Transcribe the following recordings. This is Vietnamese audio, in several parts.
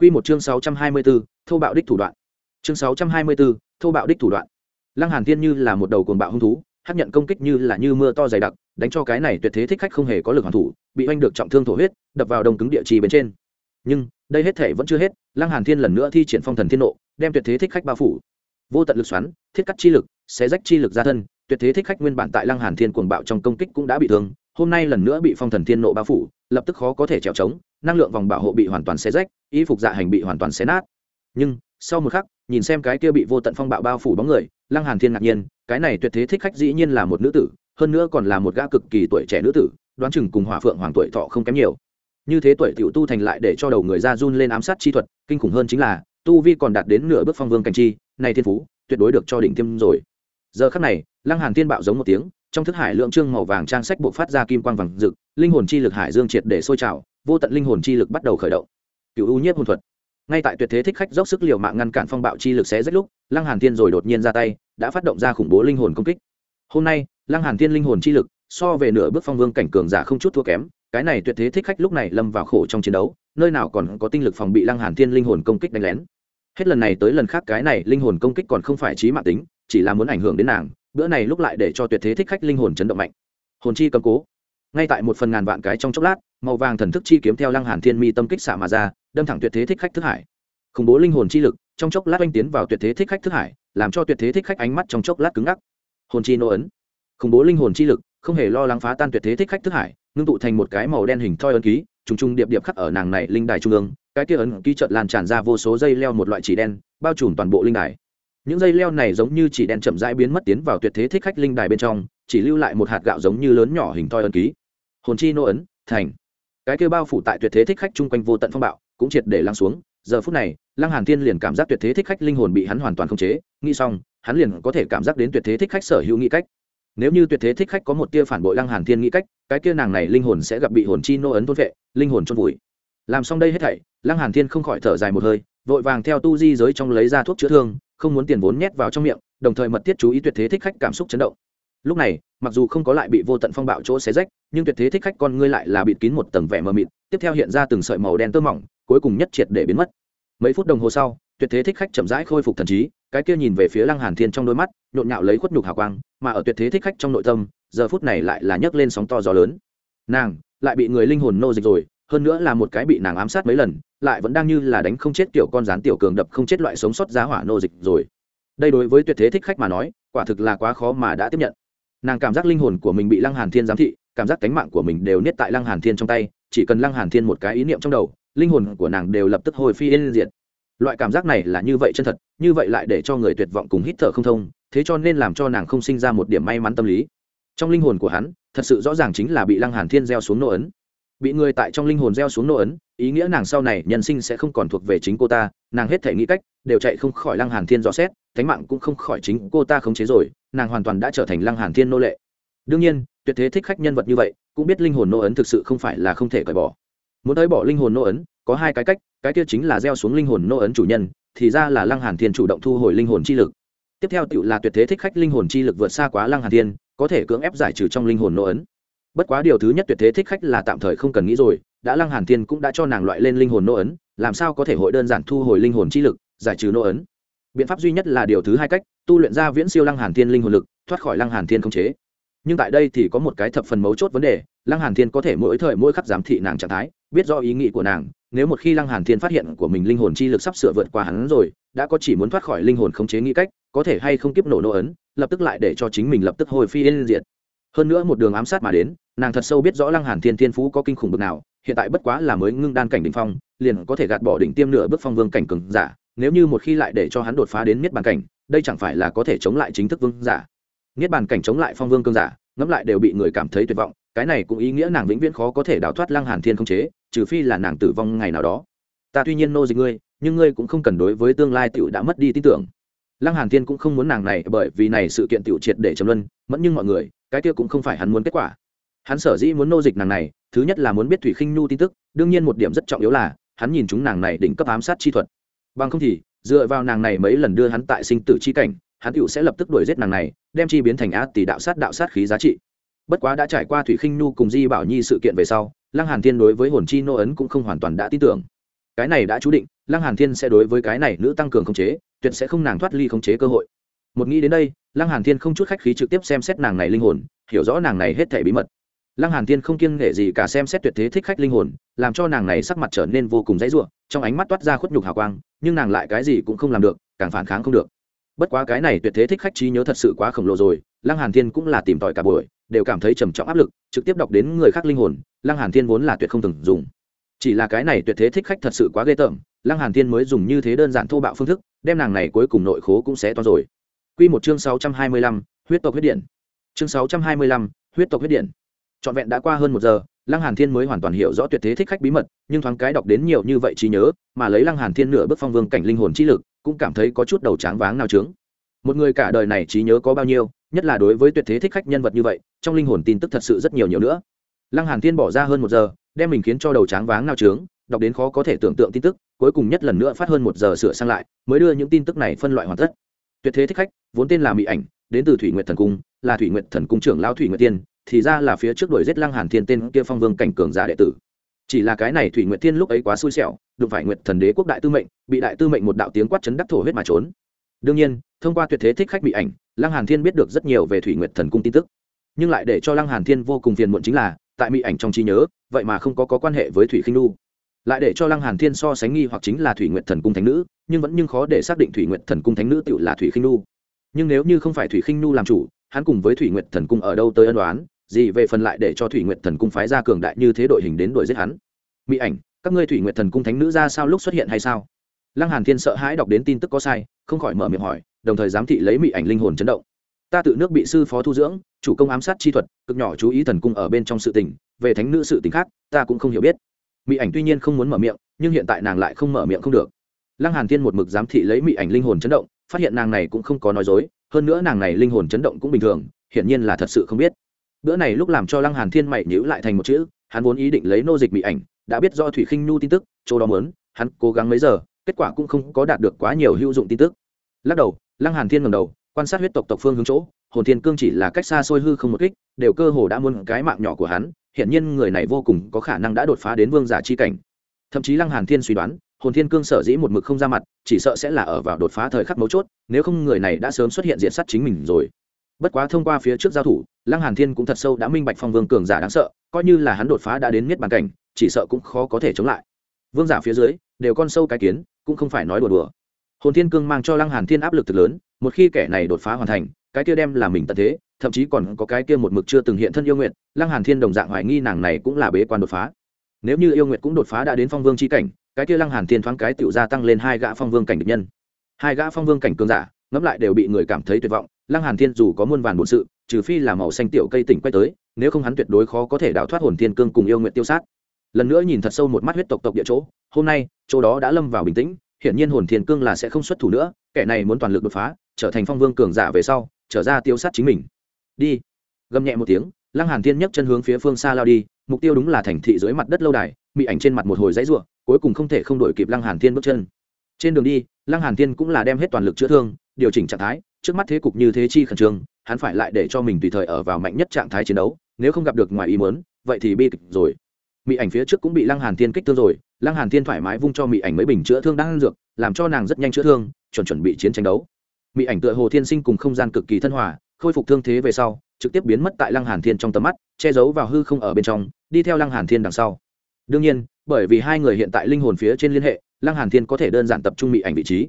Quy một chương 624, thô bạo đích thủ đoạn. Chương 624, thô bạo đích thủ đoạn. Lăng Hàn Thiên như là một đầu cuồng bạo hung thú, hấp nhận công kích như là như mưa to dày đặc, đánh cho cái này tuyệt thế thích khách không hề có lực hoàn thủ, bị oanh được trọng thương thổ huyết, đập vào đồng cứng địa trì bên trên. Nhưng, đây hết thể vẫn chưa hết, Lăng Hàn Thiên lần nữa thi triển phong thần thiên nộ, đem tuyệt thế thích khách bao phủ. Vô tận lực xoắn, thiết cắt chi lực, xé rách chi lực ra thân, tuyệt thế thích khách nguyên bản tại Lăng Hàn Thiên cuồng bạo trong công kích cũng đã bị thương, hôm nay lần nữa bị phong thần thiên nộ bao phủ, lập tức khó có thể trèo trống, năng lượng vòng bảo hộ bị hoàn toàn xé rách, y phục dạ hành bị hoàn toàn xé nát. Nhưng, sau một khắc, nhìn xem cái kia bị vô tận phong bạo bao phủ bóng người, Lăng Hàn Thiên ngạc nhiên, cái này tuyệt thế thích khách dĩ nhiên là một nữ tử, hơn nữa còn là một gã cực kỳ tuổi trẻ nữ tử, đoán chừng cùng Hỏa Phượng hoàng tuổi thọ không kém nhiều. Như thế tuổi tiểu tu thành lại để cho đầu người ra run lên ám sát chi thuật, kinh khủng hơn chính là, tu vi còn đạt đến nửa bước phong vương cảnh chi, này thiên phú, tuyệt đối được cho đỉnh tiêm rồi. Giờ khắc này, Lăng Hàn Thiên bạo giống một tiếng, trong thức hải lượng trương màu vàng trang sách bộ phát ra kim quang vàng rực, linh hồn chi lực hải dương triệt để sôi trào, vô tận linh hồn chi lực bắt đầu khởi động. Cửu U Nhiếp hồn thuật. Ngay tại tuyệt thế thích khách dốc sức liều mạng ngăn cản phong bạo chi lực xé rách lúc, Lăng Hàn Thiên rồi đột nhiên ra tay, đã phát động ra khủng bố linh hồn công kích. Hôm nay, Lăng Hàn Thiên linh hồn chi lực so về nửa bước phong vương cảnh cường giả không chút thua kém, cái này tuyệt thế thích khách lúc này lâm vào khổ trong chiến đấu, nơi nào còn có tinh lực phòng bị Lăng Hàn Thiên linh hồn công kích đánh lén. Hết lần này tới lần khác cái này linh hồn công kích còn không phải chí mạng tính, chỉ là muốn ảnh hưởng đến nàng, bữa này lúc lại để cho tuyệt thế thích khách linh hồn chấn động mạnh. Hồn chi cầm cố. Ngay tại một phần ngàn vạn cái trong chốc lát, màu vàng thần thức chi kiếm theo lăng hàn thiên mi tâm kích xạ mà ra, đâm thẳng tuyệt thế thích khách thức hải. Khủng bố linh hồn chi lực, trong chốc lát oanh tiến vào tuyệt thế thích khách thức hải, làm cho tuyệt thế thích khách ánh mắt trong chốc lát cứng ngắc. Hồn chi nô ấn. Khủng bố linh hồn chi lực, không hề lo lắng phá tan tuyệt thế thích khách thức hải, ngưng tụ thành một cái màu đen hình thoi ấn ký, trùng trùng điệp điệp khắc ở nàng này linh đài trung ương. Cái kia ấn ký chợt lan tràn ra vô số dây leo một loại chỉ đen, bao trùm toàn bộ linh đài những dây leo này giống như chỉ đen chậm rãi biến mất tiến vào tuyệt thế thích khách linh đài bên trong, chỉ lưu lại một hạt gạo giống như lớn nhỏ hình thoi ấn ký. Hồn chi nô ấn, thành. Cái kêu bao phủ tại tuyệt thế thích khách chung quanh vô tận phong bạo, cũng triệt để lăng xuống. Giờ phút này, lăng hàn thiên liền cảm giác tuyệt thế thích khách linh hồn bị hắn hoàn toàn khống chế. Nghĩ xong, hắn liền có thể cảm giác đến tuyệt thế thích khách sở hữu nghĩ cách. Nếu như tuyệt thế thích khách có một tia phản bội lăng hàn thiên nghĩ cách, cái kia nàng này linh hồn sẽ gặp bị hồn chi nô ấn thôn vệ, linh hồn chôn vùi. Làm xong đây hết thảy, lăng hàn thiên không khỏi thở dài một hơi, vội vàng theo tu di giới trong lấy ra thuốc chữa thương không muốn tiền vốn nhét vào trong miệng, đồng thời mật thiết chú ý tuyệt thế thích khách cảm xúc chấn động. Lúc này, mặc dù không có lại bị vô tận phong bạo chỗ xé rách, nhưng tuyệt thế thích khách con ngươi lại là bịt kín một tầng vẻ mờ mịt, tiếp theo hiện ra từng sợi màu đen tơ mỏng, cuối cùng nhất triệt để biến mất. Mấy phút đồng hồ sau, tuyệt thế thích khách chậm rãi khôi phục thần trí, cái kia nhìn về phía lăng hàn thiên trong đôi mắt, nhộn nhạo lấy khuất nhục hào quang, mà ở tuyệt thế thích khách trong nội tâm, giờ phút này lại là nhấc lên sóng to gió lớn. Nàng, lại bị người linh hồn nô dịch rồi hơn nữa là một cái bị nàng ám sát mấy lần, lại vẫn đang như là đánh không chết tiểu con rán tiểu cường đập không chết loại sống sót giá hỏa nô dịch rồi. Đây đối với tuyệt thế thích khách mà nói, quả thực là quá khó mà đã tiếp nhận. Nàng cảm giác linh hồn của mình bị lăng hàn thiên giám thị, cảm giác cánh mạng của mình đều niết tại lăng hàn thiên trong tay, chỉ cần lăng hàn thiên một cái ý niệm trong đầu, linh hồn của nàng đều lập tức hồi phi yên diệt. Loại cảm giác này là như vậy chân thật, như vậy lại để cho người tuyệt vọng cùng hít thở không thông, thế cho nên làm cho nàng không sinh ra một điểm may mắn tâm lý. Trong linh hồn của hắn, thật sự rõ ràng chính là bị lăng hàn thiên gieo xuống nô ấn bị người tại trong linh hồn gieo xuống nô ấn, ý nghĩa nàng sau này nhân sinh sẽ không còn thuộc về chính cô ta, nàng hết thể nghĩ cách, đều chạy không khỏi lăng hàn thiên dò xét, thánh mạng cũng không khỏi chính cô ta khống chế rồi, nàng hoàn toàn đã trở thành lăng hàn thiên nô lệ. Đương nhiên, tuyệt thế thích khách nhân vật như vậy, cũng biết linh hồn nô ấn thực sự không phải là không thể cởi bỏ. Muốn tới bỏ linh hồn nô ấn, có hai cái cách, cái kia chính là gieo xuống linh hồn nô ấn chủ nhân, thì ra là lăng hàn thiên chủ động thu hồi linh hồn chi lực. Tiếp theo tựu là tuyệt thế thích khách linh hồn chi lực vượt xa quá lăng hàn thiên, có thể cưỡng ép giải trừ trong linh hồn nô ấn bất quá điều thứ nhất tuyệt thế thích khách là tạm thời không cần nghĩ rồi, đã lăng hàn thiên cũng đã cho nàng loại lên linh hồn nô ấn, làm sao có thể hội đơn giản thu hồi linh hồn chi lực, giải trừ nô ấn? Biện pháp duy nhất là điều thứ hai cách, tu luyện ra viễn siêu lăng hàn thiên linh hồn lực, thoát khỏi lăng hàn thiên không chế. Nhưng tại đây thì có một cái thập phần mấu chốt vấn đề, lăng hàn thiên có thể mỗi thời mỗi khắc giám thị nàng trạng thái, biết rõ ý nghĩ của nàng, nếu một khi lăng hàn thiên phát hiện của mình linh hồn chi lực sắp sửa vượt qua hắn rồi, đã có chỉ muốn thoát khỏi linh hồn không chế nghĩ cách, có thể hay không kiếp nổ nô ấn, lập tức lại để cho chính mình lập tức hồi phi yên diệt. Hơn nữa một đường ám sát mà đến nàng thật sâu biết rõ lăng hàn thiên thiên phú có kinh khủng bực nào, hiện tại bất quá là mới ngưng đan cảnh đỉnh phong, liền có thể gạt bỏ đỉnh tiêm nửa bước phong vương cảnh cường giả, nếu như một khi lại để cho hắn đột phá đến miết bàn cảnh, đây chẳng phải là có thể chống lại chính thức vương giả. Niết bàn cảnh chống lại phong vương cường giả, ngẫm lại đều bị người cảm thấy tuyệt vọng, cái này cũng ý nghĩa nàng vĩnh viễn khó có thể đào thoát lăng hàn thiên không chế, trừ phi là nàng tử vong ngày nào đó. Ta tuy nhiên nô dịch ngươi, nhưng ngươi cũng không cần đối với tương lai tiểu đã mất đi tin tưởng. Lăng hàn thiên cũng không muốn nàng này, bởi vì này sự kiện tiểu triệt để trầm luân, mẫn nhưng mọi người, cái kia cũng không phải hắn muốn kết quả hắn sở dĩ muốn nô dịch nàng này, thứ nhất là muốn biết thủy khinh nhu tin tức, đương nhiên một điểm rất trọng yếu là, hắn nhìn chúng nàng này đỉnh cấp ám sát chi thuật. Bằng không thì, dựa vào nàng này mấy lần đưa hắn tại sinh tử chi cảnh, hắn tựu sẽ lập tức đuổi giết nàng này, đem chi biến thành á tỷ đạo sát đạo sát khí giá trị. Bất quá đã trải qua thủy khinh nhu cùng di bảo nhi sự kiện về sau, lăng hàn thiên đối với hồn chi nô ấn cũng không hoàn toàn đã tin tưởng. Cái này đã chú định, lăng hàn thiên sẽ đối với cái này nữ tăng cường khống chế, tuyệt sẽ không nàng thoát ly khống chế cơ hội. Một nghĩ đến đây, lăng hàn thiên không chút khách khí trực tiếp xem xét nàng này linh hồn, hiểu rõ nàng này hết thảy bí mật lăng hàn thiên không kiêng nghệ gì cả xem xét tuyệt thế thích khách linh hồn làm cho nàng này sắc mặt trở nên vô cùng dãy rủa trong ánh mắt toát ra khuất nhục hào quang nhưng nàng lại cái gì cũng không làm được càng phản kháng không được. Bất quá cái này tuyệt thế thích khách trí nhớ thật sự quá khổng lồ rồi lăng hàn thiên cũng là tìm tòi cả buổi đều cảm thấy trầm trọng áp lực trực tiếp đọc đến người khác linh hồn lăng hàn thiên vốn là tuyệt không từng dùng. Chỉ là cái này tuyệt thế thích khách thật sự quá ghê tởm lăng hàn thiên mới dùng như thế đơn giản thô bạo phương thức đem nàng này cuối cùng nội khố cũng sẽ to rồi. Quy một chương 625, huyết tộc huyết điện. Chương 625, huyết tộc huyết điện trọn vẹn đã qua hơn một giờ, lăng hàn thiên mới hoàn toàn hiểu rõ tuyệt thế thích khách bí mật, nhưng thoáng cái đọc đến nhiều như vậy trí nhớ, mà lấy lăng hàn thiên nửa bước phong vương cảnh linh hồn trí lực, cũng cảm thấy có chút đầu tráng váng nào trướng một người cả đời này trí nhớ có bao nhiêu, nhất là đối với tuyệt thế thích khách nhân vật như vậy, trong linh hồn tin tức thật sự rất nhiều nhiều nữa. Lăng hàn thiên bỏ ra hơn một giờ, đem mình khiến cho đầu tráng váng nào trướng đọc đến khó có thể tưởng tượng tin tức, cuối cùng nhất lần nữa phát hơn một giờ sửa sang lại, mới đưa những tin tức này phân loại hoàn tất. Tuyệt thế thích khách, vốn tên là mỹ ảnh, đến từ thủy nguyệt thần cung, là thủy nguyệt thần cung trưởng lao thủy nguyệt tiên thì ra là phía trước đuổi giết lăng hàn thiên tên kia phong vương cảnh cường giả đệ tử. Chỉ là cái này thủy nguyệt Thiên lúc ấy quá xui xẻo đụng phải nguyệt thần đế quốc đại tư mệnh bị đại tư mệnh một đạo tiếng quát chấn đắc thổ huyết mà trốn. Đương nhiên thông qua tuyệt thế thích khách bị ảnh lăng hàn thiên biết được rất nhiều về thủy nguyệt thần cung tin tức. Nhưng lại để cho lăng hàn thiên vô cùng phiền muộn chính là tại mỹ ảnh trong trí nhớ vậy mà không có, có quan hệ với thủy khinh nu lại để cho lăng hàn thiên so sánh nghi hoặc chính là thủy nguyệt thần cung thánh nữ nhưng vẫn nhưng khó để xác định thủy nguyệt thần cung thánh nữ tự là thủy khinh nu nhưng nếu như không phải thủy khinh nu làm chủ hắn cùng với thủy nguyệt thần cung ở đâu tới ân đoán gì về phần lại để cho thủy nguyệt thần cung phái ra cường đại như thế đội hình đến đuổi giết hắn? Mỹ ảnh, các ngươi thủy nguyệt thần cung thánh nữ ra sao lúc xuất hiện hay sao? Lăng hàn thiên sợ hãi đọc đến tin tức có sai, không khỏi mở miệng hỏi, đồng thời giám thị lấy mỹ ảnh linh hồn chấn động. Ta tự nước bị sư phó thu dưỡng, chủ công ám sát chi thuật, cực nhỏ chú ý thần cung ở bên trong sự tình, về thánh nữ sự tình khác, ta cũng không hiểu biết. Mỹ ảnh tuy nhiên không muốn mở miệng, nhưng hiện tại nàng lại không mở miệng không được. Lăng hàn thiên một mực giám thị lấy mỹ ảnh linh hồn chấn động, phát hiện nàng này cũng không có nói dối, hơn nữa nàng này linh hồn chấn động cũng bình thường, hiển nhiên là thật sự không biết bữa này lúc làm cho lăng hàn thiên mày nhữ lại thành một chữ, hắn vốn ý định lấy nô dịch bị ảnh, đã biết do thủy khinh nhu tin tức, chỗ đó muốn, hắn cố gắng mấy giờ, kết quả cũng không có đạt được quá nhiều hữu dụng tin tức. Lắc đầu, lăng hàn thiên ngẩng đầu, quan sát huyết tộc tộc phương hướng chỗ, hồn thiên cương chỉ là cách xa xôi hư không một kích, đều cơ hồ đã muốn cái mạng nhỏ của hắn hiện nhiên người này vô cùng có khả năng đã đột phá đến vương giả chi cảnh. Thậm chí lăng hàn thiên suy đoán, hồn thiên cương sở dĩ một mực không ra mặt, chỉ sợ sẽ là ở vào đột phá thời khắc mấu chốt, nếu không người này đã sớm xuất hiện diện sát chính mình rồi bất quá thông qua phía trước giao thủ, lăng hàn thiên cũng thật sâu đã minh bạch phong vương cường giả đáng sợ, coi như là hắn đột phá đã đến miết bàn cảnh, chỉ sợ cũng khó có thể chống lại. Vương giả phía dưới, đều con sâu cái kiến, cũng không phải nói đùa đùa. Hồn thiên cương mang cho lăng hàn thiên áp lực thực lớn, một khi kẻ này đột phá hoàn thành, cái kia đem là mình tận thế, thậm chí còn có cái kia một mực chưa từng hiện thân yêu nguyện, lăng hàn thiên đồng dạng hoài nghi nàng này cũng là bế quan đột phá. Nếu như yêu nguyện cũng đột phá đã đến phong vương chi cảnh, cái kia lăng hàn thiên thoáng cái tựu gia tăng lên hai gã phong vương cảnh địch nhân. Hai gã phong vương cảnh cường giả ngẫm lại đều bị người cảm thấy tuyệt vọng, lăng hàn thiên dù có muôn vàn bổn sự, trừ phi là màu xanh tiểu cây tỉnh quay tới, nếu không hắn tuyệt đối khó có thể đào thoát hồn thiên cương cùng yêu nguyện tiêu sát. Lần nữa nhìn thật sâu một mắt huyết tộc tộc địa chỗ, hôm nay, chỗ đó đã lâm vào bình tĩnh, hiển nhiên hồn thiên cương là sẽ không xuất thủ nữa, kẻ này muốn toàn lực đột phá, trở thành phong vương cường giả về sau, trở ra tiêu sát chính mình. Đi. Gầm nhẹ một tiếng, lăng hàn thiên nhấc chân hướng phía phương xa lao đi, mục tiêu đúng là thành thị dưới mặt đất lâu đài bị ảnh trên mặt một hồi dãy rủa, cuối cùng không thể không đổi kịp lăng hàn thiên bước chân. Trên đường đi lăng hàn thiên cũng là đem hết toàn lực chữa thương, điều chỉnh trạng thái, trước mắt thế cục như thế chi khẩn trương, hắn phải lại để cho mình tùy thời ở vào mạnh nhất trạng thái chiến đấu, nếu không gặp được ngoài ý muốn, vậy thì bi kịch rồi. Mỹ ảnh phía trước cũng bị lăng hàn thiên kích thương rồi, lăng hàn thiên thoải mái vung cho mỹ ảnh mấy bình chữa thương đang dược, làm cho nàng rất nhanh chữa thương, chuẩn chuẩn bị chiến tranh đấu. Mỹ ảnh tựa hồ thiên sinh cùng không gian cực kỳ thân hòa, khôi phục thương thế về sau, trực tiếp biến mất tại lăng hàn thiên trong tầm mắt, che giấu vào hư không ở bên trong, đi theo lăng hàn thiên đằng sau. Đương nhiên bởi vì hai người hiện tại linh hồn phía trên liên hệ, lăng hàn thiên có thể đơn giản tập trung mỹ ảnh vị trí.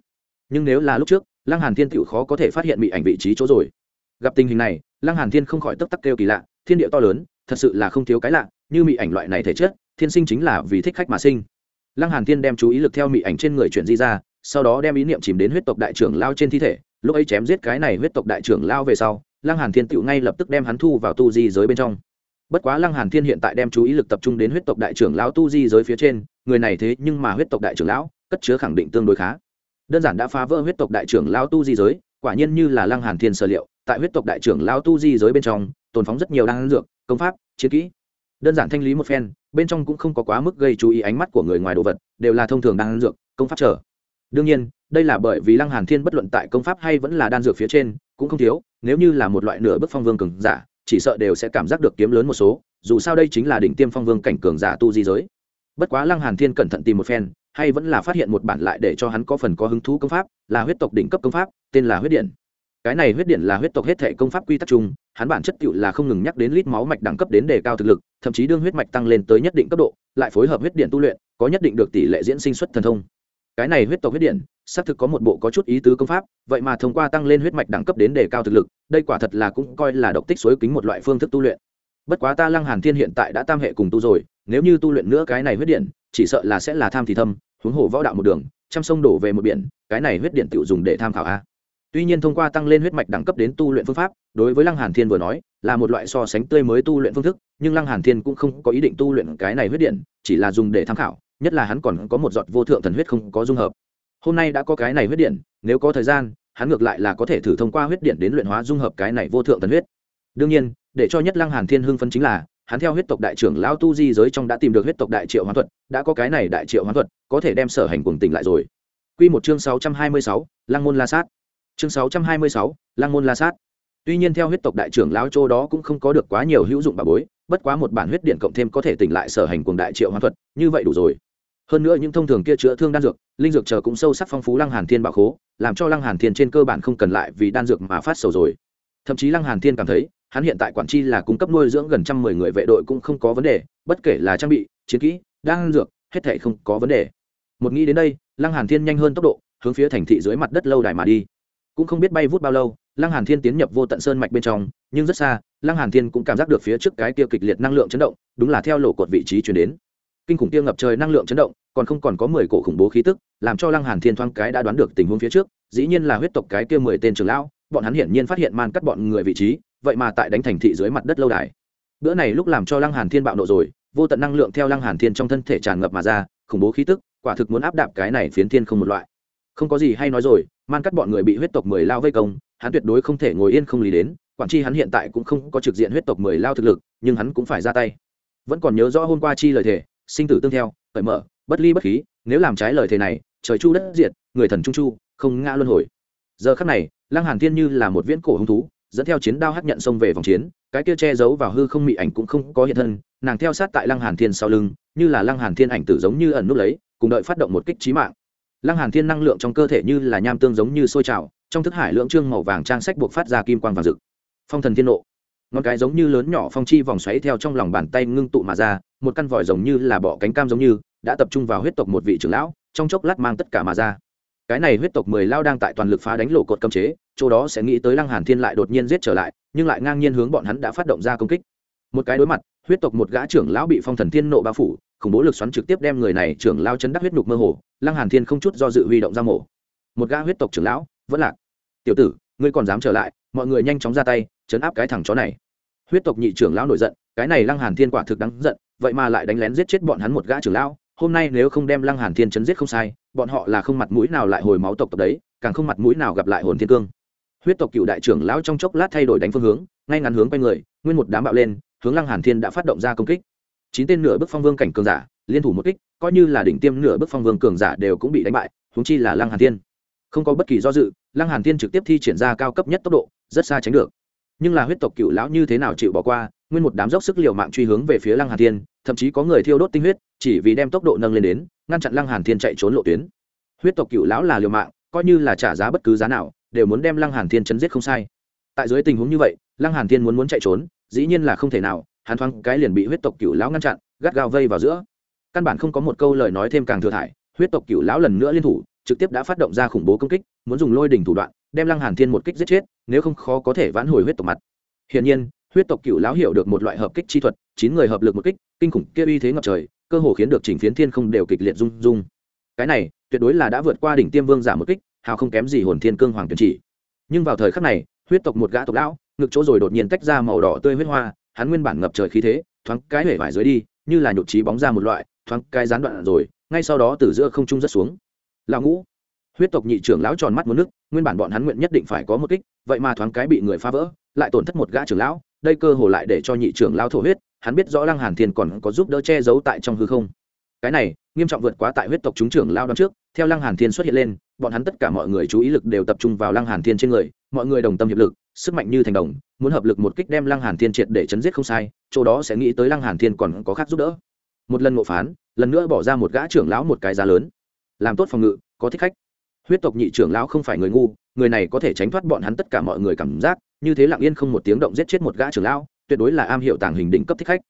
Nhưng nếu là lúc trước, lăng hàn thiên tựu khó có thể phát hiện mỹ ảnh vị trí chỗ rồi. Gặp tình hình này, lăng hàn thiên không khỏi tức tắc kêu kỳ lạ, thiên địa to lớn, thật sự là không thiếu cái lạ, như mỹ ảnh loại này thể chất, thiên sinh chính là vì thích khách mà sinh. Lăng hàn thiên đem chú ý lực theo mỹ ảnh trên người chuyển di ra, sau đó đem ý niệm chìm đến huyết tộc đại trưởng lao trên thi thể, lúc ấy chém giết cái này huyết tộc đại trưởng lao về sau, lăng hàn thiên tựu ngay lập tức đem hắn thu vào tu di giới bên trong bất quá lăng hàn thiên hiện tại đem chú ý lực tập trung đến huyết tộc đại trưởng lão tu di giới phía trên, người này thế nhưng mà huyết tộc đại trưởng lão, cất chứa khẳng định tương đối khá. Đơn giản đã phá vỡ huyết tộc đại trưởng lão tu di giới, quả nhiên như là lăng hàn thiên sở liệu, tại huyết tộc đại trưởng lão tu di giới bên trong, tồn phóng rất nhiều đan dược, công pháp, chiến kỹ. Đơn giản thanh lý một phen, bên trong cũng không có quá mức gây chú ý ánh mắt của người ngoài đồ vật, đều là thông thường đan dược, công pháp trở. Đương nhiên, đây là bởi vì lăng hàn thiên bất luận tại công pháp hay vẫn là đan dược phía trên, cũng không thiếu, nếu như là một loại nửa bức phong vương cường giả chỉ sợ đều sẽ cảm giác được kiếm lớn một số, dù sao đây chính là đỉnh tiêm phong vương cảnh cường giả tu di giới. Bất quá lăng hàn thiên cẩn thận tìm một phen, hay vẫn là phát hiện một bản lại để cho hắn có phần có hứng thú công pháp, là huyết tộc đỉnh cấp công pháp, tên là huyết điện. Cái này huyết điện là huyết tộc hết thể công pháp quy tắc chung, hắn bản chất cựu là không ngừng nhắc đến lít máu mạch đẳng cấp đến đề cao thực lực, thậm chí đương huyết mạch tăng lên tới nhất định cấp độ, lại phối hợp huyết điện tu luyện, có nhất định được tỷ lệ diễn sinh xuất thần thông. Cái này huyết tộc huyết điện, xác thực có một bộ có chút ý tứ công pháp, vậy mà thông qua tăng lên huyết mạch đẳng cấp đến đề cao thực lực đây quả thật là cũng coi là độc tích suối kính một loại phương thức tu luyện. Bất quá ta lăng hàn thiên hiện tại đã tam hệ cùng tu rồi, nếu như tu luyện nữa cái này huyết điện, chỉ sợ là sẽ là tham thì thâm, huống hồ võ đạo một đường, trăm sông đổ về một biển, cái này huyết điện tiểu dùng để tham khảo a. Tuy nhiên thông qua tăng lên huyết mạch đẳng cấp đến tu luyện phương pháp, đối với lăng hàn thiên vừa nói, là một loại so sánh tươi mới tu luyện phương thức, nhưng lăng hàn thiên cũng không có ý định tu luyện cái này huyết điện, chỉ là dùng để tham khảo, nhất là hắn còn có một giọt vô thượng thần huyết không có dung hợp. Hôm nay đã có cái này huyết điện, nếu có thời gian hắn ngược lại là có thể thử thông qua huyết điện đến luyện hóa dung hợp cái này vô thượng thần huyết. Đương nhiên để cho nhất lăng hàn thiên hưng phấn chính là hắn theo huyết tộc đại trưởng lão tu di giới trong đã tìm được huyết tộc đại triệu hoán thuật đã có cái này đại triệu hoán thuật có thể đem sở hành cuồng tỉnh lại rồi. Quy một chương 626, lăng môn la sát. Chương 626, lăng môn la sát. Tuy nhiên theo huyết tộc đại trưởng lão châu đó cũng không có được quá nhiều hữu dụng bà bối bất quá một bản huyết điện cộng thêm có thể tỉnh lại sở hành cuồng đại triệu hoán thuật như vậy đủ rồi hơn nữa những thông thường kia chữa thương đan dược, linh dược chờ cũng sâu sắc phong phú lăng hàn thiên bảo khố, làm cho lăng hàn thiên trên cơ bản không cần lại vì đan dược mà phát sầu rồi. Thậm chí lăng hàn thiên cảm thấy, hắn hiện tại quản chi là cung cấp nuôi dưỡng gần trăm mười người vệ đội cũng không có vấn đề, bất kể là trang bị, chiến kỹ, đan dược, hết thảy không có vấn đề. Một nghĩ đến đây, lăng hàn thiên nhanh hơn tốc độ, hướng phía thành thị dưới mặt đất lâu đài mà đi. Cũng không biết bay vút bao lâu, lăng hàn thiên tiến nhập vô tận sơn mạch bên trong, nhưng rất xa, lăng hàn thiên cũng cảm giác được phía trước cái kia kịch liệt năng lượng chấn động, đúng là theo lộ cột vị trí chuyển đến. Kinh khủng kia ngập trời năng lượng chấn động còn không còn có mười cổ khủng bố khí tức, làm cho lăng hàn thiên thoáng cái đã đoán được tình huống phía trước, dĩ nhiên là huyết tộc cái kia mười tên trưởng lão, bọn hắn hiển nhiên phát hiện man cắt bọn người vị trí, vậy mà tại đánh thành thị dưới mặt đất lâu đài. Bữa này lúc làm cho lăng hàn thiên bạo nộ rồi, vô tận năng lượng theo lăng hàn thiên trong thân thể tràn ngập mà ra, khủng bố khí tức, quả thực muốn áp đạp cái này phiến thiên không một loại. Không có gì hay nói rồi, man cắt bọn người bị huyết tộc mười lao vây công, hắn tuyệt đối không thể ngồi yên không lý đến, quản chi hắn hiện tại cũng không có trực diện huyết tộc mười lao thực lực, nhưng hắn cũng phải ra tay. Vẫn còn nhớ rõ hôm qua chi lời thề, sinh tử tương theo, cởi mở bất ly bất khí, nếu làm trái lời thề này, trời chu đất diệt, người thần trung chu, không ngã luân hồi. Giờ khắc này, lăng hàn thiên như là một viễn cổ hung thú, dẫn theo chiến đao hắc nhận xông về vòng chiến, cái kia che giấu vào hư không mị ảnh cũng không có hiện thân, nàng theo sát tại lăng hàn thiên sau lưng, như là lăng hàn thiên ảnh tử giống như ẩn nút lấy, cùng đợi phát động một kích chí mạng. Lăng hàn thiên năng lượng trong cơ thể như là nham tương giống như sôi trào, trong thức hải lượng trương màu vàng trang sách buộc phát ra kim quang vàng rực. Phong thần thiên nộ. Ngón cái giống như lớn nhỏ phong chi vòng xoáy theo trong lòng bàn tay ngưng tụ mà ra, một căn vòi giống như là bọ cánh cam giống như đã tập trung vào huyết tộc một vị trưởng lão, trong chốc lát mang tất cả mà ra. Cái này huyết tộc mười lao đang tại toàn lực phá đánh lộ cột cấm chế, chỗ đó sẽ nghĩ tới lăng hàn thiên lại đột nhiên giết trở lại, nhưng lại ngang nhiên hướng bọn hắn đã phát động ra công kích. Một cái đối mặt, huyết tộc một gã trưởng lão bị phong thần thiên nộ bao phủ, khủng bố lực xoắn trực tiếp đem người này trưởng lao chấn đắc huyết nhục mơ hồ, lăng hàn thiên không chút do dự huy động ra mổ. Một gã huyết tộc trưởng lão, vẫn lạc. Tiểu tử, ngươi còn dám trở lại, mọi người nhanh chóng ra tay, chấn áp cái thằng chó này. Huyết tộc nhị trưởng lão nổi giận, cái này lăng hàn thiên quả thực đáng giận, vậy mà lại đánh lén giết chết bọn hắn một gã trưởng lão hôm nay nếu không đem lăng hàn thiên chấn giết không sai, bọn họ là không mặt mũi nào lại hồi máu tộc tộc đấy, càng không mặt mũi nào gặp lại hồn thiên cương. Huyết tộc cựu đại trưởng lão trong chốc lát thay đổi đánh phương hướng, ngay ngắn hướng quay người, nguyên một đám bạo lên, hướng lăng hàn thiên đã phát động ra công kích. Chín tên nửa bước phong vương cảnh cường giả, liên thủ một kích, coi như là đỉnh tiêm nửa bước phong vương cường giả đều cũng bị đánh bại, huống chi là lăng hàn thiên. Không có bất kỳ do dự, lăng hàn thiên trực tiếp thi triển ra cao cấp nhất tốc độ, rất xa tránh được. Nhưng là huyết tộc cựu lão như thế nào chịu bỏ qua, nguyên một đám dốc sức liều mạng truy hướng về phía lăng hàn thiên, thậm chí có người thiêu đốt tinh huyết chỉ vì đem tốc độ nâng lên đến, ngăn chặn lăng hàn thiên chạy trốn lộ tuyến. Huyết tộc cựu lão là liều mạng, coi như là trả giá bất cứ giá nào, đều muốn đem lăng hàn thiên chấn giết không sai. Tại dưới tình huống như vậy, lăng hàn thiên muốn muốn chạy trốn, dĩ nhiên là không thể nào, hắn thoáng cái liền bị huyết tộc cựu lão ngăn chặn, gắt gao vây vào giữa. Căn bản không có một câu lời nói thêm càng thừa thải, huyết tộc cựu lão lần nữa liên thủ, trực tiếp đã phát động ra khủng bố công kích, muốn dùng lôi đỉnh thủ đoạn, đem lăng hàn thiên một kích giết chết, nếu không khó có thể vãn hồi huyết tộc mặt. Hiển nhiên, huyết tộc cựu lão hiểu được một loại hợp kích chi thuật, chín người hợp lực một kích, kinh khủng kia uy thế ngập trời cơ hồ khiến được chỉnh phiến thiên không đều kịch liệt rung rung. Cái này, tuyệt đối là đã vượt qua đỉnh tiêm vương giả một kích, hào không kém gì hồn thiên cương hoàng tuyển chỉ. Nhưng vào thời khắc này, huyết tộc một gã tộc lão, ngực chỗ rồi đột nhiên tách ra màu đỏ tươi huyết hoa, hắn nguyên bản ngập trời khí thế, thoáng cái hể vải dưới đi, như là nhụt trí bóng ra một loại, thoáng cái gián đoạn rồi, ngay sau đó từ giữa không trung rất xuống. Lão ngũ, huyết tộc nhị trưởng lão tròn mắt muốn nước, nguyên bản bọn hắn nguyện nhất định phải có một kích, vậy mà thoáng cái bị người phá vỡ, lại tổn thất một gã trưởng lão, đây cơ hồ lại để cho nhị trưởng lão thổ huyết hắn biết rõ lăng hàn thiên còn có giúp đỡ che giấu tại trong hư không. Cái này, nghiêm trọng vượt quá tại huyết tộc chúng trưởng lao đón trước, theo lăng hàn thiên xuất hiện lên, bọn hắn tất cả mọi người chú ý lực đều tập trung vào lăng hàn thiên trên người, mọi người đồng tâm hiệp lực, sức mạnh như thành đồng, muốn hợp lực một kích đem lăng hàn thiên triệt để chấn giết không sai, chỗ đó sẽ nghĩ tới lăng hàn thiên còn có khác giúp đỡ. Một lần ngộ phán, lần nữa bỏ ra một gã trưởng lão một cái giá lớn. Làm tốt phòng ngự, có thích khách. Huyết tộc nhị trưởng lão không phải người ngu, người này có thể tránh thoát bọn hắn tất cả mọi người cảm giác, như thế lặng yên không một tiếng động giết chết một gã trưởng lão tuyệt đối là am hiểu tàng hình đỉnh cấp thích khách.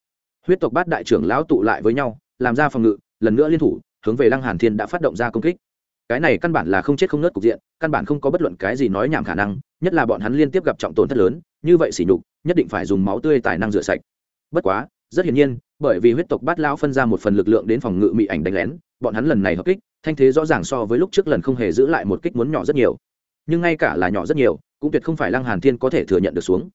Huyết tộc bát đại trưởng lão tụ lại với nhau, làm ra phòng ngự, lần nữa liên thủ, hướng về lăng hàn thiên đã phát động ra công kích. Cái này căn bản là không chết không nớt cục diện, căn bản không có bất luận cái gì nói nhảm khả năng, nhất là bọn hắn liên tiếp gặp trọng tổn thất lớn, như vậy sỉ nhục, nhất định phải dùng máu tươi tài năng rửa sạch. Bất quá, rất hiển nhiên, bởi vì huyết tộc bát lão phân ra một phần lực lượng đến phòng ngự mị ảnh đánh lén, bọn hắn lần này hợp kích, thanh thế rõ ràng so với lúc trước lần không hề giữ lại một kích muốn nhỏ rất nhiều. Nhưng ngay cả là nhỏ rất nhiều, cũng tuyệt không phải lăng hàn thiên có thể thừa nhận được xuống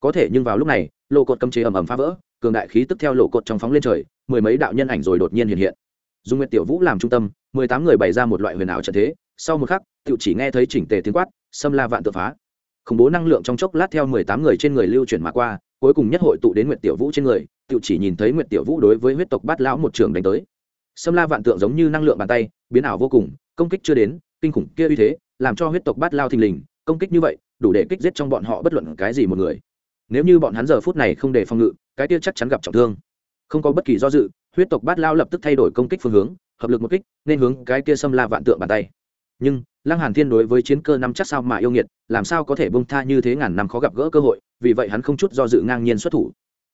có thể nhưng vào lúc này lộ cột cấm chế ầm ầm phá vỡ, cường đại khí tức theo lộ cột trong phóng lên trời, mười mấy đạo nhân ảnh rồi đột nhiên hiện hiện. Dùng nguyệt tiểu vũ làm trung tâm, mười tám người bày ra một loại huyền ảo trận thế, sau một khắc tự chỉ nghe thấy chỉnh tề tiếng quát, xâm la vạn tự phá. Khủng bố năng lượng trong chốc lát theo mười tám người trên người lưu chuyển mà qua, cuối cùng nhất hội tụ đến nguyệt tiểu vũ trên người tự chỉ nhìn thấy nguyệt tiểu vũ đối với huyết tộc bát lão một trường đánh tới. Xâm la vạn tượng giống như năng lượng bàn tay, biến ảo vô cùng, công kích chưa đến, kinh khủng kia uy thế, làm cho huyết tộc bát lao thình lình, công kích như vậy, đủ để kích giết trong bọn họ bất luận cái gì một người nếu như bọn hắn giờ phút này không để phòng ngự cái kia chắc chắn gặp trọng thương. Không có bất kỳ do dự huyết tộc bát lao lập tức thay đổi công kích phương hướng hợp lực một kích nên hướng cái kia xâm la vạn tượng bàn tay. Nhưng lăng hàn thiên đối với chiến cơ năm chắc sao mà yêu nghiệt làm sao có thể bông tha như thế ngàn năm khó gặp gỡ cơ hội vì vậy hắn không chút do dự ngang nhiên xuất thủ.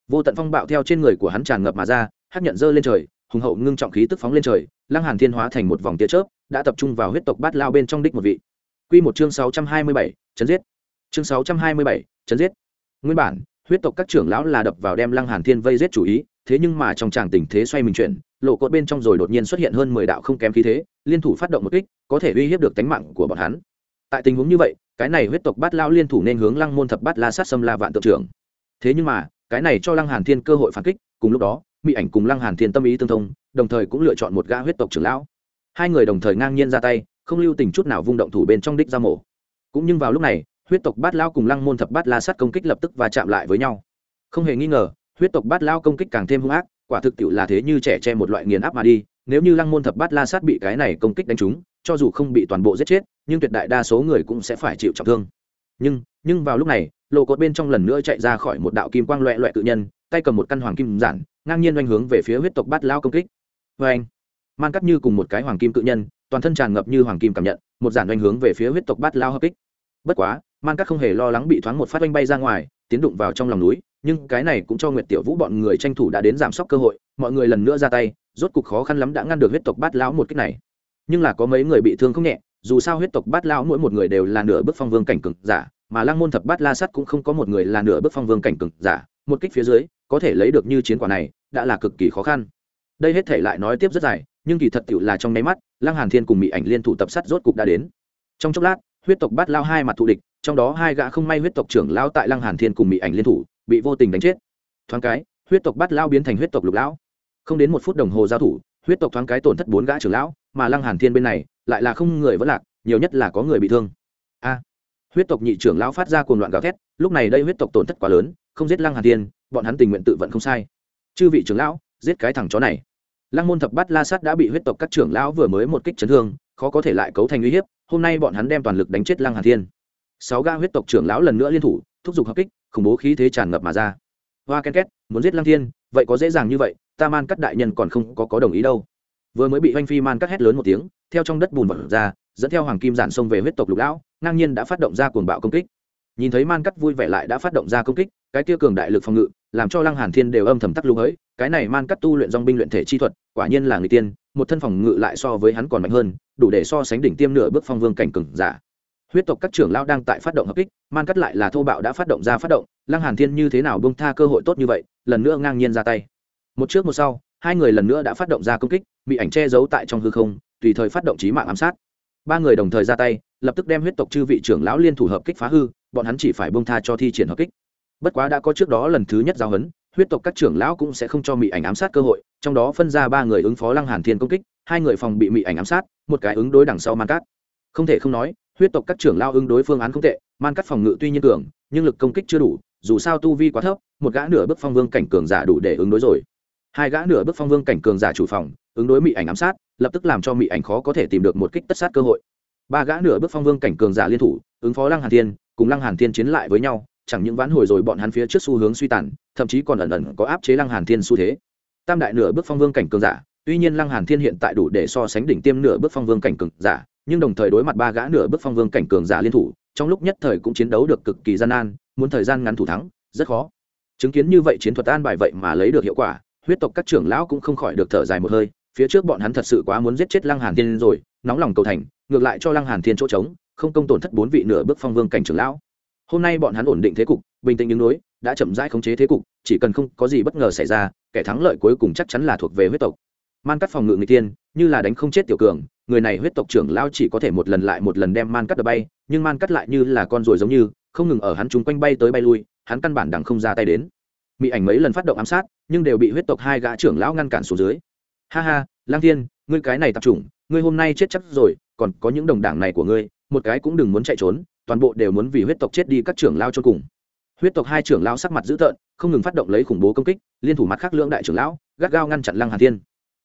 Vô tận phong bạo theo trên người của hắn tràn ngập mà ra hắc nhận dơ lên trời hùng hậu ngưng trọng khí tức phóng lên trời lăng hàn thiên hóa thành một vòng tia chớp đã tập trung vào huyết tộc bát lao bên trong đích một vị. Quy một chương 627, chấn giết. Chương 627, chấn giết nguyên bản, huyết tộc các trưởng lão là đập vào đem lăng hàn thiên vây giết chủ ý, thế nhưng mà trong tràng tình thế xoay mình chuyển, lộ cột bên trong rồi đột nhiên xuất hiện hơn mười đạo không kém khí thế, liên thủ phát động một kích, có thể uy hiếp được tính mạng của bọn hắn. Tại tình huống như vậy, cái này huyết tộc bát lão liên thủ nên hướng lăng môn thập bát la sát xâm la vạn tượng trưởng. Thế nhưng mà, cái này cho lăng hàn thiên cơ hội phản kích, cùng lúc đó mỹ ảnh cùng lăng hàn thiên tâm ý tương thông, đồng thời cũng lựa chọn một gã huyết tộc trưởng lão. Hai người đồng thời ngang nhiên ra tay, không lưu tình chút nào vung động thủ bên trong đích ra mổ. Cũng nhưng vào lúc này huyết tộc bát lao cùng lăng môn thập bát la sát công kích lập tức và chạm lại với nhau. Không hề nghi ngờ, huyết tộc bát lao công kích càng thêm hung ác, quả thực tiệu là thế như trẻ che một loại nghiền áp mà đi, nếu như lăng môn thập bát la sát bị cái này công kích đánh trúng, cho dù không bị toàn bộ giết chết, nhưng tuyệt đại đa số người cũng sẽ phải chịu trọng thương. Nhưng nhưng vào lúc này lộ cột bên trong lần nữa chạy ra khỏi một đạo kim quang loẹ loẹ tự nhân, tay cầm một căn hoàng kim giản, ngang nhiên oanh hướng về phía huyết tộc bát lao công kích. Vê anh man cắt như cùng một cái hoàng kim cự nhân, toàn thân tràn ngập như hoàng kim cảm nhận, một giản oanh hướng về phía huyết tộc bát lao hợp kích. Bất quá man cắt không hề lo lắng bị thoáng một phát oanh bay ra ngoài, tiến đụng vào trong lòng núi, nhưng cái này cũng cho nguyệt tiểu vũ bọn người tranh thủ đã đến giảm sốc cơ hội, mọi người lần nữa ra tay, rốt cục khó khăn lắm đã ngăn được huyết tộc bát lão một cách này. Nhưng là có mấy người bị thương không nhẹ, dù sao huyết tộc bát lão mỗi một người đều là nửa bước phong vương cảnh cực giả, mà lăng môn thập bát la sắt cũng không có một người là nửa bước phong vương cảnh cực giả, một kích phía dưới, có thể lấy được như chiến quả này, đã là cực kỳ khó khăn. Đây hết thể lại nói tiếp rất dài, nhưng kỳ thật tiểu là trong nháy mắt, lăng hàn thiên cùng mỹ ảnh liên thủ tập sát rốt cục đã đến. Trong chốc lát, huyết tộc bát lao hai mặt thù địch trong đó hai gã không may huyết tộc trưởng lao tại lăng hàn thiên cùng mỹ ảnh liên thủ, bị vô tình đánh chết. Thoáng cái, huyết tộc bắt lao biến thành huyết tộc lục lão. Không đến một phút đồng hồ giao thủ, huyết tộc thoáng cái tổn thất bốn gã trưởng lão, mà lăng hàn thiên bên này lại là không người vẫn lạc, nhiều nhất là có người bị thương. A! Huyết tộc nhị trưởng lão phát ra cuồng loạn gào thét, lúc này đây huyết tộc tổn thất quá lớn, không giết lăng hàn thiên, bọn hắn tình nguyện tự vận không sai. Chư vị trưởng lão, giết cái thằng chó này. Lăng môn thập bát la sát đã bị huyết tộc các trưởng lão vừa mới một kích chấn thương, khó có thể lại cấu thành uy hiếp, hôm nay bọn hắn đem toàn lực đánh chết lăng hàn thiên sáu ga huyết tộc trưởng lão lần nữa liên thủ, thúc giục hợp kích, khủng bố khí thế tràn ngập mà ra. Hoa ken két, muốn giết lăng thiên, vậy có dễ dàng như vậy, ta man cắt đại nhân còn không có có đồng ý đâu. Vừa mới bị oanh phi man cắt hét lớn một tiếng, theo trong đất bùn vật ra, dẫn theo hoàng kim giản sông về huyết tộc lục lão, ngang nhiên đã phát động ra cuồng bạo công kích. Nhìn thấy man cắt vui vẻ lại đã phát động ra công kích, cái kia cường đại lực phòng ngự, làm cho lăng hàn thiên đều âm thầm tắc lưu ấy, cái này man cắt tu luyện dòng binh luyện thể chi thuật, quả nhiên là người tiên, một thân phòng ngự lại so với hắn còn mạnh hơn, đủ để so sánh đỉnh tiêm nửa bước phong vương cảnh cường giả huyết tộc các trưởng lao đang tại phát động hợp kích, man cắt lại là thô bạo đã phát động ra phát động, lăng hàn thiên như thế nào bông tha cơ hội tốt như vậy, lần nữa ngang nhiên ra tay. Một trước một sau, hai người lần nữa đã phát động ra công kích, bị ảnh che giấu tại trong hư không, tùy thời phát động trí mạng ám sát. Ba người đồng thời ra tay, lập tức đem huyết tộc chư vị trưởng lão liên thủ hợp kích phá hư, bọn hắn chỉ phải bông tha cho thi triển hợp kích. Bất quá đã có trước đó lần thứ nhất giao hấn huyết tộc các trưởng lão cũng sẽ không cho mỹ ảnh ám sát cơ hội, trong đó phân ra ba người ứng phó lăng hàn thiên công kích, hai người phòng bị mỹ ảnh ám sát, một cái ứng đối đằng sau man cát không thể không nói huyết tộc các trưởng lao ứng đối phương án không tệ, man cắt phòng ngự tuy nhiên cường, nhưng lực công kích chưa đủ, dù sao tu vi quá thấp, một gã nửa bước phong vương cảnh cường giả đủ để ứng đối rồi. Hai gã nửa bước phong vương cảnh cường giả chủ phòng, ứng đối mỹ ảnh ám sát, lập tức làm cho mỹ ảnh khó có thể tìm được một kích tất sát cơ hội. Ba gã nửa bước phong vương cảnh cường giả liên thủ, ứng phó lăng hàn thiên, cùng lăng hàn thiên chiến lại với nhau, chẳng những vãn hồi rồi bọn hắn phía trước xu hướng suy tàn, thậm chí còn ẩn ẩn có áp chế lăng hàn thiên xu thế. Tam đại nửa bước phong vương cảnh cường giả, tuy nhiên lăng hàn thiên hiện tại đủ để so sánh đỉnh tiêm nửa bước phong vương cảnh cường giả nhưng đồng thời đối mặt ba gã nửa bước phong vương cảnh cường giả liên thủ, trong lúc nhất thời cũng chiến đấu được cực kỳ gian nan, muốn thời gian ngắn thủ thắng, rất khó. Chứng kiến như vậy chiến thuật an bài vậy mà lấy được hiệu quả, huyết tộc các trưởng lão cũng không khỏi được thở dài một hơi, phía trước bọn hắn thật sự quá muốn giết chết lăng hàn thiên rồi, nóng lòng cầu thành, ngược lại cho lăng hàn thiên chỗ trống, không công tổn thất bốn vị nửa bước phong vương cảnh trưởng lão. Hôm nay bọn hắn ổn định thế cục, bình tĩnh đứng đối đã chậm rãi khống chế thế cục, chỉ cần không có gì bất ngờ xảy ra, kẻ thắng lợi cuối cùng chắc chắn là thuộc về huyết tộc. Man cắt phòng ngự người tiên như là đánh không chết tiểu cường người này huyết tộc trưởng lão chỉ có thể một lần lại một lần đem man cắt đập bay, nhưng man cắt lại như là con ruồi giống như, không ngừng ở hắn chúng quanh bay tới bay lui, hắn căn bản đằng không ra tay đến. Mỹ ảnh mấy lần phát động ám sát, nhưng đều bị huyết tộc hai gã trưởng lão ngăn cản xuống dưới. Ha ha, lang thiên, ngươi cái này tập trung ngươi hôm nay chết chắc rồi, còn có những đồng đảng này của ngươi, một cái cũng đừng muốn chạy trốn, toàn bộ đều muốn vì huyết tộc chết đi các trưởng lao cho cùng. Huyết tộc hai trưởng lao sắc mặt dữ tợn, không ngừng phát động lấy khủng bố công kích, liên thủ mặt khác lưỡng đại trưởng lão, gắt gao ngăn chặn lăng hàn thiên.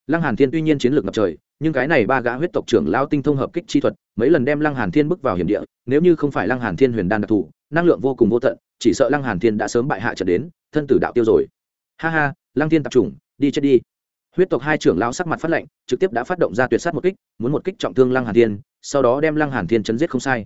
Lăng hàn thiên tuy nhiên chiến lược ngập trời nhưng cái này ba gã huyết tộc trưởng lao tinh thông hợp kích chi thuật, mấy lần đem lăng hàn thiên bước vào hiểm địa, nếu như không phải lăng hàn thiên huyền đan đặc thù, năng lượng vô cùng vô tận, chỉ sợ lăng hàn thiên đã sớm bại hạ trận đến, thân tử đạo tiêu rồi. Ha ha, lăng thiên tập trùng đi chết đi. Huyết tộc hai trưởng lao sắc mặt phát lệnh trực tiếp đã phát động ra tuyệt sát một kích, muốn một kích trọng thương lăng hàn thiên, sau đó đem lăng hàn thiên chấn giết không sai.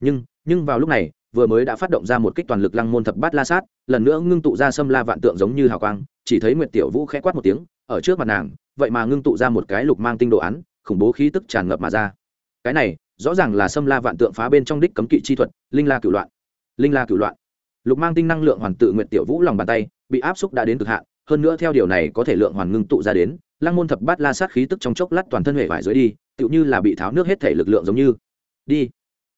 Nhưng nhưng vào lúc này, vừa mới đã phát động ra một kích toàn lực lăng môn thập bát la sát, lần nữa ngưng tụ ra sâm la vạn tượng giống như hào quang, chỉ thấy nguyệt tiểu vũ khẽ quát một tiếng, ở trước mặt nàng vậy mà ngưng tụ ra một cái lục mang tinh đồ án, khủng bố khí tức tràn ngập mà ra. Cái này, rõ ràng là xâm la vạn tượng phá bên trong đích cấm kỵ chi thuật, linh la cửu loạn. Linh la cửu loạn. Lục mang tinh năng lượng hoàn tự nguyện tiểu vũ lòng bàn tay, bị áp xúc đã đến cực hạn, hơn nữa theo điều này có thể lượng hoàn ngưng tụ ra đến, lăng môn thập bát la sát khí tức trong chốc lát toàn thân hệ vải dưới đi, tựu như là bị tháo nước hết thể lực lượng giống như. Đi.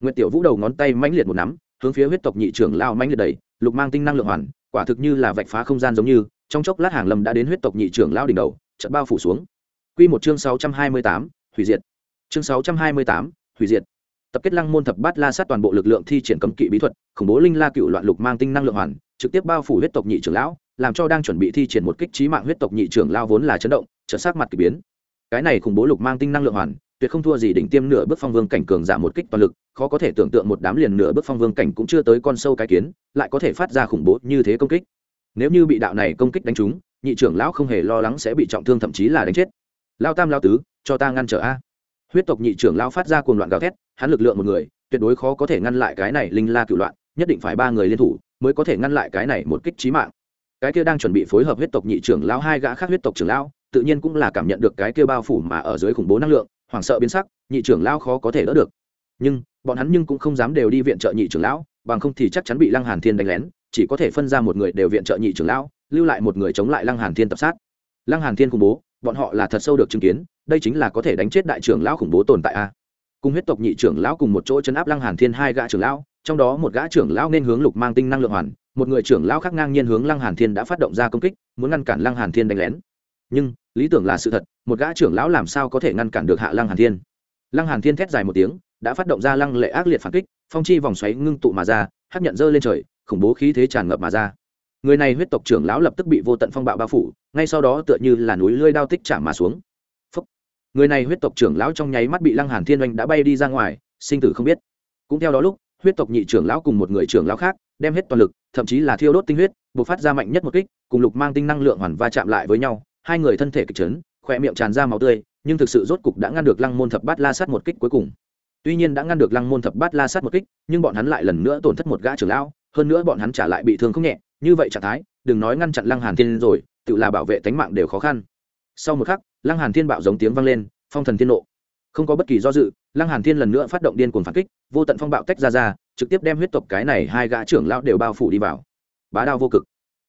Nguyệt tiểu vũ đầu ngón tay mãnh liệt một nắm, hướng phía huyết tộc nhị trưởng lao mãnh liệt đẩy, lục mang tinh năng lượng hoàn, quả thực như là vạch phá không gian giống như, trong chốc lát hàng lâm đã đến huyết tộc nhị trưởng lao đỉnh đầu chợt bao phủ xuống. Quy một chương sáu trăm hai mươi tám, hủy diệt. Chương sáu trăm hai mươi tám, hủy diệt. Tập kết lăng môn thập bát la sát toàn bộ lực lượng thi triển cấm kỵ bí thuật, khủng bố linh la cựu loạn lục mang tinh năng lượng hoàn, trực tiếp bao phủ huyết tộc nhị trưởng lão, làm cho đang chuẩn bị thi triển một kích trí mạng huyết tộc nhị trưởng lao vốn là chấn động, chợt sắc mặt kỳ biến. Cái này khủng bố lục mang tinh năng lượng hoàn, tuyệt không thua gì đỉnh tiêm nửa bước phong vương cảnh cường giả một kích toàn lực, khó có thể tưởng tượng một đám liền nửa bước phong vương cảnh cũng chưa tới con sâu cái kiến, lại có thể phát ra khủng bố như thế công kích. Nếu như bị đạo này công kích đánh trúng nhị trưởng lão không hề lo lắng sẽ bị trọng thương thậm chí là đánh chết. Lao tam lao tứ, cho ta ngăn trở a. Huyết tộc nhị trưởng lão phát ra cuồng loạn gào thét, hắn lực lượng một người, tuyệt đối khó có thể ngăn lại cái này linh la cựu loạn, nhất định phải ba người liên thủ mới có thể ngăn lại cái này một kích trí mạng. Cái kia đang chuẩn bị phối hợp huyết tộc nhị trưởng lão hai gã khác huyết tộc trưởng lão, tự nhiên cũng là cảm nhận được cái kia bao phủ mà ở dưới khủng bố năng lượng, hoảng sợ biến sắc, nhị trưởng lão khó có thể đỡ được. Nhưng, bọn hắn nhưng cũng không dám đều đi viện trợ nhị trưởng lão, bằng không thì chắc chắn bị lăng hàn thiên đánh lén, chỉ có thể phân ra một người đều viện trợ nhị trưởng lão lưu lại một người chống lại lăng hàn thiên tập sát. Lăng hàn thiên khủng bố, bọn họ là thật sâu được chứng kiến, đây chính là có thể đánh chết đại trưởng lão khủng bố tồn tại a. Cùng huyết tộc nhị trưởng lão cùng một chỗ chấn áp lăng hàn thiên hai gã trưởng lão, trong đó một gã trưởng lão nên hướng lục mang tinh năng lượng hoàn, một người trưởng lão khác ngang nhiên hướng lăng hàn thiên đã phát động ra công kích, muốn ngăn cản lăng hàn thiên đánh lén. Nhưng, lý tưởng là sự thật, một gã trưởng lão làm sao có thể ngăn cản được hạ lăng hàn thiên? Lăng hàn thiên thét dài một tiếng, đã phát động ra lăng lệ ác liệt phản kích, phong chi vòng xoáy ngưng tụ mà ra hấp nhận dơ lên trời, khủng bố khí thế tràn ngập mà ra người này huyết tộc trưởng lão lập tức bị vô tận phong bạo bao phủ, ngay sau đó tựa như là núi lưới đao tích chạm mà xuống. Phúc. người này huyết tộc trưởng lão trong nháy mắt bị lăng hàn thiên oanh đã bay đi ra ngoài, sinh tử không biết. Cũng theo đó lúc, huyết tộc nhị trưởng lão cùng một người trưởng lão khác, đem hết toàn lực, thậm chí là thiêu đốt tinh huyết, bộc phát ra mạnh nhất một kích, cùng lục mang tinh năng lượng hoàn va chạm lại với nhau, hai người thân thể kịch chấn, khỏe miệng tràn ra máu tươi, nhưng thực sự rốt cục đã ngăn được lăng môn thập bát la sát một kích cuối cùng. Tuy nhiên đã ngăn được lăng môn thập bát la sát một kích, nhưng bọn hắn lại lần nữa tổn thất một gã trưởng lão, hơn nữa bọn hắn trả lại bị thương không nhẹ như vậy trạng thái, đừng nói ngăn chặn lăng hàn thiên rồi, tự là bảo vệ tính mạng đều khó khăn. Sau một khắc, lăng hàn thiên bạo giống tiếng vang lên, phong thần thiên nộ. Không có bất kỳ do dự, lăng hàn thiên lần nữa phát động điên cuồng phản kích, vô tận phong bạo tách ra ra, trực tiếp đem huyết tộc cái này hai gã trưởng lão đều bao phủ đi vào. Bá đao vô cực.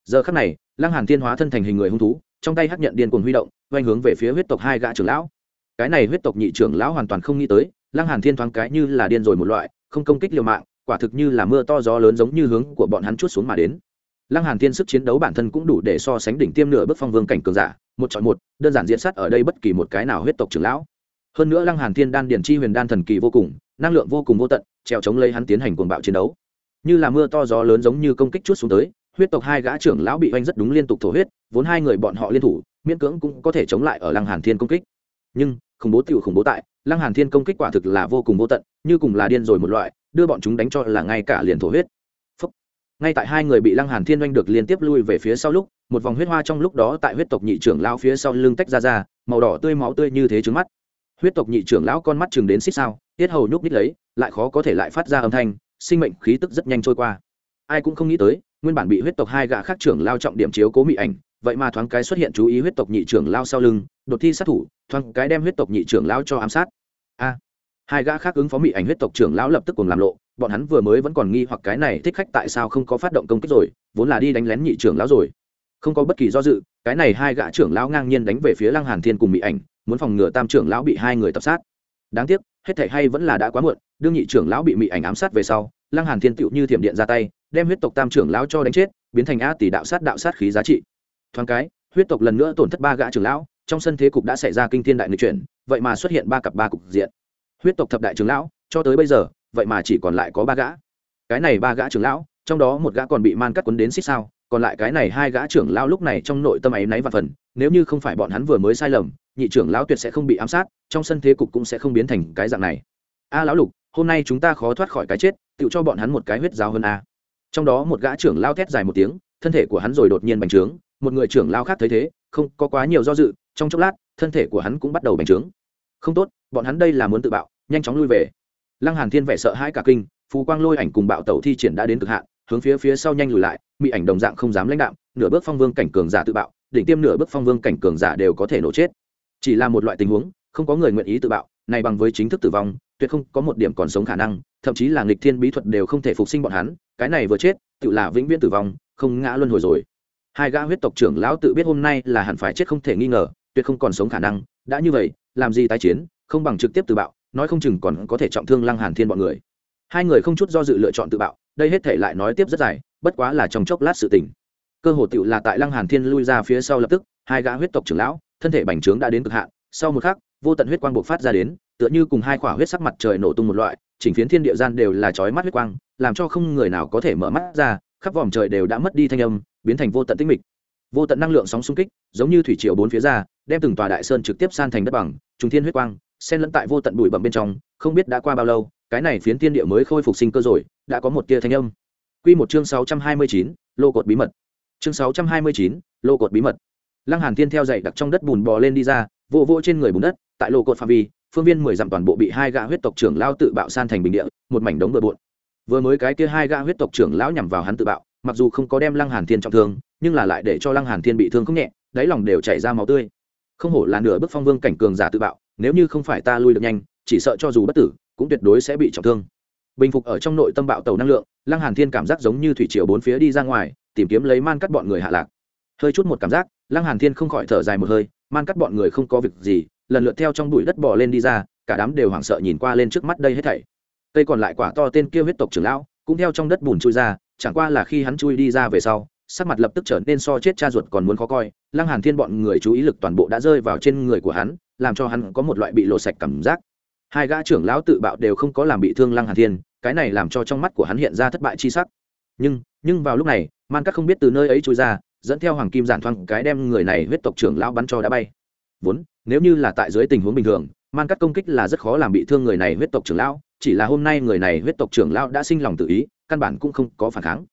Giờ khắc này, lăng hàn thiên hóa thân thành hình người hung thú, trong tay hắc nhận điên cuồng huy động quay hướng về phía huyết tộc hai gã trưởng lão. Cái này huyết tộc nhị trưởng lão hoàn toàn không nghĩ tới, lăng hàn thiên thoáng cái như là điên rồi một loại, không công kích liều mạng, quả thực như là mưa to gió lớn giống như hướng của bọn hắn chút xuống mà đến lăng hàn thiên sức chiến đấu bản thân cũng đủ để so sánh đỉnh tiêm nửa bước phong vương cảnh cường giả, một chọn một, đơn giản diện sát ở đây bất kỳ một cái nào huyết tộc trưởng lão. Hơn nữa lăng hàn thiên đan điển chi huyền đan thần kỳ vô cùng, năng lượng vô cùng vô tận, trèo chống lấy hắn tiến hành cuồng bạo chiến đấu. Như là mưa to gió lớn giống như công kích chút xuống tới, huyết tộc hai gã trưởng lão bị oanh rất đúng liên tục thổ huyết, vốn hai người bọn họ liên thủ, miễn cưỡng cũng có thể chống lại ở lăng hàn thiên công kích. Nhưng, khủng bố tiểu khủng bố tại, lăng hàn thiên công kích quả thực là vô cùng vô tận, như cùng là điên rồi một loại, đưa bọn chúng đánh cho là ngay cả liền thổ huyết ngay tại hai người bị lăng hàn thiên oanh được liên tiếp lui về phía sau lúc, một vòng huyết hoa trong lúc đó tại huyết tộc nhị trưởng lão phía sau lưng tách ra ra, màu đỏ tươi máu tươi như thế trứng mắt. Huyết tộc nhị trưởng lão con mắt chừng đến xích sao, tiết hầu nhúc nít lấy, lại khó có thể lại phát ra âm thanh, sinh mệnh khí tức rất nhanh trôi qua. Ai cũng không nghĩ tới, nguyên bản bị huyết tộc hai gã khác trưởng lao trọng điểm chiếu cố mị ảnh, vậy mà thoáng cái xuất hiện chú ý huyết tộc nhị trưởng lao sau lưng, đột thi sát thủ, thoáng cái đem huyết tộc nhị trưởng lao cho ám sát. A, hai gã khác ứng phó mị ảnh huyết tộc trưởng lão lập tức cùng làm lộ bọn hắn vừa mới vẫn còn nghi hoặc cái này thích khách tại sao không có phát động công kích rồi, vốn là đi đánh lén nhị trưởng lão rồi. Không có bất kỳ do dự, cái này hai gã trưởng lão ngang nhiên đánh về phía lăng hàn thiên cùng mỹ ảnh, muốn phòng ngừa tam trưởng lão bị hai người tập sát. Đáng tiếc, hết thảy hay vẫn là đã quá muộn, đương nhị trưởng lão bị mỹ ảnh ám sát về sau, lăng hàn thiên tựu như thiểm điện ra tay, đem huyết tộc tam trưởng lão cho đánh chết, biến thành a tỷ đạo sát đạo sát khí giá trị. Thoáng cái, huyết tộc lần nữa tổn thất ba gã trưởng lão, trong sân thế cục đã xảy ra kinh thiên đại nghịch chuyển, vậy mà xuất hiện ba cặp ba cục diện. Huyết tộc thập đại trưởng lão, cho tới bây giờ vậy mà chỉ còn lại có ba gã. Cái này ba gã trưởng lão, trong đó một gã còn bị man cắt quấn đến xích sao, còn lại cái này hai gã trưởng lão lúc này trong nội tâm ấy náy và phần, nếu như không phải bọn hắn vừa mới sai lầm, nhị trưởng lão tuyệt sẽ không bị ám sát, trong sân thế cục cũng sẽ không biến thành cái dạng này. A lão lục, hôm nay chúng ta khó thoát khỏi cái chết tự cho bọn hắn một cái huyết giáo hơn a. Trong đó một gã trưởng lao thét dài một tiếng, thân thể của hắn rồi đột nhiên bành trướng, một người trưởng lao khác thấy thế, không có quá nhiều do dự, trong chốc lát, thân thể của hắn cũng bắt đầu bành trướng. Không tốt, bọn hắn đây là muốn tự bạo, nhanh chóng lui về lăng hàn thiên vẻ sợ hãi cả kinh, phù quang lôi ảnh cùng bạo tẩu thi triển đã đến cực hạn, hướng phía phía sau nhanh lùi lại, mỹ ảnh đồng dạng không dám lãnh đạm, nửa bước phong vương cảnh cường giả tự bạo, đỉnh tiêm nửa bước phong vương cảnh cường giả đều có thể nổ chết. Chỉ là một loại tình huống, không có người nguyện ý tự bạo, này bằng với chính thức tử vong, tuyệt không có một điểm còn sống khả năng, thậm chí là nghịch thiên bí thuật đều không thể phục sinh bọn hắn, cái này vừa chết, tự là vĩnh viễn tử vong, không ngã luân hồi rồi. Hai gã huyết tộc trưởng lão tự biết hôm nay là hẳn phải chết không thể nghi ngờ, tuyệt không còn sống khả năng, đã như vậy, làm gì tái chiến, không bằng trực tiếp tự bạo nói không chừng còn có thể trọng thương lăng hàn thiên bọn người. Hai người không chút do dự lựa chọn tự bạo, đây hết thể lại nói tiếp rất dài, bất quá là trong chốc lát sự tình. Cơ hồ tựu là tại lăng hàn thiên lui ra phía sau lập tức, hai gã huyết tộc trưởng lão, thân thể bành trướng đã đến cực hạn, sau một khắc, vô tận huyết quang bộc phát ra đến, tựa như cùng hai quả huyết sắc mặt trời nổ tung một loại, chỉnh phiến thiên địa gian đều là chói mắt huyết quang, làm cho không người nào có thể mở mắt ra, khắp vòm trời đều đã mất đi thanh âm, biến thành vô tận tĩnh mịch. Vô tận năng lượng sóng xung kích, giống như thủy triều bốn phía ra, đem từng tòa đại sơn trực tiếp san thành đất bằng, trùng thiên huyết quang xen lẫn tại vô tận bụi bẩm bên trong không biết đã qua bao lâu cái này phiến thiên địa mới khôi phục sinh cơ rồi đã có một tia thanh âm. Quy một chương sáu trăm hai mươi chín, lô cột bí mật. Chương sáu trăm hai mươi chín, lô cột bí mật. Lăng hàn thiên theo dậy đặt trong đất bùn bò lên đi ra vô vô trên người bùn đất tại lô cột phạm vi phương viên mười dặm toàn bộ bị hai gã huyết tộc trưởng lão tự bạo san thành bình địa một mảnh đống bừa bộn. Vừa mới cái kia hai gã huyết tộc trưởng lão nhằm vào hắn tự bạo mặc dù không có đem lăng hàn thiên trọng thương nhưng là lại để cho lăng hàn thiên bị thương không nhẹ đáy lòng đều chảy ra máu tươi. Không hổ là nửa bước phong vương cảnh cường giả tự bạo nếu như không phải ta lui được nhanh, chỉ sợ cho dù bất tử, cũng tuyệt đối sẽ bị trọng thương. Bình phục ở trong nội tâm bạo tàu năng lượng, lăng hàn thiên cảm giác giống như thủy triều bốn phía đi ra ngoài, tìm kiếm lấy man cắt bọn người hạ lạc. Hơi chút một cảm giác, lăng hàn thiên không khỏi thở dài một hơi, man cắt bọn người không có việc gì, lần lượt theo trong bụi đất bò lên đi ra, cả đám đều hoảng sợ nhìn qua lên trước mắt đây hết thảy. Cây còn lại quả to tên kia huyết tộc trưởng lão, cũng theo trong đất bùn chui ra, chẳng qua là khi hắn chui đi ra về sau, sắc mặt lập tức trở nên so chết cha ruột còn muốn khó coi. Lăng hàn thiên bọn người chú ý lực toàn bộ đã rơi vào trên người của hắn làm cho hắn có một loại bị lộ sạch cảm giác. Hai gã trưởng lão tự bạo đều không có làm bị thương lăng hàn thiên, cái này làm cho trong mắt của hắn hiện ra thất bại chi sắc. Nhưng nhưng vào lúc này, man các không biết từ nơi ấy trôi ra, dẫn theo hoàng kim giản thoang cái đem người này huyết tộc trưởng lão bắn cho đã bay. Vốn, nếu như là tại dưới tình huống bình thường, man các công kích là rất khó làm bị thương người này huyết tộc trưởng lão, chỉ là hôm nay người này huyết tộc trưởng lão đã sinh lòng tự ý, căn bản cũng không có phản kháng.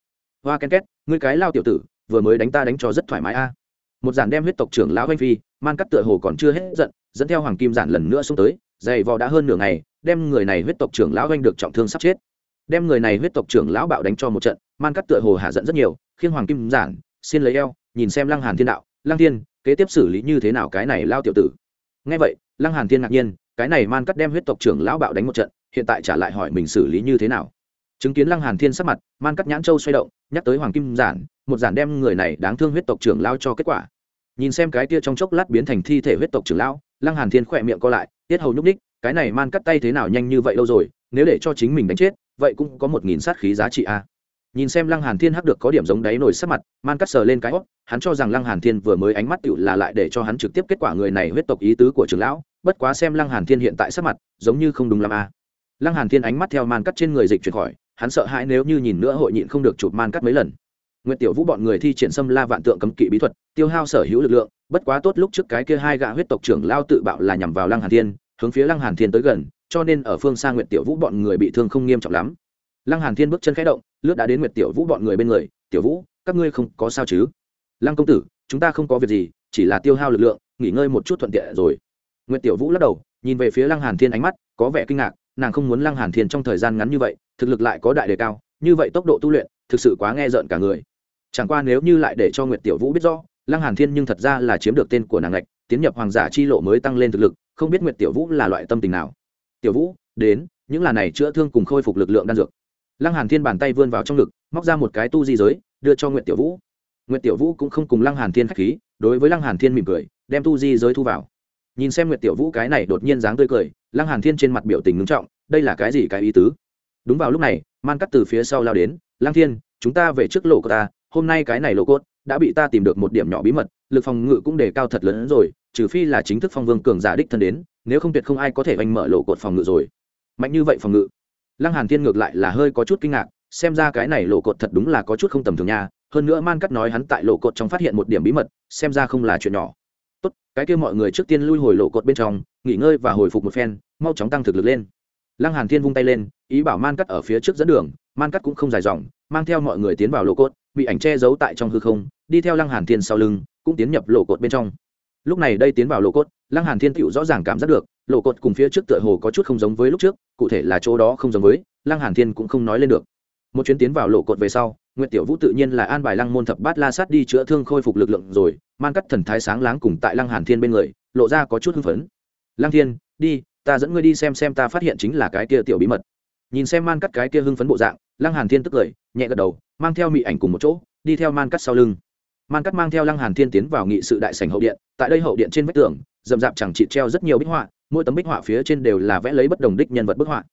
Hoa ken két, ngươi cái lao tiểu tử, vừa mới đánh ta đánh cho rất thoải mái a. Một giản đem huyết tộc trưởng lão vinh phi, man cắt tựa hồ còn chưa hết giận dẫn theo hoàng kim giản lần nữa xuống tới, dày vò đã hơn nửa ngày, đem người này huyết tộc trưởng lão anh được trọng thương sắp chết. Đem người này huyết tộc trưởng lão bạo đánh cho một trận, man cắt tựa hồ hạ giận rất nhiều khiến hoàng kim giản, xin lấy eo, nhìn xem lăng hàn thiên đạo, lăng thiên, kế tiếp xử lý như thế nào cái này lao tiểu tử? Ngay vậy, lăng hàn thiên ngạc nhiên, cái này man cắt đem huyết tộc trưởng lão bạo đánh một trận, hiện tại trả lại hỏi mình xử lý như thế nào? Chứng kiến lăng hàn thiên sắc mặt, man cắt nhãn châu xoay động, nhắc tới hoàng kim giản, một giản đem người này đáng thương huyết tộc trưởng lao cho kết quả nhìn xem cái kia trong chốc lát biến thành thi thể huyết tộc trưởng lão, lăng hàn thiên khỏe miệng co lại, tiết hầu nhúc ních cái này man cắt tay thế nào nhanh như vậy lâu rồi, nếu để cho chính mình đánh chết, vậy cũng có một nghìn sát khí giá trị a. Nhìn xem lăng hàn thiên hắc được có điểm giống đáy nổi sắc mặt, man cắt sờ lên cái hót hắn cho rằng lăng hàn thiên vừa mới ánh mắt tựu là lại để cho hắn trực tiếp kết quả người này huyết tộc ý tứ của trưởng lão, bất quá xem lăng hàn thiên hiện tại sắc mặt, giống như không đúng lắm a. Lăng hàn thiên ánh mắt theo man cắt trên người dịch chuyển khỏi, hắn sợ hãi nếu như nhìn nữa hội nhịn không được chụp man cắt mấy lần. Nguyệt Tiểu Vũ bọn người thi triển xâm la vạn tượng cấm kỵ bí thuật, tiêu hao sở hữu lực lượng, bất quá tốt lúc trước cái kia hai gã huyết tộc trưởng lao tự bạo là nhằm vào Lăng Hàn Thiên, hướng phía Lăng Hàn Thiên tới gần, cho nên ở phương xa Nguyệt Tiểu Vũ bọn người bị thương không nghiêm trọng lắm. Lăng Hàn Thiên bước chân khẽ động, lướt đã đến Nguyệt Tiểu Vũ bọn người bên người, "Tiểu Vũ, các ngươi không có sao chứ?" lăng công tử chúng ta không có việc gì chỉ là tiêu hao lực lượng nghỉ ngơi một chút thuận tiện rồi Nguyệt tiểu vũ lắc đầu nhìn về phía lăng hàn thiên ánh mắt có vẻ kinh ngạc nàng không muốn lăng hàn thiên trong thời gian ngắn như vậy thực lực lại có đại đề cao như vậy tốc độ tu luyện thực sự quá nghe rợn cả người chẳng qua nếu như lại để cho nguyệt tiểu vũ biết rõ, lăng hàn thiên nhưng thật ra là chiếm được tên của nàng lệch tiến nhập hoàng giả chi lộ mới tăng lên thực lực, không biết nguyệt tiểu vũ là loại tâm tình nào. Tiểu vũ, đến, những là này chữa thương cùng khôi phục lực lượng đan dược. Lăng hàn thiên bàn tay vươn vào trong ngực, móc ra một cái tu di giới, đưa cho nguyệt tiểu vũ. Nguyệt tiểu vũ cũng không cùng lăng hàn thiên khách khí, đối với lăng hàn thiên mỉm cười, đem tu di giới thu vào. Nhìn xem nguyệt tiểu vũ cái này đột nhiên dáng tươi cười, lăng hàn thiên trên mặt biểu tình ngưng trọng, đây là cái gì cái ý tứ? Đúng vào lúc này, man cắt từ phía sau lao đến, lăng thiên, chúng ta về trước lộ của ta hôm nay cái này lộ cốt đã bị ta tìm được một điểm nhỏ bí mật, lực phòng ngự cũng đề cao thật lớn rồi, trừ phi là chính thức phong vương cường giả đích thân đến, nếu không tuyệt không ai có thể oanh mở lộ cột phòng ngự rồi. Mạnh như vậy phòng ngự. Lăng hàn thiên ngược lại là hơi có chút kinh ngạc, xem ra cái này lộ cột thật đúng là có chút không tầm thường nha, hơn nữa man cắt nói hắn tại lộ cột trong phát hiện một điểm bí mật, xem ra không là chuyện nhỏ. Tốt, cái kia mọi người trước tiên lui hồi lộ cột bên trong, nghỉ ngơi và hồi phục một phen, mau chóng tăng thực lực lên. Lăng hàn thiên vung tay lên, ý bảo man cắt ở phía trước dẫn đường, man cắt cũng không dài dòng, mang theo mọi người tiến vào lộ cột bị ảnh che giấu tại trong hư không, đi theo lăng hàn thiên sau lưng, cũng tiến nhập lộ cột bên trong. Lúc này đây tiến vào lộ cốt lăng hàn thiên tựu rõ ràng cảm giác được lộ cột cùng phía trước tựa hồ có chút không giống với lúc trước, cụ thể là chỗ đó không giống với, lăng hàn thiên cũng không nói lên được. Một chuyến tiến vào lộ cột về sau, nguyệt tiểu vũ tự nhiên là an bài lăng môn thập bát la sát đi chữa thương khôi phục lực lượng rồi man cắt thần thái sáng láng cùng tại lăng hàn thiên bên người, lộ ra có chút hưng phấn. Lăng thiên, đi, ta dẫn ngươi đi xem xem ta phát hiện chính là cái kia tiểu bí mật. Nhìn xem man cắt cái kia hưng phấn bộ dạng lăng hàn thiên tức cười, nhẹ gật đầu, mang theo mị ảnh cùng một chỗ, đi theo man cắt sau lưng. Man cắt mang theo lăng hàn thiên tiến vào nghị sự đại sảnh hậu điện, tại đây hậu điện trên vách tường, rậm rạp chẳng chị treo rất nhiều bích họa, mỗi tấm bích họa phía trên đều là vẽ lấy bất đồng đích nhân vật bức họa.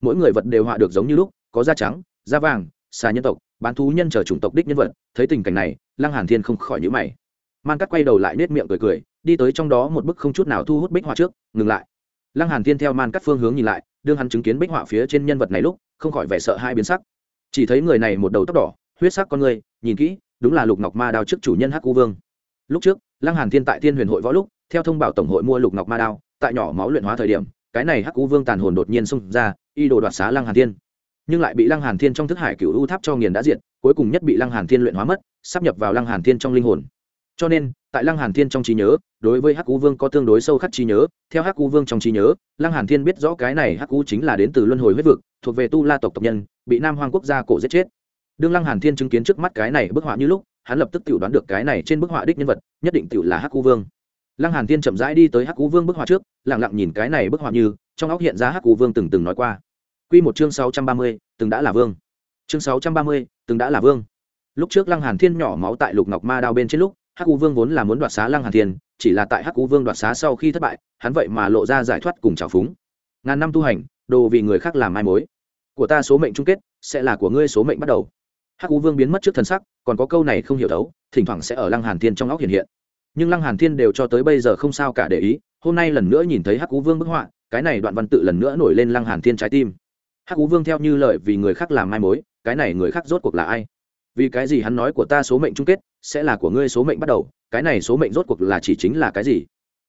Mỗi người vật đều họa được giống như lúc, có da trắng, da vàng, xà nhân tộc, bán thú nhân chờ chủng tộc đích nhân vật, thấy tình cảnh này, lăng hàn thiên không khỏi nhíu mày. Man cắt quay đầu lại nết miệng cười cười, đi tới trong đó một bức không chút nào thu hút bích họa trước, ngừng lại. Lăng hàn thiên theo man cắt phương hướng nhìn lại đương hắn chứng kiến bích họa phía trên nhân vật này lúc không khỏi vẻ sợ hai biến sắc. Chỉ thấy người này một đầu tóc đỏ, huyết sắc con người, nhìn kỹ, đúng là lục ngọc ma đao trước chủ nhân hắc u vương. Lúc trước, lăng hàn thiên tại thiên huyền hội võ lúc, theo thông báo tổng hội mua lục ngọc ma đao, tại nhỏ máu luyện hóa thời điểm, cái này hắc u vương tàn hồn đột nhiên xông ra, y đồ đoạt xá lăng hàn thiên. Nhưng lại bị lăng hàn thiên trong thức hải cửu u tháp cho nghiền đã diệt, cuối cùng nhất bị lăng hàn thiên luyện hóa mất, sắp nhập vào lăng hàn thiên trong linh hồn cho nên tại lăng hàn thiên trong trí nhớ đối với hắc u vương có tương đối sâu khắc trí nhớ theo hắc u vương trong trí nhớ lăng hàn thiên biết rõ cái này hắc u chính là đến từ luân hồi huyết vực thuộc về tu la tộc tộc nhân bị nam hoàng quốc gia cổ giết chết. Đương lăng hàn thiên chứng kiến trước mắt cái này bức họa như lúc hắn lập tức tự đoán được cái này trên bức họa đích nhân vật nhất định tự là hắc u vương. Lăng hàn thiên chậm rãi đi tới hắc u vương bức họa trước lặng lặng nhìn cái này bức họa như trong óc hiện ra hắc u vương từng từng nói qua. Quy một chương 630, từng đã là vương. Chương 630, từng đã là vương. Lúc trước lăng hàn thiên nhỏ máu tại lục ngọc ma đao bên trên lúc hắc u vương vốn là muốn đoạt xá lăng hàn thiên, chỉ là tại hắc u vương đoạt xá sau khi thất bại, hắn vậy mà lộ ra giải thoát cùng trào phúng. Ngàn năm tu hành, đồ vì người khác làm mai mối. Của ta số mệnh chung kết, sẽ là của ngươi số mệnh bắt đầu. Hắc u vương biến mất trước thần sắc, còn có câu này không hiểu đấu, thỉnh thoảng sẽ ở lăng hàn thiên trong óc hiện hiện. Nhưng lăng hàn thiên đều cho tới bây giờ không sao cả để ý, hôm nay lần nữa nhìn thấy hắc u vương bức họa, cái này đoạn văn tự lần nữa nổi lên lăng hàn thiên trái tim. Hắc u vương theo như lời vì người khác làm mai mối, cái này người khác rốt cuộc là ai? Vì cái gì hắn nói của ta số mệnh chung kết sẽ là của ngươi số mệnh bắt đầu, cái này số mệnh rốt cuộc là chỉ chính là cái gì?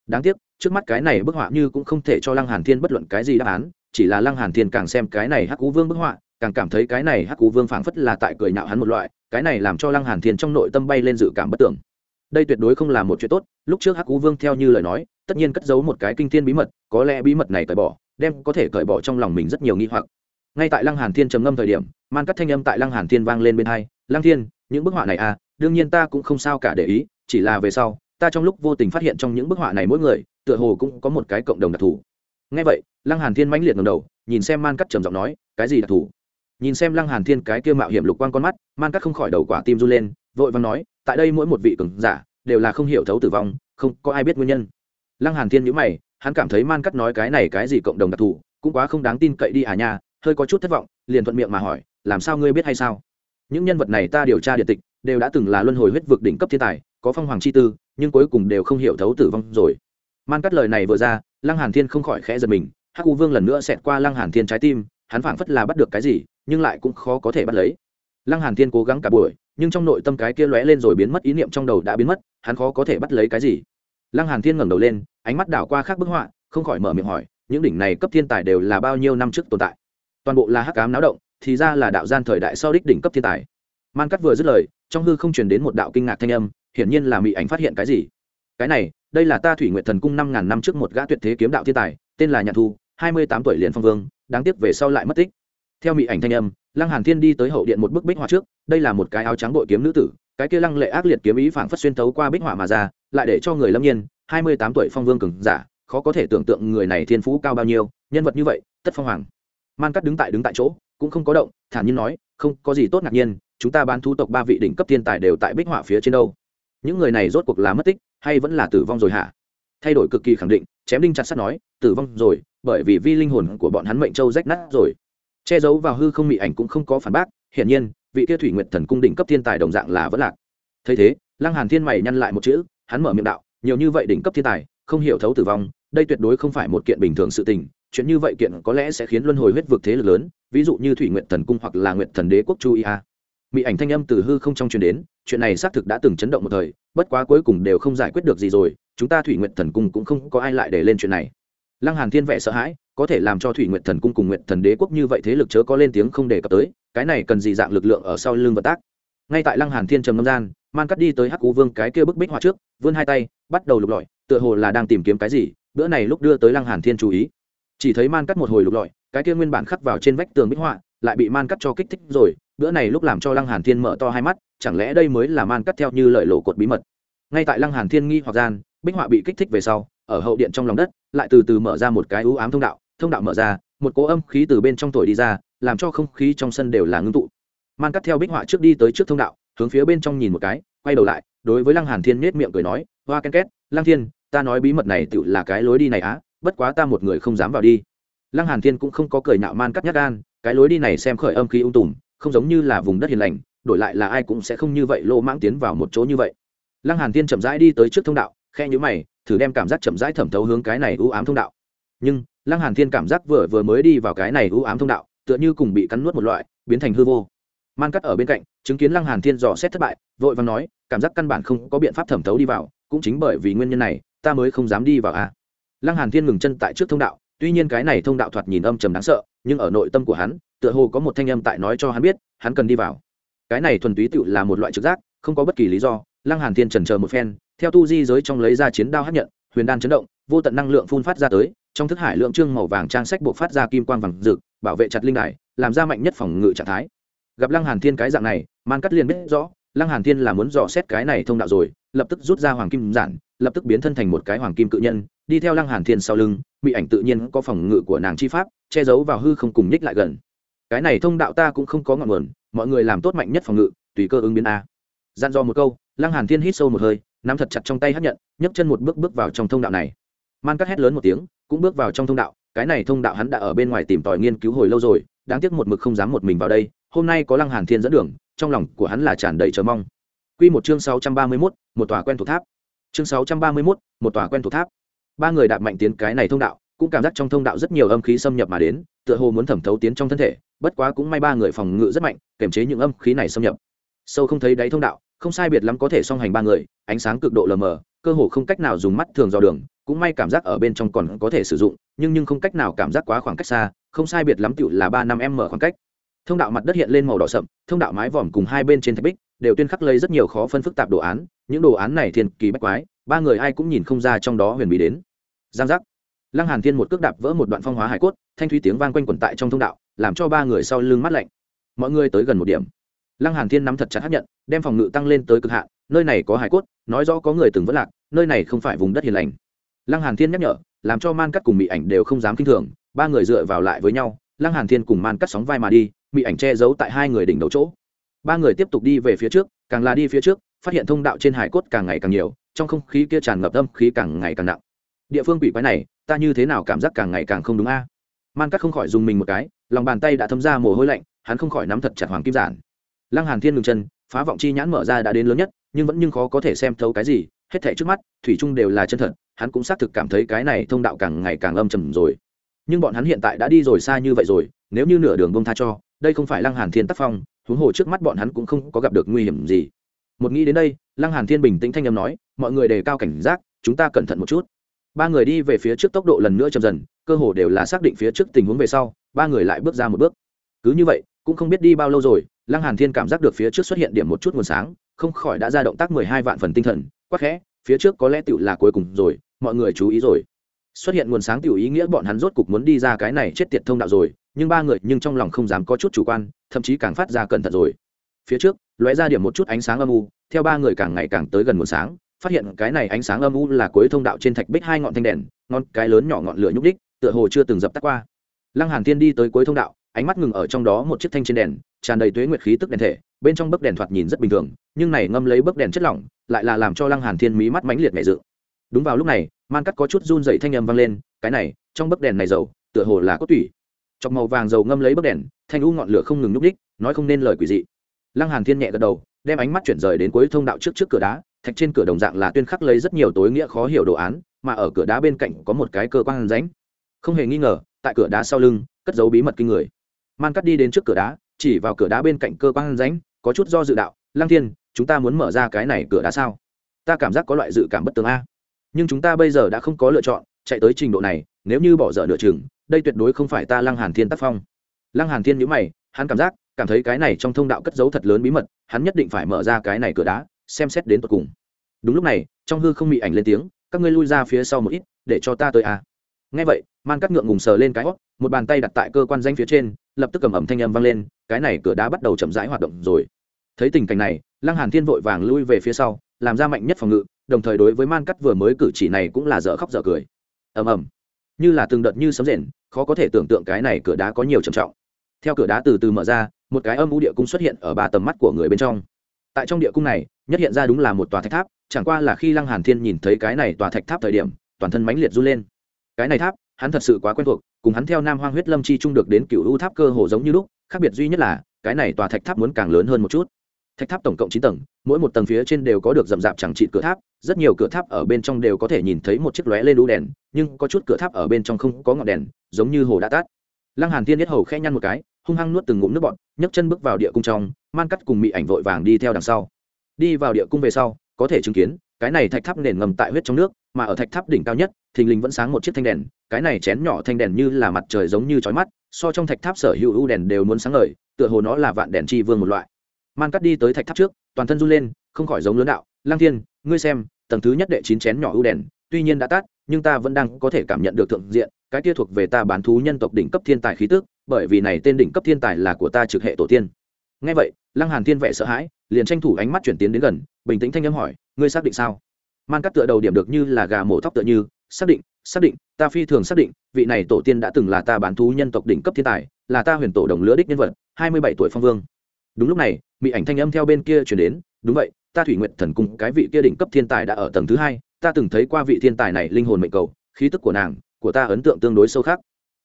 Đáng tiếc, trước mắt cái này bức họa như cũng không thể cho lăng hàn thiên bất luận cái gì đáp án, chỉ là lăng hàn thiên càng xem cái này hắc cú vương bức họa, càng cảm thấy cái này hắc cú vương phảng phất là tại cười nhạo hắn một loại, cái này làm cho lăng hàn thiên trong nội tâm bay lên dự cảm bất tưởng đây tuyệt đối không là một chuyện tốt, lúc trước hắc cú vương theo như lời nói, tất nhiên cất giấu một cái kinh thiên bí mật, có lẽ bí mật này cởi bỏ, đem có thể cởi bỏ trong lòng mình rất nhiều nghi hoặc. Ngay tại lăng hàn thiên trầm ngâm thời điểm, man cắt thanh âm tại lăng hàn thiên vang lên bên hai, lăng thiên, những bức họa này à đương nhiên ta cũng không sao cả để ý, chỉ là về sau, ta trong lúc vô tình phát hiện trong những bức họa này mỗi người, tựa hồ cũng có một cái cộng đồng đặc thù. Ngay vậy, lăng hàn thiên mãnh liệt ngầm đầu, nhìn xem man cắt trầm giọng nói, cái gì đặc thù? Nhìn xem lăng hàn thiên cái kia mạo hiểm lục quang con mắt, man cắt không khỏi đầu quả tim run lên, vội vàng nói, tại đây mỗi một vị cường giả, đều là không hiểu thấu tử vong, không có ai biết nguyên nhân. Lăng hàn thiên nhíu mày, hắn cảm thấy man cắt nói cái này cái gì cộng đồng đặc thù, cũng quá không đáng tin cậy đi à nha, hơi có chút thất vọng, liền thuận miệng mà hỏi, làm sao ngươi biết hay sao? Những nhân vật này ta điều tra địa tịch đều đã từng là luân hồi huyết vực đỉnh cấp thiên tài, có phong hoàng chi tư, nhưng cuối cùng đều không hiểu thấu tử vong rồi. Man cắt lời này vừa ra, lăng hàn thiên không khỏi khẽ giật mình, hắc u vương lần nữa xẹt qua lăng hàn thiên trái tim, hắn phảng phất là bắt được cái gì, nhưng lại cũng khó có thể bắt lấy. Lăng hàn thiên cố gắng cả buổi, nhưng trong nội tâm cái kia lóe lên rồi biến mất ý niệm trong đầu đã biến mất, hắn khó có thể bắt lấy cái gì. Lăng hàn thiên ngẩng đầu lên, ánh mắt đảo qua khác bức họa, không khỏi mở miệng hỏi, những đỉnh này cấp thiên tài đều là bao nhiêu năm trước tồn tại? Toàn bộ là hắc ám náo động, thì ra là đạo gian thời đại sau đích đỉnh cấp thiên tài man cắt vừa dứt lời, trong hư không truyền đến một đạo kinh ngạc thanh âm, hiển nhiên là mỹ ảnh phát hiện cái gì. Cái này, đây là ta thủy nguyện thần cung năm ngàn năm trước một gã tuyệt thế kiếm đạo thiên tài, tên là nhạn thu, hai mươi tám tuổi liền phong vương, đáng tiếc về sau lại mất tích. Theo mỹ ảnh thanh âm, lăng hàn thiên đi tới hậu điện một bức bích họa trước, đây là một cái áo trắng bội kiếm nữ tử, cái kia lăng lệ ác liệt kiếm ý phảng phất xuyên tấu qua bích họa mà ra, lại để cho người lâm nhiên, hai mươi tám tuổi phong vương cường giả, khó có thể tưởng tượng người này thiên phú cao bao nhiêu, nhân vật như vậy, tất phong hoàng. Man cắt đứng tại đứng tại chỗ, cũng không có động, thản nhiên nói, không có gì tốt ngạc nhiên chúng ta bán thu tộc ba vị đỉnh cấp thiên tài đều tại bích họa phía trên đâu. Những người này rốt cuộc là mất tích, hay vẫn là tử vong rồi hả? Thay đổi cực kỳ khẳng định, chém đinh chặt sắt nói, tử vong rồi, bởi vì vi linh hồn của bọn hắn mệnh châu rách nát rồi. Che giấu vào hư không mị ảnh cũng không có phản bác, hiển nhiên, vị kia thủy nguyện thần cung đỉnh cấp thiên tài đồng dạng là vẫn lạc. Thấy thế, lăng hàn thiên mày nhăn lại một chữ, hắn mở miệng đạo, nhiều như vậy đỉnh cấp thiên tài, không hiểu thấu tử vong, đây tuyệt đối không phải một kiện bình thường sự tình, chuyện như vậy kiện có lẽ sẽ khiến luân hồi huyết vực thế lực lớn, ví dụ như thủy nguyện thần cung hoặc là nguyện thần đế quốc chu ia mỹ ảnh thanh âm từ hư không trong truyền đến, chuyện này xác thực đã từng chấn động một thời, bất quá cuối cùng đều không giải quyết được gì rồi, chúng ta thủy nguyện thần cung cũng không có ai lại để lên chuyện này. Lăng hàn thiên vẻ sợ hãi, có thể làm cho thủy nguyện thần cung cùng nguyện thần đế quốc như vậy thế lực chớ có lên tiếng không đề cập tới, cái này cần gì dạng lực lượng ở sau lưng vật tác. Ngay tại lăng hàn thiên trầm ngâm gian, man cắt đi tới hắc cú vương cái kia bức bích họa trước, vươn hai tay, bắt đầu lục lọi, tựa hồ là đang tìm kiếm cái gì, bữa này lúc đưa tới lăng hàn thiên chú ý. Chỉ thấy man cắt một hồi lục lọi, cái kia nguyên bản khắc vào trên vách tường bích họa lại bị man cắt cho kích thích rồi, bữa này lúc làm cho lăng hàn thiên mở to hai mắt, chẳng lẽ đây mới là man cắt theo như lời lộ cột bí mật? Ngay tại lăng hàn thiên nghi hoặc gian, bích họa bị kích thích về sau, ở hậu điện trong lòng đất, lại từ từ mở ra một cái ưu ám thông đạo thông đạo mở ra, một cỗ âm khí từ bên trong thổi đi ra, làm cho không khí trong sân đều là ngưng tụ. Man cắt theo bích họa trước đi tới trước thông đạo, hướng phía bên trong nhìn một cái, quay đầu lại, đối với lăng hàn thiên nết miệng cười nói, hoa ken két, lăng thiên, ta nói bí mật này tự là cái lối đi này á, bất quá ta một người không dám vào đi. Lăng hàn thiên cũng không có cười nạo man cắt nhát gan cái lối đi này xem khởi âm khí ung tùm, không giống như là vùng đất hiền lành, đổi lại là ai cũng sẽ không như vậy lô mãng tiến vào một chỗ như vậy. Lăng hàn thiên chậm rãi đi tới trước thông đạo khe nhíu mày, thử đem cảm giác chậm rãi thẩm thấu hướng cái này u ám thông đạo. Nhưng, lăng hàn thiên cảm giác vừa vừa mới đi vào cái này u ám thông đạo, tựa như cùng bị cắn nuốt một loại, biến thành hư vô. Man cắt ở bên cạnh, chứng kiến lăng hàn thiên dò xét thất bại, vội vàng nói, cảm giác căn bản không có biện pháp thẩm thấu đi vào, cũng chính bởi vì nguyên nhân này, ta mới không dám đi vào a à. lăng hàn thiên ngừng chân tại trước thông đạo tuy nhiên cái này thông đạo thoạt nhìn âm trầm đáng sợ, nhưng ở nội tâm của hắn, tựa hồ có một thanh âm tại nói cho hắn biết, hắn cần đi vào. Cái này thuần túy tự là một loại trực giác, không có bất kỳ lý do, lăng hàn thiên chần chờ một phen, theo tu di giới trong lấy ra chiến đao hấp nhận, huyền đan chấn động, vô tận năng lượng phun phát ra tới, trong thức hải lượng trương màu vàng trang sách buộc phát ra kim quang vàng rực, bảo vệ chặt linh đài, làm ra mạnh nhất phòng ngự trạng thái. Gặp lăng hàn thiên cái dạng này, man cắt liền biết rõ, lăng hàn thiên là muốn dò xét cái này thông đạo rồi, lập tức rút ra hoàng kim giản, lập tức biến thân thành một cái hoàng kim cự nhân, đi theo lăng hàn thiên sau lưng bị ảnh tự nhiên có phòng ngự của nàng chi pháp che giấu vào hư không cùng nhích lại gần. Cái này thông đạo ta cũng không có ngọn nguồn mọi người làm tốt mạnh nhất phòng ngự tùy cơ ứng biến a. Dặn dò một câu lăng hàn thiên hít sâu một hơi nắm thật chặt trong tay hấp nhận nhấc chân một bước bước vào trong thông đạo này. Man cắt hét lớn một tiếng cũng bước vào trong thông đạo cái này thông đạo hắn đã ở bên ngoài tìm tòi nghiên cứu hồi lâu rồi đáng tiếc một mực không dám một mình vào đây hôm nay có lăng hàn thiên dẫn đường trong lòng của hắn là tràn đầy chờ mong. Quy một chương 631, một tòa quen thuộc tháp. Chương 631, một tòa quen thuộc tháp ba người đạp mạnh tiến cái này thông đạo, cũng cảm giác trong thông đạo rất nhiều âm khí xâm nhập mà đến, tựa hồ muốn thẩm thấu tiến trong thân thể, bất quá cũng may ba người phòng ngự rất mạnh kềm chế những âm khí này xâm nhập. Sâu không thấy đáy thông đạo, không sai biệt lắm có thể song hành ba người, ánh sáng cực độ lờ mờ, cơ hồ không cách nào dùng mắt thường dò đường, cũng may cảm giác ở bên trong còn có thể sử dụng, nhưng nhưng không cách nào cảm giác quá khoảng cách xa, không sai biệt lắm tựu là ba năm m khoảng cách. Thông đạo mặt đất hiện lên màu đỏ sậm, thông đạo mái vòm cùng hai bên trên thạch bích, đều tuyên khắc lấy rất nhiều khó phân phức tạp đồ án, những đồ án này thiên kỳ bách quái ba người ai cũng nhìn không ra trong đó huyền bí đến. Giang giác. Lăng hàn thiên một cước đạp vỡ một đoạn phong hóa hải cốt, thanh thúy tiếng vang quanh quẩn tại trong thông đạo, làm cho ba người sau lưng mắt lạnh. Mọi người tới gần một điểm. Lăng hàn thiên nắm thật chặt hấp nhận, đem phòng ngự tăng lên tới cực hạn, nơi này có hải cốt, nói rõ có người từng vất lạc, nơi này không phải vùng đất hiền lành. Lăng hàn thiên nhắc nhở, làm cho man cắt cùng mỹ ảnh đều không dám kinh thường, ba người dựa vào lại với nhau, lăng hàn thiên cùng man cắt sóng vai mà đi mỹ ảnh che giấu tại hai người đỉnh đầu chỗ. Ba người tiếp tục đi về phía trước, càng là đi phía trước, phát hiện thông đạo trên hải cốt càng ngày càng nhiều trong không khí kia tràn ngập âm khí càng ngày càng nặng. Địa phương quỷ quái này, ta như thế nào cảm giác càng ngày càng không đúng a? Man cắt không khỏi dùng mình một cái, lòng bàn tay đã thấm ra mồ hôi lạnh, hắn không khỏi nắm thật chặt hoàng kim giản. Lăng hàn thiên ngừng chân, phá vọng chi nhãn mở ra đã đến lớn nhất, nhưng vẫn nhưng khó có thể xem thấu cái gì, hết thảy trước mắt, thủy chung đều là chân thật, hắn cũng xác thực cảm thấy cái này thông đạo càng ngày càng âm trầm rồi. Nhưng bọn hắn hiện tại đã đi rồi xa như vậy rồi, nếu như nửa đường bông tha cho, đây không phải lăng hàn thiên tác phong, huống hồ trước mắt bọn hắn cũng không có gặp được nguy hiểm gì một nghĩ đến đây, lăng hàn thiên bình tĩnh thanh âm nói, mọi người đề cao cảnh giác, chúng ta cẩn thận một chút. Ba người đi về phía trước tốc độ lần nữa chậm dần, cơ hồ đều là xác định phía trước tình huống về sau, ba người lại bước ra một bước. Cứ như vậy, cũng không biết đi bao lâu rồi, lăng hàn thiên cảm giác được phía trước xuất hiện điểm một chút nguồn sáng, không khỏi đã ra động tác mười hai vạn phần tinh thần, quá khẽ, phía trước có lẽ tựu là cuối cùng rồi, mọi người chú ý rồi. Xuất hiện nguồn sáng tiểu ý nghĩa bọn hắn rốt cục muốn đi ra cái này chết tiệt thông đạo rồi, nhưng ba người nhưng trong lòng không dám có chút chủ quan, thậm chí càng phát ra cẩn thận rồi phía trước, lóe ra điểm một chút ánh sáng âm u, theo ba người càng ngày càng tới gần nguồn sáng, phát hiện cái này ánh sáng âm u là cuối thông đạo trên thạch bích hai ngọn thanh đèn ngọn cái lớn nhỏ ngọn lửa nhúc đích tựa hồ chưa từng dập tắt qua. Lăng hàn Thiên đi tới cuối thông đạo, ánh mắt ngừng ở trong đó một chiếc thanh trên đèn, tràn đầy tuế nguyệt khí tức đèn thể, bên trong bức đèn thoạt nhìn rất bình thường, nhưng này ngâm lấy bức đèn chất lỏng, lại là làm cho lăng hàn thiên mí mắt mãnh liệt mẹ dự. Đúng vào lúc này, man cắt có chút run dậy thanh âm vang lên, cái này, trong bức đèn này dầu, tựa hồ là có tủy. Chọc màu vàng dầu ngâm lấy bức đèn, thanh u ngọn lửa không ngừng nhúc đích nói không nên lời quỷ dị lăng hàn thiên nhẹ gật đầu, đem ánh mắt chuyển rời đến cuối thông đạo trước trước cửa đá, thạch trên cửa đồng dạng là tuyên khắc lấy rất nhiều tối nghĩa khó hiểu đồ án, mà ở cửa đá bên cạnh có một cái cơ quan rãnh. Không hề nghi ngờ, tại cửa đá sau lưng, cất giấu bí mật kinh người. Man cắt đi đến trước cửa đá, chỉ vào cửa đá bên cạnh cơ quan rãnh, có chút do dự đạo, lăng thiên, chúng ta muốn mở ra cái này cửa đá sao? Ta cảm giác có loại dự cảm bất tường a. Nhưng chúng ta bây giờ đã không có lựa chọn, chạy tới trình độ này, nếu như bỏ dở nửa chừng, đây tuyệt đối không phải ta lăng hàn thiên tác phong. Lăng hàn thiên nhíu mày, hắn cảm giác cảm thấy cái này trong thông đạo cất giấu thật lớn bí mật, hắn nhất định phải mở ra cái này cửa đá, xem xét đến tận cùng. Đúng lúc này, trong hư không bị ảnh lên tiếng, các ngươi lui ra phía sau một ít, để cho ta tới à. Nghe vậy, man cắt ngượng ngùng sờ lên cái hót một bàn tay đặt tại cơ quan danh phía trên, lập tức cầm ẩm thanh âm vang lên, cái này cửa đá bắt đầu chậm rãi hoạt động rồi. Thấy tình cảnh này, lăng hàn thiên vội vàng lui về phía sau, làm ra mạnh nhất phòng ngự, đồng thời đối với man cắt vừa mới cử chỉ này cũng là dở khóc dở cười. Ầm ầm. Như là từng đợt như sấm rền, khó có thể tưởng tượng cái này cửa đá có nhiều trầm trọng. Theo cửa đá từ từ mở ra một cái âm u địa cung xuất hiện ở ba tầm mắt của người bên trong. Tại trong địa cung này, nhất hiện ra đúng là một tòa thạch tháp, chẳng qua là khi lăng hàn thiên nhìn thấy cái này tòa thạch tháp thời điểm, toàn thân mãnh liệt run lên. Cái này tháp, hắn thật sự quá quen thuộc, cùng hắn theo nam hoang huyết lâm chi trung được đến cựu u tháp cơ hồ giống như lúc, khác biệt duy nhất là, cái này tòa thạch tháp muốn càng lớn hơn một chút. Thạch tháp tổng cộng chín tầng, mỗi một tầng phía trên đều có được rậm rạp chẳng trị cửa tháp, rất nhiều cửa tháp ở bên trong đều có thể nhìn thấy một chiếc lóe lên đu đèn, nhưng có chút cửa tháp ở bên trong không có ngọn đèn, giống như hồ đã tát lăng hàn tiên nhất hầu khẽ nhăn một cái hung hăng nuốt từng ngụm nước bọt, nhấc chân bước vào địa cung trong, man cắt cùng mị ảnh vội vàng đi theo đằng sau. Đi vào địa cung về sau, có thể chứng kiến, cái này thạch tháp nền ngầm tại huyết trong nước, mà ở thạch tháp đỉnh cao nhất, thình lình vẫn sáng một chiếc thanh đèn, cái này chén nhỏ thanh đèn như là mặt trời giống như chói mắt, so trong thạch tháp sở hữu ưu đèn đều muốn sáng ngời, tựa hồ nó là vạn đèn chi vương một loại. Man cắt đi tới thạch tháp trước, toàn thân run lên, không khỏi giống lớn đạo, lang thiên, ngươi xem, tầng thứ nhất đệ chín chén nhỏ ưu đèn, tuy nhiên đã tắt, nhưng ta vẫn đang có thể cảm nhận được thượng diện, cái kia thuộc về ta bán thú nhân tộc đỉnh cấp thiên tài khí tức bởi vì này tên đỉnh cấp thiên tài là của ta trực hệ tổ tiên. Ngay vậy, lăng hàn thiên vẻ sợ hãi, liền tranh thủ ánh mắt chuyển tiến đến gần, bình tĩnh thanh âm hỏi, ngươi xác định sao? Man cắt tựa đầu điểm được như là gà mổ tóc tựa như, xác định xác định, ta phi thường xác định, vị này tổ tiên đã từng là ta bán thú nhân tộc đỉnh cấp thiên tài, là ta huyền tổ đồng lứa đích nhân vật, hai mươi bảy tuổi phong vương. Đúng lúc này bị ảnh thanh âm theo bên kia chuyển đến, đúng vậy, ta thủy nguyện thần cung, cái vị kia đỉnh cấp thiên tài đã ở tầng thứ hai, ta từng thấy qua vị thiên tài này linh hồn mệnh cầu, khí tức của nàng, của ta ấn tượng tương đối sâu khác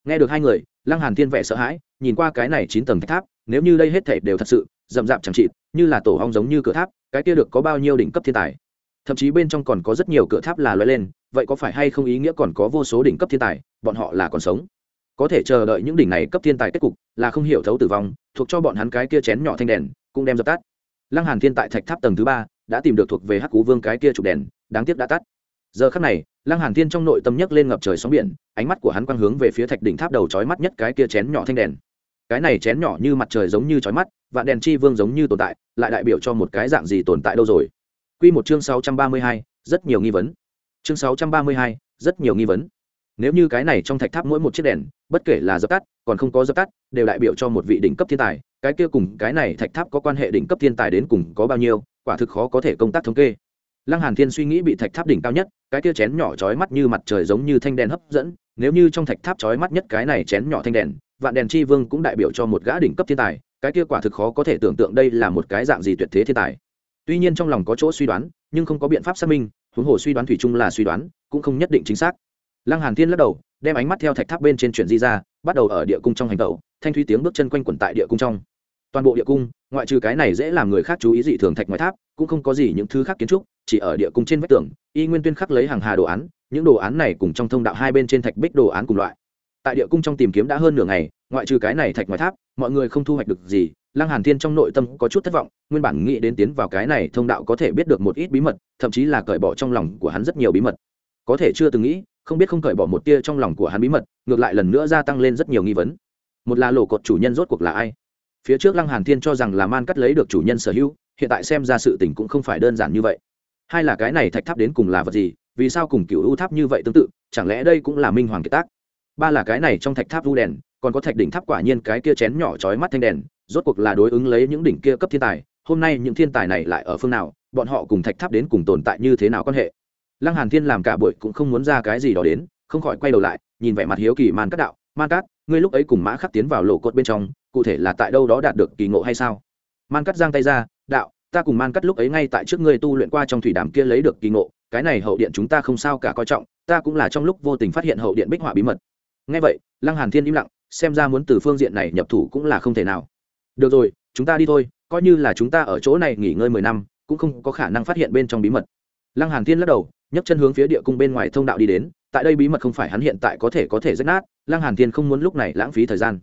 nghe được hai người, lăng hàn thiên vẻ sợ hãi, nhìn qua cái này chín tầng tháp, nếu như đây hết thảy đều thật sự, rậm rạp chẳng trị như là tổ hong giống như cửa tháp, cái kia được có bao nhiêu đỉnh cấp thiên tài. Thậm chí bên trong còn có rất nhiều cửa tháp là lói lên, vậy có phải hay không ý nghĩa còn có vô số đỉnh cấp thiên tài, bọn họ là còn sống? Có thể chờ đợi những đỉnh này cấp thiên tài kết cục, là không hiểu thấu tử vong, thuộc cho bọn hắn cái kia chén nhỏ thanh đèn, cũng đem dập tắt. Lăng hàn thiên tại thạch tháp tầng thứ ba, đã tìm được thuộc về hắc cú vương cái kia chụp đèn, đáng tiếc đã tắt giờ khắc này lăng hàn thiên trong nội tâm nhấc lên ngập trời sóng biển ánh mắt của hắn quang hướng về phía thạch đỉnh tháp đầu chói mắt nhất cái kia chén nhỏ thanh đèn. Cái này chén nhỏ như mặt trời giống như chói mắt và đèn chi vương giống như tồn tại lại đại biểu cho một cái dạng gì tồn tại đâu rồi? Quy một chương 632, rất nhiều nghi vấn. Chương 632, rất nhiều nghi vấn. Nếu như cái này trong thạch tháp mỗi một chiếc đèn bất kể là dập tắt còn không có dập tắt đều đại biểu cho một vị đỉnh cấp thiên tài cái kia cùng cái này thạch tháp có quan hệ đỉnh cấp thiên tài đến cùng có bao nhiêu quả thực khó có thể công tác thống kê. Lăng hàn thiên suy nghĩ bị thạch tháp đỉnh cao nhất cái kia chén nhỏ chói mắt như mặt trời giống như thanh đèn hấp dẫn nếu như trong thạch tháp chói mắt nhất cái này chén nhỏ thanh đèn vạn đèn chi vương cũng đại biểu cho một gã đỉnh cấp thiên tài cái kia quả thực khó có thể tưởng tượng đây là một cái dạng gì tuyệt thế thiên tài. Tuy nhiên trong lòng có chỗ suy đoán nhưng không có biện pháp xác minh huống hồ suy đoán thủy chung là suy đoán cũng không nhất định chính xác. Lăng hàn thiên lắc đầu đem ánh mắt theo thạch tháp bên trên chuyển di ra bắt đầu ở địa cung trong hành động, thanh thúy tiếng bước chân quanh quẩn tại địa cung trong. Toàn bộ địa cung ngoại trừ cái này dễ làm người khác chú ý dị thường thạch ngoài tháp cũng không có gì những thứ khác kiến trúc chỉ ở địa cung trên vách tường, y nguyên tuyên khắc lấy hàng hà đồ án, những đồ án này cùng trong thông đạo hai bên trên thạch bích đồ án cùng loại. Tại địa cung trong tìm kiếm đã hơn nửa ngày, ngoại trừ cái này thạch ngoài tháp, mọi người không thu hoạch được gì, lăng hàn thiên trong nội tâm có chút thất vọng, nguyên bản nghĩ đến tiến vào cái này thông đạo có thể biết được một ít bí mật, thậm chí là cởi bỏ trong lòng của hắn rất nhiều bí mật. Có thể chưa từng nghĩ, không biết không cởi bỏ một tia trong lòng của hắn bí mật, ngược lại lần nữa gia tăng lên rất nhiều nghi vấn. Một là lộ cột chủ nhân rốt cuộc là ai? Phía trước lăng hàn thiên cho rằng là man cắt lấy được chủ nhân sở hữu, hiện tại xem ra sự tình cũng không phải đơn giản như vậy hai là cái này thạch tháp đến cùng là vật gì, vì sao cùng cựu u tháp như vậy tương tự, chẳng lẽ đây cũng là minh hoàng kiệt tác? Ba là cái này trong thạch tháp u đèn, còn có thạch đỉnh tháp quả nhiên cái kia chén nhỏ chói mắt thanh đèn, rốt cuộc là đối ứng lấy những đỉnh kia cấp thiên tài, hôm nay những thiên tài này lại ở phương nào, bọn họ cùng thạch tháp đến cùng tồn tại như thế nào quan hệ? Lăng hàn thiên làm cả buổi cũng không muốn ra cái gì đó đến, không khỏi quay đầu lại, nhìn vẻ mặt hiếu kỳ man cát đạo, man cát, ngươi lúc ấy cùng mã khắc tiến vào lỗ cột bên trong, cụ thể là tại đâu đó đạt được kỳ ngộ hay sao? Man cát giang tay ra, đạo ta cùng man cắt lúc ấy ngay tại trước ngươi tu luyện qua trong thủy đàm kia lấy được kỳ ngộ, cái này hậu điện chúng ta không sao cả coi trọng, ta cũng là trong lúc vô tình phát hiện hậu điện bích họa bí mật. Ngay vậy, lăng hàn thiên im lặng, xem ra muốn từ phương diện này nhập thủ cũng là không thể nào. Được rồi, chúng ta đi thôi, coi như là chúng ta ở chỗ này nghỉ ngơi mười năm, cũng không có khả năng phát hiện bên trong bí mật. Lăng hàn thiên lắc đầu, nhấc chân hướng phía địa cung bên ngoài thông đạo đi đến, tại đây bí mật không phải hắn hiện tại có thể có thể rách nát, lăng hàn thiên không muốn lúc này lãng phí thời gian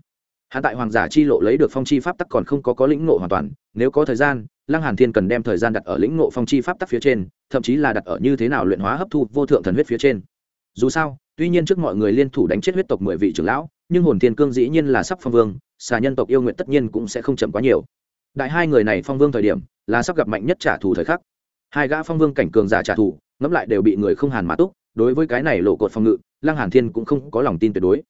hắn tại hoàng giả chi lộ lấy được phong chi pháp tắc còn không có có lĩnh ngộ hoàn toàn, nếu có thời gian, lăng hàn thiên cần đem thời gian đặt ở lĩnh ngộ phong chi pháp tắc phía trên, thậm chí là đặt ở như thế nào luyện hóa hấp thu vô thượng thần huyết phía trên. Dù sao, tuy nhiên trước mọi người liên thủ đánh chết huyết tộc mười vị trưởng lão, nhưng hồn thiên cương dĩ nhiên là sắp phong vương, xà nhân tộc yêu nguyện tất nhiên cũng sẽ không chậm quá nhiều. Đại hai người này phong vương thời điểm, là sắp gặp mạnh nhất trả thù thời khắc. Hai gã phong vương cảnh cường giả trả thù, ngẫm lại đều bị người không hàn mã túc, đối với cái này lộ cột phòng ngự, lăng hàn thiên cũng không có lòng tin tuyệt đối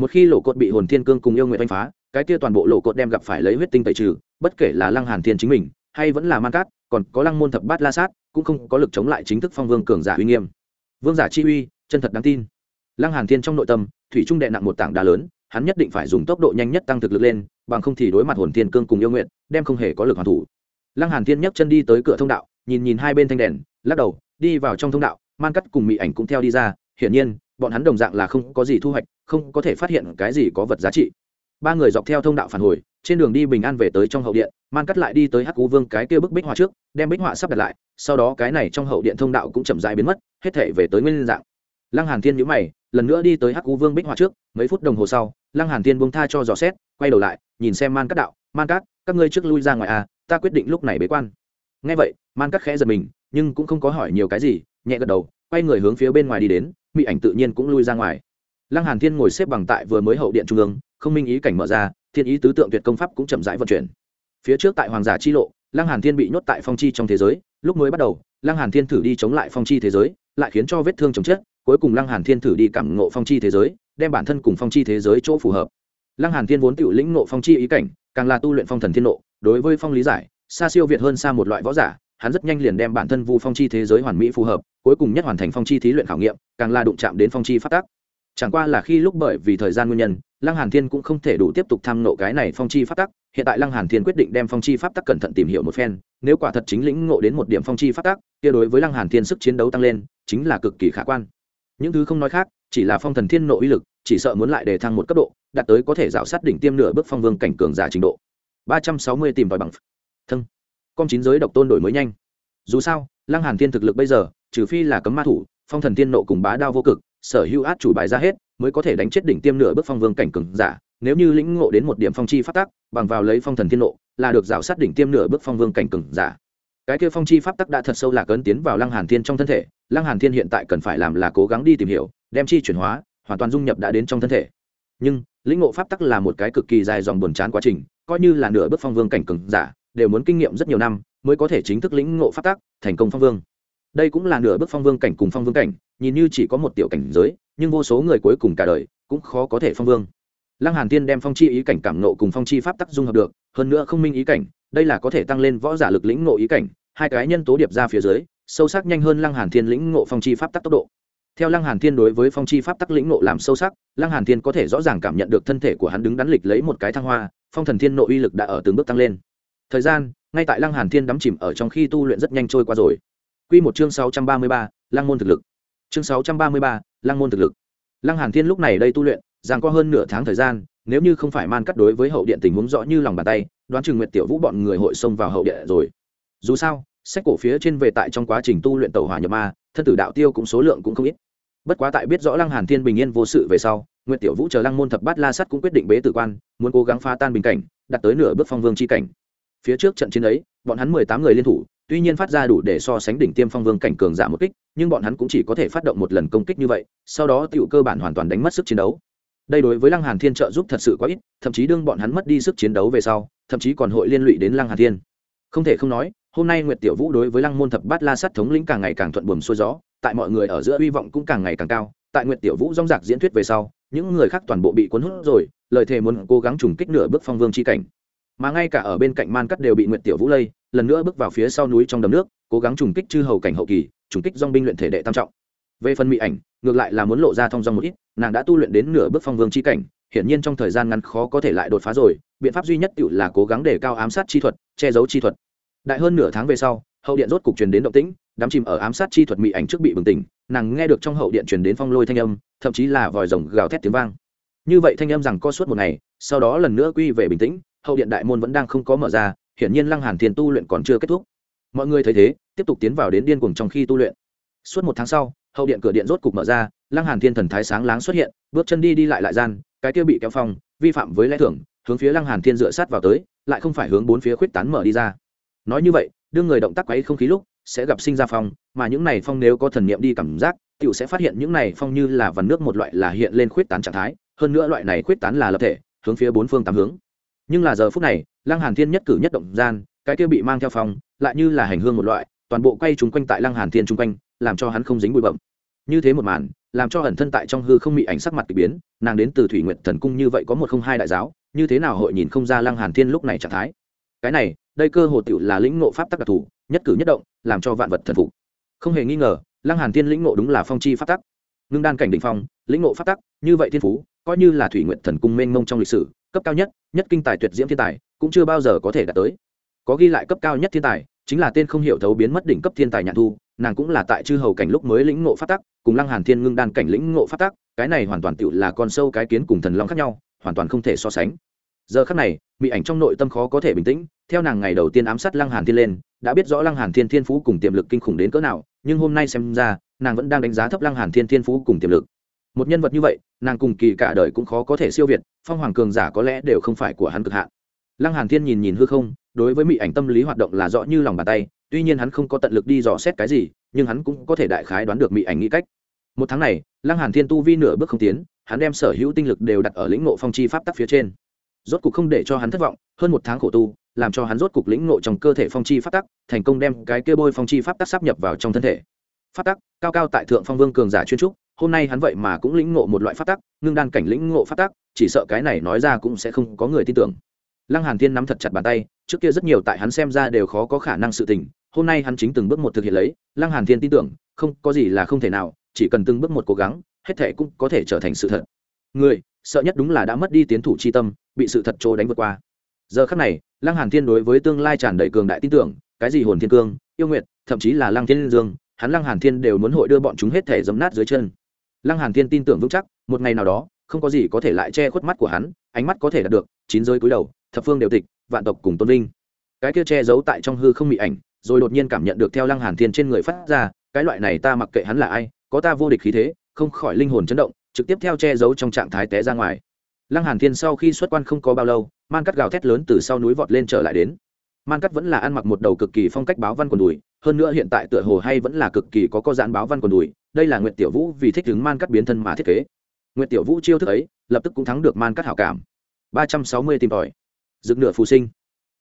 một khi lộ cột bị hồn thiên cương cùng yêu nguyện đánh phá, cái kia toàn bộ lộ cột đem gặp phải lấy huyết tinh tẩy trừ, bất kể là lăng hàn thiên chính mình, hay vẫn là man cát, còn có lăng môn thập bát la sát, cũng không có lực chống lại chính thức phong vương cường giả uy nghiêm. Vương giả chi uy, chân thật đáng tin. Lăng hàn thiên trong nội tâm, thủy trung đệ nặng một tảng đá lớn, hắn nhất định phải dùng tốc độ nhanh nhất tăng thực lực lên, bằng không thì đối mặt hồn thiên cương cùng yêu nguyện, đem không hề có lực hoàn thủ. Lăng hàn thiên nhấc chân đi tới cửa thông đạo, nhìn nhìn hai bên thanh đèn, lắc đầu, đi vào trong thông đạo, man cắt cùng mỹ ảnh cũng theo đi ra, hiển nhiên bọn hắn đồng dạng là không có gì thu hoạch, không có thể phát hiện cái gì có vật giá trị. Ba người dọc theo thông đạo phản hồi, trên đường đi bình an về tới trong hậu điện, man cắt lại đi tới hắc cú vương cái kia bức bích họa trước, đem bích họa sắp đặt lại, sau đó cái này trong hậu điện thông đạo cũng chậm rãi biến mất, hết thể về tới nguyên dạng. Lăng hàn thiên nhíu mày, lần nữa đi tới hắc cú vương bích họa trước, mấy phút đồng hồ sau, lăng hàn thiên buông tha cho dò xét, quay đầu lại, nhìn xem man cắt đạo, man cắt, các ngươi trước lui ra ngoài à ta quyết định lúc này bế quan. Nghe vậy, man cắt khẽ giật mình, nhưng cũng không có hỏi nhiều cái gì, nhẹ gật đầu, quay người hướng phía bên ngoài đi đến mỹ ảnh tự nhiên cũng lui ra ngoài. Lăng hàn thiên ngồi xếp bằng tại vừa mới hậu điện trung ương, không minh ý cảnh mở ra, thiên ý tứ tượng tuyệt công pháp cũng chậm rãi vận chuyển. Phía trước tại hoàng giả chi lộ, lăng hàn thiên bị nhốt tại phong chi trong thế giới, lúc mới bắt đầu, lăng hàn thiên thử đi chống lại phong chi thế giới, lại khiến cho vết thương chồng chết cuối cùng lăng hàn thiên thử đi cảm ngộ phong chi thế giới, đem bản thân cùng phong chi thế giới chỗ phù hợp. Lăng hàn thiên vốn tự lĩnh ngộ phong chi ý cảnh, càng là tu luyện phong thần thiên nộ, đối với phong lý giải, xa siêu việt hơn xa một loại võ giả hắn rất nhanh liền đem bản thân vu phong chi thế giới hoàn mỹ phù hợp, cuối cùng nhất hoàn thành phong chi thí luyện khảo nghiệm, càng là đụng chạm đến phong chi phát tác. Chẳng qua là khi lúc bởi vì thời gian nguyên nhân, lăng hàn thiên cũng không thể đủ tiếp tục tham nộ cái này phong chi phát tác, hiện tại lăng hàn thiên quyết định đem phong chi pháp tác cẩn thận tìm hiểu một phen, nếu quả thật chính lĩnh ngộ đến một điểm phong chi phát tác, kia đối với lăng hàn thiên sức chiến đấu tăng lên, chính là cực kỳ khả quan. Những thứ không nói khác, chỉ là phong thần thiên nộ uy lực, chỉ sợ muốn lại đề thăng một cấp độ, đạt tới có thể dạo sát đỉnh tiêm nửa bước phong vương cảnh cường giả trình độ. 360 tìm tòi bằng. Thân con chín giới độc tôn đổi mới nhanh. Dù sao, lăng hàn thiên thực lực bây giờ, trừ phi là cấm ma thủ, phong thần thiên nộ cùng bá đao vô cực, sở hữu át chủ bài ra hết, mới có thể đánh chết đỉnh tiêm nửa bước phong vương cảnh cường giả. Nếu như lĩnh ngộ đến một điểm phong chi pháp tắc, bằng vào lấy phong thần thiên nộ, là được rào sát đỉnh tiêm nửa bước phong vương cảnh cường giả. Cái kia phong chi pháp tắc đã thật sâu lạc ấn tiến vào lăng hàn thiên trong thân thể. Lăng hàn thiên hiện tại cần phải làm là cố gắng đi tìm hiểu, đem chi chuyển hóa, hoàn toàn dung nhập đã đến trong thân thể. Nhưng, lĩnh ngộ pháp tắc là một cái cực kỳ dài dòng buồn chán quá trình, coi như là nửa bước phong vương cảnh cường giả đều muốn kinh nghiệm rất nhiều năm, mới có thể chính thức lĩnh ngộ pháp tắc, thành công phong vương. Đây cũng là nửa bước phong vương cảnh cùng phong vương cảnh, nhìn như chỉ có một tiểu cảnh giới, nhưng vô số người cuối cùng cả đời cũng khó có thể phong vương. Lăng hàn tiên đem phong chi ý cảnh cảm nộ cùng phong chi pháp tắc dung hợp được, hơn nữa không minh ý cảnh, đây là có thể tăng lên võ giả lực lĩnh ngộ ý cảnh, hai cái nhân tố điệp ra phía dưới, sâu sắc nhanh hơn lăng hàn thiên lĩnh ngộ phong chi pháp tắc tốc độ. Theo lăng hàn thiên đối với phong chi pháp tắc lĩnh ngộ làm sâu sắc, lăng hàn thiên có thể rõ ràng cảm nhận được thân thể của hắn đứng đắn lịch lấy một cái thăng hoa, phong thần thiên nội uy lực đã ở từng bước tăng lên thời gian ngay tại lăng hàn thiên đắm chìm ở trong khi tu luyện rất nhanh trôi qua rồi. Quy một chương 633, lăng môn thực lực. Chương 633, lăng môn thực lực. Lăng hàn thiên lúc này đây tu luyện rằng qua hơn nửa tháng thời gian nếu như không phải man cắt đối với hậu điện tình huống rõ như lòng bàn tay đoán chừng nguyệt tiểu vũ bọn người hội xông vào hậu điện rồi. Dù sao sách cổ phía trên về tại trong quá trình tu luyện tẩu hỏa nhập ma thân tử đạo tiêu cũng số lượng cũng không ít. Bất quá tại biết rõ lăng hàn thiên bình yên vô sự về sau nguyệt tiểu vũ chờ lăng môn thập bát la sắt cũng quyết định bế tử quan muốn cố gắng phá tan bình cảnh đặt tới nửa bước phong vương chi cảnh phía trước trận chiến ấy, bọn hắn mười tám người liên thủ, tuy nhiên phát ra đủ để so sánh đỉnh tiêm phong vương cảnh cường giả một kích, nhưng bọn hắn cũng chỉ có thể phát động một lần công kích như vậy, sau đó tựu cơ bản hoàn toàn đánh mất sức chiến đấu. Đây đối với lăng hàn thiên trợ giúp thật sự quá ít, thậm chí đương bọn hắn mất đi sức chiến đấu về sau, thậm chí còn hội liên lụy đến lăng hàn thiên. Không thể không nói, hôm nay nguyệt tiểu vũ đối với lăng môn thập bát la sát thống lĩnh càng ngày càng thuận buồm xuôi gió, tại mọi người ở giữa hy vọng cũng càng ngày càng cao. Tại nguyệt tiểu vũ rong rạc diễn thuyết về sau, những người khác toàn bộ bị cuốn hút rồi, lời thề muốn cố gắng trùng kích nửa bước phong vương c h i cảnh mà ngay cả ở bên cạnh man cắt đều bị nguyện tiểu vũ lây, lần nữa bước vào phía sau núi trong đầm nước, cố gắng trùng kích chư hầu cảnh hậu kỳ, trùng kích dong binh luyện thể đệ tam trọng. Về phần mỹ ảnh, ngược lại là muốn lộ ra thong dong một ít, nàng đã tu luyện đến nửa bước phong vương c h i cảnh, hiển nhiên trong thời gian ngắn khó có thể lại đột phá rồi, biện pháp duy nhất tự là cố gắng để cao ám sát chi thuật, che giấu chi thuật. Đại hơn nửa tháng về sau, hậu điện rốt cục truyền đến động tĩnh, đám chìm ở ám sát chi thuật mỹ ảnh trước bị bừng tỉnh, nàng nghe được trong hậu điện truyền đến phong lôi thanh âm, thậm chí là vòi rồng gào thét tiếng vang. Như vậy thanh âm rằng co suốt một ngày, sau đó lần nữa quy về bình tĩnh hậu điện đại môn vẫn đang không có mở ra, hiển nhiên lăng hàn thiên tu luyện còn chưa kết thúc. Mọi người thấy thế, tiếp tục tiến vào đến điên cuồng trong khi tu luyện. Suốt một tháng sau, hậu điện cửa điện rốt cục mở ra, lăng hàn thiên thần thái sáng láng xuất hiện, bước chân đi đi lại lại gian, cái kia bị kéo phong, vi phạm với lẽ thưởng hướng phía lăng hàn thiên dựa sát vào tới, lại không phải hướng bốn phía khuyết tán mở đi ra. Nói như vậy, đương người động tác quấy không khí lúc, sẽ gặp sinh ra phong, mà những này phong nếu có thần niệm đi cảm giác, tiểu sẽ phát hiện những này phong như là vần nước một loại là hiện lên khuyết tán trạng thái, hơn nữa loại này khuyết tán là lập thể, hướng phía bốn phương tám hướng nhưng là giờ phút này, lăng hàn thiên nhất cử nhất động gian, cái kia bị mang theo phòng, lại như là hành hương một loại, toàn bộ quay chúng quanh tại lăng hàn thiên chung quanh, làm cho hắn không dính bụi bậm như thế một màn, làm cho ẩn thân tại trong hư không bị ảnh sắc mặt kỳ biến, nàng đến từ thủy nguyện thần cung như vậy có một không hai đại giáo, như thế nào hội nhìn không ra lăng hàn thiên lúc này trạng thái? Cái này, đây cơ hồ tiểu là lĩnh ngộ pháp tắc đặc thù, nhất cử nhất động, làm cho vạn vật thần phục. Không hề nghi ngờ, lăng hàn thiên lĩnh ngộ đúng là phong chi pháp tắc. Ngưng đan cảnh đỉnh phong, lĩnh ngộ pháp tắc, như vậy thiên phú, coi như là thủy nguyện thần cung mênh mông trong lịch sử cấp cao nhất nhất kinh tài tuyệt diễm thiên tài, cũng chưa bao giờ có thể đạt tới. Có ghi lại cấp cao nhất thiên tài, chính là tên không hiểu thấu biến mất đỉnh cấp thiên tài nhạn thu, nàng cũng là tại chư hầu cảnh lúc mới lĩnh ngộ phát tắc, cùng lăng hàn thiên ngưng đan cảnh lĩnh ngộ phát tắc, cái này hoàn toàn tựu là con sâu cái kiến cùng thần long khác nhau, hoàn toàn không thể so sánh. Giờ khắc này bị ảnh trong nội tâm khó có thể bình tĩnh, theo nàng ngày đầu tiên ám sát lăng hàn thiên lên, đã biết rõ lăng hàn thiên thiên phú cùng tiềm lực kinh khủng đến cỡ nào, nhưng hôm nay xem ra, nàng vẫn đang đánh giá thấp lăng hàn thiên thiên phú cùng tiềm lực một nhân vật như vậy, nàng cùng kỳ cả đời cũng khó có thể siêu việt, phong hoàng cường giả có lẽ đều không phải của hắn cực hạn. Lăng hàn thiên nhìn nhìn hư không, đối với mỹ ảnh tâm lý hoạt động là rõ như lòng bàn tay, tuy nhiên hắn không có tận lực đi dò xét cái gì, nhưng hắn cũng có thể đại khái đoán được mỹ ảnh nghĩ cách. Một tháng này, lăng hàn thiên tu vi nửa bước không tiến, hắn đem sở hữu tinh lực đều đặt ở lĩnh ngộ phong chi pháp tắc phía trên. Rốt cục không để cho hắn thất vọng, hơn một tháng khổ tu, làm cho hắn rốt cục lĩnh ngộ trong cơ thể phong chi pháp tắc, thành công đem cái kia bôi phong chi pháp tắc sắp nhập vào trong thân thể. Phát tắc, cao cao tại thượng phong vương cường giả chuyên trúc, hôm nay hắn vậy mà cũng lĩnh ngộ một loại phát tắc, ngưng đan cảnh lĩnh ngộ phát tắc, chỉ sợ cái này nói ra cũng sẽ không có người tin tưởng. Lăng hàn thiên nắm thật chặt bàn tay, trước kia rất nhiều tại hắn xem ra đều khó có khả năng sự tình, hôm nay hắn chính từng bước một thực hiện lấy, lăng hàn thiên tin tưởng, không, có gì là không thể nào, chỉ cần từng bước một cố gắng, hết thể cũng có thể trở thành sự thật. Người, sợ nhất đúng là đã mất đi tiến thủ chi tâm, bị sự thật trô đánh vượt qua. Giờ khắc này, lăng hàn thiên đối với tương lai tràn đầy cường đại tin tưởng, cái gì hồn thiên cương, yêu nguyệt, thậm chí là lăng thiên dương hắn lăng hàn thiên đều muốn hội đưa bọn chúng hết thể dấm nát dưới chân. Lăng hàn thiên tin tưởng vững chắc, một ngày nào đó, không có gì có thể lại che khuất mắt của hắn, ánh mắt có thể đạt được, chín giới cúi đầu, thập phương đều tịch, vạn tộc cùng tôn vinh. cái kia che giấu tại trong hư không bị ảnh, rồi đột nhiên cảm nhận được theo lăng hàn thiên trên người phát ra, cái loại này ta mặc kệ hắn là ai, có ta vô địch khí thế, không khỏi linh hồn chấn động, trực tiếp theo che giấu trong trạng thái té ra ngoài. Lăng hàn thiên sau khi xuất quan không có bao lâu, man cắt gào thét lớn từ sau núi vọt lên trở lại đến man cắt vẫn là ăn mặc một đầu cực kỳ phong cách báo văn quần đùi, hơn nữa hiện tại tựa hồ hay vẫn là cực kỳ có co giãn báo văn quần đùi, đây là nguyệt tiểu vũ vì thích ứng man cắt biến thân mà thiết kế. Nguyệt tiểu vũ chiêu thức ấy, lập tức cũng thắng được man cắt hảo cảm. Ba trăm sáu mươi tìm tòi. Dựng nửa phù sinh.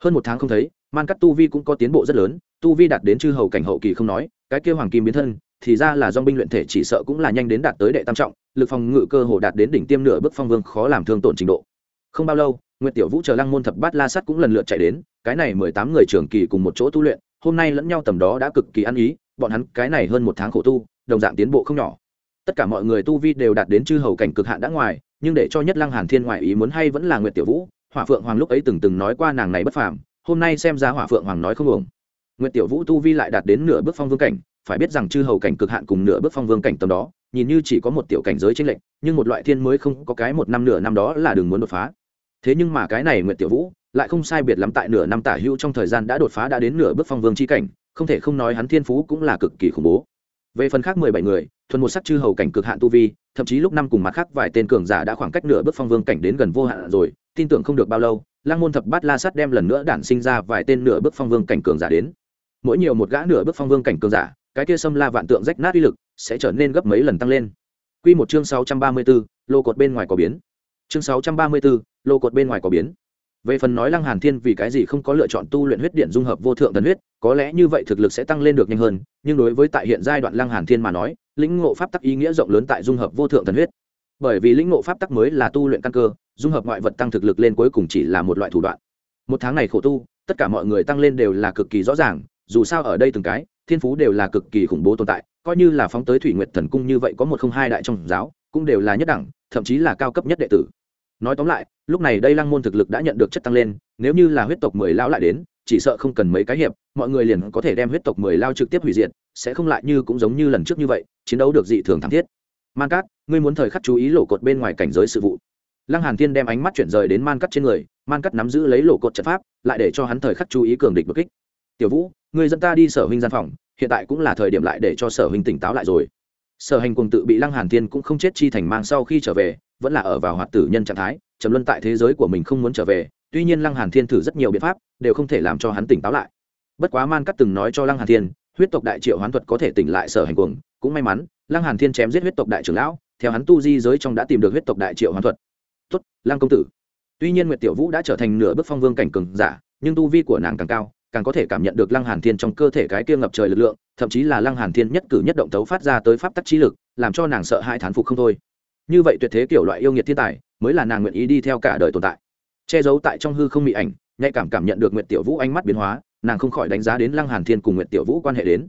Hơn một tháng không thấy, man cắt tu vi cũng có tiến bộ rất lớn, tu vi đạt đến chư hầu cảnh hậu kỳ không nói, cái kêu hoàng kim biến thân, thì ra là dong binh luyện thể chỉ sợ cũng là nhanh đến đạt tới đệ tam trọng, lực phòng ngự cơ hồ đạt đến đỉnh tiêm nửa bước phong vương khó làm thương tổn trình độ. Không bao lâu, nguyệt tiểu vũ chờ lăng môn thập bát la sắt cũng lần lượt chạy đến cái này mười tám người trưởng kỳ cùng một chỗ tu luyện, hôm nay lẫn nhau tầm đó đã cực kỳ ăn ý, bọn hắn cái này hơn một tháng khổ tu, đồng dạng tiến bộ không nhỏ. Tất cả mọi người tu vi đều đạt đến chư hầu cảnh cực hạn đã ngoài, nhưng để cho nhất lăng hàn thiên ngoại ý muốn hay vẫn là nguyệt tiểu vũ, hỏa phượng hoàng lúc ấy từng từng nói qua nàng này bất phàm, hôm nay xem ra hỏa phượng hoàng nói không ổng nguyệt tiểu vũ tu vi lại đạt đến nửa bước phong vương cảnh, phải biết rằng chư hầu cảnh cực hạn cùng nửa bước phong vương cảnh tầm đó, nhìn như chỉ có một tiểu cảnh giới trên lệnh nhưng một loại thiên mới không có cái một năm nửa năm đó là đừng muốn đột phá. Thế nhưng mà cái này nguyệt tiểu vũ lại không sai biệt lắm tại nửa năm tả hữu trong thời gian đã đột phá đã đến nửa bước phong vương chi cảnh không thể không nói hắn thiên phú cũng là cực kỳ khủng bố về phần khác mười bảy người thuần một sắc chư hầu cảnh cực hạn tu vi thậm chí lúc năm cùng mặt khác vài tên cường giả đã khoảng cách nửa bước phong vương cảnh đến gần vô hạn rồi tin tưởng không được bao lâu lang môn thập bát la sắt đem lần nữa đản sinh ra vài tên nửa bước phong vương cảnh cường giả đến mỗi nhiều một gã nửa bước phong vương cảnh cường giả cái kia xâm la vạn tượng rách nát uy lực sẽ trở nên gấp mấy lần tăng lên Quy một chương 634, lô cột bên ngoài có biến. Chương 634, lô cột bên ngoài có biến về phần nói lăng hàn thiên vì cái gì không có lựa chọn tu luyện huyết điện dung hợp vô thượng thần huyết, có lẽ như vậy thực lực sẽ tăng lên được nhanh hơn, nhưng đối với tại hiện giai đoạn lăng hàn thiên mà nói, lĩnh ngộ pháp tắc ý nghĩa rộng lớn tại dung hợp vô thượng thần huyết. Bởi vì lĩnh ngộ pháp tắc mới là tu luyện căn cơ, dung hợp ngoại vật tăng thực lực lên cuối cùng chỉ là một loại thủ đoạn. Một tháng này khổ tu, tất cả mọi người tăng lên đều là cực kỳ rõ ràng, dù sao ở đây từng cái, thiên phú đều là cực kỳ khủng bố tồn tại, coi như là phóng tới thủy nguyệt thần cung như vậy có một không hai đại trong giáo, cũng đều là nhất đẳng, thậm chí là cao cấp nhất đệ tử. Nói tóm lại lúc này đây lăng môn thực lực đã nhận được chất tăng lên, nếu như là huyết tộc mười lão lại đến, chỉ sợ không cần mấy cái hiệp, mọi người liền có thể đem huyết tộc mười lao trực tiếp hủy diệt, sẽ không lại như cũng giống như lần trước như vậy, chiến đấu được dị thường thảm thiết. Man cát, ngươi muốn thời khắc chú ý lộ cột bên ngoài cảnh giới sự vụ. Lăng hàn thiên đem ánh mắt chuyển rời đến man Cát trên người, man Cát nắm giữ lấy lộ cột trận pháp, lại để cho hắn thời khắc chú ý cường địch đột kích. Tiểu vũ người dẫn ta đi sở huynh gian phòng, hiện tại cũng là thời điểm lại để cho sở huynh tỉnh táo lại rồi. Sở hành cùng tự bị lăng hàn thiên cũng không chết chi thành mang sau khi trở về, vẫn là ở vào hoạt tử nhân trạng thái trầm luân tại thế giới của mình không muốn trở về, tuy nhiên lăng hàn thiên thử rất nhiều biện pháp, đều không thể làm cho hắn tỉnh táo lại. Bất quá man cắt từng nói cho lăng hàn thiên, huyết tộc đại triệu hoán thuật có thể tỉnh lại sở hành cuồng, cũng may mắn, lăng hàn thiên chém giết huyết tộc đại trưởng lão, theo hắn tu di giới trong đã tìm được huyết tộc đại triệu hoán thuật. Tốt, lăng công tử. Tuy nhiên nguyệt tiểu vũ đã trở thành nửa bước phong vương cảnh cường giả, nhưng tu vi của nàng càng cao, càng có thể cảm nhận được lăng hàn thiên trong cơ thể cái kia ngập trời lực lượng, thậm chí là lăng hàn thiên nhất cử nhất động tấu phát ra tới pháp tắc trí lực, làm cho nàng sợ hãi thán phục không thôi. Như vậy tuyệt thế kiểu loại yêu nghiệt thiên tài mới là nàng nguyện ý đi theo cả đời tồn tại. Che giấu tại trong hư không bị ảnh, nhạy cảm cảm nhận được nguyệt tiểu vũ ánh mắt biến hóa, nàng không khỏi đánh giá đến lăng hàn thiên cùng nguyệt tiểu vũ quan hệ đến.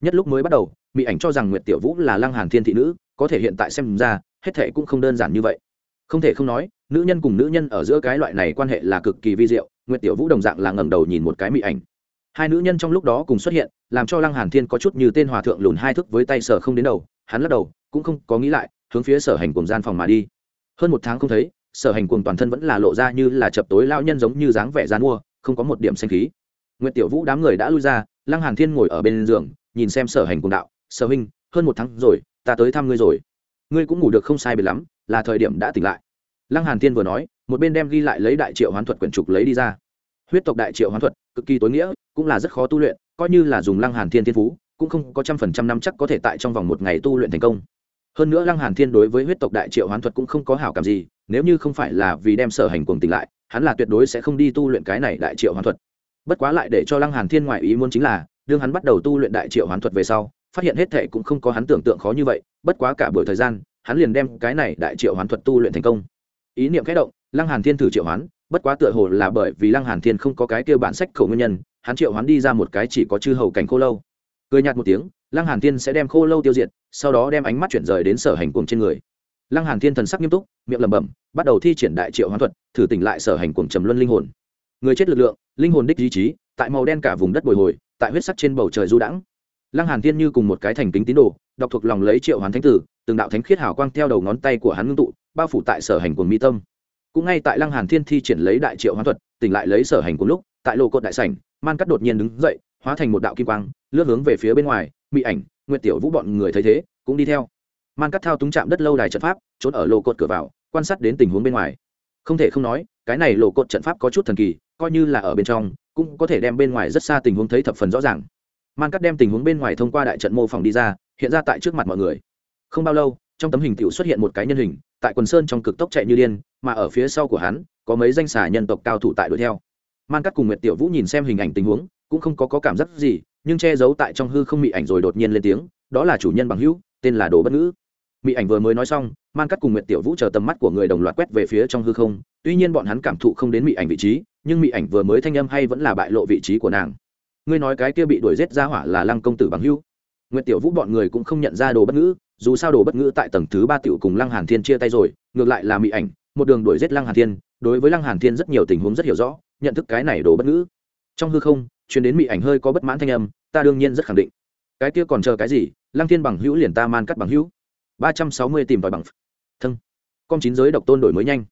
Nhất lúc mới bắt đầu mỹ ảnh cho rằng nguyệt tiểu vũ là lăng hàn thiên thị nữ, có thể hiện tại xem ra, hết thệ cũng không đơn giản như vậy. Không thể không nói, nữ nhân cùng nữ nhân ở giữa cái loại này quan hệ là cực kỳ vi diệu, nguyệt tiểu vũ đồng dạng là ngẩng đầu nhìn một cái mỹ ảnh. Hai nữ nhân trong lúc đó cùng xuất hiện, làm cho lăng hàn thiên có chút như tên hòa thượng lùn hai thức với tay sở không đến đầu, hắn lắc đầu, cũng không có nghĩ lại, hướng phía sở hành cùng gian phòng mà đi hơn một tháng không thấy, sở hành cùng toàn thân vẫn là lộ ra như là chập tối lao nhân giống như dáng vẻ gian mua, không có một điểm xanh khí. Nguyệt tiểu vũ đám người đã lui ra, lăng hàn thiên ngồi ở bên giường, nhìn xem sở hành cùng đạo, sở huynh, hơn một tháng rồi, ta tới thăm ngươi rồi. Ngươi cũng ngủ được không sai biệt lắm, là thời điểm đã tỉnh lại. Lăng hàn thiên vừa nói, một bên đem ghi lại lấy đại triệu hoán thuật quyển trục lấy đi ra. Huyết tộc đại triệu hoán thuật, cực kỳ tối nghĩa, cũng là rất khó tu luyện, coi như là dùng lăng hàn thiên thiên phú, cũng không có trăm phần trăm năm chắc có thể tại trong vòng một ngày tu luyện thành công hơn nữa lăng hàn thiên đối với huyết tộc đại triệu hoán thuật cũng không có hảo cảm gì, nếu như không phải là vì đem sở hành cuồng tỉnh lại, hắn là tuyệt đối sẽ không đi tu luyện cái này đại triệu hoán thuật. Bất quá lại để cho lăng hàn thiên ngoại ý muốn chính là, đương hắn bắt đầu tu luyện đại triệu hoán thuật về sau, phát hiện hết thệ cũng không có hắn tưởng tượng khó như vậy, bất quá cả buổi thời gian, hắn liền đem cái này đại triệu hoán thuật tu luyện thành công. Ý niệm khẽ động, lăng hàn thiên thử triệu hoán, bất quá tựa hồ là bởi vì lăng hàn thiên không có cái kia bản sách khẩu nguyên nhân, hắn triệu hoán đi ra một cái chỉ có chư hầu cảnh khô lâu cười nhạt một tiếng, lăng hàn thiên sẽ đem khô lâu tiêu diệt, sau đó đem ánh mắt chuyển rời đến sở hành cuồng trên người. Lăng hàn thiên thần sắc nghiêm túc, miệng lẩm bẩm, bắt đầu thi triển đại triệu hoán thuật, thử tỉnh lại sở hành cuồng trầm luân linh hồn. Người chết lực lượng, linh hồn đích ý chí, tại màu đen cả vùng đất bồi hồi, tại huyết sắc trên bầu trời du đãng. Lăng hàn thiên như cùng một cái thành kính tín đồ, đọc thuộc lòng lấy triệu hoán thánh tử, từng đạo thánh khiết hào quang theo đầu ngón tay của hắn ngưng tụ, bao phủ tại sở hành cuồng mi tâm. Cũng ngay tại lăng hàn thiên thi triển lấy đại triệu hoán thuật, tỉnh lại lấy sở hành cuồng lúc, tại lô cột đại sảnh, man cắt đột nhiên đứng dậy hóa thành một đạo kim quang, lướt hướng về phía bên ngoài mỹ ảnh, nguyệt tiểu vũ bọn người thấy thế, cũng đi theo. Man cắt thao túng chạm đất lâu đài trận pháp, trốn ở lô cột cửa vào, quan sát đến tình huống bên ngoài. Không thể không nói, cái này lô cột trận pháp có chút thần kỳ, coi như là ở bên trong, cũng có thể đem bên ngoài rất xa tình huống thấy thập phần rõ ràng. Man cắt đem tình huống bên ngoài thông qua đại trận mô phỏng đi ra, hiện ra tại trước mặt mọi người. Không bao lâu, trong tấm hình tiểu xuất hiện một cái nhân hình, tại quần sơn trong cực tốc chạy như điên, mà ở phía sau của hắn, có mấy danh xà nhân tộc cao thủ tại đuổi theo. Man cắt cùng nguyệt tiểu vũ nhìn xem hình ảnh tình huống cũng không có, có cảm giác gì nhưng che giấu tại trong hư không mị ảnh rồi đột nhiên lên tiếng đó là chủ nhân bằng hữu tên là đồ bất ngữ. Mị ảnh vừa mới nói xong man cắt cùng nguyệt tiểu vũ chờ tầm mắt của người đồng loạt quét về phía trong hư không tuy nhiên bọn hắn cảm thụ không đến mị ảnh vị trí nhưng mị ảnh vừa mới thanh âm hay vẫn là bại lộ vị trí của nàng. Ngươi nói cái kia bị đuổi giết ra hỏa là lăng công tử bằng hữu. Nguyệt tiểu vũ bọn người cũng không nhận ra đồ bất ngữ dù sao đồ bất ngữ tại tầng thứ ba tiểu cùng lăng hàn thiên chia tay rồi ngược lại là mỹ ảnh một đường đuổi giết lăng hàn thiên đối với lăng hàn thiên rất nhiều tình huống rất hiểu rõ nhận thức cái này đồ bất ngữ. Trong hư không truyền đến mỹ ảnh hơi có bất mãn thanh âm, ta đương nhiên rất khẳng định. Cái kia còn chờ cái gì? Lăng thiên bằng hữu liền ta man cắt bằng hữu. Ba trăm sáu mươi tìm tòi bằng thân. Công chín giới độc tôn đổi mới nhanh.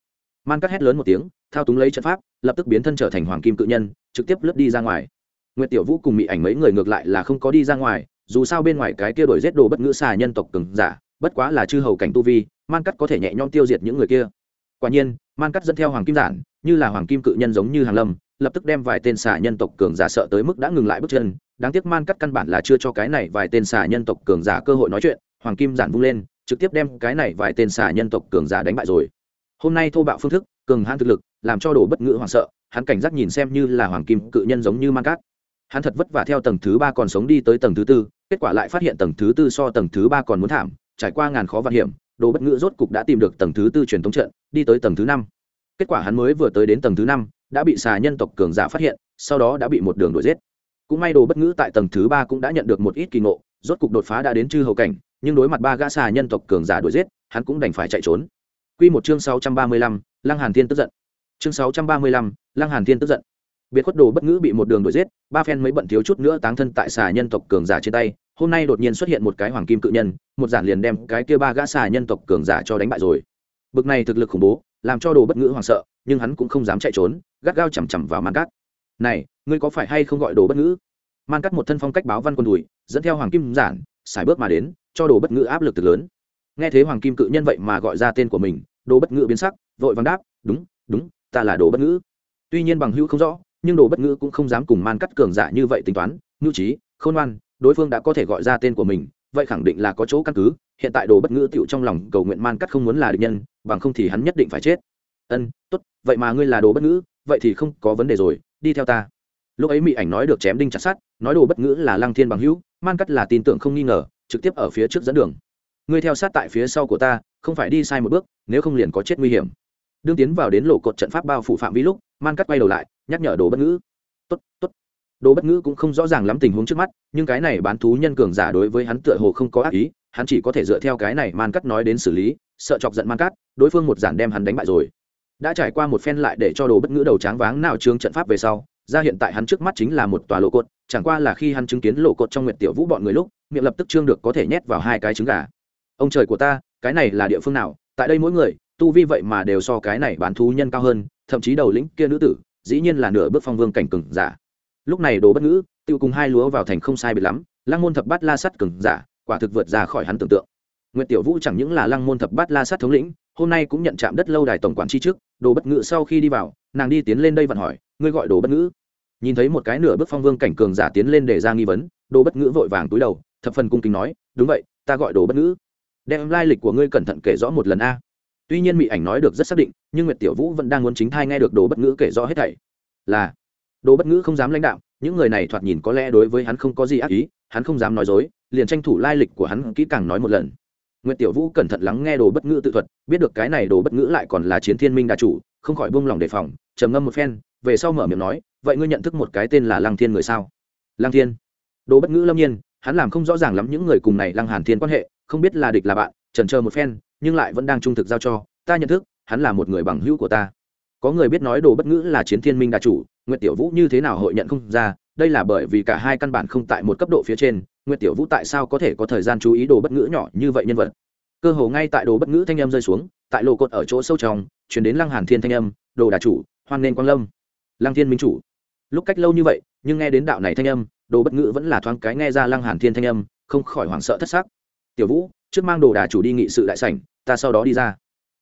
Man cắt hét lớn một tiếng, thao túng lấy trận pháp, lập tức biến thân trở thành hoàng kim cự nhân, trực tiếp lướt đi ra ngoài. Nguyệt tiểu vũ cùng mỹ ảnh mấy người ngược lại là không có đi ra ngoài, dù sao bên ngoài cái kia đổi giết đồ bất ngữ xà nhân tộc cường giả, bất quá là chư hầu cảnh tu vi, man cắt có thể nhẹ nhõm tiêu diệt những người kia. Quả nhiên, man cắt dẫn theo hoàng kim giản, như là hoàng kim cự nhân giống như hàng lâm lập tức đem vài tên xà nhân tộc cường giả sợ tới mức đã ngừng lại bước chân. Đáng tiếc man cắt căn bản là chưa cho cái này vài tên xà nhân tộc cường giả cơ hội nói chuyện. Hoàng kim giản vung lên, trực tiếp đem cái này vài tên xà nhân tộc cường giả đánh bại rồi. Hôm nay thô bạo phương thức, cường hãn thực lực, làm cho đồ bất ngữ hoảng sợ. Hắn cảnh giác nhìn xem như là hoàng kim cự nhân giống như man cát hắn thật vất vả theo tầng thứ ba còn sống đi tới tầng thứ tư, kết quả lại phát hiện tầng thứ tư so tầng thứ ba còn muốn thảm, trải qua ngàn khó vạn hiểm, đồ bất ngữ rốt cục đã tìm được tầng thứ tư truyền thống trận, đi tới tầng thứ năm. Kết quả hắn mới vừa tới đến tầng thứ năm đã bị xà nhân tộc cường giả phát hiện sau đó đã bị một đường đuổi giết cũng may đồ bất ngữ tại tầng thứ ba cũng đã nhận được một ít kỳ ngộ rốt cục đột phá đã đến chư hầu cảnh nhưng đối mặt ba gã xà nhân tộc cường giả đuổi giết hắn cũng đành phải chạy trốn Quy một chương sáu trăm ba mươi lăm, Lăng Hàn Thiên tức giận. Chương sáu trăm ba mươi lăm, Lăng Hàn Thiên tức giận. Biệt khuất đồ bất ngữ bị một đường đuổi giết, ba phen mới bận thiếu chút nữa táng thân tại xà nhân tộc cường giả trên tay, hôm nay đột nhiên xuất hiện một cái hoàng kim cự nhân, một giản liền đem cái kia ba gã xà nhân tộc cường giả cho đánh bại rồi. Bực này thực lực khủng bố, làm cho đồ bất ngữ hoảng sợ, nhưng hắn cũng không dám chạy trốn, gắt gao chằm chằm vào Man Cát. "Này, ngươi có phải hay không gọi đồ bất ngữ?" Man Cát một thân phong cách báo văn quân đùi, dẫn theo hoàng kim giản, xài bước mà đến, cho đồ bất ngữ áp lực thực lớn. Nghe thấy hoàng kim cự nhân vậy mà gọi ra tên của mình, đồ bất ngữ biến sắc, vội vàng đáp, "Đúng, đúng, ta là đồ bất ngữ." Tuy nhiên bằng hữu không rõ, nhưng đồ bất ngữ cũng không dám cùng man cắt cường giả như vậy tính toán ngữ trí khôn ngoan đối phương đã có thể gọi ra tên của mình vậy khẳng định là có chỗ căn cứ hiện tại đồ bất ngữ tựu trong lòng cầu nguyện man cắt không muốn là địch nhân bằng không thì hắn nhất định phải chết. Ân, tốt, vậy mà ngươi là đồ bất ngữ, vậy thì không có vấn đề rồi, đi theo ta. Lúc ấy mỹ ảnh nói được chém đinh chặt sát nói đồ bất ngữ là lăng thiên bằng hữu, man cắt là tin tưởng không nghi ngờ, trực tiếp ở phía trước dẫn đường. Ngươi theo sát tại phía sau của ta, không phải đi sai một bước, nếu không liền có chết nguy hiểm. Đương tiến vào đến lộ cột trận pháp bao phủ phạm vi lúc, man cắt quay đầu lại, nhắc nhở đồ bất ngữ. Tốt tốt. Đồ bất ngữ cũng không rõ ràng lắm tình huống trước mắt, nhưng cái này bán thú nhân cường giả đối với hắn tựa hồ không có ác ý, hắn chỉ có thể dựa theo cái này man cắt nói đến xử lý sợ chọc giận man cát, đối phương một giản đem hắn đánh bại rồi. Đã trải qua một phen lại để cho đồ bất ngữ đầu tráng váng nào trương trận pháp về sau ra hiện tại hắn trước mắt chính là một tòa lộ cột chẳng qua là khi hắn chứng kiến lộ cột trong nguyệt tiểu vũ bọn người lúc miệng lập tức trương được có thể nhét vào hai cái trứng gà. Ông trời của ta cái này là địa phương nào? Tại đây mỗi người tu vi vậy mà đều so cái này bán thú nhân cao hơn thậm chí đầu lĩnh kia nữ tử dĩ nhiên là nửa bước phong vương cảnh cừng giả. Lúc này đồ bất ngữ tiêu cùng hai lúa vào thành không sai biệt lắm lăng môn thập bát la sắt cừng giả quả thực vượt ra khỏi hắn tưởng tượng. Nguyệt tiểu vũ chẳng những là lăng môn thập bát la Sát thống lĩnh, hôm nay cũng nhận chạm đất lâu đài tổng quản chi trước, đồ bất ngữ sau khi đi vào, nàng đi tiến lên đây vận hỏi, ngươi gọi đồ bất ngữ nhìn thấy một cái nửa bước phong vương cảnh cường giả tiến lên để ra nghi vấn, đồ bất ngữ vội vàng túi đầu, thập phần cung kính nói, đúng vậy, ta gọi đồ bất ngữ đem lai lịch của ngươi cẩn thận kể rõ một lần a. Tuy nhiên mỹ ảnh nói được rất xác định, nhưng nguyệt tiểu vũ vẫn đang muốn chính thai nghe được đồ bất ngữ kể rõ hết thảy. Là, đồ bất ngữ không dám lãnh đạo, những người này thoạt nhìn có lẽ đối với hắn không có gì ác ý, hắn không dám nói dối, liền tranh thủ lai lịch của hắn kỹ càng nói một lần nguyệt tiểu vũ cẩn thận lắng nghe đồ bất ngữ tự thuật, biết được cái này đồ bất ngữ lại còn là chiến thiên minh đa chủ, không khỏi buông lòng đề phòng, trầm ngâm một phen, về sau mở miệng nói, vậy ngươi nhận thức một cái tên là lăng thiên người sao? Lăng thiên? Đồ bất ngữ lâm nhiên, hắn làm không rõ ràng lắm những người cùng này lăng hàn thiên quan hệ, không biết là địch là bạn, chần chờ một phen, nhưng lại vẫn đang trung thực giao cho, ta nhận thức, hắn là một người bằng hữu của ta. Có người biết nói đồ bất ngữ là chiến thiên minh đa chủ, nguyệt tiểu vũ như thế nào hội nhận không ra, đây là bởi vì cả hai căn bản không tại một cấp độ phía trên nguyệt tiểu vũ tại sao có thể có thời gian chú ý đồ bất ngữ nhỏ như vậy nhân vật? Cơ hồ ngay tại đồ bất ngữ thanh âm rơi xuống, tại lộ cột ở chỗ sâu trong chuyển đến lăng hàn thiên thanh âm, đồ đà chủ, hoan nên quang lâm. Lăng thiên minh chủ. Lúc cách lâu như vậy, nhưng nghe đến đạo này thanh âm, đồ bất ngữ vẫn là thoáng cái nghe ra lăng hàn thiên thanh âm, không khỏi hoảng sợ thất sắc. Tiểu vũ, trước mang đồ đà chủ đi nghị sự đại sảnh, ta sau đó đi ra.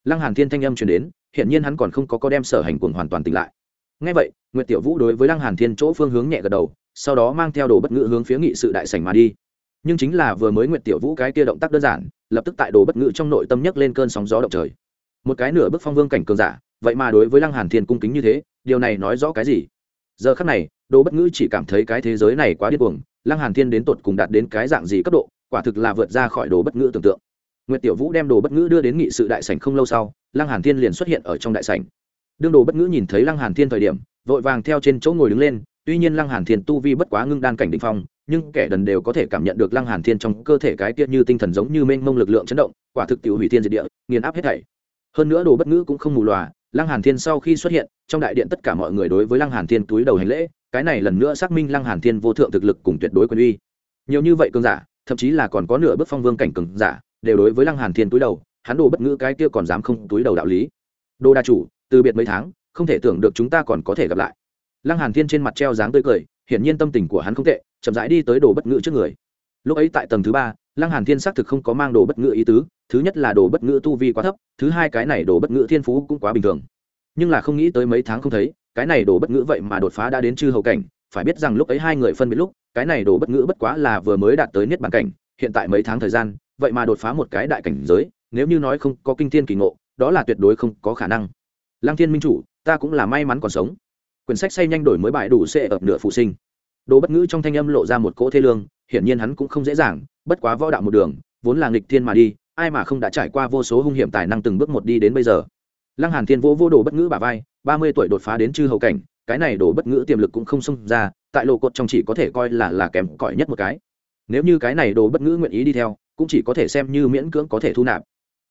Lăng hàn thiên thanh âm truyền đến hiện nhiên hắn còn không có có đem sở hành cuồng hoàn toàn tỉnh lại. Nghe vậy, nguyệt tiểu vũ đối với lăng hàn thiên chỗ phương hướng nhẹ gật đầu sau đó mang theo đồ bất ngữ hướng phía nghị sự đại sảnh mà đi. Nhưng chính là vừa mới nguyệt tiểu vũ cái kia động tác đơn giản lập tức tại đồ bất ngữ trong nội tâm nhấc lên cơn sóng gió động trời. Một cái nửa bước phong vương cảnh cường giả vậy mà đối với lăng hàn thiên cung kính như thế điều này nói rõ cái gì? Giờ khắc này đồ bất ngữ chỉ cảm thấy cái thế giới này quá điên cuồng lăng hàn thiên đến tột cùng đạt đến cái dạng gì cấp độ quả thực là vượt ra khỏi đồ bất ngữ tưởng tượng. Nguyệt Tiểu Vũ đem đồ bất ngữ đưa đến nghị sự đại sảnh không lâu sau, Lăng Hàn Thiên liền xuất hiện ở trong đại sảnh. Đương đồ bất ngữ nhìn thấy Lăng Hàn Thiên thời điểm, vội vàng theo trên chỗ ngồi đứng lên, tuy nhiên Lăng Hàn Thiên tu vi bất quá ngưng đan cảnh đỉnh phong, nhưng kẻ đần đều có thể cảm nhận được Lăng Hàn Thiên trong cơ thể cái tiết như tinh thần giống như mênh mông lực lượng chấn động, quả thực tiểu hủy thiên diệt địa, nghiền áp hết thảy. Hơn nữa đồ bất ngữ cũng không mù lòa, Lăng Hàn Thiên sau khi xuất hiện, trong đại điện tất cả mọi người đối với Lăng Hàn Thiên túi đầu hành lễ, cái này lần nữa xác minh Lăng Hàn Thiên vô thượng thực lực cùng tuyệt đối quyền uy. Nhiều như vậy cường giả, thậm chí là còn có nửa bước phong vương cảnh cường giả, đều đối với lăng hàn thiên túi đầu hắn đồ bất ngữ cái kia còn dám không túi đầu đạo lý đồ đa chủ từ biệt mấy tháng không thể tưởng được chúng ta còn có thể gặp lại lăng hàn thiên trên mặt treo dáng tươi cười, hiển nhiên tâm tình của hắn không tệ, chậm rãi đi tới đồ bất ngữ trước người. Lúc ấy tại tầng thứ ba, lăng hàn thiên xác thực không có mang đồ bất ngữ ý tứ, thứ nhất là đồ bất ngữ tu vi quá thấp, thứ hai cái này đồ bất ngữ thiên phú cũng quá bình thường. Nhưng là không nghĩ tới mấy tháng không thấy, cái này đồ bất ngữ vậy mà đột phá đã đến chư hầu cảnh, phải biết rằng lúc ấy hai người phân biệt lúc, cái này đồ bất ngữ bất quá là vừa mới đạt tới niết bàn cảnh, hiện tại mấy tháng thời gian, vậy mà đột phá một cái đại cảnh giới, nếu như nói không có kinh thiên kỳ ngộ, đó là tuyệt đối không có khả năng. Lăng thiên minh chủ, ta cũng là may mắn còn sống quyển sách say nhanh đổi mới bài đủ xệ ập nửa phụ sinh. Đồ bất ngữ trong thanh âm lộ ra một cỗ thê lương, hiển nhiên hắn cũng không dễ dàng, bất quá võ đạo một đường, vốn là nghịch thiên mà đi, ai mà không đã trải qua vô số hung hiểm tài năng từng bước một đi đến bây giờ. Lăng hàn thiên vỗ vô đồ bất ngữ bà vai, ba mươi tuổi đột phá đến chư hậu cảnh, cái này đồ bất ngữ tiềm lực cũng không xông ra, tại lộ cột trong chỉ có thể coi là là kém cỏi nhất một cái. Nếu như cái này đồ bất ngữ nguyện ý đi theo, cũng chỉ có thể xem như miễn cưỡng có thể thu nạp.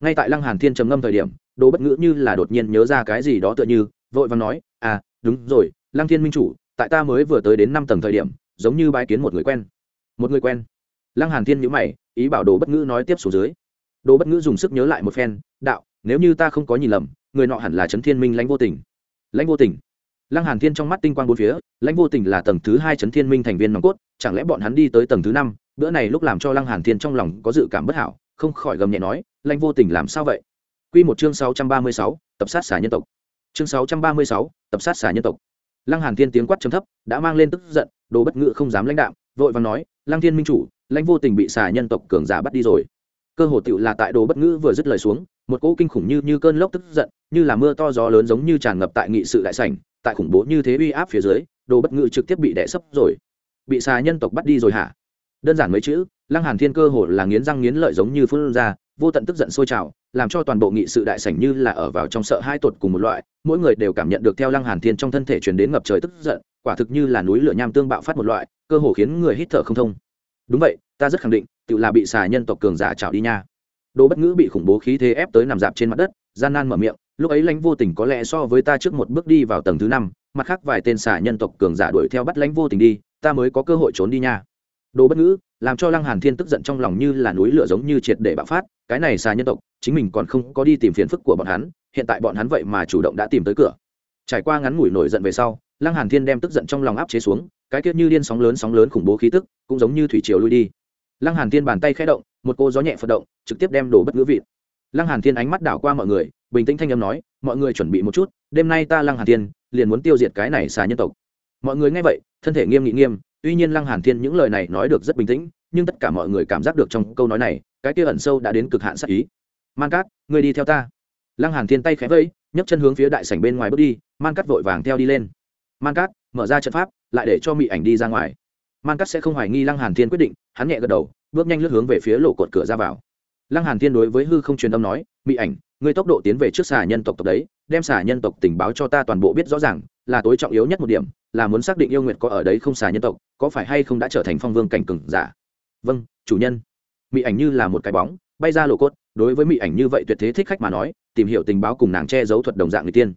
Ngay tại lăng hàn thiên trầm ngâm thời điểm, đồ bất ngữ như là đột nhiên nhớ ra cái gì đó tựa như, vội vàng nói à đúng rồi lăng thiên minh chủ tại ta mới vừa tới đến năm tầng thời điểm giống như bái kiến một người quen. Một người quen. Lăng hàn thiên nhữ mày ý bảo đồ bất ngữ nói tiếp xuống dưới. Đồ bất ngữ dùng sức nhớ lại một phen đạo nếu như ta không có nhìn lầm người nọ hẳn là trấn thiên minh lãnh vô tình. Lãnh vô tình. Lăng hàn thiên trong mắt tinh quang bốn phía lãnh vô tình là tầng thứ hai trấn thiên minh thành viên nòng cốt chẳng lẽ bọn hắn đi tới tầng thứ năm bữa này lúc làm cho lăng hàn thiên trong lòng có dự cảm bất hảo không khỏi gầm nhẹ nói lãnh vô tình làm sao vậy? Quy một chương 636, tập sát xả nhân tộc chương 636, tập sát xả nhân tộc. Lăng hàn thiên tiếng quát trầm thấp đã mang lên tức giận đồ bất ngự không dám lãnh đạm vội vàng nói lăng thiên minh chủ lãnh vô tình bị xả nhân tộc cường giả bắt đi rồi. Cơ hồ tựu là tại đồ bất ngữ vừa dứt lời xuống một cỗ kinh khủng như như cơn lốc tức giận như là mưa to gió lớn giống như tràn ngập tại nghị sự đại sảnh tại khủng bố như thế uy áp phía dưới đồ bất ngữ trực tiếp bị đè sấp rồi. Bị xà nhân tộc bắt đi rồi hả? Đơn giản mấy chữ lăng hàn thiên cơ hồ là nghiến răng nghiến lợi giống như phun ra vô tận tức giận sôi trào, làm cho toàn bộ nghị sự đại sảnh như là ở vào trong sợ hai tột cùng một loại, mỗi người đều cảm nhận được theo lăng hàn thiên trong thân thể truyền đến ngập trời tức giận, quả thực như là núi lửa nham tương bạo phát một loại, cơ hồ khiến người hít thở không thông. Đúng vậy, ta rất khẳng định, tự là bị xà nhân tộc cường giả trào đi nha. Đồ bất ngữ bị khủng bố khí thế ép tới nằm dạp trên mặt đất, gian nan mở miệng, lúc ấy lãnh vô tình có lẽ so với ta trước một bước đi vào tầng thứ năm, mặt khác vài tên xà nhân tộc cường giả đuổi theo bắt lãnh vô tình đi, ta mới có cơ hội trốn đi nha. Đồ bất ngữ, làm cho lăng hàn thiên tức giận trong lòng như là núi lửa giống như triệt để bạo phát cái này xà nhân tộc, chính mình còn không có đi tìm phiền phức của bọn hắn, hiện tại bọn hắn vậy mà chủ động đã tìm tới cửa. Trải qua ngắn ngủi nổi giận về sau, lăng hàn thiên đem tức giận trong lòng áp chế xuống, cái kia như điên sóng lớn sóng lớn khủng bố khí tức, cũng giống như thủy triều lui đi. Lăng hàn thiên bàn tay khẽ động, một cô gió nhẹ phật động, trực tiếp đem đổ bất ngữ vị lăng hàn thiên ánh mắt đảo qua mọi người, bình tĩnh thanh âm nói, mọi người chuẩn bị một chút, đêm nay ta lăng hàn thiên, liền muốn tiêu diệt cái này xà nhân tộc. Mọi người nghe vậy, thân thể nghiêm nghị nghiêm, tuy nhiên lăng hàn thiên những lời này nói được rất bình tĩnh, nhưng tất cả mọi người cảm giác được trong câu nói này cái kia ẩn sâu đã đến cực hạn sát ý. Man cát người đi theo ta. Lăng hàn thiên tay khẽ vẫy, nhấc chân hướng phía đại sảnh bên ngoài bước đi, man cát vội vàng theo đi lên. Man cát, mở ra trận pháp, lại để cho mị ảnh đi ra ngoài. Man cát sẽ không hoài nghi lăng hàn thiên quyết định, hắn nhẹ gật đầu, bước nhanh lướt hướng về phía lộ cột cửa ra vào. Lăng hàn thiên đối với hư không truyền âm nói, mị ảnh, ngươi tốc độ tiến về trước xà nhân tộc tộc đấy, đem xà nhân tộc tình báo cho ta toàn bộ biết rõ ràng, là tối trọng yếu nhất một điểm, là muốn xác định yêu nguyệt có ở đấy không xà nhân tộc, có phải hay không đã trở thành phong vương cảnh cừng giả? Vâng chủ nhân mị ảnh như là một cái bóng, bay ra lộ cốt, đối với mị ảnh như vậy tuyệt thế thích khách mà nói, tìm hiểu tình báo cùng nàng che giấu thuật đồng dạng người tiên.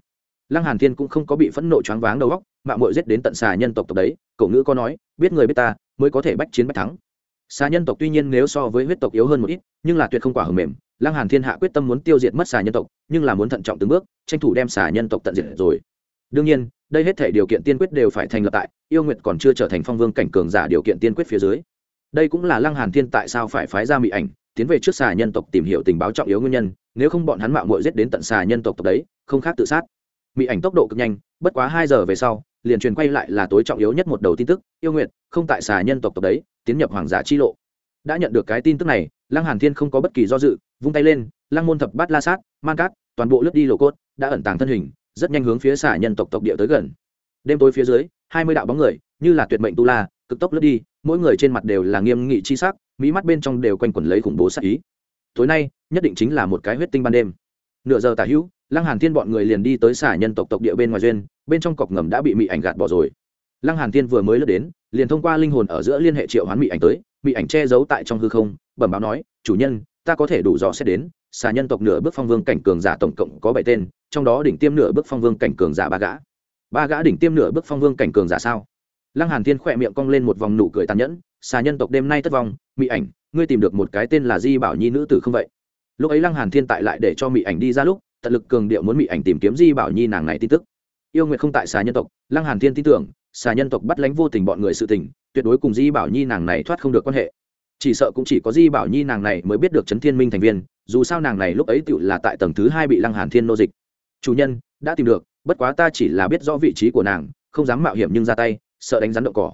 Lăng hàn thiên cũng không có bị phẫn nộ choáng váng đầu óc mạng muội giết đến tận xà nhân tộc tộc đấy cậu ngữ có nói, biết người biết ta, mới có thể bách chiến bách thắng. Xà nhân tộc tuy nhiên nếu so với huyết tộc yếu hơn một ít, nhưng là tuyệt không quả hở mềm. Lăng hàn thiên hạ quyết tâm muốn tiêu diệt mất xà nhân tộc, nhưng là muốn thận trọng từng bước, tranh thủ đem xà nhân tộc tận diệt rồi. Đương nhiên, đây hết thể điều kiện tiên quyết đều phải thành lập tại, yêu nguyệt còn chưa trở thành phong vương cảnh cường giả điều kiện tiên quyết phía dưới đây cũng là lăng hàn thiên tại sao phải phái ra mỹ ảnh, tiến về trước xà nhân tộc tìm hiểu tình báo trọng yếu nguyên nhân, nếu không bọn hắn mạo muội giết đến tận xà nhân tộc tộc đấy, không khác tự sát. Mỹ ảnh tốc độ cực nhanh, bất quá hai giờ về sau, liền truyền quay lại là tối trọng yếu nhất một đầu tin tức, yêu nguyệt, không tại xà nhân tộc tộc đấy, tiến nhập hoàng giả chi lộ. Đã nhận được cái tin tức này, lăng hàn thiên không có bất kỳ do dự, vung tay lên, lăng môn thập bát la sát, man cát, toàn bộ lướt đi lộ cốt, đã ẩn tàng thân hình, rất nhanh hướng phía xà nhân tộc tộc địa tới gần. Đêm tối phía dưới, hai mươi đạo bóng người, như là tuyệt mệnh tu la cực tốc lướt đi, mỗi người trên mặt đều là nghiêm nghị chi sắc mỹ mắt bên trong đều quanh quẩn lấy khủng bố sắc ý. Tối nay, nhất định chính là một cái huyết tinh ban đêm. Nửa giờ tả hữu, lăng hàn thiên bọn người liền đi tới xà nhân tộc tộc địa bên ngoài duyên, bên trong cọc ngầm đã bị mị ảnh gạt bỏ rồi. Lăng hàn thiên vừa mới lướt đến, liền thông qua linh hồn ở giữa liên hệ triệu hoán mị ảnh tới, mị ảnh che giấu tại trong hư không, bẩm báo nói, chủ nhân, ta có thể đủ dò xét đến, xà nhân tộc nửa bước phong vương cảnh cường giả tổng cộng có bảy tên, trong đó đỉnh tiêm nửa bước phong vương cảnh cường giả ba gã. Ba gã đỉnh tiêm nửa bước phong vương cảnh cường giả sao? Lăng hàn thiên khỏe miệng cong lên một vòng nụ cười tàn nhẫn, xà nhân tộc đêm nay thất vong, mị ảnh, ngươi tìm được một cái tên là di bảo nhi nữ tử không vậy? Lúc ấy lăng hàn thiên tại lại để cho mị ảnh đi ra lúc, tận lực cường điệu muốn mị ảnh tìm kiếm di bảo nhi nàng này tin tức. Yêu nguyện không tại xà nhân tộc, lăng hàn thiên tin tưởng, xà nhân tộc bắt lánh vô tình bọn người sự tình, tuyệt đối cùng di bảo nhi nàng này thoát không được quan hệ. Chỉ sợ cũng chỉ có di bảo nhi nàng này mới biết được Chấn thiên minh thành viên, dù sao nàng này lúc ấy tựu là tại tầng thứ hai bị lăng hàn thiên nô dịch. Chủ nhân, đã tìm được, bất quá ta chỉ là biết rõ vị trí của nàng, không dám mạo hiểm nhưng ra tay sợ đánh rắn động cỏ.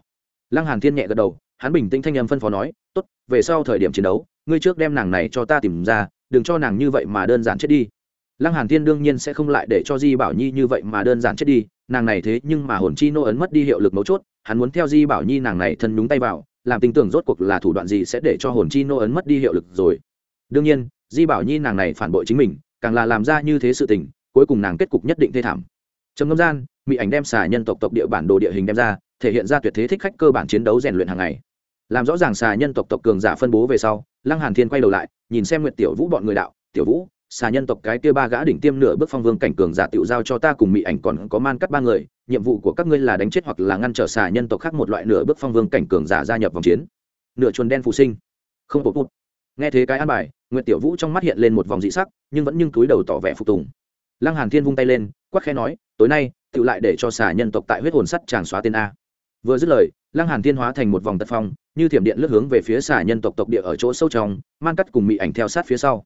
Lăng hàn thiên nhẹ gật đầu, hắn bình tĩnh thanh âm phân phó nói, tốt, về sau thời điểm chiến đấu, ngươi trước đem nàng này cho ta tìm ra, đừng cho nàng như vậy mà đơn giản chết đi. Lăng hàn thiên đương nhiên sẽ không lại để cho di bảo nhi như vậy mà đơn giản chết đi, nàng này thế nhưng mà hồn chi nô ấn mất đi hiệu lực mấu chốt, hắn muốn theo di bảo nhi nàng này thân nhúng tay vào, làm tin tưởng rốt cuộc là thủ đoạn gì sẽ để cho hồn chi nô ấn mất đi hiệu lực rồi. Đương nhiên, di bảo nhi nàng này phản bội chính mình, càng là làm ra như thế sự tình, cuối cùng nàng kết cục nhất định thê thảm. Trầm ngâm gian mỹ ảnh đem xà nhân tộc tộc địa bản đồ địa hình đem ra thể hiện ra tuyệt thế thích khách cơ bản chiến đấu rèn luyện hàng ngày. Làm rõ ràng xà nhân tộc tộc cường giả phân bố về sau, lăng hàn thiên quay đầu lại, nhìn xem nguyệt tiểu vũ bọn người đạo, tiểu vũ, xà nhân tộc cái kia ba gã đỉnh tiêm nửa bước phong vương cảnh cường giả tiểu giao cho ta cùng mỹ ảnh còn có man cắt ba người, nhiệm vụ của các ngươi là đánh chết hoặc là ngăn trở xà nhân tộc khác một loại nửa bước phong vương cảnh cường giả gia nhập vòng chiến. Nửa chuồn đen phụ sinh. Không bột bột nghe thế cái an bài, nguyệt tiểu vũ trong mắt hiện lên một vòng dị sắc, nhưng vẫn nhưng túi đầu tỏ vẻ phục tùng. Lăng hàn thiên vung tay lên quắc khẽ nói, tối nay tự lại để cho xà nhân tộc tại huyết hồn sắt tràng xóa tên a vừa dứt lời, lăng hàn thiên hóa thành một vòng tật phong, như thiểm điện lướt hướng về phía xà nhân tộc tộc địa ở chỗ sâu trong, man cắt cùng mị ảnh theo sát phía sau.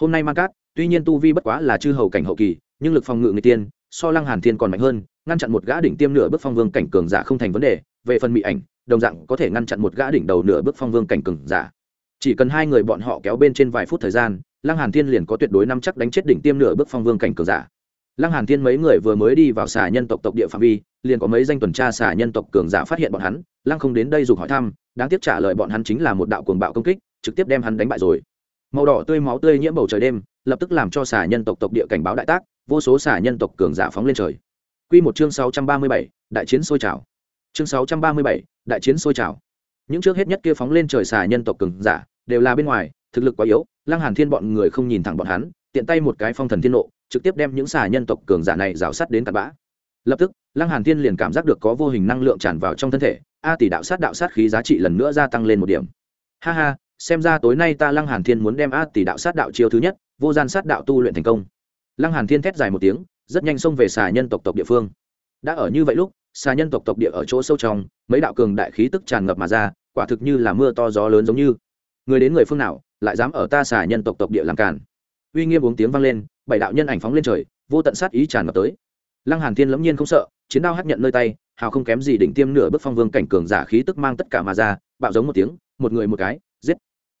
Hôm nay man cắt tuy nhiên tu vi bất quá là chư hầu cảnh hậu kỳ, nhưng lực phòng ngự người tiên, so lăng hàn thiên còn mạnh hơn, ngăn chặn một gã đỉnh tiêm nửa bước phong vương cảnh cường giả không thành vấn đề, về phần mị ảnh, đồng dạng có thể ngăn chặn một gã đỉnh đầu nửa bước phong vương cảnh cường giả. Chỉ cần hai người bọn họ kéo bên trên vài phút thời gian, lăng hàn thiên liền có tuyệt đối nắm chắc đánh chết đỉnh tiêm nửa bước phong vương cảnh cường giả lăng hàn thiên mấy người vừa mới đi vào xà nhân tộc tộc địa phạm vi liền có mấy danh tuần tra xà nhân tộc cường giả phát hiện bọn hắn lăng không đến đây dục hỏi thăm đáng tiếc trả lời bọn hắn chính là một đạo cuồng bạo công kích trực tiếp đem hắn đánh bại rồi. Màu đỏ tươi máu tươi nhiễm bầu trời đêm lập tức làm cho xà nhân tộc tộc địa cảnh báo đại tác vô số xà nhân tộc cường giả phóng lên trời. Quy một chương 637, đại chiến sôi trào. Chương 637, đại chiến sôi trào. Những trước hết nhất kia phóng lên trời xà nhân tộc cường giả đều là bên ngoài thực lực quá yếu lăng hàn thiên bọn người không nhìn thẳng bọn hắn tiện tay một cái phong thần thiên nộ trực tiếp đem những xà nhân tộc cường giả này rào sát đến tận bã. Lập tức, lăng hàn thiên liền cảm giác được có vô hình năng lượng tràn vào trong thân thể, a tỷ đạo sát đạo sát khí giá trị lần nữa gia tăng lên một điểm. Ha ha, xem ra tối nay ta lăng hàn thiên muốn đem a tỷ đạo sát đạo chiêu thứ nhất, vô gian sát đạo tu luyện thành công. Lăng hàn thiên thét dài một tiếng, rất nhanh xông về xà nhân tộc tộc địa phương. Đã ở như vậy lúc, xà nhân tộc tộc địa ở chỗ sâu trong, mấy đạo cường đại khí tức tràn ngập mà ra, quả thực như là mưa to gió lớn giống như. Người đến người phương nào, lại dám ở ta xà nhân tộc tộc địa làm cản uy nghiêm uống tiếng vang lên, bảy đạo nhân ảnh phóng lên trời, vô tận sát ý tràn ngập tới. Lăng hàn thiên lẫm nhiên không sợ, chiến đao hất nhận nơi tay, hào không kém gì đỉnh tiêm nửa bước phong vương cảnh cường giả khí tức mang tất cả mà ra, bạo giống một tiếng, một người một cái, giết.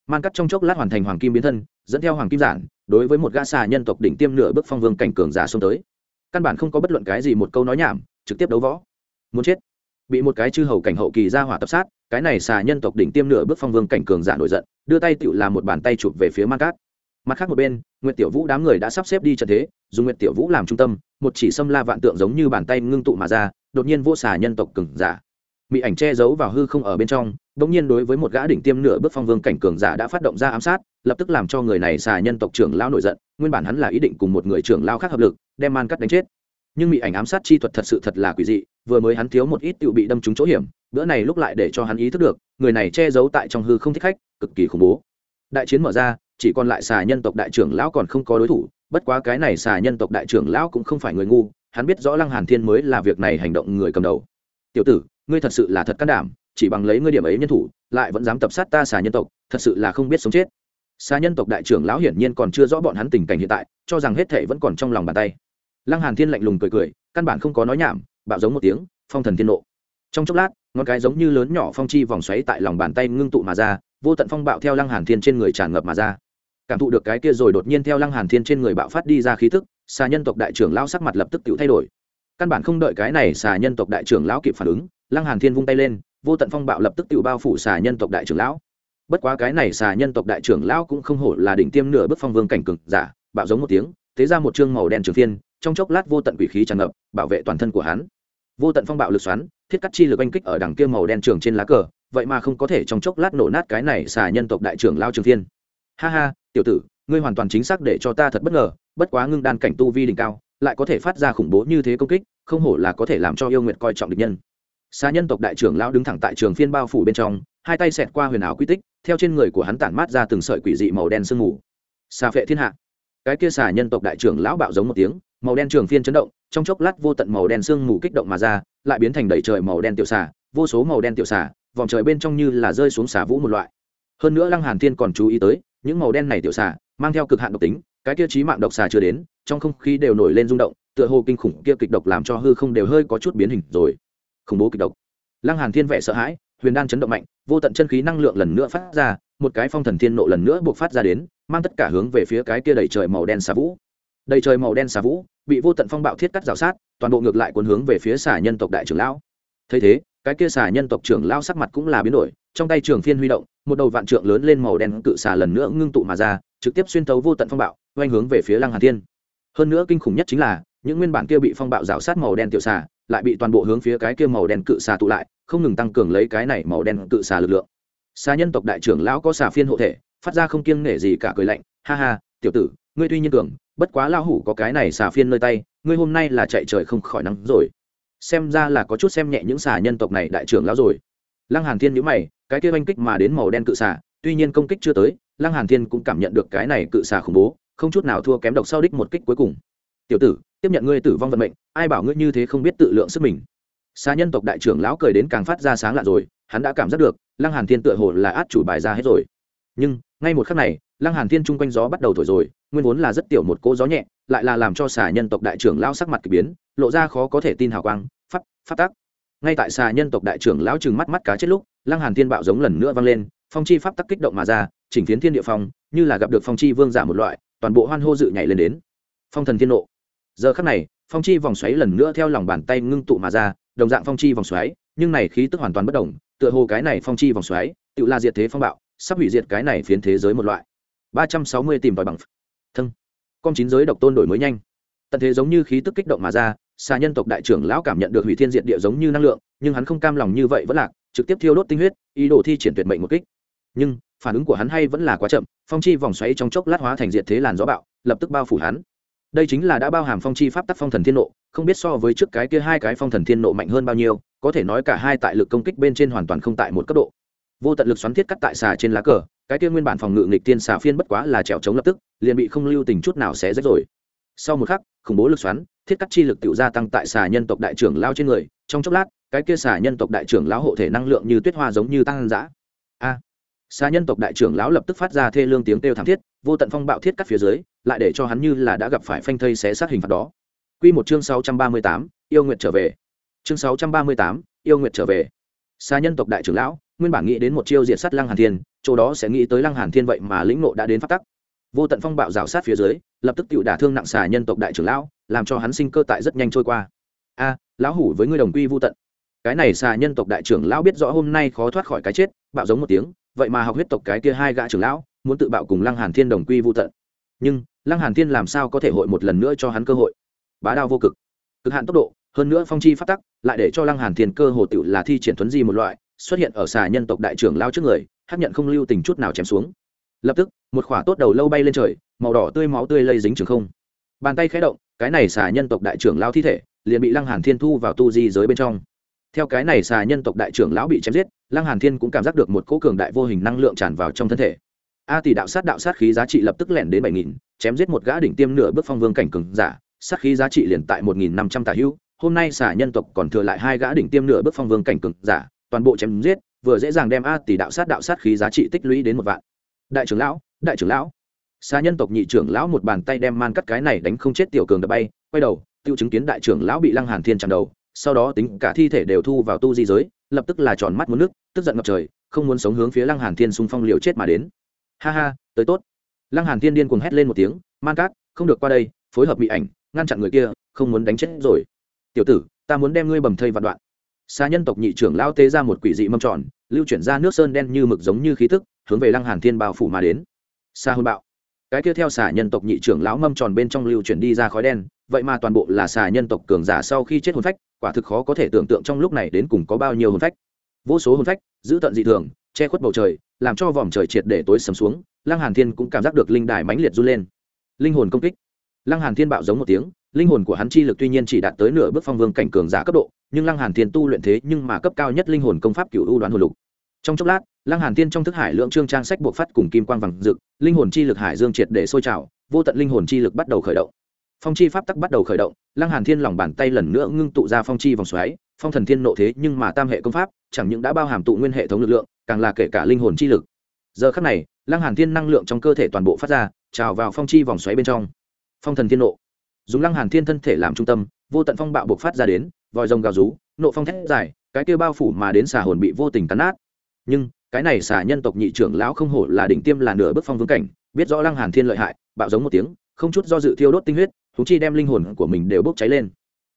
Man cắt trong chốc lát hoàn thành hoàng kim biến thân, dẫn theo hoàng kim giản, đối với một gã xà nhân tộc đỉnh tiêm nửa bước phong vương cảnh cường giả xông tới. Căn bản không có bất luận cái gì một câu nói nhảm, trực tiếp đấu võ. Muốn chết. Bị một cái chư hầu cảnh hậu kỳ ra hỏa tập sát, cái này xà nhân tộc đỉnh tiêm nửa bước phong vương cảnh cường giả nổi giận, đưa tay tựu làm một bàn tay chụp về phía man cát mặt khác một bên, nguyệt tiểu vũ đám người đã sắp xếp đi trận thế, dùng nguyệt tiểu vũ làm trung tâm, một chỉ xâm la vạn tượng giống như bàn tay ngưng tụ mà ra, đột nhiên vô xà nhân tộc cường giả. Bị ảnh che giấu vào hư không ở bên trong đ ỗ n g nhiên đối với một gã đỉnh tiêm nửa bước phong vương cảnh cường giả đã phát động ra ám sát, lập tức làm cho người này xà nhân tộc trưởng lao nổi giận, nguyên bản hắn là ý định cùng một người trưởng lao khác hợp lực, đem man cắt đánh chết. Nhưng bị ảnh ám sát chi thuật thật sự thật là quỷ dị, vừa mới hắn thiếu một ít tự bị đâm trúng chỗ hiểm, bữa này lúc lại để cho hắn ý thức được, người này che giấu tại trong hư không thích khách, cực kỳ khủng bố. Đại chiến mở ra chỉ còn lại xà nhân tộc đại trưởng lão còn không có đối thủ, bất quá cái này xà nhân tộc đại trưởng lão cũng không phải người ngu, hắn biết rõ lăng hàn thiên mới là việc này hành động người cầm đầu. Tiểu tử, ngươi thật sự là thật can đảm, chỉ bằng lấy ngươi điểm ấy nhân thủ, lại vẫn dám tập sát ta xà nhân tộc, thật sự là không biết sống chết. Xà nhân tộc đại trưởng lão hiển nhiên còn chưa rõ bọn hắn tình cảnh hiện tại, cho rằng hết thảy vẫn còn trong lòng bàn tay. Lăng hàn thiên lạnh lùng cười cười, căn bản không có nói nhảm, bạo giống một tiếng, phong thần thiên nộ. Trong chốc lát, ngón cái giống như lớn nhỏ phong chi vòng xoáy tại lòng bàn tay ngưng tụ mà ra, vô tận phong bạo theo lăng hàn thiên trên người tràn ngập mà ra cảm thụ được cái kia rồi đột nhiên theo lăng hàn thiên trên người bạo phát đi ra khí tức, xà nhân tộc đại trưởng lão sắc mặt lập tức tự thay đổi. Căn bản không đợi cái này xà nhân tộc đại trưởng lão kịp phản ứng, lăng hàn thiên vung tay lên, vô tận phong bạo lập tức tự bao phủ xà nhân tộc đại trưởng lão. Bất quá cái này xà nhân tộc đại trưởng lão cũng không hổ là đỉnh tiêm nửa bước phong vương cảnh cường giả, bạo giống một tiếng thế ra một trương màu đen trường phiên, trong chốc lát vô tận quỷ khí tràn ngập, bảo vệ toàn thân của hắn. Vô tận phong bạo lực xoắn, thiết cắt chi lực oanh kích ở đằng kia màu đen trường trên lá cờ, vậy mà không có thể trong chốc lát nổ nát cái này xà nhân tộc đại trưởng lao trường phiên. Ha ha tiểu tử, ngươi hoàn toàn chính xác để cho ta thật bất ngờ, bất quá ngưng đan cảnh tu vi đỉnh cao, lại có thể phát ra khủng bố như thế công kích, không hổ là có thể làm cho yêu nguyệt coi trọng địch nhân. Xa nhân tộc đại trưởng lão đứng thẳng tại trường phiên bao phủ bên trong, hai tay xẹt qua huyền ảo quy tích, theo trên người của hắn tản mát ra từng sợi quỷ dị màu đen sương mù. Xà phệ thiên hạ. Cái kia xà nhân tộc đại trưởng lão bạo giống một tiếng, màu đen trường phiên chấn động, trong chốc lát vô tận màu đen sương mù kích động mà ra, lại biến thành đầy trời màu đen tiểu xà, vô số màu đen tiểu xà, vòng trời bên trong như là rơi xuống xà vũ một loại. Hơn nữa lăng hàn thiên còn chú ý tới những màu đen này tiểu xà mang theo cực hạn độc tính, cái kia trí mạng độc xà chưa đến, trong không khí đều nổi lên rung động, tựa hồ kinh khủng kia kịch độc làm cho hư không đều hơi có chút biến hình rồi. Khủng bố kịch độc. Lăng hàn thiên vẻ sợ hãi, huyền đan chấn động mạnh, vô tận chân khí năng lượng lần nữa phát ra, một cái phong thần thiên nộ lần nữa buộc phát ra đến, mang tất cả hướng về phía cái kia đầy trời màu đen xà vũ. Đầy trời màu đen xà vũ, bị vô tận phong bạo thiết cắt rào sát, toàn bộ ngược lại cuốn hướng về phía xà nhân tộc đại trưởng lão. Thấy thế, cái kia xà nhân tộc trưởng lão sắc mặt cũng là biến đổi, trong tay trường phiên huy động một đầu vạn trượng lớn lên màu đen cự xà lần nữa ngưng tụ mà ra, trực tiếp xuyên tấu vô tận phong bạo, oanh hướng về phía lăng hàn thiên. Hơn nữa kinh khủng nhất chính là, những nguyên bản kia bị phong bạo rào sát màu đen tiểu xà, lại bị toàn bộ hướng phía cái kia màu đen cự xà tụ lại, không ngừng tăng cường lấy cái này màu đen cự xà lực lượng. Xà nhân tộc đại trưởng lão có xà phiên hộ thể, phát ra không kiêng nể gì cả cười lạnh, ha ha, tiểu tử, ngươi tuy nhiên cường, bất quá lao hủ có cái này xà phiên nơi tay, ngươi hôm nay là chạy trời không khỏi nắng rồi. Xem ra là có chút xem nhẹ những xà nhân tộc này đại trưởng lão rồi lăng hàn thiên nhíu mày, cái kia oanh kích mà đến màu đen cự xà, tuy nhiên công kích chưa tới, lăng hàn thiên cũng cảm nhận được cái này cự xà khủng bố, không chút nào thua kém độc sau đích một kích cuối cùng. Tiểu tử, tiếp nhận ngươi tử vong vận mệnh, ai bảo ngươi như thế không biết tự lượng sức mình? Xa nhân tộc đại trưởng lão cười đến càng phát ra sáng lạ rồi, hắn đã cảm giác được, lăng hàn thiên tựa hồ là át chủ bài ra hết rồi. Nhưng, ngay một khắc này, lăng hàn thiên trung quanh gió bắt đầu thổi rồi, nguyên vốn là rất tiểu một cỗ gió nhẹ, lại là làm cho xà nhân tộc đại trưởng lão sắc mặt kỳ biến, lộ ra khó có thể tin hào quang phát phát tác ngay tại xà nhân tộc đại trưởng lão trừng mắt mắt cá chết lúc, lăng hàn thiên bạo giống lần nữa vang lên, phong chi pháp tắc kích động mà ra, chỉnh phiến thiên địa phong, như là gặp được phong chi vương giả một loại, toàn bộ hoan hô dự nhảy lên đến. Phong thần thiên nộ. Giờ khắc này, phong chi vòng xoáy lần nữa theo lòng bàn tay ngưng tụ mà ra, đồng dạng phong chi vòng xoáy, nhưng này khí tức hoàn toàn bất đồng tựa hồ cái này phong chi vòng xoáy, tự là diệt thế phong bạo, sắp hủy diệt cái này phiến thế giới một loại. Ba trăm sáu mươi tìm tòi bằng thân. Con chín giới độc tôn đổi mới nhanh. Tận thế giống như khí tức kích động mà ra xà nhân tộc đại trưởng lão cảm nhận được hủy thiên diệt địa giống như năng lượng, nhưng hắn không cam lòng như vậy vẫn lạc, trực tiếp thiêu đốt tinh huyết, ý đồ thi triển tuyệt mệnh một kích. Nhưng, phản ứng của hắn hay vẫn là quá chậm, phong chi vòng xoáy trong chốc lát hóa thành diệt thế làn gió bạo, lập tức bao phủ hắn. Đây chính là đã bao hàm phong chi pháp tắc phong thần thiên nộ, không biết so với trước cái kia hai cái phong thần thiên nộ mạnh hơn bao nhiêu, có thể nói cả hai tại lực công kích bên trên hoàn toàn không tại một cấp độ. Vô tận lực xoắn thiết cắt tại xà trên lá cờ, cái kia nguyên bản phòng ngự nghịch tiên xà phiên bất quá là trèo chống lập tức, liền bị không lưu tình chút nào sẽ rách rồi sau một khắc khủng bố lực xoắn thiết cắt chi lực tự gia tăng tại xà nhân tộc đại trưởng lao trên người trong chốc lát cái kia xà nhân tộc đại trưởng lão hộ thể năng lượng như tuyết hoa giống như tăng giã a xà nhân tộc đại trưởng lão lập tức phát ra thê lương tiếng kêu thảm thiết vô tận phong bạo thiết cắt phía dưới lại để cho hắn như là đã gặp phải phanh thây xé sát hình phạt đó Quy một chương 638, yêu nguyện trở về. Chương 638, yêu nguyện trở về. Xà nhân tộc đại trưởng lão, nguyên bản nghĩ đến một chiêu diệt sát Lăng Hàn Thiên, chỗ đó sẽ nghĩ tới Lăng Hàn Thiên vậy mà lĩnh ngộ đã đến phát tắc. Vô tận phong bạo rào sát phía dưới, lập tức tự đả thương nặng xà nhân tộc đại trưởng lão, làm cho hắn sinh cơ tại rất nhanh trôi qua. A, lão hủ với ngươi đồng quy vu tận. Cái này xà nhân tộc đại trưởng lão biết rõ hôm nay khó thoát khỏi cái chết, bạo giống một tiếng, vậy mà học huyết tộc cái kia hai gã trưởng lão, muốn tự bạo cùng Lăng Hàn Thiên đồng quy vu tận. Nhưng, Lăng Hàn Thiên làm sao có thể hội một lần nữa cho hắn cơ hội? Bá đao vô cực, cực hạn tốc độ, hơn nữa phong chi phát tắc, lại để cho Lăng Hàn Thiên cơ hồ tựu là thi triển thuấn di một loại, xuất hiện ở xà nhân tộc đại trưởng lao trước người hấp nhận không lưu tình chút nào chém xuống lập tức, một khỏa tốt đầu lâu bay lên trời, màu đỏ tươi máu tươi lây dính trường không. Bàn tay khẽ động, cái này xà nhân tộc đại trưởng lao thi thể, liền bị lăng hàn thiên thu vào tu di giới bên trong. Theo cái này xà nhân tộc đại trưởng lão bị chém giết, lăng hàn thiên cũng cảm giác được một cỗ cường đại vô hình năng lượng tràn vào trong thân thể. A tỷ đạo sát đạo sát khí giá trị lập tức lẻn đến bảy nghìn, chém giết một gã đỉnh tiêm nửa bước phong vương cảnh cường giả, sát khí giá trị liền tại một nghìn năm trăm tả hữu, hôm nay xà nhân tộc còn thừa lại hai gã đỉnh tiêm nửa bước phong vương cảnh cường giả, toàn bộ chém giết, vừa dễ dàng đem a tỷ đạo sát đạo sát khí giá trị tích lũy đến một vạn đại trưởng lão, đại trưởng lão. Xa nhân tộc nhị trưởng lão một bàn tay đem man cắt cái này đánh không chết tiểu cường đập bay, quay đầu, tiêu chứng kiến đại trưởng lão bị lăng hàn thiên chạm đầu, sau đó tính cả thi thể đều thu vào tu di giới, lập tức là tròn mắt muốn nước, tức giận ngập trời, không muốn sống hướng phía lăng hàn thiên xung phong liều chết mà đến. Ha ha, tới tốt. Lăng hàn thiên điên cuồng hét lên một tiếng, man cát không được qua đây, phối hợp bị ảnh, ngăn chặn người kia, không muốn đánh chết rồi. Tiểu tử, ta muốn đem ngươi bầm thây vạn đoạn. Xa nhân tộc nhị trưởng lão tế ra một quỷ dị mâm tròn, lưu chuyển ra nước sơn đen như mực giống như khí tức hướng về lăng hàn thiên bao phủ mà đến. Xa hôn bạo. Cái kia theo xà nhân tộc nhị trưởng lão mâm tròn bên trong lưu chuyển đi ra khói đen, vậy mà toàn bộ là xà nhân tộc cường giả sau khi chết hồn phách, quả thực khó có thể tưởng tượng trong lúc này đến cùng có bao nhiêu hồn phách. Vô số hồn phách, giữ tận dị thường, che khuất bầu trời, làm cho vòm trời triệt để tối sầm xuống, lăng hàn thiên cũng cảm giác được linh đài mãnh liệt run lên. Linh hồn công kích. Lăng hàn thiên bạo giống một tiếng, linh hồn của hắn chi lực tuy nhiên chỉ đạt tới nửa bước phong vương cảnh cường giả cấp độ, nhưng lăng hàn thiên tu luyện thế nhưng mà cấp cao nhất linh hồn công pháp cửu u đoán hồn lục trong chốc lát, lăng hàn thiên trong thức hải lượng trương trang sách buộc phát cùng kim quang vàng rực, linh hồn chi lực hải dương triệt để sôi trào, vô tận linh hồn chi lực bắt đầu khởi động. Phong chi pháp tắc bắt đầu khởi động, lăng hàn thiên lòng bàn tay lần nữa ngưng tụ ra phong chi vòng xoáy, phong thần thiên nộ thế nhưng mà tam hệ công pháp, chẳng những đã bao hàm tụ nguyên hệ thống lực lượng, càng là kể cả linh hồn chi lực. Giờ khắc này, lăng hàn thiên năng lượng trong cơ thể toàn bộ phát ra, trào vào phong chi vòng xoáy bên trong. Phong thần thiên nộ. Dùng lăng hàn thiên thân thể làm trung tâm, vô tận phong bạo buộc phát ra đến, vòi rồng gào rú, nộ phong thét dài, cái kia bao phủ mà đến xà hồn bị vô tình cắn nát nhưng cái này xả nhân tộc nhị trưởng lão không hổ là đỉnh tiêm là nửa bước phong vương cảnh, biết rõ lăng hàn thiên lợi hại, bạo giống một tiếng, không chút do dự thiêu đốt tinh huyết thú chi đem linh hồn của mình đều bốc cháy lên.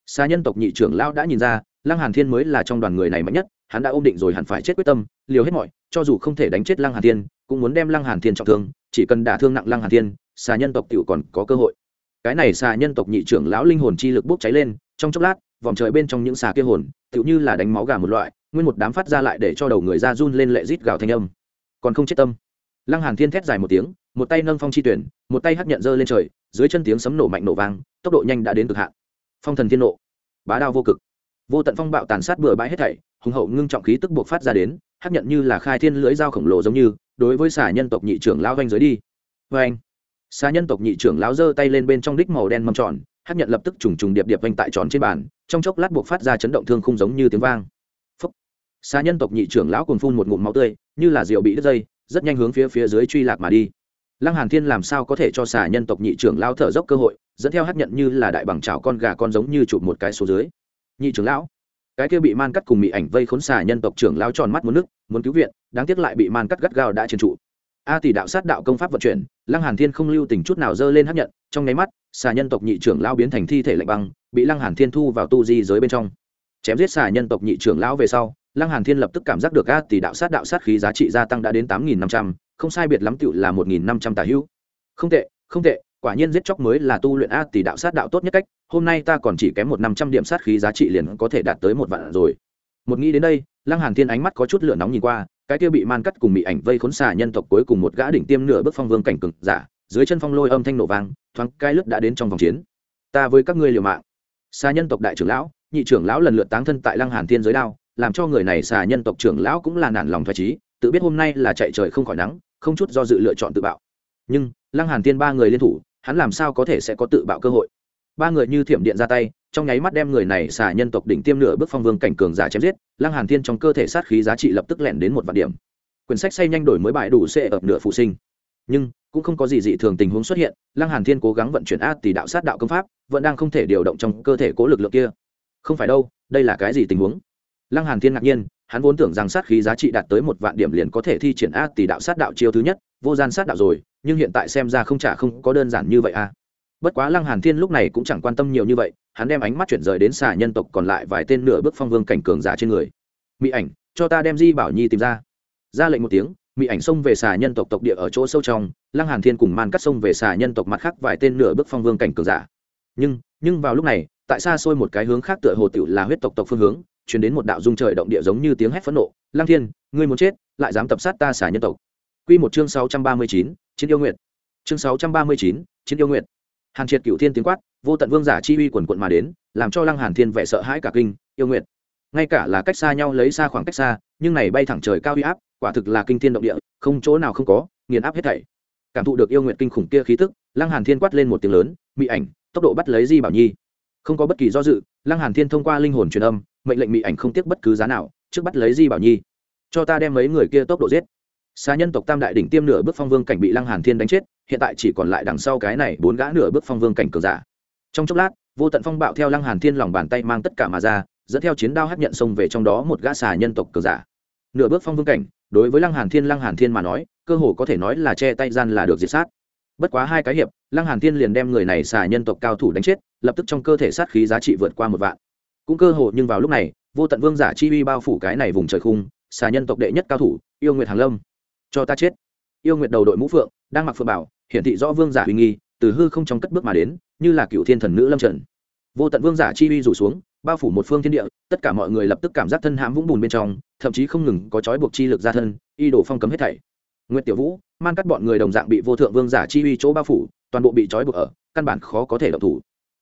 Xa nhân tộc nhị trưởng lão đã nhìn ra, lăng hàn thiên mới là trong đoàn người này mạnh nhất, hắn đã ôm định rồi hẳn phải chết quyết tâm, liều hết mọi, cho dù không thể đánh chết lăng hàn thiên, cũng muốn đem lăng hàn thiên trọng thương, chỉ cần đả thương nặng lăng hàn thiên, xà nhân tộc tiểu còn có cơ hội. Cái này xà nhân tộc nhị trưởng lão linh hồn chi lực bốc cháy lên, trong chốc lát, vòng trời bên trong những xà kia hồn, tựu như là đánh máu gà một loại nguyên một đám phát ra lại để cho đầu người ra run lên lệ rít gào thanh âm. Còn không chết tâm. Lăng hàn thiên thét dài một tiếng, một tay nâng phong chi tuyển, một tay hắc nhận dơ lên trời, dưới chân tiếng sấm nổ mạnh nổ vang, tốc độ nhanh đã đến cực hạn. Phong thần thiên nộ. Bá đao vô cực. Vô tận phong bạo tàn sát bừa bãi hết thảy, hùng hậu ngưng trọng khí tức buộc phát ra đến, hắc nhận như là khai thiên lưỡi dao khổng lồ giống như, đối với xà nhân tộc nhị trưởng lão vanh dưới đi. Vanh anh xà nhân tộc nhị trưởng lão giơ tay lên bên trong đích màu đen mâm tròn, hắc nhận lập tức trùng trùng điệp điệp vanh tại tròn trên bàn, trong chốc lát buộc phát ra chấn động thương không giống như tiếng vang xà nhân tộc nhị trưởng lão cùng phun một ngụm máu tươi, như là rượu bị đứt dây, rất nhanh hướng phía phía dưới truy lạc mà đi. Lăng hàn thiên làm sao có thể cho xà nhân tộc nhị trưởng lão thở dốc cơ hội, dẫn theo hấp nhận như là đại bằng chảo con gà con giống như chụp một cái số dưới. Nhị trưởng lão, cái kia bị man cắt cùng bị ảnh vây khốn xà nhân tộc trưởng lão tròn mắt muốn nước, muốn cứu viện, đáng tiếc lại bị man cắt gắt gao đã chiến trụ. A tỷ đạo sát đạo công pháp vận chuyển, lăng hàn thiên không lưu tình chút nào dơ lên hấp nhận, trong nháy mắt xà nhân tộc nhị trưởng lão biến thành thi thể lạnh băng, bị lăng hàn thiên thu vào tu di giới bên trong. Chém giết xà nhân tộc nhị trưởng lão về sau lăng hàn thiên lập tức cảm giác được a tỷ đạo sát đạo sát khí giá trị gia tăng đã đến tám nghìn năm trăm, không sai biệt lắm tựu là một nghìn năm trăm tà hữu không tệ không tệ, quả nhiên giết chóc mới là tu luyện a tỷ đạo sát đạo tốt nhất cách, hôm nay ta còn chỉ kém một năm trăm điểm sát khí giá trị liền có thể đạt tới một vạn rồi. Một nghĩ đến đây, lăng hàn thiên ánh mắt có chút lửa nóng nhìn qua, cái kia bị man cắt cùng bị ảnh vây khốn xà nhân tộc cuối cùng một gã đỉnh tiêm nửa bước phong vương cảnh cực giả, dưới chân phong lôi âm thanh nổ vang, thoáng cái lướt đã đến trong vòng chiến. Ta với các ngươi liều mạng. Xà nhân tộc đại trưởng lão, nhị trưởng lão lần lượt táng thân tại lăng hàn thiên giới đao làm cho người này xà nhân tộc trưởng lão cũng là nản lòng thoải trí tự biết hôm nay là chạy trời không khỏi nắng, không chút do dự lựa chọn tự bạo. Nhưng, lăng hàn thiên ba người liên thủ, hắn làm sao có thể sẽ có tự bạo cơ hội? Ba người như thiểm điện ra tay, trong nháy mắt đem người này xà nhân tộc đỉnh tiêm nửa bước phong vương cảnh cường giả chém giết, lăng hàn thiên trong cơ thể sát khí giá trị lập tức lẻn đến một vạn điểm. Quyển sách say nhanh đổi mới bài đủ sẽ ập nửa phụ sinh. Nhưng, cũng không có gì dị thường tình huống xuất hiện, lăng hàn thiên cố gắng vận chuyển át tỷ đạo sát đạo công pháp, vẫn đang không thể điều động trong cơ thể cố lực lượng kia. Không phải đâu, đây là cái gì tình huống? Lăng hàn thiên ngạc nhiên, hắn vốn tưởng rằng sát khí giá trị đạt tới một vạn điểm liền có thể thi triển át tỷ đạo sát đạo chiêu thứ nhất, vô gian sát đạo rồi, nhưng hiện tại xem ra không trả không có đơn giản như vậy a bất quá lăng hàn thiên lúc này cũng chẳng quan tâm nhiều như vậy, hắn đem ánh mắt chuyển rời đến xà nhân tộc còn lại vài tên nửa bước phong vương cảnh cường giả trên người. Mỹ ảnh, cho ta đem di bảo nhi tìm ra. Ra lệnh một tiếng mỹ ảnh xông về xà nhân tộc tộc địa ở chỗ sâu trong, lăng hàn thiên cùng man cắt xông về xà nhân tộc mặt khác vài tên nửa bước phong vương cảnh cường giả. Nhưng nhưng vào lúc này, tại xa xôi một cái hướng khác tựa hồ tiểu là huyết tộc tộc phương hướng chuyển đến một đạo dung trời động địa giống như tiếng hét phẫn nộ. Lăng thiên ngươi muốn chết lại dám tập sát ta xả nhân tộc. Quy một chương 639, chiến yêu nguyện chương 639, chiến yêu nguyện hàn triệt cựu thiên tiếng quát vô tận vương giả chi uy quần quận mà đến làm cho lăng hàn thiên vẻ sợ hãi cả kinh yêu nguyện ngay cả là cách xa nhau lấy xa khoảng cách xa nhưng này bay thẳng trời cao uy áp quả thực là kinh thiên động địa không chỗ nào không có nghiền áp hết thảy. Cảm thụ được yêu nguyện kinh khủng kia khí tức lăng hàn thiên quát lên một tiếng lớn mỹ ảnh tốc độ bắt lấy di bảo nhi. Không có bất kỳ do dự lăng hàn thiên thông qua linh hồn truyền âm mệnh lệnh mỹ ảnh không tiếc bất cứ giá nào, trước bắt lấy di bảo nhi. Cho ta đem mấy người kia tốc độ giết. Xa nhân tộc tam đại đỉnh tiêm nửa bước phong vương cảnh bị lăng hàn thiên đánh chết, hiện tại chỉ còn lại đằng sau cái này bốn gã nửa bước phong vương cảnh cường giả. Trong chốc lát, vô tận phong bạo theo lăng hàn thiên lòng bàn tay mang tất cả mà ra, dẫn theo chiến đao hất nhận xông về trong đó một gã xà nhân tộc cường giả. Nửa bước phong vương cảnh, đối với lăng hàn thiên, lăng hàn thiên mà nói, cơ hồ có thể nói là che tay gian là được diệt sát. Bất quá hai cái hiệp, lăng hàn thiên liền đem người này xà nhân tộc cao thủ đánh chết, lập tức trong cơ thể sát khí giá trị vượt qua một vạn cũng cơ hội nhưng vào lúc này, vô tận vương giả chi uy bao phủ cái này vùng trời khung, xà nhân tộc đệ nhất cao thủ, yêu nguyệt hàng lâm. Cho ta chết. Yêu nguyệt đầu đội mũ phượng, đang mặc phượng bảo, hiển thị rõ vương giả uy nghi, từ hư không trong cất bước mà đến, như là cựu thiên thần nữ lâm trần vô tận vương giả chi uy rủ xuống, bao phủ một phương thiên địa, tất cả mọi người lập tức cảm giác thân hãm vũng bùn bên trong, thậm chí không ngừng có trói buộc chi lực ra thân, y đổ phong cấm hết thảy. Nguyệt tiểu vũ man cắt bọn người đồng dạng bị vô thượng vương giả chi uy chỗ bao phủ, toàn bộ bị trói buộc ở, căn bản khó có thể động thủ.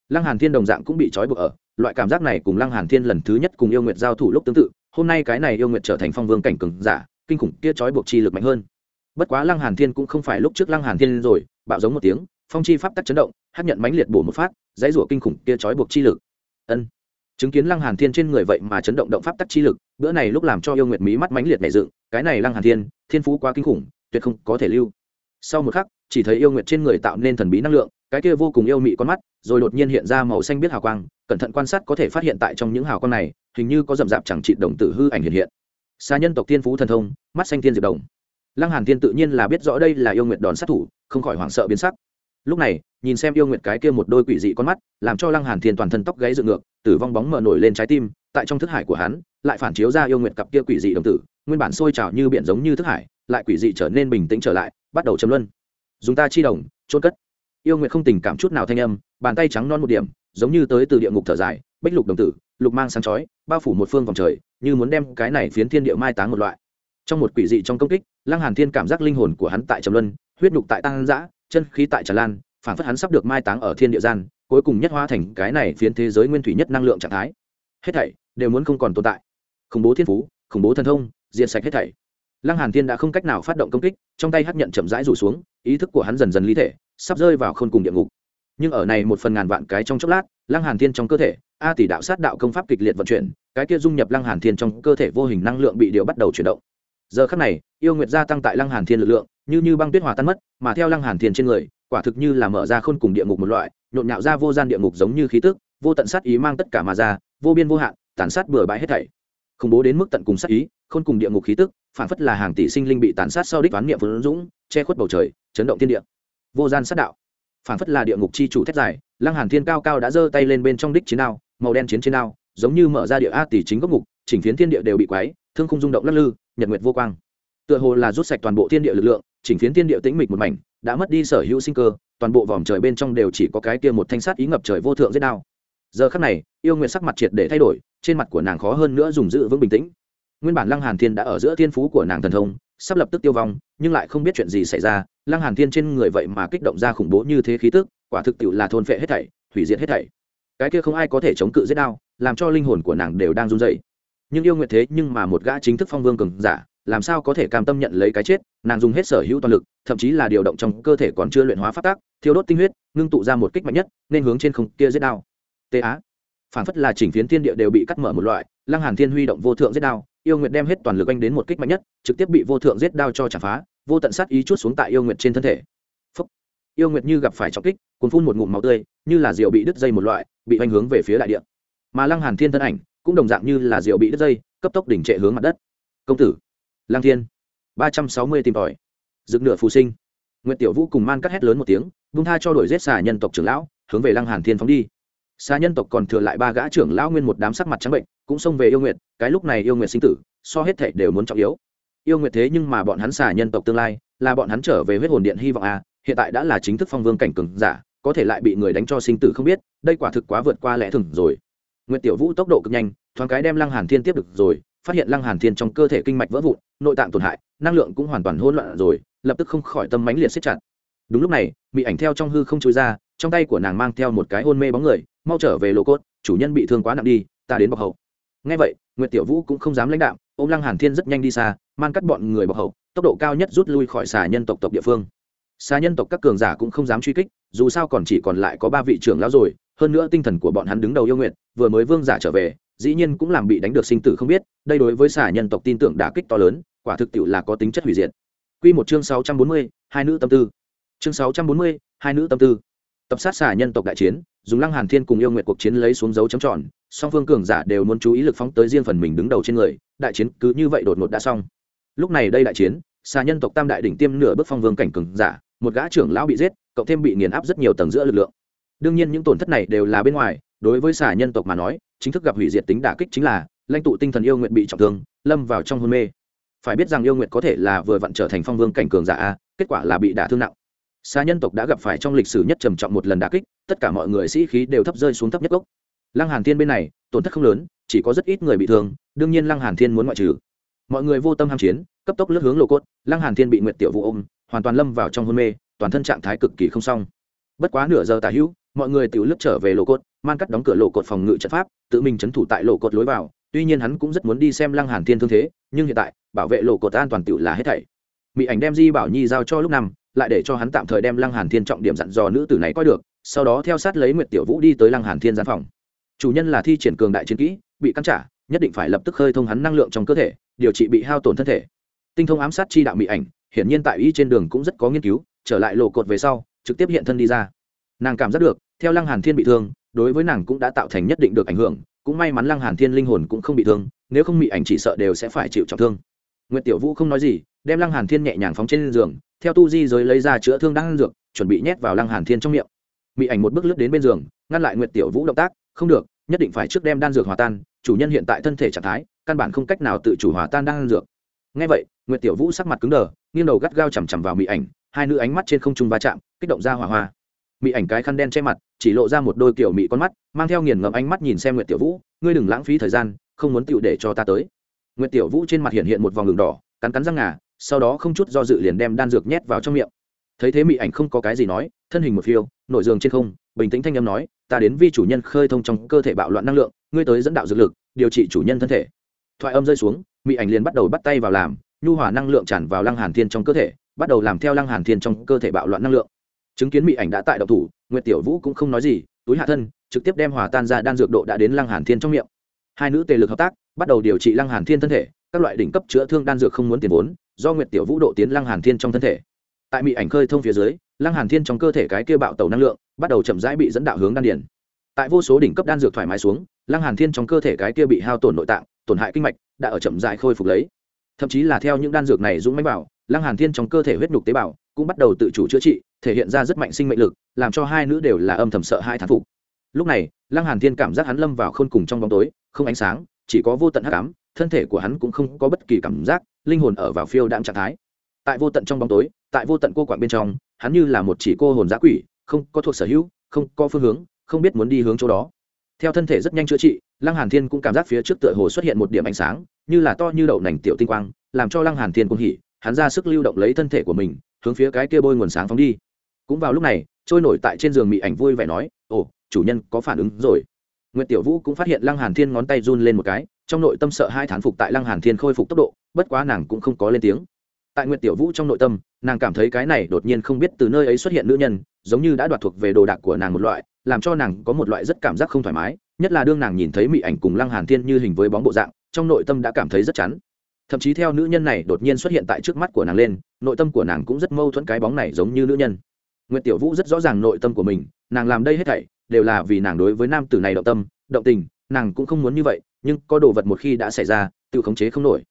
Lăng hàn thiên đồng dạng cũng bị trói buộc ở loại cảm giác này cùng lăng hàn thiên lần thứ nhất cùng yêu nguyệt giao thủ lúc tương tự, hôm nay cái này yêu nguyệt trở thành phong vương cảnh cường giả, kinh khủng kia trói buộc chi lực mạnh hơn. Bất quá lăng hàn thiên cũng không phải lúc trước lăng hàn thiên rồi, bạo giống một tiếng, phong chi pháp tắc chấn động hấp nhận mãnh liệt bổ một phát, dãy rủa kinh khủng kia trói buộc chi lực. Ân. Chứng kiến lăng hàn thiên trên người vậy mà chấn động động pháp tắc chi lực, bữa này lúc làm cho yêu nguyệt mí mắt mãnh liệt nảy dựng, cái này lăng hàn thiên thiên phú quá kinh khủng, tuyệt không có thể lưu. Sau một khắc, chỉ thấy yêu nguyệt trên người tạo nên thần bí năng lượng, cái kia vô cùng yêu mị con mắt rồi đột nhiên hiện ra màu xanh biết hào quang, cẩn thận quan sát có thể phát hiện tại trong những hào quang này, hình như có rậm rạp chẳng trị đồng tử hư ảnh hiện hiện. Xa nhân tộc tiên phú thần thông, mắt xanh thiên diệp đồng. Lăng hàn thiên tự nhiên là biết rõ đây là yêu nguyện đòn sát thủ, không khỏi hoảng sợ biến sắc. Lúc này, nhìn xem yêu nguyệt cái kia một đôi quỷ dị con mắt, làm cho lăng hàn thiên toàn thân tóc gáy dựng ngược, tử vong bóng mở nổi lên trái tim, tại trong thức hải của hắn, lại phản chiếu ra yêu nguyệt cặp kia quỷ dị đồng tử, nguyên bản sôi trào như biển giống như thức hải, lại quỷ dị trở nên bình tĩnh trở lại, bắt đầu chấm luân. Dùng ta chi đồng trôn cất yêu nguyện không tình cảm chút nào thanh âm, bàn tay trắng non một điểm, giống như tới từ địa ngục thở dài, bích lục đồng tử, lục mang sáng chói, bao phủ một phương vòng trời, như muốn đem cái này phiến thiên địa mai táng một loại. Trong một quỷ dị trong công kích, lăng hàn thiên cảm giác linh hồn của hắn tại trầm luân, huyết nhục tại tăng dã, chân khí tại tràn lan, phản phất hắn sắp được mai táng ở thiên địa gian, cuối cùng nhất hóa thành cái này phiến thế giới nguyên thủy nhất năng lượng trạng thái. Hết thảy đều muốn không còn tồn tại. Khủng bố thiên phú, khủng bố thần thông, diệt sạch hết thảy. Lăng hàn thiên đã không cách nào phát động công kích, trong tay hắc nhận chậm rãi rủ xuống, ý thức của hắn dần dần ly thể sắp rơi vào khôn cùng địa ngục. Nhưng ở này một phần ngàn vạn cái trong chốc lát, lăng hàn thiên trong cơ thể, a tỷ đạo sát đạo công pháp kịch liệt vận chuyển, cái kia dung nhập lăng hàn thiên trong cơ thể vô hình năng lượng bị điều bắt đầu chuyển động. Giờ khắc này, yêu nguyệt gia tăng tại lăng hàn thiên lực lượng, như như băng tuyết hòa tan mất, mà theo lăng hàn thiên trên người, quả thực như là mở ra khôn cùng địa ngục một loại, nhộn nhạo ra vô gian địa ngục giống như khí tức, vô tận sát ý mang tất cả mà ra, vô biên vô hạn, tàn sát bừa bãi hết thảy. Khủng bố đến mức tận cùng sát ý, khôn cùng địa ngục khí tức, phản phất là hàng tỷ sinh linh bị tàn sát sau đích toán niệm vốn dũng, che khuất bầu trời, chấn động thiên địa vô gian sát đạo. Phản phất là địa ngục chi chủ thét dài, lăng hàn thiên cao cao đã giơ tay lên bên trong đích chiến đao, màu đen chiến chiến đao, giống như mở ra địa a tỷ chính gốc ngục, chỉnh phiến thiên địa đều bị quấy, thương không rung động lắc lư, nhật nguyệt vô quang. Tựa hồ là rút sạch toàn bộ thiên địa lực lượng, chỉnh phiến thiên địa tĩnh mịch một mảnh, đã mất đi sở hữu sinh cơ, toàn bộ vòm trời bên trong đều chỉ có cái kia một thanh sát ý ngập trời vô thượng giết đao. Giờ khắc này, yêu nguyện sắc mặt triệt để thay đổi, trên mặt của nàng khó hơn nữa dùng giữ vững bình tĩnh. Nguyên bản lăng hàn thiên đã ở giữa thiên phú của nàng thần thông, sắp lập tức tiêu vong, nhưng lại không biết chuyện gì xảy ra lăng hàn thiên trên người vậy mà kích động ra khủng bố như thế khí tức, quả thực tiệu là thôn phệ hết thảy, hủy diệt hết thảy. Cái kia không ai có thể chống cự giết đao, làm cho linh hồn của nàng đều đang run rẩy. Nhưng yêu nguyệt thế nhưng mà một gã chính thức phong vương cường giả, làm sao có thể cam tâm nhận lấy cái chết, nàng dùng hết sở hữu toàn lực, thậm chí là điều động trong cơ thể còn chưa luyện hóa phát tác thiêu đốt tinh huyết, ngưng tụ ra một kích mạnh nhất, nên hướng trên không kia giết đao. Tê á. Phản phất là chỉnh phiến thiên địa đều bị cắt mở một loại, lăng hàn thiên huy động vô thượng giết đao, yêu nguyệt đem hết toàn lực anh đến một kích mạnh nhất, trực tiếp bị vô thượng giết đao cho trả phá vô tận sát ý chút xuống tại yêu nguyệt trên thân thể. Phúc. yêu nguyệt như gặp phải trọng kích cuốn phun một ngụm máu tươi, như là rượu bị đứt dây một loại, bị anh hướng về phía đại địa. Mà lăng hàn thiên thân ảnh, cũng đồng dạng như là rượu bị đứt dây, cấp tốc đỉnh trệ hướng mặt đất. Công tử. Lăng thiên. Ba trăm sáu mươi tìm tòi. Dựng nửa phù sinh. Nguyệt tiểu vũ cùng man cắt hét lớn một tiếng, vung tha cho đổi giết xà nhân tộc trưởng lão, hướng về lăng hàn thiên phóng đi. Xà nhân tộc còn thừa lại ba gã trưởng lão nguyên một đám sắc mặt trắng bệnh, cũng xông về yêu nguyệt, cái lúc này yêu nguyệt sinh tử, so hết thể đều muốn trọng yếu yêu nguyệt thế nhưng mà bọn hắn xả nhân tộc tương lai, là bọn hắn trở về huyết hồn điện hy vọng à hiện tại đã là chính thức phong vương cảnh cường giả, có thể lại bị người đánh cho sinh tử không biết, đây quả thực quá vượt qua lẽ thường rồi. Nguyệt tiểu vũ tốc độ cực nhanh, thoáng cái đem lăng hàn thiên tiếp được rồi, phát hiện lăng hàn thiên trong cơ thể kinh mạch vỡ vụn, nội tạng tổn hại, năng lượng cũng hoàn toàn hỗn loạn rồi, lập tức không khỏi tâm mãnh liệt siết chặt. Đúng lúc này bị ảnh theo trong hư không chui ra, trong tay của nàng mang theo một cái hôn mê bóng người, mau trở về lô cốt, chủ nhân bị thương quá nặng đi, ta đến bọc hậu. Nghe vậy, nguyệt tiểu vũ cũng không dám lãnh đạo ôm lăng hàn thiên rất nhanh đi xa man cắt bọn người bọc hậu tốc độ cao nhất rút lui khỏi xà nhân tộc tộc địa phương. Xà nhân tộc các cường giả cũng không dám truy kích dù sao còn chỉ còn lại có ba vị trưởng lão rồi hơn nữa tinh thần của bọn hắn đứng đầu yêu nguyện vừa mới vương giả trở về dĩ nhiên cũng làm bị đánh được sinh tử không biết đây đối với xà nhân tộc tin tưởng đả kích to lớn quả thực tiệu là có tính chất hủy diệt. Quy một chương sáu trăm bốn mươi, hai nữ tâm tư. Chương sáu trăm bốn mươi, hai nữ tâm tư. Tập sát xà nhân tộc đại chiến dùng lăng hàn thiên cùng yêu nguyện cuộc chiến lấy xuống dấu chấm tròn song phương cường giả đều muốn chú ý lực phóng tới riêng phần mình đứng đầu trên người, đại chiến cứ như vậy đột ngột đã xong. Lúc này đây đại chiến, xà nhân tộc tam đại đỉnh tiêm nửa bước phong vương cảnh cường giả, một gã trưởng lão bị giết, cộng thêm bị nghiền áp rất nhiều tầng giữa lực lượng. Đương nhiên những tổn thất này đều là bên ngoài, đối với xà nhân tộc mà nói, chính thức gặp hủy diệt tính đả kích chính là, lãnh tụ tinh thần yêu nguyện bị trọng thương, lâm vào trong hôn mê. Phải biết rằng yêu nguyện có thể là vừa vặn trở thành phong vương cảnh cường giả a, kết quả là bị đả thương nặng. Xa nhân tộc đã gặp phải trong lịch sử nhất trầm trọng một lần đả kích, tất cả mọi người sĩ khí đều thấp rơi xuống thấp nhất gốc lăng hàn thiên bên này, tổn thất không lớn, chỉ có rất ít người bị thương, đương nhiên lăng hàn thiên muốn ngoại trừ. Mọi người vô tâm ham chiến, cấp tốc lướt hướng lô cốt, lăng hàn thiên bị nguyệt tiểu vũ ôm, hoàn toàn lâm vào trong hôn mê, toàn thân trạng thái cực kỳ không xong. Bất quá nửa giờ tà hữu, mọi người tiểu lướt trở về lô cốt, man cắt đóng cửa lô cốt phòng ngự trận pháp, tự mình chấn thủ tại lô cốt lối vào, tuy nhiên hắn cũng rất muốn đi xem lăng hàn thiên thương thế, nhưng hiện tại, bảo vệ lô cốt an toàn tiểu là hết thảy. Mỹ ảnh đem di bảo nhi giao cho lúc năm lại để cho hắn tạm thời đem lăng hàn thiên trọng điểm dặn dò nữ tử này coi được, sau đó theo sát lấy nguyệt tiểu vũ đi tới lăng hàn thiên gian phòng chủ nhân là thi triển cường đại chiến kỹ, bị cắn trả, nhất định phải lập tức khơi thông hắn năng lượng trong cơ thể, điều trị bị hao tổn thân thể. Tinh thông ám sát chi đạo mỹ ảnh, hiển nhiên tại y trên đường cũng rất có nghiên cứu, trở lại lộ cột về sau, trực tiếp hiện thân đi ra. Nàng cảm giác được, theo lăng hàn thiên bị thương, đối với nàng cũng đã tạo thành nhất định được ảnh hưởng, cũng may mắn lăng hàn thiên linh hồn cũng không bị thương, nếu không mỹ ảnh chỉ sợ đều sẽ phải chịu trọng thương. Nguyệt tiểu vũ không nói gì, đem lăng hàn thiên nhẹ nhàng phóng trên giường, theo tu di giới lấy ra chữa thương đang dược, chuẩn bị nhét vào lăng hàn thiên trong miệng. Mỹ ảnh một bước lướt đến bên giường, ngăn lại nguyệt tiểu vũ động tác, không được nhất định phải trước đem đan dược hòa tan, chủ nhân hiện tại thân thể trạng thái, căn bản không cách nào tự chủ hòa tan đan dược. Ngay vậy, nguyệt tiểu vũ sắc mặt cứng đờ, nghiêng đầu gắt gao chằm chằm vào mỹ ảnh, hai nữ ánh mắt trên không trung va chạm, kích động ra hỏa hoa. Mỹ ảnh cái khăn đen che mặt, chỉ lộ ra một đôi kiểu mỹ con mắt, mang theo nghiền ngẫm ánh mắt nhìn xem nguyệt tiểu vũ, ngươi đừng lãng phí thời gian, không muốn tựu để cho ta tới. Nguyệt tiểu vũ trên mặt hiện hiện một vòng đường đỏ, cắn cắn răng ngà, sau đó không chút do dự liền đem đan dược nhét vào trong miệng. Thấy thế mỹ ảnh không có cái gì nói, thân hình một phiêu nội giường trên không bình tĩnh thanh âm nói, ta đến vi chủ nhân khơi thông trong cơ thể bạo loạn năng lượng, ngươi tới dẫn đạo dược lực, điều trị chủ nhân thân thể. Thoại âm rơi xuống mỹ ảnh liền bắt đầu bắt tay vào làm, nhu hòa năng lượng tràn vào lăng hàn thiên trong cơ thể, bắt đầu làm theo lăng hàn thiên trong cơ thể bạo loạn năng lượng. Chứng kiến mỹ ảnh đã tại động thủ, nguyệt tiểu vũ cũng không nói gì, túi hạ thân, trực tiếp đem hòa tan ra đan dược độ đã đến lăng hàn thiên trong miệng. Hai nữ tề lực hợp tác, bắt đầu điều trị lăng hàn thiên thân thể, các loại đỉnh cấp chữa thương đan dược không muốn tiền vốn, do nguyệt tiểu vũ độ tiến lăng hàn thiên trong thân thể. Tại mỹ ảnh khơi thông phía dưới lăng hàn thiên trong cơ thể cái kia bạo tẩu năng lượng, bắt đầu chậm rãi bị dẫn đạo hướng đan điển tại vô số đỉnh cấp đan dược thoải mái xuống, lăng hàn thiên trong cơ thể cái kia bị hao tổn nội tạng, tổn hại kinh mạch, đã ở chậm rãi khôi phục lấy. Thậm chí là theo những đan dược này dũng mãnh bảo lăng hàn thiên trong cơ thể huyết nhục tế bào cũng bắt đầu tự chủ chữa trị, thể hiện ra rất mạnh sinh mệnh lực, làm cho hai nữ đều là âm thầm sợ hai thán phục. Lúc này, lăng hàn thiên cảm giác hắn lâm vào khôn cùng trong bóng tối, không ánh sáng, chỉ có vô tận hắc ám, thân thể của hắn cũng không có bất kỳ cảm giác, linh hồn ở vào phiêu đạm trạng thái. Tại vô tận trong bóng tối, tại vô tận cô quạng bên trong hắn như là một chỉ cô hồn giã quỷ không có thuộc sở hữu không có phương hướng không biết muốn đi hướng chỗ đó. Theo thân thể rất nhanh chữa trị lăng hàn thiên cũng cảm giác phía trước tựa hồ xuất hiện một điểm ánh sáng như là to như đậu nành tiểu tinh quang làm cho lăng hàn thiên cũng hỉ hắn ra sức lưu động lấy thân thể của mình hướng phía cái kia bôi nguồn sáng phóng đi. Cũng vào lúc này trôi nổi tại trên giường mị ảnh vui vẻ nói ồ chủ nhân có phản ứng rồi. Nguyệt Tiểu Vũ cũng phát hiện Lăng Hàn Thiên ngón tay run lên một cái, trong nội tâm sợ hai thán phục tại Lăng Hàn Thiên khôi phục tốc độ, bất quá nàng cũng không có lên tiếng. Tại Nguyệt Tiểu Vũ trong nội tâm, nàng cảm thấy cái này đột nhiên không biết từ nơi ấy xuất hiện nữ nhân, giống như đã đoạt thuộc về đồ đạc của nàng một loại, làm cho nàng có một loại rất cảm giác không thoải mái, nhất là đương nàng nhìn thấy mị ảnh cùng Lăng Hàn Thiên như hình với bóng bộ dạng, trong nội tâm đã cảm thấy rất chán. Thậm chí theo nữ nhân này đột nhiên xuất hiện tại trước mắt của nàng lên, nội tâm của nàng cũng rất mâu thuẫn cái bóng này giống như nữ nhân. Nguyệt Tiểu Vũ rất rõ ràng nội tâm của mình, nàng làm đây hết thảy đều là vì nàng đối với nam tử này động tâm động tình nàng cũng không muốn như vậy nhưng có đồ vật một khi đã xảy ra tự khống chế không nổi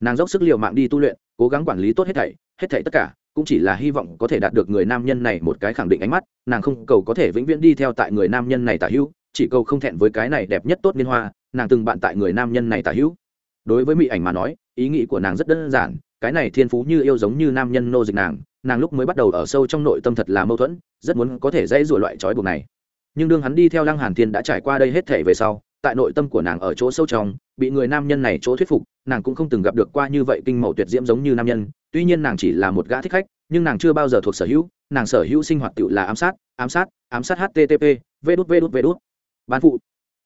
nàng dốc sức l i ề u mạng đi tu luyện, cố gắng quản lý tốt hết thảy hết thảy tất cả, cũng chỉ là hy vọng có thể đạt được người nam nhân này một cái khẳng định ánh mắt, nàng không cầu có thể vĩnh viễn đi theo tại người nam nhân này tả hữu, chỉ cầu không thẹn với cái này đẹp nhất tốt liên hoa, nàng từng bạn tại người nam nhân này tả hữu. Đối với mỹ ảnh mà nói, ý nghĩ của nàng rất đơn giản, cái này thiên phú như yêu giống như nam nhân nô dịch nàng nàng lúc mới bắt đầu ở sâu trong nội tâm thật là mâu thuẫn, rất muốn có thể dãy rủa loại trói buộc này. Nhưng đương hắn đi theo lăng hàn thiên đã trải qua đây hết thể về sau tại nội tâm của nàng ở chỗ sâu trong, bị người nam nhân này chỗ thuyết phục, nàng cũng không từng gặp được qua như vậy kinh mẫu tuyệt diễm giống như nam nhân. Tuy nhiên nàng chỉ là một gã thích khách, nhưng nàng chưa bao giờ thuộc sở hữu, nàng sở hữu sinh hoạt tự là ám sát ám sát ám sát http v đút v đút v đút. Bán phụ,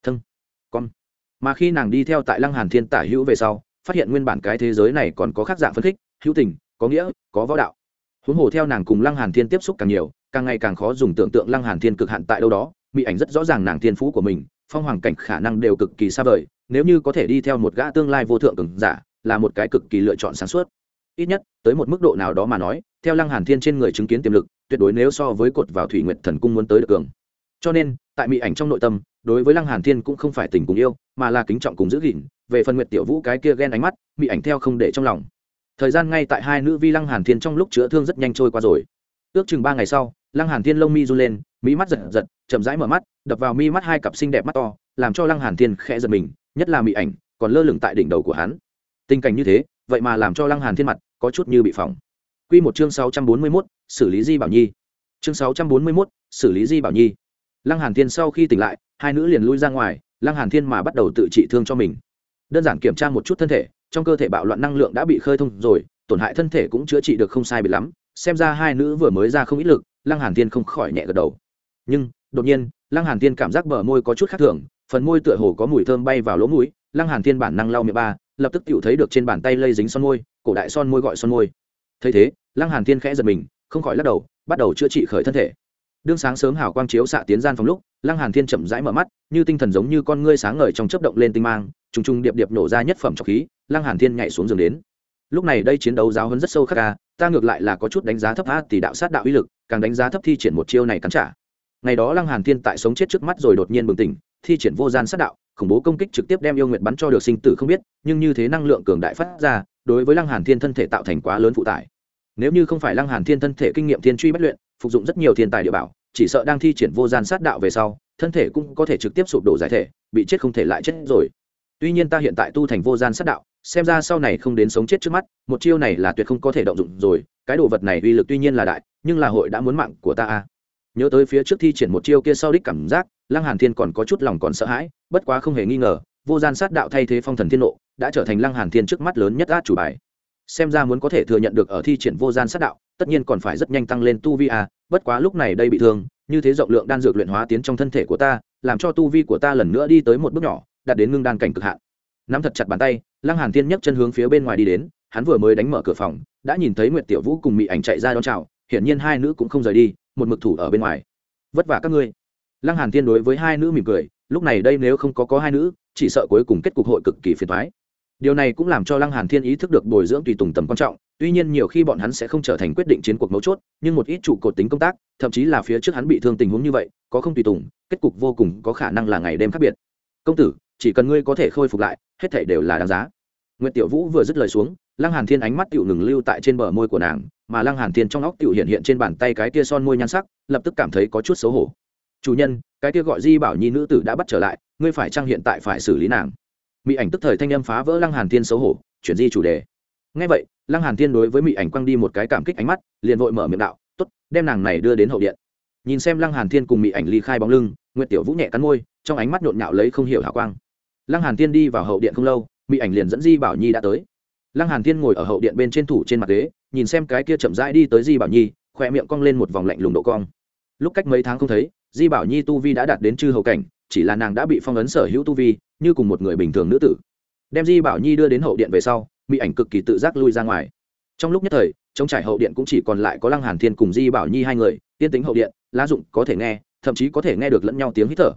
thân, con. Mà khi nàng đi theo tại lăng hàn thiên tả hữu về sau, phát hiện nguyên bản cái thế giới này còn có khác dạng phân khích, hữu tình, có nghĩa, có võ đạo. Huống hồ theo nàng cùng lăng hàn thiên tiếp xúc càng nhiều, càng ngày càng khó dùng tưởng tượng lăng hàn thiên cực hạn tại đâu đó, mỹ ảnh rất rõ ràng nàng thiên phú của mình phong hoàng cảnh khả năng đều cực kỳ xa vời, nếu như có thể đi theo một gã tương lai vô thượng cường giả, là một cái cực kỳ lựa chọn sáng suốt. Ít nhất, tới một mức độ nào đó mà nói, theo lăng hàn thiên trên người chứng kiến tiềm lực, tuyệt đối nếu so với cột vào thủy nguyệt thần cung muốn tới được cường. Cho nên, tại mỹ ảnh trong nội tâm, đối với lăng hàn thiên cũng không phải tình cùng yêu, mà là kính trọng cùng giữ gìn, về phần nguyệt tiểu vũ cái kia ghen ánh mắt, mỹ ảnh theo không để trong lòng. Thời gian ngay tại hai nữ vi lăng hàn thiên trong lúc chữa thương rất nhanh trôi qua rồi. Ước chừng ba ngày sau lăng hàn thiên lông mi run lên mỹ mắt giật giật chậm rãi mở mắt đập vào mi mắt hai cặp xinh đẹp mắt to làm cho lăng hàn thiên khẽ giật mình nhất là mỹ ảnh còn lơ lửng tại đỉnh đầu của hắn. Tình cảnh như thế vậy mà làm cho lăng hàn thiên mặt có chút như bị phỏng. Quy một chương 641, xử lý di bảo nhi. Chương 641, xử lý di bảo nhi. Lăng hàn thiên sau khi tỉnh lại hai nữ liền lui ra ngoài lăng hàn thiên mà bắt đầu tự trị thương cho mình. Đơn giản kiểm tra một chút thân thể trong cơ thể bạo loạn năng lượng đã bị khơi thông rồi tổn hại thân thể cũng chữa trị được không sai bị lắm xem ra hai nữ vừa mới ra không ít lực, lăng hàn tiên không khỏi nhẹ gật đầu. Nhưng, đột nhiên, lăng hàn tiên cảm giác bờ môi có chút khác thường, phần môi tựa hồ có mùi thơm bay vào lỗ mũi, lăng hàn tiên bản năng lau miệng ba, lập tức tiểu thấy được trên bàn tay lây dính son môi, cổ đại son môi gọi son môi. Thấy thế, lăng hàn tiên khẽ giật mình, không khỏi lắc đầu, bắt đầu chữa trị khởi thân thể. Đương sáng sớm hào quang chiếu xạ tiến gian phòng lúc, lăng hàn thiên chậm rãi mở mắt, như tinh thần giống như con ngươi sáng ngời trong chớp động lên tinh mang, trùng trùng điệp điệp nổ ra nhất phẩm trọc khí, lăng hàn thiên nhảy xuống giường đến lúc này đây chiến đấu giáo hấn rất sâu khắc ca, ta ngược lại là có chút đánh giá thấp a tỷ đạo sát đạo uy lực, càng đánh giá thấp thi triển một chiêu này cắn trả. Ngày đó lăng hàn thiên tại sống chết trước mắt rồi đột nhiên bừng tỉnh, thi triển vô gian sát đạo, khủng bố công kích trực tiếp đem yêu nguyệt bắn cho được sinh tử không biết, nhưng như thế năng lượng cường đại phát ra, đối với lăng hàn thiên thân thể tạo thành quá lớn phụ tải. Nếu như không phải lăng hàn thiên thân thể kinh nghiệm thiên truy bất luyện, phục dụng rất nhiều thiên tài địa bảo, chỉ sợ đang thi triển vô gian sát đạo về sau, thân thể cũng có thể trực tiếp sụp đổ giải thể, bị chết không thể lại chết rồi. Tuy nhiên ta hiện tại tu thành vô gian sát đạo xem ra sau này không đến sống chết trước mắt, một chiêu này là tuyệt không có thể động dụng rồi, cái đồ vật này uy lực tuy nhiên là đại, nhưng là hội đã muốn mạng của ta a nhớ tới phía trước thi triển một chiêu kia sau đích cảm giác, lăng hàn thiên còn có chút lòng còn sợ hãi, bất quá không hề nghi ngờ, vô gian sát đạo thay thế phong thần thiên nộ, đã trở thành lăng hàn thiên trước mắt lớn nhất át chủ bài. Xem ra muốn có thể thừa nhận được ở thi triển vô gian sát đạo, tất nhiên còn phải rất nhanh tăng lên tu vi a bất quá lúc này đây bị thương, như thế rộng lượng đan dược luyện hóa tiến trong thân thể của ta, làm cho tu vi của ta lần nữa đi tới một bước nhỏ, đạt đến ngưng đan cảnh cực hạn. Nắm thật chặt bàn tay lăng hàn thiên nhấc chân hướng phía bên ngoài đi đến, hắn vừa mới đánh mở cửa phòng, đã nhìn thấy nguyệt tiểu vũ cùng mỹ ảnh chạy ra đón chào, hiển nhiên hai nữ cũng không rời đi, một mực thủ ở bên ngoài. Vất vả các ngươi. Lăng hàn thiên đối với hai nữ mỉm cười, lúc này đây nếu không có có hai nữ, chỉ sợ cuối cùng kết cục hội cực kỳ phiền toái. Điều này cũng làm cho lăng hàn thiên ý thức được bồi dưỡng tùy tùng tầm quan trọng, tuy nhiên nhiều khi bọn hắn sẽ không trở thành quyết định chiến cuộc mấu chốt, nhưng một ít trụ cột tính công tác, thậm chí là phía trước hắn bị thương tình huống như vậy, có không tùy tùng, kết cục vô cùng có khả năng là ngày đêm khác biệt. Công tử chỉ cần ngươi có thể khôi phục lại hết thảy đều là đáng giá Nguyệt Tiểu Vũ vừa dứt lời xuống, Lăng Hàn Thiên ánh mắt tiểu ngừng lưu tại trên bờ môi của nàng, mà Lăng Hàn Thiên trong óc tiểu hiện hiện trên bàn tay cái kia son môi nhan sắc, lập tức cảm thấy có chút xấu hổ. "Chủ nhân, cái kia gọi Di Bảo Nhi nữ tử đã bắt trở lại, ngươi phải chăng hiện tại phải xử lý nàng?" Mị ảnh tức thời thanh âm phá vỡ Lăng Hàn Thiên xấu hổ, chuyển di chủ đề. Nghe vậy, Lăng Hàn Thiên đối với Mị ảnh quăng đi một cái cảm kích ánh mắt, liền vội mở miệng đạo, "Tốt, đem nàng này đưa đến hậu điện." Nhìn xem Lăng Hàn Thiên cùng Mị ảnh ly khai bóng lưng, Nguyệt Tiểu Vũ nhẹ cắn môi, trong ánh mắt nhộn nhạo lấy không hiểu hào quang. Lăng Hàn Thiên đi vào hậu điện không lâu, Mị ảnh liền dẫn Di Bảo Nhi đã tới. Lăng hàn thiên ngồi ở hậu điện bên trên thủ trên mặt ghế nhìn xem cái kia chậm rãi đi tới di bảo nhi khoe miệng cong lên một vòng lạnh lùng độ cong. Lúc cách mấy tháng không thấy di bảo nhi tu vi đã đạt đến chư hậu cảnh chỉ là nàng đã bị phong ấn sở hữu tu vi như cùng một người bình thường nữ tử. Đem di bảo nhi đưa đến hậu điện về sau mỹ ảnh cực kỳ tự giác lui ra ngoài. Trong lúc nhất thời trong trải hậu điện cũng chỉ còn lại có lăng hàn thiên cùng di bảo nhi hai người tiên tính hậu điện lá dụng có thể nghe, thậm chí có thể nghe được lẫn nhau tiếng hít thở.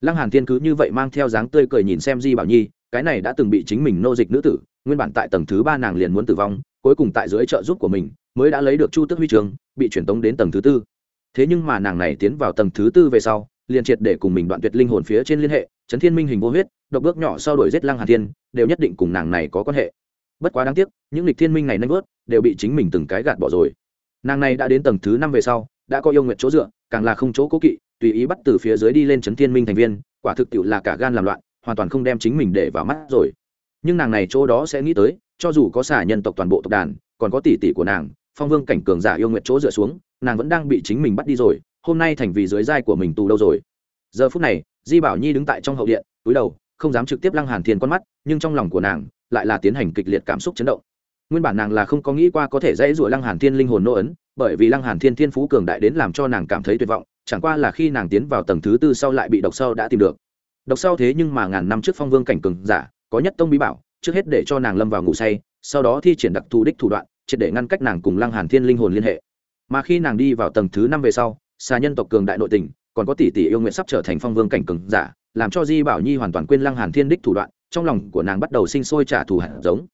Lăng hàn thiên cứ như vậy mang theo dáng tươi cười nhìn xem di bảo nhi, cái này đã từng bị chính mình nô dịch nữ tử, nguyên bản tại tầng thứ ba nàng liền muốn tử vong, cuối cùng tại dưới trợ giúp của mình, mới đã lấy được chu tước huy trường, bị chuyển tống đến tầng thứ tư. Thế nhưng mà nàng này tiến vào tầng thứ tư về sau, liền triệt để cùng mình đoạn tuyệt linh hồn phía trên liên hệ, chấn thiên minh hình vô huyết, độc bước nhỏ sau đổi giết lăng hàn thiên, đều nhất định cùng nàng này có quan hệ. Bất quá đáng tiếc, những lịch thiên minh này nanh vớt đều bị chính mình từng cái gạt bỏ rồi. Nàng này đã đến tầng thứ năm về sau, đã có yêu nguyện chỗ dựa càng là không chỗ cố kỵ, tùy ý bắt từ phía dưới đi lên chấn thiên minh thành viên, quả thực tiệu là cả gan làm loạn, hoàn toàn không đem chính mình để vào mắt rồi. Nhưng nàng này chỗ đó sẽ nghĩ tới, cho dù có xả nhân tộc toàn bộ tộc đàn, còn có tỷ tỷ của nàng, phong vương cảnh cường giả yêu nguyện chỗ dựa xuống, nàng vẫn đang bị chính mình bắt đi rồi, hôm nay thành vì dưới giai của mình tù đâu rồi. Giờ phút này, di bảo nhi đứng tại trong hậu điện, túi đầu, không dám trực tiếp lăng hàn thiên con mắt, nhưng trong lòng của nàng lại là tiến hành kịch liệt cảm xúc chấn động. Nguyên bản nàng là không có nghĩ qua có thể dễ dụa lăng hàn thiên linh hồn nô ấn bởi vì lăng hàn thiên thiên phú cường đại đến làm cho nàng cảm thấy tuyệt vọng, chẳng qua là khi nàng tiến vào tầng thứ tư sau lại bị độc sâu đã tìm được. Độc sau thế nhưng mà ngàn năm trước phong vương cảnh cường giả, có nhất tông bí bảo, trước hết để cho nàng lâm vào ngủ say, sau đó thi triển đặc thù đích thủ đoạn, triệt để ngăn cách nàng cùng lăng hàn thiên linh hồn liên hệ. Mà khi nàng đi vào tầng thứ năm về sau, xà nhân tộc cường đại nội tình, còn có tỷ tỷ yêu nguyện sắp trở thành phong vương cảnh cường giả, làm cho di bảo nhi hoàn toàn quên lăng hàn thiên đích thủ đoạn, trong lòng của nàng bắt đầu sinh sôi trả thù hạt giống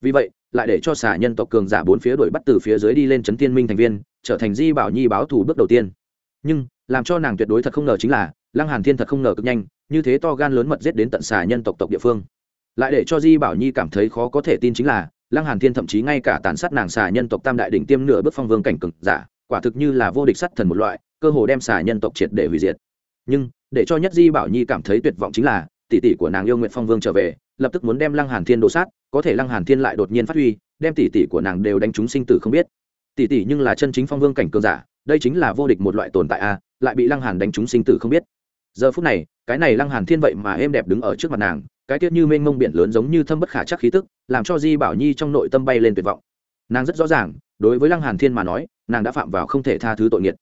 vì vậy, lại để cho xà nhân tộc cường giả bốn phía đuổi bắt từ phía dưới đi lên chấn thiên minh thành viên, trở thành di bảo nhi báo thù bước đầu tiên. Nhưng, làm cho nàng tuyệt đối thật không ngờ chính là, lăng hàn thiên thật không ngờ cực nhanh, như thế to gan lớn mật giết đến tận xà nhân tộc tộc địa phương. Lại để cho di bảo nhi cảm thấy khó có thể tin chính là, lăng hàn thiên thậm chí ngay cả tàn sát nàng xà nhân tộc tam đại đỉnh tiêm nửa bước phong vương cảnh cực giả, quả thực như là vô địch sắt thần một loại, cơ hồ đem xà nhân tộc triệt để hủy diệt. Nhưng, để cho nhất di bảo nhi cảm thấy tuyệt vọng chính là, tỷ tỷ của nàng yêu nguyện phong vương trở về, lập tức muốn đem lăng hàn thiên đổ sát có thể lăng hàn thiên lại đột nhiên phát huy, đem tỷ tỷ của nàng đều đánh trúng sinh tử không biết. Tỷ tỷ nhưng là chân chính phong vương cảnh cường giả, đây chính là vô địch một loại tồn tại a, lại bị lăng hàn đánh trúng sinh tử không biết. Giờ phút này, cái này lăng hàn thiên vậy mà êm đẹp đứng ở trước mặt nàng, cái tiết như mênh mông biển lớn giống như thâm bất khả chắc khí tức, làm cho di bảo nhi trong nội tâm bay lên tuyệt vọng. Nàng rất rõ ràng, đối với lăng hàn thiên mà nói, nàng đã phạm vào không thể tha thứ tội nghiệt.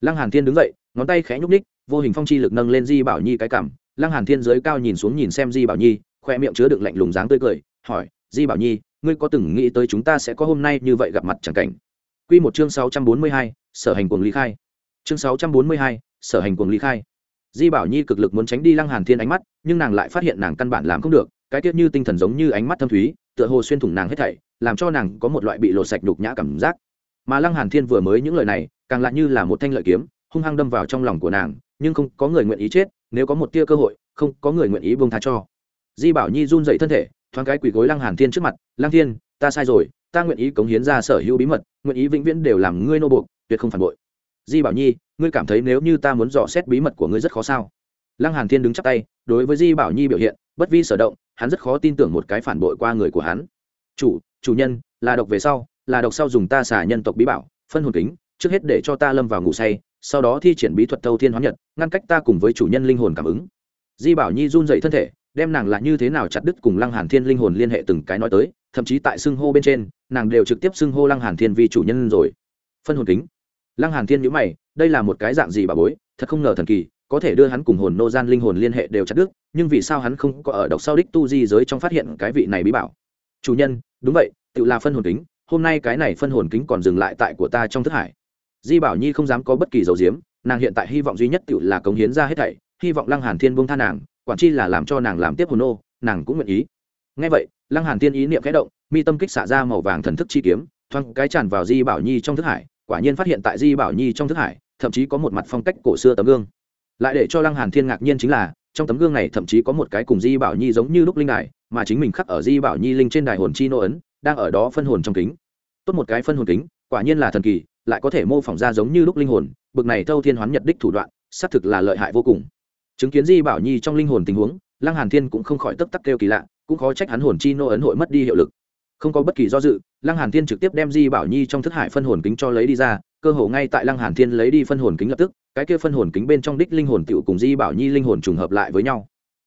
Lăng hàn thiên đứng dậy, ngón tay khẽ nhúc ních vô hình phong chi lực nâng lên di bảo nhi cái cảm lăng hàn thiên dưới cao nhìn xuống nhìn xem di bảo nhi, khoe miệng chứa đựng lạnh lùng dáng tươi cười, hỏi di bảo nhi ngươi có từng nghĩ tới chúng ta sẽ có hôm nay như vậy gặp mặt chẳng cảnh? Quy một chương 642, sở hành cuồng ly khai. Chương 642, sở hành cuồng ly khai. Di bảo nhi cực lực muốn tránh đi lăng hàn thiên ánh mắt nhưng nàng lại phát hiện nàng căn bản làm không được cái tiết như tinh thần giống như ánh mắt thâm thúy tựa hồ xuyên thủng nàng hết thảy làm cho nàng có một loại bị lột sạch nhục nhã cảm giác. Mà lăng hàn thiên vừa mới những lời này càng lại như là một thanh lợi kiếm hung hăng đâm vào trong lòng của nàng nhưng không có người nguyện ý chết nếu có một tia cơ hội không có người nguyện ý buông tha cho. Di bảo nhi run dậy thân thể thoáng cái quỳ gối lăng hàn thiên trước mặt, lăng thiên, ta sai rồi, ta nguyện ý cống hiến ra sở hữu bí mật, nguyện ý vĩnh viễn đều làm ngươi nô buộc, tuyệt không phản bội. Di bảo nhi, ngươi cảm thấy nếu như ta muốn dò xét bí mật của ngươi rất khó sao? Lăng hàn thiên đứng chắp tay, đối với di bảo nhi biểu hiện, bất vi sở động, hắn rất khó tin tưởng một cái phản bội qua người của hắn. Chủ chủ nhân, là độc về sau, là độc sau dùng ta xả nhân tộc bí bảo, phân hồn kính, trước hết để cho ta lâm vào ngủ say, sau đó thi triển bí thuật thâu thiên hóa nhật, ngăn cách ta cùng với chủ nhân linh hồn cảm ứng. Di bảo nhi run dậy thân thể đem nàng là như thế nào chặt đứt cùng lăng hàn thiên linh hồn liên hệ từng cái nói tới, thậm chí tại xưng hô bên trên, nàng đều trực tiếp xưng hô lăng hàn thiên vì chủ nhân rồi. Phân hồn kính. Lăng hàn thiên nhíu mày, đây là một cái dạng gì bà bối, thật không ngờ thần kỳ, có thể đưa hắn cùng hồn nô gian linh hồn liên hệ đều chặt đứt, nhưng vì sao hắn không có ở độc sau đích tu di giới trong phát hiện cái vị này bí bảo? Chủ nhân, đúng vậy, tự là phân hồn kính, hôm nay cái này phân hồn kính còn dừng lại tại của ta trong thức hải. Di bảo nhi không dám có bất kỳ dấu diếm, nàng hiện tại hy vọng duy nhất tự là cống hiến ra hết thảy, hy vọng lăng hàn thiên buông tha nàng quản chi là làm cho nàng làm tiếp hồn nô, nàng cũng nguyện ý. Ngay vậy, lăng hàn thiên ý niệm khẽ động, mi tâm kích xả ra màu vàng thần thức chi kiếm, thoáng cái tràn vào di bảo nhi trong thức hải, quả nhiên phát hiện tại di bảo nhi trong thức hải, thậm chí có một mặt phong cách cổ xưa tấm gương. Lại để cho lăng hàn thiên ngạc nhiên chính là, trong tấm gương này thậm chí có một cái cùng di bảo nhi giống như lúc linh đài, mà chính mình khắc ở di bảo nhi linh trên đài hồn chi nô ấn, đang ở đó phân hồn trong kính. Tốt một cái phân hồn kính, quả nhiên là thần kỳ, lại có thể mô phỏng ra giống như lúc linh hồn, bực này thâu thiên hoán nhật đích thủ đoạn, xác thực là lợi hại vô cùng chứng kiến di bảo nhi trong linh hồn tình huống, lăng hàn thiên cũng không khỏi tấp tắc kêu kỳ lạ, cũng khó trách hắn hồn chi nô ấn hội mất đi hiệu lực. Không có bất kỳ do dự, lăng hàn thiên trực tiếp đem di bảo nhi trong thức hải phân hồn kính cho lấy đi ra, cơ hồ ngay tại lăng hàn thiên lấy đi phân hồn kính lập tức, cái kia phân hồn kính bên trong đích linh hồn tiểu cùng di bảo nhi linh hồn trùng hợp lại với nhau.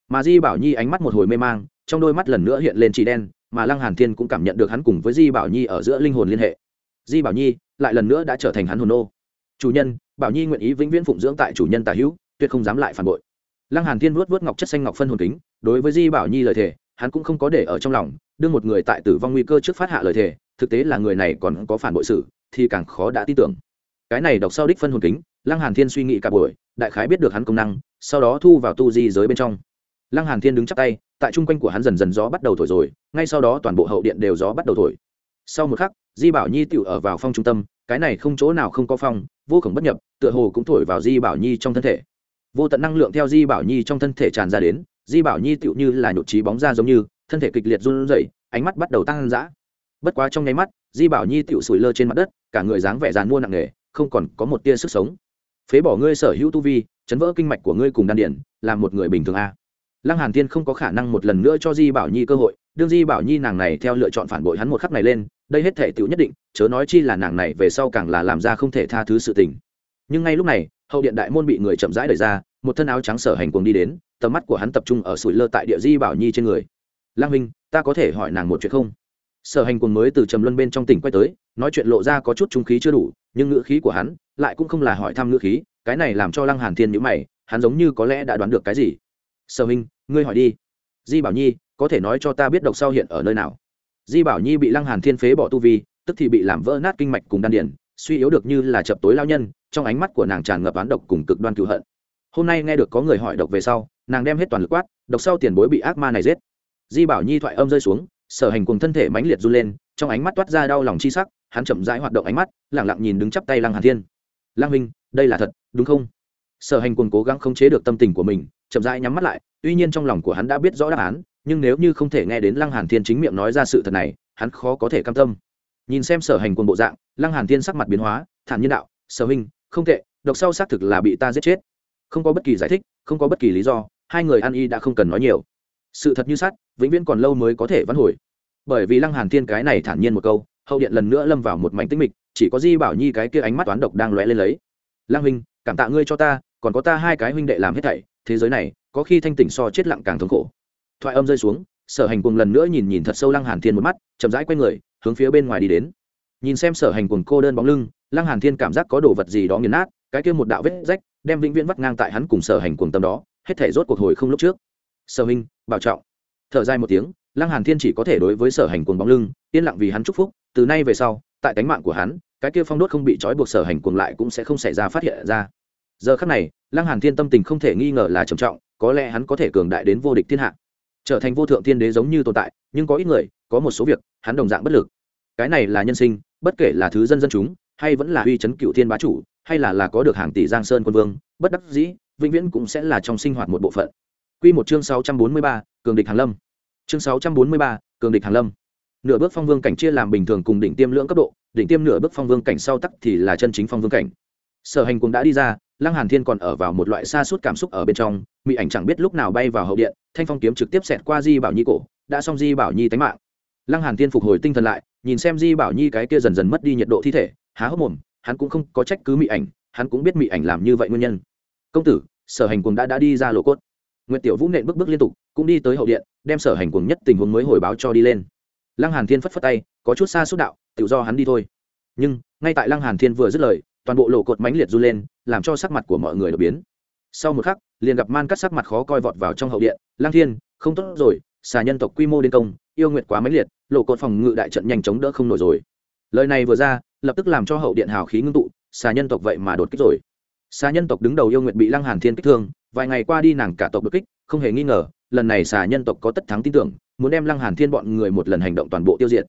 Mà di bảo nhi ánh mắt một hồi mê mang, trong đôi mắt lần nữa hiện lên chỉ đen, mà lăng hàn thiên cũng cảm nhận được hắn cùng với di bảo nhi ở giữa linh hồn liên hệ. Di bảo nhi lại lần nữa đã trở thành hắn hồn nô. Chủ nhân, bảo nhi nguyện ý vĩnh viễn phụng dưỡng tại chủ nhân tà hữu, tuyệt không dám lại phản bội lăng hàn thiên vuốt vuốt ngọc chất xanh ngọc phân hồn kính, đối với di bảo nhi lời thề, hắn cũng không có để ở trong lòng đưa một người tại tử vong nguy cơ trước phát hạ lời thề, thực tế là người này còn có phản bội sự, thì càng khó đã tin tưởng. Cái này đọc sau đích phân hồn kính, lăng hàn thiên suy nghĩ cả buổi, đại khái biết được hắn công năng, sau đó thu vào tu di giới bên trong. Lăng hàn thiên đứng chắp tay, tại trung quanh của hắn dần dần gió bắt đầu thổi rồi, ngay sau đó toàn bộ hậu điện đều gió bắt đầu thổi. Sau một khắc, di bảo nhi tựu ở vào phong trung tâm, cái này không chỗ nào không có phong, vô khổng bất nhập, tựa hồ cũng thổi vào di bảo nhi trong thân thể vô tận năng lượng theo di bảo nhi trong thân thể tràn ra đến, di bảo nhi tựu như là nhột trí bóng ra giống như, thân thể kịch liệt run rẩy, ánh mắt bắt đầu tăng dã. Bất quá trong nháy mắt, di bảo nhi tựu sủi lơ trên mặt đất, cả người dáng vẻ dàn mua nặng nề, không còn có một tia sức sống. Phế bỏ ngươi sở hữu tu vi, chấn vỡ kinh mạch của ngươi cùng đan điển làm một người bình thường a. Lăng hàn thiên không có khả năng một lần nữa cho di bảo nhi cơ hội, đương di bảo nhi nàng này theo lựa chọn phản bội hắn một khắc này lên, đây hết thể tiểu nhất định, chớ nói chi là nàng này về sau càng là làm ra không thể tha thứ sự tình. Nhưng ngay lúc này hậu điện đại môn bị người chậm rãi đẩy ra một thân áo trắng sở hành cuồng đi đến tầm mắt của hắn tập trung ở sủi lơ tại địa di bảo nhi trên người. Lang minh ta có thể hỏi nàng một chuyện không? Sở hành cuồng mới từ trầm luân bên trong tỉnh quay tới nói chuyện lộ ra có chút trung khí chưa đủ nhưng ngữ khí của hắn lại cũng không là hỏi thăm ngữ khí cái này làm cho lăng hàn thiên nhíu mày hắn giống như có lẽ đã đoán được cái gì. Sở minh ngươi hỏi đi. Di bảo nhi có thể nói cho ta biết độc sau hiện ở nơi nào? Di bảo nhi bị lăng hàn thiên phế bỏ tu vi tức thì bị làm vỡ nát kinh mạch cùng đan điền, suy yếu được như là chập tối lao nhân trong ánh mắt của nàng tràn ngập án độc cùng cực đoan cựu hận. Hôm nay nghe được có người hỏi độc về sau, nàng đem hết toàn lực quát, độc sau tiền bối bị ác ma này giết. Di bảo nhi thoại âm rơi xuống, sở hành cùng thân thể mãnh liệt run lên, trong ánh mắt toát ra đau lòng chi sắc, hắn chậm rãi hoạt động ánh mắt lẳng lặng nhìn đứng chắp tay lăng hàn thiên. Lăng minh đây là thật, đúng không? Sở hành cùng cố gắng khống chế được tâm tình của mình, chậm rãi nhắm mắt lại, tuy nhiên trong lòng của hắn đã biết rõ đáp án, nhưng nếu như không thể nghe đến lăng hàn thiên chính miệng nói ra sự thật này, hắn khó có thể cam tâm. Nhìn xem sở hành quân bộ dạng, lăng hàn thiên sắc mặt biến hóa, thản nhiên đạo, sở huynh không tệ độc sau xác thực là bị ta giết chết. Không có bất kỳ giải thích không có bất kỳ lý do hai người ăn y đã không cần nói nhiều. Sự thật như sát, vĩnh viễn còn lâu mới có thể vãn hồi. Bởi vì lăng hàn thiên cái này thản nhiên một câu hậu điện lần nữa lâm vào một mảnh tĩnh mịch chỉ có di bảo nhi cái kia ánh mắt toán độc đang lóe lên lấy. Lăng huynh cảm tạ ngươi cho ta còn có ta hai cái huynh đệ làm hết thảy thế giới này có khi thanh tỉnh so chết lặng càng thống khổ. Thoại âm rơi xuống sở hành cùng lần nữa nhìn nhìn thật sâu lăng hàn thiên một mắt chậm rãi quay người hướng phía bên ngoài đi đến nhìn xem sở hành cùng cô đơn bóng lưng, lăng hàn thiên cảm giác có đồ vật gì đó nghiền nát, cái kia một đạo vết rách, đem vĩnh viễn vắt ngang tại hắn cùng sở hành cùng tâm đó, hết thể rốt cuộc hồi không lúc trước. Sở huynh, bảo trọng. Thở dài một tiếng, lăng hàn thiên chỉ có thể đối với sở hành cùng bóng lưng, yên lặng vì hắn chúc phúc, từ nay về sau, tại cánh mạng của hắn, cái kia phong đốt không bị trói buộc sở hành cùng lại cũng sẽ không xảy ra phát hiện ra. Giờ khắc này, lăng hàn thiên tâm tình không thể nghi ngờ là trầm trọng, có lẽ hắn có thể cường đại đến vô địch thiên hạ. Trở thành vô thượng thiên đế giống như tồn tại, nhưng có ít người, có một số việc, hắn đồng dạng bất lực. Cái này là nhân sinh bất kể là thứ dân dân chúng hay vẫn là uy chấn cựu thiên bá chủ hay là là có được hàng tỷ giang sơn quân vương bất đắc dĩ vĩnh viễn cũng sẽ là trong sinh hoạt một bộ phận Quy một chương 643, cường địch hàng lâm. Chương 643, cường địch hàng lâm. Nửa bước phong vương cảnh chia làm bình thường cùng đỉnh tiêm lưỡng cấp độ, đỉnh tiêm nửa bước phong vương cảnh sau tắc thì là chân chính phong vương cảnh. sở hành cũng đã đi ra lăng hàn thiên còn ở vào một loại xa suốt cảm xúc ở bên trong mỹ ảnh chẳng biết lúc nào bay vào hậu điện thanh phong kiếm trực tiếp xẹt qua di bảo nhi cổ đã xong di bảo nhi tánh mạng lăng hàn thiên phục hồi tinh thần lại, nhìn xem di bảo nhi cái kia dần dần mất đi nhiệt độ thi thể, há hốc mồm, hắn cũng không có trách cứ Mị ảnh, hắn cũng biết Mị ảnh làm như vậy nguyên nhân. Công tử, sở hành cuồng đã đã đi ra lộ cốt. Nguyệt tiểu vũ nện bước bước liên tục, cũng đi tới hậu điện, đem sở hành cuồng nhất tình huống mới hồi báo cho đi lên. Lăng hàn thiên phất phất tay, có chút xa xúc đạo tự do hắn đi thôi. Nhưng, ngay tại lăng hàn thiên vừa dứt lời, toàn bộ lộ cột mãnh liệt du lên, làm cho sắc mặt của mọi người đột biến. Sau một khắc, liền gặp man cắt sắc mặt khó coi vọt vào trong hậu điện. Lăng thiên, không tốt rồi, xà nhân tộc quy mô đến công, yêu nguyệt quá mãnh liệt lộ cột phòng ngự đại trận nhanh chóng đỡ không nổi rồi. Lời này vừa ra, lập tức làm cho hậu điện hào khí ngưng tụ, xà nhân tộc vậy mà đột kích rồi. Xà nhân tộc đứng đầu yêu nguyện bị lăng hàn thiên kích thương, vài ngày qua đi nàng cả tộc đột kích, không hề nghi ngờ, lần này xà nhân tộc có tất thắng tin tưởng, muốn đem lăng hàn thiên bọn người một lần hành động toàn bộ tiêu diệt.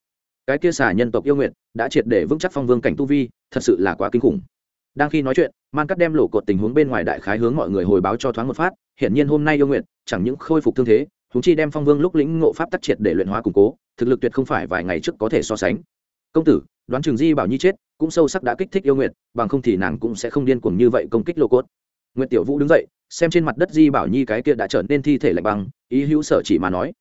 Cái kia xà nhân tộc yêu nguyện đã triệt để vững chắc phong vương cảnh tu vi, thật sự là quá kinh khủng. Đang khi nói chuyện, man cắt đem lộ cột tình huống bên ngoài đại khái hướng mọi người hồi báo cho thoáng một phát hiện nhiên hôm nay yêu nguyện chẳng những khôi phục thương thế chúng chi đem phong vương lúc lĩnh ngộ pháp tắc triệt để luyện hóa củng cố, thực lực tuyệt không phải vài ngày trước có thể so sánh. Công tử, đoán trường di bảo nhi chết, cũng sâu sắc đã kích thích yêu nguyện bằng không thì nàng cũng sẽ không điên cuồng như vậy công kích lô cốt. Nguyện tiểu vũ đứng dậy, xem trên mặt đất di bảo nhi cái kia đã trở nên thi thể lạnh băng, ý hữu sở chỉ mà nói.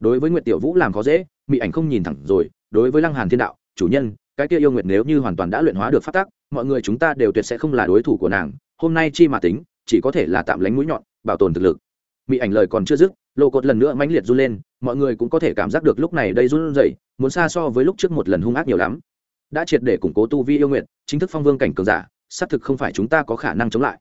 Đối với nguyện tiểu vũ làm khó dễ mỹ ảnh không nhìn thẳng rồi, đối với lăng hàn thiên đạo, chủ nhân, cái kia yêu nguyện nếu như hoàn toàn đã luyện hóa được phát tác mọi người chúng ta đều tuyệt sẽ không là đối thủ của nàng, hôm nay chi mà tính, chỉ có thể là tạm lánh mũi nhọn, bảo tồn thực lực mỹ ảnh lời còn chưa dứt lô cột lần nữa mãnh liệt run lên mọi người cũng có thể cảm giác được lúc này đây run rẩy muốn xa so với lúc trước một lần hung ác nhiều lắm. Đã triệt để củng cố tu vi yêu nguyện chính thức phong vương cảnh cường giả xác thực không phải chúng ta có khả năng chống lại.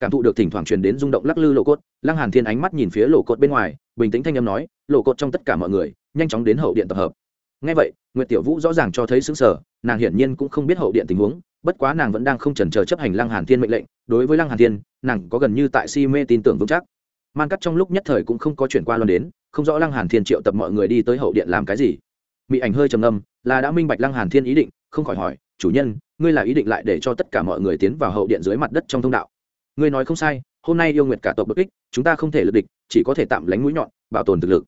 Cảm thụ được thỉnh thoảng truyền đến rung động lắc lư lộ cốt lăng hàn thiên ánh mắt nhìn phía lộ cốt bên ngoài bình tĩnh thanh âm nói lộ cốt trong tất cả mọi người nhanh chóng đến hậu điện tập hợp. Ngay vậy nguyệt tiểu vũ rõ ràng cho thấy sững sờ, nàng hiển nhiên cũng không biết hậu điện tình huống bất quá nàng vẫn đang không chần chờ chấp hành lăng hàn thiên mệnh lệnh. Đối với lăng hàn thiên nàng có gần như tại si mê tin tưởng vững chắc man cắt trong lúc nhất thời cũng không có chuyển qua loan đến không rõ lăng hàn thiên triệu tập mọi người đi tới hậu điện làm cái gì. Mỹ ảnh hơi trầm ngâm là đã minh bạch lăng hàn thiên ý định không khỏi hỏi chủ nhân ngươi là ý định lại để cho tất cả mọi người tiến vào hậu điện dưới mặt đất trong thông đạo? Ngươi nói không sai hôm nay yêu nguyệt cả tộc bất kích chúng ta không thể lực địch chỉ có thể tạm lánh mũi nhọn bảo tồn thực lực.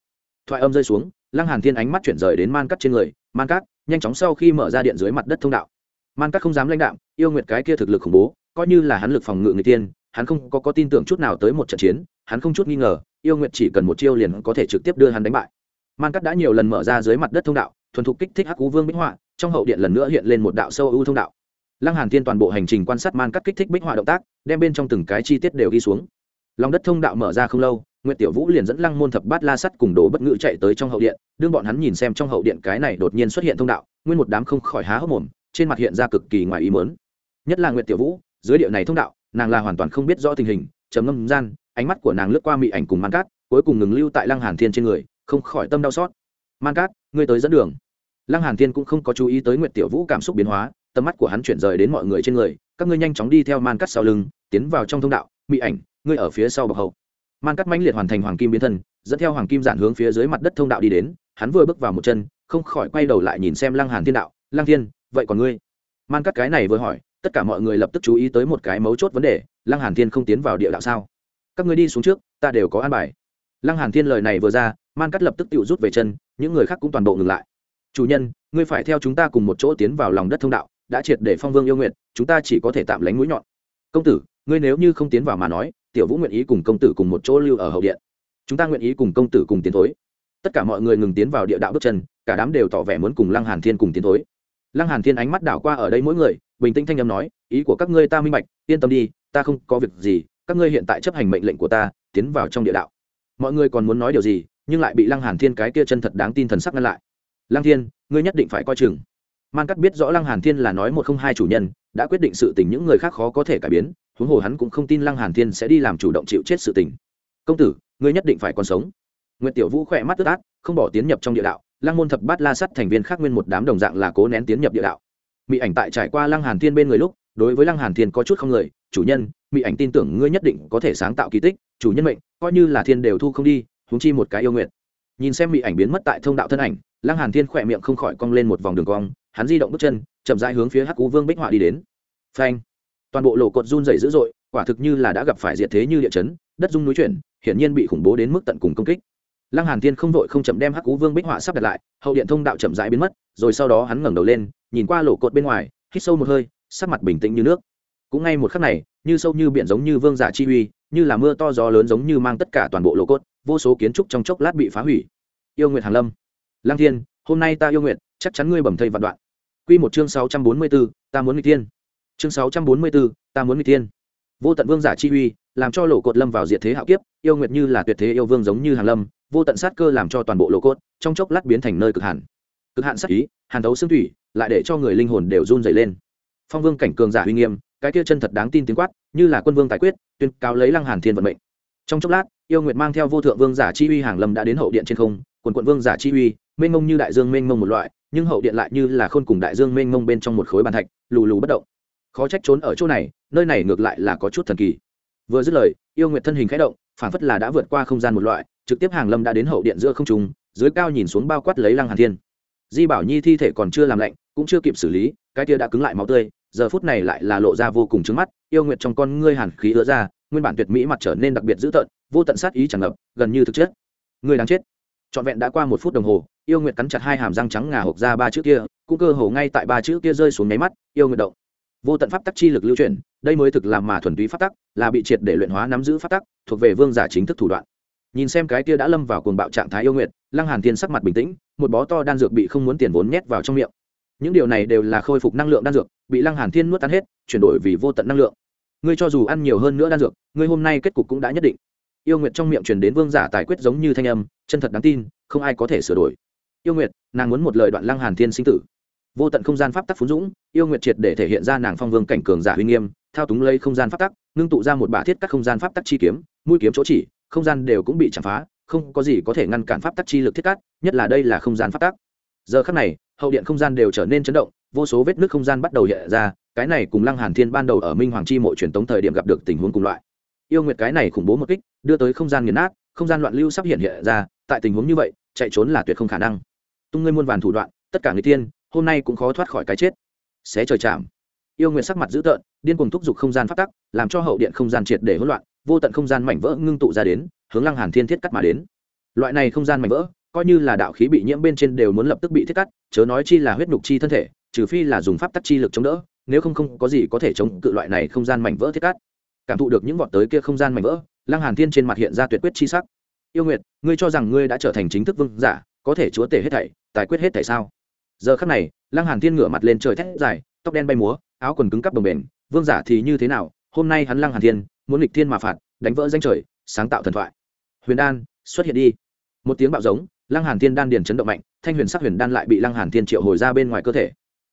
Thoại âm rơi xuống lăng hàn thiên ánh mắt chuyển rời đến man cắt trên người man cắt nhanh chóng sau khi mở ra điện dưới mặt đất thông đạo. Man cắt không dám lãnh đạm yêu nguyệt cái kia thực lực khủng bố coi như là hắn lực phòng ngự người tiên hắn không có, có tin tưởng chút nào tới một trận chiến hắn không chút nghi ngờ yêu nguyệt chỉ cần một chiêu liền có thể trực tiếp đưa hắn đánh bại. Man cắt đã nhiều lần mở ra dưới mặt đất thông đạo thuần thục kích thích hắc cú vương bích họa trong hậu điện lần nữa hiện lên một đạo sâu ưu thông đạo. Lăng hàn thiên toàn bộ hành trình quan sát man cắt kích thích bích họa động tác đem bên trong từng cái chi tiết đều ghi xuống. Lòng đất thông đạo mở ra không lâu Nguyệt Tiểu Vũ liền dẫn Lăng Môn Thập Bát La Sắt cùng Đồ Bất Ngữ chạy tới trong hậu điện, đương bọn hắn nhìn xem trong hậu điện cái này đột nhiên xuất hiện thông đạo, nguyên một đám không khỏi há hốc mồm, trên mặt hiện ra cực kỳ ngoài ý muốn. Nhất là Nguyệt Tiểu Vũ, dưới địa này thông đạo, nàng là hoàn toàn không biết rõ tình hình, trầm ngâm gian, ánh mắt của nàng lướt qua mị ảnh cùng Man Cát, cuối cùng ngừng lưu tại Lăng Hàn Thiên trên người, không khỏi tâm đau xót. Man Cát, ngươi tới dẫn đường. Lăng Hàn Thiên cũng không có chú ý tới Nguyệt Tiểu Vũ cảm xúc biến hóa, tầm mắt của hắn chuyển rời đến mọi người trên người, các ngươi nhanh chóng đi theo Man Cát sau lưng, tiến vào trong thông đạo, mị ảnh, ngươi ở phía sau bọc hậu man cắt mãnh liệt hoàn thành hoàng kim biến thân dẫn theo hoàng kim giản hướng phía dưới mặt đất thông đạo đi đến hắn vừa bước vào một chân không khỏi quay đầu lại nhìn xem lăng hàn thiên đạo lăng thiên vậy còn ngươi man cắt cái này vừa hỏi tất cả mọi người lập tức chú ý tới một cái mấu chốt vấn đề lăng hàn thiên không tiến vào địa đạo sao các ngươi đi xuống trước, ta đều có an bài. Lăng hàn thiên lời này vừa ra, man cắt lập tức tự rút về chân, những người khác cũng toàn bộ ngừng lại. Chủ nhân, ngươi phải theo chúng ta cùng một chỗ tiến vào lòng đất thông đạo, đã triệt để phong vương yêu nguyện, chúng ta chỉ có thể tạm lánh mũi nhọn. Công tử, ngươi nếu như không tiến vào mà nói, tiểu vũ nguyện ý cùng công tử cùng một chỗ lưu ở hậu điện. Chúng ta nguyện ý cùng công tử cùng tiến thối. Tất cả mọi người ngừng tiến vào địa đạo bước chân, cả đám đều tỏ vẻ muốn cùng lăng hàn thiên cùng tiến thối. Lăng hàn thiên ánh mắt đảo qua ở đây mỗi người, bình tĩnh thanh âm nói, ý của các ngươi ta minh bạch, yên tâm đi, ta không có việc gì các ngươi hiện tại chấp hành mệnh lệnh của ta, tiến vào trong địa đạo. Mọi người còn muốn nói điều gì, nhưng lại bị lăng hàn thiên cái kia chân thật đáng tin thần sắc ngăn lại. Lăng thiên, ngươi nhất định phải coi chừng. Man cắt biết rõ lăng hàn thiên là nói một không hai chủ nhân, đã quyết định sự tình những người khác khó có thể cải biến, huống hồ hắn cũng không tin lăng hàn thiên sẽ đi làm chủ động chịu chết sự tình. Công tử, ngươi nhất định phải còn sống. Nguyệt tiểu vũ khỏe mắt tức át, không bỏ tiến nhập trong địa đạo, lăng môn thập bát la sắt thành viên khác nguyên một đám đồng dạng là cố nén tiến nhập địa đạo. Mỹ ảnh tại trải qua lăng hàn thiên bên người lúc đối với lăng hàn thiên có chút không lời, chủ nhân mỹ ảnh tin tưởng ngươi nhất định có thể sáng tạo kỳ tích chủ nhân mệnh coi như là thiên đều thu không đi huống chi một cái yêu nguyện nhìn xem mỹ ảnh biến mất tại thông đạo thân ảnh lăng hàn thiên khỏe miệng không khỏi cong lên một vòng đường cong hắn di động bước chân chậm rãi hướng phía hắc cú vương bích họa đi đến. Phanh! Toàn bộ lộ cột run rẩy dữ dội quả thực như là đã gặp phải diệt thế như địa chấn đất rung núi chuyển hiển nhiên bị khủng bố đến mức tận cùng công kích. Lăng hàn thiên không vội không chậm đem hắc cú vương bích họa sắp đặt lại hậu điện thông đạo chậm rãi biến mất rồi sau đó hắn ngẩng đầu lên nhìn qua lộ cột bên ngoài hít sâu một hơi sắc mặt bình tĩnh như nước. Cũng ngay một khắc này như sâu như biển giống như vương giả chi uy như là mưa to gió lớn giống như mang tất cả toàn bộ lô cốt vô số kiến trúc trong chốc lát bị phá hủy. Yêu nguyệt hàn lâm. Lang thiên hôm nay ta yêu nguyệt chắc chắn ngươi bẩm thây vạn đoạn. Quy một chương sáu trăm bốn mươi 644, ta muốn nghịch thiên. Chương sáu trăm bốn mươi 644, ta muốn nghịch thiên. Vô tận vương giả chi uy làm cho lộ cốt lâm vào diệt thế hạo kiếp yêu nguyệt như là tuyệt thế yêu vương giống như hàn lâm vô tận sát cơ làm cho toàn bộ lộ cốt trong chốc lát biến thành nơi cực hàn cực hạn sát ý hàn thấu xương thủy lại để cho người linh hồn đều run dày lên phong vương cảnh cường giả uy nghiêm, cái kia chân thật đáng tin tiếng quát, như là quân vương tài quyết, tuyên cáo lấy lăng hàn thiên vận mệnh. Trong chốc lát, yêu nguyệt mang theo vô thượng vương giả chi uy hàng lâm đã đến hậu điện trên không, quần quận vương giả chi uy, mênh mông như đại dương mênh mông một loại, nhưng hậu điện lại như là khôn cùng đại dương mênh mông bên trong một khối bàn thạch, lù lù bất động. Khó trách trốn ở chỗ này, nơi này ngược lại là có chút thần kỳ. Vừa dứt lời, yêu nguyệt thân hình khẽ động, phản phất là đã vượt qua không gian một loại, trực tiếp hàng lâm đã đến hậu điện giữa không trung, dưới cao nhìn xuống bao quát lấy lăng hàn thiên. Di bảo nhi thi thể còn chưa làm lạnh, cũng chưa kịp xử lý, cái kia đã cứng lại máu tươi giờ phút này lại là lộ ra vô cùng trứng mắt, yêu nguyệt trong con ngươi hàn khí ứa ra, nguyên bản tuyệt mỹ mặt trở nên đặc biệt dữ tợn, vô tận sát ý tràn ngập, gần như thực chất. Người đang chết. Trọn vẹn đã qua một phút đồng hồ, yêu nguyệt cắn chặt hai hàm răng trắng ngà hộp ra ba chữ kia, cũng cơ hồ ngay tại ba chữ kia rơi xuống nháy mắt, yêu nguyệt động. Vô tận pháp tắc chi lực lưu chuyển, đây mới thực làm mà thuần túy pháp tắc, là bị triệt để luyện hóa nắm giữ pháp tắc, thuộc về vương giả chính thức thủ đoạn. Nhìn xem cái kia đã lâm vào cuồng bạo trạng thái yêu nguyệt lăng hàn thiên sắc mặt bình tĩnh, một bó to đan dược bị không muốn tiền vốn nhét vào trong miệng những điều này đều là khôi phục năng lượng đan dược, bị lăng hàn thiên nuốt tan hết, chuyển đổi vì vô tận năng lượng. Ngươi cho dù ăn nhiều hơn nữa đan dược, ngươi hôm nay kết cục cũng đã nhất định. Yêu nguyệt trong miệng truyền đến vương giả tài quyết giống như thanh âm, chân thật đáng tin, không ai có thể sửa đổi. Yêu nguyệt, nàng muốn một lời đoạn lăng hàn thiên sinh tử. Vô tận không gian pháp tắc phú dũng, yêu nguyệt triệt để thể hiện ra nàng phong vương cảnh cường giả huy nghiêm, thao túng lấy không gian pháp tắc, ngưng tụ ra một bả thiết các không gian pháp tắc chi kiếm, mũi kiếm chỗ chỉ, không gian đều cũng bị chạm phá, không có gì có thể ngăn cản pháp tắc chi lực thiết cắt nhất là đây là không gian pháp tắc. Giờ khắc này hậu điện không gian đều trở nên chấn động, vô số vết nước không gian bắt đầu hiện ra, cái này cùng lăng hàn thiên ban đầu ở minh hoàng chi mộ truyền tống thời điểm gặp được tình huống cùng loại. Yêu nguyệt cái này khủng bố một kích, đưa tới không gian nghiền nát, không gian loạn lưu sắp hiện hiện ra, tại tình huống như vậy, chạy trốn là tuyệt không khả năng. Tung ngươi muôn vàn thủ đoạn, tất cả người tiên, hôm nay cũng khó thoát khỏi cái chết. Xé trời chạm. Yêu nguyệt sắc mặt dữ tợn, điên cuồng thúc giục không gian phát tắc, làm cho hậu điện không gian triệt để hỗn loạn, vô tận không gian mảnh vỡ ngưng tụ ra đến, hướng lăng hàn thiên thiết cắt mà đến. Loại này không gian mảnh vỡ coi như là đạo khí bị nhiễm bên trên đều muốn lập tức bị thiết cắt, chớ nói chi là huyết nhục chi thân thể, trừ phi là dùng pháp tắc chi lực chống đỡ, nếu không không có gì có thể chống cự loại này không gian mảnh vỡ thiết cắt. Cảm thụ được những vọt tới kia không gian mảnh vỡ, lăng hàn thiên trên mặt hiện ra tuyệt quyết chi sắc. Yêu nguyệt, ngươi cho rằng ngươi đã trở thành chính thức vương giả, có thể chúa tể hết thảy, tài quyết hết thảy sao? Giờ khắc này, lăng hàn thiên ngửa mặt lên trời thét dài, tóc đen bay múa, áo quần cứng cắp đồng bền, vương giả thì như thế nào? Hôm nay hắn lăng hàn thiên, muốn lịch thiên mà phạt, đánh vỡ danh trời, sáng tạo thần thoại. Huyền đan, xuất hiện đi. Một tiếng bạo giống lăng hàn thiên đan điền chấn động mạnh, thanh huyền sắc huyền đan lại bị lăng hàn thiên triệu hồi ra bên ngoài cơ thể.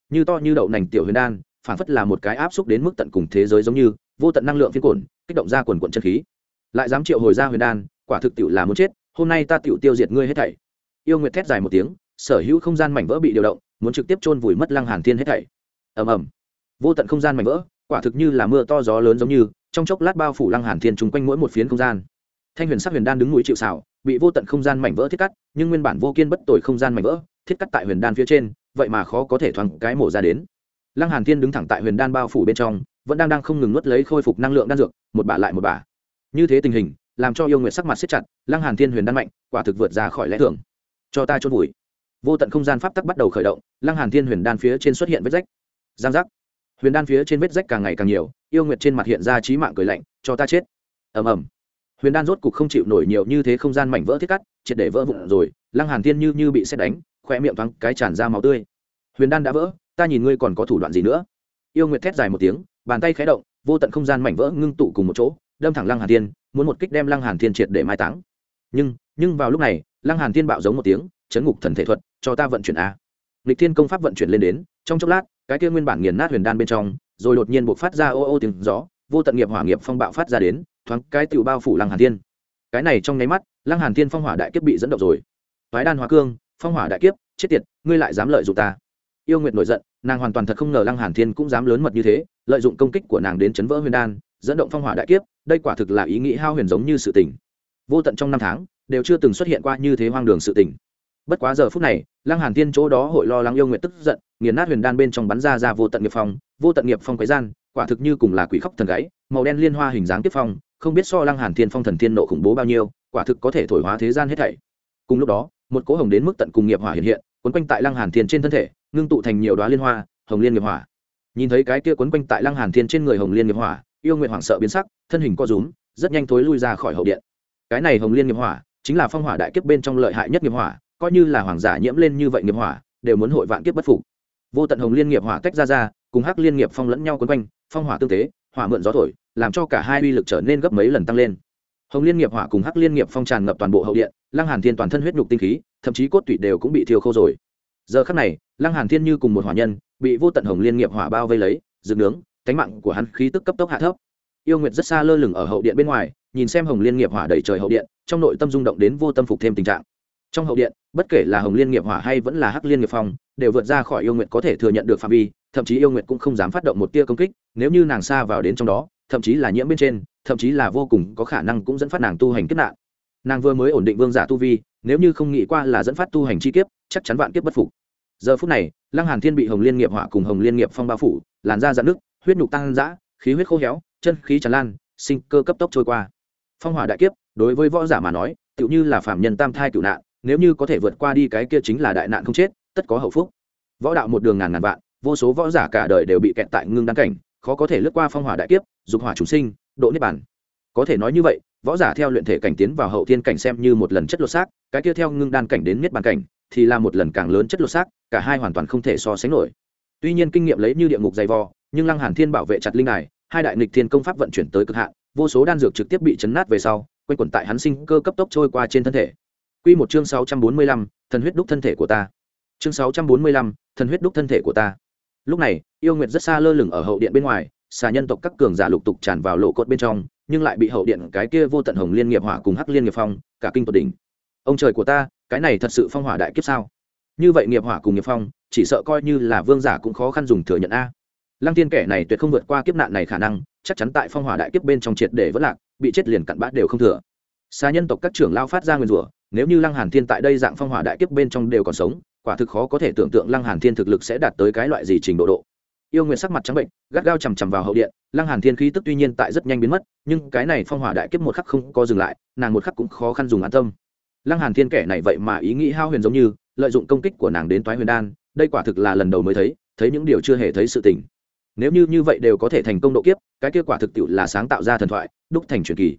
Như to như đậu nành tiểu huyền đan, phản phất là một cái áp xúc đến mức tận cùng thế giới giống như, vô tận năng lượng phiên cổn kích động ra quần quận chân khí. Lại dám triệu hồi ra huyền đan, quả thực tiểu là muốn chết, hôm nay ta tiểu tiêu diệt ngươi hết thảy. Yêu nguyệt thét dài một tiếng, sở hữu không gian mảnh vỡ bị điều động, muốn trực tiếp chôn vùi mất lăng hàn thiên hết thảy. Ầm ầm. Vô tận không gian mảnh vỡ, quả thực như là mưa to gió lớn giống như, trong chốc lát bao phủ lăng hàn thiên chung quanh mỗi một phiến không gian. Thanh huyền sắc huyền đan đứng núi chịu sào bị vô tận không gian mảnh vỡ thiết cắt, nhưng nguyên bản vô kiên bất tội không gian mảnh vỡ, thiết cắt tại huyền đan phía trên, vậy mà khó có thể thoáng cái mổ ra đến. Lăng hàn thiên đứng thẳng tại huyền đan bao phủ bên trong, vẫn đang đang không ngừng nuốt lấy khôi phục năng lượng đan dược, một bả lại một bả. Như thế tình hình, làm cho yêu nguyệt sắc mặt siết chặt, lăng hàn thiên huyền đan mạnh, quả thực vượt ra khỏi lẽ thường. Cho ta chôn vùi. Vô tận không gian pháp tắc bắt đầu khởi động, lăng hàn thiên huyền đan phía trên xuất hiện vết rách. Giang giác. Huyền đan phía trên vết rách càng ngày càng nhiều, yêu nguyệt trên mặt hiện ra trí mạng cười lạnh, cho ta chết. Ầm ầm huyền đan rốt cục không chịu nổi nhiều như thế không gian mảnh vỡ thiết cắt, triệt để vỡ vụn rồi, lăng hàn thiên như như bị xét đánh khoe miệng thoáng cái tràn ra máu tươi. Huyền đan đã vỡ, ta nhìn ngươi còn có thủ đoạn gì nữa? Yêu nguyệt thét dài một tiếng, bàn tay khẽ động, vô tận không gian mảnh vỡ ngưng tụ cùng một chỗ, đâm thẳng lăng hàn thiên, muốn một kích đem lăng hàn thiên triệt để mai táng. Nhưng nhưng vào lúc này, lăng hàn thiên bạo giống một tiếng, chấn ngục thần thể thuật, cho ta vận chuyển a. Lịch thiên công pháp vận chuyển lên đến, trong chốc lát, cái kia nguyên bản nghiền nát huyền đan bên trong, rồi đột nhiên bộc phát ra ô ô tiếng gió, vô tận nghiệp hỏa nghiệp phong bạo phát ra đến thoáng cái tiểu bao phủ lăng hàn thiên. Cái này trong nháy mắt, lăng hàn thiên phong hỏa đại kiếp bị dẫn động rồi. Phái đan hóa cương, phong hỏa đại kiếp, chết tiệt, ngươi lại dám lợi dụng ta. Yêu nguyệt nổi giận, nàng hoàn toàn thật không ngờ lăng hàn thiên cũng dám lớn mật như thế, lợi dụng công kích của nàng đến chấn vỡ huyền đan, dẫn động phong hỏa đại kiếp, đây quả thực là ý nghĩ hao huyền giống như sự tình. Vô tận trong năm tháng, đều chưa từng xuất hiện qua như thế hoang đường sự tình. Bất quá giờ phút này, lăng hàn thiên chỗ đó hội lo lắng yêu nguyệt tức giận, nghiền nát huyền đan bên trong bắn ra ra vô tận nghiệp phong, vô tận nghiệp phong quái gian, quả thực như cùng là quỷ khóc thần gáy màu đen liên hoa hình dáng tiếp phong không biết so lăng hàn thiên phong thần thiên nộ khủng bố bao nhiêu, quả thực có thể thổi hóa thế gian hết thảy. Cùng lúc đó, một cỗ hồng đến mức tận cùng nghiệp hỏa hiện hiện, quấn quanh tại lăng hàn thiên trên thân thể, ngưng tụ thành nhiều đóa liên hoa, hồng liên nghiệp hỏa. Nhìn thấy cái kia quấn quanh tại lăng hàn thiên trên người hồng liên nghiệp hỏa, yêu nguyện hoảng sợ biến sắc, thân hình co rúm, rất nhanh thối lui ra khỏi hậu điện. Cái này hồng liên nghiệp hỏa, chính là phong hỏa đại kiếp bên trong lợi hại nhất nghiệp hỏa, coi như là hoàng giả nhiễm lên như vậy nghiệp hỏa, đều muốn hội vạn kiếp bất phục. Vô tận hồng liên nghiệp hỏa tách ra ra, cùng hắc liên nghiệp phong lẫn nhau quấn quanh, phong hỏa tương tế, hỏa mượn gió thổi làm cho cả hai uy lực trở nên gấp mấy lần tăng lên. Hồng liên nghiệp hỏa cùng hắc liên nghiệp phong tràn ngập toàn bộ hậu điện, lăng hàn thiên toàn thân huyết nhục tinh khí, thậm chí cốt tủy đều cũng bị thiêu khô rồi. Giờ khắc này, lăng hàn thiên như cùng một hỏa nhân, bị vô tận hồng liên nghiệp hỏa bao vây lấy, dựng nướng, cánh mạng của hắn khí tức cấp tốc hạ thấp. Yêu nguyệt rất xa lơ lửng ở hậu điện bên ngoài, nhìn xem hồng liên nghiệp hỏa đầy trời hậu điện, trong nội tâm rung động đến vô tâm phục thêm tình trạng. Trong hậu điện, bất kể là hồng liên nghiệp hỏa hay vẫn là hắc liên nghiệp phong, đều vượt ra khỏi yêu nguyệt có thể thừa nhận được phạm vi, thậm chí yêu nguyệt cũng không dám phát động một tia công kích, nếu như nàng xa vào đến trong đó thậm chí là nhiễm bên trên, thậm chí là vô cùng có khả năng cũng dẫn phát nàng tu hành kết nạn. Nàng vừa mới ổn định vương giả tu vi, nếu như không nghĩ qua là dẫn phát tu hành chi kiếp, chắc chắn vạn kiếp bất phục. Giờ phút này, lăng hàn thiên bị hồng liên nghiệp hỏa cùng hồng liên nghiệp phong bao phủ, làn da dạn nước huyết nhục tăng dã, khí huyết khô héo, chân khí tràn lan, sinh cơ cấp tốc trôi qua. Phong hỏa đại kiếp, đối với võ giả mà nói, tựu như là phạm nhân tam thai cửu nạn, nếu như có thể vượt qua đi cái kia chính là đại nạn không chết, tất có hậu phúc. Võ đạo một đường ngàn ngàn vạn, vô số võ giả cả đời đều bị kẹt tại ngưng đăng cảnh khó có thể lướt qua phong hỏa đại kiếp dục hỏa chúng sinh độ niết bản có thể nói như vậy võ giả theo luyện thể cảnh tiến vào hậu thiên cảnh xem như một lần chất lột xác cái kia theo ngưng đan cảnh đến niết bàn cảnh thì là một lần càng lớn chất lột xác cả hai hoàn toàn không thể so sánh nổi. Tuy nhiên kinh nghiệm lấy như địa ngục dày vò nhưng lăng hàn thiên bảo vệ chặt linh đài hai đại nghịch thiên công pháp vận chuyển tới cực hạn vô số đan dược trực tiếp bị chấn nát về sau quanh quẩn tại hắn sinh cơ cấp tốc trôi qua trên thân thể. Quy một chương 645, thần huyết đúc thân thể của ta. Chương 645, thần huyết đúc thân thể của ta lúc này, yêu nguyệt rất xa lơ lửng ở hậu điện bên ngoài, xà nhân tộc các cường giả lục tục tràn vào lộ cốt bên trong, nhưng lại bị hậu điện cái kia vô tận hồng liên nghiệp hỏa cùng hắc liên nghiệp phong, cả kinh tột đỉnh. Ông trời của ta, cái này thật sự phong hỏa đại kiếp sao? Như vậy nghiệp hỏa cùng nghiệp phong, chỉ sợ coi như là vương giả cũng khó khăn dùng thừa nhận a. Lăng tiên kẻ này tuyệt không vượt qua kiếp nạn này khả năng, chắc chắn tại phong hỏa đại kiếp bên trong triệt để vất lạc, bị chết liền cặn bát đều không thừa. Xa nhân tộc các trưởng lao phát ra nguyên rủa, nếu như lăng hàn thiên tại đây dạng phong hỏa đại kiếp bên trong đều còn sống quả thực khó có thể tưởng tượng lăng hàn thiên thực lực sẽ đạt tới cái loại gì trình độ độ. Yêu nguyện sắc mặt trắng bệnh, gắt gao chằm chằm vào hậu điện, lăng hàn thiên khí tức tuy nhiên tại rất nhanh biến mất, nhưng cái này phong hỏa đại kiếp một khắc không có dừng lại, nàng một khắc cũng khó khăn dùng an tâm. Lăng hàn thiên kẻ này vậy mà ý nghĩ hao huyền giống như, lợi dụng công kích của nàng đến toái huyền đan, đây quả thực là lần đầu mới thấy thấy những điều chưa hề thấy sự tình. Nếu như như vậy đều có thể thành công độ kiếp, cái kết quả thực tiệu là sáng tạo ra thần thoại, đúc thành truyền kỳ.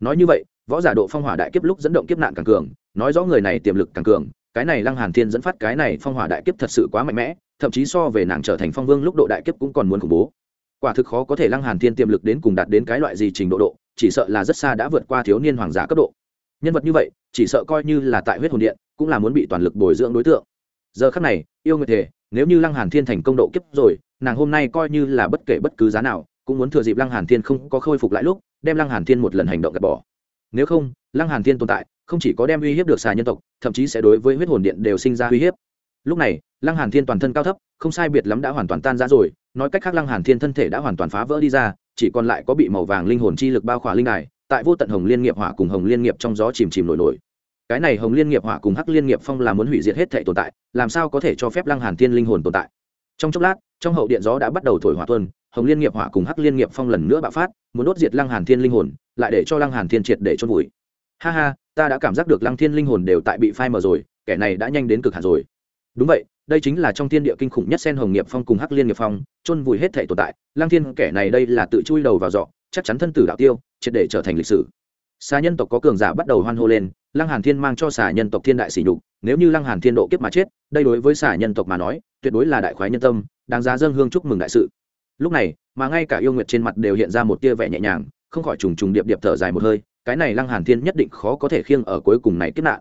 Nói như vậy, võ giả độ phong hỏa đại kiếp lúc dẫn động kiếp nạn càng cường, nói rõ người này tiềm lực càng cường cái này lăng hàn thiên dẫn phát cái này phong hỏa đại kiếp thật sự quá mạnh mẽ, thậm chí so về nàng trở thành phong vương lúc độ đại kiếp cũng còn muốn khủng bố. Quả thực khó có thể lăng hàn thiên tiềm lực đến cùng đạt đến cái loại gì trình độ độ, chỉ sợ là rất xa đã vượt qua thiếu niên hoàng giả cấp độ. Nhân vật như vậy, chỉ sợ coi như là tại huyết hồn điện, cũng là muốn bị toàn lực bồi dưỡng đối tượng. Giờ khắc này, yêu nguyệt thể, nếu như lăng hàn thiên thành công độ kiếp rồi, nàng hôm nay coi như là bất kể bất cứ giá nào, cũng muốn thừa dịp lăng hàn thiên không có khôi phục lại lúc, đem lăng hàn thiên một lần hành động gạt bỏ. Nếu không, lăng hàn thiên tồn tại không chỉ có đem uy hiếp được xà nhân tộc, thậm chí sẽ đối với huyết hồn điện đều sinh ra uy hiếp. Lúc này, lăng hàn thiên toàn thân cao thấp, không sai biệt lắm đã hoàn toàn tan ra rồi, nói cách khác lăng hàn thiên thân thể đã hoàn toàn phá vỡ đi ra, chỉ còn lại có bị màu vàng linh hồn chi lực bao khỏa linh đài, tại vô tận hồng liên nghiệp hỏa cùng hồng liên nghiệp trong gió chìm chìm nổi nổi. Cái này hồng liên nghiệp hỏa cùng hắc liên nghiệp phong là muốn hủy diệt hết thể tồn tại, làm sao có thể cho phép lăng hàn thiên linh hồn tồn tại? Trong chốc lát, trong hậu điện gió đã bắt đầu thổi hỏa tuân hồng liên nghiệp hỏa cùng hắc liên nghiệp phong lần nữa bạo phát, muốn đốt diệt lăng hàn thiên linh hồn, lại để cho lăng hàn thiên triệt để chôn vùi. Ha ha ta đã cảm giác được lăng thiên linh hồn đều tại bị phai mờ rồi, kẻ này đã nhanh đến cực hạn rồi. Đúng vậy, đây chính là trong thiên địa kinh khủng nhất sen hồng nghiệp phong cùng hắc liên nghiệp phong, chôn vùi hết thể tồn tại, lăng thiên kẻ này đây là tự chui đầu vào dọ chắc chắn thân tử đạo tiêu, triệt để trở thành lịch sử. Xà nhân tộc có cường giả bắt đầu hoan hô lên, lăng hàn thiên mang cho xà nhân tộc thiên đại sỉ nhục, nếu như lăng hàn thiên độ kiếp mà chết, đây đối với xà nhân tộc mà nói, tuyệt đối là đại khoái nhân tâm, đáng giá dâng hương chúc mừng đại sự. Lúc này, mà ngay cả yêu nguyệt trên mặt đều hiện ra một tia vẻ nhẹ nhàng, không khỏi trùng trùng điệp điệp thở dài một hơi cái này lăng hàn thiên nhất định khó có thể khiêng ở cuối cùng này kiếp nạn.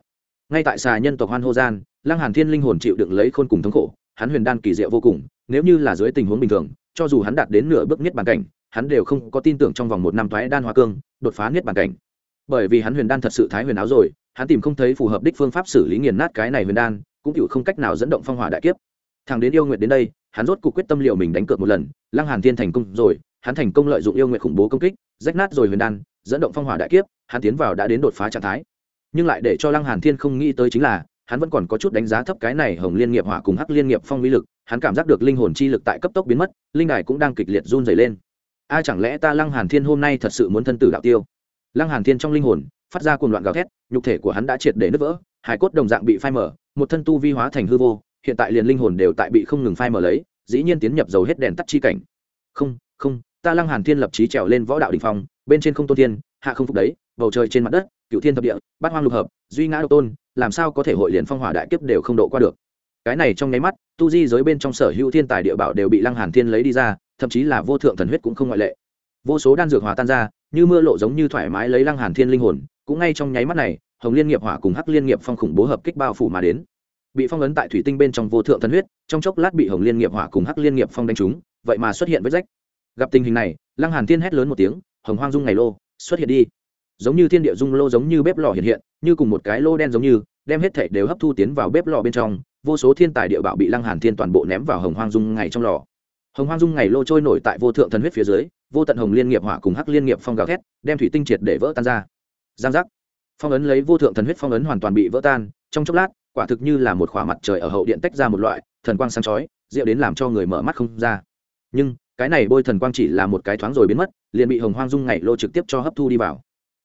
Ngay tại xà nhân tộc hoan hô gian, lăng hàn thiên linh hồn chịu đựng lấy khôn cùng thống khổ, hắn huyền đan kỳ diệu vô cùng, nếu như là dưới tình huống bình thường, cho dù hắn đạt đến nửa bước niết bàn cảnh, hắn đều không có tin tưởng trong vòng một năm thoái đan hóa cương, đột phá niết bàn cảnh. Bởi vì hắn huyền đan thật sự thái huyền áo rồi, hắn tìm không thấy phù hợp đích phương pháp xử lý nghiền nát cái này huyền đan, cũng chịu không cách nào dẫn động phong hỏa đại kiếp. Thằng đến yêu nguyệt đến đây, hắn rốt cuộc quyết tâm liệu mình đánh cược một lần, lăng hàn thiên thành công rồi, hắn thành công lợi dụng yêu nguyệt khủng bố công kích, rách nát rồi huyền đan dẫn động phong hỏa đại kiếp, hắn tiến vào đã đến đột phá trạng thái. Nhưng lại để cho lăng hàn thiên không nghĩ tới chính là, hắn vẫn còn có chút đánh giá thấp cái này hồng liên nghiệp hỏa cùng hắc liên nghiệp phong uy lực, hắn cảm giác được linh hồn chi lực tại cấp tốc biến mất, linh đài cũng đang kịch liệt run rẩy lên. A, chẳng lẽ ta lăng hàn thiên hôm nay thật sự muốn thân tử đạo tiêu? Lăng hàn thiên trong linh hồn, phát ra cuồng loạn gào thét, nhục thể của hắn đã triệt để nứt vỡ, hải cốt đồng dạng bị phai mở một thân tu vi hóa thành hư vô, hiện tại liền linh hồn đều tại bị không ngừng phai mở lấy, dĩ nhiên tiến nhập dầu hết đèn tắt chi cảnh. Không không ta lăng hàn thiên lập chí trèo lên võ đạo đỉnh phong, bên trên không tôn thiên, hạ không phục đấy, bầu trời trên mặt đất cựu thiên thập địa, bát hoang lục hợp, duy ngã độc tôn, làm sao có thể hội liền phong hỏa đại kiếp đều không độ qua được. Cái này trong nháy mắt, tu di giới bên trong sở hữu thiên tài địa bảo đều bị lăng hàn thiên lấy đi ra, thậm chí là vô thượng thần huyết cũng không ngoại lệ. Vô số đan dược hòa tan ra, như mưa lộ giống như thoải mái lấy lăng hàn thiên linh hồn, cũng ngay trong nháy mắt này, hồng liên nghiệp hỏa cùng hắc liên nghiệp phong khủng bố hợp kích bao phủ mà đến. Bị phong ấn tại thủy tinh bên trong vô thượng thần huyết, trong chốc lát bị hồng liên nghiệp hỏa cùng hắc liên nghiệp phong đánh trúng, vậy mà xuất hiện vết rách gặp tình hình này, lăng hàn thiên hét lớn một tiếng, hồng hoang dung ngày lô, xuất hiện đi. Giống như thiên địa dung lô giống như bếp lò hiện hiện, như cùng một cái lô đen giống như, đem hết thảy đều hấp thu tiến vào bếp lò bên trong, vô số thiên tài địa bảo bị lăng hàn thiên toàn bộ ném vào hồng hoang dung ngày trong lò. Hồng hoang dung ngày lô trôi nổi tại vô thượng thần huyết phía dưới, vô tận hồng liên nghiệp hỏa cùng hắc liên nghiệp phong gào thét, đem thủy tinh triệt để vỡ tan ra. Giang giác. Phong ấn lấy vô thượng thần huyết phong ấn hoàn toàn bị vỡ tan, trong chốc lát, quả thực như là một khỏa mặt trời ở hậu điện tách ra một loại, thần quang sáng chói, diệu đến làm cho người mở mắt không ra. Nhưng cái này bôi thần quang chỉ là một cái thoáng rồi biến mất, liền bị hồng hoang dung ngày lô trực tiếp cho hấp thu đi vào.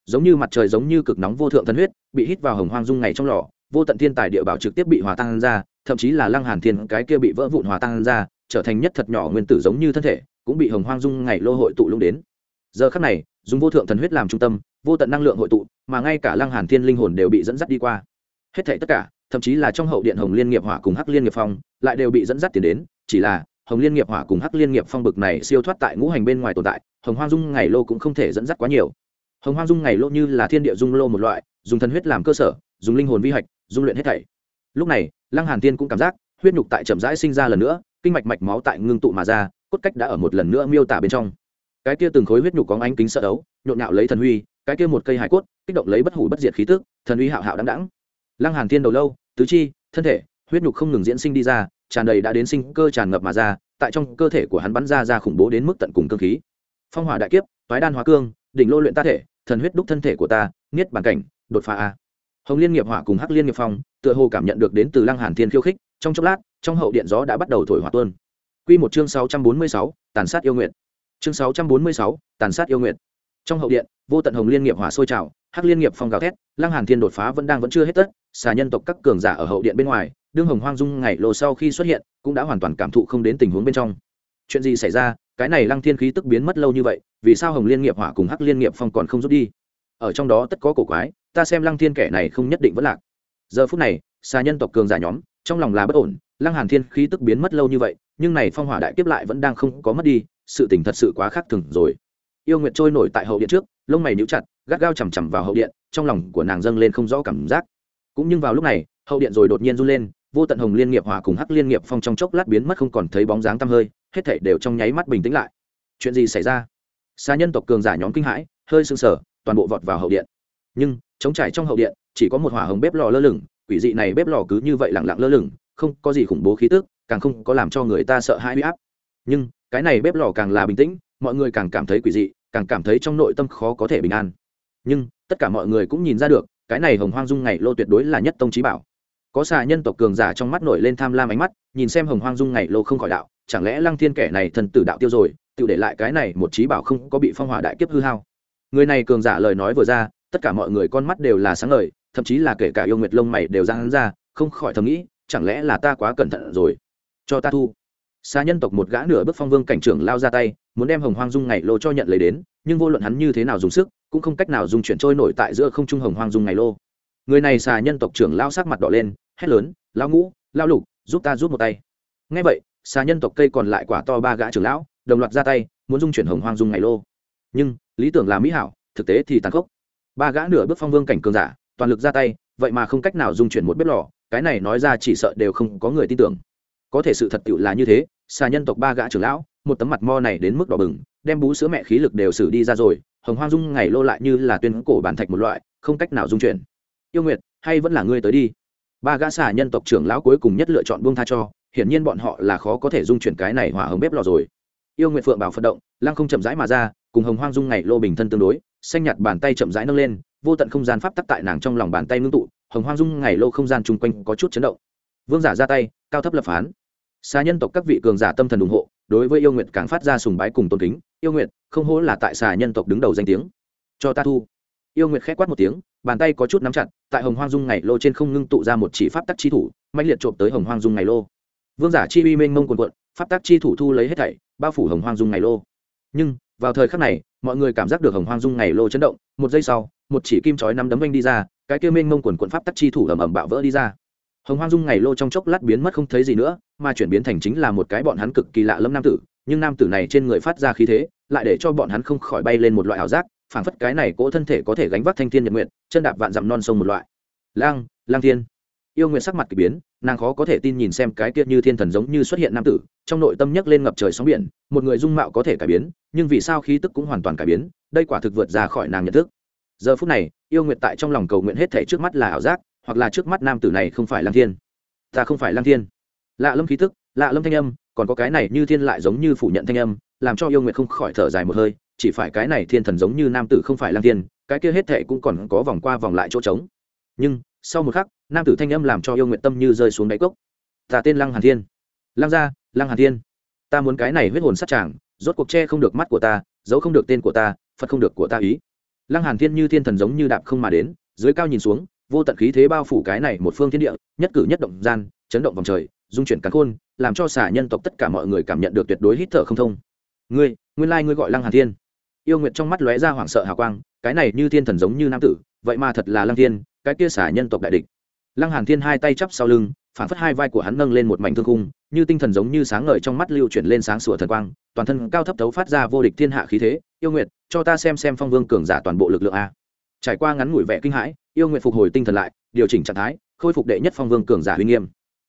Giống như mặt trời giống như cực nóng vô thượng thần huyết, bị hít vào hồng hoang dung ngày trong lò, vô tận thiên tài địa bảo trực tiếp bị hòa tan ra, thậm chí là lăng hàn thiên cái kia bị vỡ vụn hòa tan ra, trở thành nhất thật nhỏ nguyên tử giống như thân thể, cũng bị hồng hoang dung ngày lô hội tụ lung đến. Giờ khắc này, dùng vô thượng thần huyết làm trung tâm, vô tận năng lượng hội tụ, mà ngay cả lăng hàn thiên linh hồn đều bị dẫn dắt đi qua. Hết thảy tất cả, thậm chí là trong hậu điện hồng liên nghiệp hỏa cùng hắc liên nghiệp phong, lại đều bị dẫn dắt tiến đến, chỉ là hồng liên nghiệp hỏa cùng hắc liên nghiệp phong bực này siêu thoát tại ngũ hành bên ngoài tồn tại, hồng hoang dung ngày lô cũng không thể dẫn dắt quá nhiều. Hồng hoang dung ngày lô như là thiên địa dung lô một loại, dùng thần huyết làm cơ sở, dùng linh hồn vi hạch, dung luyện hết thảy. Lúc này, lăng hàn tiên cũng cảm giác, huyết nhục tại chậm rãi sinh ra lần nữa, kinh mạch mạch máu tại ngưng tụ mà ra, cốt cách đã ở một lần nữa miêu tả bên trong. Cái kia từng khối huyết nhục có ánh kính sợ đấu, nhộn nhạo lấy thần huy, cái kia một cây hải cốt, kích động lấy bất hủ bất diệt khí tức, thần huy hạo hạo đắng đắng lăng hàn tiên đầu lâu, tứ chi, thân thể huyết nhục không ngừng diễn sinh đi ra tràn đầy đã đến sinh cơ tràn ngập mà ra tại trong cơ thể của hắn bắn ra ra khủng bố đến mức tận cùng cương khí. Phong hỏa đại kiếp thoái đan hóa cương đỉnh lô luyện ta thể thần huyết đúc thân thể của ta niết bản cảnh đột phá a. Hồng liên nghiệp hỏa cùng hắc liên nghiệp phong tựa hồ cảm nhận được đến từ lăng hàn thiên khiêu khích trong chốc lát trong hậu điện gió đã bắt đầu thổi hỏa tuôn. Quy một chương 646, tàn sát yêu nguyện chương 646, tàn sát yêu nguyện trong hậu điện vô tận hồng liên nghiệp hỏa sôi trào hắc liên nghiệp phong gào thét lăng hàn thiên đột phá vẫn đang vẫn chưa hết tất xà nhân tộc các cường giả ở hậu điện bên ngoài đương hồng hoang dung ngày lộ sau khi xuất hiện, cũng đã hoàn toàn cảm thụ không đến tình huống bên trong. Chuyện gì xảy ra? Cái này lăng thiên khí tức biến mất lâu như vậy, vì sao hồng liên nghiệp hỏa cùng hắc liên nghiệp phong còn không rút đi? Ở trong đó tất có cổ quái, ta xem lăng thiên kẻ này không nhất định vẫn lạc. Giờ phút này, xà nhân tộc cường giả nhóm, trong lòng là bất ổn, lăng hàn thiên khí tức biến mất lâu như vậy, nhưng này phong hỏa đại tiếp lại vẫn đang không có mất đi, sự tình thật sự quá khác thường rồi. Yêu nguyệt trôi nổi tại hậu điện trước, lông mày nhíu chặt, gắt gao chầm chằm vào hậu điện, trong lòng của nàng dâng lên không rõ cảm giác. Cũng nhưng vào lúc này, hậu điện rồi đột nhiên run lên vô tận hồng liên nghiệp hỏa cùng hắc liên nghiệp phong trong chốc lát biến mất không còn thấy bóng dáng tăm hơi, hết thảy đều trong nháy mắt bình tĩnh lại. Chuyện gì xảy ra? Xa nhân tộc cường giả nhóm kinh hãi, hơi sưng sờ, toàn bộ vọt vào hậu điện. Nhưng chống trải trong hậu điện, chỉ có một hỏa hồng bếp lò lơ lửng, quỷ dị này bếp lò cứ như vậy lặng lặng lơ lửng, không có gì khủng bố khí tức, càng không có làm cho người ta sợ hãi huy áp. Nhưng, cái này bếp lò càng là bình tĩnh, mọi người càng cảm thấy quỷ dị, càng cảm thấy trong nội tâm khó có thể bình an. Nhưng, tất cả mọi người cũng nhìn ra được, cái này hồng hoang dung ngày lô tuyệt đối là nhất tông trí bảo có xà nhân tộc cường giả trong mắt nổi lên tham lam ánh mắt, nhìn xem hồng hoang dung ngày lô không khỏi đạo, chẳng lẽ lăng thiên kẻ này thần tử đạo tiêu rồi tự để lại cái này một trí bảo không có bị phong hỏa đại kiếp hư hao. Người này cường giả lời nói vừa ra, tất cả mọi người con mắt đều là sáng ngời, thậm chí là kể cả yêu nguyệt lông mày đều ra hắn ra, không khỏi thầm nghĩ, chẳng lẽ là ta quá cẩn thận rồi? Cho ta thu. Xa nhân tộc một gã nửa bước phong vương cảnh trưởng lao ra tay, muốn đem hồng hoang dung ngày lô cho nhận lấy đến, nhưng vô luận hắn như thế nào dùng sức, cũng không cách nào dùng chuyển trôi nổi tại giữa không trung hồng hoang dung ngày lô người này xà nhân tộc trưởng lao sắc mặt đỏ lên hét lớn lao ngũ lao lục, giúp ta giúp một tay. Ngay vậy, xà nhân tộc cây còn lại quả to ba gã trưởng lão, đồng loạt ra tay, muốn dung chuyển hồng hoang dung ngày lô. Nhưng, lý tưởng là mỹ hảo, thực tế thì tàn khốc. Ba gã nửa bước phong vương cảnh cường giả, toàn lực ra tay, vậy mà không cách nào dung chuyển một bếp lò, cái này nói ra chỉ sợ đều không có người tin tưởng. Có thể sự thật tiệu là như thế, xà nhân tộc ba gã trưởng lão, một tấm mặt mo này đến mức đỏ bừng, đem bú sữa mẹ khí lực đều xử đi ra rồi, hồng hoang dung ngày lô lại như là tuyên cổ bản thạch một loại, không cách nào dung chuyển. Yêu nguyệt, hay vẫn là ngươi tới đi ba gã xà nhân tộc trưởng lão cuối cùng nhất lựa chọn buông tha cho, hiển nhiên bọn họ là khó có thể dung chuyển cái này hỏa hồng bếp lò rồi. Yêu nguyệt phượng bảo phật động, lăng không chậm rãi mà ra, cùng hồng hoang dung ngày lô bình thân tương đối, xanh nhạt bàn tay chậm rãi nâng lên, vô tận không gian pháp tắc tại nàng trong lòng bàn tay ngưng tụ, hồng hoang dung ngày lô không gian chung quanh có chút chấn động. Vương giả ra tay, cao thấp lập phán. Xa nhân tộc các vị cường giả tâm thần ủng hộ, đối với yêu nguyện càng phát ra sùng bái cùng tôn kính. Yêu nguyệt, không hổ là tại xà nhân tộc đứng đầu danh tiếng. Cho ta thu yêu nguyệt khét quát một tiếng, bàn tay có chút nắm chặt, tại hồng hoang dung ngày lô trên không ngưng tụ ra một chỉ pháp tắc chi thủ mạnh liệt trộm tới hồng hoang dung ngày lô. Vương giả chi uy mênh mông quần quận pháp tắc chi thủ thu lấy hết thảy, bao phủ hồng hoang dung ngày lô. Nhưng, vào thời khắc này, mọi người cảm giác được hồng hoang dung ngày lô chấn động, một giây sau, một chỉ kim chói năm đấm anh đi ra, cái kia mênh mông quần quận pháp tắc chi thủ ầm ầm bạo vỡ đi ra. Hồng hoang dung ngày lô trong chốc lát biến mất không thấy gì nữa, mà chuyển biến thành chính là một cái bọn hắn cực kỳ lạ lâm nam tử, nhưng nam tử này trên người phát ra khí thế, lại để cho bọn hắn không khỏi bay lên một loại ảo giác phảng phất cái này cỗ thân thể có thể gánh vác thanh thiên nhật nguyện chân đạp vạn dặm non sông một loại. Lang lang thiên. Yêu nguyện sắc mặt k ỳ biến, nàng khó có thể tin nhìn xem cái kia như thiên thần giống như xuất hiện nam tử, trong nội tâm nhấc lên ngập trời sóng biển, một người dung mạo có thể cải biến, nhưng vì sao khí tức cũng hoàn toàn cải biến, đây quả thực vượt ra khỏi nàng nhận thức. Giờ phút này, yêu nguyện tại trong lòng cầu nguyện hết thể trước mắt là ảo giác, hoặc là trước mắt nam tử này không phải lang thiên. Ta không phải lang thiên. Lạ lâm khí tức, lạ lâm thanh âm, còn có cái này như thiên lại giống như phủ nhận thanh âm, làm cho yêu nguyện không khỏi thở dài một hơi chỉ phải cái này thiên thần giống như nam tử không phải lang thiên, cái kia hết thệ cũng còn có vòng qua vòng lại chỗ trống. Nhưng, sau một khắc, nam tử thanh âm làm cho yêu nguyện tâm như rơi xuống đáy cốc. Ta tên lăng hàn thiên. Lăng gia, lăng hàn thiên. Ta muốn cái này huyết hồn sát tràng, rốt cuộc che không được mắt của ta, giấu không được tên của ta, phật không được của ta ý. Lăng hàn thiên như thiên thần giống như đạp không mà đến, dưới cao nhìn xuống, vô tận khí thế bao phủ cái này một phương thiên địa, nhất cử nhất động gian, chấn động vòng trời, dung chuyển cắn khôn, làm cho xả nhân tộc tất cả mọi người cảm nhận được tuyệt đối hít thở không thông. Ngươi, nguyên lai ngươi gọi lăng hàn thiên yêu nguyệt trong mắt lóe ra hoảng sợ hào quang, cái này như thiên thần giống như nam tử, vậy mà thật là lăng thiên, cái kia xả nhân tộc đại địch. Lăng hàn thiên hai tay chắp sau lưng, phản phất hai vai của hắn nâng lên một mảnh thương khung, như tinh thần giống như sáng ngời trong mắt lưu chuyển lên sáng sủa thần quang, toàn thân cao thấp thấu phát ra vô địch thiên hạ khí thế. Yêu nguyệt, cho ta xem xem phong vương cường giả toàn bộ lực lượng a. Trải qua ngắn ngủi vẻ kinh hãi, yêu nguyệt phục hồi tinh thần lại, điều chỉnh trạng thái, khôi phục đệ nhất phong vương cường giả uy nghiêm.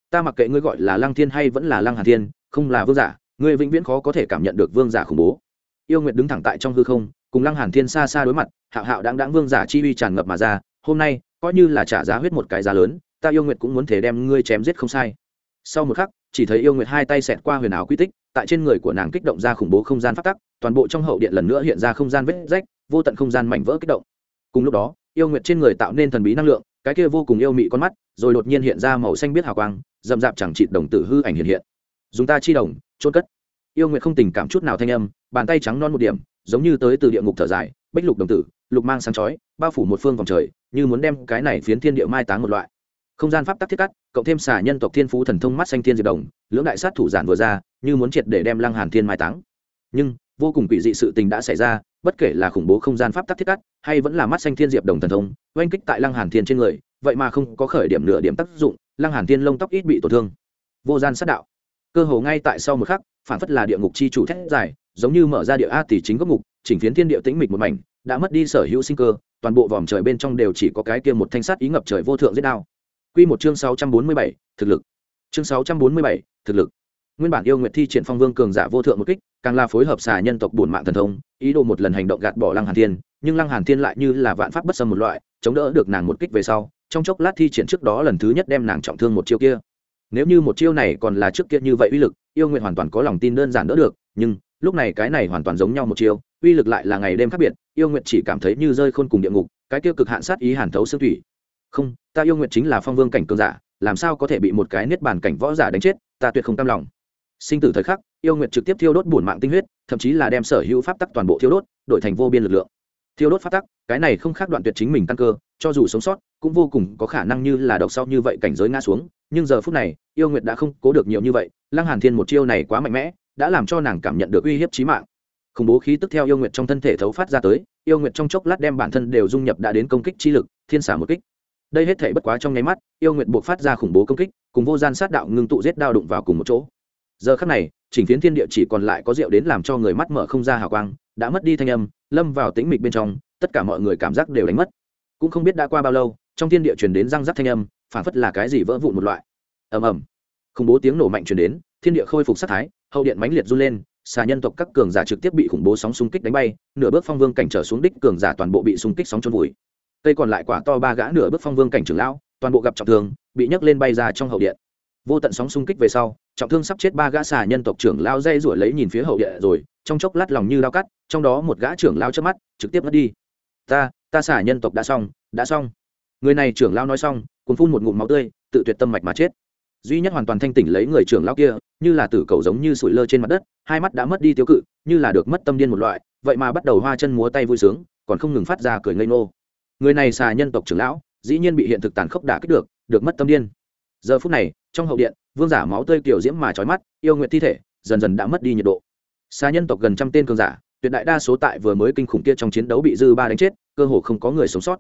Ta mặc kệ ngươi gọi là lăng thiên hay vẫn là lăng hàn thiên, không là vương giả, ngươi vĩnh viễn khó có thể cảm nhận được vương giả khủng bố yêu nguyệt đứng thẳng tại trong hư không, cùng lăng hàn thiên xa xa đối mặt, hạo hạo đáng đáng vương giả chi uy tràn ngập mà ra, hôm nay, coi như là trả giá huyết một cái giá lớn, ta yêu nguyệt cũng muốn thể đem ngươi chém giết không sai. Sau một khắc, chỉ thấy yêu nguyệt hai tay xẹt qua huyền ảo quy tích, tại trên người của nàng kích động ra khủng bố không gian phát tắc, toàn bộ trong hậu điện lần nữa hiện ra không gian vết rách, vô tận không gian mảnh vỡ kích động. Cùng lúc đó, yêu nguyệt trên người tạo nên thần bí năng lượng, cái kia vô cùng yêu mị con mắt, rồi đột nhiên hiện ra màu xanh biết hào quang dầm dạp chẳng trị đồng tử hư ảnh hiện hiện. Dùng ta chi đồng trôn cất. Yêu nguyệt không tình cảm chút nào thanh âm bàn tay trắng non một điểm, giống như tới từ địa ngục thở dài bách lục đồng tử, lục mang sáng chói, bao phủ một phương vòng trời, như muốn đem cái này phiến thiên địa mai táng một loại. Không gian pháp tắc thiết cắt, cộng thêm xả nhân tộc thiên phú thần thông mắt xanh thiên diệp đồng, lưỡng đại sát thủ giản vừa ra, như muốn triệt để đem lăng hàn thiên mai táng. Nhưng, vô cùng quỷ dị sự tình đã xảy ra, bất kể là khủng bố không gian pháp tắc thiết cắt, hay vẫn là mắt xanh thiên diệp đồng thần thông, oanh kích tại lăng hàn thiên trên người, vậy mà không có khởi điểm nửa điểm tác dụng, lăng hàn thiên lông tóc ít bị tổn thương. Vô gian sát đạo. Cơ hồ ngay tại sau một khắc, phản phất là địa ngục chi chủ thét dài giống như mở ra địa a tỷ chính gốc ngục, chỉnh phiến thiên địa tĩnh mịch một mảnh, đã mất đi sở hữu sinh cơ, toàn bộ vòm trời bên trong đều chỉ có cái kia một thanh sắt ý ngập trời vô thượng giết đao. Quy một chương sáu trăm bốn mươi bảy, thực lực. Chương sáu trăm bốn mươi bảy, thực lực. Nguyên bản yêu nguyệt thi triển phong vương cường giả vô thượng một kích, càng là phối hợp xà nhân tộc bổn mạng thần thông, ý đồ một lần hành động gạt bỏ lăng hàn thiên, nhưng lăng hàn thiên lại như là vạn pháp bất xâm một loại, chống đỡ được nàng một kích về sau, trong chốc lát thi triển trước đó lần thứ nhất đem nàng trọng thương một chiêu kia. Nếu như một chiêu này còn là trước kia như vậy uy lực, yêu nguyện hoàn toàn có lòng tin đơn giản đỡ được, nhưng lúc này cái này hoàn toàn giống nhau một chiêu, uy lực lại là ngày đêm khác biệt, yêu nguyện chỉ cảm thấy như rơi khôn cùng địa ngục, cái tiêu cực hạn sát ý hàn thấu xương thủy. Không, ta yêu nguyện chính là phong vương cảnh cường giả, làm sao có thể bị một cái niết bàn cảnh võ giả đánh chết, ta tuyệt không tam lòng. Sinh tử thời khắc, yêu nguyện trực tiếp thiêu đốt bổn mạng tinh huyết, thậm chí là đem sở hữu pháp tắc toàn bộ thiêu đốt, đổi thành vô biên lực lượng. Thiêu đốt pháp tắc, cái này không khác đoạn tuyệt chính mình tăng cơ, cho dù sống sót, cũng vô cùng có khả năng như là độc sau như vậy cảnh giới ngã xuống, nhưng giờ phút này, yêu nguyệt đã không cố được nhiều như vậy, lăng hàn thiên một chiêu này quá mạnh mẽ đã làm cho nàng cảm nhận được uy hiếp chí mạng. Khủng bố khí tức theo yêu nguyệt trong thân thể thấu phát ra tới, yêu nguyệt trong chốc lát đem bản thân đều dung nhập đã đến công kích chi lực, thiên xả một kích. Đây hết thể bất quá trong nháy mắt, yêu nguyệt buộc phát ra khủng bố công kích, cùng vô gian sát đạo ngưng tụ giết đao đụng vào cùng một chỗ. Giờ khắc này, chỉnh phiến thiên địa chỉ còn lại có rượu đến làm cho người mắt mở không ra hào quang, đã mất đi thanh âm, lâm vào tĩnh mịch bên trong, tất cả mọi người cảm giác đều đánh mất. Cũng không biết đã qua bao lâu, trong thiên địa truyền đến răng rắc thanh âm, phản phất là cái gì vỡ vụn một loại. Ầm ầm. Khủng bố tiếng nổ mạnh truyền đến, thiên địa khôi phục sát thái hậu điện mãnh liệt run lên, xà nhân tộc các cường giả trực tiếp bị khủng bố sóng xung kích đánh bay, nửa bước phong vương cảnh trở xuống đích cường giả toàn bộ bị xung kích sóng trôn vùi. Cây còn lại quả to ba gã nửa bước phong vương cảnh trưởng lão, toàn bộ gặp trọng thương, bị nhấc lên bay ra trong hậu điện. Vô tận sóng xung kích về sau, trọng thương sắp chết ba gã xà nhân tộc trưởng lao dây rủi lấy nhìn phía hậu điện rồi, trong chốc lát lòng như lao cắt, trong đó một gã trưởng lao trước mắt, trực tiếp mất đi. Ta ta xà nhân tộc đã xong đã xong. Người này trưởng lao nói xong cuốn phun một ngụm máu tươi, tự tuyệt tâm mạch mà chết duy nhất hoàn toàn thanh tỉnh lấy người trưởng lão kia, như là tử cầu giống như sủi lơ trên mặt đất, hai mắt đã mất đi tiêu cự, như là được mất tâm điên một loại, vậy mà bắt đầu hoa chân múa tay vui sướng, còn không ngừng phát ra cười ngây ngô. Người này xà nhân tộc trưởng lão, dĩ nhiên bị hiện thực tàn khốc đả kích được được mất tâm điên. Giờ phút này, trong hậu điện, vương giả máu tươi kiểu diễm mà trói mắt, yêu nguyện thi thể, dần dần đã mất đi nhiệt độ. Xa nhân tộc gần trăm tên cường giả, tuyệt đại đa số tại vừa mới kinh khủng kia trong chiến đấu bị dư ba đánh chết, cơ hồ không có người sống sót.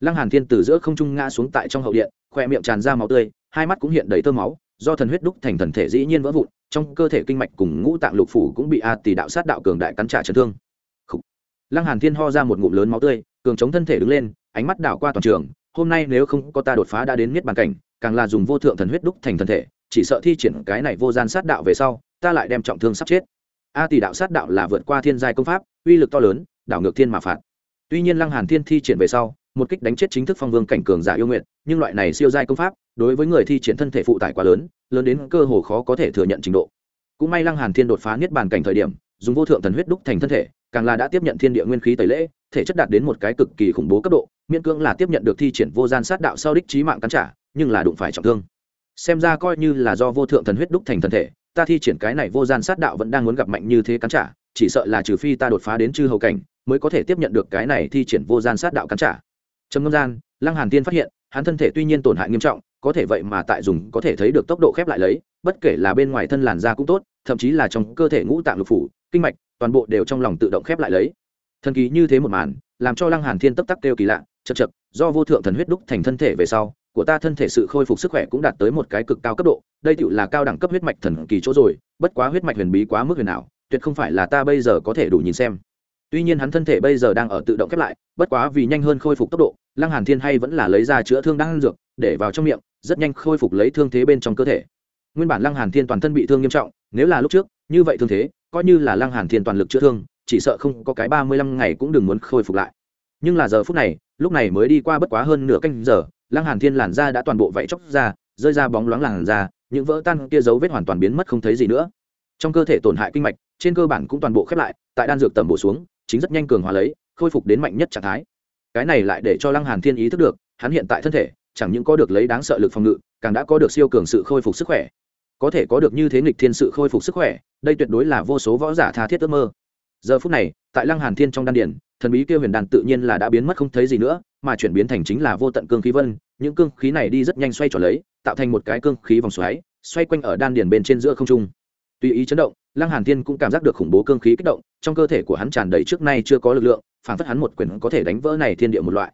Lăng hàn thiên từ giữa không trung ngã xuống tại trong hậu điện khoe miệng tràn ra máu tươi hai mắt cũng hiện đầy tơ máu, do thần huyết đúc thành thần thể dĩ nhiên vỡ vụn, trong cơ thể kinh mạch cùng ngũ tạng lục phủ cũng bị a tỷ đạo sát đạo cường đại cắn trả chấn thương. Khủ. lăng hàn thiên ho ra một ngụm lớn máu tươi, cường chống thân thể đứng lên, ánh mắt đảo qua toàn trường, hôm nay nếu không có ta đột phá đã đến miết bàn cảnh, càng là dùng vô thượng thần huyết đúc thành thần thể, chỉ sợ thi triển cái này vô gian sát đạo về sau, ta lại đem trọng thương sắp chết. A tỷ đạo sát đạo là vượt qua thiên giai công pháp, uy lực to lớn, đảo ngược thiên mà phạt. Tuy nhiên lăng hàn thiên thi triển về sau, một kích đánh chết chính thức phong vương cảnh cường giả yêu nguyện, nhưng loại này siêu giai công pháp đối với người thi triển thân thể phụ tải quá lớn lớn đến cơ hồ khó có thể thừa nhận trình độ. Cũng may lăng hàn thiên đột phá niết bàn cảnh thời điểm, dùng vô thượng thần huyết đúc thành thân thể, càng là đã tiếp nhận thiên địa nguyên khí tẩy lễ, thể chất đạt đến một cái cực kỳ khủng bố cấp độ, miễn cưỡng là tiếp nhận được thi triển vô gian sát đạo sau đích trí mạng cắn trả, nhưng là đụng phải trọng thương. Xem ra coi như là do vô thượng thần huyết đúc thành thân thể, ta thi triển cái này vô gian sát đạo vẫn đang muốn gặp mạnh như thế cắn trả, chỉ sợ là trừ phi ta đột phá đến chư hầu cảnh, mới có thể tiếp nhận được cái này thi triển vô gian sát đạo cắn trả. Trầm ngâm gian, lăng hàn tiên phát hiện, hắn thân thể tuy nhiên tổn hại nghiêm trọng có thể vậy mà tại dùng có thể thấy được tốc độ khép lại lấy, bất kể là bên ngoài thân làn da cũng tốt, thậm chí là trong cơ thể ngũ tạng lục phủ, kinh mạch, toàn bộ đều trong lòng tự động khép lại lấy. Thần kỳ như thế một màn, làm cho lăng hàn thiên tấp tắc kêu kỳ lạ, chật chật, do vô thượng thần huyết đúc thành thân thể về sau, của ta thân thể sự khôi phục sức khỏe cũng đạt tới một cái cực cao cấp độ, đây tựu là cao đẳng cấp huyết mạch thần kỳ chỗ rồi, bất quá huyết mạch huyền bí quá mức huyền ảo, tuyệt không phải là ta bây giờ có thể đủ nhìn xem. Tuy nhiên hắn thân thể bây giờ đang ở tự động khép lại, bất quá vì nhanh hơn khôi phục tốc độ, lăng hàn thiên hay vẫn là lấy ra chữa thương đang dược để vào trong miệng, rất nhanh khôi phục lấy thương thế bên trong cơ thể. Nguyên bản lăng hàn thiên toàn thân bị thương nghiêm trọng, nếu là lúc trước, như vậy thương thế, coi như là lăng hàn thiên toàn lực chữa thương, chỉ sợ không có cái ba mươi lăm ngày cũng đừng muốn khôi phục lại. Nhưng là giờ phút này, lúc này mới đi qua bất quá hơn nửa canh giờ, lăng hàn thiên làn da đã toàn bộ vảy chóc ra, rơi ra bóng loáng làn da, những vỡ tan kia dấu vết hoàn toàn biến mất không thấy gì nữa. Trong cơ thể tổn hại kinh mạch, trên cơ bản cũng toàn bộ khép lại, tại đan dược tầm bổ xuống, chính rất nhanh cường hóa lấy, khôi phục đến mạnh nhất trạng thái. Cái này lại để cho lăng hàn thiên ý thức được, hắn hiện tại thân thể chẳng những có được lấy đáng sợ lực phòng ngự, càng đã có được siêu cường sự khôi phục sức khỏe. Có thể có được như thế nghịch thiên sự khôi phục sức khỏe, đây tuyệt đối là vô số võ giả tha thiết ước mơ. Giờ phút này, tại lăng hàn thiên trong đan điển thần bí kia huyền đàn tự nhiên là đã biến mất không thấy gì nữa, mà chuyển biến thành chính là vô tận cương khí vân, những cương khí này đi rất nhanh xoay trở lấy, tạo thành một cái cương khí vòng xoáy, xoay quanh ở đan điển bên trên giữa không trung. Tùy ý chấn động, lăng hàn thiên cũng cảm giác được khủng bố cương khí kích động, trong cơ thể của hắn tràn đầy trước nay chưa có lực lượng, phản phất hắn một quyền có thể đánh vỡ này thiên địa một loại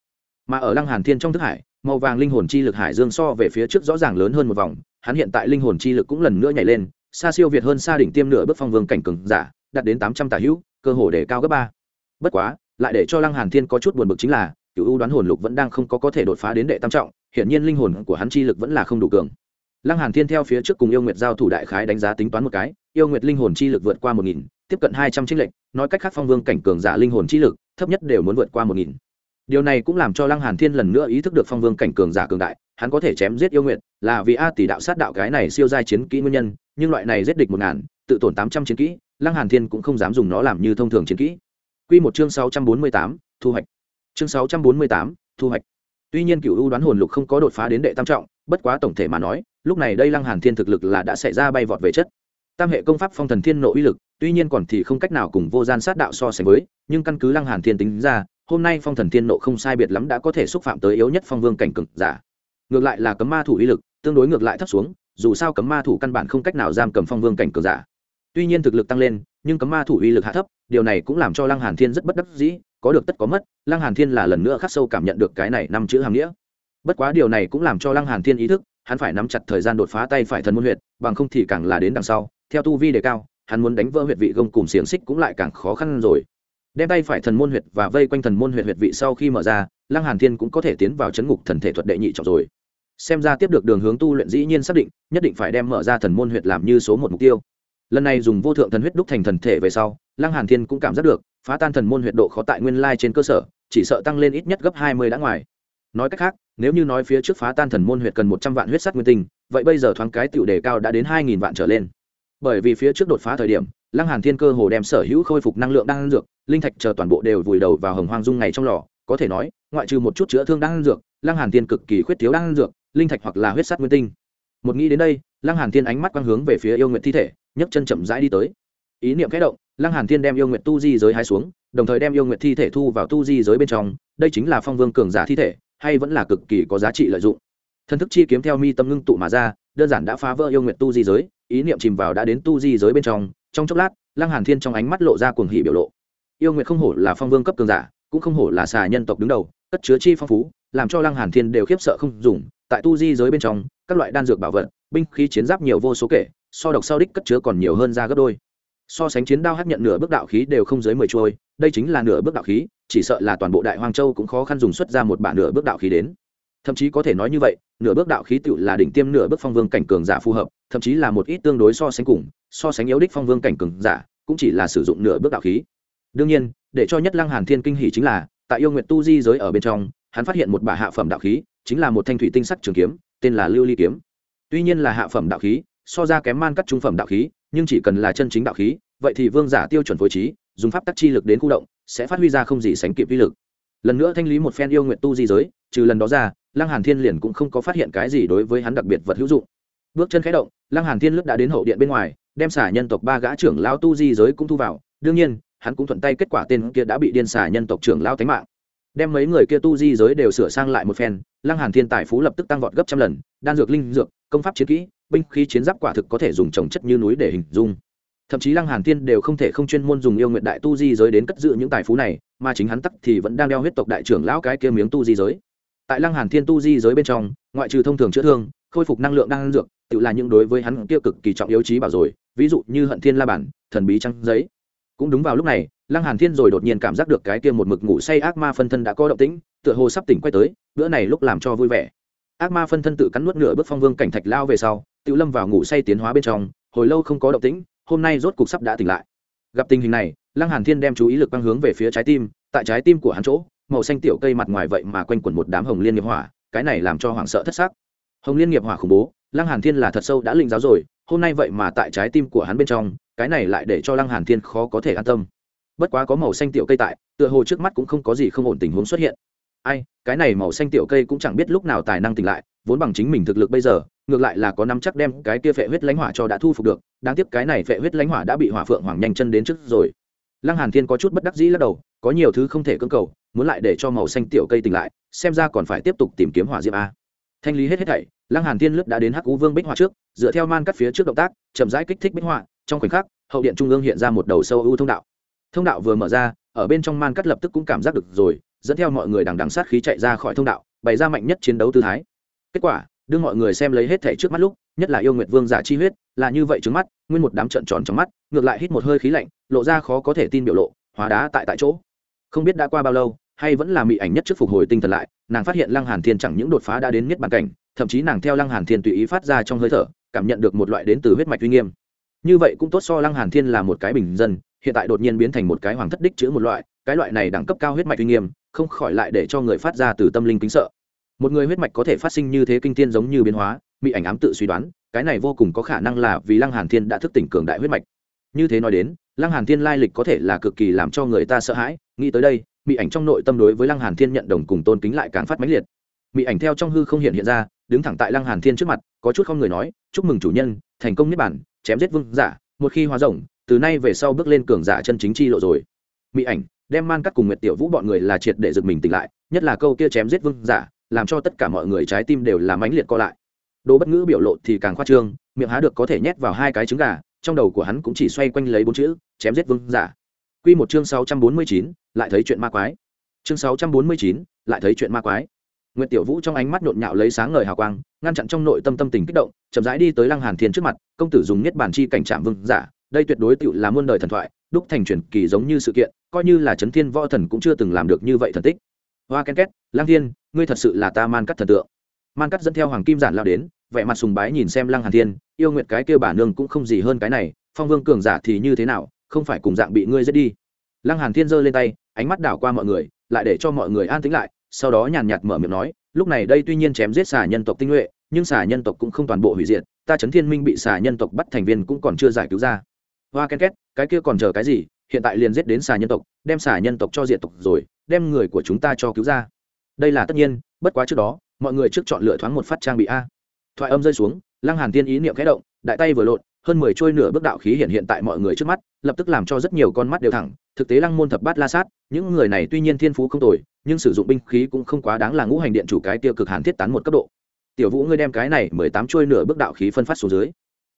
mà ở lăng hàn thiên trong thức hải, màu vàng linh hồn chi lực hải dương so về phía trước rõ ràng lớn hơn một vòng, hắn hiện tại linh hồn chi lực cũng lần nữa nhảy lên, xa siêu việt hơn xa đỉnh tiêm nửa bước phong vương cảnh cường giả, đạt đến tám trăm tả hữu, cơ hồ để cao gấp ba. Bất quá, lại để cho lăng hàn thiên có chút buồn bực chính là, cựu ưu đoán hồn lục vẫn đang không có có thể đột phá đến đệ tam trọng hiện nhiên linh hồn của hắn chi lực vẫn là không đủ cường. Lăng hàn thiên theo phía trước cùng yêu nguyệt giao thủ đại khái đánh giá tính toán một cái, yêu nguyệt linh hồn chi lực vượt qua một nghìn, tiếp cận hai trăm trinh lệnh nói cách khác phong vương cảnh cường giả linh hồn chi lực, thấp nhất đều muốn vượt qua một nghìn điều này cũng làm cho lăng hàn thiên lần nữa ý thức được phong vương cảnh cường giả cường đại hắn có thể chém giết yêu nguyện, là vì a tỷ đạo sát đạo cái này siêu giai chiến kỹ nguyên nhân nhưng loại này giết địch một ngàn tự tổn tám trăm chiến kỹ lăng hàn thiên cũng không dám dùng nó làm như thông thường chiến kỹ. Quy một chương sáu trăm bốn mươi tám thu hoạch. Chương sáu trăm bốn mươi tám thu hoạch. Tuy nhiên cựu ưu đoán hồn lục không có đột phá đến đệ tam trọng bất quá tổng thể mà nói lúc này đây lăng hàn thiên thực lực là đã xảy ra bay vọt về chất. Tam hệ công pháp phong thần thiên nội uy lực tuy nhiên còn thì không cách nào cùng vô gian sát đạo so sánh với nhưng căn cứ lăng hàn thiên tính ra hôm nay phong thần thiên nộ không sai biệt lắm đã có thể xúc phạm tới yếu nhất phong vương cảnh cực giả. Ngược lại là cấm ma thủ uy lực, tương đối ngược lại thấp xuống, dù sao cấm ma thủ căn bản không cách nào giam cầm phong vương cảnh cực giả. Tuy nhiên thực lực tăng lên, nhưng cấm ma thủ uy lực hạ thấp, điều này cũng làm cho lăng hàn thiên rất bất đắc dĩ, có được tất có mất, lăng hàn thiên là lần nữa khắc sâu cảm nhận được cái này năm chữ hàm nghĩa. Bất quá điều này cũng làm cho lăng hàn thiên ý thức, hắn phải nắm chặt thời gian đột phá tay phải thần môn huyệt, bằng không thì càng là đến đằng sau, theo tu vi đề cao, hắn muốn đánh vỡ huyệt vị gông cùng xiềng xích cũng lại càng khó khăn rồi đem tay phải thần môn huyệt và vây quanh thần môn huyệt huyệt vị sau khi mở ra, lăng hàn thiên cũng có thể tiến vào chấn ngục thần thể thuật đệ nhị trọng rồi. Xem ra tiếp được đường hướng tu luyện dĩ nhiên xác định, nhất định phải đem mở ra thần môn huyệt làm như số một mục tiêu. Lần này dùng vô thượng thần huyết đúc thành thần thể về sau, lăng hàn thiên cũng cảm giác được, phá tan thần môn huyệt độ khó tại nguyên lai trên cơ sở, chỉ sợ tăng lên ít nhất gấp hai mươi đã ngoài. Nói cách khác, nếu như nói phía trước phá tan thần môn huyệt cần một trăm vạn huyết sắt nguyên tinh, vậy bây giờ thoáng cái tiểu đề cao đã đến hai nghìn vạn trở lên. Bởi vì phía trước đột phá thời điểm lăng hàn thiên cơ hồ đem sở hữu khôi phục năng lượng đang dược, linh thạch chờ toàn bộ đều vùi đầu vào hồng hoang dung ngày trong lò, có thể nói, ngoại trừ một chút chữa thương đang dược, lăng hàn thiên cực kỳ khuyết thiếu đang dược, linh thạch hoặc là huyết sắt nguyên tinh. Một nghĩ đến đây, lăng hàn thiên ánh mắt quang hướng về phía yêu nguyện thi thể, nhấc chân chậm rãi đi tới. Ý niệm khẽ động, lăng hàn thiên đem yêu nguyện tu di giới hai xuống, đồng thời đem yêu nguyện thi thể thu vào tu di giới bên trong, đây chính là phong vương cường giả thi thể, hay vẫn là cực kỳ có giá trị lợi dụng. Thân thức chi kiếm theo mi tâm ngưng tụ mà ra, đơn giản đã phá vỡ yêu nguyện tu di giới, ý niệm chìm vào đã đến tu di giới bên trong trong chốc lát, lăng hàn thiên trong ánh mắt lộ ra cuồng hỉ biểu lộ. Yêu nguyệt không hổ là phong vương cấp cường giả, cũng không hổ là xà nhân tộc đứng đầu, cất chứa chi phong phú, làm cho lăng hàn thiên đều khiếp sợ không dùng. Tại tu di giới bên trong, các loại đan dược bảo vật, binh khí chiến giáp nhiều vô số kể, so độc sau đích cất chứa còn nhiều hơn ra gấp đôi. So sánh chiến đao hấp nhận nửa bước đạo khí đều không dưới mười trôi, đây chính là nửa bước đạo khí, chỉ sợ là toàn bộ đại hoang châu cũng khó khăn dùng xuất ra một bản nửa bước đạo khí đến thậm chí có thể nói như vậy, nửa bước đạo khí tựu là đỉnh tiêm, nửa bước phong vương cảnh cường giả phù hợp, thậm chí là một ít tương đối so sánh cùng, so sánh yếu đích phong vương cảnh cường giả, cũng chỉ là sử dụng nửa bước đạo khí. Đương nhiên, để cho nhất lăng hàn thiên kinh hỉ chính là, tại yêu nguyện tu di giới ở bên trong, hắn phát hiện một bà hạ phẩm đạo khí, chính là một thanh thủy tinh sắc trường kiếm, tên là lưu ly kiếm. Tuy nhiên là hạ phẩm đạo khí, so ra kém man cắt trung phẩm đạo khí, nhưng chỉ cần là chân chính đạo khí, vậy thì vương giả tiêu chuẩn phối trí, dùng pháp tắc chi lực đến khu động, sẽ phát huy ra không gì sánh kịp vi lực lần nữa thanh lý một phen yêu nguyện tu di giới, trừ lần đó ra, lăng hàn thiên liền cũng không có phát hiện cái gì đối với hắn đặc biệt vật hữu dụng. Bước chân khẽ động, lăng hàn thiên lướt đã đến hậu điện bên ngoài, đem xả nhân tộc ba gã trưởng lao tu di giới cũng thu vào. Đương nhiên, hắn cũng thuận tay kết quả tên kia đã bị điên xả nhân tộc trưởng lao tánh mạng. Đem mấy người kia tu di giới đều sửa sang lại một phen, lăng hàn thiên tài phú lập tức tăng vọt gấp trăm lần. Đan dược, linh dược, công pháp chiến kỹ, binh khí chiến giáp quả thực có thể dùng trồng chất như núi để hình dung thậm chí lăng hàn thiên đều không thể không chuyên môn dùng yêu nguyện đại tu di giới đến cất giữ những tài phú này, mà chính hắn tắc thì vẫn đang đeo huyết tộc đại trưởng lão cái kia miếng tu di giới. Tại lăng hàn thiên tu di giới bên trong, ngoại trừ thông thường chữa thương, khôi phục năng lượng đang dược, tự là những đối với hắn kia cực kỳ trọng yếu trí bảo rồi, ví dụ như hận thiên la bản, thần bí trăng giấy. Cũng đúng vào lúc này, lăng hàn thiên rồi đột nhiên cảm giác được cái kia một mực ngủ say ác ma phân thân đã có động tĩnh, tựa hồ sắp tỉnh quay tới, bữa này lúc làm cho vui vẻ. Ác ma phân thân tự cắn nuốt nửa bước phong vương cảnh thạch lao về sau, tự lâm vào ngủ say tiến hóa bên trong, hồi lâu không có động tĩnh hôm nay rốt cục sắp đã tỉnh lại. Gặp tình hình này, lăng hàn thiên đem chú ý lực băng hướng về phía trái tim, tại trái tim của hắn chỗ, màu xanh tiểu cây mặt ngoài vậy mà quanh quẩn một đám hồng liên nghiệp hỏa, cái này làm cho hoảng sợ thất sắc. Hồng liên nghiệp hỏa khủng bố, lăng hàn thiên là thật sâu đã linh giáo rồi, hôm nay vậy mà tại trái tim của hắn bên trong, cái này lại để cho lăng hàn thiên khó có thể an tâm. Bất quá có màu xanh tiểu cây tại, tựa hồ trước mắt cũng không có gì không ổn tình huống xuất hiện. Ai, cái này màu xanh tiểu cây cũng chẳng biết lúc nào tài năng tỉnh lại, vốn bằng chính mình thực lực bây giờ ngược lại là có nắm chắc đem cái kia phệ huyết lãnh hỏa cho đã thu phục được, đáng tiếc cái này phệ huyết lãnh hỏa đã bị hỏa phượng hoàng nhanh chân đến trước rồi. Lăng hàn thiên có chút bất đắc dĩ lắc đầu, có nhiều thứ không thể cưỡng cầu, muốn lại để cho màu xanh tiểu cây tỉnh lại, xem ra còn phải tiếp tục tìm kiếm hỏa diệm a. Thanh lý hết hết thảy, lăng hàn thiên lướt đã đến hắc u vương bích hỏa trước, dựa theo man cắt phía trước động tác, chậm rãi kích thích bích hỏa trong khoảnh khắc, hậu điện trung ương hiện ra một đầu sâu u thông đạo. Thông đạo vừa mở ra, ở bên trong man cắt lập tức cũng cảm giác được rồi, dẫn theo mọi người đằng đằng sát khí chạy ra khỏi thông đạo, bày ra mạnh nhất chiến đấu tư thái. Kết quả đưa mọi người xem lấy hết thể trước mắt lúc, nhất là yêu nguyệt vương giả chi huyết, là như vậy trứng mắt, nguyên một đám trận tròn trong mắt, ngược lại hít một hơi khí lạnh, lộ ra khó có thể tin biểu lộ, hóa đá tại tại chỗ. Không biết đã qua bao lâu, hay vẫn là mị ảnh nhất trước phục hồi tinh thần lại, nàng phát hiện lăng hàn thiên chẳng những đột phá đã đến miết bàn cảnh, thậm chí nàng theo lăng hàn thiên tùy ý phát ra trong hơi thở, cảm nhận được một loại đến từ huyết mạch uy nghiêm. Như vậy cũng tốt so lăng hàn thiên là một cái bình dân, hiện tại đột nhiên biến thành một cái hoàng thất đích chữ một loại, cái loại này đẳng cấp cao huyết mạch uy nghiêm, không khỏi lại để cho người phát ra từ tâm linh kính sợ một người huyết mạch có thể phát sinh như thế kinh thiên giống như biến hóa, bị ảnh ám tự suy đoán, cái này vô cùng có khả năng là vì lăng hàn thiên đã thức tỉnh cường đại huyết mạch. Như thế nói đến, lăng hàn thiên lai lịch có thể là cực kỳ làm cho người ta sợ hãi, nghĩ tới đây, bị ảnh trong nội tâm đối với lăng hàn thiên nhận đồng cùng tôn kính lại càng phát mãnh liệt. Bị ảnh theo trong hư không hiện hiện ra, đứng thẳng tại lăng hàn thiên trước mặt, có chút không người nói, chúc mừng chủ nhân, thành công niết bản chém giết vương giả, một khi hóa rồng, từ nay về sau bước lên cường giả chân chính chi lộ rồi. Mỹ ảnh, đem man cắt cùng nguyệt tiểu vũ bọn người là triệt để giật mình tỉnh lại, nhất là câu kia chém giết vương giả làm cho tất cả mọi người trái tim đều làm mãnh liệt co lại đồ bất ngữ biểu lộ thì càng khoa trương miệng há được có thể nhét vào hai cái trứng gà trong đầu của hắn cũng chỉ xoay quanh lấy bốn chữ chém giết vương giả Quy một chương sáu trăm bốn mươi chín, lại thấy chuyện ma quái. Chương sáu trăm bốn mươi chín, lại thấy chuyện ma quái. Nguyệt Tiểu Vũ trong ánh mắt nhộn nhạo lấy sáng ngời hào quang, ngăn chặn trong nội tâm tâm tình kích động, chậm rãi đi tới Lăng Hàn Thiên trước mặt, công tử dùng niết bàn chi cảnh trạm vương giả, đây tuyệt đối tự là muôn đời thần thoại, đúc thành truyền kỳ giống như sự kiện, coi như là chấn thiên võ thần cũng chưa từng làm được như vậy thần tích. Hoa ken két, Lang Thiên, ngươi thật sự là ta man cắt thần tượng. Man cắt dẫn theo Hoàng Kim giản lao đến, vẻ mặt sùng bái nhìn xem Lăng Hàn Thiên, yêu nguyệt cái kia bà nương cũng không gì hơn cái này, phong vương cường giả thì như thế nào, không phải cùng dạng bị ngươi giết đi. Lăng Hàn Thiên giơ lên tay, ánh mắt đảo qua mọi người, lại để cho mọi người an tĩnh lại, sau đó nhàn nhạt mở miệng nói, lúc này đây tuy nhiên chém giết xà nhân tộc tinh nhuệ nhưng xà nhân tộc cũng không toàn bộ hủy diệt ta chấn thiên minh bị xà nhân tộc bắt thành viên cũng còn chưa giải cứu ra hoa ken két cái kia còn chờ cái gì hiện tại liền giết đến xà nhân tộc đem xà nhân tộc cho diệt tộc rồi đem người của chúng ta cho cứu ra. Đây là tất nhiên, bất quá trước đó, mọi người trước chọn lựa thoáng một phát trang bị a. Thoại âm rơi xuống, lăng hàn tiên ý niệm khẽ động, đại tay vừa lộn, hơn mười trôi nửa bước đạo khí hiện hiện tại mọi người trước mắt, lập tức làm cho rất nhiều con mắt đều thẳng. Thực tế lăng môn thập bát la sát, những người này tuy nhiên thiên phú không tồi, nhưng sử dụng binh khí cũng không quá đáng là ngũ hành điện chủ cái tiêu cực hàn thiết tán một cấp độ. Tiểu vũ ngươi đem cái này mười tám trôi nửa bước đạo khí phân phát xuống dưới.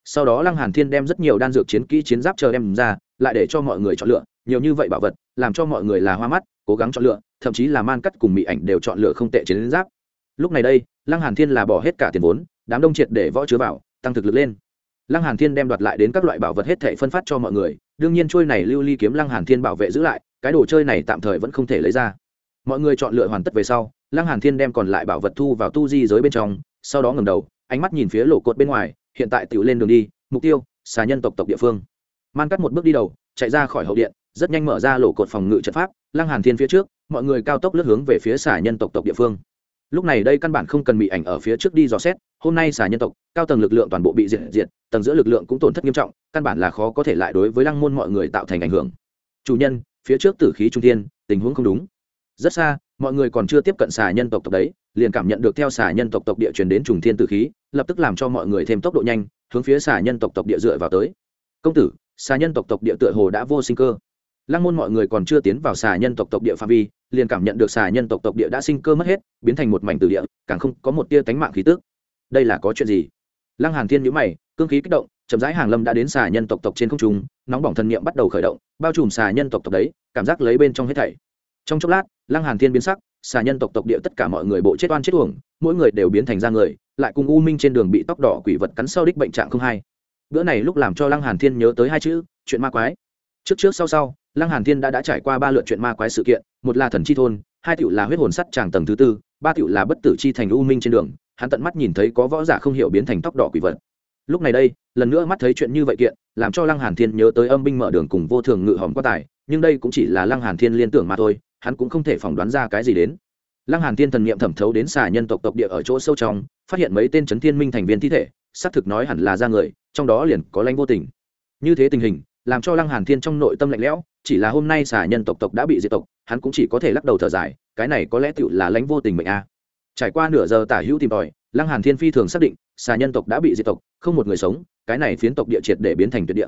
Sau đó lăng hàn thiên đem rất nhiều đan dược chiến kỹ chiến giáp chờ đem ra, lại để cho mọi người chọn lựa nhiều như vậy bảo vật, làm cho mọi người là hoa mắt, cố gắng chọn lựa, thậm chí là man cắt cùng mỹ ảnh đều chọn lựa không tệ chiến giáp. Lúc này đây, lăng hàn thiên là bỏ hết cả tiền vốn, đám đông triệt để võ chứa vào, tăng thực lực lên. Lăng hàn thiên đem đoạt lại đến các loại bảo vật hết thảy phân phát cho mọi người, đương nhiên trôi này lưu ly kiếm lăng hàn thiên bảo vệ giữ lại, cái đồ chơi này tạm thời vẫn không thể lấy ra. Mọi người chọn lựa hoàn tất về sau, lăng hàn thiên đem còn lại bảo vật thu vào tu di giới bên trong, sau đó ngẩng đầu, ánh mắt nhìn phía lỗ cột bên ngoài, hiện tại tiểu lên đường đi, mục tiêu, xà nhân tộc tộc địa phương. Man cắt một bước đi đầu, chạy ra khỏi hậu điện rất nhanh mở ra lỗ cột phòng ngự trận pháp, lăng hàn thiên phía trước, mọi người cao tốc lướt hướng về phía xà nhân tộc tộc địa phương. Lúc này đây căn bản không cần bị ảnh ở phía trước đi dò xét, hôm nay xà nhân tộc, cao tầng lực lượng toàn bộ bị diệt diệt, tầng giữa lực lượng cũng tổn thất nghiêm trọng, căn bản là khó có thể lại đối với lăng môn mọi người tạo thành ảnh hưởng. Chủ nhân, phía trước tử khí trung thiên, tình huống không đúng. Rất xa, mọi người còn chưa tiếp cận xà nhân tộc tộc đấy, liền cảm nhận được theo xà nhân tộc tộc địa truyền đến trùng thiên tử khí, lập tức làm cho mọi người thêm tốc độ nhanh, hướng phía xà nhân tộc tộc địa dựa vào tới. Công tử, xà nhân tộc tộc địa tựa hồ đã vô sinh cơ lăng môn mọi người còn chưa tiến vào xà nhân tộc tộc địa phạm vi, liền cảm nhận được xà nhân tộc tộc địa đã sinh cơ mất hết, biến thành một mảnh từ địa, càng không có một tia tánh mạng khí tước đây là có chuyện gì? Lăng hàn thiên nhíu mày, cương khí kích động, chậm rãi hàng lâm đã đến xà nhân tộc tộc trên không trung, nóng bỏng thần niệm bắt đầu khởi động, bao trùm xà nhân tộc tộc đấy, cảm giác lấy bên trong hết thảy. Trong chốc lát, lăng hàn thiên biến sắc, xà nhân tộc tộc địa tất cả mọi người bộ chết oan chết uổng, mỗi người đều biến thành ra người, lại cùng u minh trên đường bị tóc đỏ quỷ vật cắn sâu đích bệnh trạng không hay. Bữa này lúc làm cho lăng hàn thiên nhớ tới hai chữ, chuyện ma quái. Trước trước sau sau lăng hàn thiên đã đã trải qua ba lượt chuyện ma quái sự kiện, một là thần chi thôn, hai tiểu là huyết hồn sắt tràng tầng thứ tư, ba tiểu là bất tử chi thành u minh trên đường, hắn tận mắt nhìn thấy có võ giả không hiểu biến thành tóc đỏ quỷ vật. Lúc này đây, lần nữa mắt thấy chuyện như vậy kiện, làm cho lăng hàn thiên nhớ tới âm binh mở đường cùng vô thường ngự hòm quá tài, nhưng đây cũng chỉ là lăng hàn thiên liên tưởng mà thôi, hắn cũng không thể phỏng đoán ra cái gì đến. Lăng hàn thiên thần niệm thẩm thấu đến xà nhân tộc tộc địa ở chỗ sâu trong, phát hiện mấy tên chấn thiên minh thành viên thi thể, xác thực nói hẳn là ra người, trong đó liền có lãnh vô tình. Như thế tình hình làm cho lăng hàn thiên trong nội tâm lạnh lẽo, chỉ là hôm nay xà nhân tộc tộc đã bị diệt tộc, hắn cũng chỉ có thể lắc đầu thở dài, cái này có lẽ tựu là lãnh vô tình mệnh a. Trải qua nửa giờ tả hữu tìm tòi, lăng hàn thiên phi thường xác định, xà nhân tộc đã bị diệt tộc, không một người sống, cái này phiến tộc địa triệt để biến thành tuyệt địa.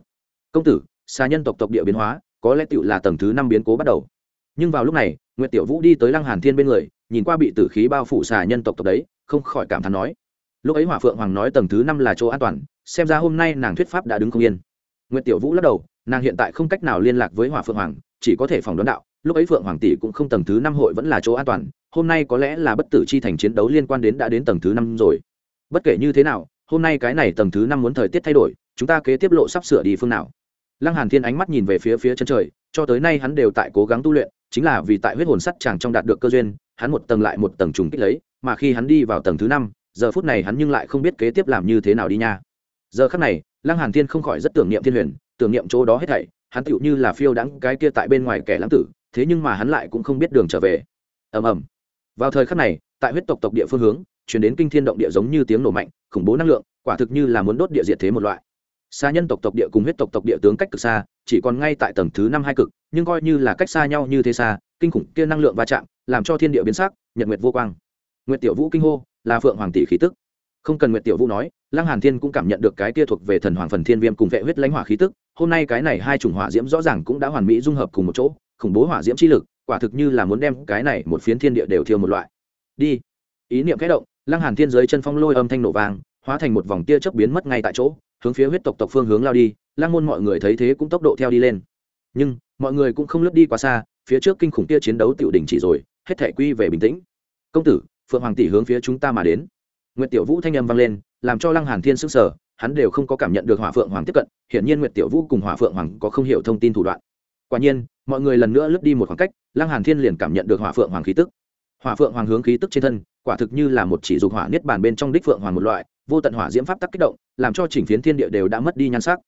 Công tử, xà nhân tộc tộc địa biến hóa, có lẽ tựu là tầng thứ năm biến cố bắt đầu. Nhưng vào lúc này, nguyệt tiểu vũ đi tới lăng hàn thiên bên người, nhìn qua bị tử khí bao phủ xà nhân tộc tộc đấy, không khỏi cảm thán nói. Lúc ấy hỏa phượng hoàng nói tầng thứ năm là chỗ an toàn, xem ra hôm nay nàng thuyết pháp đã đứng không yên. Nguyệt tiểu vũ lắc đầu nàng hiện tại không cách nào liên lạc với hỏa phượng hoàng, chỉ có thể phòng đoán đạo, lúc ấy phượng hoàng tỷ cũng không tầng thứ năm hội vẫn là chỗ an toàn, hôm nay có lẽ là bất tử chi thành chiến đấu liên quan đến đã đến tầng thứ năm rồi. Bất kể như thế nào, hôm nay cái này tầng thứ năm muốn thời tiết thay đổi, chúng ta kế tiếp lộ sắp sửa đi phương nào. Lăng hàn thiên ánh mắt nhìn về phía phía chân trời, cho tới nay hắn đều tại cố gắng tu luyện, chính là vì tại huyết hồn sắt chàng trong đạt được cơ duyên, hắn một tầng lại một tầng trùng kích lấy, mà khi hắn đi vào tầng thứ năm, giờ phút này hắn nhưng lại không biết kế tiếp làm như thế nào đi nha. Giờ khắc này, lăng hàn thiên không khỏi rất tưởng niệm thiên huyền tưởng niệm chỗ đó hết thảy, hắn tựu như là phiêu đãng cái kia tại bên ngoài kẻ lãng tử, thế nhưng mà hắn lại cũng không biết đường trở về. Ầm ầm. Vào thời khắc này, tại huyết tộc tộc địa phương hướng chuyển đến kinh thiên động địa giống như tiếng nổ mạnh, khủng bố năng lượng, quả thực như là muốn đốt địa diệt thế một loại. Xa nhân tộc tộc địa cùng huyết tộc tộc địa tướng cách cực xa, chỉ còn ngay tại tầng thứ năm hai cực, nhưng coi như là cách xa nhau như thế xa, kinh khủng kia năng lượng va chạm, làm cho thiên địa biến sắc, nhật nguyệt vô quang. Nguyệt tiểu vũ kinh hô, là phượng hoàng tỷ khí tức. Không cần nguyệt tiểu vũ nói, lăng hàn thiên cũng cảm nhận được cái kia thuộc về thần hoàng phần thiên viêm cùng vệ huyết lãnh hỏa khí tức hôm nay cái này hai chủng hỏa diễm rõ ràng cũng đã hoàn mỹ dung hợp cùng một chỗ, khủng bố hỏa diễm chi lực, quả thực như là muốn đem cái này một phiến thiên địa đều thiêu một loại. Đi. Ý niệm kẽ động, lăng hàn thiên giới chân phong lôi âm thanh nổ vang, hóa thành một vòng tia chớp biến mất ngay tại chỗ, hướng phía huyết tộc tộc phương hướng lao đi, lăng môn mọi người thấy thế cũng tốc độ theo đi lên. Nhưng, mọi người cũng không lướt đi quá xa, phía trước kinh khủng tia chiến đấu tiểu đỉnh chỉ rồi, hết thể quy về bình tĩnh. Công tử, phượng hoàng tỷ hướng phía chúng ta mà đến. Nguyệt tiểu vũ thanh âm vang lên, làm cho lăng hàn thiên sững sở hắn đều không có cảm nhận được hỏa phượng hoàng tiếp cận hiển nhiên nguyệt tiểu vũ cùng hỏa phượng hoàng có không hiểu thông tin thủ đoạn. Quả nhiên mọi người lần nữa lướt đi một khoảng cách lăng hàn thiên liền cảm nhận được hỏa phượng hoàng khí tức. Hỏa phượng hoàng hướng khí tức trên thân quả thực như là một chỉ dục hỏa niết bàn bên trong đích phượng hoàng một loại vô tận hỏa diễm pháp tắc kích động làm cho chỉnh phiến thiên địa đều đã mất đi nhan sắc.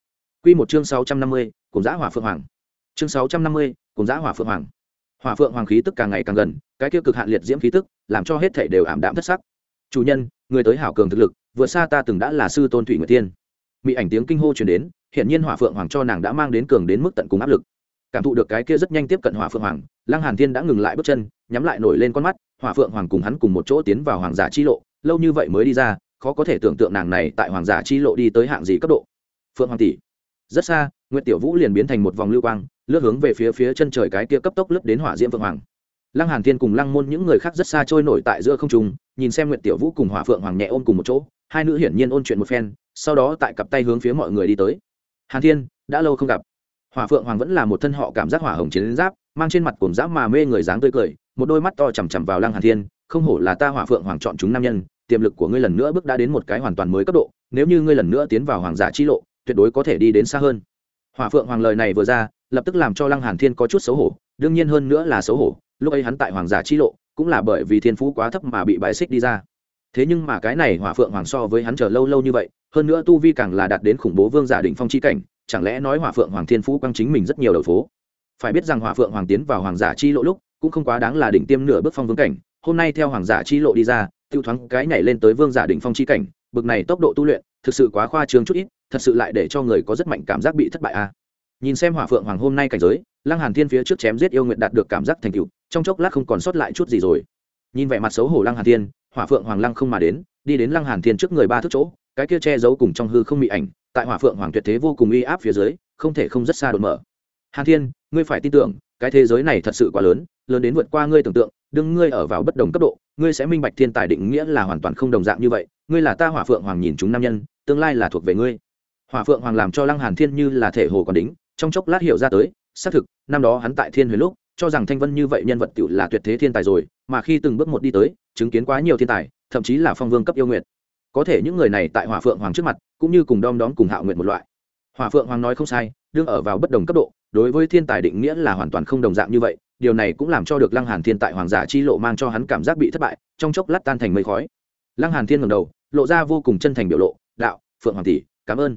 Quy một chương sáu trăm năm mươi, cùng giã hỏa phượng hoàng. Chương sáu trăm năm mươi, cùng giã hỏa phượng hoàng. Hỏa phượng hoàng khí tức càng ngày càng gần cái kia cực hạn liệt diễm khí tức làm cho hết thảy đều ảm đạm thất sắc. Chủ nhân người tới hảo cường thực lực vượt xa ta từng đã là sư tôn thủy nguyệt tiên. Mỹ ảnh tiếng kinh hô truyền đến hiện nhiên hỏa phượng hoàng cho nàng đã mang đến cường đến mức tận cùng áp lực. Cảm thụ được cái kia rất nhanh tiếp cận hỏa phượng hoàng, lăng hàn thiên đã ngừng lại bước chân, nhắm lại nổi lên con mắt, hỏa phượng hoàng cùng hắn cùng một chỗ tiến vào hoàng giả chi lộ, lâu như vậy mới đi ra, khó có thể tưởng tượng nàng này tại hoàng giả chi lộ đi tới hạng gì cấp độ. Phượng hoàng tỷ, rất xa, nguyệt tiểu vũ liền biến thành một vòng lưu quang, lướt hướng về phía phía chân trời cái kia cấp tốc lướt đến hỏa diễm phượng hoàng. Lăng hàn thiên cùng lăng môn những người khác rất xa trôi nổi tại giữa không trung, nhìn xem nguyệt tiểu vũ cùng hỏa phượng hoàng nhẹ ôm cùng một chỗ hai nữ hiển nhiên ôn chuyện một phen, sau đó tại cặp tay hướng phía mọi người đi tới. Hàn thiên, đã lâu không gặp. Hỏa phượng hoàng vẫn là một thân họ cảm giác hỏa hồng chiến giáp, mang trên mặt cồn giáp mà mê người dáng tươi cười, một đôi mắt to chằm chằm vào lăng hàn thiên, không hổ là ta hỏa phượng hoàng chọn chúng nam nhân, tiềm lực của ngươi lần nữa bước đã đến một cái hoàn toàn mới cấp độ, nếu như ngươi lần nữa tiến vào hoàng giả chi lộ, tuyệt đối có thể đi đến xa hơn. Hỏa phượng hoàng lời này vừa ra, lập tức làm cho lăng hàn thiên có chút xấu hổ, đương nhiên hơn nữa là xấu hổ, lúc ấy hắn tại hoàng giả chi lộ, cũng là bởi vì thiên phú quá thấp mà bị bài xích đi ra thế nhưng mà cái này hỏa phượng hoàng so với hắn chờ lâu lâu như vậy, hơn nữa tu vi càng là đạt đến khủng bố vương giả đỉnh phong chi cảnh, chẳng lẽ nói hỏa phượng hoàng thiên phú quang chính mình rất nhiều đầu phố? Phải biết rằng hỏa phượng hoàng tiến vào hoàng giả chi lộ lúc, cũng không quá đáng là đỉnh tiêm nửa bước phong vương cảnh. Hôm nay theo hoàng giả chi lộ đi ra, tiêu thoáng cái nhảy lên tới vương giả đỉnh phong chi cảnh, bực này tốc độ tu luyện, thực sự quá khoa trương chút ít, thật sự lại để cho người có rất mạnh cảm giác bị thất bại a. À. nhìn xem hỏa phượng hoàng hôm nay cảnh giới, lăng hàn thiên phía trước chém giết yêu nguyện đạt được cảm giác thành cựu trong chốc lát không còn sót lại chút gì rồi. Nhìn vẻ mặt xấu hổ lăng hàn thiên hỏa phượng hoàng lăng không mà đến, đi đến lăng hàn thiên trước người ba thước chỗ, cái kia che giấu cùng trong hư không bị ảnh, tại hỏa phượng hoàng tuyệt thế vô cùng uy áp phía dưới, không thể không rất xa đột mở. Hàn thiên, ngươi phải tin tưởng, cái thế giới này thật sự quá lớn lớn đến vượt qua ngươi tưởng tượng, đừng ngươi ở vào bất đồng cấp độ, ngươi sẽ minh bạch thiên tài định nghĩa là hoàn toàn không đồng dạng như vậy, ngươi là ta hỏa phượng hoàng nhìn chúng nam nhân, tương lai là thuộc về ngươi. Hỏa phượng hoàng làm cho lăng hàn thiên như là thể hồ còn đính, trong chốc lát hiểu ra tới, xác thực, năm đó hắn tại thiên huyền lúc cho rằng thanh vân như vậy nhân vật tiểu là tuyệt thế thiên tài rồi, mà khi từng bước một đi tới, chứng kiến quá nhiều thiên tài, thậm chí là phong vương cấp yêu nguyệt. Có thể những người này tại hỏa phượng hoàng trước mặt, cũng như cùng đom đóm cùng hạo nguyện một loại. Hỏa phượng hoàng nói không sai, đương ở vào bất đồng cấp độ, đối với thiên tài định nghĩa là hoàn toàn không đồng dạng như vậy, điều này cũng làm cho được lăng hàn thiên tại hoàng giả chi lộ mang cho hắn cảm giác bị thất bại, trong chốc lát tan thành mây khói. Lăng hàn thiên ngẩng đầu, lộ ra vô cùng chân thành biểu lộ, đạo, phượng hoàng tỷ, cảm ơn.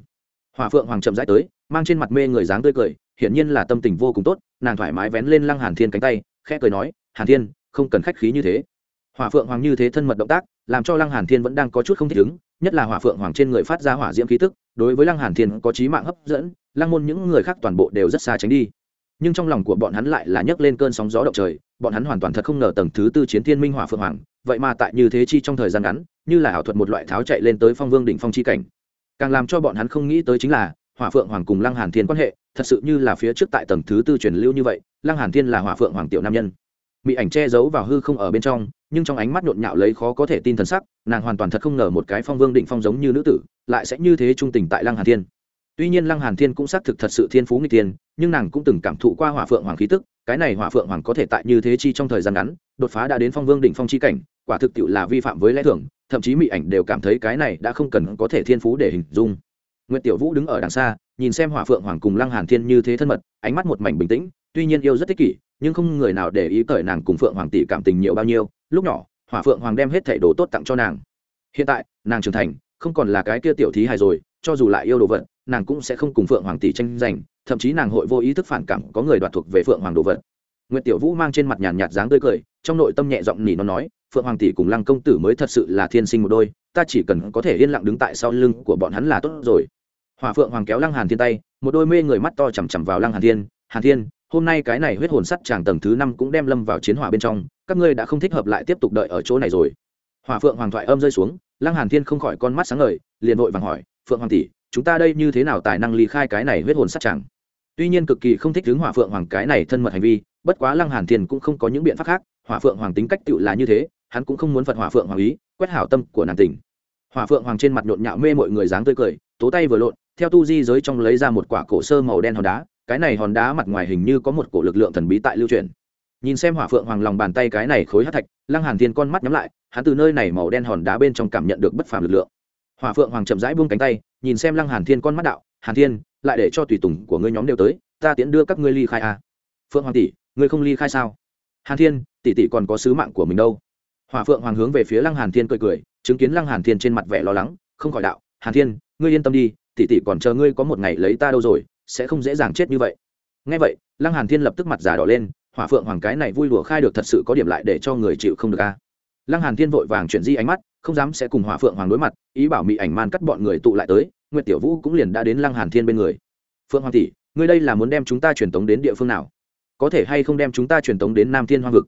Hỏa phượng hoàng chậm rãi tới, mang trên mặt mê người dáng tươi cười hiển nhiên là tâm tình vô cùng tốt, nàng thoải mái vén lên lăng hàn thiên cánh tay, khẽ cười nói, hàn thiên, không cần khách khí như thế. Hỏa phượng hoàng như thế thân mật động tác, làm cho lăng hàn thiên vẫn đang có chút không thích ứng, nhất là hỏa phượng hoàng trên người phát ra hỏa diễm khí tức, đối với lăng hàn thiên có trí mạng hấp dẫn, lăng môn những người khác toàn bộ đều rất xa tránh đi. Nhưng trong lòng của bọn hắn lại là nhấc lên cơn sóng gió động trời, bọn hắn hoàn toàn thật không ngờ tầng thứ tư chiến thiên minh hỏa phượng hoàng, vậy mà tại như thế chi trong thời gian ngắn, như là ảo thuật một loại tháo chạy lên tới phong vương đỉnh phong chi cảnh. Càng làm cho bọn hắn không nghĩ tới chính là hỏa phượng hoàng cùng lăng hàn thiên quan hệ, thật sự như là phía trước tại tầng thứ tư truyền lưu như vậy, lăng hàn thiên là hỏa phượng hoàng tiểu nam nhân. Mỹ ảnh che giấu vào hư không ở bên trong, nhưng trong ánh mắt nhộn nhạo lấy khó có thể tin thần sắc, nàng hoàn toàn thật không ngờ một cái phong vương định phong giống như nữ tử, lại sẽ như thế trung tình tại lăng hàn thiên. Tuy nhiên lăng hàn thiên cũng xác thực thật sự thiên phú nghịch tiên nhưng nàng cũng từng cảm thụ qua hỏa phượng hoàng khí tức, cái này hỏa phượng hoàng có thể tại như thế chi trong thời gian ngắn, đột phá đã đến phong vương đỉnh phong chi cảnh, quả thực tiệu là vi phạm với lẽ thường, thậm chí mỹ ảnh đều cảm thấy cái này đã không cần có thể thiên phú để hình dung nguyễn tiểu vũ đứng ở đằng xa, nhìn xem hỏa phượng hoàng cùng lăng hàn thiên như thế thân mật, ánh mắt một mảnh bình tĩnh, tuy nhiên yêu rất thích kỷ, nhưng không người nào để ý tới nàng cùng phượng hoàng tỷ cảm tình nhiều bao nhiêu. Lúc nhỏ, hỏa phượng hoàng đem hết thảy đồ tốt tặng cho nàng. Hiện tại, nàng trưởng thành, không còn là cái kia tiểu thí hài rồi, cho dù lại yêu đồ vật, nàng cũng sẽ không cùng phượng hoàng tỷ tranh giành, thậm chí nàng hội vô ý thức phản cảm có người đoạt thuộc về phượng hoàng đồ vật. Nguyễn tiểu vũ mang trên mặt nhàn nhạt dáng tươi cười, trong nội tâm nhẹ giọng nỉ nó nói, phượng hoàng tỷ cùng lăng công tử mới thật sự là thiên sinh một đôi, ta chỉ cần có thể yên lặng đứng tại sau lưng của bọn hắn là tốt rồi hỏa phượng hoàng kéo lăng hàn thiên tay, một đôi mê người mắt to chằm chằm vào lăng hàn thiên. Hàn thiên, hôm nay cái này huyết hồn sắt chàng tầng thứ năm cũng đem lâm vào chiến hỏa bên trong, các ngươi đã không thích hợp lại tiếp tục đợi ở chỗ này rồi. Hỏa phượng hoàng thoại âm rơi xuống, lăng hàn thiên không khỏi con mắt sáng ngời, liền vội vàng hỏi, phượng hoàng tỷ, chúng ta đây như thế nào tài năng ly khai cái này huyết hồn sắt chàng? Tuy nhiên cực kỳ không thích đứng hỏa phượng hoàng cái này thân mật hành vi, bất quá lăng hàn thiên cũng không có những biện pháp khác. Hỏa phượng hoàng tính cách tựu là như thế, hắn cũng không muốn phật hỏa phượng hoàng ý, quét hảo tâm của nàng tỉnh hỏa phượng hoàng trên mặt nhộn nhạo mê mọi người dáng tươi cười, tố tay vừa lộn, theo tu di giới trong lấy ra một quả cổ sơ màu đen hòn đá, cái này hòn đá mặt ngoài hình như có một cổ lực lượng thần bí tại lưu truyền. Nhìn xem hỏa phượng hoàng lòng bàn tay cái này khối hát thạch, lăng hàn thiên con mắt nhắm lại, hắn từ nơi này màu đen hòn đá bên trong cảm nhận được bất phàm lực lượng. Hỏa phượng hoàng chậm rãi buông cánh tay, nhìn xem lăng hàn thiên con mắt đạo, hàn thiên, lại để cho tùy tùng của ngươi nhóm đều tới, ta tiễn đưa các ngươi ly khai à. phượng hoàng tỷ, ngươi không ly khai sao? Hàn thiên, tỷ tỷ còn có sứ mạng của mình đâu. Hỏa phượng hoàng hướng về phía lăng hàn thiên cười cười chứng kiến lăng hàn thiên trên mặt vẻ lo lắng, không khỏi đạo, hàn thiên, ngươi yên tâm đi, tỷ tỷ còn chờ ngươi có một ngày lấy ta đâu rồi, sẽ không dễ dàng chết như vậy. Nghe vậy, lăng hàn thiên lập tức mặt già đỏ lên, hỏa phượng hoàng cái này vui đùa khai được thật sự có điểm lại để cho người chịu không được a. Lăng hàn thiên vội vàng chuyển di ánh mắt, không dám sẽ cùng hỏa phượng hoàng đối mặt, ý bảo mỹ ảnh man cắt bọn người tụ lại tới, nguyệt tiểu vũ cũng liền đã đến lăng hàn thiên bên người. Phượng hoàng tỷ, ngươi đây là muốn đem chúng ta truyền tống đến địa phương nào? Có thể hay không đem chúng ta truyền tống đến nam thiên hoang vực?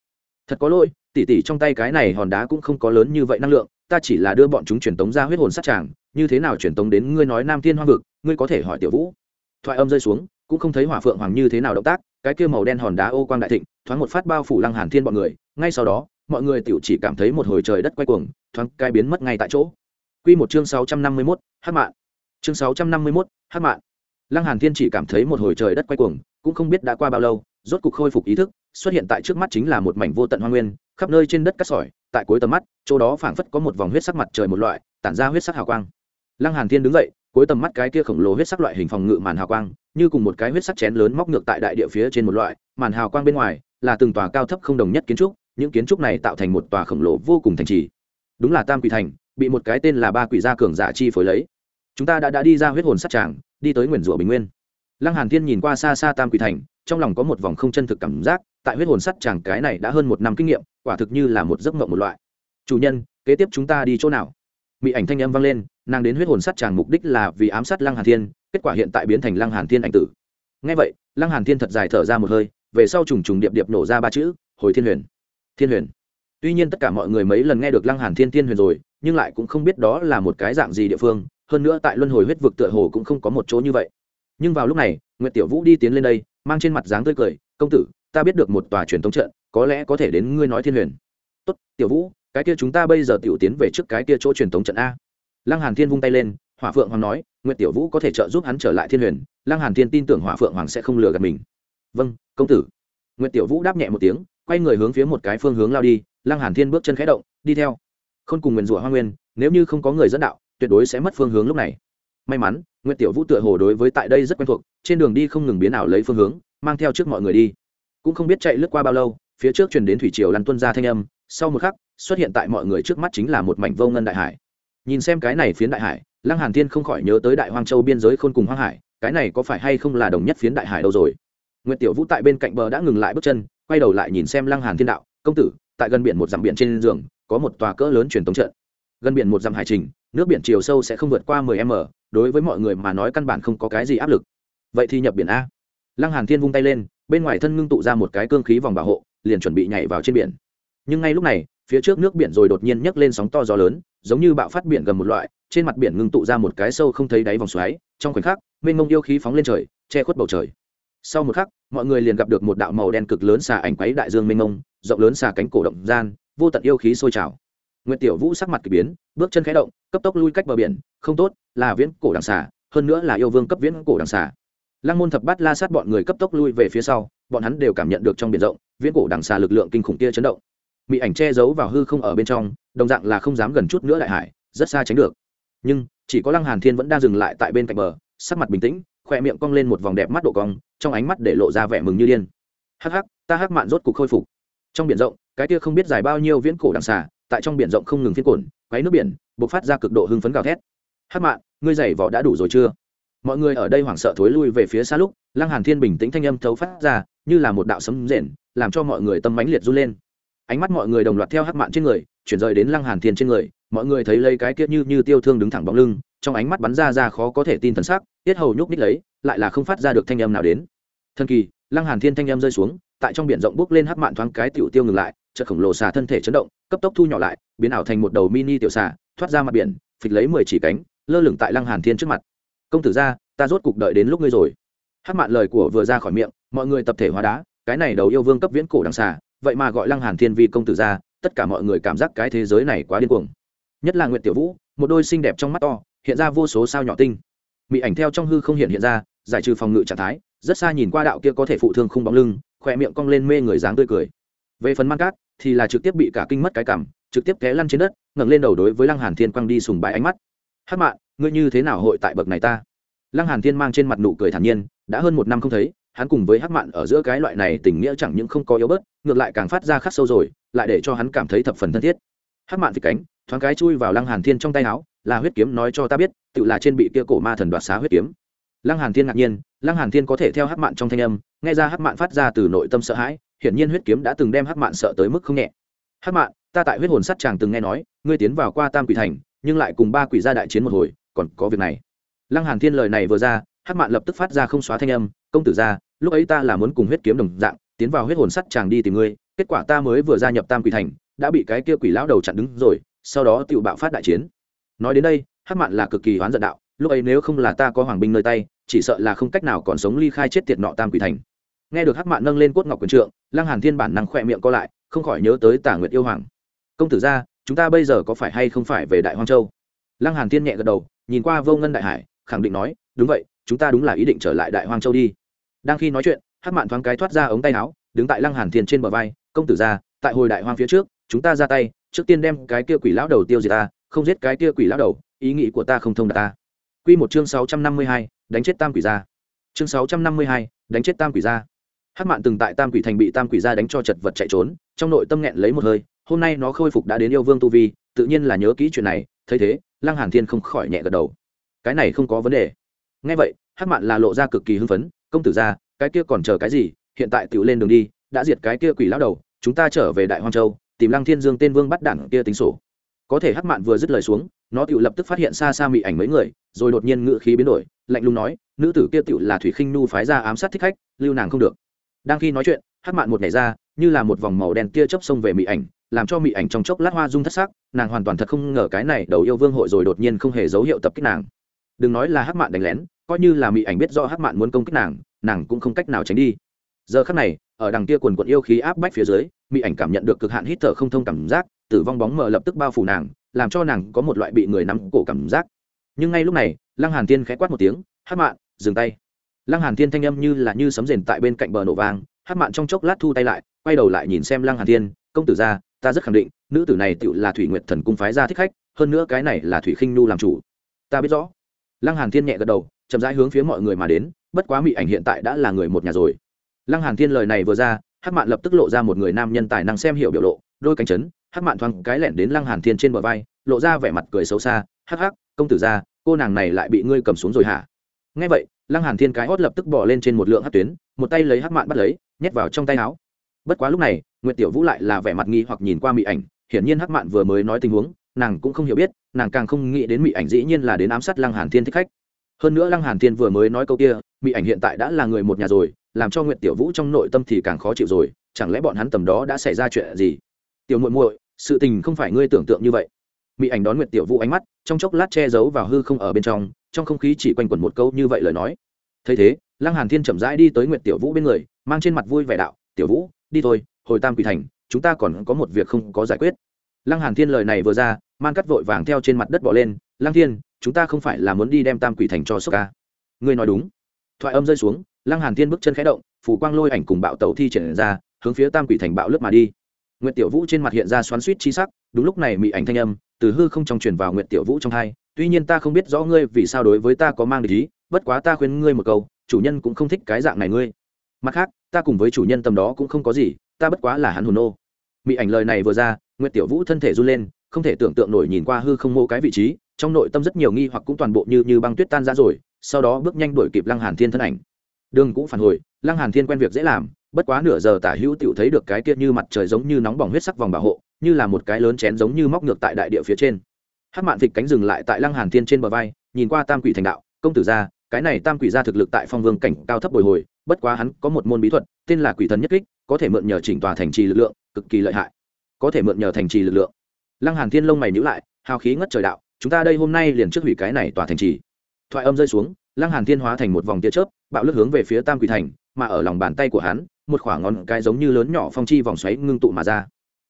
Thật có lỗi, tỷ tỷ trong tay cái này hòn đá cũng không có lớn như vậy năng lượng ta chỉ là đưa bọn chúng truyền tống ra huyết hồn sát tràng như thế nào truyền tống đến ngươi nói nam thiên hoang vực ngươi có thể hỏi tiểu vũ thoại âm rơi xuống cũng không thấy hỏa phượng hoàng như thế nào động tác cái kia màu đen hòn đá ô quang đại thịnh thoáng một phát bao phủ lăng hàn thiên bọn người ngay sau đó mọi người tiểu chỉ cảm thấy một hồi trời đất quay cuồng thoáng cai biến mất ngay tại chỗ Quy một chương 651, Hắc mạn. Chương 651, Hắc mạn. Lăng Hàn Thiên chỉ cảm thấy một hồi trời đất quay cuồng, cũng không biết đã qua bao lâu, rốt cục khôi phục ý thức, xuất hiện tại trước mắt chính là một mảnh vô tận hoang nguyên, khắp nơi trên đất cát sỏi, tại cuối tầm mắt, chỗ đó phảng phất có một vòng huyết sắc mặt trời một loại, tản ra huyết sắc hào quang. Lăng Hàn Thiên đứng dậy, cuối tầm mắt cái kia khổng lồ huyết sắc loại hình phòng ngự màn hào quang, như cùng một cái huyết sắc chén lớn móc ngược tại đại địa phía trên một loại, màn hào quang bên ngoài là từng tòa cao thấp không đồng nhất kiến trúc, những kiến trúc này tạo thành một tòa khổng lồ vô cùng thành trì. Đúng là Tam Quỷ Thành, bị một cái tên là Ba Quỷ gia cường giả chi phối lấy. Chúng ta đã đã đi ra huyết hồn sát tràng, đi tới nguyền Rủa Bình Nguyên. Lăng Hàn Thiên nhìn qua xa xa Tam Quỷ Thành, trong lòng có một vòng không chân thực cảm giác, tại huyết hồn sắt chàng cái này đã hơn một năm kinh nghiệm, quả thực như là một giấc mộng một loại. Chủ nhân, kế tiếp chúng ta đi chỗ nào? Mị ảnh thanh âm vang lên, nàng đến huyết hồn sắt chàng mục đích là vì ám sát Lăng Hàn Thiên, kết quả hiện tại biến thành Lăng Hàn Thiên ảnh tử. Nghe vậy, Lăng Hàn Thiên thật dài thở ra một hơi, về sau trùng trùng điệp điệp nổ ra ba chữ, hồi thiên huyền. Thiên huyền. Tuy nhiên tất cả mọi người mấy lần nghe được Lăng Hàn Thiên Thiên huyền rồi, nhưng lại cũng không biết đó là một cái dạng gì địa phương, hơn nữa tại luân hồi huyết vực tựa hồ cũng không có một chỗ như vậy nhưng vào lúc này nguyệt tiểu vũ đi tiến lên đây mang trên mặt dáng tươi cười công tử, ta biết được một tòa truyền thống trận, có lẽ có thể đến ngươi nói thiên huyền. Tốt, tiểu vũ, cái kia chúng ta bây giờ tiểu tiến về trước cái kia chỗ truyền thống trận a. Lăng hàn thiên vung tay lên, hỏa phượng hoàng nói, nguyệt tiểu vũ có thể trợ giúp hắn trở lại thiên huyền. Lăng hàn thiên tin tưởng hỏa phượng hoàng sẽ không lừa gạt mình. Vâng công tử. Nguyệt tiểu vũ đáp nhẹ một tiếng, quay người hướng phía một cái phương hướng lao đi. Lăng hàn thiên bước chân khẽ động, đi theo. Không cùng nguyền rủa hoa nguyên, nếu như không có người dẫn đạo, tuyệt đối sẽ mất phương hướng lúc này. May mắn nguyễn tiểu vũ tựa hồ đối với tại đây rất quen thuộc, trên đường đi không ngừng biến ảo lấy phương hướng mang theo trước mọi người đi. Cũng không biết chạy lướt qua bao lâu, phía trước truyền đến thủy triều lăn tuân ra thanh âm, sau một khắc, xuất hiện tại mọi người trước mắt chính là một mảnh vô ngân đại hải. Nhìn xem cái này phiến đại hải, lăng hàn thiên không khỏi nhớ tới đại hoang châu biên giới khôn cùng hoang hải, cái này có phải hay không là đồng nhất phiến đại hải đâu rồi? Nguyệt tiểu vũ tại bên cạnh bờ đã ngừng lại bước chân, quay đầu lại nhìn xem lăng hàn thiên đạo, công tử, tại gần biển một dặm biển trên giường, có một tòa cỡ lớn truyền tống trận. Gần biển một dặm hải trình, nước biển chiều sâu sẽ không vượt qua 10 m, đối với mọi người mà nói căn bản không có cái gì áp lực. Vậy thì nhập biển a lăng hàn thiên vung tay lên bên ngoài thân ngưng tụ ra một cái cương khí vòng bảo hộ liền chuẩn bị nhảy vào trên biển. Nhưng ngay lúc này phía trước nước biển rồi đột nhiên nhấc lên sóng to gió lớn giống như bạo phát biển gần một loại trên mặt biển ngưng tụ ra một cái sâu không thấy đáy vòng xoáy trong khoảnh khắc mênh mông yêu khí phóng lên trời che khuất bầu trời. Sau một khắc mọi người liền gặp được một đạo màu đen cực lớn xà ảnh quấy đại dương mênh mông rộng lớn xà cánh cổ động gian vô tận yêu khí sôi trào. Nguyệt Tiểu Vũ sắc mặt kỳ biến, bước chân khẽ động, cấp tốc lui cách bờ biển, không tốt, là viễn cổ đằng xà, hơn nữa là yêu vương cấp viễn cổ đằng xà. Lăng môn thập bát la sát bọn người cấp tốc lui về phía sau, bọn hắn đều cảm nhận được trong biển rộng, viễn cổ đằng xà lực lượng kinh khủng kia chấn động. Mị ảnh che giấu vào hư không ở bên trong, đồng dạng là không dám gần chút nữa đại hải, rất xa tránh được. Nhưng, chỉ có Lăng Hàn Thiên vẫn đang dừng lại tại bên cạnh bờ, sắc mặt bình tĩnh, khỏe miệng cong lên một vòng đẹp mắt độ cong, trong ánh mắt để lộ ra vẻ mừng như điên. Hắc hắc, ta hắc mạn rốt cục khôi phục. Trong biển rộng, cái kia không biết dài bao nhiêu viễn cổ đằng xà, tại trong biển rộng không ngừng phiên cồn quấy nước biển bộc phát ra cực độ hưng phấn gào thét hát mạn ngươi giày vỏ đã đủ rồi chưa mọi người ở đây hoảng sợ thối lui về phía xa lúc, lăng hàn thiên bình tĩnh thanh âm thấu phát ra, như là một đạo sấm rền, làm cho mọi người tâm mãnh liệt run lên. Ánh mắt mọi người đồng loạt theo hắc mạn trên người, chuyển rời đến lăng hàn thiên trên người, mọi người thấy lấy cái kia như như tiêu thương đứng thẳng bóng lưng, trong ánh mắt bắn ra ra khó có thể tin thần sắc, tiết hầu nhúc ních lấy, lại là không phát ra được thanh âm nào đến. Thần kỳ, lăng hàn thiên thanh âm rơi xuống, tại trong biển rộng bước lên hắc mạn thoáng cái tiểu tiêu ngừng lại, chợt khổng lồ xà thân thể chấn động, cấp tốc thu nhỏ lại, biến ảo thành một đầu mini tiểu xà, thoát ra mặt biển, phịch lấy mười chỉ cánh, lơ lửng tại lăng hàn thiên trước mặt công tử gia ta rốt cục đợi đến lúc ngươi rồi. Hát mạn lời của vừa ra khỏi miệng, mọi người tập thể hóa đá, cái này đầu yêu vương cấp viễn cổ đằng xà, vậy mà gọi lăng hàn thiên vì công tử gia tất cả mọi người cảm giác cái thế giới này quá điên cuồng. Nhất là nguyệt tiểu vũ, một đôi xinh đẹp trong mắt to, hiện ra vô số sao nhỏ tinh. Mỹ ảnh theo trong hư không hiện hiện ra, giải trừ phòng ngự trạng thái, rất xa nhìn qua đạo kia có thể phụ thương không bóng lưng, khỏe miệng cong lên mê người dáng tươi cười. Về phần man cát, thì là trực tiếp bị cả kinh mất cái cảm, trực tiếp té lăn trên đất, ngẩng lên đầu đối với lăng hàn thiên quăng đi sùng bái ánh mắt hắc mạn ngươi như thế nào hội tại bậc này ta? Lăng hàn thiên mang trên mặt nụ cười thản nhiên, đã hơn một năm không thấy, hắn cùng với hắc mạn ở giữa cái loại này tình nghĩa chẳng những không có yếu bớt, ngược lại càng phát ra khắc sâu rồi, lại để cho hắn cảm thấy thập phần thân thiết. Hắc mạn thì cánh, thoáng cái chui vào lăng hàn thiên trong tay áo, là huyết kiếm nói cho ta biết, tự là trên bị kia cổ ma thần đoạt xá huyết kiếm. Lăng hàn thiên ngạc nhiên, lăng hàn thiên có thể theo hắc mạn trong thanh âm, nghe ra hắc mạn phát ra từ nội tâm sợ hãi, hiển nhiên huyết kiếm đã từng đem hắc mạn sợ tới mức không nhẹ. Hắc mạn ta tại huyết hồn sắt chàng từng nghe nói, ngươi tiến vào qua tam quỷ thành nhưng lại cùng ba quỷ gia đại chiến một hồi, còn có việc này. Lăng hàn thiên lời này vừa ra, hắc mạn lập tức phát ra không xóa thanh âm, công tử gia, lúc ấy ta là muốn cùng huyết kiếm đồng dạng, tiến vào huyết hồn sắt chàng đi tìm ngươi, kết quả ta mới vừa gia nhập tam quỷ thành, đã bị cái kia quỷ lão đầu chặn đứng rồi, sau đó tự bạo phát đại chiến. Nói đến đây, hắc mạn là cực kỳ hoán giận đạo, lúc ấy nếu không là ta có hoàng binh nơi tay, chỉ sợ là không cách nào còn sống ly khai chết tiệt nọ tam quỷ thành. Nghe được hắc mạn nâng lên cốt ngọc quyền trượng, lăng hàn thiên bản năng khỏe miệng co lại, không khỏi nhớ tới tả nguyệt yêu hoàng. Công tử gia chúng ta bây giờ có phải hay không phải về đại hoang châu? Lăng hàn thiên nhẹ gật đầu nhìn qua vô ngân đại hải khẳng định nói đúng vậy chúng ta đúng là ý định trở lại đại hoang châu đi. Đang khi nói chuyện hắc mạn thoáng cái thoát ra ống tay áo đứng tại lăng hàn thiên trên bờ vai công tử ra tại hồi đại hoang phía trước chúng ta ra tay trước tiên đem cái kia quỷ lão đầu tiêu diệt ta không giết cái kia quỷ lão đầu ý nghĩ của ta không thông đạt ta. Quy một chương sáu trăm năm mươi hai, đánh chết tam quỷ gia. Chương sáu trăm năm mươi hai, đánh chết tam quỷ gia. Hắc mạn từng tại tam quỷ thành bị tam quỷ gia đánh cho chật vật chạy trốn trong nội tâm nghẹn lấy một hơi hôm nay nó khôi phục đã đến yêu vương tu vi, tự nhiên là nhớ kỹ chuyện này, thấy thế, lăng hàn thiên không khỏi nhẹ gật đầu. Cái này không có vấn đề. Nghe vậy, hắc mạn là lộ ra cực kỳ hưng phấn, công tử gia cái kia còn chờ cái gì? Hiện tại tiểu lên đường đi, đã diệt cái kia quỷ lão đầu, chúng ta trở về đại hoang châu, tìm lăng thiên dương tên vương bắt đảng kia tính sổ. Có thể hắc mạn vừa dứt lời xuống, nó tiểu lập tức phát hiện xa xa mị ảnh mấy người, rồi đột nhiên ngự khí biến đổi, lạnh lùng nói, nữ tử kia tiểu là thủy khinh nu phái ra ám sát thích khách, lưu nàng không được. Đang khi nói chuyện, hắc mạn một nhảy ra như là một vòng màu đen tia chớp xông về mị ảnh, làm cho mị ảnh trong chốc lát hoa dung thất sắc, nàng hoàn toàn thật không ngờ cái này đầu yêu vương hội rồi đột nhiên không hề dấu hiệu tập kích nàng. Đừng nói là hắc mạn đánh lén, coi như là mị ảnh biết do hắc mạn muốn công kích nàng nàng cũng không cách nào tránh đi. Giờ khắc này, ở đằng kia quần quận yêu khí áp bách phía dưới, mị ảnh cảm nhận được cực hạn hít thở không thông cảm giác, tử vong bóng mờ lập tức bao phủ nàng, làm cho nàng có một loại bị người nắm cổ cảm giác. Nhưng ngay lúc này, lăng hàn tiên khẽ quát một tiếng, hắc mạn, dừng tay. Lăng hàn tiên thanh âm như là như sấm rền tại bên cạnh bờ nổ vang Hát mạn trong chốc lát thu tay lại quay đầu lại nhìn xem lăng hàn Thiên, công tử gia ta rất khẳng định nữ tử này tự là thủy nguyệt thần cung phái ra thích khách hơn nữa cái này là thủy khinh nu làm chủ. Ta biết rõ. Lăng hàn thiên nhẹ gật đầu chậm rãi hướng phía mọi người mà đến bất quá mỹ ảnh hiện tại đã là người một nhà rồi. Lăng hàn thiên lời này vừa ra Hát mạn lập tức lộ ra một người nam nhân tài năng xem hiểu biểu lộ đôi cánh chấn Hát mạn thoáng cái lẹn đến lăng hàn thiên trên bờ vai lộ ra vẻ mặt cười xấu xa hắc hắc công tử gia cô nàng này lại bị ngươi cầm xuống rồi hả? Nghe vậy lăng hàn thiên cái hót lập tức bỏ lên trên một lượng hát tuyến, một tay lấy hát mạn bắt lấy, nhét vào trong tay áo. Bất quá lúc này, nguyệt tiểu vũ lại là vẻ mặt nghi hoặc nhìn qua Mị ảnh, hiển nhiên hát mạn vừa mới nói tình huống, nàng cũng không hiểu biết, nàng càng không nghĩ đến Mị ảnh dĩ nhiên là đến ám sát lăng hàn thiên thích khách. Hơn nữa lăng hàn thiên vừa mới nói câu kia, Mị ảnh hiện tại đã là người một nhà rồi, làm cho nguyệt tiểu vũ trong nội tâm thì càng khó chịu rồi, chẳng lẽ bọn hắn tầm đó đã xảy ra chuyện gì? Tiểu muội muội, sự tình không phải ngươi tưởng tượng như vậy. Mỹ ảnh đón nguyệt tiểu vũ ánh mắt, trong chốc lát che giấu vào hư không ở bên trong trong không khí chỉ quanh quẩn một câu như vậy lời nói. Thấy thế lăng hàn thiên chậm rãi đi tới nguyệt tiểu vũ bên người mang trên mặt vui vẻ đạo tiểu vũ đi thôi hồi tam quỷ thành chúng ta còn có một việc không có giải quyết. Lăng hàn thiên lời này vừa ra man cắt vội vàng theo trên mặt đất bỏ lên lăng thiên chúng ta không phải là muốn đi đem tam quỷ thành cho sốc ca. Ngươi nói đúng. Thoại âm rơi xuống lăng hàn thiên bước chân khẽ động phủ quang lôi ảnh cùng bạo tẩu thi triển ra hướng phía tam quỷ thành bạo lướt mà đi. Nguyệt tiểu vũ trên mặt hiện ra xoắn xuýt chi sắc đúng lúc này mị ảnh thanh âm từ hư không trong truyền vào nguyệt tiểu vũ trong tai, tuy nhiên ta không biết rõ ngươi vì sao đối với ta có mang ý, bất quá ta khuyên ngươi một câu, chủ nhân cũng không thích cái dạng này ngươi. Mặt khác, ta cùng với chủ nhân tầm đó cũng không có gì, ta bất quá là hắn hồn ô mỹ ảnh lời này vừa ra, nguyệt tiểu vũ thân thể run lên, không thể tưởng tượng nổi nhìn qua hư không mô cái vị trí, trong nội tâm rất nhiều nghi hoặc cũng toàn bộ như như băng tuyết tan ra rồi, sau đó bước nhanh đuổi kịp lăng hàn thiên thân ảnh. Đường cũng phản hồi, lăng hàn thiên quen việc dễ làm, bất quá nửa giờ tả hữu tiểu thấy được cái kia như mặt trời giống như nóng bỏng huyết sắc vòng bảo hộ, như là một cái lớn chén giống như móc ngược tại đại địa phía trên. Hát mạn vịt cánh dừng lại tại lăng hàn thiên trên bờ vai, nhìn qua tam quỷ thành đạo. Công tử gia, cái này tam quỷ gia thực lực tại phong vương cảnh cao thấp bồi hồi, bất quá hắn có một môn bí thuật, tên là quỷ thần nhất kích, có thể mượn nhờ chỉnh tòa thành trì lực lượng, cực kỳ lợi hại. Có thể mượn nhờ thành trì lực lượng. Lăng hàn thiên lông mày nhíu lại, hào khí ngất trời đạo, chúng ta đây hôm nay liền trước hủy cái này tòa thành trì. Thoại âm rơi xuống, lăng hàn thiên hóa thành một vòng tia chớp, bạo lướt hướng về phía tam quỷ thành, mà ở lòng bàn tay của hắn, một khoảng ngón cái giống như lớn nhỏ phong chi vòng xoáy ngưng tụ mà ra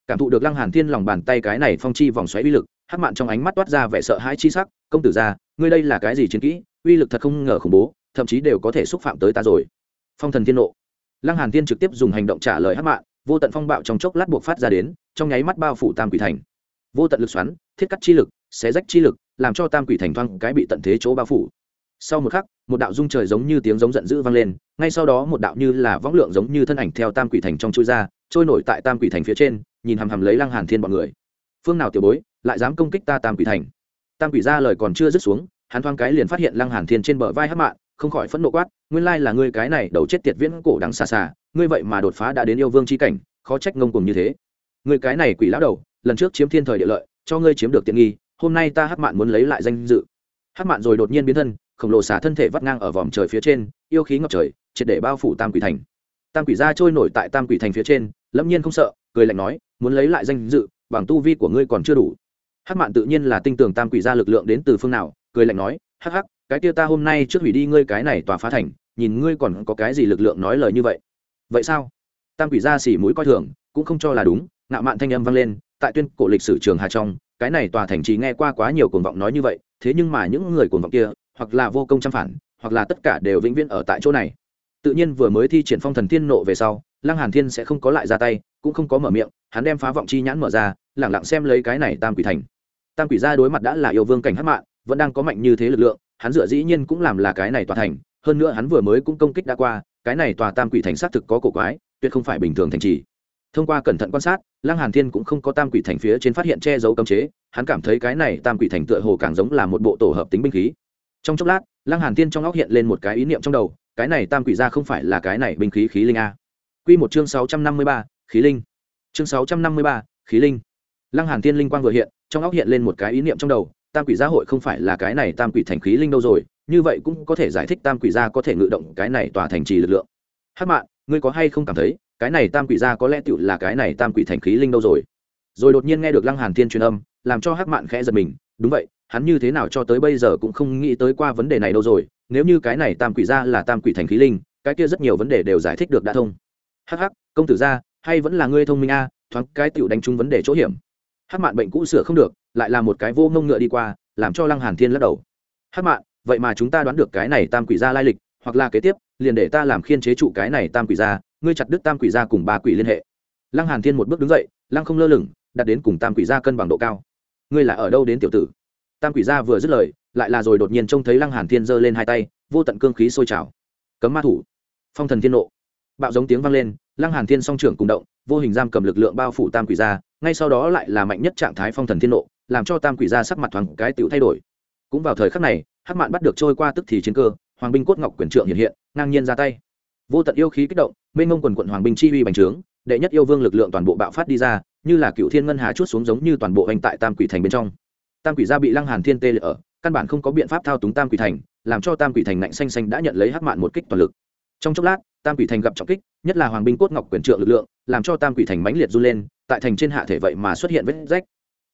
cảm thụ được lăng hàn thiên lòng bàn tay cái này phong chi vòng xoáy uy lực, hắc mạn trong ánh mắt toát ra vẻ sợ hãi chi sắc, công tử gia, ngươi đây là cái gì chiến kỹ? Uy lực thật không ngờ khủng bố, thậm chí đều có thể xúc phạm tới ta rồi. Phong thần thiên nộ. Lăng hàn thiên trực tiếp dùng hành động trả lời hắc mạn, vô tận phong bạo trong chốc lát buộc phát ra đến, trong nháy mắt bao phủ tam quỷ thành. Vô tận lực xoắn, thiết cắt chi lực, xé rách chi lực, làm cho tam quỷ thành thoang cái bị tận thế chỗ bao phủ. Sau một khắc, một đạo dung trời giống như tiếng giống giận dữ vang lên, ngay sau đó một đạo như là võng lượng giống như thân ảnh theo tam quỷ thành trong chui ra trôi nổi tại tam quỷ thành phía trên, nhìn hằm hằm lấy lăng hàn thiên bọn người. Phương nào tiểu bối, lại dám công kích ta tam quỷ thành? Tam quỷ ra lời còn chưa dứt xuống, hắn thoáng cái liền phát hiện lăng hàn thiên trên bờ vai hắc mạn, không khỏi phẫn nộ quát, nguyên lai là ngươi cái này đầu chết tiệt viễn cổ đắng xa xa, ngươi vậy mà đột phá đã đến yêu vương chi cảnh, khó trách ngông cùng như thế. Ngươi cái này quỷ lão đầu, lần trước chiếm thiên thời địa lợi, cho ngươi chiếm được tiện nghi, hôm nay ta hắc mạn muốn lấy lại danh dự. Hắc mạn rồi đột nhiên biến thân, khổng lồ xả thân thể vắt ngang ở vòm trời phía trên, yêu khí ngập trời, triệt để bao phủ tam quỷ thành tam quỷ gia trôi nổi tại tam quỷ thành phía trên, lâm nhiên không sợ, cười lạnh nói, muốn lấy lại danh dự, bằng tu vi của ngươi còn chưa đủ. Hắc mạn tự nhiên là tinh tường tam quỷ gia lực lượng đến từ phương nào, cười lạnh nói, hắc hắc, cái kia ta hôm nay trước hủy đi ngươi cái này tòa phá thành, nhìn ngươi còn có cái gì lực lượng nói lời như vậy. Vậy sao? Tam quỷ gia xỉ mũi coi thường, cũng không cho là đúng, ngạo mạn thanh âm vang lên, tại tuyên cổ lịch sử trường hà trong, cái này tòa thành trì nghe qua quá nhiều cuồng vọng nói như vậy, thế nhưng mà những người cuồng vọng kia, hoặc là vô công chăm phản, hoặc là tất cả đều vĩnh viễn ở tại chỗ này tự nhiên vừa mới thi triển phong thần thiên nộ về sau, lăng hàn thiên sẽ không có lại ra tay, cũng không có mở miệng, hắn đem phá vọng chi nhãn mở ra, lẳng lặng xem lấy cái này tam quỷ thành. Tam quỷ gia đối mặt đã là yêu vương cảnh hắc mạng vẫn đang có mạnh như thế lực lượng, hắn dựa dĩ nhiên cũng làm là cái này tòa thành, hơn nữa hắn vừa mới cũng công kích đã qua, cái này tòa tam quỷ thành xác thực có cổ quái, tuyệt không phải bình thường thành trì. Thông qua cẩn thận quan sát, lăng hàn thiên cũng không có tam quỷ thành phía trên phát hiện che giấu cấm chế, hắn cảm thấy cái này tam quỷ thành tựa hồ càng giống là một bộ tổ hợp tính binh khí. Trong chốc lát, lăng hàn thiên trong óc hiện lên một cái ý niệm trong đầu cái này tam quỷ gia không phải là cái này binh khí khí linh a. Quy một chương 653, khí linh. Chương 653, khí linh. Lăng hàn thiên linh quang vừa hiện trong óc hiện lên một cái ý niệm trong đầu tam quỷ gia hội không phải là cái này tam quỷ thành khí linh đâu rồi như vậy cũng có thể giải thích tam quỷ gia có thể ngự động cái này tòa thành trì lực lượng. Hắc mạng ngươi có hay không cảm thấy cái này tam quỷ gia có lẽ tựu là cái này tam quỷ thành khí linh đâu rồi? Rồi đột nhiên nghe được lăng hàn thiên truyền âm làm cho hắc mạng khẽ giật mình đúng vậy hắn như thế nào cho tới bây giờ cũng không nghĩ tới qua vấn đề này đâu rồi, nếu như cái này tam quỷ gia là tam quỷ thành khí linh, cái kia rất nhiều vấn đề đều giải thích được đã thông. Hắc hắc, công tử gia, hay vẫn là ngươi thông minh a, thoáng cái tựu đánh trúng vấn đề chỗ hiểm. Hắc mạn bệnh cũ sửa không được, lại là một cái vô ngông ngựa đi qua, làm cho lăng hàn thiên lắc đầu. Hắc mạn, vậy mà chúng ta đoán được cái này tam quỷ gia lai lịch, hoặc là kế tiếp, liền để ta làm khiên chế trụ cái này tam quỷ gia, ngươi chặt đứt tam quỷ gia cùng ba quỷ liên hệ. Lăng hàn thiên một bước đứng dậy, lăng không lơ lửng, đặt đến cùng tam quỷ gia cân bằng độ cao. Ngươi là ở đâu đến tiểu tử? Tam quỷ gia vừa dứt lời, lại là rồi đột nhiên trông thấy lăng hàn thiên giơ lên hai tay, vô tận cương khí sôi trào. Cấm ma thủ. Phong thần thiên nộ. Bạo giống tiếng vang lên, lăng hàn thiên song trưởng cùng động, vô hình giam cầm lực lượng bao phủ tam quỷ gia, ngay sau đó lại là mạnh nhất trạng thái phong thần thiên nộ, làm cho tam quỷ gia sắc mặt thoáng cái tiểu thay đổi. Cũng vào thời khắc này, hắc mạn bắt được trôi qua tức thì chiến cơ, hoàng binh cốt ngọc quyền trượng hiện hiện, ngang nhiên ra tay. Vô tận yêu khí kích động, mênh mông quần quận hoàng binh chi uy bành trướng, đệ nhất yêu vương lực lượng toàn bộ bạo phát đi ra, như là cựu thiên ngân hà chút xuống giống như toàn bộ hành tại tam quỷ thành bên trong tam quỷ gia bị lăng hàn thiên tê liệt ở, căn bản không có biện pháp thao túng tam quỷ thành, làm cho tam quỷ thành nạnh xanh xanh đã nhận lấy hắc mạn một kích toàn lực. Trong chốc lát, tam quỷ thành gặp trọng kích, nhất là hoàng binh cốt ngọc quyền trượng lực lượng, làm cho tam quỷ thành mãnh liệt run lên, tại thành trên hạ thể vậy mà xuất hiện vết rách.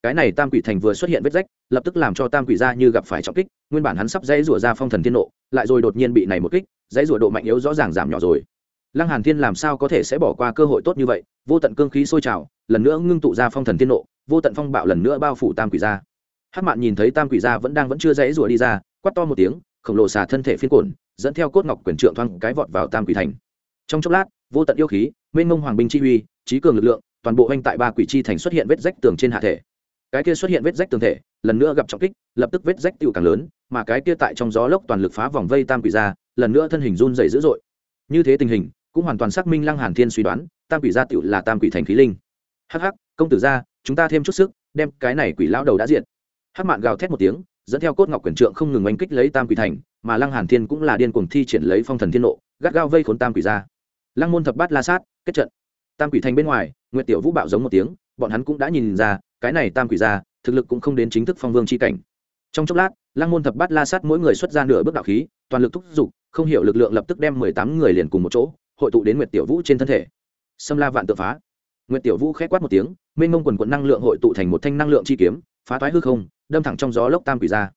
Cái này tam quỷ thành vừa xuất hiện vết rách, lập tức làm cho tam quỷ gia như gặp phải trọng kích, nguyên bản hắn sắp dãy rủa ra phong thần thiên nộ, lại rồi đột nhiên bị này một kích, dãy rủa độ mạnh yếu rõ ràng giảm nhỏ rồi. Lăng hàn thiên làm sao có thể sẽ bỏ qua cơ hội tốt như vậy? Vô tận cương khí sôi trào, lần nữa ngưng tụ ra phong thần thiên nộ, vô tận phong bạo lần nữa bao phủ tam quỷ gia hắc mạn nhìn thấy tam quỷ gia vẫn đang vẫn chưa dãy rủa đi ra quát to một tiếng khổng lồ xà thân thể phiên cổn dẫn theo cốt ngọc quyền trượng thoang cái vọt vào tam quỷ thành. Trong chốc lát vô tận yêu khí mênh mông hoàng binh chi uy trí cường lực lượng toàn bộ anh tại ba quỷ chi thành xuất hiện vết rách tường trên hạ thể. Cái kia xuất hiện vết rách tường thể lần nữa gặp trọng kích lập tức vết rách tiêu càng lớn mà cái kia tại trong gió lốc toàn lực phá vòng vây tam quỷ Gia, lần nữa thân hình run dày dữ dội. Như thế tình hình cũng hoàn toàn xác minh lăng hàn thiên suy đoán tam quỷ gia tiểu là tam quỷ thành khí linh. Hắc hắc công tử gia chúng ta thêm chút sức đem cái này quỷ lão đầu đã diện hắc mạn gào thét một tiếng dẫn theo cốt ngọc quyền trượng không ngừng oanh kích lấy tam quỷ thành mà lăng hàn thiên cũng là điên cuồng thi triển lấy phong thần thiên nộ gắt gao vây khốn tam quỷ ra. lăng môn thập bát la sát kết trận tam quỷ thành bên ngoài nguyệt tiểu vũ bạo giống một tiếng bọn hắn cũng đã nhìn ra cái này tam quỷ gia thực lực cũng không đến chính thức phong vương chi cảnh trong chốc lát lăng môn thập bát la sát mỗi người xuất ra nửa bước đạo khí toàn lực thúc giục không hiểu lực lượng lập tức đem mười tám người liền cùng một chỗ hội tụ đến nguyệt tiểu vũ trên thân thể xâm la vạn tự phá nguyệt tiểu vũ khẽ quát một tiếng mênh mông quần quận năng lượng hội tụ thành một thanh năng lượng chi kiếm phá toái hư không đâm thẳng trong gió lốc tam quỷ ra.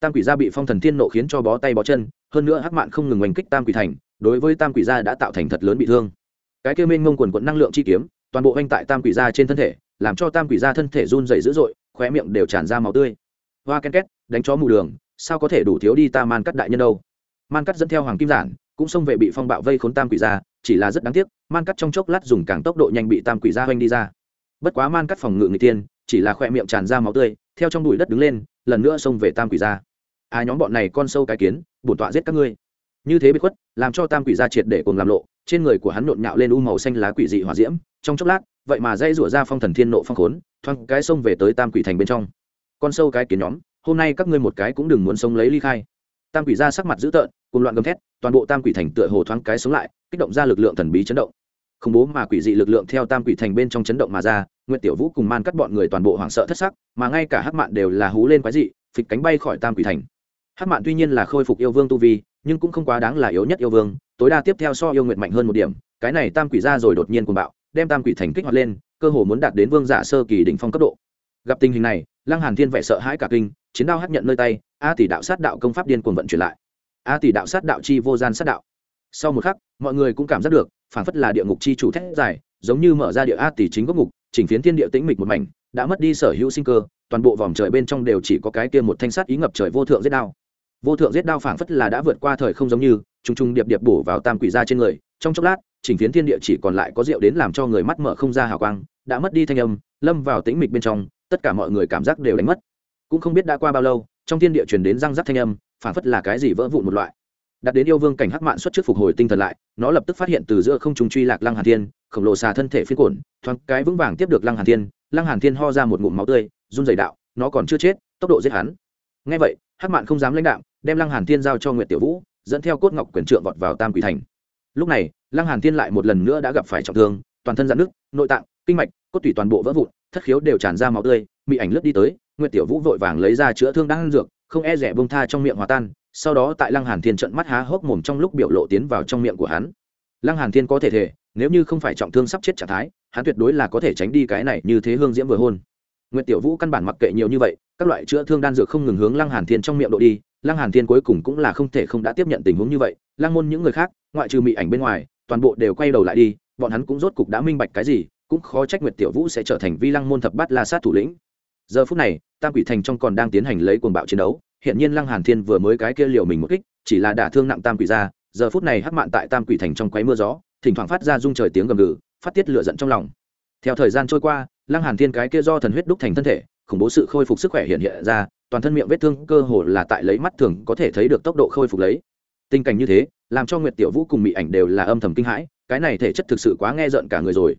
tam quỷ gia bị phong thần thiên nộ khiến cho bó tay bó chân, hơn nữa hắc mạn không ngừng oanh kích tam quỷ thành, đối với tam quỷ gia đã tạo thành thật lớn bị thương. Cái kêu mênh ngông quần quận năng lượng chi kiếm, toàn bộ oanh tại tam quỷ gia trên thân thể, làm cho tam quỷ gia thân thể run dày dữ dội, khóe miệng đều tràn ra máu tươi. Hoa ken két, đánh chó mù đường, sao có thể đủ thiếu đi ta man cắt đại nhân đâu? Man cắt dẫn theo hoàng kim giản, cũng xông về bị phong bạo vây khốn tam quỷ gia, chỉ là rất đáng tiếc, man cắt trong chốc lát dùng càng tốc độ nhanh bị tam quỷ gia oanh đi ra. Bất quá man cắt phòng ngự người tiên chỉ là khỏe miệng tràn ra máu tươi, theo trong bụi đất đứng lên, lần nữa xông về tam quỷ gia. À nhóm bọn này con sâu cái kiến, bổn tọa giết các ngươi. Như thế bị khuất, làm cho tam quỷ gia triệt để cùng làm lộ, trên người của hắn nhộn nhạo lên u màu xanh lá quỷ dị hỏa diễm, trong chốc lát, vậy mà dây rủa ra phong thần thiên nộ phong khốn, thoáng cái xông về tới tam quỷ thành bên trong. Con sâu cái kiến nhóm, hôm nay các ngươi một cái cũng đừng muốn sống lấy ly khai. Tam quỷ ra sắc mặt dữ tợn cùng loạn gầm thét, toàn bộ tam quỷ thành tựa hồ thoáng cái sống lại, kích động ra lực lượng thần bí chấn động. Khủng bố mà quỷ dị lực lượng theo tam quỷ thành bên trong chấn động mà ra nguyễn tiểu vũ cùng man cắt bọn người toàn bộ hoảng sợ thất sắc, mà ngay cả hắc mạn đều là hú lên quái dị, phịch cánh bay khỏi tam quỷ thành. Hắc mạn tuy nhiên là khôi phục yêu vương tu vi, nhưng cũng không quá đáng là yếu nhất yêu vương, tối đa tiếp theo so yêu nguyệt mạnh hơn một điểm, cái này tam quỷ ra rồi đột nhiên cuồng bạo, đem tam quỷ thành kích hoạt lên, cơ hồ muốn đạt đến vương giả sơ kỳ đỉnh phong cấp độ. Gặp tình hình này, lăng hàn thiên vẻ sợ hãi cả kinh, chiến đao hất nhận nơi tay, a tỷ đạo sát đạo công pháp điên cuồng vận chuyển lại. A tỷ đạo sát đạo chi vô gian sát đạo. Sau một khắc, mọi người cũng cảm giác được phản phất là địa ngục chi chủ thét dài, giống như mở ra địa a tỷ chính gốc ngục chỉnh phiến thiên địa tĩnh mịch một mảnh, đã mất đi sở hữu sinh cơ, toàn bộ vòng trời bên trong đều chỉ có cái kia một thanh sắt ý ngập trời vô thượng giết đao. Vô thượng giết đao phảng phất là đã vượt qua thời không giống như, trùng trùng điệp điệp bổ vào tam quỷ ra trên người, trong chốc lát, chỉnh phiến thiên địa chỉ còn lại có rượu đến làm cho người mắt mở không ra hào quang, đã mất đi thanh âm, lâm vào tĩnh mịch bên trong, tất cả mọi người cảm giác đều đánh mất. Cũng không biết đã qua bao lâu, trong thiên địa truyền đến răng rắc thanh âm, phảng phất là cái gì vỡ vụn một loại. Đặt đến yêu vương cảnh hắc mạn xuất trước phục hồi tinh thần lại, nó lập tức phát hiện từ giữa không trung truy lạc lăng hàn thiên khổng lồ xà thân thể phiên cổn thoáng cái vững vàng tiếp được lăng hàn thiên, lăng hàn thiên ho ra một ngụm máu tươi, run rẩy đạo, nó còn chưa chết, tốc độ giết hắn. Nghe vậy, hắc mạn không dám lãnh đạo đem lăng hàn thiên giao cho nguyệt tiểu vũ, dẫn theo cốt ngọc quyền trượng vọt vào tam quỷ thành. Lúc này, lăng hàn thiên lại một lần nữa đã gặp phải trọng thương, toàn thân dạn nước nội tạng, kinh mạch, cốt tủy toàn bộ vỡ vụn, thất khiếu đều tràn ra máu tươi bị ảnh lướt đi tới, nguyệt tiểu vũ vội vàng lấy ra chữa thương đang dược, không e rẻ bông tha trong miệng hòa tan, sau đó tại lăng hàn thiên trận mắt há hốc mồm trong lúc biểu lộ tiến vào trong miệng của hắn. Lăng hàn thiên có thể thể nếu như không phải trọng thương sắp chết trạng thái, hắn tuyệt đối là có thể tránh đi cái này như thế hương diễm vừa hôn. Nguyệt tiểu vũ căn bản mặc kệ nhiều như vậy, các loại chữa thương đan dược không ngừng hướng lăng hàn thiên trong miệng độ đi, lăng hàn thiên cuối cùng cũng là không thể không đã tiếp nhận tình huống như vậy, lăng môn những người khác, ngoại trừ mị ảnh bên ngoài, toàn bộ đều quay đầu lại đi, bọn hắn cũng rốt cục đã minh bạch cái gì, cũng khó trách nguyệt tiểu vũ sẽ trở thành vi lăng môn thập bát la sát thủ lĩnh. Giờ phút này, tam quỷ thành trong còn đang tiến hành lấy cuồng bạo chiến đấu hiện nhiên lăng hàn thiên vừa mới cái kia liều mình một kích, chỉ là đả thương nặng tam quỷ ra, giờ phút này hắc mạn tại tam quỷ thành trong quấy mưa gió thỉnh thoảng phát ra rung trời tiếng gầm gừ, phát tiết lửa giận trong lòng. Theo thời gian trôi qua, lăng hàn thiên cái kia do thần huyết đúc thành thân thể, khủng bố sự khôi phục sức khỏe hiện hiện ra, toàn thân miệng vết thương cơ hồ là tại lấy mắt thường có thể thấy được tốc độ khôi phục lấy. Tình cảnh như thế, làm cho nguyệt tiểu vũ cùng mỹ ảnh đều là âm thầm kinh hãi, cái này thể chất thực sự quá nghe rợn cả người rồi.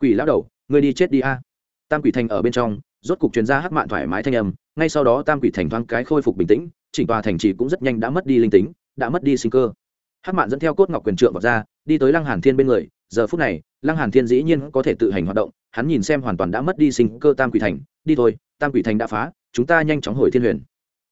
Quỷ lão đầu, ngươi đi chết đi a. Tam quỷ thành ở bên trong, rốt cục chuyên gia hắc mạn thoải mái thanh âm, ngay sau đó tam quỷ thành thoáng cái khôi phục bình tĩnh, chỉnh tòa thành trì cũng rất nhanh đã mất đi linh tính, đã mất đi sinh cơ. Hát mạn dẫn theo cốt ngọc quyền trượng vào ra đi tới lăng hàn thiên bên người. Giờ phút này lăng hàn thiên dĩ nhiên có thể tự hành hoạt động hắn nhìn xem hoàn toàn đã mất đi sinh cơ tam quỷ thành đi thôi tam quỷ thành đã phá chúng ta nhanh chóng hồi thiên huyền.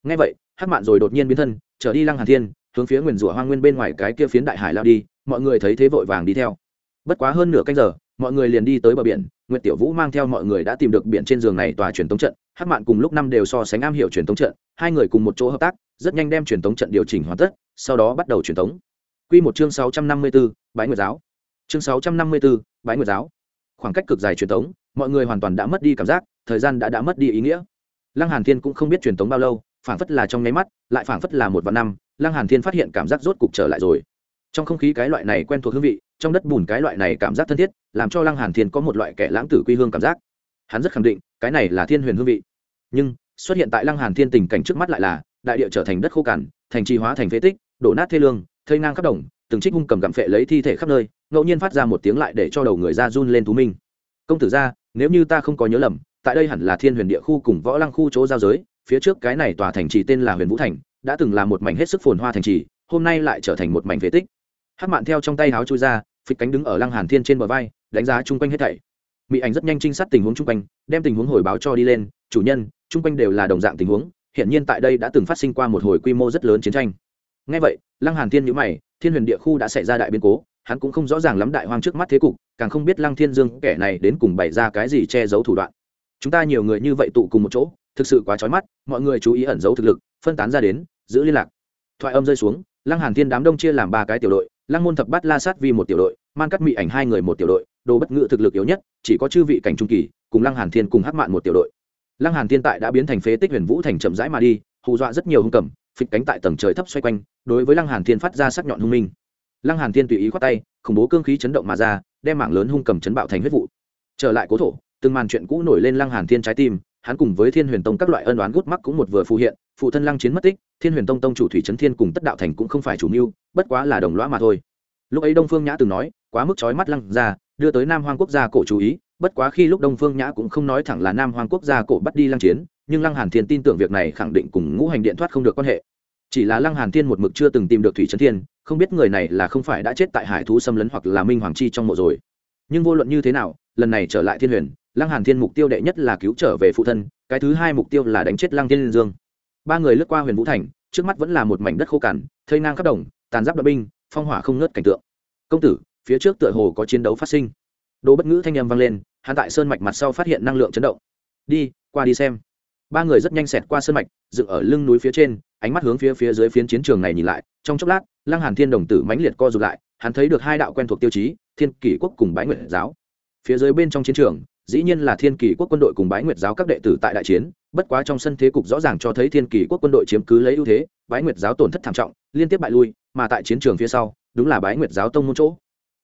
Ngay vậy Hát mạn rồi đột nhiên biến thân trở đi lăng hàn thiên hướng phía nguyền rủa hoang nguyên bên ngoài cái kia phiến đại hải lao đi mọi người thấy thế vội vàng đi theo. Bất quá hơn nửa canh giờ mọi người liền đi tới bờ biển Nguyệt Tiểu Vũ mang theo mọi người đã tìm được biển trên giường này tòa truyền tống trận, Hắc Mạn cùng lúc năm đều so sánh am hiểu truyền tống trận, hai người cùng một chỗ hợp tác, rất nhanh đem truyền tống trận điều chỉnh hoàn tất, sau đó bắt đầu truyền tống. Quy một chương 654, Bái Nguyệt giáo. Chương 654, Bái Nguyệt giáo. Khoảng cách cực dài truyền tống, mọi người hoàn toàn đã mất đi cảm giác, thời gian đã đã mất đi ý nghĩa. Lăng Hàn Thiên cũng không biết truyền tống bao lâu, phảng phất là trong nháy mắt, lại phảng phất là một vạn năm, Lăng Hàn Thiên phát hiện cảm giác rốt cục trở lại rồi. Trong không khí cái loại này quen thuộc hương vị, trong đất bùn cái loại này cảm giác thân thiết làm cho lăng hàn thiên có một loại kẻ lãng tử quy hương cảm giác hắn rất khẳng định cái này là thiên huyền hương vị nhưng xuất hiện tại lăng hàn thiên tình cảnh trước mắt lại là đại địa trở thành đất khô cằn thành trì hóa thành phế tích đổ nát thê lương thây ngang khắp đồng, từng trích hung cầm gặm phệ lấy thi thể khắp nơi, ngẫu nhiên phát ra một tiếng lại để cho đầu người ra run lên thú minh. Công tử gia nếu như ta không có nhớ lầm, tại đây hẳn là thiên huyền địa khu cùng võ lăng khu chỗ giao giới, phía trước cái này tòa thành trì tên là huyền vũ thành, đã từng là một mảnh hết sức phồn hoa thành trì, hôm nay lại trở thành một mảnh phế tích. Hát mạn theo trong tay háo chui ra, phịch cánh đứng ở lăng hàn thiên trên bờ vai, đánh giá chung quanh hết thảy. Mỹ ảnh rất nhanh trinh sát tình huống chung quanh, đem tình huống hồi báo cho đi lên, chủ nhân, chung quanh đều là đồng dạng tình huống hiện nhiên tại đây đã từng phát sinh qua một hồi quy mô rất lớn chiến tranh ngay vậy, lăng hàn thiên nhíu mày, thiên huyền địa khu đã xảy ra đại biến cố, hắn cũng không rõ ràng lắm đại hoang trước mắt thế cục, càng không biết lăng thiên dương kẻ này đến cùng bày ra cái gì che giấu thủ đoạn. Chúng ta nhiều người như vậy tụ cùng một chỗ, thực sự quá chói mắt, mọi người chú ý ẩn giấu thực lực, phân tán ra đến, giữ liên lạc. Thoại âm rơi xuống, lăng hàn thiên đám đông chia làm ba cái tiểu đội, lăng môn thập bát la sát vi một tiểu đội, man cắt mị ảnh hai người một tiểu đội, đồ bất ngự thực lực yếu nhất, chỉ có chư vị cảnh trung kỳ, cùng lăng hàn thiên cùng hắc mạn một tiểu đội. Lăng hàn thiên tại đã biến thành phế tích huyền vũ thành chậm rãi mà đi, hù dọa rất nhiều hung cầm phịch cánh tại tầng trời thấp xoay quanh, đối với lăng hàn thiên phát ra sắc nhọn hung minh. Lăng hàn thiên tùy ý khoát tay, khủng bố cương khí chấn động mà ra, đem mạng lớn hung cầm chấn bạo thành huyết vụ. Trở lại cố thổ, từng màn chuyện cũ nổi lên lăng hàn thiên trái tim, hắn cùng với thiên huyền tông các loại ân đoán gút mắc cũng một vừa phù hiện, phụ thân lăng chiến mất tích, thiên huyền tông tông chủ thủy trấn thiên cùng tất đạo thành cũng không phải chủ mưu, bất quá là đồng lõa mà thôi. Lúc ấy đông phương nhã từng nói, quá mức chói mắt lăng ra đưa tới nam hoang quốc gia cổ chú ý, bất quá khi lúc đông phương nhã cũng không nói thẳng là nam hoang quốc gia cổ bắt đi lăng chiến nhưng lăng hàn thiên tin tưởng việc này khẳng định cùng ngũ hành điện thoát không được quan hệ. Chỉ là lăng hàn thiên một mực chưa từng tìm được thủy trấn thiên, không biết người này là không phải đã chết tại hải thú xâm lấn hoặc là minh hoàng chi trong mộ rồi. Nhưng vô luận như thế nào, lần này trở lại thiên huyền, lăng hàn thiên mục tiêu đệ nhất là cứu trở về phụ thân, cái thứ hai mục tiêu là đánh chết lăng thiên liên dương. Ba người lướt qua huyền vũ thành, trước mắt vẫn là một mảnh đất khô cằn, thây ngang khắp đồng, tàn giáp đội binh, phong hỏa không ngớt cảnh tượng. Công tử, phía trước tựa hồ có chiến đấu phát sinh. Đồ bất ngữ thanh âm vang lên, hắn tại sơn mạch mặt sau phát hiện năng lượng chấn động. Đi, qua đi xem ba người rất nhanh xẹt qua sơn mạch, dựng ở lưng núi phía trên, ánh mắt hướng phía phía dưới phiến chiến trường này nhìn lại. Trong chốc lát, lăng hàn thiên đồng tử mãnh liệt co rụt lại, hắn thấy được hai đạo quen thuộc tiêu chí, thiên kỷ quốc cùng bái nguyệt giáo. Phía dưới bên trong chiến trường, dĩ nhiên là thiên kỳ quốc quân đội cùng bái nguyệt giáo các đệ tử tại đại chiến, bất quá trong sân thế cục rõ ràng cho thấy thiên kỳ quốc quân đội chiếm cứ lấy ưu thế, bái nguyệt giáo tổn thất thảm trọng, liên tiếp bại lui, mà tại chiến trường phía sau, đúng là bái nguyệt giáo tông môn chỗ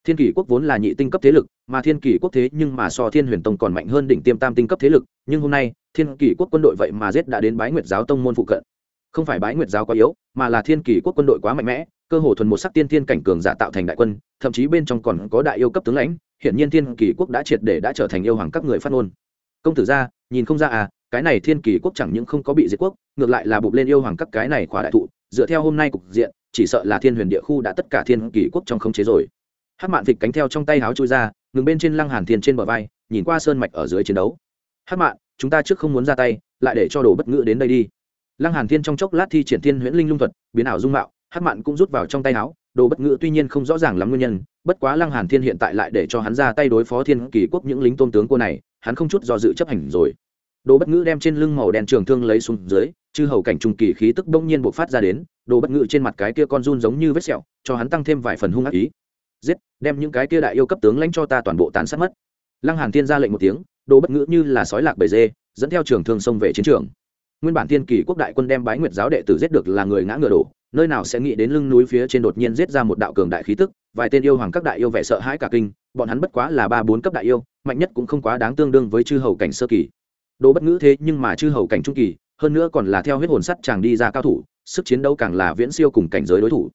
thiên kỷ quốc vốn là nhị tinh cấp thế lực, mà thiên kỷ quốc thế nhưng mà so thiên huyền tông còn mạnh hơn đỉnh tiêm tam tinh cấp thế lực, nhưng hôm nay, thiên kỷ quốc quân đội vậy mà giết đã đến bái nguyệt giáo tông môn phụ cận. Không phải bái nguyệt giáo quá yếu, mà là thiên kỷ quốc quân đội quá mạnh mẽ, cơ hồ thuần một sắc tiên thiên cảnh cường giả tạo thành đại quân, thậm chí bên trong còn có đại yêu cấp tướng lãnh hiện nhiên thiên kỷ quốc đã triệt để đã trở thành yêu hoàng các người phát ngôn. Công tử gia nhìn không ra à cái này thiên kỷ quốc chẳng những không có bị diệt quốc, ngược lại là bục lên yêu hoàng các cái này khỏa đại thụ, dựa theo hôm nay cục diện, chỉ sợ là thiên huyền địa khu đã tất cả thiên kỷ quốc trong khống chế rồi hát mạn vịt cánh theo trong tay háo chui ra, ngừng bên trên lăng hàn thiên trên bờ vai, nhìn qua sơn mạch ở dưới chiến đấu. Hát mạn, chúng ta trước không muốn ra tay, lại để cho đồ bất ngữ đến đây đi. Lăng hàn thiên trong chốc lát thi triển thiên huyễn linh lung thuật, biến ảo dung mạo hát mạn cũng rút vào trong tay háo. đồ bất ngữ tuy nhiên không rõ ràng lắm nguyên nhân, bất quá lăng hàn thiên hiện tại lại để cho hắn ra tay đối phó thiên kỳ quốc những lính tôn tướng cô này, hắn không chút do dự chấp hành rồi. Đồ bất ngữ đem trên lưng màu đen trường thương lấy xuống dưới, chư hầu cảnh trung kỳ khí tức bỗng nhiên bộc phát ra đến, đồ bất ngữ trên mặt cái kia con run giống như vết sẹo, cho hắn tăng thêm vài phần hung ác ý giết, đem những cái kia đại yêu cấp tướng lãnh cho ta toàn bộ tàn sát mất. Lăng hàn thiên ra lệnh một tiếng, đồ bất ngữ như là sói lạc bầy dê, dẫn theo trường thương xông về chiến trường. Nguyên bản thiên kỳ quốc đại quân đem bái nguyệt giáo đệ tử giết được là người ngã ngựa đổ, nơi nào sẽ nghĩ đến lưng núi phía trên đột nhiên giết ra một đạo cường đại khí tức, vài tên yêu hoàng các đại yêu vẻ sợ hãi cả kinh, bọn hắn bất quá là ba bốn cấp đại yêu, mạnh nhất cũng không quá đáng tương đương với chư hầu cảnh sơ kỳ. Đồ bất ngữ thế nhưng mà chư hầu cảnh trung kỳ, hơn nữa còn là theo huyết hồn sắt chàng đi ra cao thủ, sức chiến đấu càng là viễn siêu cùng cảnh giới đối thủ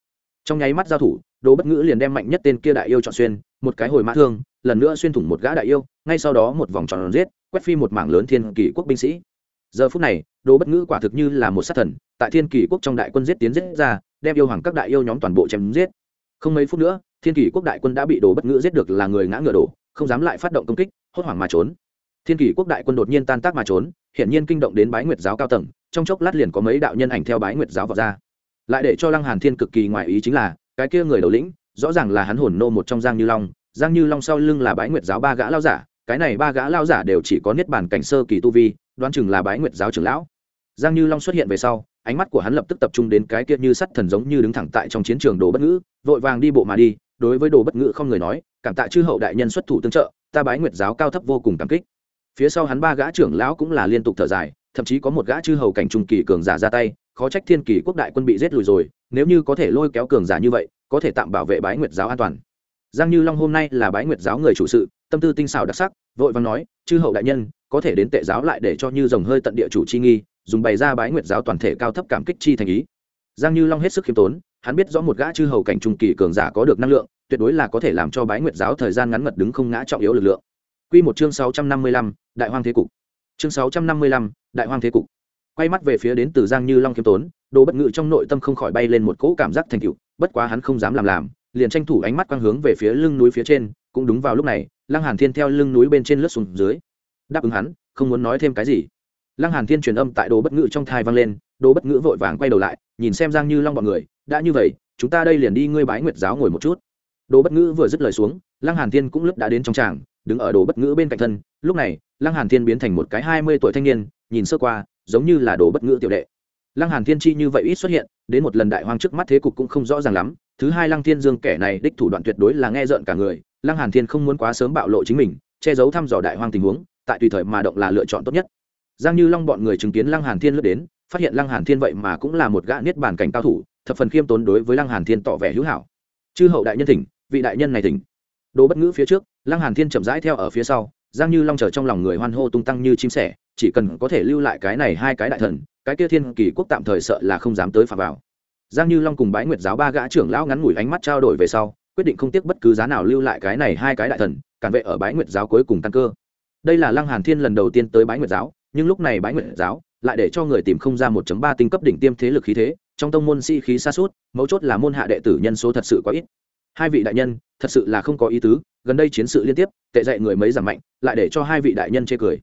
trong nháy mắt giao thủ đồ bất ngữ liền đem mạnh nhất tên kia đại yêu chọn xuyên, một cái hồi mã thương, lần nữa xuyên thủng một gã đại yêu, ngay sau đó một vòng tròn giết, quét phi một mảng lớn thiên kỳ quốc binh sĩ. Giờ phút này đồ bất ngữ quả thực như là một sát thần, tại thiên kỳ quốc trong đại quân giết tiến giết ra, đem yêu hoàng các đại yêu nhóm toàn bộ chém giết. Không mấy phút nữa, thiên kỳ quốc đại quân đã bị đồ bất ngữ giết được là người ngã ngựa đổ, không dám lại phát động công kích, hốt hoảng mà trốn. Thiên kỳ quốc đại quân đột nhiên tan tác mà trốn, hiển nhiên kinh động đến bái nguyệt giáo cao tầng, trong chốc lát liền có mấy đạo nhân ảnh theo bái nguyệt giáo vào ra lại để cho lăng hàn thiên cực kỳ ngoại ý chính là, cái kia người đầu lĩnh, rõ ràng là hắn hồn nô một trong giang như long, giang như long sau lưng là bái nguyệt giáo ba gã lao giả, cái này ba gã lao giả đều chỉ có niết bàn cảnh sơ kỳ tu vi, đoán chừng là bái nguyệt giáo trưởng lão. Giang như long xuất hiện về sau, ánh mắt của hắn lập tức tập trung đến cái kia như sắt thần giống như đứng thẳng tại trong chiến trường đồ bất ngữ, vội vàng đi bộ mà đi, đối với đồ bất ngữ không người nói, cảm tạ chư hậu đại nhân xuất thủ tương trợ, ta bái nguyệt giáo cao thấp vô cùng cảm kích. Phía sau hắn ba gã trưởng lão cũng là liên tục thở dài thậm chí có một gã chư hầu cảnh trung kỳ cường giả ra tay khó trách thiên kỳ quốc đại quân bị giết lùi rồi nếu như có thể lôi kéo cường giả như vậy có thể tạm bảo vệ bái nguyệt giáo an toàn. Giang như long hôm nay là bái nguyệt giáo người chủ sự tâm tư tinh xảo đặc sắc vội vàng nói chư hậu đại nhân có thể đến tệ giáo lại để cho như dòng hơi tận địa chủ chi nghi dùng bày ra bái nguyệt giáo toàn thể cao thấp cảm kích chi thành ý. Giang như long hết sức khiêm tốn hắn biết rõ một gã chư hầu cảnh trung kỳ cường giả có được năng lượng tuyệt đối là có thể làm cho bái nguyệt giáo thời gian ngắn ngật đứng không ngã trọng yếu lực lượng. Quy một chương 655, Đại Hoang Thế cục. Chương 655, Đại Hoang Thế cục. Quay mắt về phía đến từ Giang Như Long kiêm tốn, Đồ Bất Ngự trong nội tâm không khỏi bay lên một cỗ cảm giác thành tựu, bất quá hắn không dám làm làm, liền tranh thủ ánh mắt quang hướng về phía lưng núi phía trên, cũng đúng vào lúc này, Lăng Hàn Thiên theo lưng núi bên trên lướt xuống dưới. Đáp ứng hắn, không muốn nói thêm cái gì. Lăng Hàn Thiên truyền âm tại Đồ Bất Ngự trong thai vang lên, Đồ Bất Ngự vội vàng quay đầu lại, nhìn xem Giang Như Long bọn người, đã như vậy, chúng ta đây liền đi ngươi bái nguyệt giáo ngồi một chút. Đồ Bất Ngự vừa dứt lời xuống, Lăng Hàn Thiên cũng lướt đã đến trong tràng, đứng ở đồ bất ngữ bên cạnh thân, lúc này, lăng hàn thiên biến thành một cái hai mươi tuổi thanh niên, nhìn sơ qua, giống như là đồ bất ngữ tiểu đệ. Lăng hàn thiên chi như vậy ít xuất hiện, đến một lần đại hoang trước mắt thế cục cũng không rõ ràng lắm. Thứ hai lăng thiên dương kẻ này đích thủ đoạn tuyệt đối là nghe rợn cả người. Lăng hàn thiên không muốn quá sớm bạo lộ chính mình, che giấu thăm dò đại hoang tình huống, tại tùy thời mà động là lựa chọn tốt nhất. Giang như long bọn người chứng kiến lăng hàn thiên lướt đến, phát hiện lăng hàn thiên vậy mà cũng là một gã niết bàn cảnh cao thủ, thập phần khiêm tốn đối với lăng hàn thiên tỏ vẻ hữu hảo. Chư hậu đại nhân thỉnh, vị đại nhân này thỉnh. Đồ bất ngữ phía trước lăng hàn thiên chậm rãi theo ở phía sau, giang như long chờ trong lòng người hoan hô tung tăng như chim sẻ, chỉ cần có thể lưu lại cái này hai cái đại thần, cái kia thiên kỳ quốc tạm thời sợ là không dám tới phạm vào. Giang như long cùng bái nguyệt giáo ba gã trưởng lão ngắn ngủi ánh mắt trao đổi về sau, quyết định không tiếc bất cứ giá nào lưu lại cái này hai cái đại thần, cản vệ ở bái nguyệt giáo cuối cùng tăng cơ. Đây là lăng hàn thiên lần đầu tiên tới bái nguyệt giáo, nhưng lúc này bái nguyệt giáo lại để cho người tìm không ra 1.3 tinh cấp đỉnh tiêm thế lực khí thế, trong tông môn si khí xa suốt mấu chốt là môn hạ đệ tử nhân số thật sự quá ít hai vị đại nhân, thật sự là không có ý tứ, gần đây chiến sự liên tiếp, tệ dạy người mấy giảm mạnh, lại để cho hai vị đại nhân chê cười.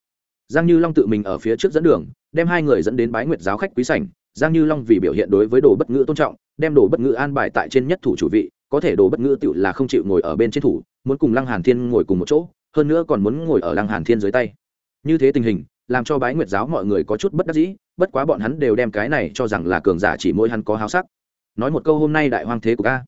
Giang như long tự mình ở phía trước dẫn đường, đem hai người dẫn đến bái nguyệt giáo khách quý sảnh. Giang như long vì biểu hiện đối với đồ bất ngữ tôn trọng, đem đồ bất ngữ an bài tại trên nhất thủ chủ vị, có thể đồ bất ngữ tự là không chịu ngồi ở bên trên thủ, muốn cùng lăng hàn thiên ngồi cùng một chỗ, hơn nữa còn muốn ngồi ở lăng hàn thiên dưới tay. Như thế tình hình, làm cho bái nguyệt giáo mọi người có chút bất đắc dĩ, bất quá bọn hắn đều đem cái này cho rằng là cường giả chỉ mỗi hắn có háo sắc. Nói một câu hôm nay đại hoang thế của ca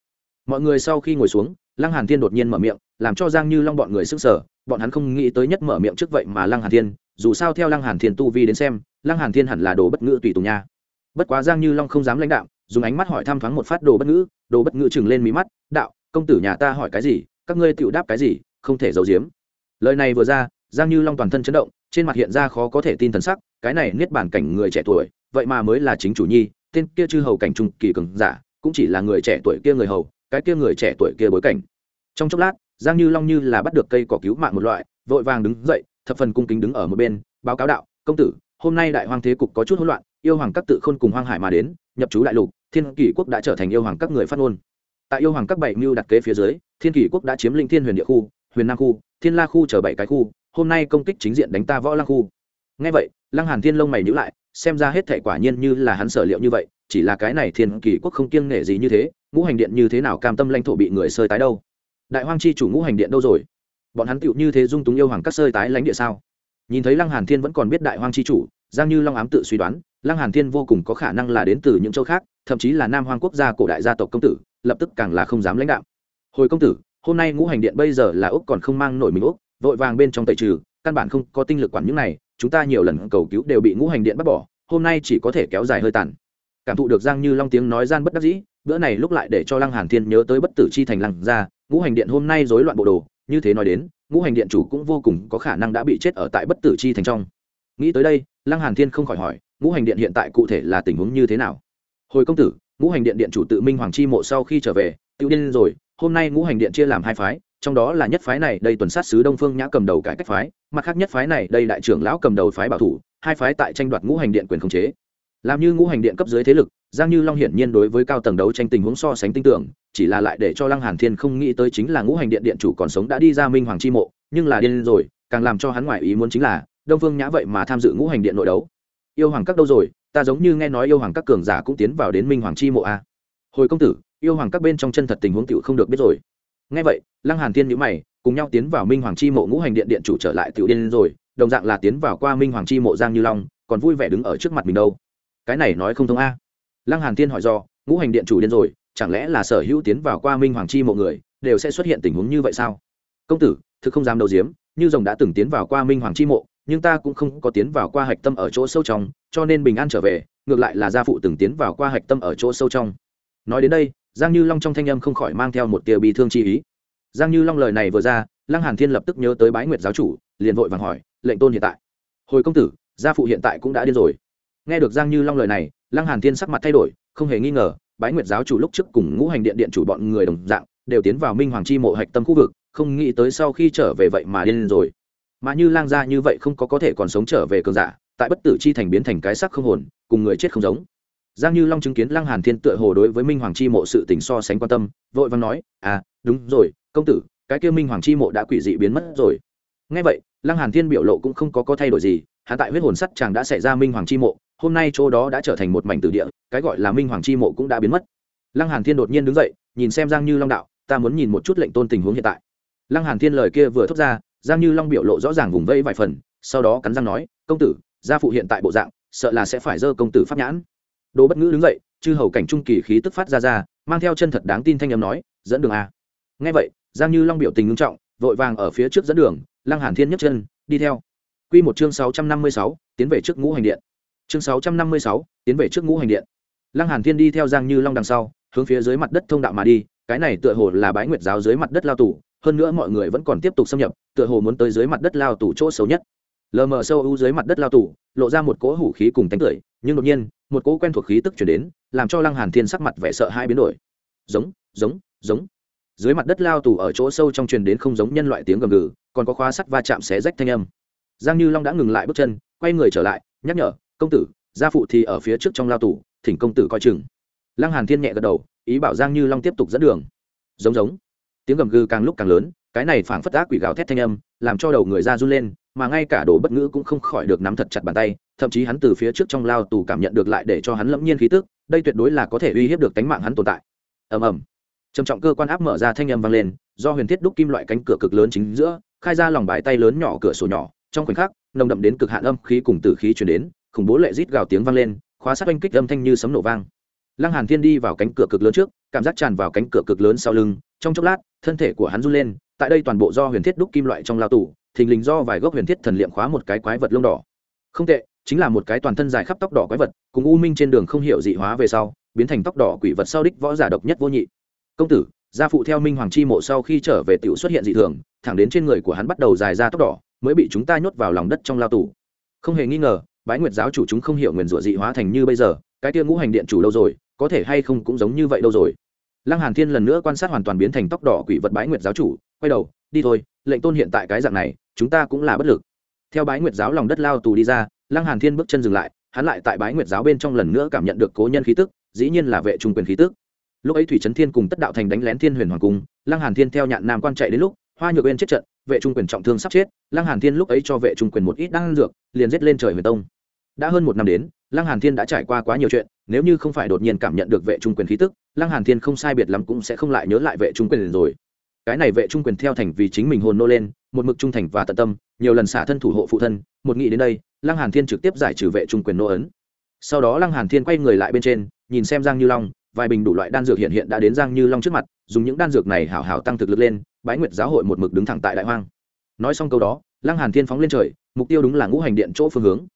mọi người sau khi ngồi xuống, lăng hàn thiên đột nhiên mở miệng, làm cho giang như long bọn người sức sở bọn hắn không nghĩ tới nhất mở miệng trước vậy mà lăng hàn thiên, dù sao theo lăng hàn thiên tu vi đến xem, lăng hàn thiên hẳn là đồ bất ngữ tùy tùng nha. Bất quá giang như long không dám lãnh đạo, dùng ánh mắt hỏi thăm thoáng một phát đồ bất ngữ, đồ bất ngữ chừng lên mí mắt, đạo, công tử nhà ta hỏi cái gì, các ngươi tựu đáp cái gì, không thể giấu giếm. Lời này vừa ra, giang như long toàn thân chấn động, trên mặt hiện ra khó có thể tin thần sắc, cái này niết bản cảnh người trẻ tuổi, vậy mà mới là chính chủ nhi, tên kia chư hầu cảnh trung kỳ cường giả, cũng chỉ là người trẻ tuổi kia người hầu cái kia người trẻ tuổi kia bối cảnh. Trong chốc lát, giang như long như là bắt được cây cỏ cứu mạng một loại, vội vàng đứng dậy, thập phần cung kính đứng ở một bên, báo cáo đạo, công tử, hôm nay đại hoàng thế cục có chút hỗn loạn, yêu hoàng các tự khôn cùng hoang hải mà đến, nhập chú đại lục, thiên kỷ quốc đã trở thành yêu hoàng các người phát ngôn. Tại yêu hoàng các bảy mưu đặt kế phía dưới, thiên kỷ quốc đã chiếm lĩnh thiên huyền địa khu, huyền nam khu, thiên la khu chờ bảy cái khu, hôm nay công kích chính diện đánh ta võ lăng khu. Ngay vậy, lăng hàn thiên lông mày nhữ lại, xem ra hết thể quả nhiên như là hắn sở liệu như vậy chỉ là cái này thiên kỳ quốc không kiêng nể gì như thế, ngũ hành điện như thế nào cam tâm lãnh thổ bị người sơi tái đâu? Đại hoang chi chủ ngũ hành điện đâu rồi? Bọn hắn tựu như thế dung túng yêu hoàng các sơi tái lãnh địa sao? Nhìn thấy lăng hàn thiên vẫn còn biết đại hoang chi chủ, giang như long ám tự suy đoán, lăng hàn thiên vô cùng có khả năng là đến từ những châu khác, thậm chí là nam hoang quốc gia cổ đại gia tộc công tử, lập tức càng là không dám lãnh đạo. Hồi công tử, hôm nay ngũ hành điện bây giờ là úc còn không mang nổi mình úc, vội vàng bên trong tẩy trừ, căn bản không có tinh lực quản những này, chúng ta nhiều lần cầu cứu đều bị ngũ hành điện bắt bỏ, hôm nay chỉ có thể kéo dài hơi tàn cảm thụ được giang như long tiếng nói gian bất đắc dĩ, bữa này lúc lại để cho lăng hàn thiên nhớ tới bất tử chi thành lăng ra ngũ hành điện hôm nay rối loạn bộ đồ, như thế nói đến, ngũ hành điện chủ cũng vô cùng có khả năng đã bị chết ở tại bất tử chi thành trong. Nghĩ tới đây, lăng hàn thiên không khỏi hỏi, ngũ hành điện hiện tại cụ thể là tình huống như thế nào? Hồi công tử, ngũ hành điện điện chủ tự minh hoàng chi mộ sau khi trở về tiêu điên rồi, hôm nay ngũ hành điện chia làm hai phái, trong đó là nhất phái này đây tuần sát sứ đông phương nhã cầm đầu cải cách phái, mặt khác nhất phái này đây đại trưởng lão cầm đầu phái bảo thủ, hai phái tại tranh đoạt ngũ hành điện quyền khống chế làm như ngũ hành điện cấp dưới thế lực, giang như long hiển nhiên đối với cao tầng đấu tranh tình huống so sánh tin tưởng, chỉ là lại để cho lăng hàn thiên không nghĩ tới chính là ngũ hành điện điện chủ còn sống đã đi ra minh hoàng chi mộ, nhưng là điên rồi, càng làm cho hắn ngoại ý muốn chính là, đông phương nhã vậy mà tham dự ngũ hành điện nội đấu. Yêu hoàng các đâu rồi? Ta giống như nghe nói yêu hoàng các cường giả cũng tiến vào đến minh hoàng chi mộ a hồi công tử, yêu hoàng các bên trong chân thật tình huống tiểu không được biết rồi. Nghe vậy, lăng hàn thiên nhíu mày, cùng nhau tiến vào minh hoàng chi mộ ngũ hành điện điện chủ trở lại tiểu điên rồi, đồng dạng là tiến vào qua minh hoàng chi mộ giang như long, còn vui vẻ đứng ở trước mặt mình đâu cái này nói không thông a. Lăng hàn thiên hỏi do, ngũ hành điện chủ điên rồi, chẳng lẽ là sở hữu tiến vào qua minh hoàng chi mộ người, đều sẽ xuất hiện tình huống như vậy sao? Công tử, thực không dám đầu diếm, như rồng đã từng tiến vào qua minh hoàng chi mộ, nhưng ta cũng không có tiến vào qua hạch tâm ở chỗ sâu trong, cho nên bình an trở về, ngược lại là gia phụ từng tiến vào qua hạch tâm ở chỗ sâu trong. Nói đến đây, giang như long trong thanh âm không khỏi mang theo một tia bi thương chi ý. Giang như long lời này vừa ra, lăng hàn thiên lập tức nhớ tới bái nguyệt giáo chủ, liền vội vàng hỏi, lệnh tôn hiện tại? Hồi công tử, gia phụ hiện tại cũng đã điên rồi nghe được giang như long lời này, lăng hàn thiên sắc mặt thay đổi, không hề nghi ngờ, bái nguyệt giáo chủ lúc trước cùng ngũ hành điện điện chủ bọn người đồng dạng, đều tiến vào minh hoàng chi mộ hạch tâm khu vực, không nghĩ tới sau khi trở về vậy mà điên rồi. Mà như lang gia như vậy không có có thể còn sống trở về cường giả, tại bất tử chi thành biến thành cái sắc không hồn, cùng người chết không giống. Giang như long chứng kiến lăng hàn thiên tựa hồ đối với minh hoàng chi mộ sự tình so sánh quan tâm, vội vàng nói à đúng rồi, công tử, cái kia minh hoàng chi mộ đã quỷ dị biến mất rồi. Nghe vậy, lăng hàn thiên biểu lộ cũng không có có thay đổi gì hạ tại huyết hồn sắt chàng đã xảy ra minh hoàng chi mộ hôm nay chỗ đó đã trở thành một mảnh tử địa cái gọi là minh hoàng chi mộ cũng đã biến mất. Lăng hàn thiên đột nhiên đứng dậy nhìn xem giang như long đạo ta muốn nhìn một chút lệnh tôn tình huống hiện tại. Lăng hàn thiên lời kia vừa thốt ra giang như long biểu lộ rõ ràng vùng vây vài phần sau đó cắn răng nói công tử gia phụ hiện tại bộ dạng sợ là sẽ phải dơ công tử pháp nhãn. Đồ bất ngữ đứng dậy chư hầu cảnh trung kỳ khí tức phát ra ra mang theo chân thật đáng tin thanh âm nói dẫn đường a. Nghe vậy giang như long biểu tình ngưng trọng vội vàng ở phía trước dẫn đường lăng hàn thiên nhấc chân đi theo. Quy một chương sáu trăm năm mươi sáu, tiến về trước ngũ hành điện chương sáu trăm năm mươi sáu, tiến về trước ngũ hành điện. Lăng hàn thiên đi theo giang như long đằng sau hướng phía dưới mặt đất thông đạo mà đi cái này tựa hồ là bái nguyệt giáo dưới mặt đất lao tù hơn nữa mọi người vẫn còn tiếp tục xâm nhập tựa hồ muốn tới dưới mặt đất lao tù chỗ xấu nhất. Lờ mờ sâu u dưới mặt đất lao tù lộ ra một cỗ hủ khí cùng tánh tưởi nhưng đột nhiên một cỗ quen thuộc khí tức chuyển đến làm cho lăng hàn thiên sắc mặt vẻ sợ hai biến đổi. Giống giống giống. Dưới mặt đất lao tù ở chỗ sâu trong truyền đến không giống nhân loại tiếng gầm gừ còn có khóa sắt va chạm xé rách thanh âm. Giang như long đã ngừng lại bước chân quay người trở lại nhắc nhở công tử, gia phụ thì ở phía trước trong lao tù, thỉnh công tử coi chừng. Lăng hàn thiên nhẹ gật đầu, ý bảo giang như long tiếp tục dẫn đường. Giống giống. Tiếng gầm gừ càng lúc càng lớn, cái này phảng phất ác quỷ gào thét thanh âm, làm cho đầu người ra run lên, mà ngay cả đồ bất ngữ cũng không khỏi được nắm thật chặt bàn tay, thậm chí hắn từ phía trước trong lao tù cảm nhận được lại để cho hắn lẫm nhiên khí tức, đây tuyệt đối là có thể uy hiếp được tính mạng hắn tồn tại. Ầm ầm. Trầm trọng cơ quan áp mở ra thanh âm vang lên, do huyền thiết đúc kim loại cánh cửa cực lớn chính giữa, khai ra lòng bài tay lớn nhỏ cửa sổ nhỏ, trong khoảnh khắc, nồng đậm đến cực hạn âm khí cùng tử khí chuyển đến khủng bố lệ rít gào tiếng vang lên khóa sát oanh kích âm thanh như sấm nổ vang. Lăng hàn thiên đi vào cánh cửa cực lớn trước cảm giác tràn vào cánh cửa cực lớn sau lưng trong chốc lát thân thể của hắn run lên tại đây toàn bộ do huyền thiết đúc kim loại trong lao tủ, thình lình do vài gốc huyền thiết thần liệm khóa một cái quái vật lông đỏ. Không tệ chính là một cái toàn thân dài khắp tóc đỏ quái vật cùng u minh trên đường không hiểu dị hóa về sau biến thành tóc đỏ quỷ vật sau đích võ giả độc nhất vô nhị. Công tử gia phụ theo minh hoàng chi mộ sau khi trở về tiểu xuất hiện dị thường thẳng đến trên người của hắn bắt đầu dài ra tóc đỏ mới bị chúng ta nhốt vào lòng đất trong lao tù. Không hề nghi ngờ bái nguyệt giáo chủ chúng không hiểu nguyền rủa dị hóa thành như bây giờ, cái tia ngũ hành điện chủ đâu rồi, có thể hay không cũng giống như vậy đâu rồi. Lăng hàn thiên lần nữa quan sát hoàn toàn biến thành tóc đỏ quỷ vật bái nguyệt giáo chủ, quay đầu, đi thôi, lệnh tôn hiện tại cái dạng này, chúng ta cũng là bất lực. Theo bái nguyệt giáo lòng đất lao tù đi ra, lăng hàn thiên bước chân dừng lại, hắn lại tại bái nguyệt giáo bên trong lần nữa cảm nhận được cố nhân khí tức, dĩ nhiên là vệ trung quyền khí tức. Lúc ấy thủy trấn thiên cùng tất đạo thành đánh lén thiên huyền hoàng cung, lăng hàn thiên theo nhạn nam quan chạy đến lúc, hoa nhược bên chết trận, vệ trung quyền trọng thương sắp chết, lăng hàn thiên lúc ấy cho vệ trung quyền một ít đan dược, liền giết lên trời huyền tông đã hơn một năm đến, lăng hàn thiên đã trải qua quá nhiều chuyện, nếu như không phải đột nhiên cảm nhận được vệ trung quyền khí tức, lăng hàn thiên không sai biệt lắm cũng sẽ không lại nhớ lại vệ trung quyền rồi. Cái này vệ trung quyền theo thành vì chính mình hồn nô lên, một mực trung thành và tận tâm, nhiều lần xả thân thủ hộ phụ thân, một nghĩ đến đây, lăng hàn thiên trực tiếp giải trừ vệ trung quyền nô ấn. Sau đó lăng hàn thiên quay người lại bên trên, nhìn xem giang như long, vài bình đủ loại đan dược hiện hiện đã đến giang như long trước mặt, dùng những đan dược này hảo hảo tăng thực lực lên, bái nguyệt giáo hội một mực đứng thẳng tại đại hoang. Nói xong câu đó, lăng hàn thiên phóng lên trời, mục tiêu đúng là ngũ hành điện chỗ phương hướng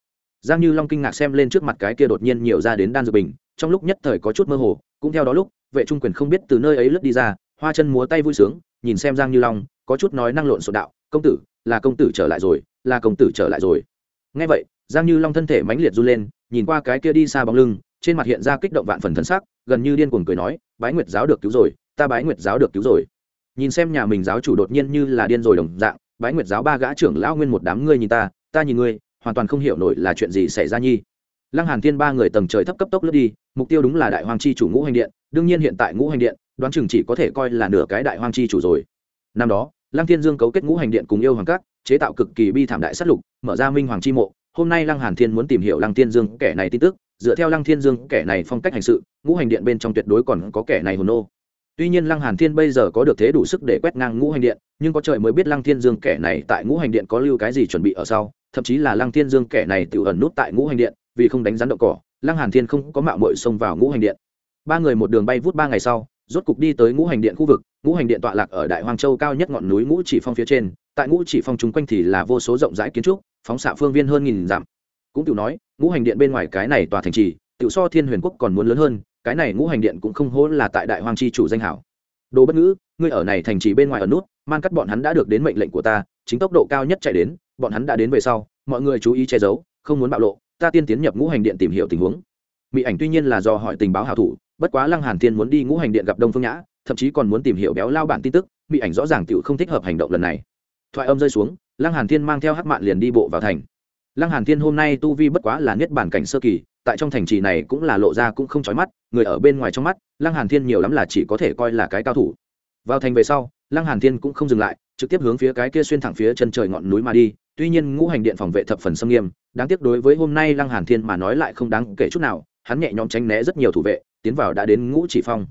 giang như long kinh ngạc xem lên trước mặt cái kia đột nhiên nhiều ra đến đan dược bình, trong lúc nhất thời có chút mơ hồ, cũng theo đó lúc, vệ trung quyền không biết từ nơi ấy lướt đi ra, hoa chân múa tay vui sướng, nhìn xem giang như long, có chút nói năng lộn xộn đạo, công tử, là công tử trở lại rồi, là công tử trở lại rồi. Nghe vậy, giang như long thân thể mãnh liệt run lên, nhìn qua cái kia đi xa bóng lưng, trên mặt hiện ra kích động vạn phần thân sắc, gần như điên cuồng cười nói, bái nguyệt giáo được cứu rồi, ta bái nguyệt giáo được cứu rồi. Nhìn xem nhà mình giáo chủ đột nhiên như là điên rồi đồng dạng, bái nguyệt giáo ba gã trưởng lão nguyên một đám ngươi nhìn ta ta nhìn ngươi hoàn toàn không hiểu nổi là chuyện gì xảy ra nhi. Lăng hàn thiên ba người tầng trời thấp cấp tốc lướt đi, mục tiêu đúng là đại hoàng chi chủ ngũ hành điện, đương nhiên hiện tại ngũ hành điện, đoán chừng chỉ có thể coi là nửa cái đại hoàng chi chủ rồi. Năm đó, lăng thiên dương cấu kết ngũ hành điện cùng yêu hoàng các, chế tạo cực kỳ bi thảm đại sát lục, mở ra minh hoàng chi mộ. Hôm nay lăng hàn thiên muốn tìm hiểu lăng thiên dương kẻ này tin tức, dựa theo lăng thiên dương kẻ này phong cách hành sự, ngũ hành điện bên trong tuyệt đối còn có kẻ này hồn nô. Tuy nhiên lăng hàn thiên bây giờ có được thế đủ sức để quét ngang ngũ hành điện, nhưng có trời mới biết lăng thiên dương kẻ này tại ngũ hành điện có lưu cái gì chuẩn bị ở sau thậm chí là lăng thiên dương kẻ này tự ẩn nút tại ngũ hành điện, vì không đánh rắn động cỏ, lăng hàn thiên không có mạo muội xông vào ngũ hành điện. Ba người một đường bay vút ba ngày sau, rốt cục đi tới ngũ hành điện khu vực, ngũ hành điện tọa lạc ở đại hoàng châu cao nhất ngọn núi ngũ chỉ phong phía trên, tại ngũ chỉ phong chung quanh thì là vô số rộng rãi kiến trúc, phóng xạ phương viên hơn nghìn dặm. Cũng tự nói, ngũ hành điện bên ngoài cái này tòa thành trì tự so thiên huyền quốc còn muốn lớn hơn, cái này ngũ hành điện cũng không hố là tại đại hoàng chi chủ danh hảo. Đồ bất ngữ, ngươi ở này thành trì bên ngoài ở nút man cắt bọn hắn đã được đến mệnh lệnh của ta, chính tốc độ cao nhất chạy đến bọn hắn đã đến về sau, mọi người chú ý che giấu, không muốn bạo lộ, ta tiên tiến nhập ngũ hành điện tìm hiểu tình huống. Mỹ ảnh tuy nhiên là do hỏi tình báo hảo thủ, bất quá lăng hàn thiên muốn đi ngũ hành điện gặp đông phương nhã, thậm chí còn muốn tìm hiểu béo lao bản tin tức, mỹ ảnh rõ ràng tiểu không thích hợp hành động lần này. Thoại âm rơi xuống, lăng hàn thiên mang theo hắc mạn liền đi bộ vào thành. Lăng hàn thiên hôm nay tu vi bất quá là niết bản cảnh sơ kỳ, tại trong thành trì này cũng là lộ ra cũng không chói mắt, người ở bên ngoài trong mắt, lăng hàn thiên nhiều lắm là chỉ có thể coi là cái cao thủ. Vào thành về sau, lăng hàn thiên cũng không dừng lại, trực tiếp hướng phía cái kia xuyên thẳng phía chân trời ngọn núi mà đi tuy nhiên ngũ hành điện phòng vệ thập phần xâm nghiêm, đáng tiếc đối với hôm nay lăng hàn thiên mà nói lại không đáng kể chút nào, hắn nhẹ nhõm tránh né rất nhiều thủ vệ, tiến vào đã đến ngũ chỉ phong.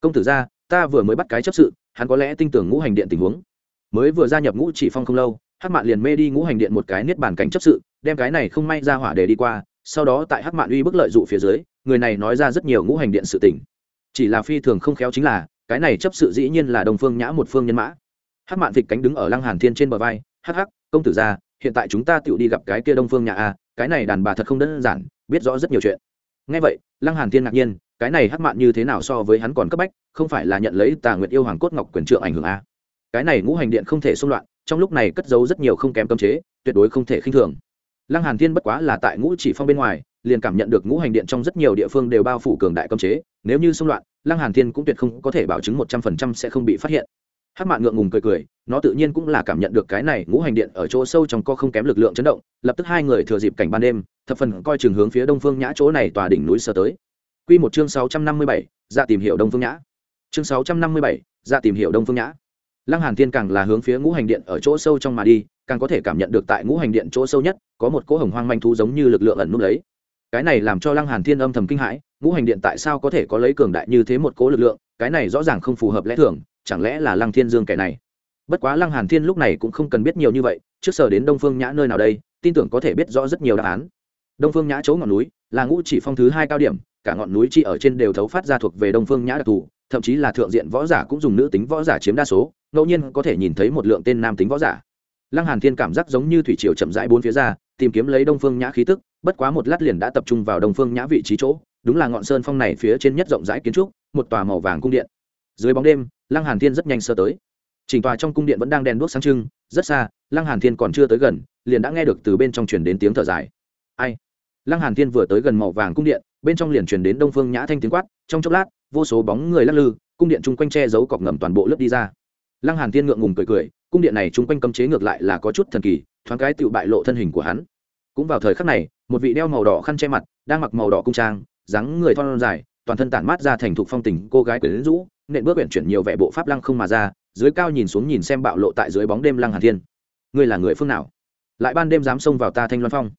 Công tử gia ta vừa mới bắt cái chấp sự, hắn có lẽ tin tưởng ngũ hành điện tình huống. Mới vừa gia nhập ngũ chỉ phong không lâu, hắc mạn liền mê đi ngũ hành điện một cái niết bàn cảnh chấp sự, đem cái này không may ra hỏa để đi qua, sau đó tại hắc mạn uy bức lợi dụ phía dưới, người này nói ra rất nhiều ngũ hành điện sự tình. Chỉ là phi thường không khéo chính là, cái này chấp sự dĩ nhiên là đồng phương nhã một phương nhân mã. Hắc mạn vịt cánh đứng ở lăng hàn thiên trên bờ vai, hắc hắc, công tử gia hiện tại chúng ta tựu đi gặp cái kia đông phương nhà a, cái này đàn bà thật không đơn giản, biết rõ rất nhiều chuyện. Ngay vậy, lăng hàn thiên ngạc nhiên, cái này hắc mạn như thế nào so với hắn còn cấp bách, không phải là nhận lấy tà nguyệt yêu hoàng cốt ngọc quyền trượng ảnh hưởng a. Cái này ngũ hành điện không thể xung loạn, trong lúc này cất giấu rất nhiều không kém cấm chế, tuyệt đối không thể khinh thường. Lăng hàn thiên bất quá là tại ngũ chỉ phong bên ngoài, liền cảm nhận được ngũ hành điện trong rất nhiều địa phương đều bao phủ cường đại cấm chế, nếu như xung loạn, lăng hàn thiên cũng tuyệt không có thể bảo chứng một trăm phần trăm sẽ không bị phát hiện hát mạn ngượng ngùng cười cười nó tự nhiên cũng là cảm nhận được cái này ngũ hành điện ở chỗ sâu trong co không kém lực lượng chấn động lập tức hai người thừa dịp cảnh ban đêm thập phần coi chừng hướng phía đông phương nhã chỗ này tòa đỉnh núi sơ tới. Quy một chương sáu trăm năm mươi bảy, ra tìm hiểu đông phương nhã. Chương sáu trăm năm mươi bảy, ra tìm hiểu đông phương nhã. Lăng hàn thiên càng là hướng phía ngũ hành điện ở chỗ sâu trong mà đi càng có thể cảm nhận được tại ngũ hành điện chỗ sâu nhất có một cỗ hồng hoang manh thú giống như lực lượng ẩn núp đấy cái này làm cho lăng hàn thiên âm thầm kinh hãi ngũ hành điện tại sao có thể có lấy cường đại như thế một cỗ lực lượng cái này rõ ràng không phù hợp lẽ thường chẳng lẽ là lăng thiên dương kẻ này? Bất quá lăng hàn thiên lúc này cũng không cần biết nhiều như vậy, trước sở đến đông phương nhã nơi nào đây, tin tưởng có thể biết rõ rất nhiều đáp án. Đông phương nhã chỗ ngọn núi, là ngũ chỉ phong thứ hai cao điểm, cả ngọn núi chi ở trên đều thấu phát ra thuộc về đông phương nhã đặc thù, thậm chí là thượng diện võ giả cũng dùng nữ tính võ giả chiếm đa số, ngẫu nhiên có thể nhìn thấy một lượng tên nam tính võ giả. Lăng hàn thiên cảm giác giống như thủy triều chậm rãi bốn phía ra, tìm kiếm lấy đông phương nhã khí tức, bất quá một lát liền đã tập trung vào đông phương nhã vị trí chỗ, đúng là ngọn sơn phong này phía trên nhất rộng rãi kiến trúc, một tòa màu vàng cung điện. Dưới bóng đêm lăng hàn thiên rất nhanh sơ tới. Chỉnh tòa trong cung điện vẫn đang đèn đuốc sáng trưng, rất xa, lăng hàn thiên còn chưa tới gần, liền đã nghe được từ bên trong truyền đến tiếng thở dài. Ai? Lăng hàn thiên vừa tới gần màu vàng cung điện, bên trong liền truyền đến đông phương nhã thanh tiếng quát, trong chốc lát, vô số bóng người lắc lư, cung điện chung quanh che giấu cọc ngầm toàn bộ lớp đi ra. Lăng hàn thiên ngượng ngùng cười cười, cung điện này chung quanh cấm chế ngược lại là có chút thần kỳ, thoáng cái tự bại lộ thân hình của hắn. Cũng vào thời khắc này, một vị đeo màu đỏ khăn che mặt, đang mặc màu đỏ cung trang, dáng người thon dài, toàn thân tản mát ra thành thục phong tình cô gái quyến rũ nện bước uyển chuyển nhiều vẻ bộ pháp lăng không mà ra, dưới cao nhìn xuống nhìn xem bạo lộ tại dưới bóng đêm lăng hàn thiên. Ngươi là người phương nào? Lại ban đêm dám xông vào ta thanh loan phong.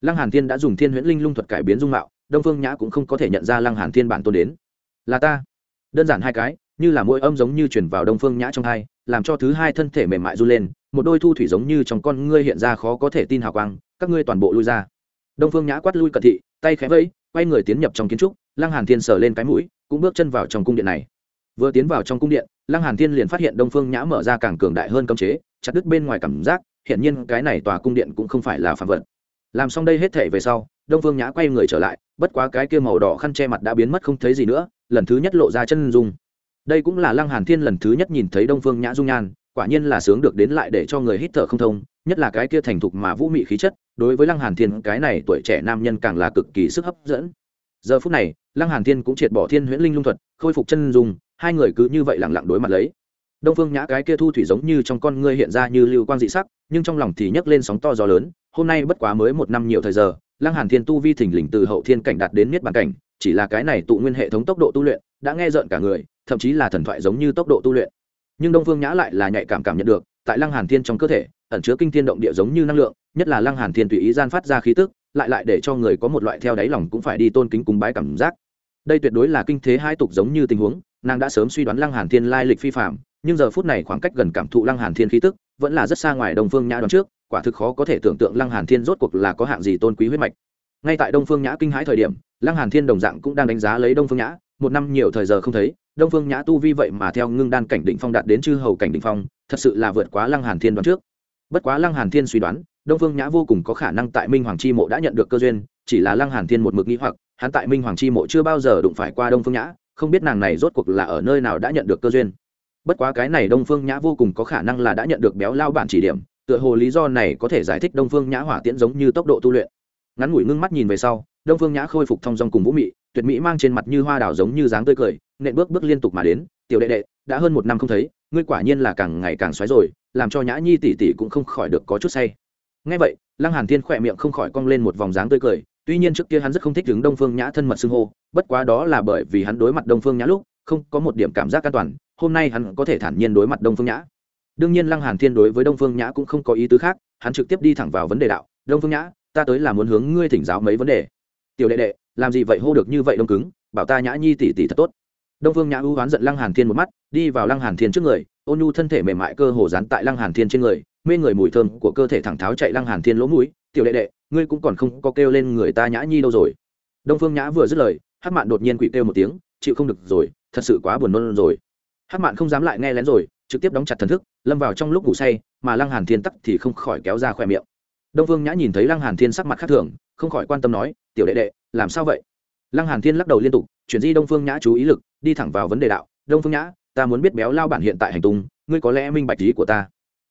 Lăng hàn thiên đã dùng thiên huyễn linh lung thuật cải biến dung mạo, đông phương nhã cũng không có thể nhận ra lăng hàn thiên bản tôn đến. Là ta. Đơn giản hai cái, như là mỗi âm giống như chuyển vào đông phương nhã trong hai, làm cho thứ hai thân thể mềm mại run lên, một đôi thu thủy giống như trong con ngươi hiện ra khó có thể tin hào quang, các ngươi toàn bộ lui ra. Đông phương nhã quát lui cận thị, tay khẽ vẫy, quay người tiến nhập trong kiến trúc, lăng hàn thiên sờ lên cái mũi, cũng bước chân vào trong cung điện này vừa tiến vào trong cung điện, lăng hàn thiên liền phát hiện đông phương nhã mở ra càng cường đại hơn cấm chế, chặt đứt bên ngoài cảm giác hiện nhiên cái này tòa cung điện cũng không phải là phạm vật. Làm xong đây hết thể về sau, đông phương nhã quay người trở lại, bất quá cái kia màu đỏ khăn che mặt đã biến mất không thấy gì nữa, lần thứ nhất lộ ra chân dung. Đây cũng là lăng hàn thiên lần thứ nhất nhìn thấy đông phương nhã dung nhan, quả nhiên là sướng được đến lại để cho người hít thở không thông, nhất là cái kia thành thục mà vũ mị khí chất, đối với lăng hàn thiên, cái này tuổi trẻ nam nhân càng là cực kỳ sức hấp dẫn. Giờ phút này, lăng hàn thiên cũng triệt bỏ thiên huyễn linh lung thuật, khôi phục chân dung hai người cứ như vậy lặng lặng đối mặt lấy. Đông phương nhã cái kia thu thủy giống như trong con ngươi hiện ra như lưu quang dị sắc, nhưng trong lòng thì nhấc lên sóng to gió lớn, hôm nay bất quá mới một năm nhiều thời giờ, lăng hàn thiên tu vi thỉnh lình từ hậu thiên cảnh đạt đến niết bàn cảnh, chỉ là cái này tụ nguyên hệ thống tốc độ tu luyện, đã nghe rợn cả người, thậm chí là thần thoại giống như tốc độ tu luyện. Nhưng đông phương nhã lại là nhạy cảm cảm nhận được, tại lăng hàn thiên trong cơ thể, ẩn chứa kinh thiên động địa giống như năng lượng, nhất là lăng hàn thiên tùy ý gian phát ra khí tức, lại lại để cho người có một loại theo đáy lòng cũng phải đi tôn kính cúng bái cảm giác. Đây tuyệt đối là kinh thế hai tục giống như tình huống nàng đã sớm suy đoán lăng hàn thiên lai lịch phi phạm, nhưng giờ phút này khoảng cách gần cảm thụ lăng hàn thiên khí tức vẫn là rất xa ngoài đông phương nhã đoán trước, quả thực khó có thể tưởng tượng lăng hàn thiên rốt cuộc là có hạng gì tôn quý huyết mạch. Ngay tại đông phương nhã kinh hãi thời điểm, lăng hàn thiên đồng dạng cũng đang đánh giá lấy đông phương nhã, một năm nhiều thời giờ không thấy, đông phương nhã tu vi vậy mà theo ngưng đan cảnh định phong đạt đến chư hầu cảnh định phong, thật sự là vượt quá lăng hàn thiên đoán trước. Bất quá lăng hàn thiên suy đoán, đông phương nhã vô cùng có khả năng tại minh hoàng chi mộ đã nhận được cơ duyên, chỉ là lăng hàn thiên một mực nghĩ hoặc, hắn tại minh hoàng chi mộ chưa bao giờ đụng phải qua đông phương nhã không biết nàng này rốt cuộc là ở nơi nào đã nhận được cơ duyên. Bất quá cái này đông phương nhã vô cùng có khả năng là đã nhận được béo lao bản chỉ điểm, tựa hồ lý do này có thể giải thích đông phương nhã hỏa tiễn giống như tốc độ tu luyện. Ngắn ngủi ngưng mắt nhìn về sau, đông phương nhã khôi phục thong dong cùng vũ mị, tuyệt mỹ mang trên mặt như hoa đào giống như dáng tươi cười, nện bước bước liên tục mà đến, tiểu đệ đệ, đã hơn một năm không thấy, ngươi quả nhiên là càng ngày càng xoáy rồi, làm cho nhã nhi tỷ tỷ cũng không khỏi được có chút say. Ngay vậy, lăng hàn thiên khỏe miệng không khỏi cong lên một vòng dáng tươi cười tuy nhiên trước kia hắn rất không thích đứng đông phương nhã thân mật xưng hô, bất quá đó là bởi vì hắn đối mặt đông phương nhã lúc, không có một điểm cảm giác an toàn, hôm nay hắn có thể thản nhiên đối mặt đông phương nhã. Đương nhiên lăng hàn thiên đối với đông phương nhã cũng không có ý tứ khác, hắn trực tiếp đi thẳng vào vấn đề đạo, đông phương nhã, ta tới là muốn hướng ngươi thỉnh giáo mấy vấn đề. Tiểu đệ đệ, làm gì vậy hô được như vậy đông cứng, bảo ta nhã nhi tỷ tỷ thật tốt. Đông phương nhã ưu hoán giận lăng hàn thiên một mắt, đi vào lăng hàn thiên trước người, ôn nhu thân thể mềm mại cơ hồ dán tại lăng hàn thiên trên người, mê người mùi thơm của cơ thể thẳng tháo chạy lăng hàn thiên lỗ mũi, tiểu đệ đệ ngươi cũng còn không có kêu lên người ta nhã nhi đâu rồi. Đông phương nhã vừa dứt lời Hát mạn đột nhiên quỵ kêu một tiếng, chịu không được rồi, thật sự quá buồn nôn rồi. Hát mạn không dám lại nghe lén rồi, trực tiếp đóng chặt thần thức, lâm vào trong lúc ngủ say, mà lăng hàn thiên tắc thì không khỏi kéo ra khoe miệng. Đông phương nhã nhìn thấy lăng hàn thiên sắc mặt khác thường, không khỏi quan tâm nói, tiểu đệ đệ, làm sao vậy? Lăng hàn thiên lắc đầu liên tục, chuyển di đông phương nhã chú ý lực, đi thẳng vào vấn đề đạo, đông phương nhã, ta muốn biết béo lao bản hiện tại hành tung, ngươi có lẽ minh bạch ý của ta.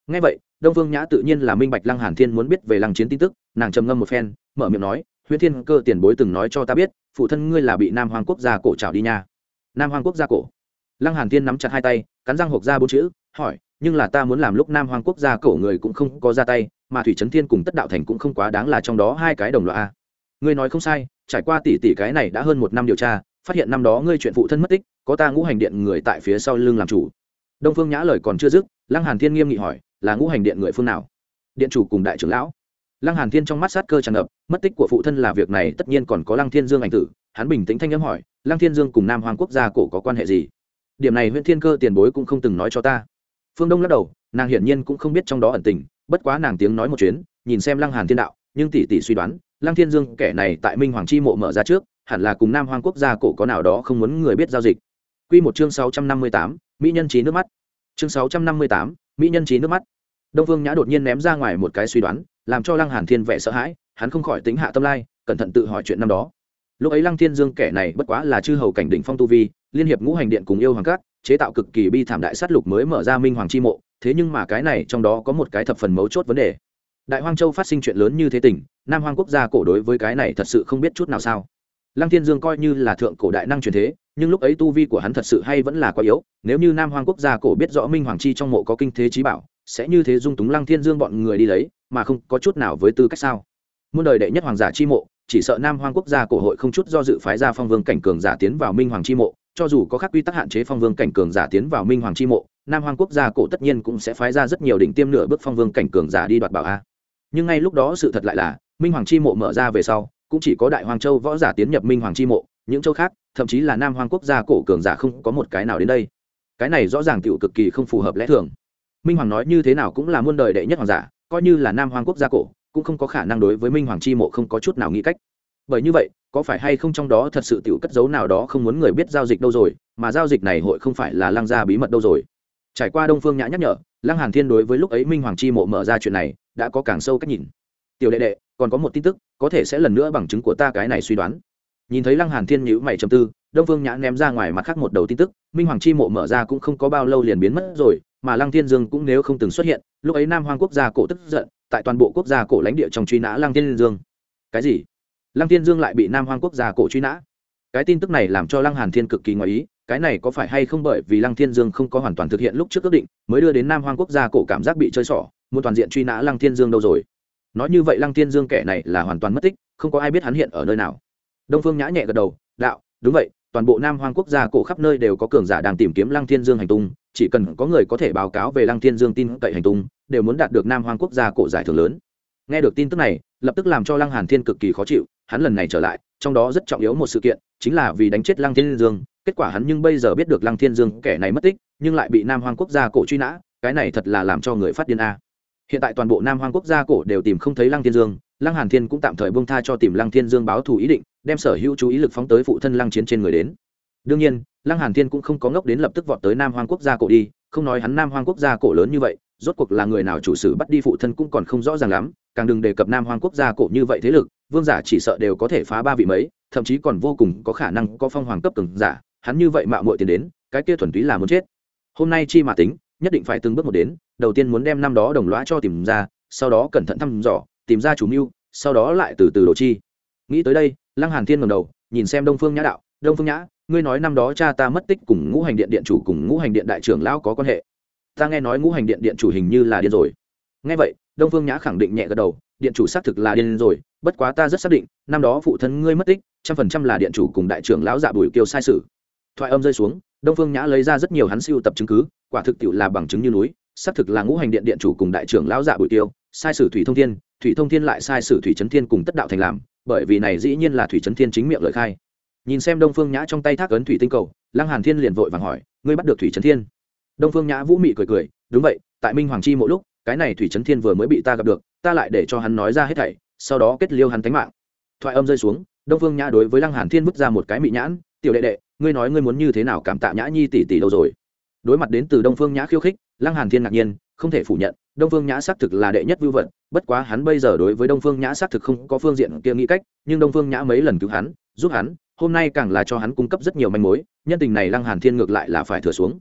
Nghe vậy, đông phương nhã tự nhiên là minh bạch lăng hàn thiên muốn biết về lăng chiến tin tức nàng trầm ngâm một phen, mở miệng nói, huyễn thiên cơ tiền bối từng nói cho ta biết, phụ thân ngươi là bị nam hoàng quốc gia cổ trào đi nha. Nam hoàng quốc gia cổ. Lăng hàn thiên nắm chặt hai tay, cắn răng hộp ra bốn chữ, hỏi, nhưng là ta muốn làm lúc nam hoàng quốc gia cổ người cũng không có ra tay, mà thủy trấn thiên cùng tất đạo thành cũng không quá đáng là trong đó hai cái đồng loại a. Ngươi nói không sai, trải qua tỷ tỷ cái này đã hơn một năm điều tra, phát hiện năm đó ngươi chuyện phụ thân mất tích, có ta ngũ hành điện người tại phía sau lưng làm chủ. Đông phương nhã lời còn chưa dứt, lăng hàn thiên nghiêm nghị hỏi, là ngũ hành điện người phương nào? Điện chủ cùng đại trưởng lão lăng hàn thiên trong mắt sát cơ tràn ngập, mất tích của phụ thân là việc này, tất nhiên còn có lăng thiên dương ảnh tử. Hắn bình tĩnh thanh nhắm hỏi, lăng thiên dương cùng nam hoàng quốc gia cổ có quan hệ gì? Điểm này huyện thiên cơ tiền bối cũng không từng nói cho ta. Phương đông lắc đầu, nàng hiển nhiên cũng không biết trong đó ẩn tình, bất quá nàng tiếng nói một chuyến, nhìn xem lăng hàn thiên đạo, nhưng tỷ tỷ suy đoán, lăng thiên dương kẻ này tại minh hoàng chi mộ mở ra trước, hẳn là cùng nam hoàng quốc gia cổ có nào đó không muốn người biết giao dịch. Quy một chương sáu trăm năm mươi tám, mỹ nhân trí nước mắt. Chương sáu trăm năm mươi tám, mỹ nhân trí nước mắt. Đông vương nhã đột nhiên ném ra ngoài một cái suy đoán làm cho lăng hàn thiên vẻ sợ hãi, hắn không khỏi tính hạ tâm lai, cẩn thận tự hỏi chuyện năm đó. Lúc ấy lăng thiên dương kẻ này bất quá là chư hầu cảnh đỉnh phong tu vi, liên hiệp ngũ hành điện cùng yêu hoàng cát chế tạo cực kỳ bi thảm đại sát lục mới mở ra minh hoàng chi mộ, thế nhưng mà cái này trong đó có một cái thập phần mấu chốt vấn đề. Đại hoang châu phát sinh chuyện lớn như thế tỉnh nam hoang quốc gia cổ đối với cái này thật sự không biết chút nào sao. Lăng thiên dương coi như là thượng cổ đại năng truyền thế, nhưng lúc ấy tu vi của hắn thật sự hay vẫn là quá yếu, nếu như nam hoang quốc gia cổ biết rõ minh hoàng chi trong mộ có kinh thế trí bảo, sẽ như thế dung túng lăng thiên dương bọn người đi lấy mà không có chút nào với tư cách sao? Muôn đời đệ nhất hoàng giả chi mộ, chỉ sợ nam hoang quốc gia cổ hội không chút do dự phái ra phong vương cảnh cường giả tiến vào minh hoàng chi mộ, cho dù có các quy tắc hạn chế phong vương cảnh cường giả tiến vào minh hoàng chi mộ, nam hoang quốc gia cổ tất nhiên cũng sẽ phái ra rất nhiều đỉnh tiêm nửa bước phong vương cảnh cường giả đi đoạt bảo a. Nhưng ngay lúc đó sự thật lại là, minh hoàng chi mộ mở ra về sau, cũng chỉ có đại hoàng châu võ giả tiến nhập minh hoàng chi mộ, những châu khác, thậm chí là nam hoang quốc gia cổ cường giả không có một cái nào đến đây. Cái này rõ ràng tựu cực kỳ không phù hợp lẽ thường. Minh hoàng nói như thế nào cũng là muôn đời đệ nhất hoàng giả coi như là nam hoàng quốc gia cổ, cũng không có khả năng đối với minh hoàng chi mộ không có chút nào nghĩ cách. Bởi như vậy, có phải hay không trong đó thật sự tiểu cất dấu nào đó không muốn người biết giao dịch đâu rồi, mà giao dịch này hội không phải là lăng gia bí mật đâu rồi? Trải qua đông phương nhã nhắc nhở, lăng hàn thiên đối với lúc ấy minh hoàng chi mộ mở ra chuyện này, đã có càng sâu cách nhìn. Tiểu đệ đệ, còn có một tin tức, có thể sẽ lần nữa bằng chứng của ta cái này suy đoán. Nhìn thấy lăng hàn thiên nhíu mày trầm tư, đông phương nhã ném ra ngoài mặt khác một đầu tin tức, minh hoàng chi mộ mở ra cũng không có bao lâu liền biến mất rồi mà lăng thiên dương cũng nếu không từng xuất hiện, lúc ấy nam Hoang quốc gia cổ tức giận, tại toàn bộ quốc gia cổ lãnh địa trong truy nã lăng thiên dương. Cái gì? Lăng thiên dương lại bị nam Hoang quốc gia cổ truy nã? Cái tin tức này làm cho lăng hàn thiên cực kỳ ngoài ý, cái này có phải hay không bởi vì lăng thiên dương không có hoàn toàn thực hiện lúc trước ước định, mới đưa đến nam Hoang quốc gia cổ cảm giác bị chơi xỏ, muốn toàn diện truy nã lăng thiên dương đâu rồi? Nói như vậy lăng thiên dương kẻ này là hoàn toàn mất tích, không có ai biết hắn hiện ở nơi nào. Đông phương nhã nhẹ gật đầu, đạo, đúng vậy toàn bộ nam Hoang quốc gia cổ khắp nơi đều có cường giả đang tìm kiếm lăng thiên dương hành tung, chỉ cần có người có thể báo cáo về lăng thiên dương tin cậy hành tung, đều muốn đạt được nam Hoang quốc gia cổ giải thưởng lớn. Nghe được tin tức này, lập tức làm cho lăng hàn thiên cực kỳ khó chịu, hắn lần này trở lại, trong đó rất trọng yếu một sự kiện, chính là vì đánh chết lăng thiên dương, kết quả hắn nhưng bây giờ biết được lăng thiên dương kẻ này mất tích, nhưng lại bị nam Hoang quốc gia cổ truy nã, cái này thật là làm cho người phát điên a. Hiện tại toàn bộ nam Hoang quốc gia cổ đều tìm không thấy lăng thiên dương lăng hàn thiên cũng tạm thời buông tha cho tìm lăng thiên dương báo thù ý định, đem sở hữu chú ý lực phóng tới phụ thân lăng chiến trên người đến. Đương nhiên, lăng hàn thiên cũng không có ngốc đến lập tức vọt tới nam Hoang quốc gia cổ đi, không nói hắn nam Hoang quốc gia cổ lớn như vậy, rốt cuộc là người nào chủ sử bắt đi phụ thân cũng còn không rõ ràng lắm, càng đừng đề cập nam Hoang quốc gia cổ như vậy thế lực, vương giả chỉ sợ đều có thể phá ba vị mấy, thậm chí còn vô cùng có khả năng có phong hoàng cấp cường giả, hắn như vậy mạo muội tiền đến, cái kia thuần túy là muốn chết. Hôm nay chi mà tính, nhất định phải từng bước một đến, đầu tiên muốn đem năm đó đồng lõa cho tìm ra, sau đó cẩn thận thăm dò tìm ra chủ mưu, sau đó lại từ từ đồ chi. Nghĩ tới đây, lăng hàn thiên ngầm đầu, nhìn xem đông phương nhã đạo. Đông phương nhã, ngươi nói năm đó cha ta mất tích cùng ngũ hành điện điện chủ cùng ngũ hành điện đại trưởng lão có quan hệ. Ta nghe nói ngũ hành điện điện chủ hình như là điên rồi. Nghe vậy, đông phương nhã khẳng định nhẹ gật đầu, điện chủ xác thực là điên rồi, bất quá ta rất xác định, năm đó phụ thân ngươi mất tích, trăm phần trăm là điện chủ cùng đại trưởng lão dạ bùi kiều sai sự. Thoại âm rơi xuống, đông phương nhã lấy ra rất nhiều hắn siêu tập chứng cứ, quả thực tiệu là bằng chứng như núi, xác thực là ngũ hành điện điện chủ cùng đại trưởng lão dạ bùi kiều sai sử thủy thông thiên thủy thông thiên lại sai sử thủy trấn thiên cùng tất đạo thành làm, bởi vì này dĩ nhiên là thủy trấn thiên chính miệng lời khai. Nhìn xem đông phương nhã trong tay thác ấn thủy tinh cầu, lăng hàn thiên liền vội vàng hỏi, ngươi bắt được thủy trấn thiên? Đông phương nhã vũ mị cười cười, đúng vậy, tại minh hoàng chi mỗi lúc, cái này thủy trấn thiên vừa mới bị ta gặp được, ta lại để cho hắn nói ra hết thảy, sau đó kết liêu hắn tánh mạng. Thoại âm rơi xuống, đông phương nhã đối với lăng hàn thiên vứt ra một cái mị nhãn, tiểu đệ đệ, ngươi nói ngươi muốn như thế nào cảm tạ nhã nhi tỷ tỷ đâu rồi? Đối mặt đến từ đông phương nhã khiêu khích, lăng hàn thiên ngạc nhiên, không thể phủ nhận đông phương nhã xác thực là đệ nhất vưu vật, bất quá hắn bây giờ đối với đông phương nhã xác thực không có phương diện kia nghĩ cách, nhưng đông phương nhã mấy lần cứu hắn, giúp hắn, hôm nay càng là cho hắn cung cấp rất nhiều manh mối, nhân tình này lăng hàn thiên ngược lại là phải thừa xuống.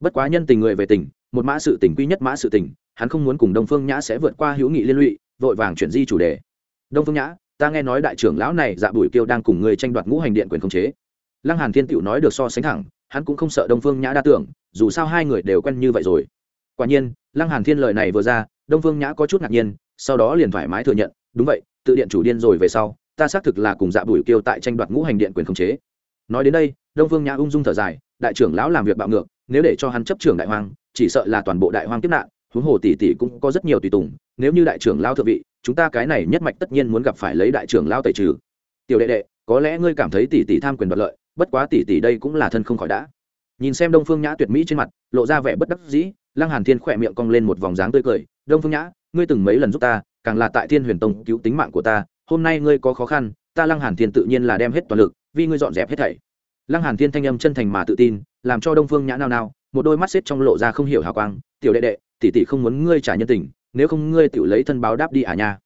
Bất quá nhân tình người về tình, một mã sự tình quy nhất mã sự tình, hắn không muốn cùng đông phương nhã sẽ vượt qua hữu nghị liên lụy, vội vàng chuyển di chủ đề. Đông phương nhã, ta nghe nói đại trưởng lão này dạ bùi kiêu đang cùng người tranh đoạt ngũ hành điện quyền khống chế. Lăng hàn thiên tựu nói được so sánh thẳng, hắn cũng không sợ đông phương nhã đa tưởng, dù sao hai người đều quen như vậy rồi quả nhiên, lăng hàn thiên lời này vừa ra, đông phương nhã có chút ngạc nhiên, sau đó liền thoải mái thừa nhận, đúng vậy, tự điện chủ điên rồi về sau, ta xác thực là cùng dạ bùi kiêu tại tranh đoạt ngũ hành điện quyền khống chế. Nói đến đây, đông phương nhã ung dung thở dài, đại trưởng lão làm việc bạo ngược, nếu để cho hắn chấp trưởng đại hoang, chỉ sợ là toàn bộ đại hoang kiếp nạn, huống hồ tỷ tỷ cũng có rất nhiều tùy tùng, nếu như đại trưởng lao thượng vị, chúng ta cái này nhất mạch tất nhiên muốn gặp phải lấy đại trưởng lao tẩy trừ. Tiểu đệ đệ, có lẽ ngươi cảm thấy tỷ tỷ tham quyền đoạt lợi, bất quá tỷ tỷ đây cũng là thân không khỏi đã. Nhìn xem đông phương nhã tuyệt mỹ trên mặt, lộ ra vẻ bất đắc dĩ lăng hàn thiên khỏe miệng cong lên một vòng dáng tươi cười, đông phương nhã, ngươi từng mấy lần giúp ta, càng là tại thiên huyền tông cứu tính mạng của ta, hôm nay ngươi có khó khăn, ta lăng hàn thiên tự nhiên là đem hết toàn lực, vì ngươi dọn dẹp hết thảy. Lăng hàn thiên thanh âm chân thành mà tự tin, làm cho đông phương nhã nao nao, một đôi mắt xếp trong lộ ra không hiểu hào quang, tiểu đệ đệ, tỷ tỷ không muốn ngươi trả nhân tình, nếu không ngươi tự lấy thân báo đáp đi à nha.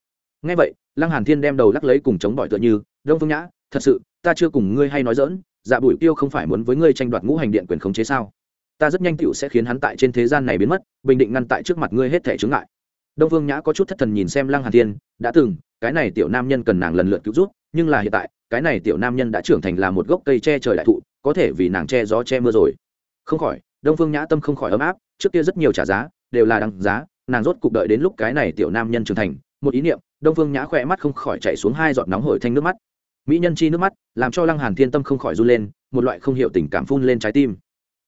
Nghe vậy, lăng hàn thiên đem đầu lắc lấy cùng chống bỏi tựa như, đông phương nhã, thật sự, ta chưa cùng ngươi hay nói dỡn dạ bùi tiêu không phải muốn với ngươi tranh đoạt ngũ hành điện quyền khống chế sao? Ta rất nhanh tựu sẽ khiến hắn tại trên thế gian này biến mất, bình định ngăn tại trước mặt ngươi hết thể chướng ngại. Đông Vương nhã có chút thất thần nhìn xem lăng hàn thiên, đã từng, cái này tiểu nam nhân cần nàng lần lượt cứu giúp, nhưng là hiện tại, cái này tiểu nam nhân đã trưởng thành là một gốc cây che trời đại thụ, có thể vì nàng che gió che mưa rồi. Không khỏi, đông phương nhã tâm không khỏi ấm áp, trước kia rất nhiều trả giá, đều là đằng giá, nàng rốt cục đợi đến lúc cái này tiểu nam nhân trưởng thành, một ý niệm, đông phương nhã khỏe mắt không khỏi chạy xuống hai giọt nóng hổi thanh nước mắt. Mỹ nhân chi nước mắt, làm cho lăng hàn thiên tâm không khỏi run lên, một loại không hiểu tình cảm phun lên trái tim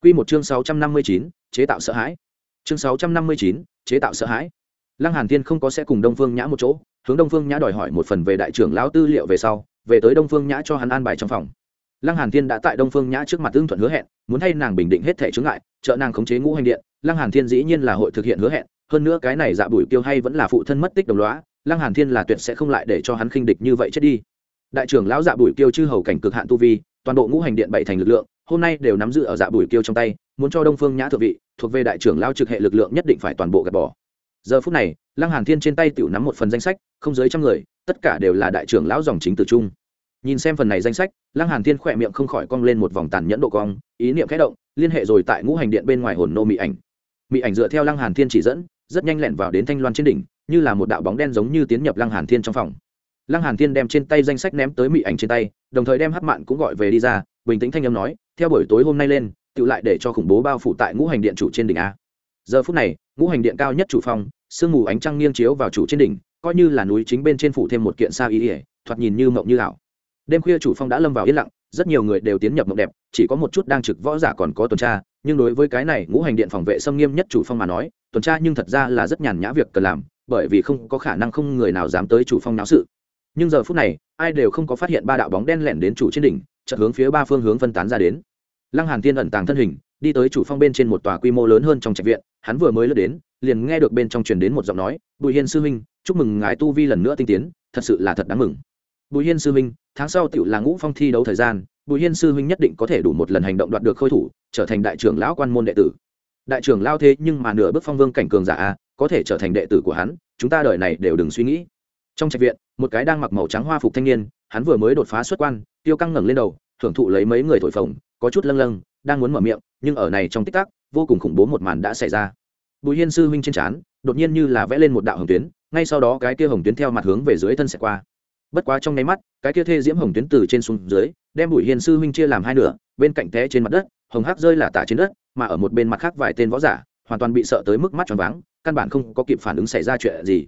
quy một chương sáu trăm năm mươi chín, chế tạo sợ hãi. Chương sáu trăm năm mươi chín, chế tạo sợ hãi. Lăng hàn thiên không có sẽ cùng đông phương nhã một chỗ hướng đông phương nhã đòi hỏi một phần về đại trưởng lão tư liệu về sau về tới đông phương nhã cho hắn an bài trong phòng. Lăng hàn thiên đã tại đông phương nhã trước mặt tương thuận hứa hẹn muốn thay nàng bình định hết thể chướng ngại trợ nàng khống chế ngũ hành điện. Lăng hàn thiên dĩ nhiên là hội thực hiện hứa hẹn hơn nữa cái này dạ bụi kiêu hay vẫn là phụ thân mất tích đồng lõa lăng hàn thiên là tuyệt sẽ không lại để cho hắn khinh địch như vậy chết đi. Đại trưởng lão dạ bụi kiêu chư hầu cảnh cực hạn tu vi toàn bộ ngũ hành điện bảy thành lực lượng hôm nay đều nắm giữ ở dạ bùi kiêu trong tay, muốn cho đông phương nhã thượng vị, thuộc về đại trưởng lao trực hệ lực lượng nhất định phải toàn bộ gạt bỏ. Giờ phút này, lăng hàn thiên trên tay tiểu nắm một phần danh sách, không dưới trăm người, tất cả đều là đại trưởng lão dòng chính tử trung. Nhìn xem phần này danh sách, lăng hàn thiên khỏe miệng không khỏi cong lên một vòng tàn nhẫn độ cong, ý niệm khẽ động, liên hệ rồi tại ngũ hành điện bên ngoài hồn nô mỹ ảnh. Mỹ ảnh dựa theo lăng hàn thiên chỉ dẫn, rất nhanh lẹn vào đến thanh loan trên đỉnh, như là một đạo bóng đen giống như tiến nhập lăng hàn thiên trong phòng. Lăng hàn thiên đem trên tay danh sách ném tới mỹ ảnh trên tay, đồng thời đem hắc mạn cũng gọi về đi ra bình tĩnh thanh âm nói, theo buổi tối hôm nay lên tự lại để cho khủng bố bao phủ tại ngũ hành điện chủ trên đỉnh a. Giờ phút này, ngũ hành điện cao nhất chủ phòng, sương mù ánh trăng nghiêng chiếu vào chủ trên đỉnh, coi như là núi chính bên trên phủ thêm một kiện sa ý ỉa thoạt nhìn như mộng như ảo. Đêm khuya chủ phong đã lâm vào yên lặng, rất nhiều người đều tiến nhập mộng đẹp, chỉ có một chút đang trực võ giả còn có tuần tra, nhưng đối với cái này, ngũ hành điện phòng vệ xâm nghiêm nhất chủ phong mà nói, tuần tra nhưng thật ra là rất nhàn nhã việc cần làm, bởi vì không có khả năng không người nào dám tới chủ phong náo sự. Nhưng giờ phút này, ai đều không có phát hiện ba đạo bóng đen lẻn đến chủ trên đỉnh chợt hướng phía ba phương hướng phân tán ra đến. Lăng hàn tiên ẩn tàng thân hình, đi tới chủ phong bên trên một tòa quy mô lớn hơn trong trạch viện, hắn vừa mới lướt đến, liền nghe được bên trong truyền đến một giọng nói, bùi hiên sư huynh, chúc mừng ngài tu vi lần nữa tinh tiến, thật sự là thật đáng mừng. Bùi hiên sư huynh, tháng sau tựu là ngũ phong thi đấu thời gian, bùi hiên sư huynh nhất định có thể đủ một lần hành động đoạt được khôi thủ, trở thành đại trưởng lão quan môn đệ tử. Đại trưởng lao thế, nhưng mà nửa bước phong vương cảnh cường giả a có thể trở thành đệ tử của hắn, chúng ta đời này đều đừng suy nghĩ. Trong trạch viện, một cái đang mặc màu trắng hoa phục thanh niên hắn vừa mới đột phá xuất quan, tiêu căng ngẩng lên đầu, thưởng thụ lấy mấy người thổi phồng, có chút lâng lâng, đang muốn mở miệng, nhưng ở này trong tích tắc, vô cùng khủng bố một màn đã xảy ra. Bùi hiên sư huynh trên trán, đột nhiên như là vẽ lên một đạo hồng tuyến, ngay sau đó cái kia hồng tuyến theo mặt hướng về dưới thân sẽ qua. Bất quá trong nháy mắt, cái kia thê diễm hồng tuyến từ trên xuống dưới, đem bùi hiên sư huynh chia làm hai nửa, bên cạnh té trên mặt đất, hồng hắc rơi là tả trên đất, mà ở một bên mặt khác vài tên võ giả, hoàn toàn bị sợ tới mức mắt tròn váng, căn bản không có kịp phản ứng xảy ra chuyện gì.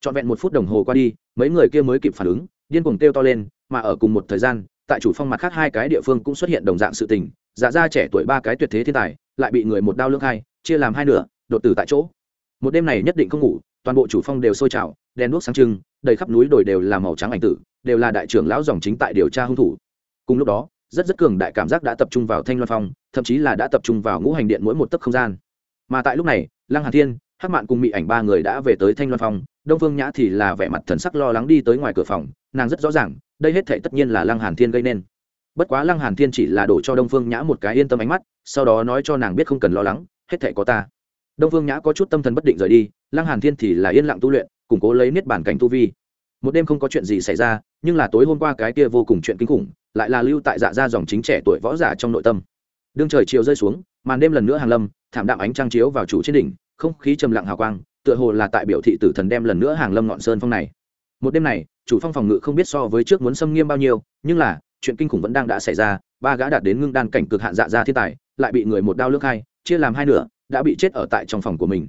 Trọn vẹn một phút đồng hồ qua đi, mấy người kia mới kịp phản ứng điên cuồng kêu to lên, mà ở cùng một thời gian, tại chủ phong mặt khác hai cái địa phương cũng xuất hiện đồng dạng sự tình dạ ra trẻ tuổi ba cái tuyệt thế thiên tài, lại bị người một đao lương hai, chia làm hai nửa, đột tử tại chỗ. Một đêm này nhất định không ngủ, toàn bộ chủ phong đều sôi trào, đèn đuốc sáng trưng, đầy khắp núi đồi đều là màu trắng ảnh tử, đều là đại trưởng lão dòng chính tại điều tra hung thủ. Cùng lúc đó, rất rất cường đại cảm giác đã tập trung vào thanh loan phong, thậm chí là đã tập trung vào ngũ hành điện mỗi một tấc không gian. Mà tại lúc này, lăng hà thiên, hắc mạn cùng mỹ ảnh ba người đã về tới thanh loan phong, đông phương nhã thì là vẻ mặt thần sắc lo lắng đi tới ngoài cửa phòng nàng rất rõ ràng, đây hết thể tất nhiên là lăng hàn thiên gây nên. Bất quá lăng hàn thiên chỉ là đổ cho đông phương nhã một cái yên tâm ánh mắt, sau đó nói cho nàng biết không cần lo lắng, hết thể có ta. Đông phương nhã có chút tâm thần bất định rời đi, lăng hàn thiên thì là yên lặng tu luyện, củng cố lấy niết bản cảnh tu vi. Một đêm không có chuyện gì xảy ra, nhưng là tối hôm qua cái kia vô cùng chuyện kinh khủng, lại là lưu tại dạ gia dòng chính trẻ tuổi võ giả trong nội tâm. Đương trời chiều rơi xuống, màn đêm lần nữa hàng lâm, thảm đạm ánh trăng chiếu vào chủ trên đỉnh, không khí trầm lặng hào quang, tựa hồ là tại biểu thị tử thần đem lần nữa hàng lâm ngọn sơn phong này một đêm này, chủ phong phòng ngự không biết so với trước muốn xâm nghiêm bao nhiêu, nhưng là, chuyện kinh khủng vẫn đang đã xảy ra, ba gã đạt đến ngưng đan cảnh cực hạn dạ ra thiên tài, lại bị người một đao lướt hai chia làm hai nửa, đã bị chết ở tại trong phòng của mình.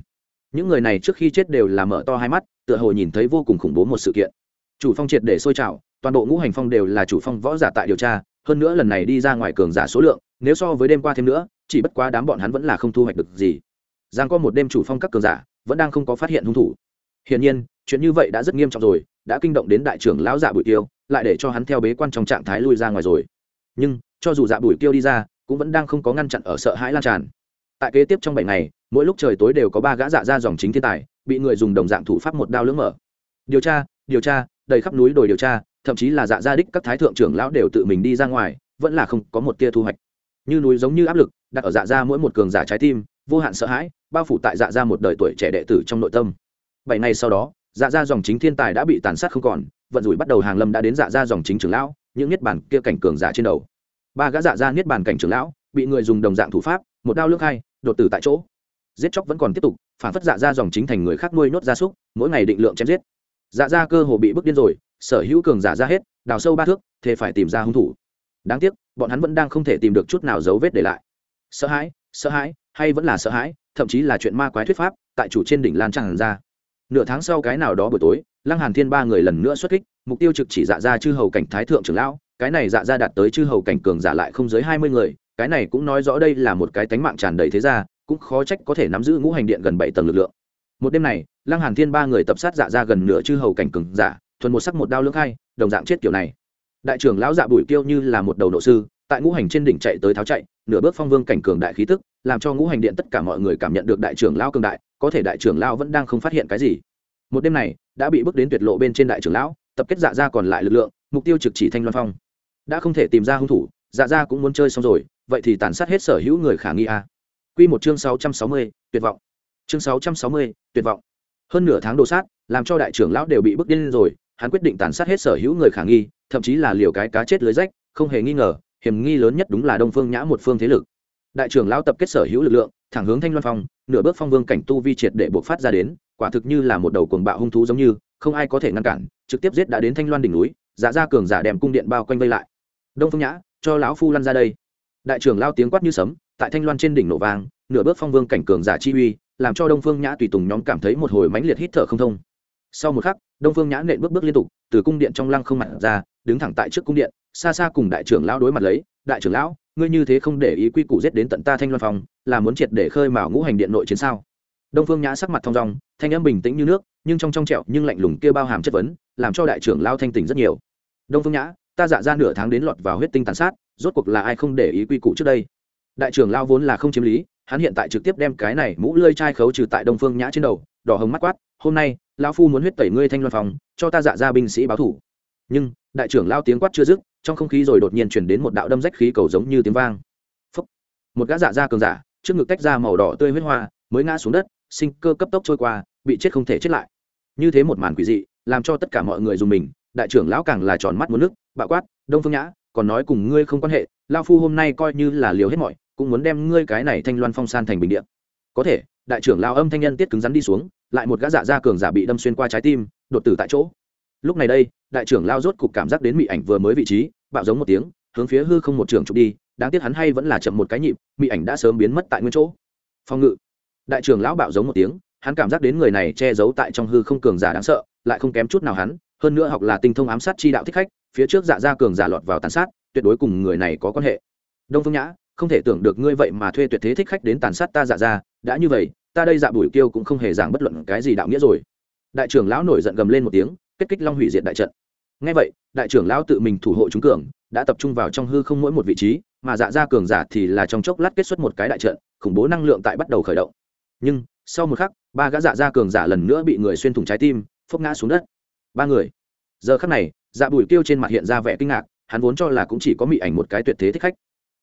Những người này trước khi chết đều là mở to hai mắt, tựa hồ nhìn thấy vô cùng khủng bố một sự kiện. Chủ phong triệt để sôi trào, toàn bộ ngũ hành phong đều là chủ phong võ giả tại điều tra, hơn nữa lần này đi ra ngoài cường giả số lượng, nếu so với đêm qua thêm nữa, chỉ bất quá đám bọn hắn vẫn là không thu hoạch được gì. Giang có một đêm chủ phong các cường giả, vẫn đang không có phát hiện hung thủ. Hiển nhiên, chuyện như vậy đã rất nghiêm trọng rồi đã kinh động đến đại trưởng lão dạ bùi tiêu, lại để cho hắn theo bế quan trong trạng thái lui ra ngoài rồi. Nhưng, cho dù dạ bùi tiêu đi ra, cũng vẫn đang không có ngăn chặn ở sợ hãi lan tràn. Tại kế tiếp trong bảy ngày, mỗi lúc trời tối đều có ba gã dạ ra dòng chính thiên tài, bị người dùng đồng dạng thủ pháp một đao lưỡng mở. Điều tra điều tra, đầy khắp núi đồi điều tra, thậm chí là dạ gia đích các thái thượng trưởng lão đều tự mình đi ra ngoài, vẫn là không có một tia thu hoạch. Như núi giống như áp lực, đặt ở dạ ra mỗi một cường giả trái tim, vô hạn sợ hãi, bao phủ tại dạ ra một đời tuổi trẻ đệ tử trong nội tâm. Bảy ngày sau đó dạ ra dòng chính thiên tài đã bị tàn sát không còn, vận rủi bắt đầu hàng lâm đã đến dạ ra dòng chính trưởng lão, những niết bàn kia cảnh cường giả trên đầu. Ba gã dạ ra niết bàn cảnh trưởng lão, bị người dùng đồng dạng thủ pháp, một đao lướt hai, đột tử tại chỗ. Giết chóc vẫn còn tiếp tục, phản phất dạ ra dòng chính thành người khác nuôi nhốt gia súc, mỗi ngày định lượng chém giết. Dạ ra cơ hồ bị bức điên rồi, sở hữu cường giả ra hết, đào sâu ba thước thế phải tìm ra hung thủ. Đáng tiếc, bọn hắn vẫn đang không thể tìm được chút nào dấu vết để lại. Sợ hãi sợ hãi, hay vẫn là sợ hãi, thậm chí là chuyện ma quái thuyết pháp, tại chủ trên đỉnh lan tràn ra nửa tháng sau cái nào đó buổi tối, lăng hàn thiên ba người lần nữa xuất kích, mục tiêu trực chỉ dạ ra chư hầu cảnh thái thượng trưởng lão, cái này dạ ra đạt tới chư hầu cảnh cường giả lại không dưới hai mươi người, cái này cũng nói rõ đây là một cái tánh mạng tràn đầy thế gia, cũng khó trách có thể nắm giữ ngũ hành điện gần bảy tầng lực lượng. Một đêm này, lăng hàn thiên ba người tập sát dạ ra gần nửa chư hầu cảnh cường giả, thuần một sắc một đao lưỡng hai đồng dạng chết kiểu này. Đại trưởng lão dạ bùi tiêu như là một đầu nộ sư, tại ngũ hành trên đỉnh chạy tới tháo chạy, nửa bước phong vương cảnh cường đại khí tức làm cho ngũ hành điện tất cả mọi người cảm nhận được đại trưởng lão cường đại có thể đại trưởng lão vẫn đang không phát hiện cái gì một đêm này đã bị bước đến tuyệt lộ bên trên đại trưởng lão tập kết dạ ra còn lại lực lượng mục tiêu trực chỉ thanh loan phong đã không thể tìm ra hung thủ dạ ra cũng muốn chơi xong rồi vậy thì tàn sát hết sở hữu người khả nghi a Quy một chương 660, tuyệt vọng. Chương 660, tuyệt vọng. Hơn nửa tháng đồ sát, làm cho đại trưởng lão đều bị bước điên rồi, hắn quyết định tàn sát hết sở hữu người khả nghi, thậm chí là liều cái cá chết lưới rách, không hề nghi ngờ, hiểm nghi lớn nhất đúng là Đông Phương Nhã một phương thế lực. Đại trưởng lão tập kết sở hữu lực lượng, thẳng hướng Thanh Loan Phong, nửa bước phong vương cảnh tu vi triệt để buộc phát ra đến, quả thực như là một đầu cuồng bạo hung thú giống như, không ai có thể ngăn cản, trực tiếp giết đã đến Thanh Loan đỉnh núi, giả ra cường giả đem cung điện bao quanh vây lại. Đông Phương Nhã, cho lão phu lăn ra đây. Đại trưởng lão tiếng quát như sấm, tại Thanh Loan trên đỉnh nổ vang, nửa bước phong vương cảnh cường giả chi uy, làm cho Đông Phương Nhã tùy tùng nhóm cảm thấy một hồi mãnh liệt hít thở không thông. Sau một khắc, Đông Phương Nhã nện bước bước liên tục, từ cung điện trong lăng không mặt ra, đứng thẳng tại trước cung điện, xa xa cùng đại trưởng lão đối mặt lấy, đại trưởng lão, ngươi như thế không để ý quy củ giết đến tận ta Thanh Loan phòng, là muốn triệt để khơi mào ngũ hành điện nội chiến sao? Đông Phương Nhã sắc mặt thông dong, thanh âm bình tĩnh như nước, nhưng trong trong trẻo nhưng lạnh lùng kia bao hàm chất vấn, làm cho đại trưởng lão thanh tỉnh rất nhiều. Đông Phương Nhã, ta dạ ra nửa tháng đến lọt vào huyết tinh tàn sát, rốt cuộc là ai không để ý quy củ trước đây? Đại trưởng lão vốn là không chiếm lý, hắn hiện tại trực tiếp đem cái này mũ lươi chai khấu trừ tại đông phương nhã trên đầu đỏ hồng mắt quát hôm nay lão phu muốn huyết tẩy ngươi thanh loan phòng cho ta dạ ra binh sĩ báo thủ nhưng đại trưởng lao tiếng quát chưa dứt trong không khí rồi đột nhiên chuyển đến một đạo đâm rách khí cầu giống như tiếng vang. Phúc. một gã dạ ra cường giả, trước ngực tách ra màu đỏ tươi huyết hoa, mới ngã xuống đất, sinh cơ cấp tốc trôi qua, bị chết không thể chết lại. Như thế một màn quỷ dị, làm cho tất cả mọi người dùng mình, đại trưởng lão càng là tròn mắt muốn nước, bạo quát, đông phương nhã, còn nói cùng ngươi không quan hệ lao phu hôm nay coi như là liều hết mọi, cũng muốn đem ngươi cái này thanh loan phong san thành bình điện có thể, đại trưởng lao âm thanh nhân tiết cứng rắn đi xuống, lại một gã dạ da cường giả bị đâm xuyên qua trái tim, đột tử tại chỗ. Lúc này đây đại trưởng lao rốt cục cảm giác đến mị ảnh vừa mới vị trí, bạo giống một tiếng, hướng phía hư không một trường trục đi, đáng tiếc hắn hay vẫn là chậm một cái nhịp, mị ảnh đã sớm biến mất tại nguyên chỗ. Phong ngự. Đại trưởng lão bạo giống một tiếng, hắn cảm giác đến người này che giấu tại trong hư không cường giả đáng sợ, lại không kém chút nào hắn, hơn nữa học là tinh thông ám sát chi đạo thích khách, phía trước dạ gia cường giả lọt vào tàn sát, tuyệt đối cùng người này có quan hệ. Đông phương nhã, không thể tưởng được ngươi vậy mà thuê tuyệt thế thích khách đến tàn sát ta dạ ra, đã như vậy, ta đây dạ bùi kiêu cũng không hề giảng bất luận cái gì đạo nghĩa rồi. Đại trưởng lão nổi giận gầm lên một tiếng kết kích long hủy diệt đại trận. Ngay vậy, đại trưởng lão tự mình thủ hộ chúng cường, đã tập trung vào trong hư không mỗi một vị trí, mà dạ ra cường giả thì là trong chốc lát kết xuất một cái đại trận, khủng bố năng lượng tại bắt đầu khởi động. Nhưng, sau một khắc, ba gã dạ ra cường giả lần nữa bị người xuyên thủng trái tim, phốc ngã xuống đất. Ba người. Giờ khắc này dạ bùi tiêu trên mặt hiện ra vẻ kinh ngạc, hắn vốn cho là cũng chỉ có mị ảnh một cái tuyệt thế thích khách.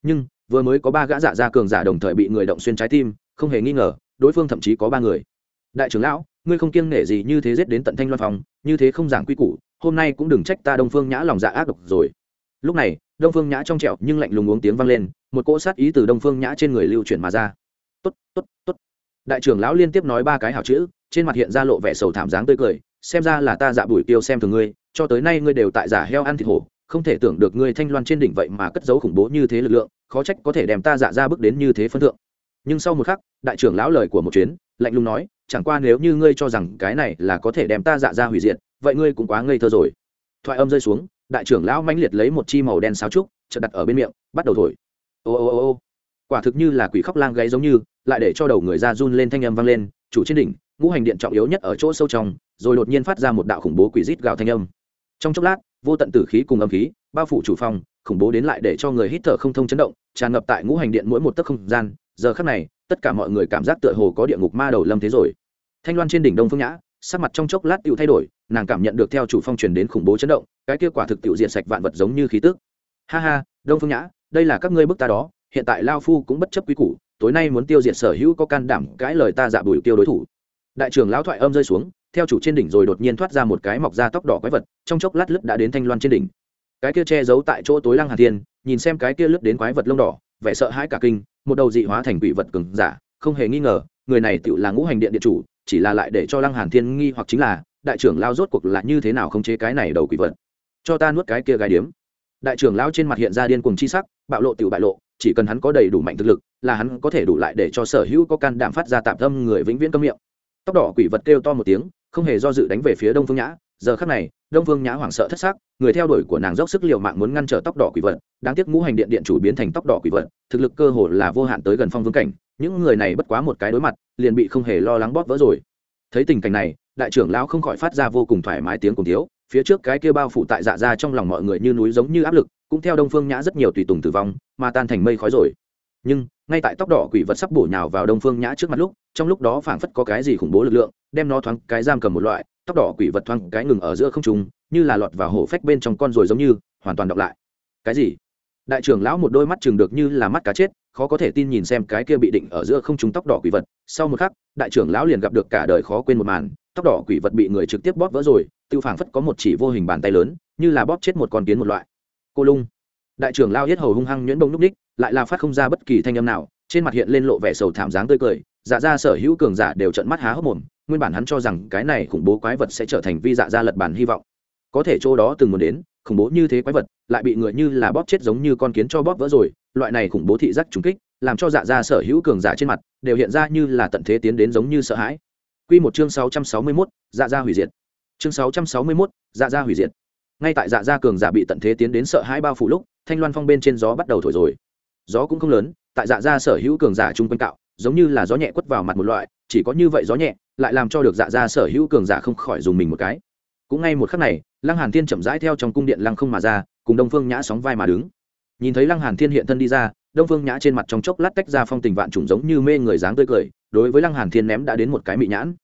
Nhưng, vừa mới có ba gã dạ gia cường giả đồng thời bị người động xuyên trái tim, không hề nghi ngờ, đối phương thậm chí có ba người. Đại trưởng lão ngươi không kiêng nể gì như thế giết đến tận thanh loan phòng, như thế không giảng quy củ, hôm nay cũng đừng trách ta đông phương nhã lòng dạ ác độc rồi. Lúc này, đông phương nhã trong trẹo nhưng lạnh lùng uống tiếng vang lên, một cỗ sát ý từ đông phương nhã trên người lưu chuyển mà ra. Tốt tốt tốt. Đại trưởng lão liên tiếp nói ba cái hào chữ, trên mặt hiện ra lộ vẻ sầu thảm dáng tươi cười, xem ra là ta dạ bùi tiêu xem thường ngươi, cho tới nay ngươi đều tại giả heo ăn thịt hổ, không thể tưởng được ngươi thanh loan trên đỉnh vậy mà cất giấu khủng bố như thế lực lượng, khó trách có thể đem ta dạ ra bước đến như thế phân thượng nhưng sau một khắc, đại trưởng lão lời của một chuyến, lạnh lùng nói, chẳng qua nếu như ngươi cho rằng cái này là có thể đem ta dạ ra hủy diệt, vậy ngươi cũng quá ngây thơ rồi. Thoại âm rơi xuống, đại trưởng lão mãnh liệt lấy một chi màu đen sáo trúc, chợt đặt ở bên miệng, bắt đầu thổi. Ô ô ô ô. Quả thực như là quỷ khóc lang gáy giống như, lại để cho đầu người ra run lên thanh âm vang lên, chủ trên đỉnh, ngũ hành điện trọng yếu nhất ở chỗ sâu trong, rồi đột nhiên phát ra một đạo khủng bố quỷ rít gào thanh âm. Trong chốc lát, vô tận tử khí cùng âm khí, bao phủ chủ phòng, khủng bố đến lại để cho người hít thở không thông chấn động, tràn ngập tại ngũ hành điện mỗi một tấc không gian giờ khắc này, tất cả mọi người cảm giác tựa hồ có địa ngục ma đầu lâm thế rồi. Thanh loan trên đỉnh đông phương nhã, sắc mặt trong chốc lát tựu thay đổi, nàng cảm nhận được theo chủ phong truyền đến khủng bố chấn động, cái kia quả thực tựu diện sạch vạn vật giống như khí tức. Ha ha, đông phương nhã, đây là các ngươi bức ta đó, hiện tại lao phu cũng bất chấp quy củ, tối nay muốn tiêu diệt sở hữu có can đảm cãi lời ta dạ bùi tiêu đối thủ. Đại trưởng lão thoại âm rơi xuống, theo chủ trên đỉnh rồi đột nhiên thoát ra một cái mọc da tóc đỏ quái vật, trong chốc lát lướt đã đến thanh loan trên đỉnh. Cái kia che giấu tại chỗ tối lăng hà thiên, nhìn xem cái kia lướt đến quái vật lông đỏ, vẻ sợ hãi cả kinh một đầu dị hóa thành quỷ vật cứng giả, không hề nghi ngờ, người này tự là ngũ hành điện điện chủ, chỉ là lại để cho lăng hàn thiên nghi hoặc chính là, đại trưởng lao rốt cuộc là như thế nào không chế cái này đầu quỷ vật? Cho ta nuốt cái kia gai điếm. Đại trưởng lao trên mặt hiện ra điên cuồng chi sắc, bạo lộ tiểu bại lộ, chỉ cần hắn có đầy đủ mạnh thực lực, là hắn có thể đủ lại để cho sở hữu có can đảm phát ra tạm tâm người vĩnh viễn câm miệng. Tóc đỏ quỷ vật kêu to một tiếng, không hề do dự đánh về phía đông phương nhã giờ khắc này, đông vương nhã hoảng sợ thất xác người theo đuổi của nàng dốc sức l i ề u mạng muốn ngăn trở tóc đỏ quỷ vật, đáng tiếc ngũ hành điện điện chủ biến thành tóc đỏ quỷ vật, thực lực cơ hồ là vô hạn tới gần phong vương cảnh, những người này bất quá một cái đối mặt, liền bị không hề lo lắng bóp vỡ rồi. Thấy tình cảnh này, đại trưởng lão không khỏi phát ra vô cùng thoải mái tiếng cùng thiếu, phía trước cái kia bao phủ tại dạ ra trong lòng mọi người như núi giống như áp lực, cũng theo đông phương nhã rất nhiều tùy tùng tử vong, mà tan thành mây khói rồi. Nhưng, ngay tại tóc đỏ quỷ vật sắp bổ nhào vào đông phương nhã trước mặt lúc, trong lúc đó phảng phất có cái gì khủng bố lực lượng, đem nó thoáng cái giam cầm một loại tóc đỏ quỷ vật thoáng cái ngừng ở giữa không trung, như là lọt vào hổ phách bên trong con rồi giống như, hoàn toàn đọc lại. Cái gì? Đại trưởng lão một đôi mắt chừng được như là mắt cá chết, khó có thể tin nhìn xem cái kia bị định ở giữa không trung tóc đỏ quỷ vật. Sau một khắc, đại trưởng lão liền gặp được cả đời khó quên một màn, tóc đỏ quỷ vật bị người trực tiếp bóp vỡ rồi, tiêu phảng phất có một chỉ vô hình bàn tay lớn, như là bóp chết một con kiến một loại. Cô lung. Đại trưởng lao hết hầu hung hăng nhuyễn bông núc ních, lại là phát không ra bất kỳ thanh âm nào, trên mặt hiện lên lộ vẻ sầu thảm dáng tươi cười dạ ra sở hữu cường giả đều trận mắt há hốc mồm nguyên bản hắn cho rằng cái này khủng bố quái vật sẽ trở thành vi dạ ra lật bản hy vọng có thể chỗ đó từng muốn đến khủng bố như thế quái vật lại bị người như là bóp chết giống như con kiến cho bóp vỡ rồi loại này khủng bố thị giác trùng kích làm cho dạ ra sở hữu cường giả trên mặt đều hiện ra như là tận thế tiến đến giống như sợ hãi Quy một chương 661, dạ ra hủy diệt. Chương 661, dạ ra hủy diệt. Ngay tại dạ ra cường giả bị tận thế tiến đến sợ hãi bao phủ lúc, thanh loan phong bên trên gió bắt đầu thổi rồi. Gió cũng không lớn, tại dạ ra sở hữu cường giả trung quanh cạo, giống như là gió nhẹ quất vào mặt một loại, chỉ có như vậy gió nhẹ, lại làm cho được dạ ra sở hữu cường giả không khỏi dùng mình một cái. Cũng ngay một khắc này, Lăng Hàn Thiên chậm rãi theo trong cung điện lăng không mà ra, cùng Đông Phương Nhã sóng vai mà đứng. Nhìn thấy Lăng Hàn Thiên hiện thân đi ra, Đông Phương Nhã trên mặt trong chốc lát tách ra phong tình vạn trùng giống như mê người dáng tươi cười, đối với Lăng Hàn Thiên ném đã đến một cái mị nhãn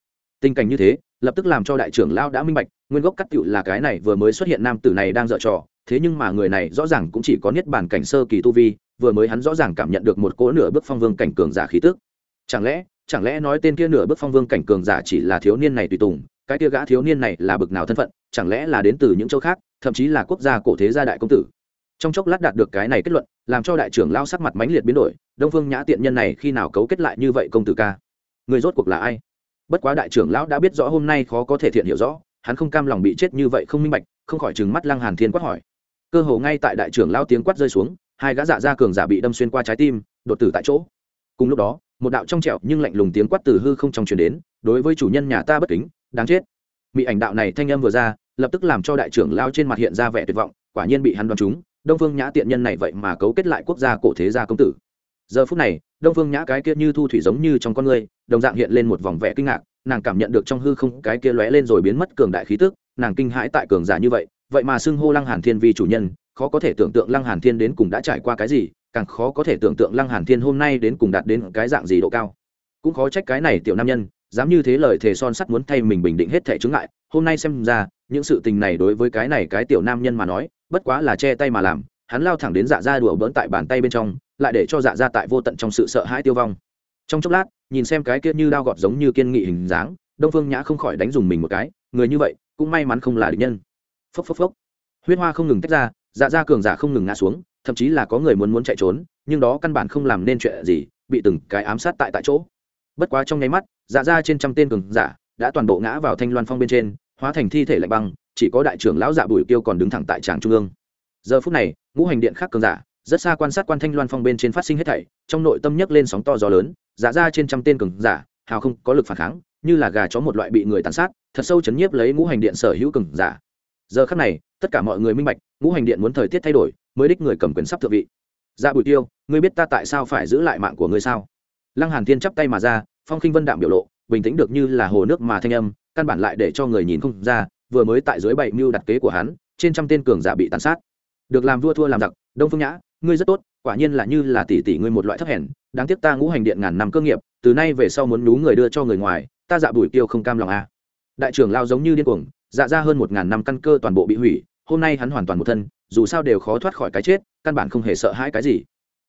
tình cảnh như thế lập tức làm cho đại trưởng lao đã minh bạch, nguyên gốc cắt cựu là cái này, vừa mới xuất hiện nam tử này đang dở trò, thế nhưng mà người này rõ ràng cũng chỉ có niết bản cảnh sơ kỳ tu vi, vừa mới hắn rõ ràng cảm nhận được một cỗ nửa bước phong vương cảnh cường giả khí tức. Chẳng lẽ chẳng lẽ nói tên kia nửa bước phong vương cảnh cường giả chỉ là thiếu niên này tùy tùng, cái kia gã thiếu niên này là bực nào thân phận, chẳng lẽ là đến từ những châu khác, thậm chí là quốc gia cổ thế gia đại công tử? Trong chốc lát đạt được cái này kết luận, làm cho đại trưởng lao sắc mặt mãnh liệt biến đổi, đông phương nhã tiện nhân này khi nào cấu kết lại như vậy công tử ca? Người rốt cuộc là ai? Bất quá đại trưởng lão đã biết rõ hôm nay khó có thể thiện hiểu rõ, hắn không cam lòng bị chết như vậy không minh bạch, không khỏi trừng mắt lăng hàn thiên quát hỏi. Cơ hồ ngay tại đại trưởng lão tiếng quát rơi xuống, hai gã dạ gia cường giả bị đâm xuyên qua trái tim, đột tử tại chỗ. Cùng lúc đó, một đạo trong trẹo nhưng lạnh lùng tiếng quát từ hư không trong truyền đến, đối với chủ nhân nhà ta bất kính, đáng chết. Bị ảnh đạo này thanh âm vừa ra, lập tức làm cho đại trưởng lão trên mặt hiện ra vẻ tuyệt vọng, quả nhiên bị hắn đoán trúng, đông phương nhã tiện nhân này vậy mà cấu kết lại quốc gia cổ thế gia công tử giờ phút này, đông phương nhã cái kia như thu thủy giống như trong con người, đồng dạng hiện lên một vòng vẻ kinh ngạc, nàng cảm nhận được trong hư không cái kia lóe lên rồi biến mất cường đại khí tức, nàng kinh hãi tại cường giả như vậy vậy mà xưng hô lăng hàn thiên vì chủ nhân, khó có thể tưởng tượng lăng hàn thiên đến cùng đã trải qua cái gì, càng khó có thể tưởng tượng lăng hàn thiên hôm nay đến cùng đạt đến cái dạng gì độ cao. Cũng khó trách cái này tiểu nam nhân, dám như thế lời thề son sắt muốn thay mình bình định hết thể chứng ngại, hôm nay xem ra, những sự tình này đối với cái này cái tiểu nam nhân mà nói, bất quá là che tay mà làm hắn lao thẳng đến dạ ra đùa bỡn tại bàn tay bên trong, lại để cho dạ ra tại vô tận trong sự sợ hãi tiêu vong. Trong chốc lát, nhìn xem cái kia như đao gọt giống như kiên nghị hình dáng, đông phương nhã không khỏi đánh dùng mình một cái, người như vậy, cũng may mắn không là địch nhân. Phốc phốc phốc. Huyết hoa không ngừng tách ra dạ ra cường giả không ngừng ngã xuống, thậm chí là có người muốn muốn chạy trốn, nhưng đó căn bản không làm nên chuyện gì, bị từng cái ám sát tại tại chỗ. Bất quá trong nháy mắt dạ ra trên trăm tên cường giả đã toàn bộ ngã vào thanh loan phong bên trên, hóa thành thi thể lạnh băng, chỉ có đại trưởng lão dạ bùi tiêu còn đứng thẳng tại tràng trung ương giờ phút này, ngũ hành điện khác cường giả, rất xa quan sát quan thanh loan phong bên trên phát sinh hết thảy, trong nội tâm nhấc lên sóng to gió lớn, giả ra trên trăm tên cường giả, hào không có lực phản kháng, như là gà chó một loại bị người tàn sát, thật sâu chấn nhiếp lấy ngũ hành điện sở hữu cường giả. Giờ khắc này, tất cả mọi người minh bạch, ngũ hành điện muốn thời tiết thay đổi, mới đích người cầm quyền sắp thượng vị. Dạ bùi tiêu, ngươi biết ta tại sao phải giữ lại mạng của ngươi sao? Lăng hàn thiên chắp tay mà ra, phong khinh vân đạm biểu lộ, bình tĩnh được như là hồ nước mà thanh âm, căn bản lại để cho người nhìn không ra, vừa mới tại dưới bảy mưu đặt kế của hắn, trên trăm tên cường giả bị tàn sát được làm vua thua làm giặc, đông phương nhã, ngươi rất tốt, quả nhiên là như là tỷ tỷ ngươi một loại thấp hèn, đáng tiếc ta ngũ hành điện ngàn năm cơ nghiệp, từ nay về sau muốn nú người đưa cho người ngoài, ta dạ bùi tiêu không cam lòng a à. đại trưởng lao giống như điên cuồng dạ ra hơn một ngàn năm căn cơ toàn bộ bị hủy, hôm nay hắn hoàn toàn một thân, dù sao đều khó thoát khỏi cái chết, căn bản không hề sợ hãi cái gì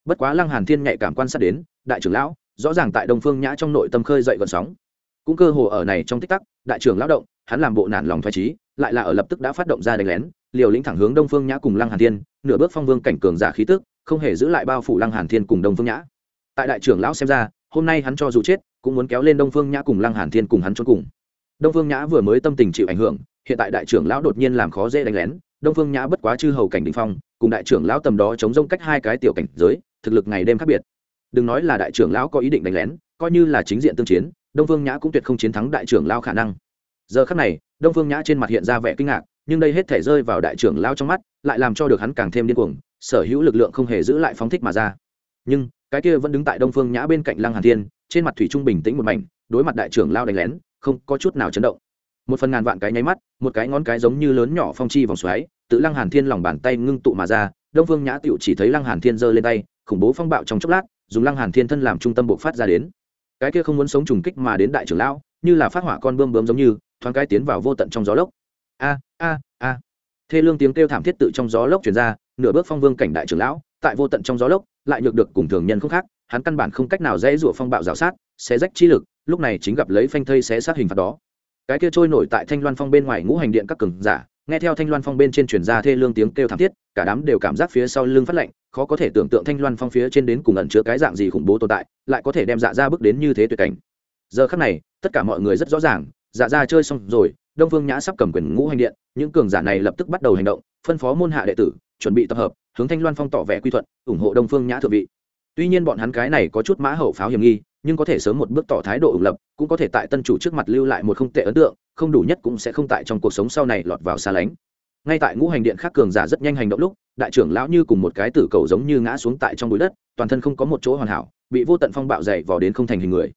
bất quá lăng hàn thiên nhạy cảm quan sát đến, đại trưởng lão, rõ ràng tại đông phương nhã trong nội tâm khơi dậy gợn sóng cũng cơ hồ ở này trong tích tắc, đại trưởng lão động, hắn làm bộ nản lòng thoái trí lại là ở lập tức đã phát động ra đánh lén liều lĩnh thẳng hướng đông phương nhã cùng lăng hàn thiên, nửa bước phong vương cảnh cường giả khí tức, không hề giữ lại bao phủ lăng hàn thiên cùng đông phương nhã. Tại đại trưởng lão xem ra, hôm nay hắn cho dù chết, cũng muốn kéo lên đông phương nhã cùng lăng hàn thiên cùng hắn chôn cùng. Đông phương nhã vừa mới tâm tình chịu ảnh hưởng, hiện tại đại trưởng lão đột nhiên làm khó dễ đánh lén, đông phương nhã bất quá chư hầu cảnh đình phong, cùng đại trưởng lão tầm đó chống rông cách hai cái tiểu cảnh giới, thực lực ngày đêm khác biệt. Đừng nói là đại trưởng lão có ý định đánh lén, coi như là chính diện tương chiến, đông phương nhã cũng tuyệt không chiến thắng đại trưởng lão khả năng. Giờ khắc này, đông phương nhã trên mặt hiện ra vẻ kinh ngạc nhưng đây hết thể rơi vào đại trưởng lao trong mắt, lại làm cho được hắn càng thêm điên cuồng, sở hữu lực lượng không hề giữ lại phóng thích mà ra. Nhưng, cái kia vẫn đứng tại đông phương nhã bên cạnh lăng hàn thiên, trên mặt thủy trung bình tĩnh một mảnh, đối mặt đại trưởng lao đánh lén, không có chút nào chấn động. Một phần ngàn vạn cái nháy mắt, một cái ngón cái giống như lớn nhỏ phong chi vòng xoáy, tự lăng hàn thiên lòng bàn tay ngưng tụ mà ra, đông phương nhã tựu chỉ thấy lăng hàn thiên giơ lên tay, khủng bố phong bạo trong chốc lát, dùng lăng hàn thiên thân làm trung tâm buộc phát ra đến. Cái kia không muốn sống trùng kích mà đến đại trưởng lão, như là phát hỏa con bươm bướm giống như, thoáng cái tiến vào vô tận trong gió lốc a a a. Thê lương tiếng kêu thảm thiết tự trong gió lốc truyền ra, nửa bước phong vương cảnh đại trưởng lão, tại vô tận trong gió lốc, lại nhược được cùng thường nhân không khác, hắn căn bản không cách nào dễ rủa phong bạo rào sát, xé rách chi lực, lúc này chính gặp lấy phanh thây xé sát hình phạt đó. Cái kia trôi nổi tại thanh loan phong bên ngoài ngũ hành điện các cường giả, nghe theo thanh loan phong bên trên truyền ra thê lương tiếng kêu thảm thiết, cả đám đều cảm giác phía sau lưng phát lạnh, khó có thể tưởng tượng thanh loan phong phía trên đến cùng ẩn chứa cái dạng gì khủng bố tồn tại, lại có thể đem dạ ra bước đến như thế tuyệt cảnh. Giờ khắc này, tất cả mọi người rất rõ ràng dạ ra chơi xong rồi đông phương nhã sắp cầm quyền ngũ hành điện, những cường giả này lập tức bắt đầu hành động, phân phó môn hạ đệ tử, chuẩn bị tập hợp, hướng thanh loan phong tỏ vẻ quy thuận, ủng hộ đông phương nhã thượng vị. Tuy nhiên bọn hắn cái này có chút mã hậu pháo hiểm nghi, nhưng có thể sớm một bước tỏ thái độ ủng lập, cũng có thể tại tân chủ trước mặt lưu lại một không tệ ấn tượng, không đủ nhất cũng sẽ không tại trong cuộc sống sau này lọt vào xa lánh. Ngay tại ngũ hành điện khác cường giả rất nhanh hành động lúc, đại trưởng lão như cùng một cái tử cầu giống như ngã xuống tại trong bụi đất, toàn thân không có một chỗ hoàn hảo, bị vô tận phong bạo dày vò đến không thành hình người.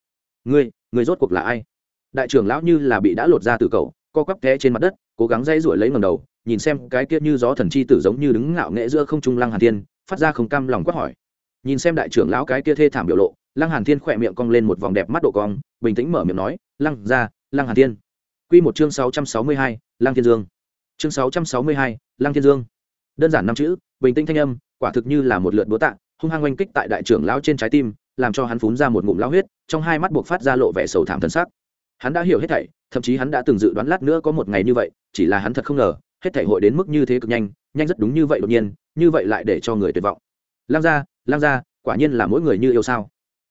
Ngươi người rốt cuộc là ai? Đại trưởng lão như là bị đã lột ra tử cầu co quắp té trên mặt đất cố gắng dây ruổi lấy ngầm đầu nhìn xem cái kia như gió thần chi tử giống như đứng ngạo nghệ giữa không trung lăng hàn thiên phát ra không cam lòng quát hỏi. Nhìn xem đại trưởng lão cái kia thê thảm biểu lộ lăng hàn thiên khỏe miệng cong lên một vòng đẹp mắt độ cong bình tĩnh mở miệng nói lăng ra lăng hàn thiên. Quy một chương sáu trăm sáu mươi hai, lăng thiên dương. Chương sáu trăm sáu mươi hai, lăng thiên dương. Đơn giản năm chữ bình tĩnh thanh âm quả thực như là một lượt búa tạ hung hăng oanh kích tại đại trưởng lão trên trái tim làm cho hắn phún ra một ngụm lao huyết trong hai mắt buộc phát ra lộ vẻ sầu thảm thần sắc hắn đã hiểu hết thảy, thậm chí hắn đã từng dự đoán lát nữa có một ngày như vậy, chỉ là hắn thật không ngờ, hết thảy hội đến mức như thế cực nhanh nhanh rất đúng như vậy đột nhiên, như vậy lại để cho người tuyệt vọng. Lang gia lang gia, quả nhiên là mỗi người như yêu sao?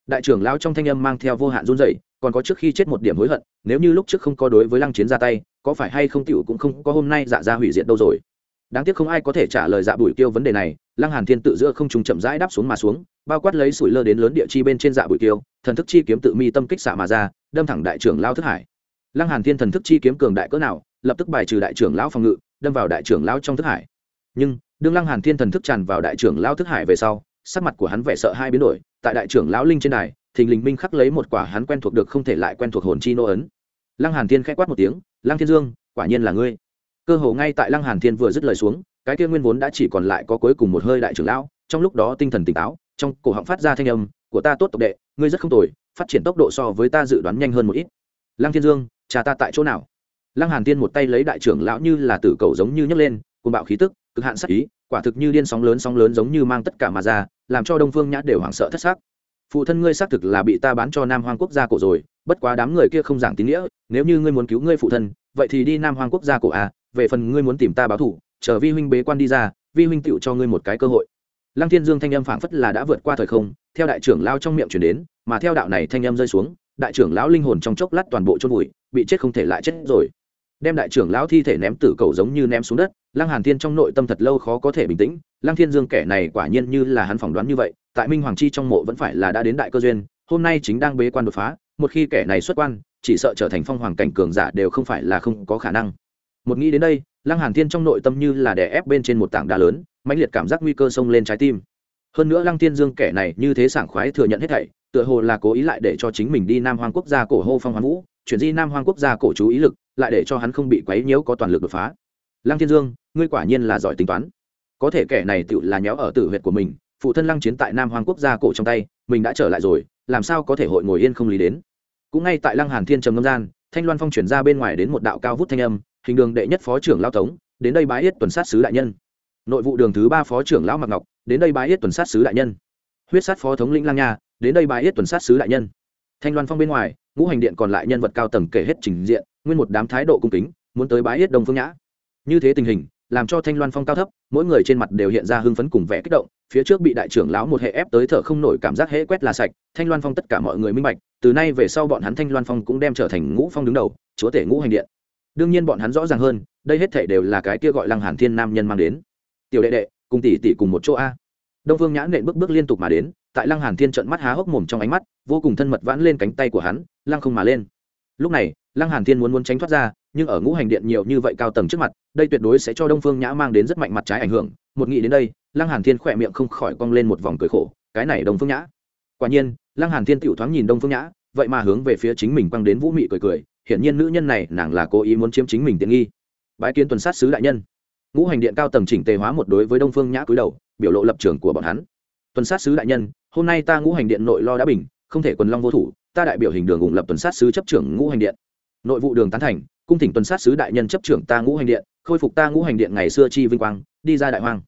Đại trưởng lão trong thanh âm mang theo vô hạn run rẩy, còn có trước khi chết một điểm hối hận, nếu như lúc trước không có đối với lăng chiến ra tay, có phải hay không tiểu cũng không có hôm nay dạ ra hủy diệt đâu rồi? Đáng tiếc không ai có thể trả lời dạ bùi tiêu vấn đề này, lăng hàn thiên tự giữa không trùng chậm rãi đáp xuống mà xuống bao quát lấy sủi lơ đến lớn địa chi bên trên dạ bụi tiêu thần thức chi kiếm tự mi tâm kích xạ mà ra, đâm thẳng đại trưởng lao thức hải. Lăng hàn thiên thần thức chi kiếm cường đại cỡ nào, lập tức bài trừ đại trưởng lão phòng ngự, đâm vào đại trưởng lão trong thức hải. Nhưng, đương lăng hàn thiên thần thức tràn vào đại trưởng lao thức hải về sau, sắc mặt của hắn vẻ sợ hai biến đổi, tại đại trưởng lão linh trên đài, thình lình minh khắc lấy một quả hắn quen thuộc được không thể lại quen thuộc hồn chi nô ấn. Lăng hàn thiên khẽ quát một tiếng, lăng thiên dương, quả nhiên là ngươi. Cơ hồ ngay tại lăng hàn thiên vừa dứt lời xuống, cái kia nguyên vốn đã chỉ còn lại có cuối cùng một hơi đại trưởng lão, trong lúc đó tinh thần tỉnh táo trong cổ họng phát ra thanh âm, của ta tốt tộc đệ, ngươi rất không tồi, phát triển tốc độ so với ta dự đoán nhanh hơn một ít. Lăng thiên dương, cha ta tại chỗ nào? Lăng hàn tiên một tay lấy đại trưởng lão như là tử cầu giống như nhấc lên cùng bạo khí tức, cực hạn sắc ý, quả thực như điên sóng lớn sóng lớn giống như mang tất cả mà ra, làm cho đông phương nhã đều hoảng sợ thất xác phụ thân ngươi xác thực là bị ta bán cho nam hoàng quốc gia cổ rồi, bất quá đám người kia không giảng tín nghĩa, nếu như ngươi muốn cứu ngươi phụ thân, vậy thì đi nam hoàng quốc gia cổ à về phần ngươi muốn tìm ta báo thủ, chờ vi huynh bế quan đi ra, vi huynh tựu cho ngươi một cái cơ hội lăng thiên dương thanh âm phảng phất là đã vượt qua thời không, theo đại trưởng lao trong miệng chuyển đến, mà theo đạo này thanh âm rơi xuống, đại trưởng lão linh hồn trong chốc lát toàn bộ chôn vùi, bị chết không thể lại chết rồi. Đem đại trưởng lão thi thể ném tử cầu giống như ném xuống đất, lăng hàn thiên trong nội tâm thật lâu khó có thể bình tĩnh. Lăng thiên dương kẻ này quả nhiên như là hắn phỏng đoán như vậy, tại minh hoàng chi trong mộ vẫn phải là đã đến đại cơ duyên, hôm nay chính đang bế quan đột phá, một khi kẻ này xuất quan, chỉ sợ trở thành phong hoàng cảnh cường giả đều không phải là không có khả năng một nghĩ đến đây, lăng hàn thiên trong nội tâm như là đè ép bên trên một tảng đá lớn, mãnh liệt cảm giác nguy cơ xông lên trái tim. Hơn nữa lăng thiên dương kẻ này như thế sảng khoái thừa nhận hết thảy, tựa hồ là cố ý lại để cho chính mình đi nam hoàng quốc gia cổ hô phong hoán vũ, chuyển di nam hoàng quốc gia cổ chú ý lực, lại để cho hắn không bị quấy nhiễu có toàn lực đột phá. Lăng thiên dương, ngươi quả nhiên là giỏi tính toán. Có thể kẻ này tự là nhéo ở tử huyệt của mình, phụ thân lăng chiến tại nam hoàng quốc gia cổ trong tay, mình đã trở lại rồi, làm sao có thể hội ngồi yên không lý đến? Cũng ngay tại lăng hàn thiên trầm ngâm gian, thanh loan phong chuyển ra bên ngoài đến một đạo cao vút thanh âm hình đường đệ nhất phó trưởng lao tống, đến đây bái yết tuần sát sứ đại nhân. Nội vụ đường thứ ba phó trưởng lão mặc ngọc, đến đây bái yết tuần sát sứ đại nhân. Huyết sát phó thống lĩnh lang nha, đến đây bái yết tuần sát sứ đại nhân. Thanh loan phong bên ngoài, ngũ hành điện còn lại nhân vật cao tầng kể hết trình diện, nguyên một đám thái độ cung kính, muốn tới bái yết đông phương nhã. Như thế tình hình, làm cho thanh loan phong cao thấp, mỗi người trên mặt đều hiện ra hưng phấn cùng vẻ kích động, phía trước bị đại trưởng lão một hệ ép tới thở không nổi cảm giác hễ quét là sạch, thanh loan phong tất cả mọi người minh bạch, từ nay về sau bọn hắn thanh loan phong cũng đem trở thành ngũ phong đứng đầu, chúa tể ngũ hành điện đương nhiên bọn hắn rõ ràng hơn, đây hết thể đều là cái kia gọi lăng hàn thiên nam nhân mang đến. Tiểu đệ đệ, cùng tỷ tỷ cùng một chỗ a. Đông phương nhã nện bước bước liên tục mà đến, tại lăng hàn thiên trợn mắt há hốc mồm trong ánh mắt, vô cùng thân mật vãn lên cánh tay của hắn, lăng không mà lên. Lúc này, lăng hàn thiên muốn muốn tránh thoát ra, nhưng ở ngũ hành điện nhiều như vậy cao tầng trước mặt, đây tuyệt đối sẽ cho đông phương nhã mang đến rất mạnh mặt trái ảnh hưởng. Một nghĩ đến đây, lăng hàn thiên khỏe miệng không khỏi cong lên một vòng cười khổ, cái này đông phương nhã. Quả nhiên, lăng hàn thiên tiểu thoáng nhìn đông phương nhã, vậy mà hướng về phía chính mình quăng đến vũ mị cười cười hiển nhiên nữ nhân này nàng là cố ý muốn chiếm chính mình tiện nghi. Bái kiến tuần sát sứ đại nhân. Ngũ hành điện cao tầng chỉnh tề hóa một đối với đông phương nhã cúi đầu, biểu lộ lập trường của bọn hắn. Tuần sát sứ đại nhân, hôm nay ta ngũ hành điện nội lo đã bình, không thể quần long vô thủ, ta đại biểu hình đường ủng lập tuần sát sứ chấp trưởng ngũ hành điện. Nội vụ đường tán thành, cung thỉnh tuần sát sứ đại nhân chấp trưởng ta ngũ hành điện, khôi phục ta ngũ hành điện ngày xưa chi vinh quang, đi ra đại hoang.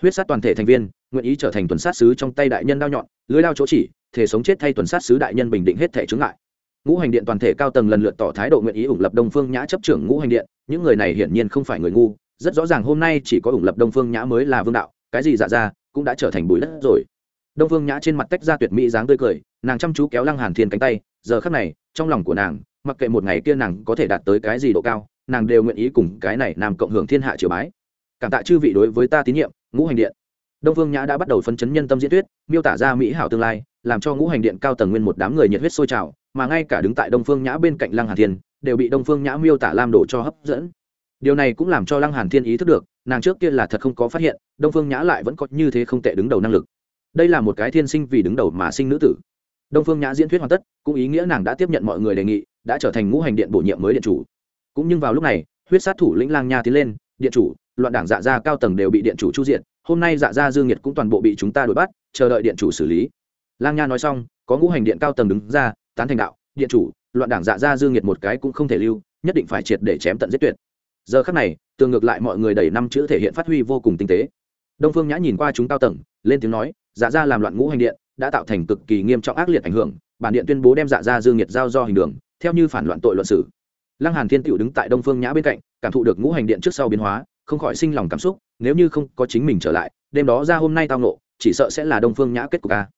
Huyết sát toàn thể thành viên, nguyện ý trở thành tuần sát sứ trong tay đại nhân đao nhọn, lưới đao chỗ chỉ, thể sống chết thay tuần sát sứ đại nhân bình định hết thể chứng ngại ngũ hành điện toàn thể cao tầng lần lượt tỏ thái độ nguyện ý ủng lập đông phương nhã chấp trưởng ngũ hành điện. Những người này hiển nhiên không phải người ngu. Rất rõ ràng hôm nay chỉ có ủng lập đông phương nhã mới là vương đạo. Cái gì dạ ra, cũng đã trở thành bụi đất rồi. Đông phương nhã trên mặt tách ra tuyệt mỹ dáng tươi cười, nàng chăm chú kéo lăng hàn thiên cánh tay. Giờ khắc này, trong lòng của nàng, mặc kệ một ngày kia nàng có thể đạt tới cái gì độ cao, nàng đều nguyện ý cùng cái này nam cộng hưởng thiên hạ triều bái. Cảm tạ chư vị đối với ta tín nhiệm, ngũ hành điện. Đông phương nhã đã bắt đầu phân chấn nhân tâm diễn thuyết, miêu tả ra mỹ hảo tương lai, làm cho ngũ hành điện cao tầng nguyên một đám người nhiệt huyết sôi trào mà ngay cả đứng tại đông phương nhã bên cạnh lăng hàn thiên, đều bị đông phương nhã miêu tả lam đổ cho hấp dẫn. Điều này cũng làm cho lăng hàn thiên ý thức được, nàng trước kia là thật không có phát hiện, đông phương nhã lại vẫn có như thế không tệ đứng đầu năng lực. Đây là một cái thiên sinh vì đứng đầu mà sinh nữ tử. Đông phương nhã diễn thuyết hoàn tất, cũng ý nghĩa nàng đã tiếp nhận mọi người đề nghị, đã trở thành ngũ hành điện bổ nhiệm mới điện chủ. Cũng nhưng vào lúc này, huyết sát thủ lĩnh lang nha tiến lên, điện chủ, loạn đảng dạ gia cao tầng đều bị điện chủ chu diện hôm nay dạ gia dương nhiệt cũng toàn bộ bị chúng ta đuổi bắt, chờ đợi điện chủ xử lý. Lang nha nói xong, có ngũ hành điện cao tầng đứng ra tán thành đạo, điện chủ, loạn đảng dạ gia dương nhiệt một cái cũng không thể lưu, nhất định phải triệt để chém tận giết tuyệt. Giờ khắc này, tường ngược lại mọi người đầy năm chữ thể hiện phát huy vô cùng tinh tế. Đông phương nhã nhìn qua chúng cao tầng, lên tiếng nói dạ gia làm loạn ngũ hành điện, đã tạo thành cực kỳ nghiêm trọng ác liệt ảnh hưởng, bản điện tuyên bố đem dạ gia dương nhiệt giao do hình đường, theo như phản loạn tội luận xử. Lăng hàn thiên tiểu đứng tại đông phương nhã bên cạnh, cảm thụ được ngũ hành điện trước sau biến hóa, không khỏi sinh lòng cảm xúc, nếu như không có chính mình trở lại, đêm đó ra hôm nay tao nộ chỉ sợ sẽ là đông phương nhã kết cục a.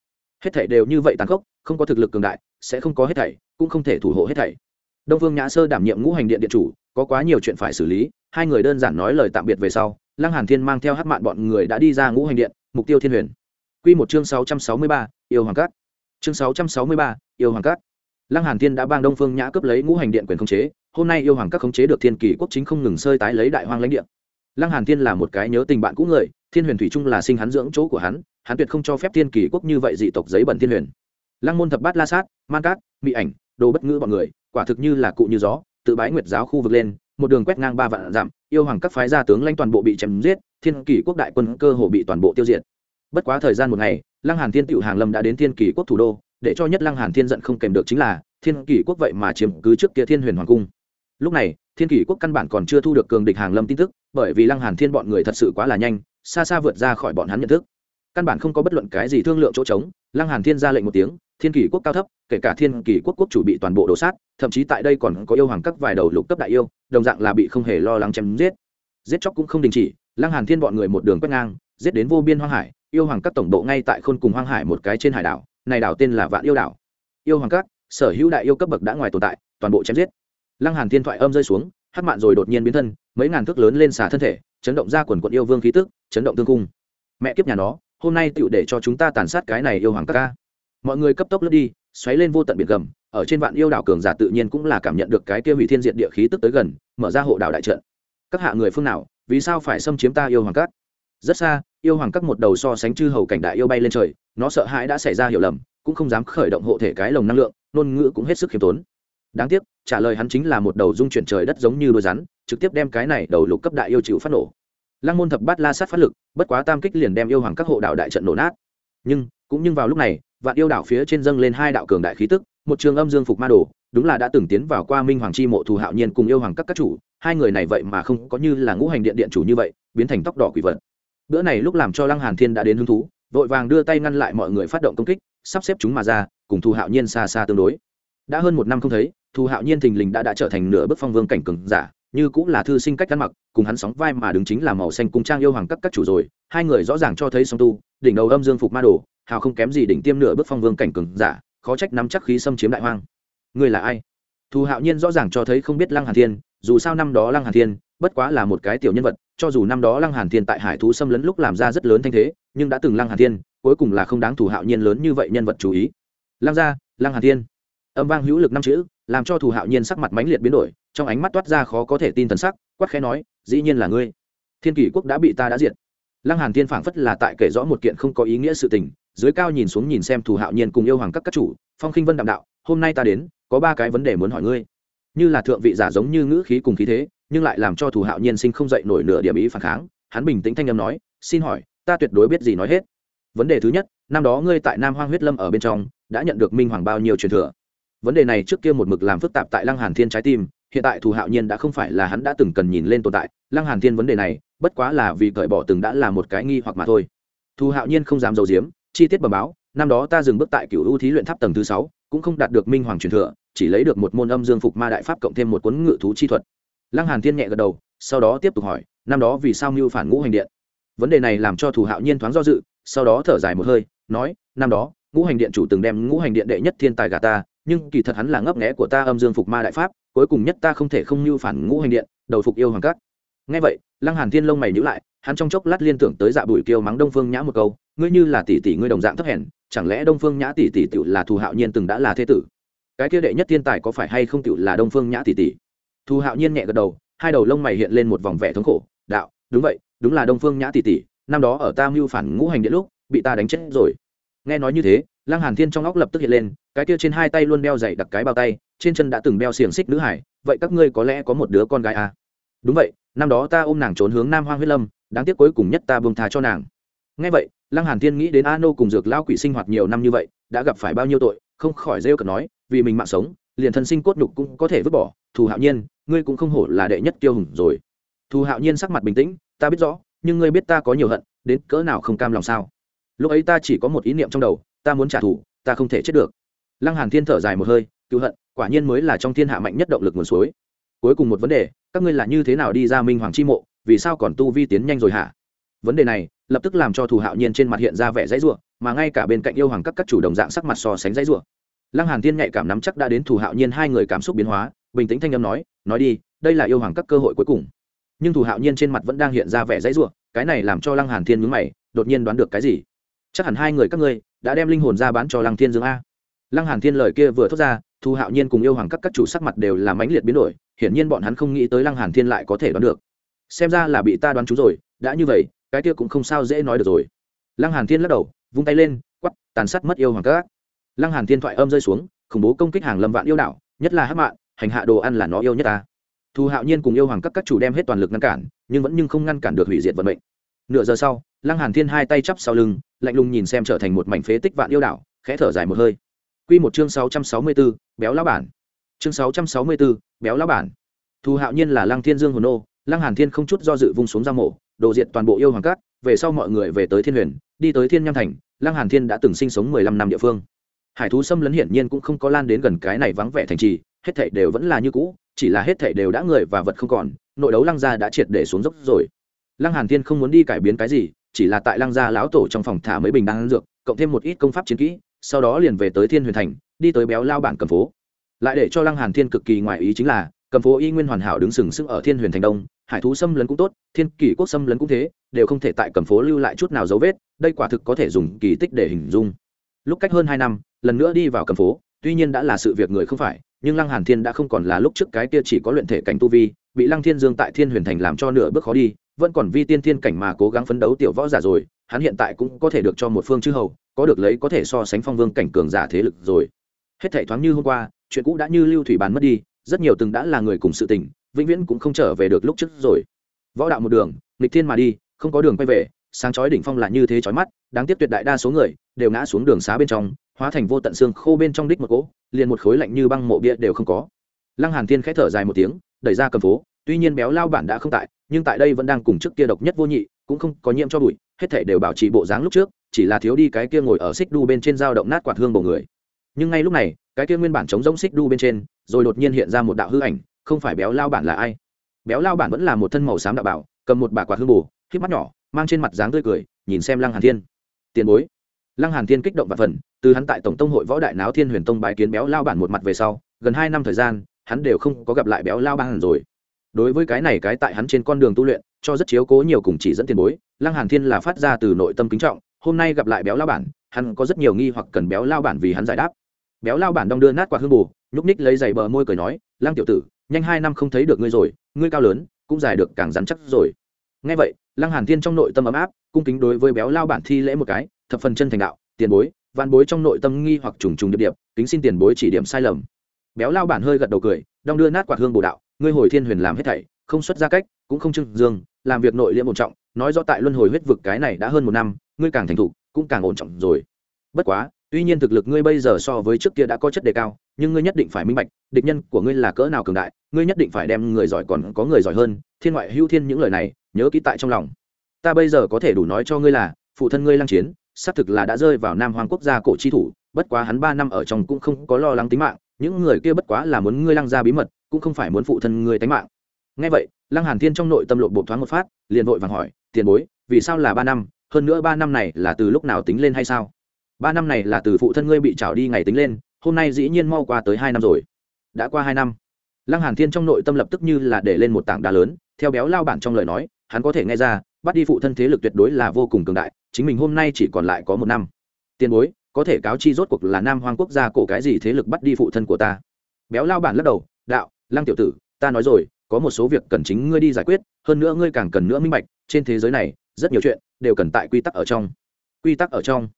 Hết thảy đều như vậy tàn khốc, không có thực lực cường đại sẽ không có hết thảy cũng không thể thủ hộ hết thảy. Đông phương nhã sơ đảm nhiệm ngũ hành điện điện chủ có quá nhiều chuyện phải xử lý hai người đơn giản nói lời tạm biệt về sau lăng hàn thiên mang theo hát mạn bọn người đã đi ra ngũ hành điện mục tiêu thiên huyền. Quy một chương sáu trăm sáu mươi ba, yêu hoàng cát. Chương sáu trăm sáu mươi ba, yêu hoàng cát. Lăng hàn thiên đã bang đông phương nhã cướp lấy ngũ hành điện quyền khống chế hôm nay yêu hoàng các khống chế được thiên kỳ quốc chính không ngừng sơi tái lấy đại hoang lãnh địa. Lăng hàn thiên là một cái nhớ tình bạn cũ người thiên huyền thủy trung là sinh hắn dưỡng chỗ của hắn hắn tuyệt không cho phép thiên kỳ quốc như vậy dị tộc giấy bẩn thiên huyền lăng môn thập bát la sát, man cát mỹ ảnh, đồ bất ngữ bọn người, quả thực như là cụ như gió, tự bái nguyệt giáo khu vực lên, một đường quét ngang ba vạn dặm, yêu hoàng các phái gia tướng lãnh toàn bộ bị chém giết, thiên kỷ quốc đại quân cơ hồ bị toàn bộ tiêu diệt. Bất quá thời gian một ngày, lăng hàn thiên tiểu hàng lâm đã đến thiên Kỷ quốc thủ đô, để cho nhất lăng hàn thiên giận không kèm được chính là, thiên Kỷ quốc vậy mà chiếm cứ trước kia thiên huyền hoàng cung. Lúc này, thiên Kỷ quốc căn bản còn chưa thu được cường địch hàng lâm tin tức, bởi vì lăng hàn thiên bọn người thật sự quá là nhanh, xa xa vượt ra khỏi bọn hắn nhận thức. Căn bản không có bất luận cái gì thương lượng chỗ trống lăng hàn thiên ra lệnh một tiếng, thiên Kỷ quốc cao thấp, kể cả thiên Kỷ quốc quốc chủ bị toàn bộ đổ sát, thậm chí tại đây còn có yêu hoàng các vài đầu lục cấp đại yêu, đồng dạng là bị không hề lo lắng chém giết. Giết chóc cũng không đình chỉ, lăng hàn thiên bọn người một đường quét ngang, giết đến vô biên hoang hải, yêu hoàng các tổng bộ ngay tại khôn cùng hoang hải một cái trên hải đảo, này đảo tên là vạn yêu đảo. Yêu hoàng các, sở hữu đại yêu cấp bậc đã ngoài tồn tại, toàn bộ chém giết. Lăng hàn thiên thoại âm rơi xuống, hắc mạn rồi đột nhiên biến thân, mấy ngàn thước lớn lên xả thân thể, chấn động ra quần quận yêu vương khí tức, chấn động tương cung. Mẹ kiếp nhà nó hôm nay tựu để cho chúng ta tàn sát cái này yêu hoàng các ca. Mọi người cấp tốc lướt đi, xoáy lên vô tận biển gầm, ở trên vạn yêu đảo cường giả tự nhiên cũng là cảm nhận được cái kia hủy thiên diệt địa khí tức tới gần, mở ra hộ đảo đại trận. Các hạ người phương nào, vì sao phải xâm chiếm ta yêu hoàng các? Rất xa, yêu hoàng các một đầu so sánh chư hầu cảnh đại yêu bay lên trời, nó sợ hãi đã xảy ra hiểu lầm, cũng không dám khởi động hộ thể cái lồng năng lượng, ngôn ngữ cũng hết sức khiêm tốn. Đáng tiếc, trả lời hắn chính là một đầu dung chuyển trời đất giống như đôi rắn, trực tiếp đem cái này đầu lục cấp đại yêu chịu phát nổ lăng môn thập bát la sát phát lực, bất quá tam kích liền đem yêu hoàng các hộ đạo đại trận nổ nát. Nhưng, cũng nhưng vào lúc này, vạn yêu đảo phía trên dâng lên hai đạo cường đại khí tức, một trường âm dương phục ma đồ, đúng là đã từng tiến vào qua minh hoàng chi mộ thù hạo nhiên cùng yêu hoàng các các chủ, hai người này vậy mà không có như là ngũ hành điện điện chủ như vậy, biến thành tóc đỏ quỷ vật. Bữa này lúc làm cho lăng hàn thiên đã đến hứng thú, vội vàng đưa tay ngăn lại mọi người phát động công kích, sắp xếp chúng mà ra, cùng thù hạo nhiên xa xa tương đối. Đã hơn một năm không thấy, thù hạo nhiên thình lình đã đã trở thành nửa bước phong vương cảnh cường giả như cũng là thư sinh cách ăn mặc, cùng hắn sóng vai mà đứng chính là màu xanh cung trang yêu hoàng các các chủ rồi. Hai người rõ ràng cho thấy song tu, đỉnh đầu âm dương phục ma đồ, hào không kém gì đỉnh tiêm nửa bước phong vương cảnh cường giả, khó trách nắm chắc khí xâm chiếm đại hoang. Người là ai? Thù hạo nhiên rõ ràng cho thấy không biết lăng hàn thiên, dù sao năm đó lăng hàn thiên, bất quá là một cái tiểu nhân vật, cho dù năm đó lăng hàn thiên tại hải thú xâm lấn lúc làm ra rất lớn thanh thế, nhưng đã từng lăng hàn thiên, cuối cùng là không đáng thù hạo nhiên lớn như vậy nhân vật chú ý. Lăng gia, lăng hàn thiên. Âm vang hữu lực năm chữ làm cho thù hạo nhiên sắc mặt mãnh liệt biến đổi, trong ánh mắt toát ra khó có thể tin thần sắc, quát khẽ nói, dĩ nhiên là ngươi. Thiên kỷ quốc đã bị ta đã diệt. Lăng hàn thiên phảng phất là tại kể rõ một kiện không có ý nghĩa sự tình, dưới cao nhìn xuống nhìn xem thù hạo nhiên cùng yêu hoàng các các chủ, phong khinh vân đạm đạo, hôm nay ta đến, có ba cái vấn đề muốn hỏi ngươi. Như là thượng vị giả giống như ngữ khí cùng khí thế, nhưng lại làm cho thù hạo nhiên sinh không dậy nổi nửa điểm ý phản kháng, hắn bình tĩnh thanh âm nói, xin hỏi, ta tuyệt đối biết gì nói hết. Vấn đề thứ nhất, năm đó ngươi tại nam hoang huyết lâm ở bên trong, đã nhận được minh hoàng bao nhiêu truyền thừa? Vấn đề này trước kia một mực làm phức tạp tại lăng hàn thiên trái tim, hiện tại thù hạo nhiên đã không phải là hắn đã từng cần nhìn lên tồn tại. Lăng hàn thiên vấn đề này, bất quá là vì cởi bỏ từng đã là một cái nghi hoặc mà thôi. Thù hạo nhiên không dám giấu giếm, chi tiết bẩm báo, năm đó ta dừng bước tại cửu ưu thí luyện tháp tầng thứ sáu, cũng không đạt được minh hoàng truyền thừa, chỉ lấy được một môn âm dương phục ma đại pháp cộng thêm một cuốn ngự thú chi thuật. Lăng hàn thiên nhẹ gật đầu, sau đó tiếp tục hỏi, năm đó vì sao mưu phản ngũ hành điện? Vấn đề này làm cho thủ hạo nhiên thoáng do dự, sau đó thở dài một hơi, nói, năm đó, ngũ hành điện chủ từng đem ngũ hành điện đệ nhất thiên tài gà ta nhưng kỳ thật hắn là ngấp nghẽ của ta âm dương phục ma đại pháp, cuối cùng nhất ta không thể không mưu phản ngũ hành điện, đầu phục yêu hoàng cát nghe vậy, lăng hàn thiên lông mày nhíu lại, hắn trong chốc lát liên tưởng tới dạ bụi kiêu mắng đông phương nhã một câu, ngươi như là tỷ tỷ ngươi đồng dạng thấp hèn, chẳng lẽ đông phương nhã tỷ tỷ tiểu là thù hạo nhiên từng đã là thế tử? Cái kia đệ nhất thiên tài có phải hay không tiểu là đông phương nhã tỷ tỷ? Thù hạo nhiên nhẹ gật đầu, hai đầu lông mày hiện lên một vòng vẻ thống khổ, đạo, đúng vậy, đúng là đông phương nhã tỷ tỷ, năm đó ở ta mưu phản ngũ hành điện lúc, bị ta đánh chết rồi. Nghe nói như thế lăng hàn thiên trong óc lập tức hiện lên, cái kia trên hai tay luôn đeo dày đặc cái bao tay, trên chân đã từng đeo xiềng xích nữ hải, vậy các ngươi có lẽ có một đứa con gái à? đúng vậy, năm đó ta ôm nàng trốn hướng nam hoang huyết lâm, đáng tiếc cuối cùng nhất ta buông tha cho nàng. Nghe vậy, lăng hàn thiên nghĩ đến a nô cùng dược lao quỷ sinh hoạt nhiều năm như vậy, đã gặp phải bao nhiêu tội, không khỏi rêu cợt nói, vì mình mạng sống, liền thân sinh cốt nhục cũng có thể vứt bỏ, thù hạo nhiên, ngươi cũng không hổ là đệ nhất tiêu hùng rồi. Thù hạo nhiên sắc mặt bình tĩnh, ta biết rõ, nhưng ngươi biết ta có nhiều hận, đến cỡ nào không cam lòng sao? Lúc ấy ta chỉ có một ý niệm trong đầu ta muốn trả thù, ta không thể chết được. Lăng hàn thiên thở dài một hơi cứu hận, quả nhiên mới là trong thiên hạ mạnh nhất động lực nguồn suối. Cuối cùng một vấn đề, các ngươi là như thế nào đi ra minh hoàng chi mộ, vì sao còn tu vi tiến nhanh rồi hả? Vấn đề này, lập tức làm cho Thủ hạo nhiên trên mặt hiện ra vẻ dãy rủa, mà ngay cả bên cạnh yêu hoàng các các chủ đồng dạng sắc mặt so sánh dãy rủa. Lăng hàn thiên nhạy cảm nắm chắc đã đến Thủ hạo nhiên hai người cảm xúc biến hóa, bình tĩnh thanh âm nói nói đi, đây là yêu hoàng các cơ hội cuối cùng. Nhưng Thủ hạo nhiên trên mặt vẫn đang hiện ra vẻ dãy rủa, cái này làm cho lăng hàn thiên nhướng mày, đột nhiên đoán được cái gì? Chắc hẳn hai người các ngươi đã đem linh hồn ra bán cho lăng thiên dương a. Lăng hàn thiên lời kia vừa thốt ra, Thu hạo nhiên cùng yêu hoàng các các chủ sắc mặt đều là mãnh liệt biến đổi, hiển nhiên bọn hắn không nghĩ tới lăng hàn thiên lại có thể đoán được. Xem ra là bị ta đoán trúng rồi, đã như vậy, cái kia cũng không sao dễ nói được rồi. Lăng hàn thiên lắc đầu, vung tay lên quắp tàn sát mất yêu hoàng các. Lăng hàn thiên thoại âm rơi xuống, khủng bố công kích hàng lâm vạn yêu đảo nhất là hắc mạn, hành hạ đồ ăn là nó yêu nhất ta. Thu hạo nhiên cùng yêu hoàng các các chủ đem hết toàn lực ngăn cản, nhưng vẫn nhưng không ngăn cản được hủy diệt vận mệnh. Nửa giờ sau, lăng hàn thiên hai tay chắp sau lưng lạnh lùng nhìn xem trở thành một mảnh phế tích vạn yêu đảo khẽ thở dài một hơi. Quy một chương 664, béo lão bản. Chương 664, béo lão bản. Thù hạo nhiên là lăng thiên dương hồn nô lăng hàn thiên không chút do dự vung xuống ra mộ đồ diệt toàn bộ yêu hoàng cát về sau mọi người về tới thiên huyền đi tới thiên nham thành lăng hàn thiên đã từng sinh sống mười lăm năm địa phương. Hải thú xâm lấn hiển nhiên cũng không có lan đến gần cái này vắng vẻ thành trì hết thảy đều vẫn là như cũ chỉ là hết thảy đều đã người và vật không còn nội đấu lăng gia đã triệt để xuống dốc rồi. Lăng hàn thiên không muốn đi cải biến cái gì chỉ là tại lăng gia lão tổ trong phòng thả mấy bình đan dược, cộng thêm một ít công pháp chiến kỹ, sau đó liền về tới thiên huyền thành, đi tới béo lao bản cầm phố. Lại để cho lăng hàn thiên cực kỳ ngoại ý chính là, cầm phố y nguyên hoàn hảo đứng sừng sững ở thiên huyền thành đông, hải thú xâm lấn cũng tốt, thiên kỷ quốc xâm lấn cũng thế, đều không thể tại cầm phố lưu lại chút nào dấu vết, đây quả thực có thể dùng kỳ tích để hình dung. Lúc cách hơn hai năm, lần nữa đi vào cầm phố, tuy nhiên đã là sự việc người không phải, nhưng lăng hàn thiên đã không còn là lúc trước cái kia chỉ có luyện thể cảnh tu vi, bị lăng thiên dương tại thiên huyền thành làm cho nửa bước khó đi vẫn còn vi tiên thiên cảnh mà cố gắng phấn đấu tiểu võ giả rồi, hắn hiện tại cũng có thể được cho một phương chư hầu, có được lấy có thể so sánh phong vương cảnh cường giả thế lực rồi. Hết thảy thoáng như hôm qua, chuyện cũ đã như lưu thủy bàn mất đi, rất nhiều từng đã là người cùng sự tình, vĩnh viễn cũng không trở về được lúc trước rồi. Võ đạo một đường, nghịch thiên mà đi, không có đường quay về, sáng chói đỉnh phong là như thế chói mắt, đáng tiếc tuyệt đại đa số người đều ngã xuống đường xá bên trong, hóa thành vô tận xương khô bên trong đích một cỗ, liền một khối lạnh như băng mộ bia đều không có. Lăng hàn thiên khẽ thở dài một tiếng, đẩy ra cầm phố tuy nhiên béo lao bản đã không tại, nhưng tại đây vẫn đang cùng trước kia độc nhất vô nhị, cũng không có nhiễm cho bụi, hết thể đều bảo trì bộ dáng lúc trước, chỉ là thiếu đi cái kia ngồi ở xích đu bên trên dao động nát quạt hương bầu người. Nhưng ngay lúc này, cái kia nguyên bản chống giống xích đu bên trên, rồi đột nhiên hiện ra một đạo hư ảnh, không phải béo lao bản là ai? Béo lao bản vẫn là một thân màu xám đạo bảo, cầm một bà quạt hương bù khiếp mắt nhỏ, mang trên mặt dáng tươi cười, nhìn xem lăng hàn thiên. Tiền bối. Lăng hàn thiên kích động và phần, từ hắn tại tổng tông hội võ đại náo thiên huyền tông bái kiến béo lao bản một mặt về sau, gần hai năm thời gian, hắn đều không có gặp lại béo lao bản rồi đối với cái này cái tại hắn trên con đường tu luyện, cho rất chiếu cố nhiều cùng chỉ dẫn tiền bối, lăng hàn thiên là phát ra từ nội tâm kính trọng, hôm nay gặp lại béo lao bản, hắn có rất nhiều nghi hoặc cần béo lao bản vì hắn giải đáp. Béo lao bản đong đưa nát quạt hương bù, nhúc ních lấy giày bờ môi cười nói, lăng tiểu tử, nhanh hai năm không thấy được ngươi rồi, ngươi cao lớn, cũng dài được càng rắn chắc rồi. Nghe vậy, lăng hàn thiên trong nội tâm ấm áp, cung kính đối với béo lao bản thi lễ một cái, thập phần chân thành đạo, tiền bối văn bối trong nội tâm nghi hoặc trùng trùng điệp điệp, kính xin tiền bối chỉ điểm sai lầm. Béo lao bản hơi gật đầu cười, đong đưa nát quạt hương bồ đạo ngươi hồi thiên huyền làm hết thảy, không xuất ra cách, cũng không trưng dương, làm việc nội liễm ổn trọng, nói rõ tại luân hồi huyết vực cái này đã hơn một năm, ngươi càng thành thục, cũng càng ổn trọng rồi. Bất quá, tuy nhiên thực lực ngươi bây giờ so với trước kia đã có chất đề cao, nhưng ngươi nhất định phải minh bạch, địch nhân của ngươi là cỡ nào cường đại, ngươi nhất định phải đem người giỏi còn có người giỏi hơn, thiên ngoại hữu thiên những lời này, nhớ kỹ tại trong lòng. Ta bây giờ có thể đủ nói cho ngươi là, phụ thân ngươi lăng chiến, xác thực là đã rơi vào nam hoàng quốc gia cổ chi thủ, bất quá hắn ba năm ở trong cũng không có lo lắng tính mạng, những người kia bất quá là muốn ngươi lăng ra bí mật cũng không phải muốn phụ thân ngươi tánh mạng. Ngay vậy, lăng hàn thiên trong nội tâm lộ bộ thoáng một phát, liền vội vàng hỏi, tiền bối, vì sao là ba năm? Hơn nữa ba năm này là từ lúc nào tính lên hay sao? Ba năm này là từ phụ thân ngươi bị trảo đi ngày tính lên, hôm nay dĩ nhiên mau qua tới hai năm rồi. Đã qua hai năm. Lăng hàn thiên trong nội tâm lập tức như là để lên một tảng đá lớn, theo béo lao bản trong lời nói, hắn có thể nghe ra, bắt đi phụ thân thế lực tuyệt đối là vô cùng cường đại, chính mình hôm nay chỉ còn lại có một năm. Tiền bối, có thể cáo chi rốt cuộc là nam hoang quốc gia cổ cái gì thế lực bắt đi phụ thân của ta? Béo lao bản lắc đầu, đạo lăng tiểu tử, ta nói rồi, có một số việc cần chính ngươi đi giải quyết, hơn nữa ngươi càng cần nữa minh bạch, trên thế giới này, rất nhiều chuyện, đều cần tại quy tắc ở trong. Quy tắc ở trong.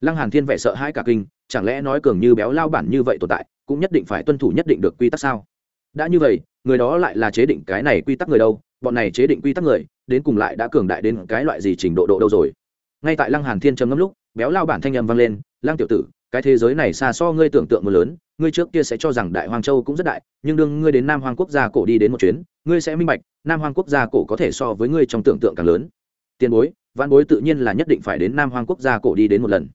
Lăng hàn thiên vẻ sợ hãi cả kinh, chẳng lẽ nói cường như béo lao bản như vậy tồn tại, cũng nhất định phải tuân thủ nhất định được quy tắc sao? Đã như vậy, người đó lại là chế định cái này quy tắc người đâu? Bọn này chế định quy tắc người, đến cùng lại đã cường đại đến cái loại gì trình độ độ đâu rồi? Ngay tại lăng hàn thiên trầm ngâm lúc, béo lao bản thanh âm vang lên, lăng tiểu tử, cái thế giới này xa so ngươi tưởng tượng mưa lớn ngươi trước kia sẽ cho rằng đại hoàng châu cũng rất đại, nhưng đương ngươi đến nam hoàng quốc gia cổ đi đến một chuyến, ngươi sẽ minh bạch, nam hoàng quốc gia cổ có thể so với ngươi trong tưởng tượng càng lớn. Tiền bối văn bối tự nhiên là nhất định phải đến nam hoàng quốc gia cổ đi đến một lần.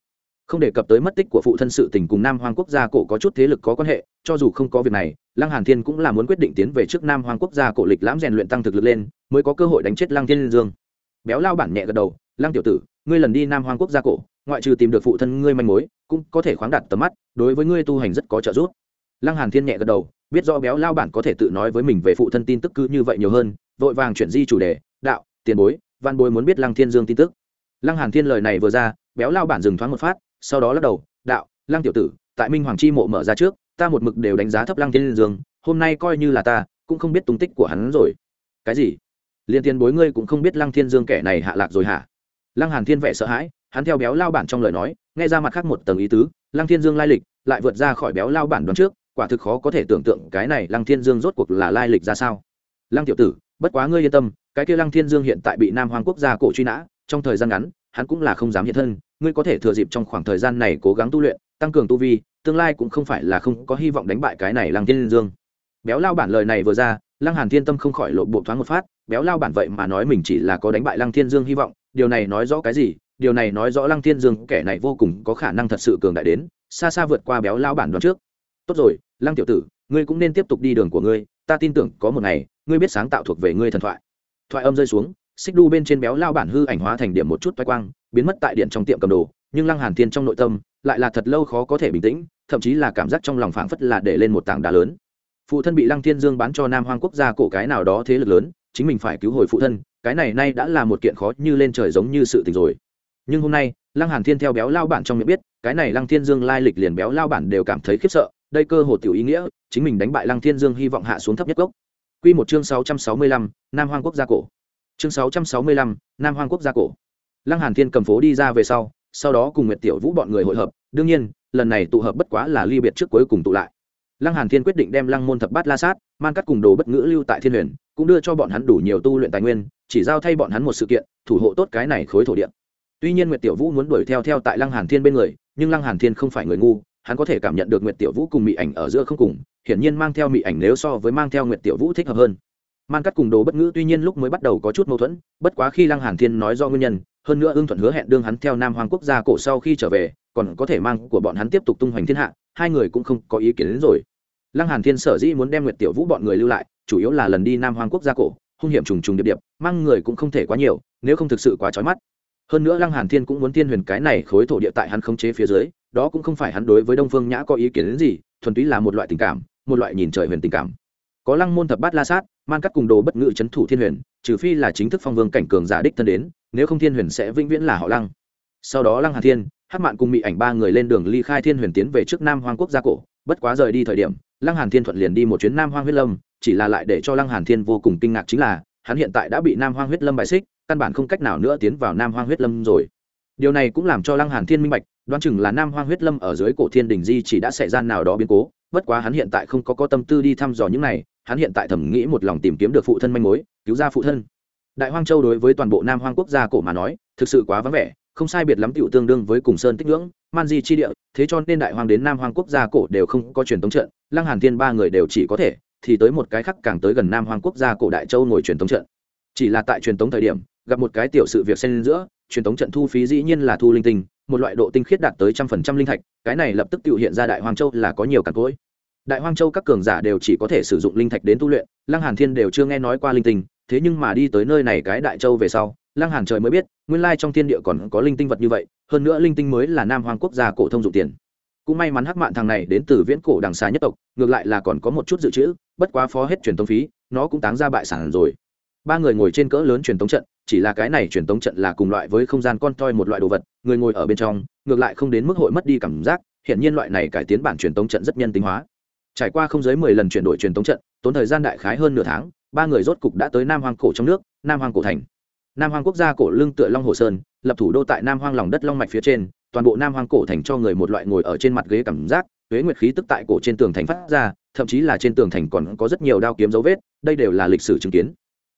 Không đề cập tới mất tích của phụ thân sự tình cùng nam hoàng quốc gia cổ có chút thế lực có quan hệ, cho dù không có việc này, lăng hàn thiên cũng là muốn quyết định tiến về trước nam hoàng quốc gia cổ lịch lãm rèn luyện tăng thực lực lên, mới có cơ hội đánh chết lăng thiên dương. Béo lao bản nhẹ gật đầu, lăng tiểu tử ngươi lần đi nam hoàng quốc gia cổ, ngoại trừ tìm được phụ thân ngươi manh mối, cũng có thể khoáng đặt tầm mắt, đối với ngươi tu hành rất có trợ giúp. Lăng hàn thiên nhẹ gật đầu, biết do béo lao bản có thể tự nói với mình về phụ thân tin tức cứ như vậy nhiều hơn, vội vàng chuyển di chủ đề, đạo, tiền bối, văn bối muốn biết lăng thiên dương tin tức. Lăng hàn thiên lời này vừa ra, béo lao bản dừng thoáng một phát, sau đó lắc đầu, đạo, lăng tiểu tử, tại minh hoàng chi mộ mở ra trước, ta một mực đều đánh giá thấp lăng thiên dương, hôm nay coi như là ta, cũng không biết tung tích của hắn rồi. Cái gì? Liên tiền bối ngươi cũng không biết lăng thiên dương kẻ này hạ lạc rồi hả? Lăng hàn thiên vẻ sợ hãi, hắn theo béo lao bản trong lời nói, nghe ra mặt khác một tầng ý tứ, lăng thiên dương lai lịch, lại vượt ra khỏi béo lao bản đoán trước, quả thực khó có thể tưởng tượng cái này lăng thiên dương rốt cuộc là lai lịch ra sao. Lăng tiểu tử, bất quá ngươi yên tâm, cái kia lăng thiên dương hiện tại bị nam hoàng quốc gia cổ truy nã, trong thời gian ngắn, hắn cũng là không dám hiện thân, ngươi có thể thừa dịp trong khoảng thời gian này cố gắng tu luyện, tăng cường tu vi, tương lai cũng không phải là không có hy vọng đánh bại cái này lăng thiên dương. Béo lao bản lời này vừa ra, lăng hàn thiên tâm không khỏi lộ bộ thoáng một phát, béo lao bản vậy mà nói mình chỉ là có đánh bại lăng thiên dương hy vọng điều này nói rõ cái gì? Điều này nói rõ lăng thiên dương, kẻ này vô cùng có khả năng thật sự cường đại đến, xa xa vượt qua béo lao bản đoạn trước. Tốt rồi, lăng tiểu tử, ngươi cũng nên tiếp tục đi đường của ngươi, ta tin tưởng có một ngày, ngươi biết sáng tạo thuộc về ngươi thần thoại. Thoại âm rơi xuống, xích đu bên trên béo lao bản hư ảnh hóa thành điểm một chút toái quang, biến mất tại điện trong tiệm cầm đồ, nhưng lăng hàn thiên trong nội tâm lại là thật lâu khó có thể bình tĩnh, thậm chí là cảm giác trong lòng phảng phất là để lên một tảng đá lớn. Phụ thân bị lăng thiên dương bán cho nam hoang quốc gia cổ cái nào đó thế lực lớn, chính mình phải cứu hồi phụ thân cái này nay đã là một kiện khó như lên trời giống như sự tình rồi. Nhưng hôm nay lăng hàn thiên theo béo lao bản trong miệng biết cái này lăng thiên dương lai lịch liền béo lao bản đều cảm thấy khiếp sợ đây cơ hồ tiểu ý nghĩa chính mình đánh bại lăng thiên dương hy vọng hạ xuống thấp nhất gốc. Quy một chương 665, nam hoang quốc gia cổ. Chương 665, nam hoang quốc gia cổ. Lăng hàn thiên cầm phố đi ra về sau sau đó cùng nguyệt tiểu vũ bọn người hội hợp đương nhiên lần này tụ hợp bất quá là ly biệt trước cuối cùng tụ lại. Lăng hàn thiên quyết định đem lăng môn thập bát la sát man cắt cùng đồ bất ngữ lưu tại thiên huyền cũng đưa cho bọn hắn đủ nhiều tu luyện tài nguyên chỉ giao thay bọn hắn một sự kiện, thủ hộ tốt cái này khối thổ địa. Tuy nhiên nguyệt tiểu vũ muốn đuổi theo theo tại lăng hàn thiên bên người, nhưng lăng hàn thiên không phải người ngu, hắn có thể cảm nhận được nguyệt tiểu vũ cùng mỹ ảnh ở giữa không cùng, hiển nhiên mang theo mỹ ảnh nếu so với mang theo nguyệt tiểu vũ thích hợp hơn. Man cắt cùng đồ bất ngữ tuy nhiên lúc mới bắt đầu có chút mâu thuẫn, bất quá khi lăng hàn thiên nói do nguyên nhân, hơn nữa ưng thuận hứa hẹn đương hắn theo nam hoàng quốc gia cổ sau khi trở về, còn có thể mang của bọn hắn tiếp tục tung hoành thiên hạ, hai người cũng không có ý kiến đến rồi. Lăng hàn thiên sở dĩ muốn đem nguyệt tiểu vũ bọn người lưu lại, chủ yếu là lần đi nam hoàng quốc gia cổ hung hiểm trùng trùng điệp điệp, mang người cũng không thể quá nhiều, nếu không thực sự quá chói mắt. Hơn nữa lăng hàn thiên cũng muốn tiên huyền cái này khối thổ địa tại hắn khống chế phía dưới, đó cũng không phải hắn đối với đông phương nhã có ý kiến đến gì, thuần túy là một loại tình cảm, một loại nhìn trời huyền tình cảm. Có lăng môn thập bát la sát, man cắt cùng đồ bất ngự chấn thủ thiên huyền, trừ phi là chính thức phong vương cảnh cường giả đích thân đến, nếu không thiên huyền sẽ vĩnh viễn là họ lăng. Sau đó lăng hàn thiên, hắc mạn cùng mỹ ảnh ba người lên đường ly khai thiên huyền tiến về trước nam hoang quốc gia cổ, bất quá rời đi thời điểm, lăng hàn thiên thuận liền đi một chuyến nam hoang huyết lâm chỉ là lại để cho lăng hàn thiên vô cùng kinh ngạc chính là, hắn hiện tại đã bị nam hoang huyết lâm bại xích, căn bản không cách nào nữa tiến vào nam hoang huyết lâm rồi. Điều này cũng làm cho lăng hàn thiên minh bạch, đoán chừng là nam hoang huyết lâm ở dưới cổ thiên đình di chỉ đã xảy ra nào đó biến cố, bất quá hắn hiện tại không có có tâm tư đi thăm dò những này, hắn hiện tại thầm nghĩ một lòng tìm kiếm được phụ thân manh mối, cứu ra phụ thân. Đại hoang châu đối với toàn bộ nam hoang quốc gia cổ mà nói, thực sự quá vắng vẻ, không sai biệt lắm tựu tương đương với cùng sơn tích ngưỡng, man di chi địa, thế cho nên đại hoang đến nam hoang quốc gia cổ đều không có truyền thống trận, lăng hàn thiên ba người đều chỉ có thể thì tới một cái khác càng tới gần nam hoang quốc gia cổ đại châu ngồi truyền thống trận. Chỉ là tại truyền thống thời điểm, gặp một cái tiểu sự việc xen giữa, truyền thống trận thu phí dĩ nhiên là thu linh tinh, một loại độ tinh khiết đạt tới trăm phần trăm linh thạch, cái này lập tức tự hiện ra đại hoang châu là có nhiều cản cối đại hoang châu các cường giả đều chỉ có thể sử dụng linh thạch đến tu luyện, lăng hàn thiên đều chưa nghe nói qua linh tinh, thế nhưng mà đi tới nơi này cái đại châu về sau, lăng hàn trời mới biết, nguyên lai trong thiên địa còn có linh tinh vật như vậy, hơn nữa linh tinh mới là nam hoàng quốc gia cổ thông dụng tiền cũng may mắn hắc mạn thằng này đến từ viễn cổ đằng xa nhất tộc, ngược lại là còn có một chút dự trữ, bất quá phó hết truyền tống phí, nó cũng táng ra bại sản rồi. Ba người ngồi trên cỡ lớn truyền tống trận, chỉ là cái này truyền tống trận là cùng loại với không gian con toi một loại đồ vật, người ngồi ở bên trong, ngược lại không đến mức hội mất đi cảm giác hiện nhiên loại này cải tiến bản truyền tống trận rất nhân tính hóa. Trải qua không dưới mười lần chuyển đổi truyền tống trận, tốn thời gian đại khái hơn nửa tháng, ba người rốt cục đã tới nam hoang cổ trong nước, nam hoang cổ thành. Nam hoang quốc gia cổ lưng tựa long hồ sơn, lập thủ đô tại nam hoang lòng đất long mạch phía trên toàn bộ nam hoang cổ thành cho người một loại ngồi ở trên mặt ghế cảm giác, tuế nguyệt khí tức tại cổ trên tường thành phát ra, thậm chí là trên tường thành còn có rất nhiều đao kiếm dấu vết, đây đều là lịch sử chứng kiến.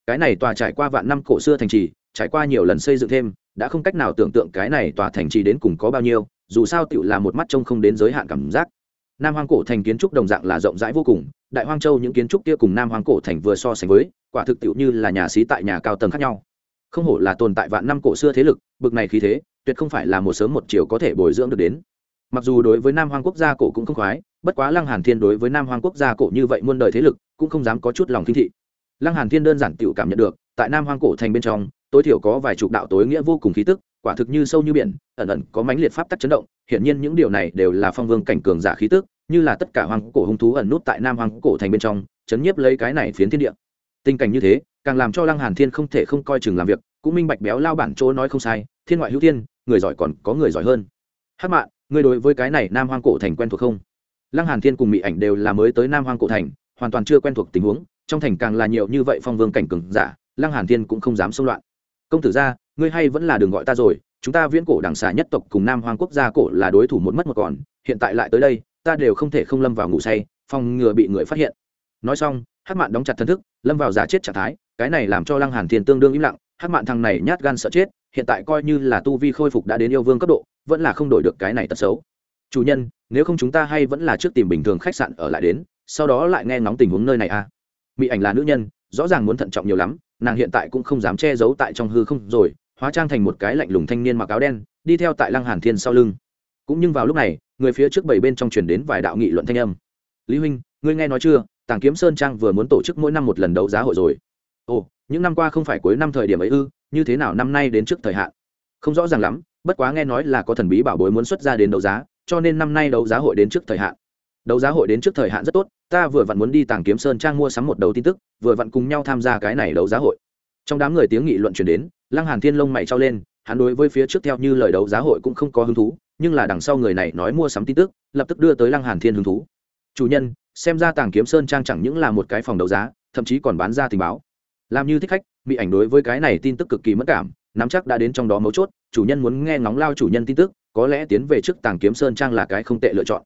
Cái này tòa trải qua vạn năm cổ xưa thành trì, trải qua nhiều lần xây dựng thêm, đã không cách nào tưởng tượng cái này tòa thành trì đến cùng có bao nhiêu, dù sao tựu là một mắt trông không đến giới hạn cảm giác. Nam hoang cổ thành kiến trúc đồng dạng là rộng rãi vô cùng, đại hoang châu những kiến trúc kia cùng nam hoang cổ thành vừa so sánh với, quả thực tựu như là nhà xí tại nhà cao tầng khác nhau. Không hổ là tồn tại vạn năm cổ xưa thế lực, bực này khí thế tuyệt không phải là một sớm một chiều có thể bồi dưỡng được đến. Mặc dù đối với nam hoang quốc gia cổ cũng không khoái, bất quá lăng hàn thiên đối với nam hoang quốc gia cổ như vậy muôn đời thế lực, cũng không dám có chút lòng kinh thị. Lăng hàn thiên đơn giản tiểu cảm nhận được, tại nam hoang cổ thành bên trong, tối thiểu có vài chục đạo tối nghĩa vô cùng khí tức, quả thực như sâu như biển, ẩn ẩn có mãnh liệt pháp tắc chấn động hiện nhiên những điều này đều là phong vương cảnh cường giả khí tức, như là tất cả hoang cổ hung thú ẩn nút tại nam hoang cổ thành bên trong, chấn nhiếp lấy cái này phiến thiên địa. Tình cảnh như thế, càng làm cho lăng hàn thiên không thể không coi chừng làm việc cũng minh bạch béo lao bản chỗ nói không sai, thiên ngoại hữu thiên, người giỏi còn có người giỏi hơn. Hát mạn, người đối với cái này nam hoang cổ thành quen thuộc không? Lăng hàn thiên cùng mỹ ảnh đều là mới tới nam hoang cổ thành, hoàn toàn chưa quen thuộc tình huống, trong thành càng là nhiều như vậy phong vương cảnh cường giả, lăng hàn thiên cũng không dám xông loạn. Công tử gia, ngươi hay vẫn là đường gọi ta rồi, chúng ta viễn cổ đằng xà nhất tộc cùng nam hoang quốc gia cổ là đối thủ một mất một còn, hiện tại lại tới đây, ta đều không thể không lâm vào ngủ say, phòng ngừa bị người phát hiện. Nói xong hát mạn đóng chặt thân thức, lâm vào giả chết trạng thái, cái này làm cho lăng hàn thiên tương đương im lặng hát mạn thằng này nhát gan sợ chết, hiện tại coi như là tu vi khôi phục đã đến yêu vương cấp độ, vẫn là không đổi được cái này tật xấu. Chủ nhân, nếu không chúng ta hay vẫn là trước tìm bình thường khách sạn ở lại đến, sau đó lại nghe ngóng tình huống nơi này à? Mỹ ảnh là nữ nhân, rõ ràng muốn thận trọng nhiều lắm, nàng hiện tại cũng không dám che giấu tại trong hư không rồi, hóa trang thành một cái lạnh lùng thanh niên mặc áo đen, đi theo tại lăng hàn thiên sau lưng. Cũng nhưng vào lúc này, người phía trước bảy bên trong truyền đến vài đạo nghị luận thanh âm. Lý huynh, ngươi nghe nói chưa, tàng kiếm sơn trang vừa muốn tổ chức mỗi năm một lần đấu giá hội rồi. Ồ những năm qua không phải cuối năm thời điểm ấy ư, như thế nào năm nay đến trước thời hạn? Không rõ ràng lắm, bất quá nghe nói là có thần bí bảo bối muốn xuất ra đến đấu giá, cho nên năm nay đấu giá hội đến trước thời hạn. Đấu giá hội đến trước thời hạn rất tốt, ta vừa vặn muốn đi tàng kiếm sơn trang mua sắm một đầu tin tức, vừa vặn cùng nhau tham gia cái này đấu giá hội. Trong đám người tiếng nghị luận chuyển đến, lăng hàn thiên lông mày trao lên, hắn đối với phía trước theo như lời đấu giá hội cũng không có hứng thú, nhưng là đằng sau người này nói mua sắm tin tức, lập tức đưa tới lăng hàn thiên hứng thú. Chủ nhân, xem ra tàng kiếm sơn trang chẳng những là một cái phòng đấu giá, thậm chí còn bán ra tình báo làm như thích khách bị ảnh đối với cái này tin tức cực kỳ mất cảm, nắm chắc đã đến trong đó mấu chốt, chủ nhân muốn nghe ngóng lao chủ nhân tin tức, có lẽ tiến về trước tàng kiếm sơn trang là cái không tệ lựa chọn.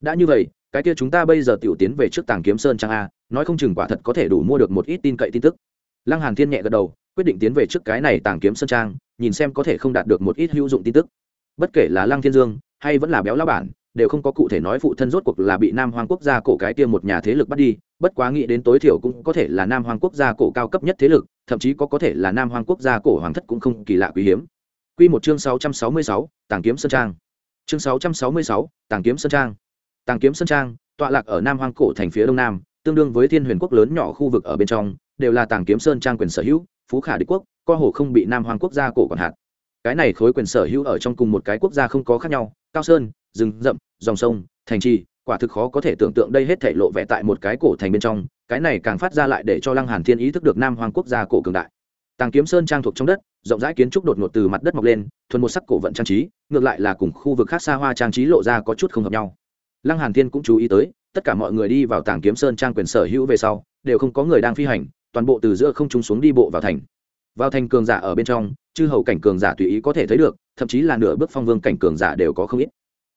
Đã như vậy, cái kia chúng ta bây giờ tiểu tiến về trước tàng kiếm sơn trang a, nói không chừng quả thật có thể đủ mua được một ít tin cậy tin tức. Lăng hàn thiên nhẹ gật đầu, quyết định tiến về trước cái này tàng kiếm sơn trang, nhìn xem có thể không đạt được một ít hữu dụng tin tức. Bất kể là lăng thiên dương, hay vẫn là béo lão bản, đều không có cụ thể nói phụ thân rốt cuộc là bị nam hoàng quốc gia cổ cái kia một nhà thế lực bắt đi bất quá nghĩ đến tối thiểu cũng có thể là nam hoàng quốc gia cổ cao cấp nhất thế lực thậm chí có có thể là nam hoàng quốc gia cổ hoàng thất cũng không kỳ lạ quý hiếm Quy một chương 666, Tàng kiếm sơn trang. Chương 666, Tàng kiếm sơn trang. Tàng kiếm sơn trang, tọa lạc ở Nam hoàng cổ thành phía đông nam, tương đương với Thiên Huyền quốc lớn nhỏ khu vực ở bên trong, đều là Tàng kiếm sơn trang quyền sở hữu, phú khả địch quốc, co hồ không bị Nam hoàng quốc gia cổ quản hạt. Cái này khối quyền sở hữu ở trong cùng một cái quốc gia không có khác nhau, cao sơn, rừng rậm, dòng sông, thành trì, quả thực khó có thể tưởng tượng đây hết thể lộ vẻ tại một cái cổ thành bên trong, cái này càng phát ra lại để cho Lăng Hàn Thiên ý thức được Nam Hoang quốc gia cổ cường đại. Tàng kiếm sơn trang thuộc trong đất, rộng rãi kiến trúc đột ngột từ mặt đất mọc lên thuần một sắc cổ vận trang trí ngược lại là cùng khu vực khác xa hoa trang trí lộ ra có chút không hợp nhau. Lăng hàn thiên cũng chú ý tới tất cả mọi người đi vào tàng kiếm sơn trang quyền sở hữu về sau đều không có người đang phi hành toàn bộ từ giữa không trung xuống đi bộ vào thành. Vào thành cường giả ở bên trong chư hầu cảnh cường giả tùy ý có thể thấy được thậm chí là nửa bước phong vương cảnh cường giả đều có không ít.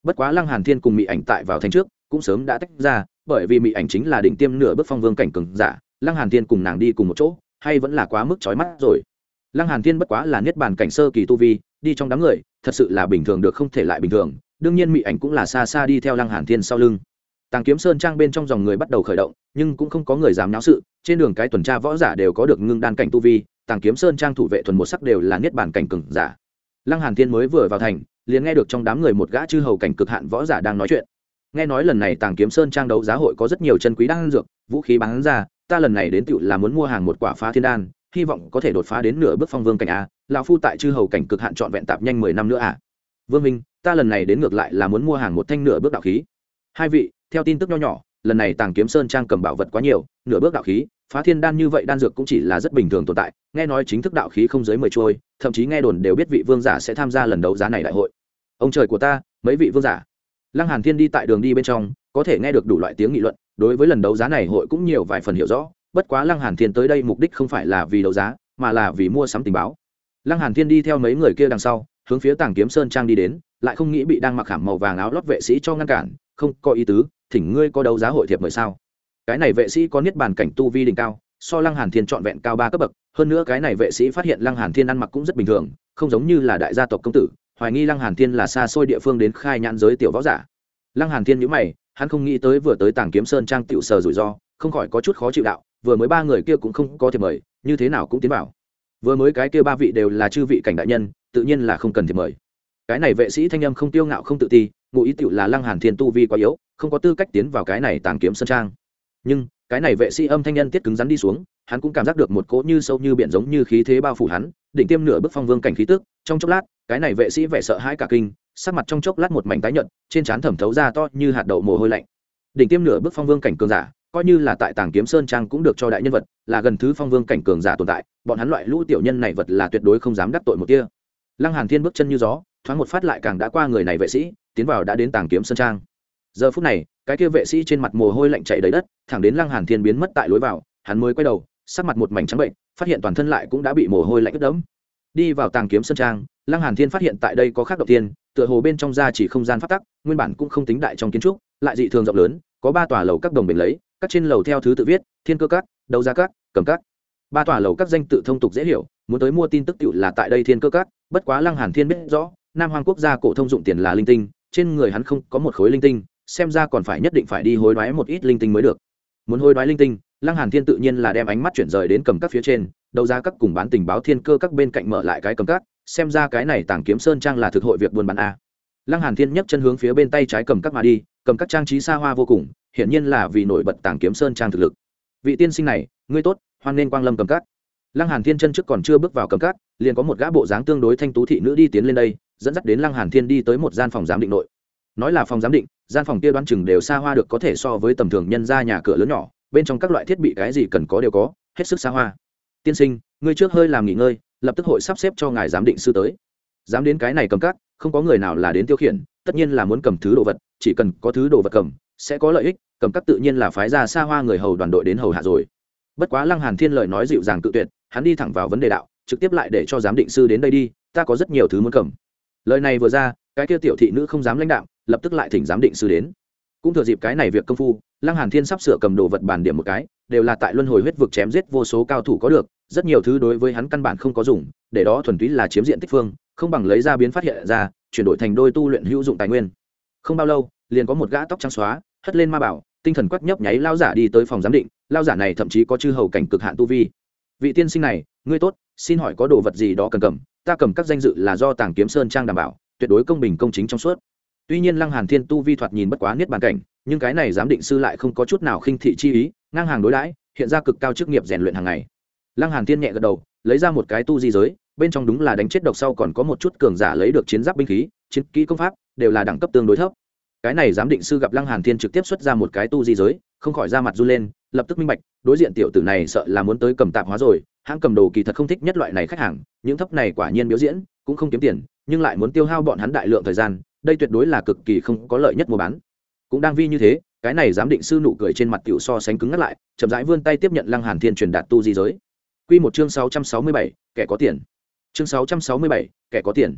Bất quá lăng hàn thiên cùng mỹ ảnh tại vào thành trước cũng sớm đã tách ra, bởi vì mỹ ảnh chính là đỉnh tiêm nửa bước phong vương cảnh cường giả, lăng hàn thiên cùng nàng đi cùng một chỗ, hay vẫn là quá mức chói mắt rồi. Lăng hàn thiên bất quá là niết bàn cảnh sơ kỳ tu vi, đi trong đám người, thật sự là bình thường được không thể lại bình thường, đương nhiên mỹ ảnh cũng là xa xa đi theo lăng hàn thiên sau lưng. Tàng kiếm sơn trang bên trong dòng người bắt đầu khởi động, nhưng cũng không có người dám náo sự, trên đường cái tuần tra võ giả đều có được ngưng đan cảnh tu vi, tàng kiếm sơn trang thủ vệ thuần một sắc đều là niết bàn cảnh cường giả. Lăng hàn thiên mới vừa vào thành, liền nghe được trong đám người một gã chư hầu cảnh cực hạn võ giả đang nói chuyện nghe nói lần này tàng kiếm sơn trang đấu giá hội có rất nhiều chân quý đan dược, vũ khí bán ra, ta lần này đến tựu là muốn mua hàng một quả phá thiên đan, hy vọng có thể đột phá đến nửa bước phong vương cảnh a, lão phu tại chư hầu cảnh cực hạn trọn vẹn tạp nhanh mười năm nữa à vương minh, ta lần này đến ngược lại là muốn mua hàng một thanh nửa bước đạo khí. Hai vị, theo tin tức nho nhỏ, lần này tàng kiếm sơn trang cầm bảo vật quá nhiều, nửa bước đạo khí, phá thiên đan như vậy đan dược cũng chỉ là rất bình thường tồn tại, nghe nói chính thức đạo khí không dưới mười trôi, thậm chí nghe đồn đều biết vị vương giả sẽ tham gia lần đấu giá này đại hội. Ông trời của ta, mấy vị vương giả? Lăng hàn thiên đi tại đường đi bên trong, có thể nghe được đủ loại tiếng nghị luận, đối với lần đấu giá này hội cũng nhiều vài phần hiểu rõ, bất quá lăng hàn thiên tới đây mục đích không phải là vì đấu giá, mà là vì mua sắm tình báo. Lăng hàn thiên đi theo mấy người kia đằng sau, hướng phía tàng kiếm sơn trang đi đến, lại không nghĩ bị đang mặc khảm màu vàng áo lót vệ sĩ cho ngăn cản, không, có ý tứ, thỉnh ngươi có đấu giá hội thiệp mời sao? Cái này vệ sĩ có niết bàn cảnh tu vi đỉnh cao, so lăng hàn thiên trọn vẹn cao ba cấp bậc, hơn nữa cái này vệ sĩ phát hiện lăng hàn thiên ăn mặc cũng rất bình thường, không giống như là đại gia tộc công tử hoài nghi lăng hàn thiên là xa xôi địa phương đến khai nhãn giới tiểu võ giả. Lăng hàn thiên nhíu mày, hắn không nghĩ tới vừa tới tàng kiếm sơn trang tiểu sờ rủi ro, không khỏi có chút khó chịu đạo, vừa mới ba người kia cũng không có thiệp mời, như thế nào cũng tiến vào. Vừa mới cái kia ba vị đều là chư vị cảnh đại nhân, tự nhiên là không cần thiệp mời. Cái này vệ sĩ thanh âm không tiêu ngạo không tự ti, ngụ ý tiểu là lăng hàn thiên tu vi quá yếu, không có tư cách tiến vào cái này tàng kiếm sơn trang. Nhưng cái này vệ sĩ âm thanh nhân tiết cứng rắn đi xuống, hắn cũng cảm giác được một cỗ như sâu như biển giống như khí thế bao phủ hắn định tiêm nửa bức phong vương cảnh khí tức, trong chốc lát, cái này vệ sĩ vẻ sợ hãi cả kinh, sắc mặt trong chốc lát một mảnh tái nhợt, trên trán thẩm thấu ra to như hạt đậu mồ hôi lạnh. Đỉnh tiêm nửa bức phong vương cảnh cường giả, coi như là tại tàng kiếm sơn trang cũng được cho đại nhân vật, là gần thứ phong vương cảnh cường giả tồn tại, bọn hắn loại lũ tiểu nhân này vật là tuyệt đối không dám đắc tội một kia lăng hàn thiên bước chân như gió, thoáng một phát lại càng đã qua người này vệ sĩ, tiến vào đã đến tàng kiếm sơn trang. Giờ phút này cái kia vệ sĩ trên mặt mồ hôi lạnh chảy đầy đất, thẳng đến lăng hàn thiên biến mất tại lối vào, hắn mới quay đầu, sắc mặt một mảnh trắng bệnh, phát hiện toàn thân lại cũng đã bị mồ hôi lạnh ướt đẫm. Đi vào tàng kiếm sân trang, lăng hàn thiên phát hiện tại đây có khác đầu tiên, tựa hồ bên trong ra chỉ không gian phát tắc, nguyên bản cũng không tính đại trong kiến trúc, lại dị thường rộng lớn, có ba tòa lầu các đồng bền lấy, các trên lầu theo thứ tự viết, thiên cơ các, đấu giá các, cầm các. Ba tòa lầu các danh tự thông tục dễ hiểu, muốn tới mua tin tức tiểu là tại đây thiên cơ các, bất quá lăng hàn thiên biết rõ, nam hoàng quốc gia cổ thông dụng tiền là linh tinh, trên người hắn không có một khối linh tinh xem ra còn phải nhất định phải đi hối đoái một ít linh tinh mới được. Muốn hối đoái linh tinh, lăng hàn thiên tự nhiên là đem ánh mắt chuyển rời đến cầm các phía trên đầu ra các cùng bán tình báo thiên cơ các bên cạnh mở lại cái cầm các, xem ra cái này tàng kiếm sơn trang là thực hội việc buôn bán a. Lăng hàn thiên nhấc chân hướng phía bên tay trái cầm các mà đi, cầm các trang trí xa hoa vô cùng, hiển nhiên là vì nổi bật tàng kiếm sơn trang thực lực. Vị tiên sinh này, ngươi tốt, hoan nên quang lâm cầm cát lăng hàn thiên chân trước còn chưa bước vào cầm cát liền có một gã bộ dáng tương đối thanh tú thị nữ đi tiến lên đây, dẫn dắt đến lăng hàn thiên đi tới một gian phòng giám định nội nói là phòng giám định, gian phòng kia đoán chừng đều xa hoa được có thể so với tầm thường nhân gia nhà cửa lớn nhỏ, bên trong các loại thiết bị cái gì cần có đều có, hết sức xa hoa. Tiên sinh, ngươi trước hơi làm nghỉ ngơi, lập tức hội sắp xếp cho ngài giám định sư tới. Dám đến cái này cầm cắt không có người nào là đến tiêu khiển, tất nhiên là muốn cầm thứ đồ vật, chỉ cần có thứ đồ vật cầm, sẽ có lợi ích, cầm cắt tự nhiên là phái ra xa hoa người hầu đoàn đội đến hầu hạ rồi. Bất quá lăng hàn thiên lời nói dịu dàng tự tuyệt, hắn đi thẳng vào vấn đề đạo, trực tiếp lại để cho giám định sư đến đây đi, ta có rất nhiều thứ muốn cầm. Lời này vừa ra, cái kia tiểu thị nữ không dám lãnh đạo lập tức lại thỉnh giám định sư đến. Cũng thừa dịp cái này việc công phu, lăng hàn thiên sắp sửa cầm đồ vật bàn điểm một cái, đều là tại luân hồi huyết vực chém giết vô số cao thủ có được, rất nhiều thứ đối với hắn căn bản không có dùng, để đó thuần túy là chiếm diện tích phương, không bằng lấy ra biến phát hiện ra, chuyển đổi thành đôi tu luyện hữu dụng tài nguyên. Không bao lâu, liền có một gã tóc trắng xóa, hất lên ma bảo, tinh thần quắc nhấp nháy lao giả đi tới phòng giám định, lao giả này thậm chí có chư hầu cảnh cực hạn tu vi. Vị tiên sinh này, ngươi tốt, xin hỏi có đồ vật gì đó cần cầm, ta cầm các danh dự là do tàng kiếm sơn trang đảm bảo, tuyệt đối công bình công chính trong suốt tuy nhiên lăng hàn thiên tu vi thoạt nhìn bất quá niết bàn cảnh, nhưng cái này giám định sư lại không có chút nào khinh thị chi ý, ngang hàng đối đãi, hiện ra cực cao chức nghiệp rèn luyện hàng ngày. Lăng hàn thiên nhẹ gật đầu, lấy ra một cái tu di giới, bên trong đúng là đánh chết độc sau còn có một chút cường giả lấy được chiến giáp binh khí, chiến kỹ công pháp đều là đẳng cấp tương đối thấp. Cái này giám định sư gặp lăng hàn thiên trực tiếp xuất ra một cái tu di giới, không khỏi ra mặt run lên, lập tức minh bạch, đối diện tiểu tử này sợ là muốn tới cầm tạp hóa rồi, hãng cầm đồ kỳ thật không thích nhất loại này khách hàng, những thấp này quả nhiên biểu diễn, cũng không kiếm tiền, nhưng lại muốn tiêu hao bọn hắn đại lượng thời gian đây tuyệt đối là cực kỳ không có lợi nhất mua bán. Cũng đang vi như thế cái này giám định sư nụ cười trên mặt tiểu so sánh cứng ngắt lại chậm rãi vươn tay tiếp nhận lăng hàn thiên truyền đạt tu di giới. Quy một chương 667, kẻ có tiền. Chương 667, kẻ có tiền.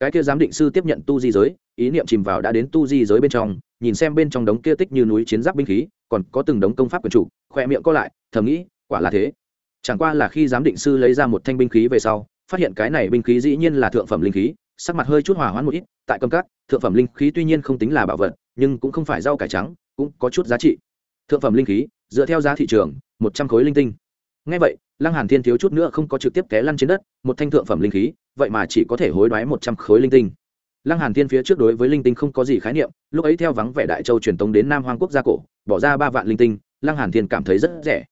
Cái kia giám định sư tiếp nhận tu di giới ý niệm chìm vào đã đến tu di giới bên trong nhìn xem bên trong đống kia tích như núi chiến giáp binh khí còn có từng đống công pháp quyền chủ khoe miệng co lại thầm nghĩ quả là thế. Chẳng qua là khi giám định sư lấy ra một thanh binh khí về sau phát hiện cái này binh khí dĩ nhiên là thượng phẩm linh khí sắc mặt hơi chút hòa hoãn một ít, tại cầm cát thượng phẩm linh khí tuy nhiên không tính là bảo vật, nhưng cũng không phải rau cải trắng, cũng có chút giá trị. Thượng phẩm linh khí, dựa theo giá thị trường, một trăm khối linh tinh. Ngay vậy, lăng hàn thiên thiếu chút nữa không có trực tiếp té lăn trên đất, một thanh thượng phẩm linh khí, vậy mà chỉ có thể hối đoái một trăm khối linh tinh. Lăng hàn thiên phía trước đối với linh tinh không có gì khái niệm, lúc ấy theo vắng vẻ đại châu truyền tống đến nam hoang quốc gia cổ, bỏ ra ba vạn linh tinh, lăng hàn thiên cảm thấy rất rẻ.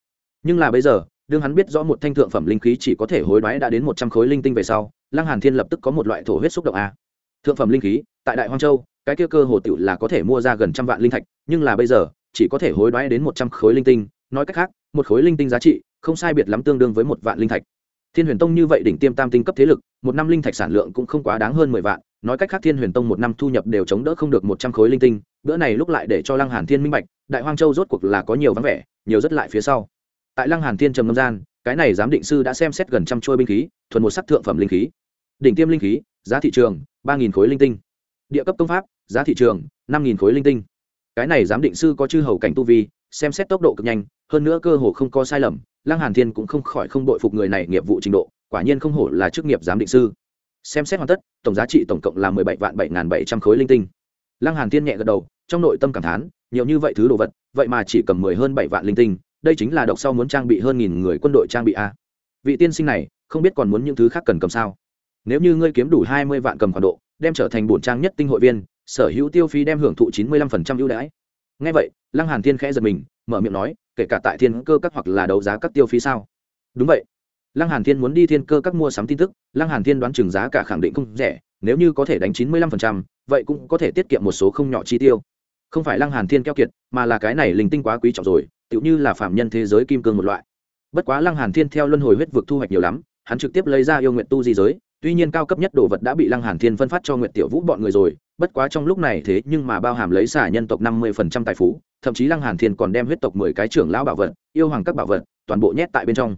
Nhưng là bây giờ, đương hắn biết rõ một thanh thượng phẩm linh khí chỉ có thể hối đoái đã đến một trăm khối linh tinh về sau lăng hàn thiên lập tức có một loại thổ huyết xúc động a. Thượng phẩm linh khí, tại đại hoang châu, cái kia cơ hồ tiểu là có thể mua ra gần trăm vạn linh thạch, nhưng là bây giờ, chỉ có thể hối đoái đến một trăm khối linh tinh. Nói cách khác, một khối linh tinh giá trị, không sai biệt lắm tương đương với một vạn linh thạch. Thiên huyền tông như vậy đỉnh tiêm tam tinh cấp thế lực, một năm linh thạch sản lượng cũng không quá đáng hơn mười vạn. Nói cách khác, thiên huyền tông một năm thu nhập đều chống đỡ không được một trăm khối linh tinh. Bữa này lúc lại để cho lăng hàn thiên minh bạch, đại hoang châu rốt cuộc là có nhiều vắng vẻ, nhiều rất lại phía sau. Tại lăng hàn thiên trầm ngâm gian cái này giám định sư đã xem xét gần trăm trôi binh khí, thuần một sắc thượng phẩm linh khí. Đỉnh tiêm linh khí, giá thị trường, ba nghìn khối linh tinh. Địa cấp công pháp, giá thị trường, năm nghìn khối linh tinh. Cái này giám định sư có chư hầu cảnh tu vi, xem xét tốc độ cực nhanh, hơn nữa cơ hồ không có sai lầm, lăng hàn thiên cũng không khỏi không đội phục người này nghiệp vụ trình độ, quả nhiên không hổ là chức nghiệp giám định sư. Xem xét hoàn tất, tổng giá trị tổng cộng là mười bảy vạn bảy nghìn bảy trăm khối linh tinh. Lăng hàn thiên nhẹ gật đầu, trong nội tâm cảm thán, nhiều như vậy thứ đồ vật, vậy mà chỉ cầm mười hơn bảy vạn linh tinh đây chính là độc sau muốn trang bị hơn nghìn người quân đội trang bị a. Vị tiên sinh này, không biết còn muốn những thứ khác cần cầm sao? Nếu như ngươi kiếm đủ hai mươi vạn cầm khoản độ, đem trở thành bổn trang nhất tinh hội viên, sở hữu tiêu phí đem hưởng thụ chín mươi lăm phần trăm ưu đãi. Ngay vậy, lăng hàn thiên khẽ giật mình, mở miệng nói, kể cả tại thiên cơ các hoặc là đấu giá các tiêu phí sao? Đúng vậy. Lăng hàn thiên muốn đi thiên cơ các mua sắm tin tức, lăng hàn thiên đoán chừng giá cả khẳng định không rẻ, nếu như có thể đánh chín mươi lăm phần trăm, vậy cũng có thể tiết kiệm một số không nhỏ chi tiêu. Không phải lăng hàn thiên keo kiệt, mà là cái này linh tinh quá quý trọng rồi tựu như là phạm nhân thế giới kim cương một loại. Bất quá lăng hàn thiên theo luân hồi huyết vực thu hoạch nhiều lắm, hắn trực tiếp lấy ra yêu nguyện tu di giới, tuy nhiên cao cấp nhất đồ vật đã bị lăng hàn thiên phân phát cho nguyện tiểu vũ bọn người rồi, bất quá trong lúc này thế nhưng mà bao hàm lấy xả nhân tộc năm mươi phần trăm tài phú, thậm chí lăng hàn thiên còn đem huyết tộc mười cái trưởng lão bảo vật, yêu hoàng các bảo vật, toàn bộ nhét tại bên trong.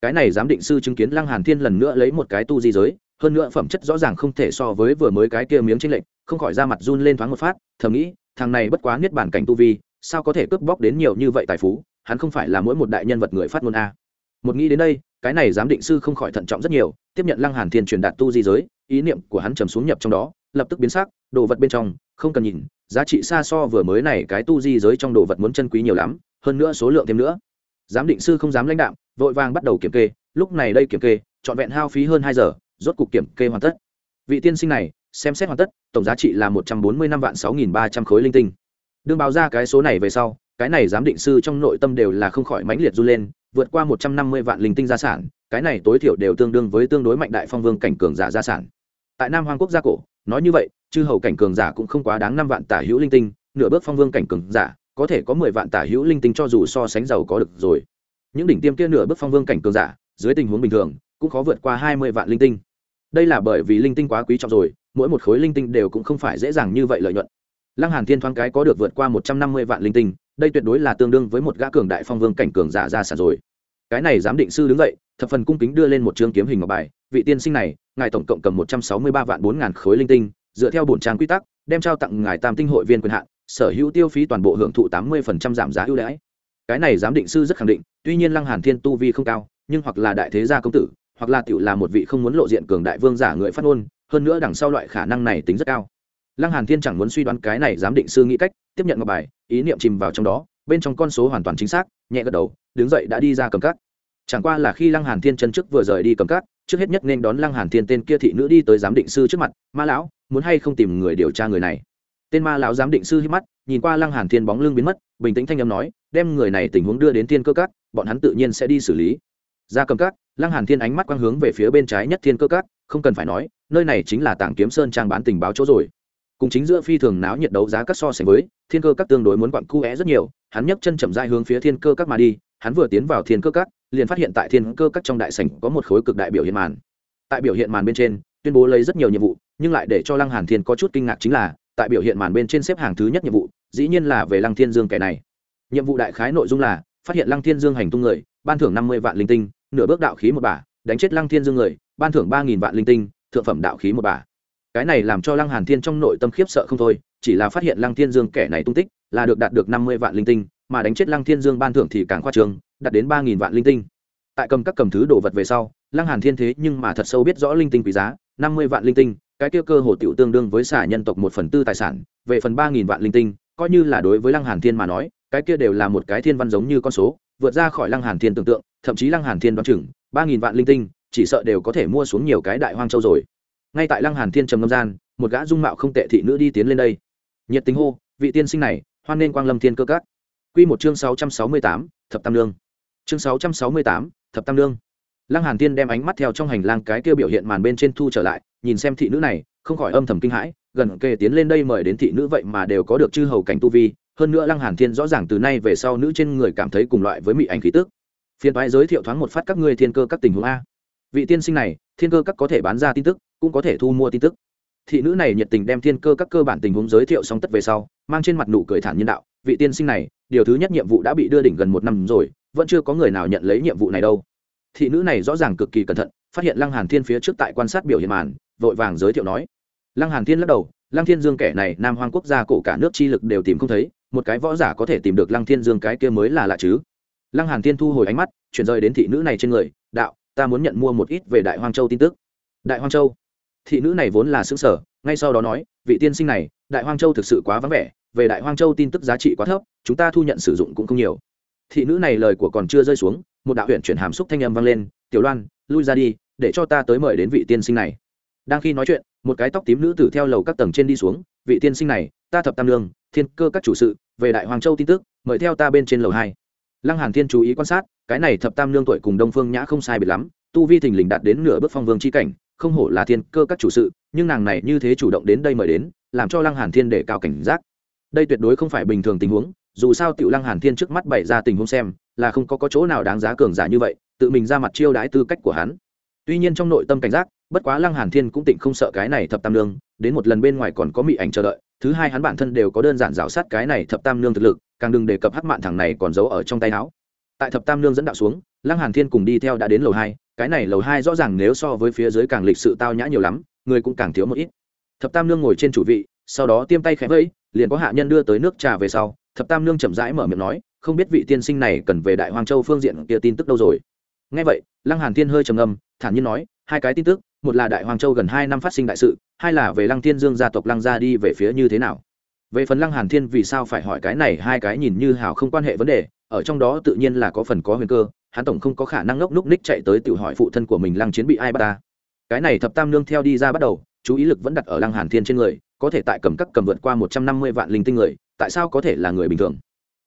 Cái này giám định sư chứng kiến lăng hàn thiên lần nữa lấy một cái tu di giới, hơn nữa phẩm chất rõ ràng không thể so với vừa mới cái kia miếng trinh lệnh không khỏi ra mặt run lên thoáng một phát, thầm nghĩ, thằng này bất quá niết bản cảnh tu vi sao có thể cướp bóc đến nhiều như vậy tài phú, hắn không phải là mỗi một đại nhân vật người phát ngôn a. Một nghĩ đến đây, cái này giám định sư không khỏi thận trọng rất nhiều, tiếp nhận lăng hàn thiên truyền đạt tu di giới, ý niệm của hắn trầm xuống nhập trong đó, lập tức biến sắc, đồ vật bên trong, không cần nhìn, giá trị xa so vừa mới này cái tu di giới trong đồ vật muốn chân quý nhiều lắm, hơn nữa số lượng thêm nữa. Giám định sư không dám lãnh đạm, vội vàng bắt đầu kiểm kê, lúc này đây kiểm kê, trọn vẹn hao phí hơn hai giờ, rốt cục kiểm kê hoàn tất. Vị tiên sinh này, xem xét hoàn tất, tổng giá trị là một trăm bốn mươi năm vạn sáu nghìn ba trăm khối linh tinh đương báo ra cái số này về sau, cái này giám định sư trong nội tâm đều là không khỏi mãnh liệt run lên, vượt qua một trăm năm mươi vạn linh tinh gia sản, cái này tối thiểu đều tương đương với tương đối mạnh đại phong vương cảnh cường giả gia sản. Tại nam hoàng quốc gia cổ, nói như vậy, chư hầu cảnh cường giả cũng không quá đáng năm vạn tả hữu linh tinh, nửa bước phong vương cảnh cường giả, có thể có mười vạn tả hữu linh tinh cho dù so sánh giàu có được rồi. Những đỉnh tiêm kia nửa bước phong vương cảnh cường giả, dưới tình huống bình thường, cũng khó vượt qua hai mươi vạn linh tinh. Đây là bởi vì linh tinh quá quý trọng rồi, mỗi một khối linh tinh đều cũng không phải dễ dàng như vậy lợi nhuận lăng hàn thiên thoáng cái có được vượt qua một trăm năm mươi vạn linh tinh, đây tuyệt đối là tương đương với một gã cường đại phong vương cảnh cường giả ra sản rồi. Cái này giám định sư đứng dậy, thập phần cung kính đưa lên một chương kiếm hình ngọc bài, vị tiên sinh này, ngài tổng cộng cầm một trăm sáu mươi ba vạn bốn ngàn khối linh tinh, dựa theo bổn trang quy tắc, đem trao tặng ngài tam tinh hội viên quyền hạn, sở hữu tiêu phí toàn bộ hưởng thụ tám mươi giảm giá ưu đãi. Cái này giám định sư rất khẳng định, tuy nhiên lăng hàn thiên tu vi không cao, nhưng hoặc là đại thế gia công tử, hoặc là tiểu là một vị không muốn lộ diện cường đại vương giả người phát ngôn, hơn nữa đằng sau loại khả năng này tính rất cao lăng hàn thiên chẳng muốn suy đoán cái này giám định sư nghĩ cách, tiếp nhận ngọc bài, ý niệm chìm vào trong đó, bên trong con số hoàn toàn chính xác, nhẹ gật đầu, đứng dậy đã đi ra cầm cắt chẳng qua là khi lăng hàn thiên chân trước vừa rời đi cầm cát, trước hết nhất nên đón lăng hàn thiên tên kia thị nữ đi tới giám định sư trước mặt, ma lão, muốn hay không tìm người điều tra người này? Tên ma lão giám định sư hít mắt, nhìn qua lăng hàn thiên bóng lưng biến mất, bình tĩnh thanh âm nói, đem người này tình huống đưa đến thiên cơ cát, bọn hắn tự nhiên sẽ đi xử lý. Ra cầm cát, lăng hàn thiên ánh mắt quang hướng về phía bên trái nhất thiên cơ cát, không cần phải nói, nơi này chính là tảng kiếm sơn trang bán tình báo chỗ rồi cùng chính giữa phi thường náo nhiệt đấu giá các so sánh với, thiên cơ các tương đối muốn quặn cu é rất nhiều, hắn nhấc chân chậm dai hướng phía thiên cơ các mà đi, hắn vừa tiến vào thiên cơ các, liền phát hiện tại thiên cơ các trong đại sảnh có một khối cực đại biểu hiện màn. Tại biểu hiện màn bên trên, tuyên bố lấy rất nhiều nhiệm vụ, nhưng lại để cho lăng hàn thiên có chút kinh ngạc chính là, tại biểu hiện màn bên trên xếp hàng thứ nhất nhiệm vụ, dĩ nhiên là về lăng thiên dương kẻ này. Nhiệm vụ đại khái nội dung là, phát hiện lăng thiên dương hành tung người, ban thưởng năm mươi vạn linh tinh, nửa bước đạo khí một bả, đánh chết lăng thiên dương người, ban thưởng ba nghìn vạn linh tinh, thượng phẩm đạo khí một bả cái này làm cho lăng hàn thiên trong nội tâm khiếp sợ không thôi, chỉ là phát hiện lăng thiên dương kẻ này tung tích, là được đạt được năm mươi vạn linh tinh, mà đánh chết lăng thiên dương ban thưởng thì càng khoa trương, đạt đến ba nghìn vạn linh tinh. Tại cầm các cầm thứ đồ vật về sau, lăng hàn thiên thế nhưng mà thật sâu biết rõ linh tinh quý giá, năm mươi vạn linh tinh, cái kia cơ hồ tiểu tương đương với xả nhân tộc một phần tư tài sản, về phần ba nghìn vạn linh tinh, coi như là đối với lăng hàn thiên mà nói, cái kia đều là một cái thiên văn giống như con số, vượt ra khỏi lăng hàn thiên tưởng tượng, thậm chí lăng hàn thiên đoán chừng, ba nghìn vạn linh tinh, chỉ sợ đều có thể mua xuống nhiều cái đại hoang châu rồi ngay tại lăng hàn thiên trầm ngâm gian, một gã dung mạo không tệ thị nữ đi tiến lên đây. Nhiệt tình hô, vị tiên sinh này, hoan nên quang lâm thiên cơ cát quy một chương sáu trăm sáu mươi tám, thập tam lương. Chương sáu trăm sáu mươi tám, thập tam lương. Lăng hàn thiên đem ánh mắt theo trong hành lang cái kia biểu hiện màn bên trên thu trở lại, nhìn xem thị nữ này, không khỏi âm thầm kinh hãi, gần kề tiến lên đây mời đến thị nữ vậy mà đều có được chư hầu cảnh tu vi, hơn nữa lăng hàn thiên rõ ràng từ nay về sau nữ trên người cảm thấy cùng loại với mỹ ảnh khí tức. Phiên toái giới thiệu thoáng một phát các ngươi thiên cơ các tình huống a. Vị tiên sinh này, thiên cơ các có thể bán ra tin tức cũng có thể thu mua tin tức. Thị nữ này nhiệt tình đem thiên cơ các cơ bản tình huống giới thiệu xong tất về sau, mang trên mặt nụ cười thản nhân đạo, vị tiên sinh này, điều thứ nhất nhiệm vụ đã bị đưa đỉnh gần một năm rồi, vẫn chưa có người nào nhận lấy nhiệm vụ này đâu. Thị nữ này rõ ràng cực kỳ cẩn thận, phát hiện lăng hàn thiên phía trước tại quan sát biểu hiện màn, vội vàng giới thiệu nói. Lăng hàn thiên lắc đầu, lăng thiên dương kẻ này, nam hoang quốc gia cổ cả nước chi lực đều tìm không thấy, một cái võ giả có thể tìm được lăng thiên dương cái kia mới là lạ chứ. Lăng hàn thiên thu hồi ánh mắt, chuyển rời đến thị nữ này trên người, đạo, ta muốn nhận mua một ít về đại hoang châu tin tức. Đại hoang châu? Thị nữ này vốn là xứng sở, ngay sau đó nói, vị tiên sinh này, đại hoang châu thực sự quá vắng vẻ, về đại hoang châu tin tức giá trị quá thấp, chúng ta thu nhận sử dụng cũng không nhiều. Thị nữ này lời của còn chưa rơi xuống, một đạo huyện chuyển hàm xúc thanh âm vang lên, tiểu loan, lui ra đi, để cho ta tới mời đến vị tiên sinh này. Đang khi nói chuyện, một cái tóc tím nữ tử theo lầu các tầng trên đi xuống, vị tiên sinh này, ta thập tam lương, thiên cơ các chủ sự, về đại hoàng châu tin tức, mời theo ta bên trên lầu hai. Lăng hàn thiên chú ý quan sát, cái này thập tam lương tuổi cùng đông phương nhã không sai biệt lắm, tu vi thình lình đạt đến nửa bước phong vương chi cảnh không hổ là thiên cơ các chủ sự nhưng nàng này như thế chủ động đến đây mời đến làm cho lăng hàn thiên để cao cảnh giác. Đây tuyệt đối không phải bình thường tình huống dù sao tiểu lăng hàn thiên trước mắt bày ra tình huống xem là không có, có chỗ nào đáng giá cường giả như vậy tự mình ra mặt chiêu đái tư cách của hắn. Tuy nhiên trong nội tâm cảnh giác bất quá lăng hàn thiên cũng tỉnh không sợ cái này thập tam lương đến một lần bên ngoài còn có mị ảnh chờ đợi thứ hai hắn bản thân đều có đơn giản rào sát cái này thập tam lương thực lực càng đừng đề cập hắc mạn thằng này còn giấu ở trong tay áo. Tại thập tam lương dẫn đạo xuống lăng hàn thiên cùng đi theo đã đến lầu hai cái này lầu hai rõ ràng nếu so với phía dưới càng lịch sự tao nhã nhiều lắm, người cũng càng thiếu một ít. Thập tam lương ngồi trên chủ vị, sau đó tiêm tay khẽ vẫy, liền có hạ nhân đưa tới nước trà về sau, thập tam lương chậm rãi mở miệng nói, không biết vị tiên sinh này cần về đại hoang châu phương diện kia tin tức đâu rồi? Ngay vậy, lăng hàn thiên hơi trầm ngâm, thản nhiên nói, hai cái tin tức, một là đại hoang châu gần hai năm phát sinh đại sự, hai là về lăng thiên dương gia tộc lăng gia đi về phía như thế nào. Về phần lăng hàn thiên vì sao phải hỏi cái này, hai cái nhìn như hào không quan hệ vấn đề, ở trong đó tự nhiên là có phần có huyền cơ hắn tổng không có khả năng ngốc núc ních chạy tới tự hỏi phụ thân của mình lăng chiến bị ai bắt ta. Cái này thập tam nương theo đi ra bắt đầu, chú ý lực vẫn đặt ở lăng hàn thiên trên người, có thể tại cầm các cầm vượt qua một trăm năm mươi vạn linh tinh người, tại sao có thể là người bình thường?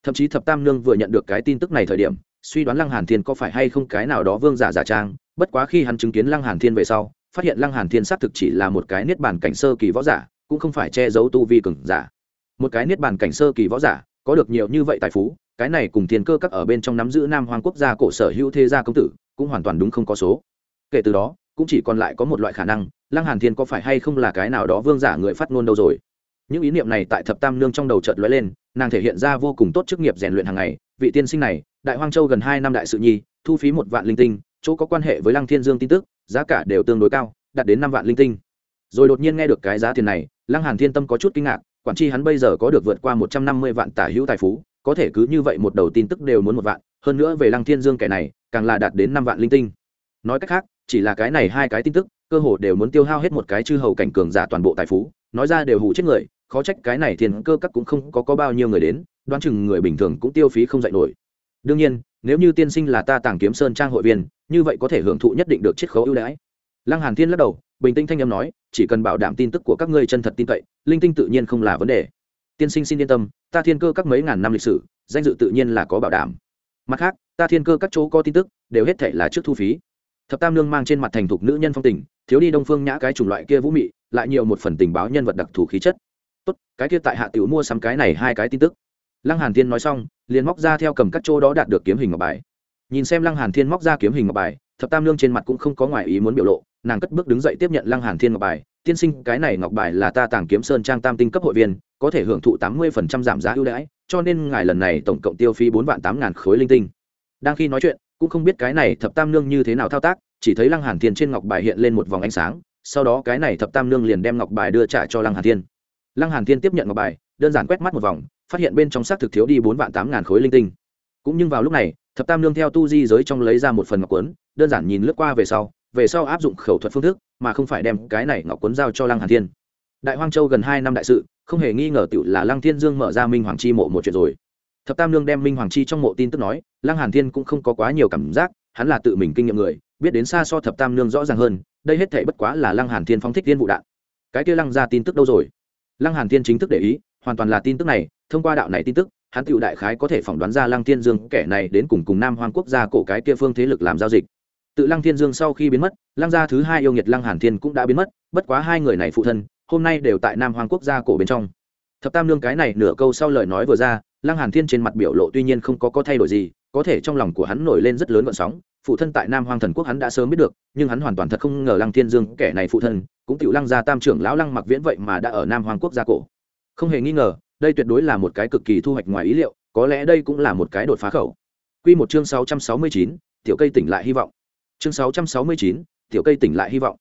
Thậm chí thập tam nương vừa nhận được cái tin tức này thời điểm, suy đoán lăng hàn thiên có phải hay không cái nào đó vương giả giả trang, bất quá khi hắn chứng kiến lăng hàn thiên về sau, phát hiện lăng hàn thiên xác thực chỉ là một cái niết bàn cảnh sơ kỳ võ giả, cũng không phải che giấu tu vi cường giả. Một cái niết bàn cảnh sơ kỳ võ giả, có được nhiều như vậy tài phú cái này cùng thiên cơ các ở bên trong nắm giữ nam hoàng quốc gia cổ sở hữu thế gia công tử, cũng hoàn toàn đúng không có số. Kể từ đó, cũng chỉ còn lại có một loại khả năng, lăng hàn thiên có phải hay không là cái nào đó vương giả người phát ngôn đâu rồi? Những ý niệm này tại thập tam nương trong đầu chợt lóe lên, nàng thể hiện ra vô cùng tốt chức nghiệp rèn luyện hàng ngày. Vị tiên sinh này, đại hoang châu gần hai năm đại sự nhi, thu phí một vạn linh tinh, chỗ có quan hệ với lăng thiên dương tin tức, giá cả đều tương đối cao, đạt đến năm vạn linh tinh. Rồi đột nhiên nghe được cái giá tiền này, lăng hàn thiên tâm có chút kinh ngạc, quản chi hắn bây giờ có được vượt qua một trăm năm mươi vạn tả hữu tài phú có thể cứ như vậy một đầu tin tức đều muốn một vạn hơn nữa về lăng thiên dương kẻ này càng là đạt đến năm vạn linh tinh. Nói cách khác chỉ là cái này hai cái tin tức cơ hồ đều muốn tiêu hao hết một cái chư hầu cảnh cường giả toàn bộ tài phú nói ra đều hủ chết người khó trách cái này thiên cơ các cũng không có, có bao nhiêu người đến đoán chừng người bình thường cũng tiêu phí không dạy nổi. Đương nhiên nếu như tiên sinh là ta tàng kiếm sơn trang hội viên như vậy có thể hưởng thụ nhất định được chiết khấu ưu đãi. Lăng hàn thiên lắc đầu bình tĩnh thanh âm nói chỉ cần bảo đảm tin tức của các ngươi chân thật tin cậy linh tinh tự nhiên không là vấn đề tiên sinh xin yên tâm, ta thiên cơ các mấy ngàn năm lịch sử, danh dự tự nhiên là có bảo đảm. Mặt khác, ta thiên cơ các chỗ có tin tức, đều hết thể là trước thu phí. Thập tam nương mang trên mặt thành thục nữ nhân phong tình, thiếu đi đông phương nhã cái chủng loại kia vũ mị, lại nhiều một phần tình báo nhân vật đặc thù khí chất. Tốt, cái kia tại hạ tiểu mua sắm cái này hai cái tin tức. Lăng hàn thiên nói xong, liền móc ra theo cầm các chỗ đó đạt được kiếm hình ngọc bài. Nhìn xem lăng hàn thiên móc ra kiếm hình ngọc bài thập tam nương trên mặt cũng không có ngoài ý muốn biểu lộ, nàng cất bước đứng dậy tiếp nhận lăng hàn thiên ngọc bài. Tiên sinh, cái này ngọc bài là ta tàng kiếm sơn trang tam tinh cấp hội viên, có thể hưởng thụ tám mươi phần trăm giảm giá ưu đãi, cho nên ngài lần này tổng cộng tiêu phí bốn vạn tám ngàn khối linh tinh. Đang khi nói chuyện, cũng không biết cái này thập tam nương như thế nào thao tác, chỉ thấy lăng hàn thiên trên ngọc bài hiện lên một vòng ánh sáng, sau đó cái này thập tam nương liền đem ngọc bài đưa trả cho lăng hàn thiên. Lăng hàn thiên tiếp nhận ngọc bài, đơn giản quét mắt một vòng, phát hiện bên trong xác thực thiếu đi bốn vạn tám ngàn khối linh tinh. Cũng nhưng vào lúc này, thập tam nương theo tu di giới trong lấy ra một phần ngọc quấn đơn giản nhìn lướt qua về sau về sau áp dụng khẩu thuật phương thức, mà không phải đem cái này ngọc cuốn giao cho lăng hàn thiên. Đại hoang châu gần hai năm đại sự, không hề nghi ngờ tiểu là lăng thiên dương mở ra minh hoàng chi mộ một chuyện rồi. Thập tam nương đem minh hoàng chi trong mộ tin tức nói, lăng hàn thiên cũng không có quá nhiều cảm giác, hắn là tự mình kinh nghiệm người, biết đến xa so thập tam nương rõ ràng hơn, đây hết thể bất quá là lăng hàn thiên phóng thích tiên vụ đạn. Cái kia lăng ra tin tức đâu rồi? Lăng hàn thiên chính thức để ý, hoàn toàn là tin tức này, thông qua đạo này tin tức, hắn tựu đại khái có thể phỏng đoán ra lăng thiên dương kẻ này đến cùng cùng nam hoàng quốc gia cổ cái kia phương thế lực làm giao dịch tự lăng thiên dương sau khi biến mất lăng gia thứ hai yêu nghiệt lăng hàn thiên cũng đã biến mất bất quá hai người này phụ thân hôm nay đều tại nam hoàng quốc gia cổ bên trong. Thập tam lương cái này nửa câu sau lời nói vừa ra lăng hàn thiên trên mặt biểu lộ tuy nhiên không có có thay đổi gì có thể trong lòng của hắn nổi lên rất lớn vận sóng phụ thân tại nam hoàng thần quốc hắn đã sớm biết được nhưng hắn hoàn toàn thật không ngờ lăng thiên dương kẻ này phụ thân cũng tiểu lăng gia tam trưởng lão lăng mặc viễn vậy mà đã ở nam hoàng quốc gia cổ. Không hề nghi ngờ đây tuyệt đối là một cái cực kỳ thu hoạch ngoài ý liệu có lẽ đây cũng là một cái đột phá khẩu. Quy một chương 669, tiểu cây tỉnh lại hy vọng. Chương 669, tiểu cây tỉnh lại hy vọng.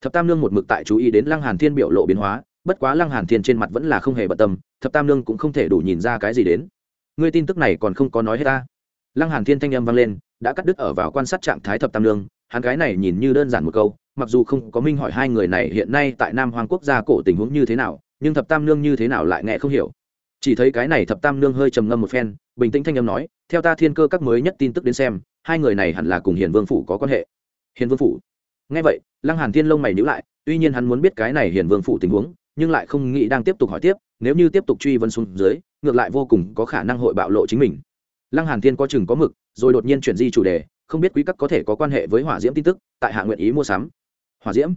Thập Tam Nương một mực tại chú ý đến Lăng Hàn Thiên biểu lộ biến hóa, bất quá Lăng Hàn Thiên trên mặt vẫn là không hề bận tâm, Thập Tam Nương cũng không thể đủ nhìn ra cái gì đến. Ngươi tin tức này còn không có nói hết ta. Lăng Hàn Thiên thanh âm vang lên, đã cắt đứt ở vào quan sát trạng thái Thập Tam Nương, hắn cái này nhìn như đơn giản một câu, mặc dù không có minh hỏi hai người này hiện nay tại Nam Hoàng quốc gia cổ tình huống như thế nào, nhưng Thập Tam Nương như thế nào lại nghe không hiểu chỉ thấy cái này thập tam nương hơi trầm ngâm một phen, bình tĩnh thanh âm nói, theo ta thiên cơ các mới nhất tin tức đến xem, hai người này hẳn là cùng hiền vương phủ có quan hệ. Hiền vương phủ? Nghe vậy, lăng hàn thiên lông mày nhíu lại, tuy nhiên hắn muốn biết cái này hiền vương phủ tình huống, nhưng lại không nghĩ đang tiếp tục hỏi tiếp, nếu như tiếp tục truy vấn xuống dưới, ngược lại vô cùng có khả năng hội bạo lộ chính mình. Lăng hàn thiên có chừng có mực, rồi đột nhiên chuyển di chủ đề, không biết quý các có thể có quan hệ với hỏa diễm tin tức, tại hạ nguyện ý mua sắm. Hỏa diễm?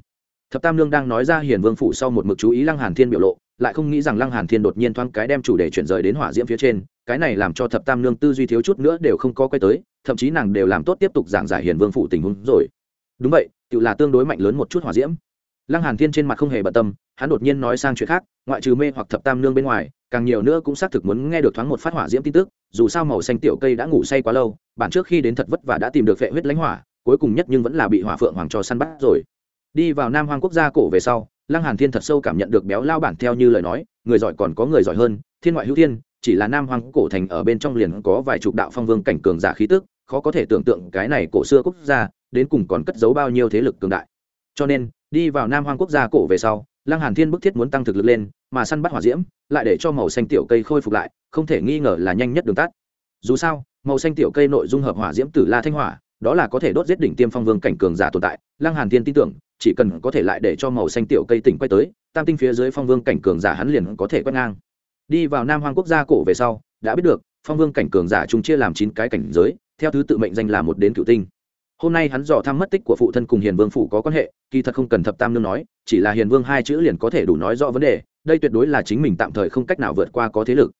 Thập tam lương đang nói ra hiền vương phủ sau một mực chú ý lăng hàn thiên biểu lộ lại không nghĩ rằng lăng hàn thiên đột nhiên thoáng cái đem chủ đề chuyển rời đến hỏa diễm phía trên, cái này làm cho thập tam nương tư duy thiếu chút nữa đều không có quay tới, thậm chí nàng đều làm tốt tiếp tục giảng giải hiền vương phụ tình huống rồi. Đúng vậy, tự là tương đối mạnh lớn một chút hỏa diễm. Lăng hàn thiên trên mặt không hề bận tâm, hắn đột nhiên nói sang chuyện khác, ngoại trừ mê hoặc thập tam nương bên ngoài, càng nhiều nữa cũng xác thực muốn nghe được thoáng một phát hỏa diễm tin tức, dù sao màu xanh tiểu cây đã ngủ say quá lâu, bản trước khi đến thật vất vả đã tìm được vệ huyết lãnh hỏa, cuối cùng nhất nhưng vẫn là bị hỏa phượng hoàng cho săn bắt rồi. Đi vào nam hoang quốc gia cổ về sau lăng hàn thiên thật sâu cảm nhận được béo lao bản theo như lời nói, người giỏi còn có người giỏi hơn, thiên ngoại hữu thiên, chỉ là nam hoang cổ thành ở bên trong liền có vài chục đạo phong vương cảnh cường giả khí tức, khó có thể tưởng tượng cái này cổ xưa quốc gia, đến cùng còn cất giấu bao nhiêu thế lực cường đại. Cho nên, đi vào nam hoang quốc gia cổ về sau, lăng hàn thiên bức thiết muốn tăng thực lực lên, mà săn bắt hỏa diễm, lại để cho màu xanh tiểu cây khôi phục lại, không thể nghi ngờ là nhanh nhất đường tắt. Dù sao, màu xanh tiểu cây nội dung hợp hỏa diễm tử la thanh hỏa, đó là có thể đốt giết đỉnh tiêm phong vương cảnh cường giả tồn tại, lăng hàn thiên tin tưởng chỉ cần có thể lại để cho màu xanh tiểu cây tỉnh quay tới, tam tinh phía dưới phong vương cảnh cường giả hắn liền có thể quét ngang. Đi vào nam hoang quốc gia cổ về sau, đã biết được, phong vương cảnh cường giả chúng chia làm chín cái cảnh giới, theo thứ tự mệnh danh là một đến cựu tinh. Hôm nay hắn dò thăm mất tích của phụ thân cùng hiền vương phụ có quan hệ, kỳ thật không cần thập tam nương nói, chỉ là hiền vương hai chữ liền có thể đủ nói rõ vấn đề, đây tuyệt đối là chính mình tạm thời không cách nào vượt qua có thế lực.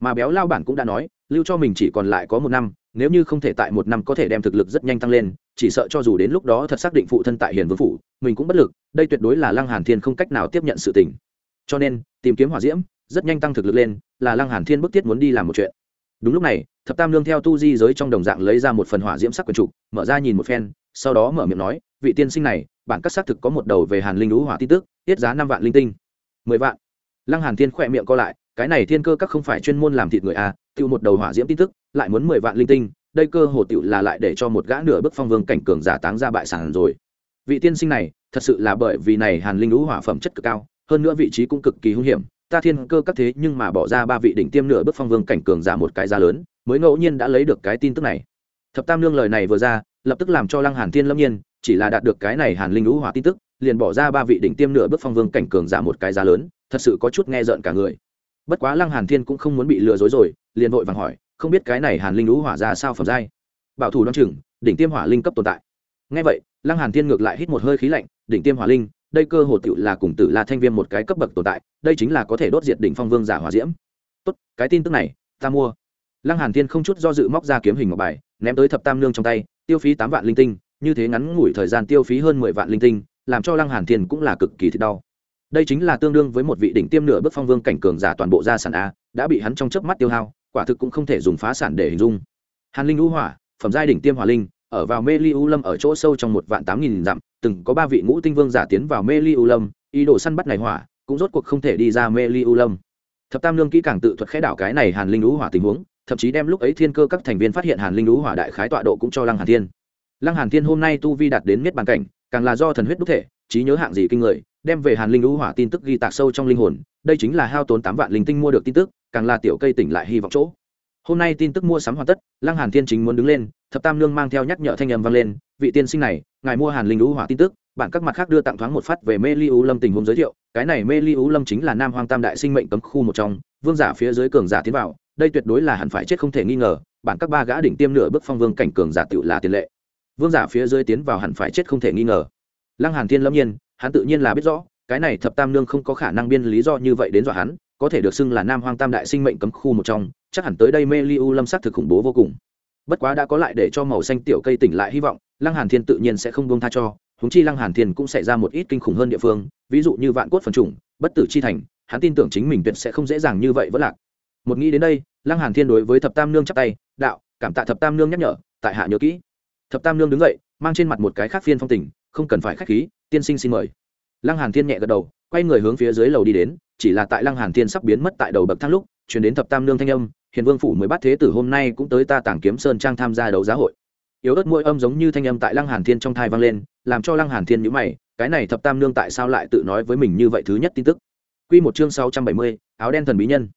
Mà béo lao bản cũng đã nói, lưu cho mình chỉ còn lại có một năm nếu như không thể tại một năm có thể đem thực lực rất nhanh tăng lên, chỉ sợ cho dù đến lúc đó thật xác định phụ thân tại hiền vương phủ, mình cũng bất lực, đây tuyệt đối là lăng hàn thiên không cách nào tiếp nhận sự tình. Cho nên, tìm kiếm hỏa diễm, rất nhanh tăng thực lực lên, là lăng hàn thiên bức thiết muốn đi làm một chuyện. Đúng lúc này, thập tam lương theo tu di giới trong đồng dạng lấy ra một phần hỏa diễm sắc quần trục, mở ra nhìn một phen, sau đó mở miệng nói, vị tiên sinh này, bản các xác thực có một đầu về hàn linh lũ hỏa tin tức, tiết giá năm vạn linh tinh. Mười vạn. Lăng hàn thiên khỏe miệng co lại cái này thiên cơ các không phải chuyên môn làm thịt người à tiêu một đầu hỏa diễm tin tức, lại muốn mười vạn linh tinh, đây cơ hồ tiểu là lại để cho một gã nửa bức phong vương cảnh cường giả táng ra bại sản rồi. Vị tiên sinh này, thật sự là bởi vì này hàn linh lũ hỏa phẩm chất cực cao, hơn nữa vị trí cũng cực kỳ hung hiểm, ta thiên cơ các thế nhưng mà bỏ ra ba vị đỉnh tiêm nửa bức phong vương cảnh cường giả một cái giá lớn, mới ngẫu nhiên đã lấy được cái tin tức này. Thập tam lương lời này vừa ra, lập tức làm cho lăng hàn thiên lâm nhiên, chỉ là đạt được cái này hàn linh lũ hỏa tin tức, liền bỏ ra ba vị đỉnh tiêm nửa bước phong vương cảnh cường giả một cái giá lớn, thật sự có chút nghe rợn cả người bất quá lăng hàn thiên cũng không muốn bị lừa dối rồi, liền vội vàng hỏi, không biết cái này hàn linh lũ hỏa ra sao phẩm giai? Bảo thủ đoan chừng, đỉnh tiêm hỏa linh cấp tồn tại. Ngay vậy, lăng hàn thiên ngược lại hít một hơi khí lạnh, đỉnh tiêm hỏa linh, đây cơ hồ tựu là cùng tử la thanh viêm một cái cấp bậc tồn tại, đây chính là có thể đốt diệt đỉnh phong vương giả hỏa diễm. Tốt, cái tin tức này, ta mua. Lăng hàn thiên không chút do dự móc ra kiếm hình ngọc bài, ném tới thập tam nương trong tay, tiêu phí tám vạn linh tinh, như thế ngắn ngủi thời gian tiêu phí hơn mười vạn linh tinh, làm cho lăng hàn thiên cũng là cực kỳ thiệt đau đây chính là tương đương với một vị đỉnh tiêm nửa bước phong vương cảnh cường giả toàn bộ gia sản a, đã bị hắn trong chớp mắt tiêu hao, quả thực cũng không thể dùng phá sản để hình dung. Hàn linh u hỏa, phẩm giai đỉnh tiêm hỏa linh, ở vào mê li u lâm ở chỗ sâu trong một vạn tám nghìn dặm, từng có ba vị ngũ tinh vương giả tiến vào mê li u lâm, ý đồ săn bắt này hỏa, cũng rốt cuộc không thể đi ra mê li u lâm. Thập tam lương kỹ càng tự thuật khẽ đảo cái này hàn linh u hỏa tình huống, thậm chí đem lúc ấy thiên cơ các thành viên phát hiện hàn linh u hỏa đại khái tọa độ cũng cho lăng hàn thiên. Lăng hàn thiên hôm nay tu vi đạt đến miết bàn cảnh, càng là do thần huyết đúc thể, trí nhớ hạng gì kinh người đem về hàn linh lũ hỏa tin tức ghi tạc sâu trong linh hồn, đây chính là hao tốn tám vạn linh tinh mua được tin tức, càng là tiểu cây tỉnh lại hy vọng chỗ. Hôm nay tin tức mua sắm hoàn tất, lăng hàn thiên chính muốn đứng lên, thập tam nương mang theo nhắc nhở thanh âm vang lên, vị tiên sinh này, ngài mua hàn linh lũ hỏa tin tức bản các mặt khác đưa tặng thoáng một phát về mê ly u lâm tình huống giới thiệu, cái này mê ly u lâm chính là nam hoang tam đại sinh mệnh cấm khu một trong, vương giả phía dưới cường giả tiến vào, đây tuyệt đối là hẳn phải chết không thể nghi ngờ bản các ba gã đỉnh tiêm nửa bước phong vương cảnh cường giả tựu là tiền lệ. Vương giả phía dưới tiến vào hẳn phải chết không thể nghi ngờ. Lăng hàn thiên lâm nhiên hắn tự nhiên là biết rõ, cái này thập tam nương không có khả năng biên lý do như vậy đến dọa hắn, có thể được xưng là nam hoang tam đại sinh mệnh cấm khu một trong, chắc hẳn tới đây mê li u lâm sắc thực khủng bố vô cùng. Bất quá đã có lại để cho màu xanh tiểu cây tỉnh lại hy vọng, lăng hàn thiên tự nhiên sẽ không buông tha cho húng chi lăng hàn thiên cũng xảy ra một ít kinh khủng hơn địa phương, ví dụ như vạn cốt phần trùng, bất tử chi thành, hắn tin tưởng chính mình tuyệt sẽ không dễ dàng như vậy vẫn lạc. Một nghĩ đến đây, lăng hàn thiên đối với thập tam nương chắp tay, đạo, cảm tạ thập tam nương nhắc nhở, tại hạ nhớ kỹ. Thập tam nương đứng dậy, mang trên mặt một cái khác phiên phong tình, không cần phải khách khí tiên sinh xin mời. Lăng hàn thiên nhẹ gật đầu quay người hướng phía dưới lầu đi đến chỉ là tại lăng hàn thiên sắp biến mất tại đầu bậc thang lúc truyền đến thập tam nương thanh âm hiền vương phủ mới bắt thế tử hôm nay cũng tới ta tảng kiếm sơn trang tham gia đấu giá hội. Yếu ớt mũi âm giống như thanh âm tại lăng hàn thiên trong thai vang lên làm cho lăng hàn thiên nhíu mày cái này thập tam nương tại sao lại tự nói với mình như vậy thứ nhất tin tức? Quy một chương 670, áo đen thần bí nhân.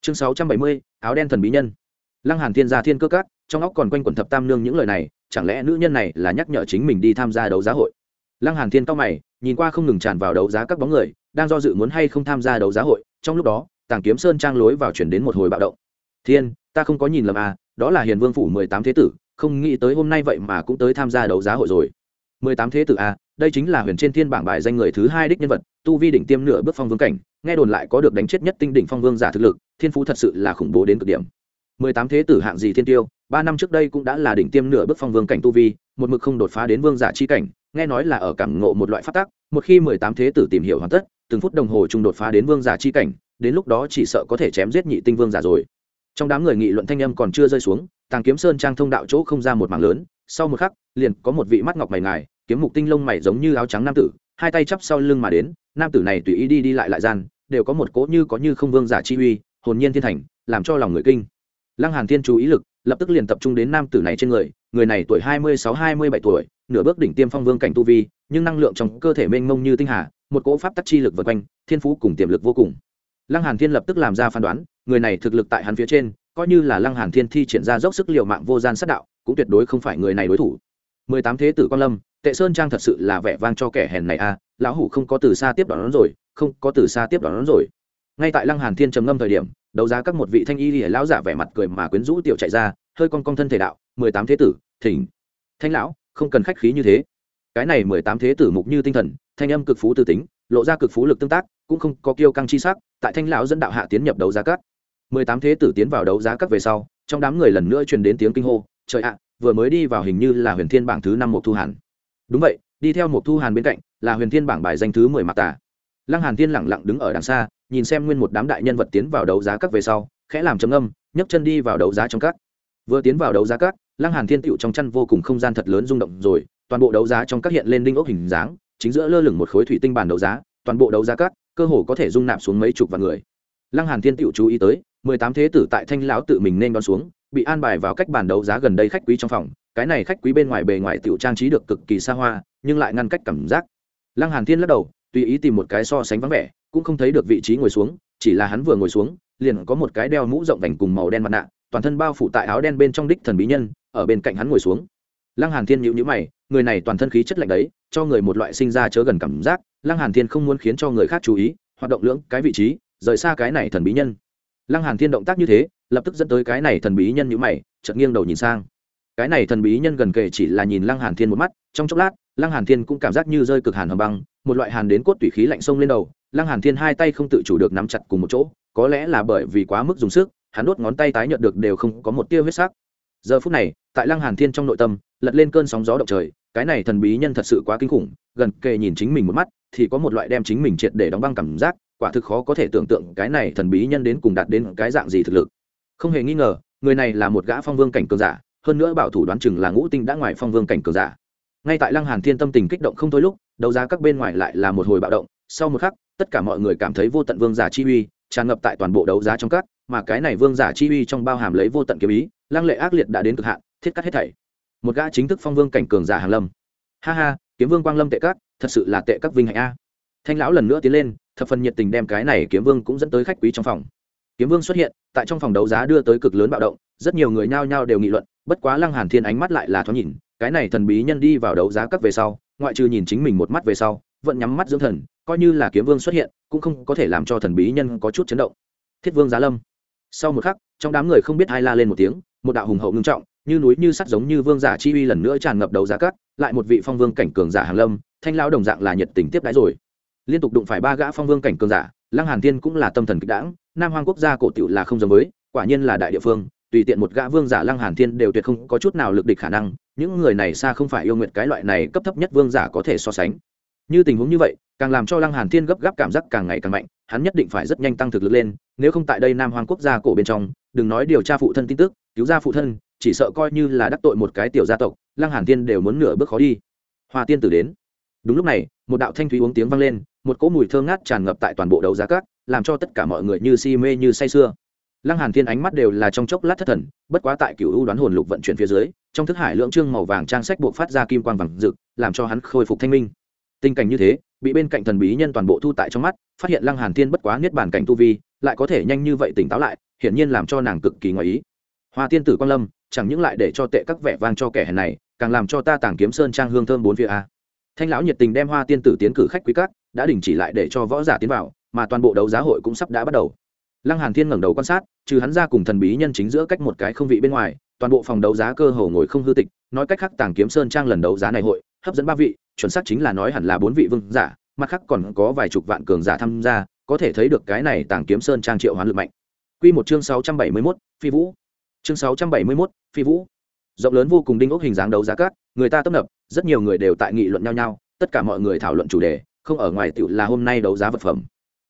Chương 670, áo đen thần bí nhân. Lăng hàn thiên ra thiên cơ cát trong óc còn quanh quẩn thập tam nương những lời này chẳng lẽ nữ nhân này là nhắc nhở chính mình đi tham gia đấu giá hội? Lăng hàn thiên cao mày, nhìn qua không ngừng tràn vào đấu giá các bóng người, đang do dự muốn hay không tham gia đấu giá hội, trong lúc đó, tàng kiếm sơn trang lối vào chuyển đến một hồi bạo động. Thiên, ta không có nhìn lầm à đó là hiền vương phủ mười tám thế tử, không nghĩ tới hôm nay vậy mà cũng tới tham gia đấu giá hội rồi. mười tám thế tử à đây chính là huyền trên thiên bảng bài danh người thứ hai đích nhân vật, tu vi đỉnh tiêm nửa bước phong vương cảnh, nghe đồn lại có được đánh chết nhất tinh đỉnh phong vương giả thực lực, thiên phú thật sự là khủng bố đến cực điểm. mười tám thế tử hạng gì thiên tiêu, ba năm trước đây cũng đã là đỉnh tiêm nửa bước phong vương cảnh tu vi, một mực không đột phá đến vương giả chi cảnh nghe nói là ở cảm ngộ một loại phát tác một khi mười tám thế tử tìm hiểu hoàn tất, từng phút đồng hồ trung đột phá đến vương giả chi cảnh, đến lúc đó chỉ sợ có thể chém giết nhị tinh vương giả rồi. Trong đám người nghị luận thanh âm còn chưa rơi xuống, tàng kiếm sơn trang thông đạo chỗ không ra một mảng lớn, sau một khắc, liền có một vị mắt ngọc mày ngài, kiếm mục tinh lông mày giống như áo trắng nam tử, hai tay chắp sau lưng mà đến, nam tử này tùy ý đi đi lại lại gian, đều có một cỗ như có như không vương giả chi uy, hồn nhiên thiên thành, làm cho lòng người kinh. Lăng hàn thiên chú ý lực, lập tức liền tập trung đến nam tử này trên người người này tuổi hai mươi sáu hai mươi bảy tuổi nửa bước đỉnh tiêm phong vương cảnh tu vi nhưng năng lượng trong cơ thể mênh mông như tinh hà một cỗ pháp tắc chi lực vượt quanh thiên phú cùng tiềm lực vô cùng. Lăng hàn thiên lập tức làm ra phán đoán người này thực lực tại hắn phía trên coi như là lăng hàn thiên thi triển ra dốc sức liều mạng vô gian sát đạo cũng tuyệt đối không phải người này đối thủ. Mười tám thế tử quan lâm tệ sơn trang thật sự là vẻ vang cho kẻ hèn này a à, lão hủ không có từ xa tiếp đón rồi không có từ xa tiếp đón rồi. Ngay tại lăng hàn thiên trầm ngâm thời điểm đấu giá các một vị thanh y lìa lão giả vẻ mặt cười mà quyến rũ tiểu chạy ra hơi cong cong thân thể đạo mười tám thế tử thỉnh. Thanh lão không cần khách khí như thế. Cái này mười tám thế tử mục như tinh thần, thanh âm cực phú tư tính, lộ ra cực phú lực tương tác, cũng không có kiêu căng chi sắc, tại thanh lão dẫn đạo hạ tiến nhập đấu giá các. Mười tám thế tử tiến vào đấu giá các về sau, trong đám người lần nữa truyền đến tiếng kinh hô, trời ạ, vừa mới đi vào hình như là huyền thiên bảng thứ năm một thu hàn. Đúng vậy, đi theo một thu hàn bên cạnh, là huyền thiên bảng bài danh thứ mười mạc tả lăng hàn thiên lẳng lặng đứng ở đằng xa, nhìn xem nguyên một đám đại nhân vật tiến vào đấu giá các về sau, khẽ làm trầm âm nhấc chân đi vào đấu giá trong các vừa tiến vào đấu giá các, lăng hàn thiên tựu trong chăn vô cùng không gian thật lớn rung động rồi, toàn bộ đấu giá trong các hiện lên đinh ốc hình dáng, chính giữa lơ lửng một khối thủy tinh bàn đấu giá, toàn bộ đấu giá các, cơ hồ có thể dung nạp xuống mấy chục vạn người. Lăng hàn thiên tựu chú ý tới, mười tám thế tử tại thanh lão tự mình nên đón xuống, bị an bài vào cách bàn đấu giá gần đây khách quý trong phòng, cái này khách quý bên ngoài bề ngoài tiểu trang trí được cực kỳ xa hoa, nhưng lại ngăn cách cảm giác. Lăng hàn thiên lắc đầu, tùy ý tìm một cái so sánh vắng vẻ, cũng không thấy được vị trí ngồi xuống, chỉ là hắn vừa ngồi xuống, liền có một cái đeo mũ rộng vành cùng màu đen mặt nạ toàn thân bao phủ tại áo đen bên trong đích thần bí nhân, ở bên cạnh hắn ngồi xuống. Lăng hàn thiên nhíu nhíu mày, người này toàn thân khí chất lạnh đấy, cho người một loại sinh ra chớ gần cảm giác. Lăng hàn thiên không muốn khiến cho người khác chú ý, hoạt động lưỡng cái vị trí, rời xa cái này thần bí nhân. Lăng hàn thiên động tác như thế, lập tức dẫn tới cái này thần bí nhân nhíu mày, chợt nghiêng đầu nhìn sang. Cái này thần bí nhân gần kề chỉ là nhìn lăng hàn thiên một mắt, trong chốc lát, lăng hàn thiên cũng cảm giác như rơi cực hàn hầm băng, một loại hàn đến cốt tủy khí lạnh sông lên đầu. Lăng hàn thiên hai tay không tự chủ được nắm chặt cùng một chỗ, có lẽ là bởi vì quá mức dùng sức hắn đốt ngón tay tái nhợt được đều không có một tia huyết sắc. Giờ phút này, tại lăng hàn thiên trong nội tâm, lật lên cơn sóng gió động trời, cái này thần bí nhân thật sự quá kinh khủng, gần kề nhìn chính mình một mắt, thì có một loại đem chính mình triệt để đóng băng cảm giác, quả thực khó có thể tưởng tượng cái này thần bí nhân đến cùng đạt đến cái dạng gì thực lực. Không hề nghi ngờ, người này là một gã phong vương cảnh cường giả, hơn nữa bảo thủ đoán chừng là ngũ tinh đã ngoài phong vương cảnh cường giả. Ngay tại lăng hàn thiên tâm tình kích động không thôi lúc, đấu giá các bên ngoài lại là một hồi bạo động, sau một khắc, tất cả mọi người cảm thấy vô tận vương giả chi uy, tràn ngập tại toàn bộ đấu giá trong các mà cái này vương giả chi uy trong bao hàm lấy vô tận kiếm ý, lăng lệ ác liệt đã đến cực hạn, thiết cắt hết thảy. Một gã chính thức phong vương cảnh cường giả hàng lâm. Ha ha, kiếm vương quang lâm tệ các thật sự là tệ các vinh hạnh a. Thanh lão lần nữa tiến lên, thập phần nhiệt tình đem cái này kiếm vương cũng dẫn tới khách quý trong phòng. Kiếm vương xuất hiện, tại trong phòng đấu giá đưa tới cực lớn bạo động, rất nhiều người nhao nhao đều nghị luận, bất quá lăng hàn thiên ánh mắt lại là thoáng nhìn, cái này thần bí nhân đi vào đấu giá các về sau, ngoại trừ nhìn chính mình một mắt về sau, vẫn nhắm mắt dưỡng thần, coi như là kiếm vương xuất hiện, cũng không có thể làm cho thần bí nhân có chút chấn động. Thiết vương giá lâm sau một khắc, trong đám người không biết ai la lên một tiếng, một đạo hùng hậu ngưng trọng, như núi như sắt giống như vương giả chi uy lần nữa tràn ngập đầu giá cát, lại một vị phong vương cảnh cường giả hàng lâm, thanh lão đồng dạng là nhiệt tình tiếp đãi rồi. Liên tục đụng phải ba gã phong vương cảnh cường giả, lăng hàn thiên cũng là tâm thần kịch đãng, nam hoàng quốc gia cổ tiểu là không giống với, quả nhiên là đại địa phương, tùy tiện một gã vương giả lăng hàn thiên đều tuyệt không có chút nào lực địch khả năng, những người này xa không phải yêu nguyện cái loại này cấp thấp nhất vương giả có thể so sánh. Như tình huống như vậy, càng làm cho lăng hàn thiên gấp gáp cảm giác càng ngày càng mạnh hắn nhất định phải rất nhanh tăng thực lực lên, nếu không tại đây nam hoàng quốc gia cổ bên trong, đừng nói điều tra phụ thân tin tức, cứu ra phụ thân, chỉ sợ coi như là đắc tội một cái tiểu gia tộc, lăng hàn tiên đều muốn nửa bước khó đi. Hoa tiên tử đến. Đúng lúc này, một đạo thanh thúy uống tiếng vang lên, một cỗ mùi thơm ngát tràn ngập tại toàn bộ đấu giá cát làm cho tất cả mọi người như si mê như say sưa. Lăng hàn thiên ánh mắt đều là trong chốc lát thất thần, bất quá tại cửu u đoán hồn lục vận chuyển phía dưới, trong thức hải lượng trương màu vàng trang sách buộc phát ra kim quang vàng rực, làm cho hắn khôi phục thanh minh tình cảnh như thế, bị bên cạnh thần bí nhân toàn bộ thu tại trong mắt, phát hiện lăng hàn thiên bất quá niết bản cảnh tu vi, lại có thể nhanh như vậy tỉnh táo lại, hiển nhiên làm cho nàng cực kỳ ngoài ý. Hoa tiên tử quang lâm, chẳng những lại để cho tệ các vẻ vang cho kẻ hèn này, càng làm cho ta tàng kiếm sơn trang hương thơm bốn phía a. Thanh lão nhiệt tình đem hoa tiên tử tiến cử khách quý các, đã đình chỉ lại để cho võ giả tiến vào, mà toàn bộ đấu giá hội cũng sắp đã bắt đầu. Lăng hàn thiên ngẩng đầu quan sát, trừ hắn ra cùng thần bí nhân chính giữa cách một cái không vị bên ngoài, toàn bộ phòng đấu giá cơ hồ ngồi không hư tịch, nói cách khác tàng kiếm sơn trang lần đấu giá này hội hấp dẫn ba vị chuẩn xác chính là nói hẳn là bốn vị vương giả mặt khác còn có vài chục vạn cường giả tham gia có thể thấy được cái này tàng kiếm sơn trang triệu hoán lực mạnh. Quy một chương 671, phi vũ. Chương 671, phi vũ. Rộng lớn vô cùng đinh ốc hình dáng đấu giá cát người ta tấp nập rất nhiều người đều tại nghị luận nhau nhau tất cả mọi người thảo luận chủ đề không ở ngoài tiểu là hôm nay đấu giá vật phẩm.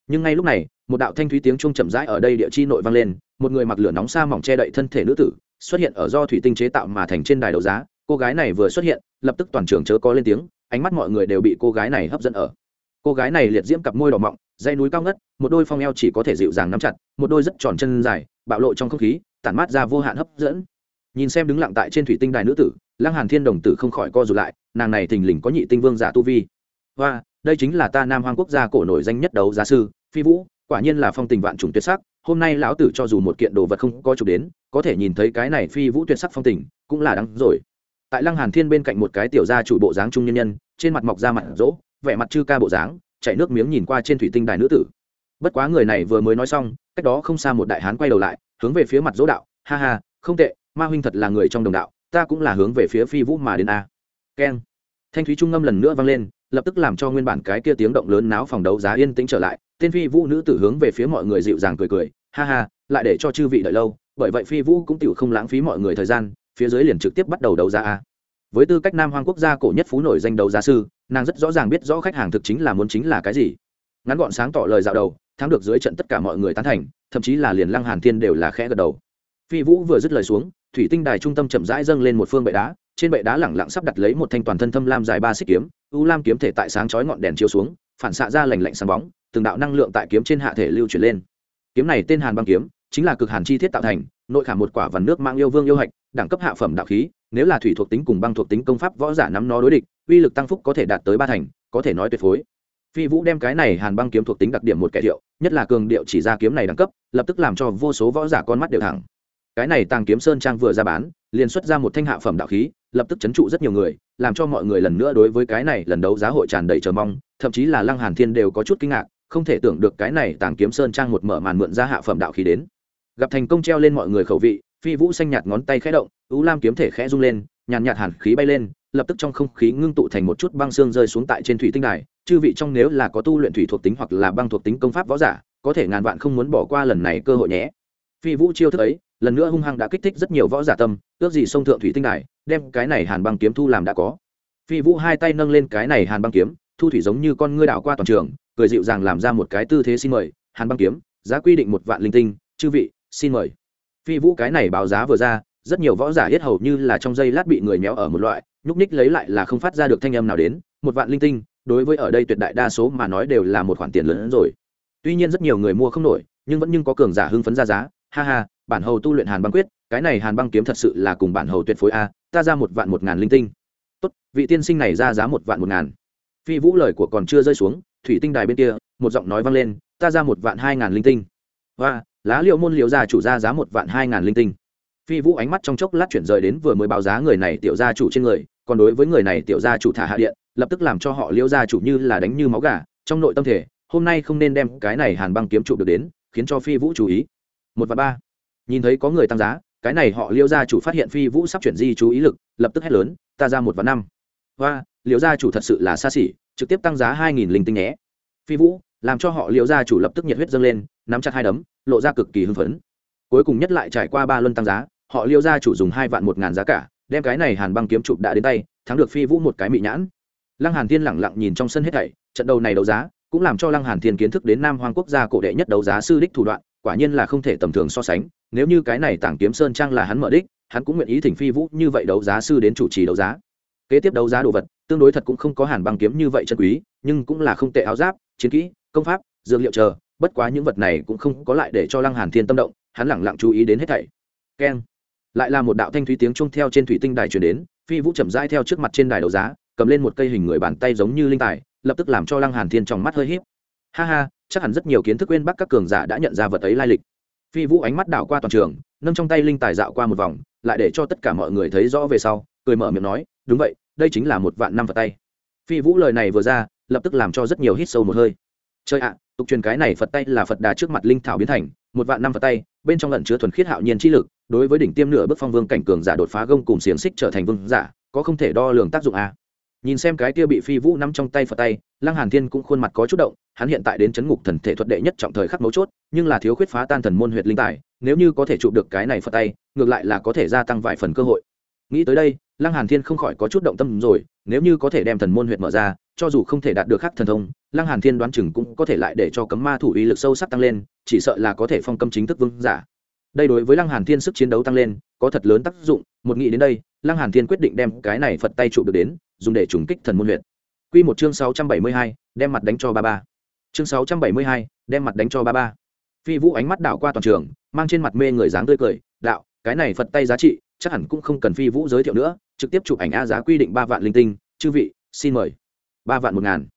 Nhưng ngay lúc này một đạo thanh thúy tiếng trung chậm rãi ở đây địa chi nội vang lên một người mặc lửa nóng xa mỏng che đậy thân thể nữ tử xuất hiện ở do thủy tinh chế tạo mà thành trên đài đấu giá cô gái này vừa xuất hiện lập tức toàn trường chớ có lên tiếng, ánh mắt mọi người đều bị cô gái này hấp dẫn ở. Cô gái này liệt diễm cặp môi đỏ mọng dây núi cao ngất, một đôi phong eo chỉ có thể dịu dàng nắm chặt, một đôi rất tròn chân dài, bạo lộ trong không khí, tản mát ra vô hạn hấp dẫn. Nhìn xem đứng lặng tại trên thủy tinh đài nữ tử, lăng hàn thiên đồng tử không khỏi co rụt lại, nàng này thình lình có nhị tinh vương giả tu vi. Và đây chính là ta nam hoàng quốc gia cổ nổi danh nhất đấu giá sư, phi vũ, quả nhiên là phong tình vạn trùng tuyệt sắc, hôm nay lão tử cho dù một kiện đồ vật không có chụp đến, có thể nhìn thấy cái này phi vũ tuyệt sắc phong tình, cũng là đáng rồi tại lăng hàn thiên bên cạnh một cái tiểu gia chủ bộ dáng trung nhân nhân, trên mặt mọc ra mặt rỗ, vẻ mặt chư ca bộ dáng, chảy nước miếng nhìn qua trên thủy tinh đài nữ tử. Bất quá người này vừa mới nói xong, cách đó không xa một đại hán quay đầu lại, hướng về phía mặt dỗ đạo, ha ha, không tệ, ma huynh thật là người trong đồng đạo, ta cũng là hướng về phía phi vũ mà đến a. Keng. Thanh thúy trung ngâm lần nữa vang lên, lập tức làm cho nguyên bản cái kia tiếng động lớn náo phòng đấu giá yên tĩnh trở lại, tên phi vũ nữ tử hướng về phía mọi người dịu dàng cười cười, ha ha, lại để cho chư vị đợi lâu, bởi vậy phi vũ cũng tiểu không lãng phí mọi người thời gian phía dưới liền trực tiếp bắt đầu đấu giá a. Với tư cách nam hoàng quốc gia cổ nhất phú nổi danh đấu giá sư, nàng rất rõ ràng biết rõ khách hàng thực chính là muốn chính là cái gì. Ngắn gọn sáng tỏ lời dạo đầu, thắng được dưới trận tất cả mọi người tán thành, thậm chí là liền lăng hàn thiên đều là khẽ gật đầu. Phi vũ vừa dứt lời xuống, thủy tinh đài trung tâm chậm rãi dâng lên một phương bệ đá, trên bệ đá lẳng lặng sắp đặt lấy một thanh toàn thân thâm lam dài ba xích kiếm, u lam kiếm thể tại sáng chói ngọn đèn chiếu xuống, phản xạ ra lành lạnh sáng bóng, từng đạo năng lượng tại kiếm trên hạ thể lưu chuyển lên. Kiếm này tên hàn băng kiếm chính là cực hàn chi thiết tạo thành, nội khả một quả vằn nước mang yêu vương yêu hạch, đẳng cấp hạ phẩm đạo khí, nếu là thủy thuộc tính cùng băng thuộc tính công pháp võ giả nắm nó đối địch, uy lực tăng phúc có thể đạt tới ba thành, có thể nói tuyệt phối. Phi vũ đem cái này hàn băng kiếm thuộc tính đặc điểm một kẻ điệu, nhất là cường điệu chỉ ra kiếm này đẳng cấp, lập tức làm cho vô số võ giả con mắt đều thẳng. Cái này tàng kiếm sơn trang vừa ra bán, liền xuất ra một thanh hạ phẩm đạo khí, lập tức chấn trụ rất nhiều người, làm cho mọi người lần nữa đối với cái này lần đấu giá hội tràn đầy chờ mong, thậm chí là lăng hàn thiên đều có chút kinh ngạc, không thể tưởng được cái này tàng kiếm sơn trang một mở màn mượn ra hạ phẩm đạo khí đến gặp thành công treo lên mọi người khẩu vị, phi vũ xanh nhạt ngón tay khẽ động ú lam kiếm thể khẽ rung lên, nhàn nhạt hàn khí bay lên, lập tức trong không khí ngưng tụ thành một chút băng xương rơi xuống tại trên thủy tinh đài. Chư vị trong nếu là có tu luyện thủy thuộc tính hoặc là băng thuộc tính công pháp võ giả, có thể ngàn vạn không muốn bỏ qua lần này cơ hội nhé. Phi vũ chiêu thức ấy, lần nữa hung hăng đã kích thích rất nhiều võ giả tâm, ước gì sông thượng thủy tinh đài, đem cái này hàn băng kiếm thu làm đã có. Phi vũ hai tay nâng lên cái này hàn băng kiếm, thu thủy giống như con ngươi đảo qua toàn trường, cười dịu dàng làm ra một cái tư thế xin mời, hàn băng kiếm, giá quy định một vạn linh tinh, chư vị xin mời. Phi vũ cái này báo giá vừa ra, rất nhiều võ giả hết hầu như là trong giây lát bị người méo ở một loại, nhúc ních lấy lại là không phát ra được thanh âm nào đến, một vạn linh tinh, đối với ở đây tuyệt đại đa số mà nói đều là một khoản tiền lớn hơn rồi. Tuy nhiên rất nhiều người mua không nổi, nhưng vẫn nhưng có cường giả hưng phấn ra giá, ha ha, bản hầu tu luyện hàn băng quyết, cái này hàn băng kiếm thật sự là cùng bản hầu tuyệt phối a, ta ra một vạn một ngàn linh tinh. Tốt, vị tiên sinh này ra giá một vạn một ngàn. Phi vũ lời của còn chưa rơi xuống, thủy tinh đài bên kia, một giọng nói vang lên, ta ra một vạn hai ngàn linh tinh. Và lá liệu môn liệu gia chủ ra giá một vạn hai ngàn linh tinh. Phi vũ ánh mắt trong chốc lát chuyển rời đến vừa mới báo giá người này tiểu gia chủ trên người, còn đối với người này tiểu gia chủ thả hạ điện, lập tức làm cho họ liễu gia chủ như là đánh như máu gà, trong nội tâm thể, hôm nay không nên đem cái này hàn băng kiếm trụ được đến, khiến cho phi vũ chú ý. Một và ba. Nhìn thấy có người tăng giá, cái này họ liễu gia chủ phát hiện phi vũ sắp chuyển di chú ý lực, lập tức hét lớn, ta ra một và năm. Và liễu gia chủ thật sự là xa xỉ, trực tiếp tăng giá hai nghìn linh tinh nhé. Phi vũ, làm cho họ liễu gia chủ lập tức nhiệt huyết dâng lên nắm chặt hai đấm, lộ ra cực kỳ hưng phấn. Cuối cùng nhất lại trải qua ba luân tăng giá, họ liêu gia chủ dùng hai vạn một ngàn giá cả, đem cái này hàn băng kiếm chụp đã đến tay, thắng được phi vũ một cái mị nhãn. Lăng hàn thiên lẳng lặng nhìn trong sân hết thảy, trận đấu này đấu giá, cũng làm cho lăng hàn thiên kiến thức đến nam hoàng quốc gia cổ đệ nhất đấu giá sư đích thủ đoạn, quả nhiên là không thể tầm thường so sánh, nếu như cái này tảng kiếm sơn trang là hắn mở đích, hắn cũng nguyện ý thỉnh phi vũ như vậy đấu giá sư đến chủ trì đấu giá. Kế tiếp đấu giá đồ vật, tương đối thật cũng không có hàn băng kiếm như vậy chân quý, nhưng cũng là không tệ áo giáp, chiến kỹ, công pháp, dược liệu chờ bất quá những vật này cũng không có lại để cho lăng hàn thiên tâm động, hắn lẳng lặng chú ý đến hết thảy. Keng. Lại là một đạo thanh thúy tiếng trung theo trên thủy tinh đài truyền đến, phi vũ chậm rãi theo trước mặt trên đài đấu giá, cầm lên một cây hình người bàn tay giống như linh tài, lập tức làm cho lăng hàn thiên trong mắt hơi híp. Ha ha, chắc hẳn rất nhiều kiến thức quên bắc các cường giả đã nhận ra vật ấy lai lịch. Phi vũ ánh mắt đảo qua toàn trường, nâng trong tay linh tài dạo qua một vòng, lại để cho tất cả mọi người thấy rõ về sau, cười mở miệng nói, đúng vậy, đây chính là một vạn năm vật tay. Phi vũ lời này vừa ra, lập tức làm cho rất nhiều hít sâu một hơi. Chơi ạ tục truyền cái này phật tay là phật đà trước mặt linh thảo biến thành, một vạn năm phật tay, bên trong lẩn chứa thuần khiết hạo nhiên chi lực, đối với đỉnh tiêm nửa bước phong vương cảnh cường giả đột phá gông cùng xiềng xích trở thành vương giả, có không thể đo lường tác dụng à. nhìn xem cái kia bị phi vũ nắm trong tay phật tay, lăng hàn thiên cũng khuôn mặt có chút động, hắn hiện tại đến chấn ngục thần thể thuật đệ nhất trọng thời khắc mấu chốt, nhưng là thiếu khuyết phá tan thần môn huyệt linh tài, nếu như có thể chụp được cái này phật tay, ngược lại là có thể gia tăng vài phần cơ hội nghĩ tới đây, lăng hàn thiên không khỏi có chút động tâm rồi nếu như có thể đem thần môn huyệt mở ra cho dù không thể đạt được khắc thần thông lăng hàn thiên đoán chừng cũng có thể lại để cho cấm ma thủ uy lực sâu sắc tăng lên chỉ sợ là có thể phong cấm chính thức vương giả. Đây đối với lăng hàn thiên sức chiến đấu tăng lên có thật lớn tác dụng một nghĩ đến đây lăng hàn thiên quyết định đem cái này phật tay trụ được đến dùng để trùng kích thần môn huyệt. Quy một chương 672, đem mặt đánh cho ba ba. Chương 672, đem mặt đánh cho ba ba. Phi vũ ánh mắt đảo qua toàn trường mang trên mặt mê người dáng tươi cười đạo cái này phật tay giá trị chắc hẳn cũng không cần phi vũ giới thiệu nữa, trực tiếp chụp ảnh a giá quy định ba vạn linh tinh. Chư vị, xin mời. Ba vạn một ngàn.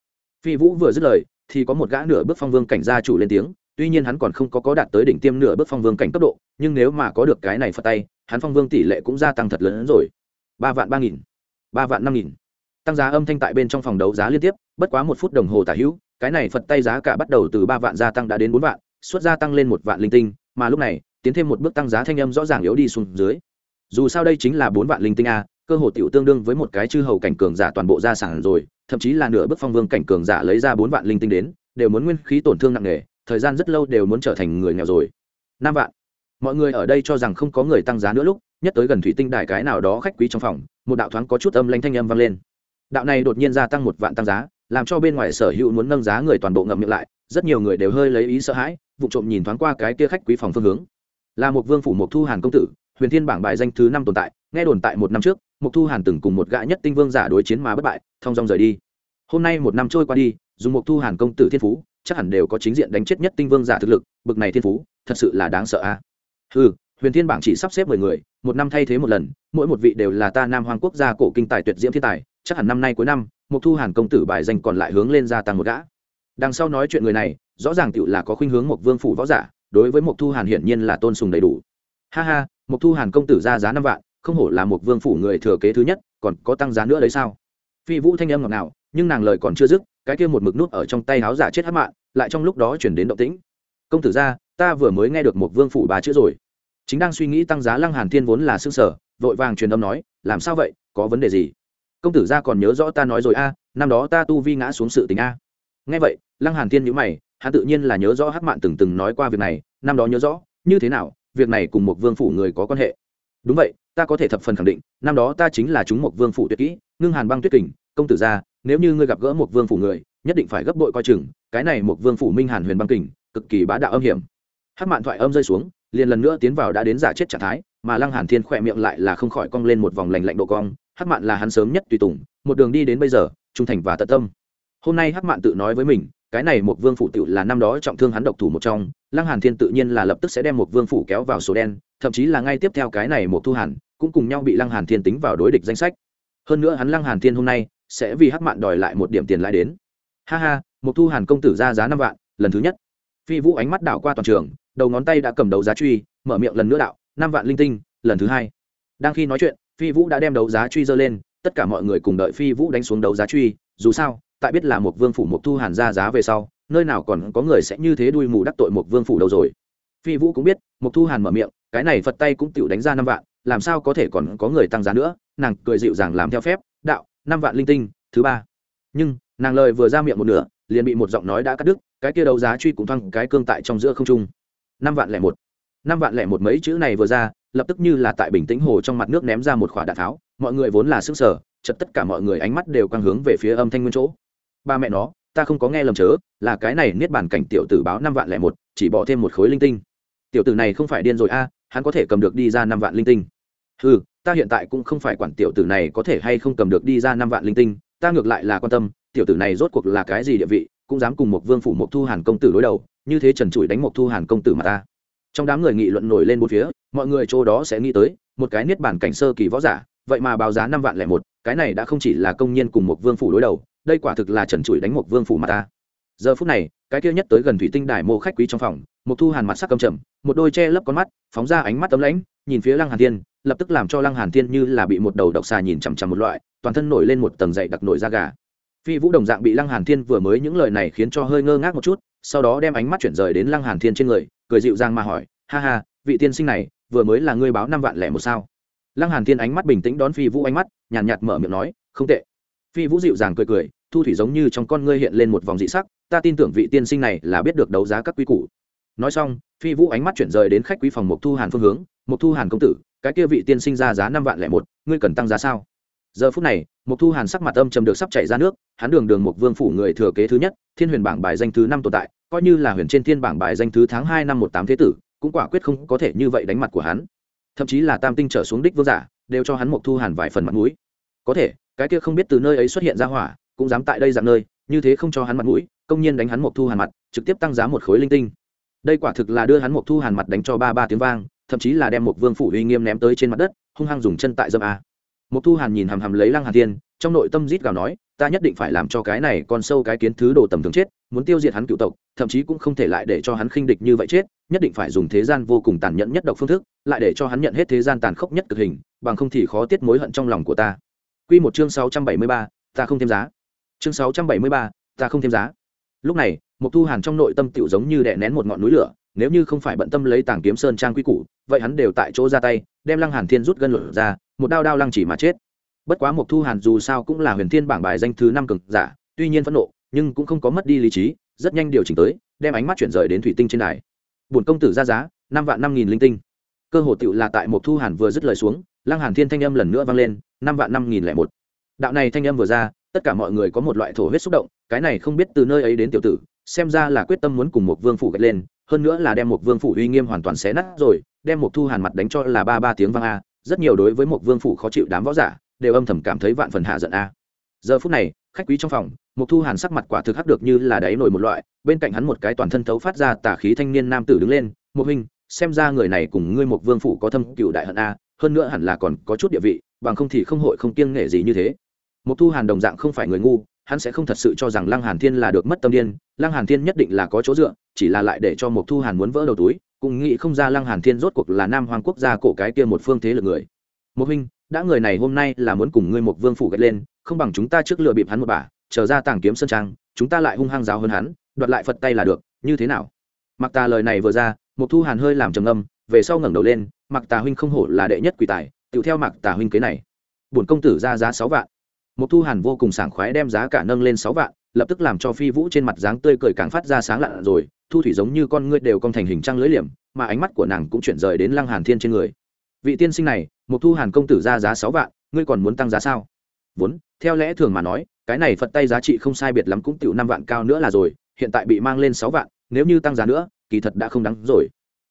Phi vũ vừa dứt lời, thì có một gã nửa bước phong vương cảnh gia chủ lên tiếng. Tuy nhiên hắn còn không có có đạt tới đỉnh tiêm nửa bước phong vương cảnh cấp độ, nhưng nếu mà có được cái này phật tay, hắn phong vương tỷ lệ cũng gia tăng thật lớn hơn rồi. Ba vạn ba nghìn. Ba vạn năm nghìn. Tăng giá âm thanh tại bên trong phòng đấu giá liên tiếp, bất quá một phút đồng hồ tả hữu, cái này phật tay giá cả bắt đầu từ ba vạn gia tăng đã đến bốn vạn suất gia tăng lên một vạn linh tinh, mà lúc này, tiến thêm một bước tăng giá thanh âm rõ ràng yếu đi xuống dưới dù sao đây chính là bốn vạn linh tinh a, cơ hồ tiểu tương đương với một cái chư hầu cảnh cường giả toàn bộ gia sản rồi, thậm chí là nửa bước phong vương cảnh cường giả lấy ra bốn vạn linh tinh đến, đều muốn nguyên khí tổn thương nặng nề, thời gian rất lâu đều muốn trở thành người nghèo rồi. Năm vạn. Mọi người ở đây cho rằng không có người tăng giá nữa lúc, nhất tới gần thủy tinh đài cái nào đó khách quý trong phòng, một đạo thoáng có chút âm lanh thanh âm vang lên. Đạo này đột nhiên gia tăng một vạn tăng giá, làm cho bên ngoài sở hữu muốn nâng giá người toàn bộ ngậm miệng lại, rất nhiều người đều hơi lấy ý sợ hãi vụ trộm nhìn thoáng qua cái kia khách quý phòng phương hướng. Là một vương phủ một thu hàn công tử huyền thiên bảng bài danh thứ năm tồn tại, nghe đồn tại một năm trước mục thu hàn từng cùng một gã nhất tinh vương giả đối chiến mà bất bại, thong dong rời đi. Hôm nay một năm trôi qua đi, dùng mục thu hàn công tử thiên phú, chắc hẳn đều có chính diện đánh chết nhất tinh vương giả thực lực, bực này thiên phú, thật sự là đáng sợ a. À? ừ huyền thiên bảng chỉ sắp xếp mười người, một năm thay thế một lần, mỗi một vị đều là ta nam hoàng quốc gia cổ kinh tài tuyệt diễm thiên tài, chắc hẳn năm nay cuối năm mục thu hàn công tử bài danh còn lại hướng lên gia tăng một gã. Đằng sau nói chuyện người này, rõ ràng tựu là có khuynh hướng một vương phủ võ giả, đối với mục thu hàn hiển nhiên là tôn sùng đầy đủ. Ha ha mục thu hàn công tử ra giá năm vạn, không hổ là một vương phủ người thừa kế thứ nhất, còn có tăng giá nữa đấy sao? Phi vũ thanh âm ngọt ngào, nhưng nàng lời còn chưa dứt, cái kia một mực nút ở trong tay háo giả chết hát mạng lại trong lúc đó chuyển đến động tĩnh. Công tử ra, ta vừa mới nghe được một vương phủ bà chữ rồi. Chính đang suy nghĩ tăng giá lăng hàn thiên vốn là xương sở vội vàng truyền âm nói, làm sao vậy? Có vấn đề gì? Công tử ra còn nhớ rõ ta nói rồi a, năm đó ta tu vi ngã xuống sự tình a. Nghe vậy, lăng hàn thiên nhíu mày, hắn tự nhiên là nhớ rõ hắc mạn từng từng nói qua việc này, năm đó nhớ rõ, như thế nào việc này cùng một vương phủ người có quan hệ đúng vậy, ta có thể thập phần khẳng định, năm đó ta chính là chúng một vương phủ tuyệt kỹ, ngưng hàn băng tuyết kình, công tử gia. nếu như ngươi gặp gỡ một vương phủ người, nhất định phải gấp bội coi chừng, cái này một vương phủ minh hàn huyền băng kình, cực kỳ bá đạo âm hiểm hắc mạn thoại âm rơi xuống, liền lần nữa tiến vào đã đến giả chết trạng thái, mà lăng hàn thiên khỏe miệng lại là không khỏi cong lên một vòng lành lạnh độ cong, hắc mạn là hắn sớm nhất tùy tùng, một đường đi đến bây giờ, trung thành và tận tâm hôm nay hắc mạn tự nói với mình, cái này một vương phủ tiểu là năm đó trọng thương hắn độc thủ một trong lăng hàn thiên tự nhiên là lập tức sẽ đem một vương phủ kéo vào số đen, thậm chí là ngay tiếp theo cái này một thu hàn cũng cùng nhau bị lăng hàn thiên tính vào đối địch danh sách. Hơn nữa hắn lăng hàn thiên hôm nay sẽ vì hắc mạn đòi lại một điểm tiền lại đến. Ha ha, một thu hàn công tử ra giá năm vạn, lần thứ nhất. Phi vũ ánh mắt đảo qua toàn trường, đầu ngón tay đã cầm đầu giá truy, mở miệng lần nữa đạo, năm vạn linh tinh, lần thứ hai. Đang khi nói chuyện, phi vũ đã đem đấu giá truy dơ lên, tất cả mọi người cùng đợi phi vũ đánh xuống đấu giá truy. Dù sao, tại biết là một vương phủ một thu hàn ra giá về sau nơi nào còn có người sẽ như thế đuôi mù đắc tội một vương phủ đâu rồi? Phi vũ cũng biết một thu hàn mở miệng, cái này phật tay cũng tự đánh ra năm vạn, làm sao có thể còn có người tăng giá nữa? Nàng cười dịu dàng làm theo phép, đạo, năm vạn linh tinh, thứ ba. Nhưng, nàng lời vừa ra miệng một nửa, liền bị một giọng nói đã cắt đứt, cái kia đấu giá truy cũng thăng cái cương tại trong giữa không trung. Năm vạn lẻ một. Năm vạn lẻ một mấy chữ này vừa ra, lập tức như là tại bình tĩnh hồ trong mặt nước ném ra một khỏa đạn tháo, mọi người vốn là sức sở chật tất cả mọi người ánh mắt đều quang hướng về phía âm thanh nguyên chỗ. Ba mẹ nó ta không có nghe lầm chớ, là cái này niết bàn cảnh tiểu tử báo năm vạn lẻ một, chỉ bỏ thêm một khối linh tinh. Tiểu tử này không phải điên rồi a, hắn có thể cầm được đi ra năm vạn linh tinh. Ừ ta hiện tại cũng không phải quản tiểu tử này có thể hay không cầm được đi ra năm vạn linh tinh, ta ngược lại là quan tâm, tiểu tử này rốt cuộc là cái gì địa vị, cũng dám cùng một vương phủ một thu hàn công tử đối đầu, như thế trần trụi đánh một thu hàn công tử mà ta. Trong đám người nghị luận nổi lên một phía, mọi người chỗ đó sẽ nghĩ tới, một cái niết bản cảnh sơ kỳ võ giả, vậy mà báo giá năm vạn lẻ một, cái này đã không chỉ là công nhân cùng một vương phủ đối đầu đây quả thực là trần trụi đánh một vương phủ mà ta. Giờ phút này cái kia nhất tới gần thủy tinh đài mộ khách quý trong phòng một thu hàn mặt sắc cầm trầm một đôi che lấp con mắt phóng ra ánh mắt tấm lãnh nhìn phía lăng hàn thiên lập tức làm cho lăng hàn thiên như là bị một đầu độc xà nhìn chằm chằm một loại toàn thân nổi lên một tầng dậy đặc nổi da gà. Phi vũ đồng dạng bị lăng hàn thiên vừa mới những lời này khiến cho hơi ngơ ngác một chút sau đó đem ánh mắt chuyển rời đến lăng hàn thiên trên người cười dịu dàng mà hỏi ha ha vị tiên sinh này vừa mới là ngươi báo năm vạn lẻ một sao? Lăng hàn thiên ánh mắt bình tĩnh đón phi vũ ánh mắt nhàn nhạt, nhạt mở miệng nói không tệ. Phi vũ dịu dàng cười cười thu thủy giống như trong con ngươi hiện lên một vòng dị sắc, ta tin tưởng vị tiên sinh này là biết được đấu giá các quy củ. Nói xong, phi vũ ánh mắt chuyển rời đến khách quý phòng mục thu hàn phương hướng mục thu hàn công tử, cái kia vị tiên sinh ra giá năm vạn lẻ một, ngươi cần tăng giá sao? Giờ phút này mục thu hàn sắc mặt âm trầm được sắp chảy ra nước, hắn đường đường một vương phủ người thừa kế thứ nhất, thiên huyền bảng bài danh thứ năm tồn tại, coi như là huyền trên thiên bảng bài danh thứ tháng hai năm một tám thế tử, cũng quả quyết không có thể như vậy đánh mặt của hắn. Thậm chí là tam tinh trở xuống đích vương giả, đều cho hắn mục thu hàn vài phần mặt mũi. Có thể, cái kia không biết từ nơi ấy xuất hiện ra hỏa cũng dám tại đây dạng nơi như thế không cho hắn mặt mũi công nhiên đánh hắn một thu hàn mặt trực tiếp tăng giá một khối linh tinh. Đây quả thực là đưa hắn một thu hàn mặt đánh cho ba ba tiếng vang thậm chí là đem một vương phủ uy nghiêm ném tới trên mặt đất hung hăng dùng chân tại dâm a. Một thu hàn nhìn hàm hàm lấy lăng hàn thiên trong nội tâm rít gào nói ta nhất định phải làm cho cái này con sâu cái kiến thứ đồ tầm thường chết muốn tiêu diệt hắn cựu tộc thậm chí cũng không thể lại để cho hắn khinh địch như vậy chết nhất định phải dùng thế gian vô cùng tàn nhẫn nhất độc phương thức lại để cho hắn nhận hết thế gian tàn khốc nhất cực hình bằng không thì khó tiết mối hận trong lòng của ta. Quy một chương 673, ta không thêm giá. Chương 673, ta không thêm giá. Lúc này, Mục Thu Hàn trong nội tâm tiểu giống như đè nén một ngọn núi lửa, nếu như không phải bận tâm lấy Tàng Kiếm Sơn trang quý củ, vậy hắn đều tại chỗ ra tay, đem Lăng Hàn Thiên rút gân lửa ra, một đao đao lăng chỉ mà chết. Bất quá Mục Thu Hàn dù sao cũng là Huyền Thiên bảng bài danh thứ 5 cường giả, tuy nhiên phẫn nộ, nhưng cũng không có mất đi lý trí, rất nhanh điều chỉnh tới, đem ánh mắt chuyển rời đến thủy tinh trên đài. Bổn công tử ra giá, 5 vạn 5000 linh tinh. Cơ hồ tiểu là tại Mục Thu Hàn vừa dứt lời xuống, Lăng Hàn Thiên thanh âm lần nữa vang lên, 5 vạn 5001 đạo này thanh âm vừa ra tất cả mọi người có một loại thổ huyết xúc động cái này không biết từ nơi ấy đến tiểu tử xem ra là quyết tâm muốn cùng một vương phủ gạch lên hơn nữa là đem một vương phủ uy nghiêm hoàn toàn xé nát rồi đem một thu hàn mặt đánh cho là ba ba tiếng vang a rất nhiều đối với một vương phủ khó chịu đám võ giả đều âm thầm cảm thấy vạn phần hạ giận a. Giờ phút này khách quý trong phòng một thu hàn sắc mặt quả thực hắc được như là đáy nổi một loại bên cạnh hắn một cái toàn thân thấu phát ra tà khí thanh niên nam tử đứng lên một hình, xem ra người này cùng ngươi một vương phủ có thâm cựu đại hận a hơn nữa hẳn là còn có chút địa vị bằng không thì không hội không kiêng nghệ gì như thế một thu hàn đồng dạng không phải người ngu, hắn sẽ không thật sự cho rằng lăng hàn thiên là được mất tâm điên. Lăng hàn thiên nhất định là có chỗ dựa, chỉ là lại để cho một thu hàn muốn vỡ đầu túi, cũng nghĩ không ra lăng hàn thiên rốt cuộc là nam hoàng quốc gia cổ cái kia một phương thế lực người. Một huynh, đã người này hôm nay là muốn cùng ngươi một vương phủ gậy lên, không bằng chúng ta trước lừa bịp hắn một bà, chờ ra tàng kiếm sơn trang, chúng ta lại hung hăng giáo hơn hắn, đoạt lại phật tay là được, như thế nào? Mặc tà lời này vừa ra một thu hàn hơi làm trầm âm về sau ngẩng đầu lên mặc tà huynh không hổ là đệ nhất quỷ tài tự theo mặc tà huynh kế này. Bổn công tử ra giá sáu vạn một thu hàn vô cùng sảng khoái đem giá cả nâng lên sáu vạn, lập tức làm cho phi vũ trên mặt dáng tươi cười càng phát ra sáng lạ rồi, thu thủy giống như con ngươi đều cong thành hình trăng lưỡi liềm, mà ánh mắt của nàng cũng chuyển rời đến lăng hàn thiên trên người. Vị tiên sinh này một thu hàn công tử ra giá sáu vạn, ngươi còn muốn tăng giá sao? Vốn, theo lẽ thường mà nói, cái này phật tay giá trị không sai biệt lắm cũng tiểu năm vạn cao nữa là rồi, hiện tại bị mang lên sáu vạn, nếu như tăng giá nữa, kỳ thật đã không đáng rồi.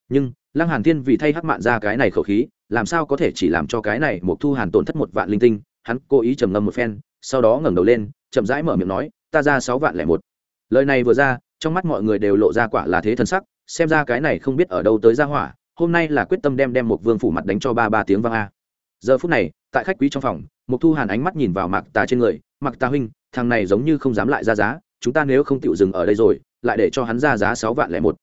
Nhưng, lăng hàn thiên vì thay hắc mạn ra cái này khẩu khí, làm sao có thể chỉ làm cho cái này một thu hàn tổn thất một vạn linh tinh hắn cố ý trầm ngâm một phen, sau đó ngẩng đầu lên, chậm rãi mở miệng nói, ta ra sáu vạn lẻ một. Lời này vừa ra, trong mắt mọi người đều lộ ra quả là thế thân sắc, xem ra cái này không biết ở đâu tới ra hỏa, hôm nay là quyết tâm đem đem một vương phủ mặt đánh cho ba ba tiếng vang a. Giờ phút này, tại khách quý trong phòng một thu hàn ánh mắt nhìn vào mạc tà trên người, mạc tà huynh, thằng này giống như không dám lại ra giá, chúng ta nếu không chịu dừng ở đây rồi, lại để cho hắn ra giá sáu vạn lẻ một.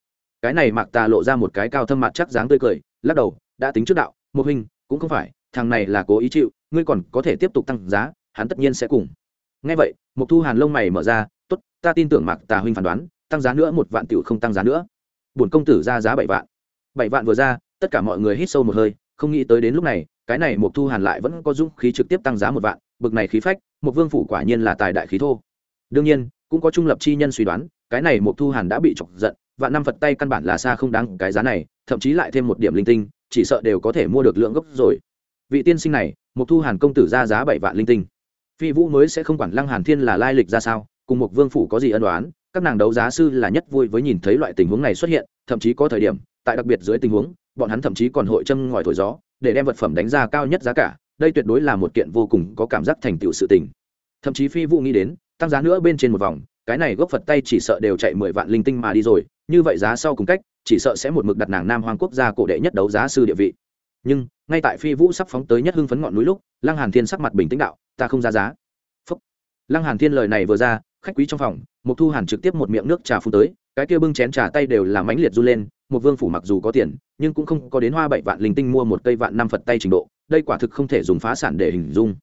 Cái này mạc tà lộ ra một cái cao thâm mặt chắc dáng tươi cười, lắc đầu, đã tính trước đạo một huynh, cũng không phải, thằng này là cố ý chịu ngươi còn có thể tiếp tục tăng giá, hắn tất nhiên sẽ cùng. Ngay vậy mục thu hàn lông mày mở ra, tốt, ta tin tưởng mạc tà huynh phán đoán, tăng giá nữa một vạn tiểu không tăng giá nữa. Bổn công tử ra giá bảy vạn. Bảy vạn vừa ra, tất cả mọi người hít sâu một hơi, không nghĩ tới đến lúc này, cái này mục thu hàn lại vẫn có dũng khí trực tiếp tăng giá một vạn, bực này khí phách một vương phủ quả nhiên là tài đại khí thô. Đương nhiên, cũng có trung lập chi nhân suy đoán, cái này mục thu hàn đã bị chọc giận, vạn năm phật tay căn bản là xa không đáng cái giá này, thậm chí lại thêm một điểm linh tinh, chỉ sợ đều có thể mua được lượng gốc rồi. Vị tiên sinh này một thu hàn công tử ra giá bảy vạn linh tinh. Phi vũ mới sẽ không quản lăng hàn thiên là lai lịch ra sao, cùng một vương phủ có gì ân đoán các nàng đấu giá sư là nhất vui với nhìn thấy loại tình huống này xuất hiện, thậm chí có thời điểm, tại đặc biệt dưới tình huống, bọn hắn thậm chí còn hội châm ngòi thổi gió, để đem vật phẩm đánh ra cao nhất giá cả, đây tuyệt đối là một kiện vô cùng có cảm giác thành tựu sự tình. Thậm chí phi vũ nghĩ đến, tăng giá nữa bên trên một vòng, cái này gốc phật tay chỉ sợ đều chạy mười vạn linh tinh mà đi rồi, như vậy giá sau cùng cách, chỉ sợ sẽ một mực đặt nàng nam hoàng quốc gia cổ đệ nhất đấu giá sư địa vị nhưng, ngay tại phi vũ sắp phóng tới nhất hưng phấn ngọn núi lúc, lăng hàn thiên sắc mặt bình tĩnh đạo, ta không ra giá. Phúc. lăng hàn thiên lời này vừa ra, khách quý trong phòng một thu hàn trực tiếp một miệng nước trà phun tới, cái kia bưng chén trà tay đều là mãnh liệt run lên, một vương phủ mặc dù có tiền, nhưng cũng không có đến hoa bảy vạn linh tinh mua một cây vạn năm phật tay trình độ, đây quả thực không thể dùng phá sản để hình dung.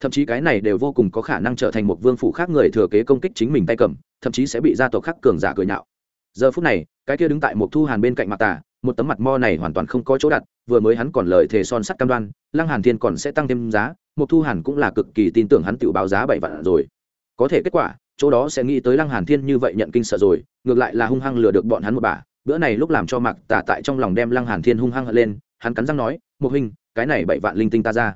Thậm chí cái này đều vô cùng có khả năng trở thành một vương phủ khác người thừa kế công kích chính mình tay cầm, thậm chí sẽ bị gia tộc khác cường giả cười nhạo. Giờ phút này, cái kia đứng tại một thu hàn bên cạnh mặt tà, một tấm mặt mo này hoàn toàn không có chỗ đặt vừa mới hắn còn lời thề son sắt cam đoan, lăng hàn thiên còn sẽ tăng thêm giá một thu hàn cũng là cực kỳ tin tưởng hắn tự báo giá bảy vạn rồi. Có thể kết quả, chỗ đó sẽ nghĩ tới lăng hàn thiên như vậy nhận kinh sợ rồi, ngược lại là hung hăng lừa được bọn hắn một bà. Bữa này lúc làm cho mạc tả tại trong lòng đem lăng hàn thiên hung hăng lên, hắn cắn răng nói một huynh, cái này bảy vạn linh tinh ta ra.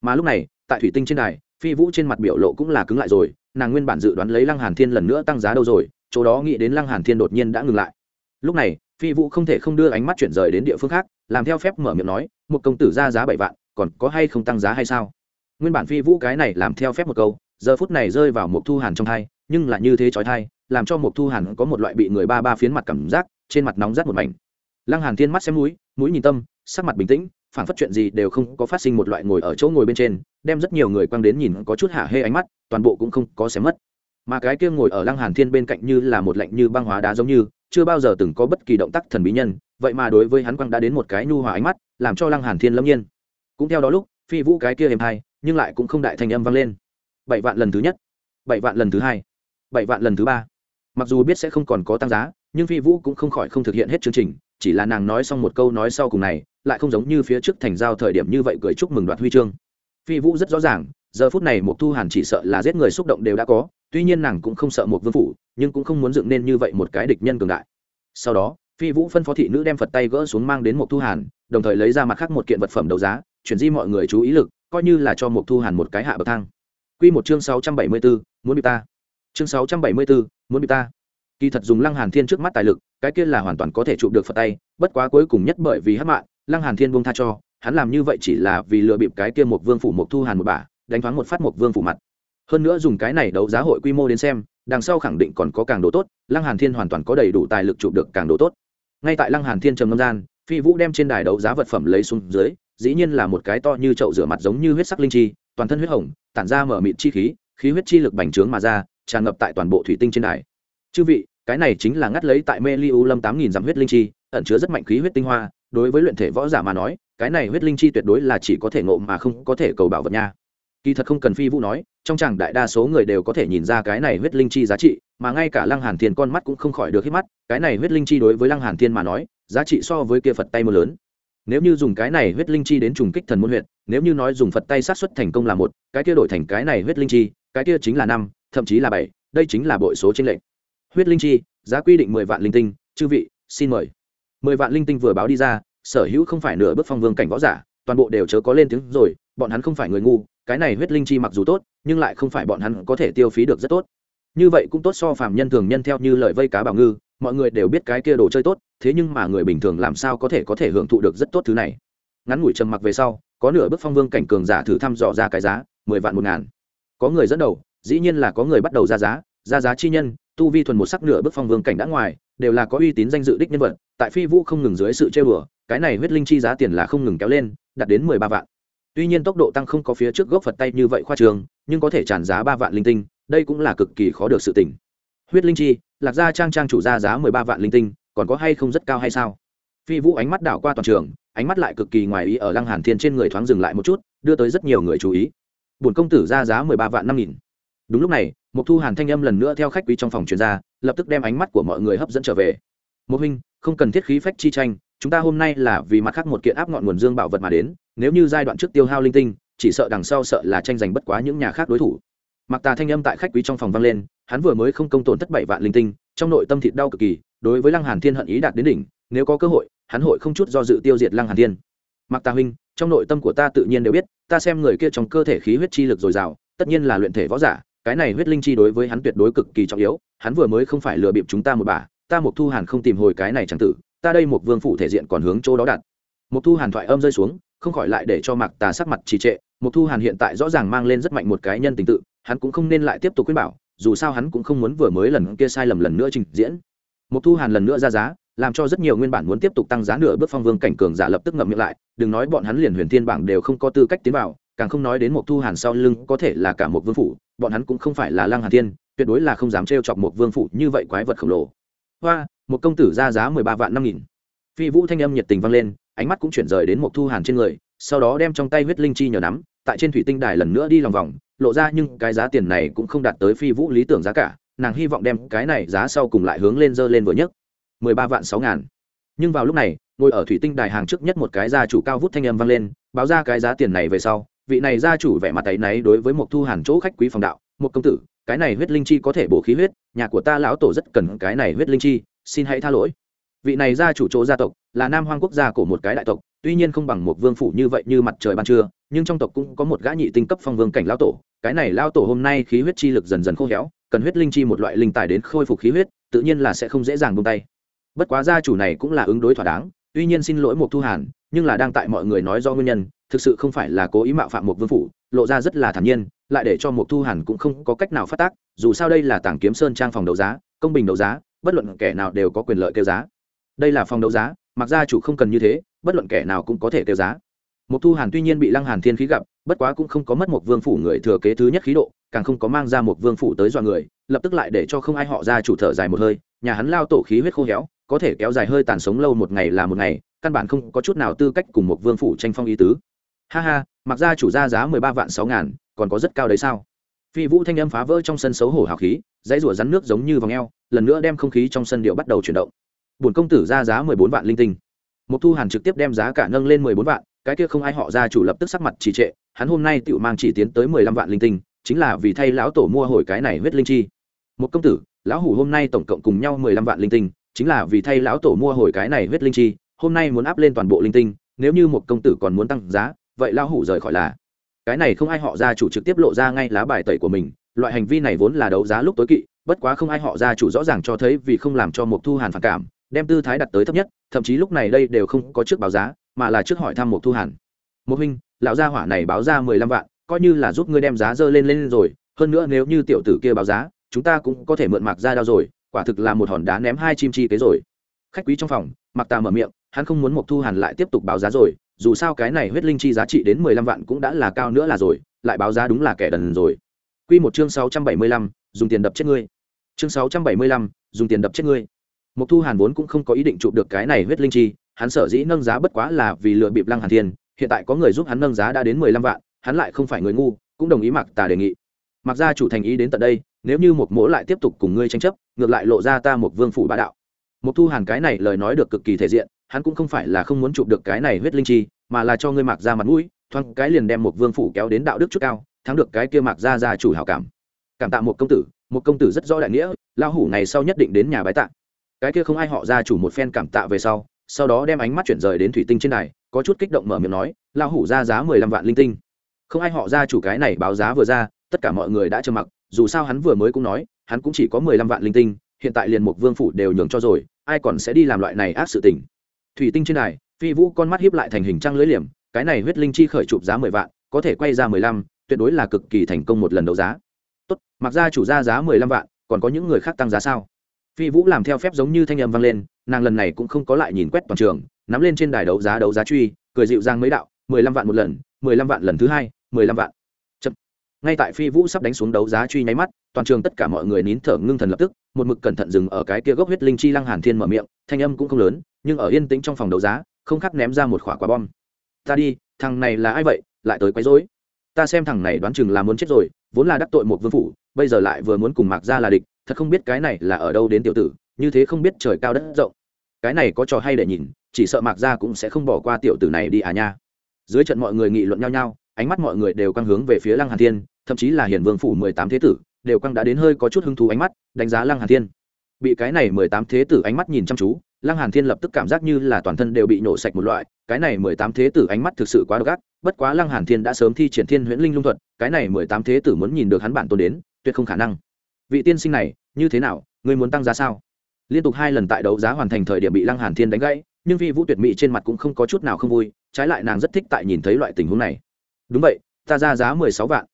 Mà lúc này, tại thủy tinh trên đài, phi vũ trên mặt biểu lộ cũng là cứng lại rồi, nàng nguyên bản dự đoán lấy lăng hàn thiên lần nữa tăng giá đâu rồi, chỗ đó nghĩ đến lăng hàn thiên đột nhiên đã ngừng lại. Lúc này phi vũ không thể không đưa ánh mắt chuyển rời đến địa phương khác, làm theo phép mở miệng nói, một công tử ra giá bảy vạn, còn có hay không tăng giá hay sao? Nguyên bản phi vũ cái này làm theo phép một câu, giờ phút này rơi vào một thu hàn trong thai, nhưng là như thế trói thai, làm cho một thu hàn có một loại bị người ba ba phiến mặt cảm giác, trên mặt nóng rát một mảnh. Lăng hàn thiên mắt xem mũi mũi nhìn tâm, sắc mặt bình tĩnh, phản phất chuyện gì đều không có phát sinh một loại ngồi ở chỗ ngồi bên trên, đem rất nhiều người quăng đến nhìn có chút hạ hê ánh mắt, toàn bộ cũng không có xé mất. Mà cái kia ngồi ở lăng hàn thiên bên cạnh như là một lạnh như băng hóa đá giống như chưa bao giờ từng có bất kỳ động tác thần bí nhân, vậy mà đối với hắn quang đã đến một cái nhu hòa ánh mắt, làm cho lăng hàn thiên lâm nhiên. Cũng theo đó lúc, phi vũ cái kia êm hai, nhưng lại cũng không đại thành âm vang lên. Bảy vạn lần thứ nhất, bảy vạn lần thứ hai, bảy vạn lần thứ ba. Mặc dù biết sẽ không còn có tăng giá, nhưng phi vũ cũng không khỏi không thực hiện hết chương trình, chỉ là nàng nói xong một câu nói sau cùng này, lại không giống như phía trước thành giao thời điểm như vậy cười chúc mừng đoạt huy chương. Phi vũ rất rõ ràng, giờ phút này một thu hàn chỉ sợ là giết người xúc động đều đã có, tuy nhiên nàng cũng không sợ một vương phủ nhưng cũng không muốn dựng nên như vậy một cái địch nhân cường đại sau đó phi vũ phân phó thị nữ đem phật tay gỡ xuống mang đến một thu hàn đồng thời lấy ra mặt khác một kiện vật phẩm đấu giá chuyển di mọi người chú ý lực coi như là cho một thu hàn một cái hạ bậc thang Quy một chương sáu trăm bảy mươi 674, muốn bị ta. Chương sáu trăm bảy mươi 674, muốn bị ta. Kỳ thật dùng Lăng Hàn Thiên trước mắt tài lực, cái kia là hoàn toàn có thể chụp được Phật tay, bất quá cuối cùng nhất bởi vì hắc mạng, Lăng Hàn Thiên buông tha cho, hắn làm như vậy chỉ là vì lừa bịp cái kia một vương phủ một thu hàn một bả, đánh thoáng một phát một vương phủ mặt. Hơn nữa dùng cái này đấu giá hội quy mô đến xem, đằng sau khẳng định còn có càng đồ tốt, Lăng Hàn Thiên hoàn toàn có đầy đủ tài lực chụp được càng đồ tốt. Ngay tại Lăng Hàn Thiên trầm ngâm gian, Phi Vũ đem trên đài đấu giá vật phẩm lấy xuống dưới, dĩ nhiên là một cái to như chậu rửa mặt giống như huyết sắc linh chi, toàn thân huyết hồng, tản ra mở mịt chi khí khí huyết chi lực bành trướng mà ra tràn ngập tại toàn bộ thủy tinh trên đài chư vị cái này chính là ngắt lấy tại mê li u lâm tám nghìn dặm huyết linh chi ẩn chứa rất mạnh khí huyết tinh hoa đối với luyện thể võ giả mà nói cái này huyết linh chi tuyệt đối là chỉ có thể ngộ mà không có thể cầu bảo vật nha kỳ thật không cần phi vũ nói trong chàng đại đa số người đều có thể nhìn ra cái này huyết linh chi giá trị, mà ngay cả lăng hàn thiên con mắt cũng không khỏi được hít mắt, cái này huyết linh chi đối với lăng hàn thiên mà nói, giá trị so với kia phật tay mưa lớn. Nếu như dùng cái này huyết linh chi đến trùng kích thần môn huyện, nếu như nói dùng phật tay sát xuất thành công là một, cái kia đổi thành cái này huyết linh chi, cái kia chính là năm, thậm chí là bảy, đây chính là bội số trên lệnh huyết linh chi, giá quy định mười vạn linh tinh, chư vị, xin mời. Mười vạn linh tinh vừa báo đi ra, sở hữu không phải nửa bước phong vương cảnh võ giả, toàn bộ đều chớ có lên tiếng rồi, bọn hắn không phải người ngu cái này huyết linh chi mặc dù tốt, nhưng lại không phải bọn hắn có thể tiêu phí được rất tốt. Như vậy cũng tốt so phàm nhân thường nhân theo như lời vây cá bảo ngư, mọi người đều biết cái kia đồ chơi tốt, thế nhưng mà người bình thường làm sao có thể có thể hưởng thụ được rất tốt thứ này. Ngắn ngủi trầm mặc về sau, có nửa bước phong vương cảnh cường giả thử thăm dò ra cái giá, mười vạn một ngàn. Có người dẫn đầu, dĩ nhiên là có người bắt đầu ra giá ra giá chi nhân, tu vi thuần một sắc nửa bước phong vương cảnh đã ngoài, đều là có uy tín danh dự đích nhân vật, tại phi vũ không ngừng dưới sự chơi bừa, cái này huyết linh chi giá tiền là không ngừng kéo lên, đạt đến mười ba vạn tuy nhiên tốc độ tăng không có phía trước gốc phật tay như vậy khoa trường, nhưng có thể tràn giá ba vạn linh tinh, đây cũng là cực kỳ khó được sự tỉnh huyết linh chi, lạc gia trang trang chủ ra giá mười ba vạn linh tinh, còn có hay không rất cao hay sao? Phi vũ ánh mắt đảo qua toàn trường, ánh mắt lại cực kỳ ngoài ý ở lăng hàn thiên trên người thoáng dừng lại một chút, đưa tới rất nhiều người chú ý. Bổn công tử ra giá mười ba vạn năm nghìn. Đúng lúc này một thu hàn thanh âm lần nữa theo khách quý trong phòng chuyên gia lập tức đem ánh mắt của mọi người hấp dẫn trở về. Một huynh, không cần thiết khí phách chi tranh, chúng ta hôm nay là vì mặt khác một kiện áp ngọn nguồn dương bảo vật mà đến nếu như giai đoạn trước tiêu hao linh tinh, chỉ sợ đằng sau sợ là tranh giành bất quá những nhà khác đối thủ. Mặc tà thanh âm tại khách quý trong phòng vang lên, hắn vừa mới không công tổn thất bảy vạn linh tinh, trong nội tâm thịt đau cực kỳ, đối với lăng hàn thiên hận ý đạt đến đỉnh, nếu có cơ hội, hắn hội không chút do dự tiêu diệt lăng hàn thiên. Mặc tà huynh, trong nội tâm của ta tự nhiên đều biết, ta xem người kia trong cơ thể khí huyết chi lực dồi dào, tất nhiên là luyện thể võ giả, cái này huyết linh chi đối với hắn tuyệt đối cực kỳ trọng yếu, hắn vừa mới không phải lừa bịp chúng ta một bà, ta một thu hàn không tìm hồi cái này chẳng tử, ta đây một vương phủ thể diện còn hướng chỗ đó đặt. Một thu hàn thoại âm rơi xuống không khỏi lại để cho mạc tà sắc mặt trì trệ mục thu hàn hiện tại rõ ràng mang lên rất mạnh một cái nhân tình tự, hắn cũng không nên lại tiếp tục khuyên bảo, dù sao hắn cũng không muốn vừa mới lần kia sai lầm lần nữa trình diễn. Mục thu hàn lần nữa ra giá, làm cho rất nhiều nguyên bản muốn tiếp tục tăng giá nửa bước phong vương cảnh cường giả lập tức ngậm miệng lại, đừng nói bọn hắn liền huyền thiên bảng đều không có tư cách tiến vào, càng không nói đến một thu hàn sau lưng có thể là cả một vương phủ, bọn hắn cũng không phải là lăng hàn thiên, tuyệt đối là không dám trêu chọc một vương phủ như vậy quái vật khổng lồ. Hoa, một công tử ra giá mười ba vạn năm nghìn. Phi vũ thanh âm nhiệt tình vang lên ánh mắt cũng chuyển rời đến một thu hàn trên người, sau đó đem trong tay huyết linh chi nhờ nắm, tại trên thủy tinh đài lần nữa đi lòng vòng, lộ ra nhưng cái giá tiền này cũng không đạt tới phi vũ lý tưởng giá cả, nàng hy vọng đem cái này giá sau cùng lại hướng lên dơ lên vừa nhất. mười ba vạn sáu ngàn. Nhưng vào lúc này, ngồi ở thủy tinh đài hàng trước nhất một cái gia chủ cao vút thanh âm vang lên, báo ra cái giá tiền này về sau, vị này gia chủ vẻ mặt tay náy đối với một thu hàn chỗ khách quý phòng đạo một công tử, cái này huyết linh chi có thể bổ khí huyết, nhà của ta lão tổ rất cần cái này huyết linh chi, xin hãy tha lỗi vị này gia chủ chỗ gia tộc là nam hoang quốc gia của một cái đại tộc, tuy nhiên không bằng một vương phủ như vậy như mặt trời ban trưa, nhưng trong tộc cũng có một gã nhị tinh cấp phong vương cảnh lao tổ. Cái này lao tổ hôm nay khí huyết chi lực dần dần khô héo, cần huyết linh chi một loại linh tài đến khôi phục khí huyết, tự nhiên là sẽ không dễ dàng buông tay. Bất quá gia chủ này cũng là ứng đối thỏa đáng, tuy nhiên xin lỗi một thu hàn, nhưng là đang tại mọi người nói do nguyên nhân, thực sự không phải là cố ý mạo phạm một vương phủ, lộ ra rất là thản nhiên, lại để cho một thu hàn cũng không có cách nào phát tác, dù sao đây là tảng kiếm sơn trang phòng đấu giá, công bình đấu giá, bất luận kẻ nào đều có quyền lợi kêu giá đây là phòng đấu giá, mặc gia chủ không cần như thế, bất luận kẻ nào cũng có thể tiêu giá. Một thu hàn tuy nhiên bị lăng hàn thiên khí gặp, bất quá cũng không có mất một vương phủ người thừa kế thứ nhất khí độ, càng không có mang ra một vương phủ tới dọa người, lập tức lại để cho không ai họ ra chủ thở dài một hơi, nhà hắn lao tổ khí huyết khô héo, có thể kéo dài hơi tàn sống lâu một ngày là một ngày, căn bản không có chút nào tư cách cùng một vương phủ tranh phong ý tứ. Ha ha, mặc ra chủ ra giá mười ba vạn sáu ngàn, còn có rất cao đấy sao? Phi vũ thanh âm phá vỡ trong sân xấu hổ hào khí, dãy rủa rắn nước giống như vòng eo, lần nữa đem không khí trong sân điệu bắt đầu chuyển động bổn công tử ra giá mười bốn vạn linh tinh. Một thu hàn trực tiếp đem giá cả nâng lên mười bốn vạn, cái kia không ai họ ra chủ lập tức sắc mặt trì trệ, hắn hôm nay tự mang chỉ tiến tới mười lăm vạn linh tinh, chính là vì thay lão tổ mua hồi cái này huyết linh chi. Một công tử, lão hủ hôm nay tổng cộng cùng nhau mười lăm vạn linh tinh, chính là vì thay lão tổ mua hồi cái này huyết linh chi, hôm nay muốn áp lên toàn bộ linh tinh, nếu như một công tử còn muốn tăng giá, vậy lão hủ rời khỏi là. Cái này không ai họ ra chủ trực tiếp lộ ra ngay lá bài tẩy của mình, loại hành vi này vốn là đấu giá lúc tối kỵ, bất quá không ai họ ra chủ rõ ràng cho thấy vì không làm cho một thu hàn phản cảm đem tư thái đặt tới thấp nhất, thậm chí lúc này đây đều không có trước báo giá, mà là trước hỏi thăm một thu hàn một huynh, lão gia hỏa này báo ra mười lăm vạn, coi như là giúp ngươi đem giá dơ lên lên rồi, hơn nữa nếu như tiểu tử kia báo giá, chúng ta cũng có thể mượn mạc ra đao rồi, quả thực là một hòn đá ném hai chim chi kế rồi. Khách quý trong phòng mặc tà mở miệng, hắn không muốn một thu hàn lại tiếp tục báo giá rồi, dù sao cái này huyết linh chi giá trị đến mười lăm vạn cũng đã là cao nữa là rồi, lại báo giá đúng là kẻ đần rồi. Quy một chương sáu trăm bảy mươi lăm, dùng tiền đập chết ngươi. Chương sáu trăm bảy mươi lăm, dùng tiền đập chết ngươi. Mộc thu hàn vốn cũng không có ý định chụp được cái này huyết linh chi, hắn sở dĩ nâng giá bất quá là vì lựa bịp lăng hàn thiên, hiện tại có người giúp hắn nâng giá đã đến mười lăm vạn, hắn lại không phải người ngu, cũng đồng ý mặc tà đề nghị. Mặc gia chủ thành ý đến tận đây, nếu như một mỗ lại tiếp tục cùng ngươi tranh chấp, ngược lại lộ ra ta một vương phủ bá đạo. Mộc thu hàn cái này lời nói được cực kỳ thể diện, hắn cũng không phải là không muốn chụp được cái này huyết linh chi, mà là cho ngươi mặc ra mặt mũi, thoáng cái liền đem một vương phủ kéo đến đạo đức chút cao, thắng được cái kia mặc ra ra chủ hảo cảm. Cảm tạ một công tử một công tử rất rõ đại nghĩa lao hủ ngày sau nhất định đến nhà bái tạ cái kia không ai họ ra chủ một phen cảm tạ về sau sau đó đem ánh mắt chuyển rời đến thủy tinh trên này có chút kích động mở miệng nói lao hủ ra giá mười lăm vạn linh tinh. Không ai họ ra chủ cái này báo giá vừa ra, tất cả mọi người đã trơ mặc, dù sao hắn vừa mới cũng nói, hắn cũng chỉ có mười lăm vạn linh tinh, hiện tại liền một vương phủ đều nhường cho rồi, ai còn sẽ đi làm loại này ác sự tình. Thủy tinh trên này phi vũ con mắt hiếp lại thành hình trăng lưới liềm, cái này huyết linh chi khởi chụp giá mười vạn, có thể quay ra mười lăm, tuyệt đối là cực kỳ thành công một lần đấu giá. Tốt, mặc ra chủ ra giá mười lăm vạn, còn có những người khác tăng giá sao? Phi vũ làm theo phép giống như thanh âm vang lên, nàng lần này cũng không có lại nhìn quét toàn trường, nắm lên trên đài đấu giá đấu giá truy, cười dịu dàng mấy đạo, mười lăm vạn một lần, mười lăm vạn lần thứ hai, mười lăm vạn. Chậm. ngay tại phi vũ sắp đánh xuống đấu giá truy nháy mắt, toàn trường tất cả mọi người nín thở ngưng thần lập tức, một mực cẩn thận dừng ở cái kia gốc huyết linh chi lăng hàn thiên mở miệng, thanh âm cũng không lớn, nhưng ở yên tĩnh trong phòng đấu giá, không khác ném ra một quả quả bom. Ta đi, thằng này là ai vậy? Lại tới quấy rối. Ta xem thằng này đoán chừng là muốn chết rồi, vốn là đắc tội một vương phủ, bây giờ lại vừa muốn cùng mạc ra là địch thật không biết cái này là ở đâu đến tiểu tử, như thế không biết trời cao đất rộng. Cái này có trò hay để nhìn, chỉ sợ mạc ra cũng sẽ không bỏ qua tiểu tử này đi à nha. Dưới trận mọi người nghị luận nhau nhau, ánh mắt mọi người đều căng hướng về phía lăng hàn thiên, thậm chí là hiển vương phủ mười tám thế tử, đều căng đã đến hơi có chút hứng thú ánh mắt, đánh giá lăng hàn thiên. Bị cái này mười tám thế tử ánh mắt nhìn chăm chú, lăng hàn thiên lập tức cảm giác như là toàn thân đều bị nổ sạch một loại, cái này mười tám thế tử ánh mắt thực sự quá độc ác, bất quá lăng hàn thiên đã sớm thi triển thiên huyễn linh lung thuật, cái này mười tám thế tử muốn nhìn được hắn bản tôn đến, tuyệt không khả năng vị tiên sinh này, như thế nào, ngươi muốn tăng giá sao? Liên tục hai lần tại đấu giá hoàn thành thời điểm bị lăng hàn thiên đánh gãy, nhưng phi vũ tuyệt mỹ trên mặt cũng không có chút nào không vui, trái lại nàng rất thích tại nhìn thấy loại tình huống này. Đúng vậy, ta ra giá mười sáu vạn.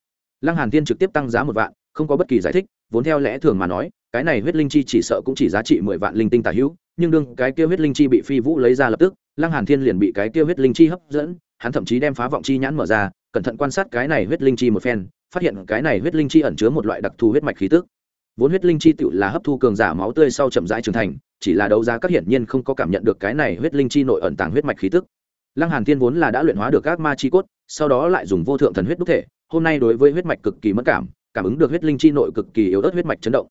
Lăng hàn thiên trực tiếp tăng giá một vạn, không có bất kỳ giải thích, vốn theo lẽ thường mà nói, cái này huyết linh chi chỉ sợ cũng chỉ giá trị mười vạn linh tinh tả hữu, nhưng đương cái kia huyết linh chi bị phi vũ lấy ra lập tức, lăng hàn thiên liền bị cái kia huyết linh chi hấp dẫn, hắn thậm chí đem phá vọng chi nhãn mở ra, cẩn thận quan sát cái này huyết linh chi một phen, phát hiện cái này huyết linh chi ẩn chứa một loại đặc thù huyết mạch khí tức vốn huyết linh chi tựu là hấp thu cường giả máu tươi sau chậm rãi trưởng thành, chỉ là đấu giá các hiển nhiên không có cảm nhận được cái này huyết linh chi nội ẩn tàng huyết mạch khí tức. Lăng hàn thiên vốn là đã luyện hóa được các ma chi cốt, sau đó lại dùng vô thượng thần huyết đúc thể, hôm nay đối với huyết mạch cực kỳ mất cảm cảm ứng được huyết linh chi nội cực kỳ yếu ớt huyết mạch chấn động.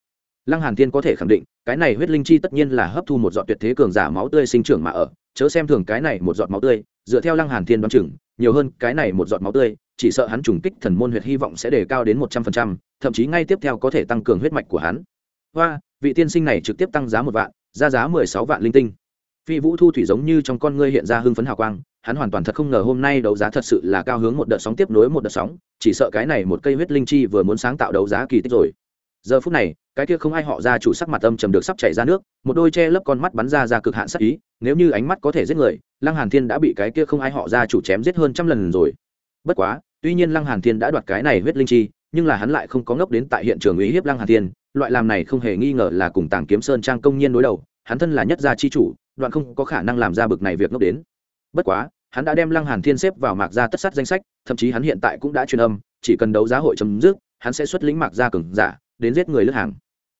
Lăng hàn thiên có thể khẳng định, cái này huyết linh chi tất nhiên là hấp thu một giọt tuyệt thế cường giả máu tươi sinh trưởng mà ở, chớ xem thường cái này một giọt máu tươi, dựa theo lăng hàn thiên đoán chừng, nhiều hơn cái này một giọt máu tươi chỉ sợ hắn trùng kích thần môn huyết hy vọng sẽ đề cao đến một trăm phần trăm, thậm chí ngay tiếp theo có thể tăng cường huyết mạch của hắn. Hoa vị tiên sinh này trực tiếp tăng giá một vạn ra giá mười sáu vạn linh tinh. Phi vũ thu thủy giống như trong con ngươi hiện ra hưng phấn hào quang hắn hoàn toàn thật không ngờ hôm nay đấu giá thật sự là cao hướng một đợt sóng tiếp nối một đợt sóng chỉ sợ cái này một cây huyết linh chi vừa muốn sáng tạo đấu giá kỳ tích rồi. Giờ phút này cái kia không ai họ ra chủ sắc mặt âm trầm được sắp chảy ra nước một đôi che lấp con mắt bắn ra ra cực hạn sắc ý nếu như ánh mắt có thể giết người lăng hàn thiên đã bị cái kia không ai họ ra chủ chém giết hơn trăm lần rồi bất quá, tuy nhiên lăng hàn thiên đã đoạt cái này huyết linh chi, nhưng là hắn lại không có ngốc đến tại hiện trường uy hiếp lăng hàn thiên, loại làm này không hề nghi ngờ là cùng tàng kiếm sơn trang công nhiên đối đầu, hắn thân là nhất gia chi chủ, đoạn không có khả năng làm ra bực này việc ngốc đến. Bất quá, hắn đã đem lăng hàn thiên xếp vào mạc gia tất sát danh sách, thậm chí hắn hiện tại cũng đã truyền âm, chỉ cần đấu giá hội chấm dứt, hắn sẽ xuất lĩnh mạc gia cường giả, đến giết người lướt hàng.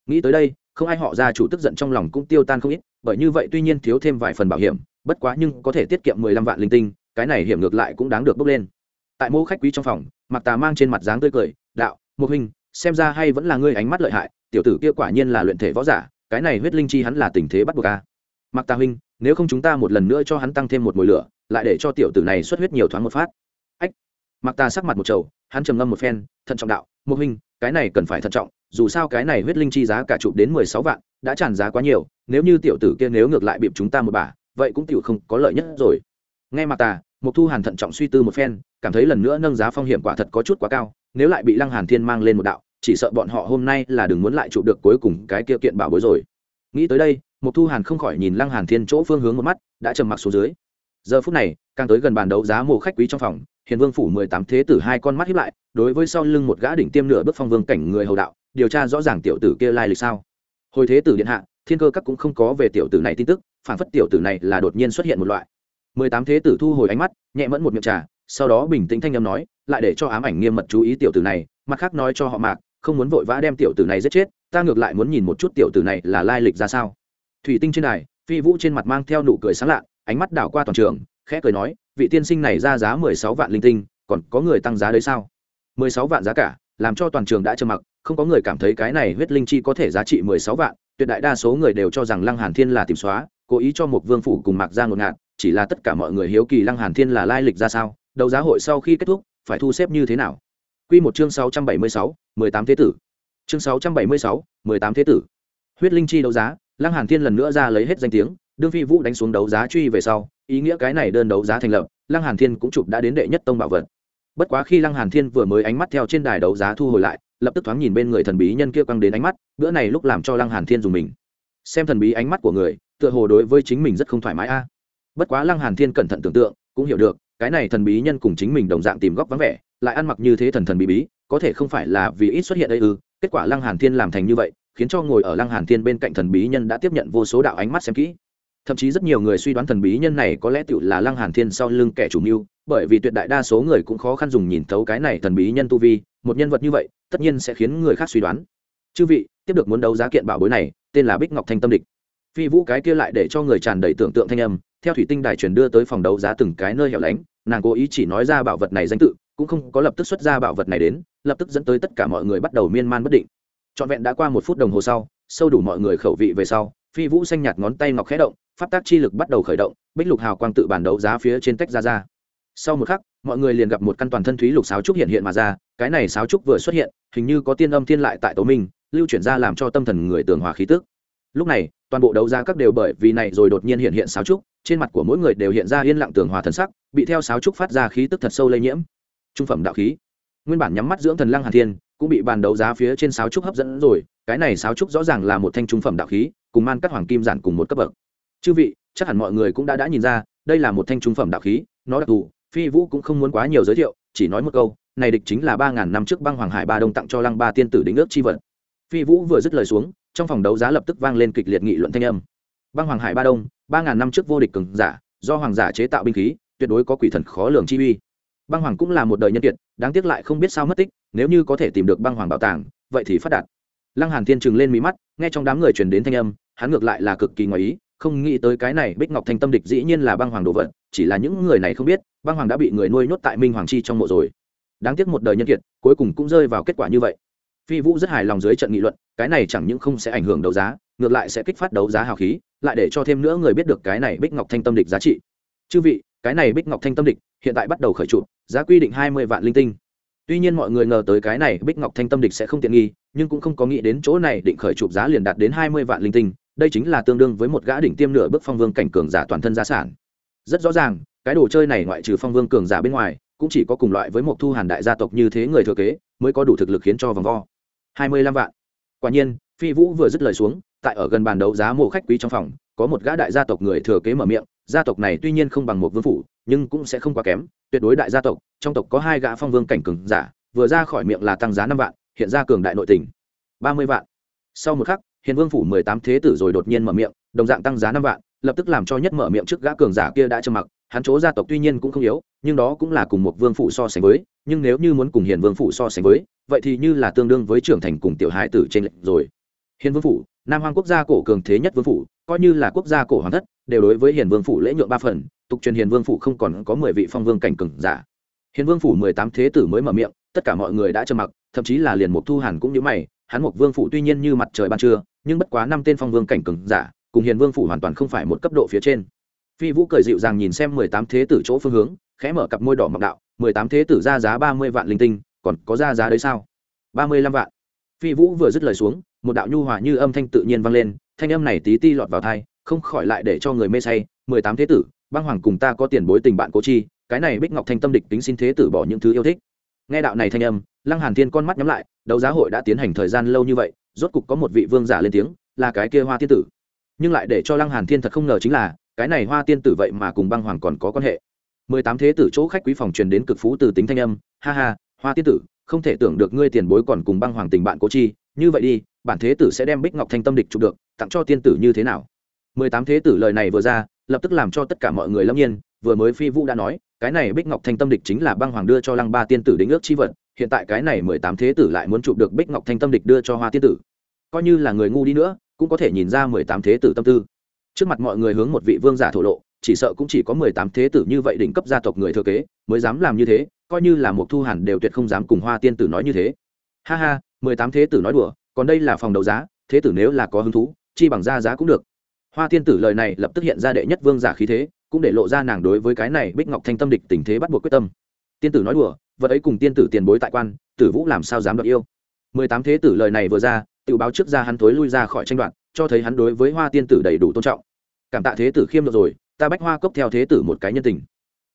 Nghĩ tới đây, không ai họ gia chủ tức giận trong lòng cũng tiêu tan không ít, bởi như vậy tuy nhiên thiếu thêm vài phần bảo hiểm, bất quá nhưng có thể tiết kiệm mười lăm vạn linh tinh, cái này hiểm ngược lại cũng đáng được bốc lên tại mô khách quý trong phòng mặc tà mang trên mặt dáng tươi cười, đạo một hình, xem ra hay vẫn là ngươi ánh mắt lợi hại, tiểu tử kia quả nhiên là luyện thể võ giả, cái này huyết linh chi hắn là tình thế bắt buộc a. Mặc tà huynh, nếu không chúng ta một lần nữa cho hắn tăng thêm một mùi lửa, lại để cho tiểu tử này xuất huyết nhiều thoáng một phát. Ách. Mặc tà sắc mặt một trầu, hắn trầm ngâm một phen, thận trọng đạo một huynh cái này cần phải thận trọng, dù sao cái này huyết linh chi giá cả chụp đến mười sáu vạn, đã tràn giá quá nhiều, nếu như tiểu tử kia nếu ngược lại bịp chúng ta một bà, vậy cũng tiểu không có lợi nhất rồi. Nghe mặc tà Mộc thu hàn thận trọng suy tư một phen, cảm thấy lần nữa nâng giá phong hiểm quả thật có chút quá cao, nếu lại bị lăng hàn thiên mang lên một đạo, chỉ sợ bọn họ hôm nay là đừng muốn lại trụ được cuối cùng cái kia kiện bảo bối rồi. Nghĩ tới đây, Mộc thu hàn không khỏi nhìn lăng hàn thiên chỗ phương hướng một mắt, đã trầm mặc xuống dưới. Giờ phút này, càng tới gần bàn đấu giá mộ khách quý trong phòng, hiền vương phủ mười tám thế tử hai con mắt hiếp lại, đối với sau lưng một gã đỉnh tiêm nửa bước phong vương cảnh người hầu đạo, điều tra rõ ràng tiểu tử kia lai lịch sao. Hồi thế tử điện hạ, thiên cơ các cũng không có về tiểu tử này tin tức, phản phất tiểu tử này là đột nhiên xuất hiện một loại mười tám thế tử thu hồi ánh mắt, nhẹ mẫn một miệng trà, sau đó bình tĩnh thanh â m nói, lại để cho ám ảnh nghiêm mật chú ý tiểu tử này, mặt khác nói cho họ mạc, không muốn vội vã đem tiểu tử này giết chết, ta ngược lại muốn nhìn một chút tiểu tử này là lai lịch ra sao. Thủy tinh trên đài, phi vũ trên mặt mang theo nụ cười sáng lạ, ánh mắt đảo qua toàn trường, khẽ cười nói, vị tiên sinh này ra giá mười sáu vạn linh tinh, còn có người tăng giá đấy sao? Mười sáu vạn giá cả, làm cho toàn trường đã trầm mặc, không có người cảm thấy cái này huyết linh chi có thể giá trị mười sáu vạn, tuyệt đại đa số người đều cho rằng lăng hàn thiên là tìm xóa, cố ý cho một vương phủ cùng mạc ra ngột ngạt chỉ là tất cả mọi người hiếu kỳ lăng hàn thiên là lai lịch ra sao đấu giá hội sau khi kết thúc phải thu xếp như thế nào? Quy một chương sáu trăm bảy mươi sáu, mười tám thế tử. Chương sáu trăm bảy mươi sáu, mười tám thế tử. Huyết linh chi đấu giá lăng hàn thiên lần nữa ra lấy hết danh tiếng đương phi vũ đánh xuống đấu giá truy về sau ý nghĩa cái này đơn đấu giá thành lập lăng hàn thiên cũng chụp đã đến đệ nhất tông bảo vật. Bất quá khi lăng hàn thiên vừa mới ánh mắt theo trên đài đấu giá thu hồi lại lập tức thoáng nhìn bên người thần bí nhân kia quăng đến ánh mắt bữa này lúc làm cho lăng hàn thiên dùng mình. Xem thần bí ánh mắt của người tựa hồ đối với chính mình rất không thoải mái a bất quá lăng hàn thiên cẩn thận tưởng tượng, cũng hiểu được, cái này thần bí nhân cùng chính mình đồng dạng tìm góc vắng vẻ, lại ăn mặc như thế thần thần bí bí, có thể không phải là vì ít xuất hiện đây ư? Kết quả lăng hàn thiên làm thành như vậy, khiến cho ngồi ở lăng hàn thiên bên cạnh thần bí nhân đã tiếp nhận vô số đạo ánh mắt xem kỹ. Thậm chí rất nhiều người suy đoán thần bí nhân này có lẽ tựu là lăng hàn thiên sau lưng kẻ chủ mưu, bởi vì tuyệt đại đa số người cũng khó khăn dùng nhìn thấu cái này thần bí nhân tu vi, một nhân vật như vậy, tất nhiên sẽ khiến người khác suy đoán. Chư vị, tiếp được muốn đấu giá kiện bảo bối này, tên là bích ngọc thanh tâm địch phi vũ cái kia lại để cho người tràn đầy tưởng tượng thanh âm, theo thủy tinh đài truyền đưa tới phòng đấu giá từng cái nơi hẻo lánh, nàng cố ý chỉ nói ra bảo vật này danh tự, cũng không có lập tức xuất ra bảo vật này đến, lập tức dẫn tới tất cả mọi người bắt đầu miên man bất định. Trọn vẹn đã qua một phút đồng hồ sau, sâu đủ mọi người khẩu vị về sau, phi vũ xanh nhạt ngón tay ngọc khẽ động, pháp tác chi lực bắt đầu khởi động, bích lục hào quang tự bản đấu giá phía trên tách ra ra. Sau một khắc, mọi người liền gặp một căn toàn thân thúy lục sáo trúc hiện hiện mà ra, cái này sáo trúc vừa xuất hiện, hình như có tiên âm thiên lại tại tố minh lưu chuyển ra làm cho tâm thần người tường hòa khí tức. Lúc này toàn bộ đấu giá các đều bởi vì này rồi đột nhiên hiện hiện sáo trúc, trên mặt của mỗi người đều hiện ra yên lặng tường hòa thần sắc, bị theo sáo trúc phát ra khí tức thật sâu lây nhiễm. Trung phẩm đạo khí. Nguyên bản nhắm mắt dưỡng thần lăng hàn thiên, cũng bị bàn đấu giá phía trên sáo trúc hấp dẫn rồi, cái này sáo trúc rõ ràng là một thanh trung phẩm đạo khí, cùng man cắt hoàng kim giản cùng một cấp bậc. Chư vị, chắc hẳn mọi người cũng đã đã nhìn ra, đây là một thanh trung phẩm đạo khí, nó đặc thù, phi vũ cũng không muốn quá nhiều giới thiệu, chỉ nói một câu, này địch chính là ba ngàn năm trước băng hoàng hải ba đông tặng cho lăng ba tiên tử đính ước chi vật. Phi vũ vừa dứt lời xuống trong phòng đấu giá lập tức vang lên kịch liệt nghị luận thanh âm. Băng hoàng hải ba đông, ba ngàn năm trước vô địch cường giả, do hoàng giả chế tạo binh khí, tuyệt đối có quỷ thần khó lường chi uy. Băng hoàng cũng là một đời nhân kiệt, đáng tiếc lại không biết sao mất tích, nếu như có thể tìm được băng hoàng bảo tàng, vậy thì phát đạt. Lăng hàn thiên trừng lên mí mắt, nghe trong đám người truyền đến thanh âm, hắn ngược lại là cực kỳ ngoài ý, không nghĩ tới cái này bích ngọc thanh tâm địch dĩ nhiên là băng hoàng đồ vật, chỉ là những người này không biết, băng hoàng đã bị người nuôi nhốt tại minh hoàng chi trong mộ rồi. Đáng tiếc một đời nhân kiệt, cuối cùng cũng rơi vào kết quả như vậy phi vũ rất hài lòng dưới trận nghị luận, cái này chẳng những không sẽ ảnh hưởng đấu giá, ngược lại sẽ kích phát đấu giá hào khí, lại để cho thêm nữa người biết được cái này bích ngọc thanh tâm địch giá trị. Chư vị, cái này bích ngọc thanh tâm địch hiện tại bắt đầu khởi trụ, giá quy định hai mươi vạn linh tinh. Tuy nhiên mọi người ngờ tới cái này bích ngọc thanh tâm địch sẽ không tiện nghi, nhưng cũng không có nghĩ đến chỗ này định khởi chụp giá liền đạt đến hai mươi vạn linh tinh, đây chính là tương đương với một gã đỉnh tiêm nửa bước phong vương cảnh cường giả toàn thân gia sản. Rất rõ ràng, cái đồ chơi này ngoại trừ phong vương cường giả bên ngoài, cũng chỉ có cùng loại với một thu hàn đại gia tộc như thế người thừa kế, mới có đủ thực lực khiến cho vòng vo hai mươi lăm vạn. Quả nhiên, phi vũ vừa dứt lời xuống, tại ở gần bàn đấu giá mộ khách quý trong phòng, có một gã đại gia tộc người thừa kế mở miệng, gia tộc này tuy nhiên không bằng một vương phủ, nhưng cũng sẽ không quá kém, tuyệt đối đại gia tộc, trong tộc có hai gã phong vương cảnh cường giả, vừa ra khỏi miệng là tăng giá năm vạn, hiện ra cường đại nội tình, ba mươi vạn. Sau một khắc, hiền vương phủ mười tám thế tử rồi đột nhiên mở miệng, đồng dạng tăng giá năm vạn, lập tức làm cho nhất mở miệng trước gã cường giả kia đã trầm mặc hắn chỗ gia tộc tuy nhiên cũng không yếu, nhưng đó cũng là cùng một vương phủ so sánh với, nhưng nếu như muốn cùng hiền vương phủ so sánh với, vậy thì như là tương đương với trưởng thành cùng tiểu hải tử trên lệnh rồi. Hiền vương phủ, nam hoàng quốc gia cổ cường thế nhất vương phủ, coi như là quốc gia cổ hoàng thất, đều đối với hiền vương phủ lễ nhượng ba phần, tục truyền hiền vương phủ không còn có mười vị phong vương cảnh cường giả. Hiền vương phủ mười tám thế tử mới mở miệng, tất cả mọi người đã trầm mặc, thậm chí là liền một thu hàn cũng như mày, hắn một vương phủ tuy nhiên như mặt trời ban trưa, nhưng bất quá năm tên phong vương cảnh cường giả, cùng hiền vương phủ hoàn toàn không phải một cấp độ phía trên phi vũ cười dịu dàng nhìn xem mười tám thế tử chỗ phương hướng, khẽ mở cặp môi đỏ mọc đạo, mười tám thế tử ra giá ba mươi vạn linh tinh, còn có ra giá đấy sao? ba mươi lăm vạn. Phi vũ vừa dứt lời xuống, một đạo nhu hòa như âm thanh tự nhiên vang lên, thanh âm này tí ti lọt vào thai không khỏi lại để cho người mê say, mười tám thế tử, băng hoàng cùng ta có tiền bối tình bạn cố chi, cái này bích ngọc thanh tâm địch tính xin thế tử bỏ những thứ yêu thích. Nghe đạo này thanh âm, lăng hàn thiên con mắt nhắm lại, đấu giá hội đã tiến hành thời gian lâu như vậy, rốt cục có một vị vương giả lên tiếng, là cái kia hoa tiên tử. Nhưng lại để cho lăng hàn thiên thật không ngờ chính là cái này hoa tiên tử vậy mà cùng băng hoàng còn có quan hệ. Mười tám thế tử chỗ khách quý phòng truyền đến cực phú từ tính thanh âm, ha ha, hoa tiên tử, không thể tưởng được ngươi tiền bối còn cùng băng hoàng tình bạn cố chi, như vậy đi, bản thế tử sẽ đem bích ngọc thanh tâm địch chụp được, tặng cho tiên tử như thế nào? Mười tám thế tử lời này vừa ra, lập tức làm cho tất cả mọi người lâm nhiên, vừa mới phi vũ đã nói, cái này bích ngọc thanh tâm địch chính là băng hoàng đưa cho lăng ba tiên tử đính ước chi vật, hiện tại cái này mười tám thế tử lại muốn chụp được bích ngọc thanh tâm địch đưa cho hoa tiên tử. Coi như là người ngu đi nữa, cũng có thể nhìn ra mười tám thế tử tâm tư trước mặt mọi người hướng một vị vương giả thổ lộ, chỉ sợ cũng chỉ có mười tám thế tử như vậy đỉnh cấp gia tộc người thừa kế, mới dám làm như thế, coi như là một thu hàn đều tuyệt không dám cùng hoa tiên tử nói như thế. Ha ha, mười tám thế tử nói đùa, còn đây là phòng đấu giá, thế tử nếu là có hứng thú, chi bằng ra giá cũng được. Hoa tiên tử lời này lập tức hiện ra đệ nhất vương giả khí thế, cũng để lộ ra nàng đối với cái này bích ngọc thanh tâm địch tình thế bắt buộc quyết tâm. Tiên tử nói đùa, vật ấy cùng tiên tử tiền bối tại quan, tử vũ làm sao dám đoạt yêu. Mười tám thế tử lời này vừa ra tự báo trước ra hắn tối lui ra khỏi tranh đoạn cho thấy hắn đối với hoa tiên tử đầy đủ tôn trọng. Cảm tạ thế tử khiêm được rồi, ta bách hoa cốc theo thế tử một cái nhân tình.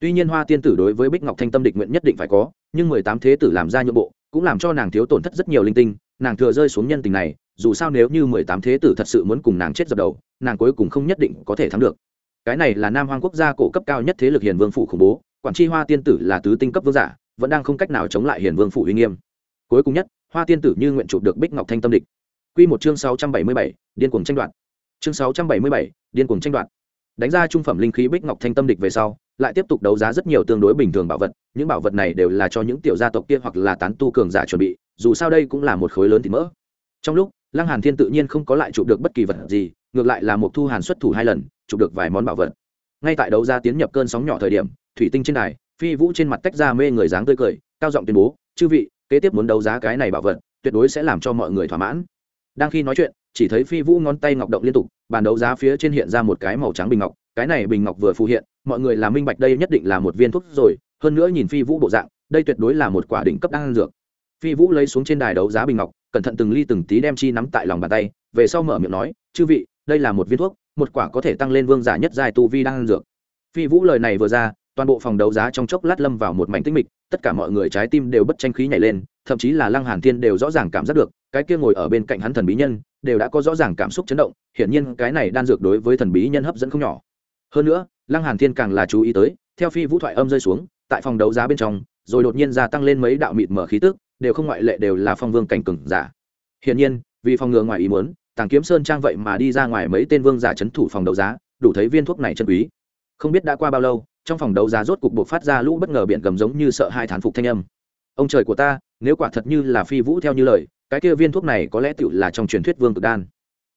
Tuy nhiên hoa tiên tử đối với bích ngọc thanh tâm địch nguyện nhất định phải có, nhưng mười tám thế tử làm ra nhượng bộ, cũng làm cho nàng thiếu tổn thất rất nhiều linh tinh, nàng thừa rơi xuống nhân tình này, dù sao nếu như mười tám thế tử thật sự muốn cùng nàng chết dập đầu, nàng cuối cùng không nhất định có thể thắng được. Cái này là nam hoang quốc gia cổ cấp cao nhất thế lực hiền vương phủ khủng bố, quản tri hoa tiên tử là tứ tinh cấp vương giả, vẫn đang không cách nào chống lại hiền vương phủ uy nghiêm. Cuối cùng nhất, hoa tiên tử như nguyện chụp được bích ngọc thanh tâm địch. Quy một chương sáu trăm bảy mươi bảy, điên cuồng tranh đoạt. Chương sáu trăm bảy mươi bảy, điên cuồng tranh đoạt. Đánh ra trung phẩm linh khí bích ngọc thanh tâm địch về sau, lại tiếp tục đấu giá rất nhiều tương đối bình thường bảo vật, những bảo vật này đều là cho những tiểu gia tộc kia hoặc là tán tu cường giả chuẩn bị, dù sao đây cũng là một khối lớn thì mỡ. Trong lúc, lăng hàn thiên tự nhiên không có lại chụp được bất kỳ vật gì, ngược lại là một thu hàn xuất thủ hai lần, chụp được vài món bảo vật. Ngay tại đấu giá tiến nhập cơn sóng nhỏ thời điểm, thủy tinh trên đài, phi vũ trên mặt tách ra mê người dáng tươi cười, cao giọng tuyên bố, chư vị, kế tiếp muốn đấu giá cái này bảo vật, tuyệt đối sẽ làm cho mọi người thỏa mãn đang khi nói chuyện, chỉ thấy phi vũ ngón tay ngọc động liên tục, bàn đấu giá phía trên hiện ra một cái màu trắng bình ngọc, cái này bình ngọc vừa phù hiện, mọi người là minh bạch đây nhất định là một viên thuốc rồi, hơn nữa nhìn phi vũ bộ dạng, đây tuyệt đối là một quả đỉnh cấp đan dược. Phi vũ lấy xuống trên đài đấu giá bình ngọc, cẩn thận từng ly từng tí đem chi nắm tại lòng bàn tay, về sau mở miệng nói, chư vị, đây là một viên thuốc, một quả có thể tăng lên vương giả nhất giai tu vi đan dược. Phi vũ lời này vừa ra, toàn bộ phòng đấu giá trong chốc lát lâm vào một mảnh tinh mịch, tất cả mọi người trái tim đều bất tranh khí nhảy lên thậm chí là lăng hàn thiên đều rõ ràng cảm giác được, cái kia ngồi ở bên cạnh hắn thần bí nhân, đều đã có rõ ràng cảm xúc chấn động, hiển nhiên cái này đan dược đối với thần bí nhân hấp dẫn không nhỏ. Hơn nữa, lăng hàn thiên càng là chú ý tới, theo phi vũ thoại âm rơi xuống, tại phòng đấu giá bên trong, rồi đột nhiên gia tăng lên mấy đạo mịt mở khí tức, đều không ngoại lệ đều là phong vương cảnh cường giả. Hiển nhiên, vì phòng ngừa ngoài ý muốn, tàng kiếm sơn trang vậy mà đi ra ngoài mấy tên vương giả chấn thủ phòng đấu giá, đủ thấy viên thuốc này chân quý. Không biết đã qua bao lâu, trong phòng đấu giá rốt cục buộc phát ra lũ bất ngờ biển gầm giống như sợ hai thán phục thanh âm ông trời của ta, nếu quả thật như là phi vũ theo như lời, cái kia viên thuốc này có lẽ tựu là trong truyền thuyết vương cực đan.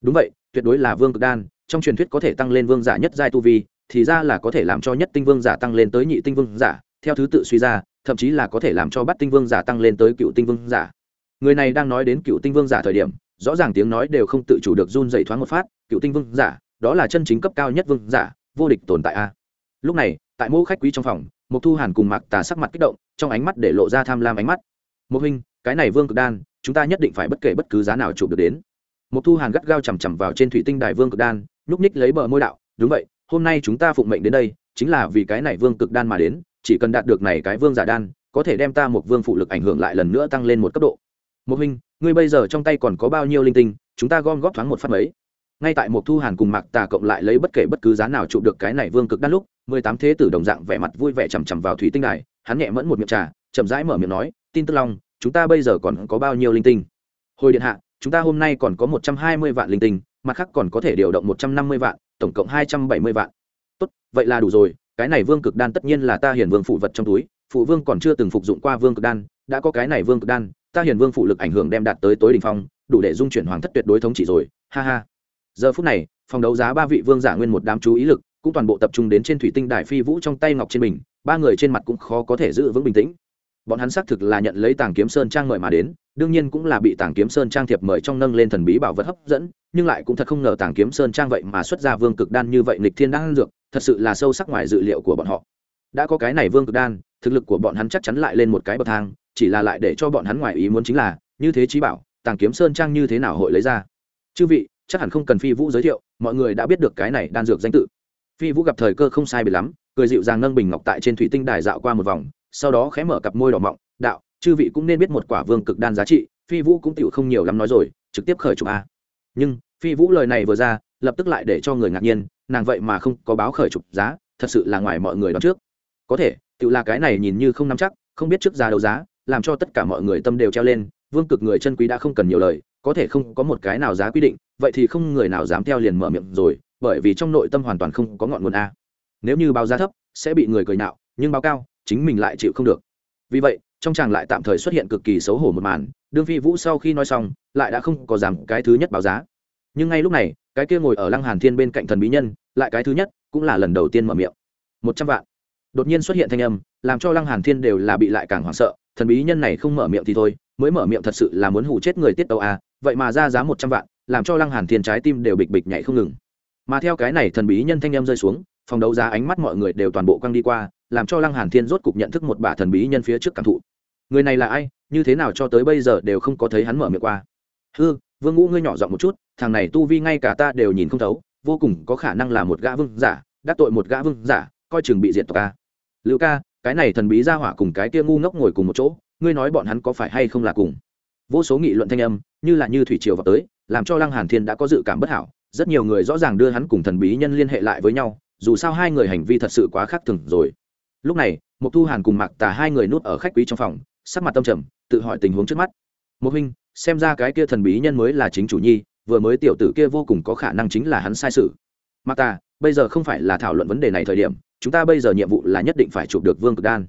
Đúng vậy, tuyệt đối là vương cực đan, trong truyền thuyết có thể tăng lên vương giả nhất giai tu vi, thì ra là có thể làm cho nhất tinh vương giả tăng lên tới nhị tinh vương giả, theo thứ tự suy ra, thậm chí là có thể làm cho bắt tinh vương giả tăng lên tới cựu tinh vương giả. Người này đang nói đến cựu tinh vương giả thời điểm, rõ ràng tiếng nói đều không tự chủ được run dậy thoáng một phát, cựu tinh vương giả, đó là chân chính cấp cao nhất vương giả, vô địch tồn tại a. Lúc này, tại mẫu khách quý trong phòng một thu hàn cùng mạc tà sắc mặt kích động trong ánh mắt để lộ ra tham lam ánh mắt. Một huynh, cái này vương cực đan, chúng ta nhất định phải bất kể bất cứ giá nào chụp được đến. Một thu hàn gắt gao chằm chằm vào trên thủy tinh đài vương cực đan, nhúc ních lấy bờ môi đạo, đúng vậy, hôm nay chúng ta phụng mệnh đến đây, chính là vì cái này vương cực đan mà đến, chỉ cần đạt được này cái vương giả đan, có thể đem ta một vương phụ lực ảnh hưởng lại lần nữa tăng lên một cấp độ. Một huynh, ngươi bây giờ trong tay còn có bao nhiêu linh tinh, chúng ta gom góp thoáng một phát mấy. Ngay tại một thu hàn cùng mạc tà cộng lại lấy bất kể bất cứ giá nào chụp được cái này vương cực đan lúc, mười tám thế tử đồng dạng vẻ mặt vui vẻ chằm chằm vào thủy tinh đài hắn nhẹ mẫn một miệng trà, chậm rãi mở miệng nói, tin tức long, chúng ta bây giờ còn có bao nhiêu linh tinh? Hồi điện hạ, chúng ta hôm nay còn có một trăm hai mươi vạn linh tinh, mặt khác còn có thể điều động một trăm năm mươi vạn, tổng cộng hai trăm bảy mươi vạn. Tốt, vậy là đủ rồi, cái này vương cực đan tất nhiên là ta hiền vương phụ vật trong túi, phụ vương còn chưa từng phục dụng qua vương cực đan, đã có cái này vương cực đan, ta hiền vương phụ lực ảnh hưởng đem đạt tới tối đ ỉ n h phong, đủ để dung chuyển hoàng thất tuyệt đối thống trị rồi, ha ha. Giờ phút này, phòng đấu giá ba vị vương giả nguyên một đám chú ý lực, cũng toàn bộ tập trung đến trên thủy tinh đài phi vũ trong tay ngọc trên mình ba người trên mặt cũng khó có thể giữ vững bình tĩnh. Bọn hắn xác thực là nhận lấy tàng kiếm sơn trang mời mà đến, đương nhiên cũng là bị tàng kiếm sơn trang thiệp mời trong nâng lên thần bí bảo vật hấp dẫn, nhưng lại cũng thật không ngờ tàng kiếm sơn trang vậy mà xuất ra vương cực đan như vậy nghịch thiên đan dược, thật sự là sâu sắc ngoài dự liệu của bọn họ. Đã có cái này vương cực đan, thực lực của bọn hắn chắc chắn lại lên một cái bậc thang, chỉ là lại để cho bọn hắn ngoài ý muốn chính là, như thế trí bảo, tàng kiếm sơn trang như thế nào hội lấy ra? Chư vị, chắc hẳn không cần phi vũ giới thiệu, mọi người đã biết được cái này đan dược danh tự. Phi vũ gặp thời cơ không sai bị lắm cười dịu dàng nâng bình ngọc tại trên thủy tinh đài dạo qua một vòng, sau đó khẽ mở cặp môi đỏ mọng, đạo, chư vị cũng nên biết một quả vương cực đan giá trị, phi vũ cũng tựu không nhiều lắm nói rồi, trực tiếp khởi chụp a. Nhưng, phi vũ lời này vừa ra, lập tức lại để cho người ngạc nhiên, nàng vậy mà không có báo khởi chụp giá, thật sự là ngoài mọi người đón trước. Có thể tựu là cái này nhìn như không nắm chắc, không biết trước giá đấu giá, làm cho tất cả mọi người tâm đều treo lên, vương cực người chân quý đã không cần nhiều lời, có thể không có một cái nào giá quy định, vậy thì không người nào dám theo liền mở miệng rồi, bởi vì trong nội tâm hoàn toàn không có ngọn nguồn a nếu như báo giá thấp, sẽ bị người cười nạo nhưng báo cao, chính mình lại chịu không được. Vì vậy, trong chàng lại tạm thời xuất hiện cực kỳ xấu hổ một màn, đương phi vũ sau khi nói xong, lại đã không có giảm cái thứ nhất báo giá. Nhưng ngay lúc này, cái kia ngồi ở lăng hàn thiên bên cạnh thần bí nhân, lại cái thứ nhất, cũng là lần đầu tiên mở miệng. Một trăm vạn. Đột nhiên xuất hiện thanh âm, làm cho lăng hàn thiên đều là bị lại càng hoảng sợ, thần bí nhân này không mở miệng thì thôi, mới mở miệng thật sự là muốn hù chết người tiết tàu à vậy mà ra giá một trăm vạn, làm cho lăng hàn thiên trái tim đều bịch bịch nhảy không ngừng. Mà theo cái này thần bí nhân thanh âm rơi xuống phòng đấu giá ánh mắt mọi người đều toàn bộ quăng đi qua, làm cho lăng hàn thiên rốt cục nhận thức một bà thần bí nhân phía trước cảm thụ. Người này là ai, như thế nào cho tới bây giờ đều không có thấy hắn mở miệng qua. Hư vương ngũ ngươi nhỏ giọng một chút, thằng này tu vi ngay cả ta đều nhìn không thấu, vô cùng có khả năng là một gã vương giả, đắc tội một gã vương giả, coi chừng bị diệt tộc ca lưu ca, cái này thần bí ra hỏa cùng cái kia ngu ngốc ngồi cùng một chỗ, ngươi nói bọn hắn có phải hay không là cùng? Vô số nghị luận thanh âm, như là như thủy triều vào tới, làm cho lăng hàn thiên đã có dự cảm bất hảo, rất nhiều người rõ ràng đưa hắn cùng thần bí nhân liên hệ lại với nhau dù sao hai người hành vi thật sự quá khác thường rồi. Lúc này, Mộc thu hàn cùng mạc tà hai người núp ở khách quý trong phòng, sắc mặt tâm trầm, tự hỏi tình huống trước mắt. Một huynh, xem ra cái kia thần bí nhân mới là chính chủ nhi, vừa mới tiểu tử kia vô cùng có khả năng chính là hắn sai sự. Mạc tà, bây giờ không phải là thảo luận vấn đề này thời điểm, chúng ta bây giờ nhiệm vụ là nhất định phải chụp được vương cực đan.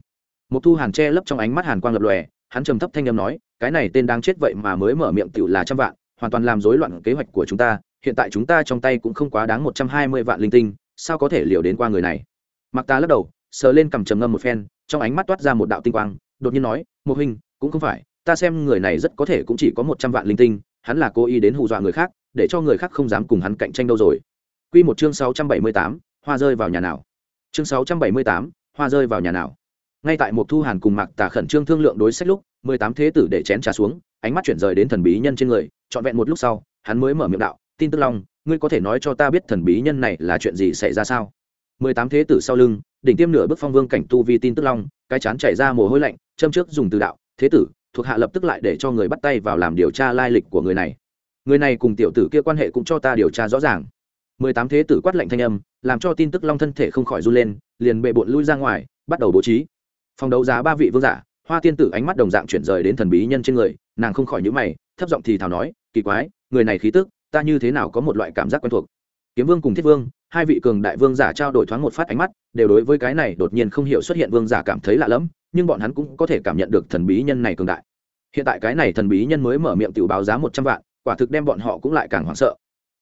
Mộc thu hàn che lấp trong ánh mắt hàn quang lập lòe, hắn trầm thấp thanh âm nói, cái này tên đang chết vậy mà mới mở miệng tiểu là trăm vạn, hoàn toàn làm rối loạn kế hoạch của chúng ta, hiện tại chúng ta trong tay cũng không quá đáng một trăm hai mươi vạn linh tinh sao có thể liều đến qua người này mặc ta lắc đầu sờ lên cầm trầm ngâm một phen trong ánh mắt toát ra một đạo tinh quang đột nhiên nói một hình cũng không phải ta xem người này rất có thể cũng chỉ có một trăm vạn linh tinh hắn là cố ý đến hù dọa người khác để cho người khác không dám cùng hắn cạnh tranh đâu rồi Quy một chương sáu trăm bảy mươi tám, hoa rơi vào nhà nào. Chương sáu trăm bảy mươi tám, hoa rơi vào nhà nào. Ngay tại một thu hàn cùng Mạc Tà khẩn trương thương lượng đối sách lúc, mười tám thế tử để chén trà xuống, ánh mắt chuyển rời đến thần bí nhân trên người, trọn vẹn một lúc sau, hắn mới mở miệng đạo, "Tin tức long, ngươi có thể nói cho ta biết thần bí nhân này là chuyện gì xảy ra sao?" mười tám thế tử sau lưng, đỉnh tiêm nửa bước phong vương cảnh tu vi tin tức long, cái chán chảy ra mồ hôi lạnh, châm trước dùng từ đạo, "Thế tử, thuộc hạ lập tức lại để cho người bắt tay vào làm điều tra lai lịch của người này." Người này cùng tiểu tử kia quan hệ cũng cho ta điều tra rõ ràng mười tám thế tử quát lạnh thanh âm làm cho tin tức long thân thể không khỏi run lên liền bệ bộn lui ra ngoài bắt đầu bố trí phòng đấu giá ba vị vương giả hoa tiên tử ánh mắt đồng dạng chuyển rời đến thần bí nhân trên người nàng không khỏi nhữ mày thấp giọng thì thào nói kỳ quái người này khí tức ta như thế nào có một loại cảm giác quen thuộc? Kiếm vương cùng thiết vương, hai vị cường đại vương giả trao đổi thoáng một phát ánh mắt, đều đối với cái này đột nhiên không hiểu xuất hiện vương giả cảm thấy lạ lẫm, nhưng bọn hắn cũng có thể cảm nhận được thần bí nhân này cường đại. Hiện tại cái này thần bí nhân mới mở miệng tự báo giá một trăm vạn, quả thực đem bọn họ cũng lại càng hoảng sợ.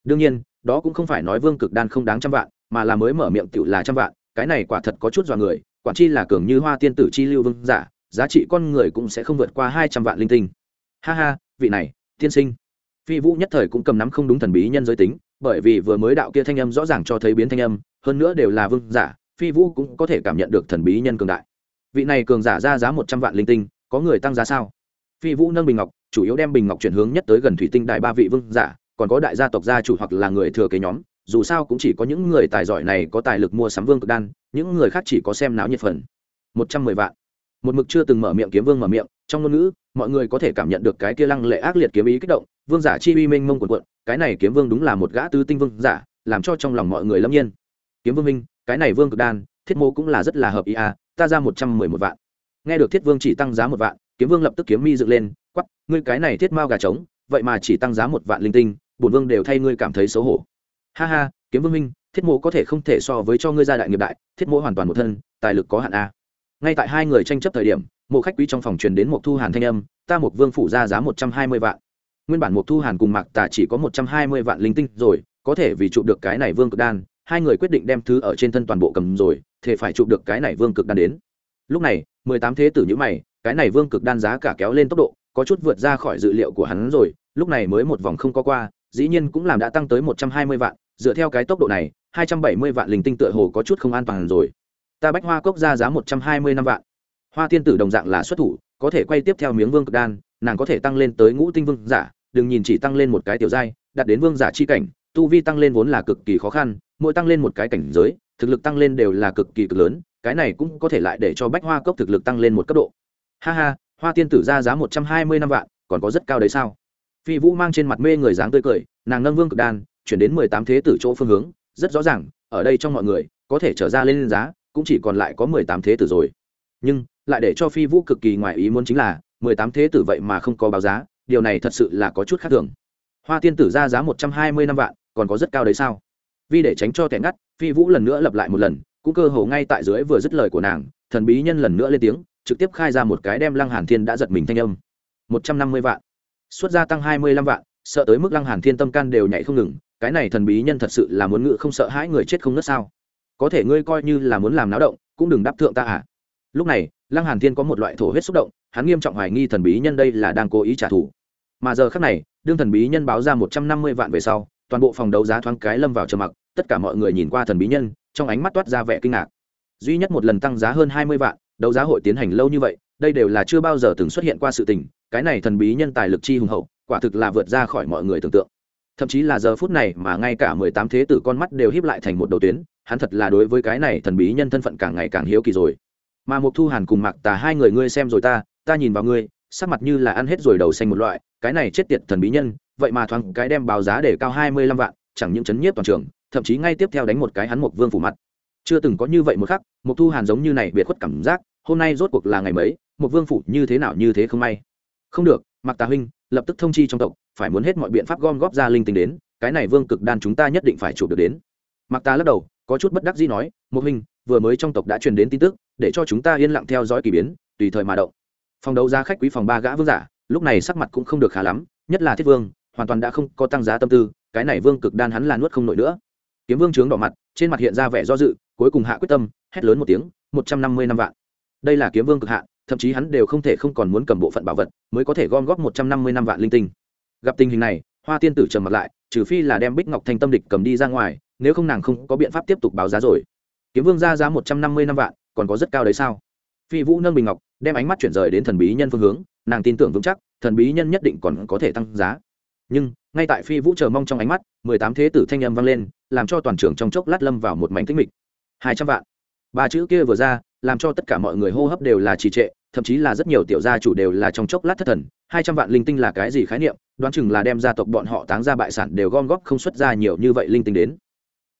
Đương nhiên, đó cũng không phải nói vương cực đan không đáng trăm vạn, mà là mới mở miệng tự là trăm vạn, cái này quả thật có chút dọa người, quản chi là cường như hoa tiên tử chi lưu vương giả, giá trị con người cũng sẽ không vượt qua hai trăm vạn linh tinh. Ha ha, vị này, tiên sinh phi vũ nhất thời cũng cầm nắm không đúng thần bí nhân giới tính, bởi vì vừa mới đạo kia thanh âm rõ ràng cho thấy biến thanh âm, hơn nữa đều là vương giả, phi vũ cũng có thể cảm nhận được thần bí nhân cường đại. Vị này cường giả ra giá một trăm vạn linh tinh, có người tăng giá sao? Phi vũ nâng bình ngọc, chủ yếu đem bình ngọc chuyển hướng nhất tới gần thủy tinh đại ba vị vương giả, còn có đại gia tộc gia chủ hoặc là người thừa kế nhóm, dù sao cũng chỉ có những người tài giỏi này có tài lực mua sắm vương cực đan, những người khác chỉ có xem náo nhiệt phần. Một trăm mười vạn. Một mực chưa từng mở miệng kiếm vương mở miệng, trong ngôn ngữ, mọi người có thể cảm nhận được cái kia lăng lệ ác liệt kiếm ý kích động vương giả chi uy minh mông quần quận cái này kiếm vương đúng là một gã tứ tinh vương giả, làm cho trong lòng mọi người lâm nhiên. Kiếm vương minh, cái này vương cực đan, thiết mô cũng là rất là hợp ý à ta ra một trăm mười một vạn. Nghe được thiết vương chỉ tăng giá một vạn, kiếm vương lập tức kiếm mi dựng lên quắp ngươi cái này thiết mao gà trống, vậy mà chỉ tăng giá một vạn linh tinh, bổn vương đều thay ngươi cảm thấy xấu hổ. Ha ha, kiếm vương minh, thiết mộ có thể không thể so với cho ngươi gia đại nghiệp đại, thiết mộ hoàn toàn một thân, tài lực có hạn a. Ngay tại hai người tranh chấp thời điểm, mộ khách quý trong phòng truyền đến một thu hàn thanh âm, ta một vương phủ ra giá một trăm hai mươi vạn nguyên bản một thu hàn cùng mạc tà chỉ có một trăm hai mươi vạn linh tinh rồi, có thể vì chụp được cái này vương cực đan, hai người quyết định đem thứ ở trên thân toàn bộ cầm rồi thể phải chụp được cái này vương cực đan đến. Lúc này, mười tám thế tử nhữ mày, cái này vương cực đan giá cả kéo lên tốc độ, có chút vượt ra khỏi dự liệu của hắn rồi, lúc này mới một vòng không có qua, dĩ nhiên cũng làm đã tăng tới một trăm hai mươi vạn, dựa theo cái tốc độ này, hai trăm bảy mươi vạn linh tinh tựa hồ có chút không an toàn rồi. Ta bách hoa cốc ra giá một trăm hai mươi năm vạn. Hoa tiên tử đồng dạng là xuất thủ, có thể quay tiếp theo miếng vương cực đan nàng có thể tăng lên tới ngũ tinh vương giả, đừng nhìn chỉ tăng lên một cái tiểu giai, đạt đến vương giả chi cảnh, tu vi tăng lên vốn là cực kỳ khó khăn, mỗi tăng lên một cái cảnh giới, thực lực tăng lên đều là cực kỳ cực lớn, cái này cũng có thể lại để cho bách hoa cốc thực lực tăng lên một cấp độ. Ha ha, hoa tiên tử ra giá một trăm hai mươi năm vạn, còn có rất cao đấy sao? Phi vũ mang trên mặt mê người dáng tươi cười, nàng nâng vương cực đan, chuyển đến mười tám thế tử chỗ phương hướng, rất rõ ràng, ở đây trong mọi người, có thể trở ra lên giá, cũng chỉ còn lại có mười tám thế tử rồi. Nhưng, lại để cho phi vũ cực kỳ ngoài ý muốn chính là mười tám thế tử vậy mà không có báo giá, điều này thật sự là có chút khác thường. Hoa tiên tử ra giá một trăm hai mươi năm vạn, còn có rất cao đấy sao? Vì để tránh cho kẻ ngắt, phi vũ lần nữa lặp lại một lần, cũng cơ hồ ngay tại dưới vừa dứt lời của nàng, thần bí nhân lần nữa lên tiếng, trực tiếp khai ra một cái đem lăng hàn thiên đã giật mình thanh âm. một trăm năm mươi vạn. Xuất gia tăng hai mươi lăm vạn, sợ tới mức lăng hàn thiên tâm can đều nhảy không ngừng, cái này thần bí nhân thật sự là muốn ngự không sợ hãi người chết không nứt sao? Có thể ngươi coi như là muốn làm náo động, cũng đừng đáp thượng ta à. Lúc này lăng hàn thiên có một loại thổ huyết xúc động, hắn nghiêm trọng hoài nghi thần bí nhân đây là đang cố ý trả thù. Mà giờ khắc này, đương thần bí nhân báo ra một trăm năm mươi vạn về sau, toàn bộ phòng đấu giá thoáng cái lâm vào trầm mặc, tất cả mọi người nhìn qua thần bí nhân, trong ánh mắt toát ra vẻ kinh ngạc. Duy nhất một lần tăng giá hơn hai mươi vạn, đấu giá hội tiến hành lâu như vậy, đây đều là chưa bao giờ từng xuất hiện qua sự tình, cái này thần bí nhân tài lực chi hùng hậu, quả thực là vượt ra khỏi mọi người tưởng tượng. Thậm chí là giờ phút này mà ngay cả mười tám thế tử con mắt đều híp lại thành một đầu tuyến, hắn thật là đối với cái này thần bí nhân thân phận càng ngày càng hiếu kỳ rồi mà mục thu hàn cùng mặc tà hai người ngươi xem rồi ta ta nhìn vào ngươi, sắc mặt như là ăn hết rồi đầu xanh một loại, cái này chết tiệt thần bí nhân, vậy mà thoáng cái đem báo giá để cao hai mươi lăm vạn, chẳng những chấn nhiếp toàn trường, thậm chí ngay tiếp theo đánh một cái hắn một vương phủ mặt. Chưa từng có như vậy một khắc mục thu hàn giống như này biệt khuất cảm giác, hôm nay rốt cuộc là ngày mấy một vương phủ như thế nào như thế không may. Không được mặc tà huynh, lập tức thông chi trong tộc, phải muốn hết mọi biện pháp gom góp ra linh tinh đến, cái này vương cực đan chúng ta nhất định phải chụp được đến. Mặc tà lắc đầu, có chút bất đắc dĩ nói một huynh vừa mới trong tộc đã truyền đến tin tức, để cho chúng ta yên lặng theo dõi kỳ biến, tùy thời mà động. Phòng đấu giá khách quý phòng ba gã vương giả, lúc này sắc mặt cũng không được khá lắm, nhất là thiết vương, hoàn toàn đã không có tăng giá tâm tư, cái này vương cực đan hắn là nuốt không nổi nữa. Kiếm vương trướng đỏ mặt, trên mặt hiện ra vẻ do dự, cuối cùng hạ quyết tâm, hét lớn một tiếng, một trăm năm mươi năm vạn. Đây là kiếm vương cực hạ thậm chí hắn đều không thể không còn muốn cầm bộ phận bảo vật, mới có thể gom góp một trăm năm mươi năm vạn linh tinh. Gặp tình hình này, hoa tiên tử trầm mặt lại, trừ phi là đem bích ngọc thanh tâm địch cầm đi ra ngoài, nếu không nàng không có biện pháp tiếp tục báo giá rồi kiếm vương ra giá một trăm năm mươi năm vạn, còn có rất cao đấy sao? Phi vũ nâng bình ngọc, đem ánh mắt chuyển rời đến thần bí nhân phương hướng, nàng tin tưởng vững chắc, thần bí nhân nhất định còn có thể tăng giá. Nhưng, ngay tại phi vũ chờ mong trong ánh mắt, mười tám thế tử thanh âm vang lên, làm cho toàn trường trong chốc lát lâm vào một mảnh tĩnh mịch. hai trăm vạn. Ba chữ kia vừa ra, làm cho tất cả mọi người hô hấp đều là trì trệ, thậm chí là rất nhiều tiểu gia chủ đều là trong chốc lát thất thần. hai trăm vạn linh tinh là cái gì khái niệm? Đoán chừng là đem gia tộc bọn họ táng ra bại sản đều gom góp không xuất ra nhiều như vậy linh tinh đến.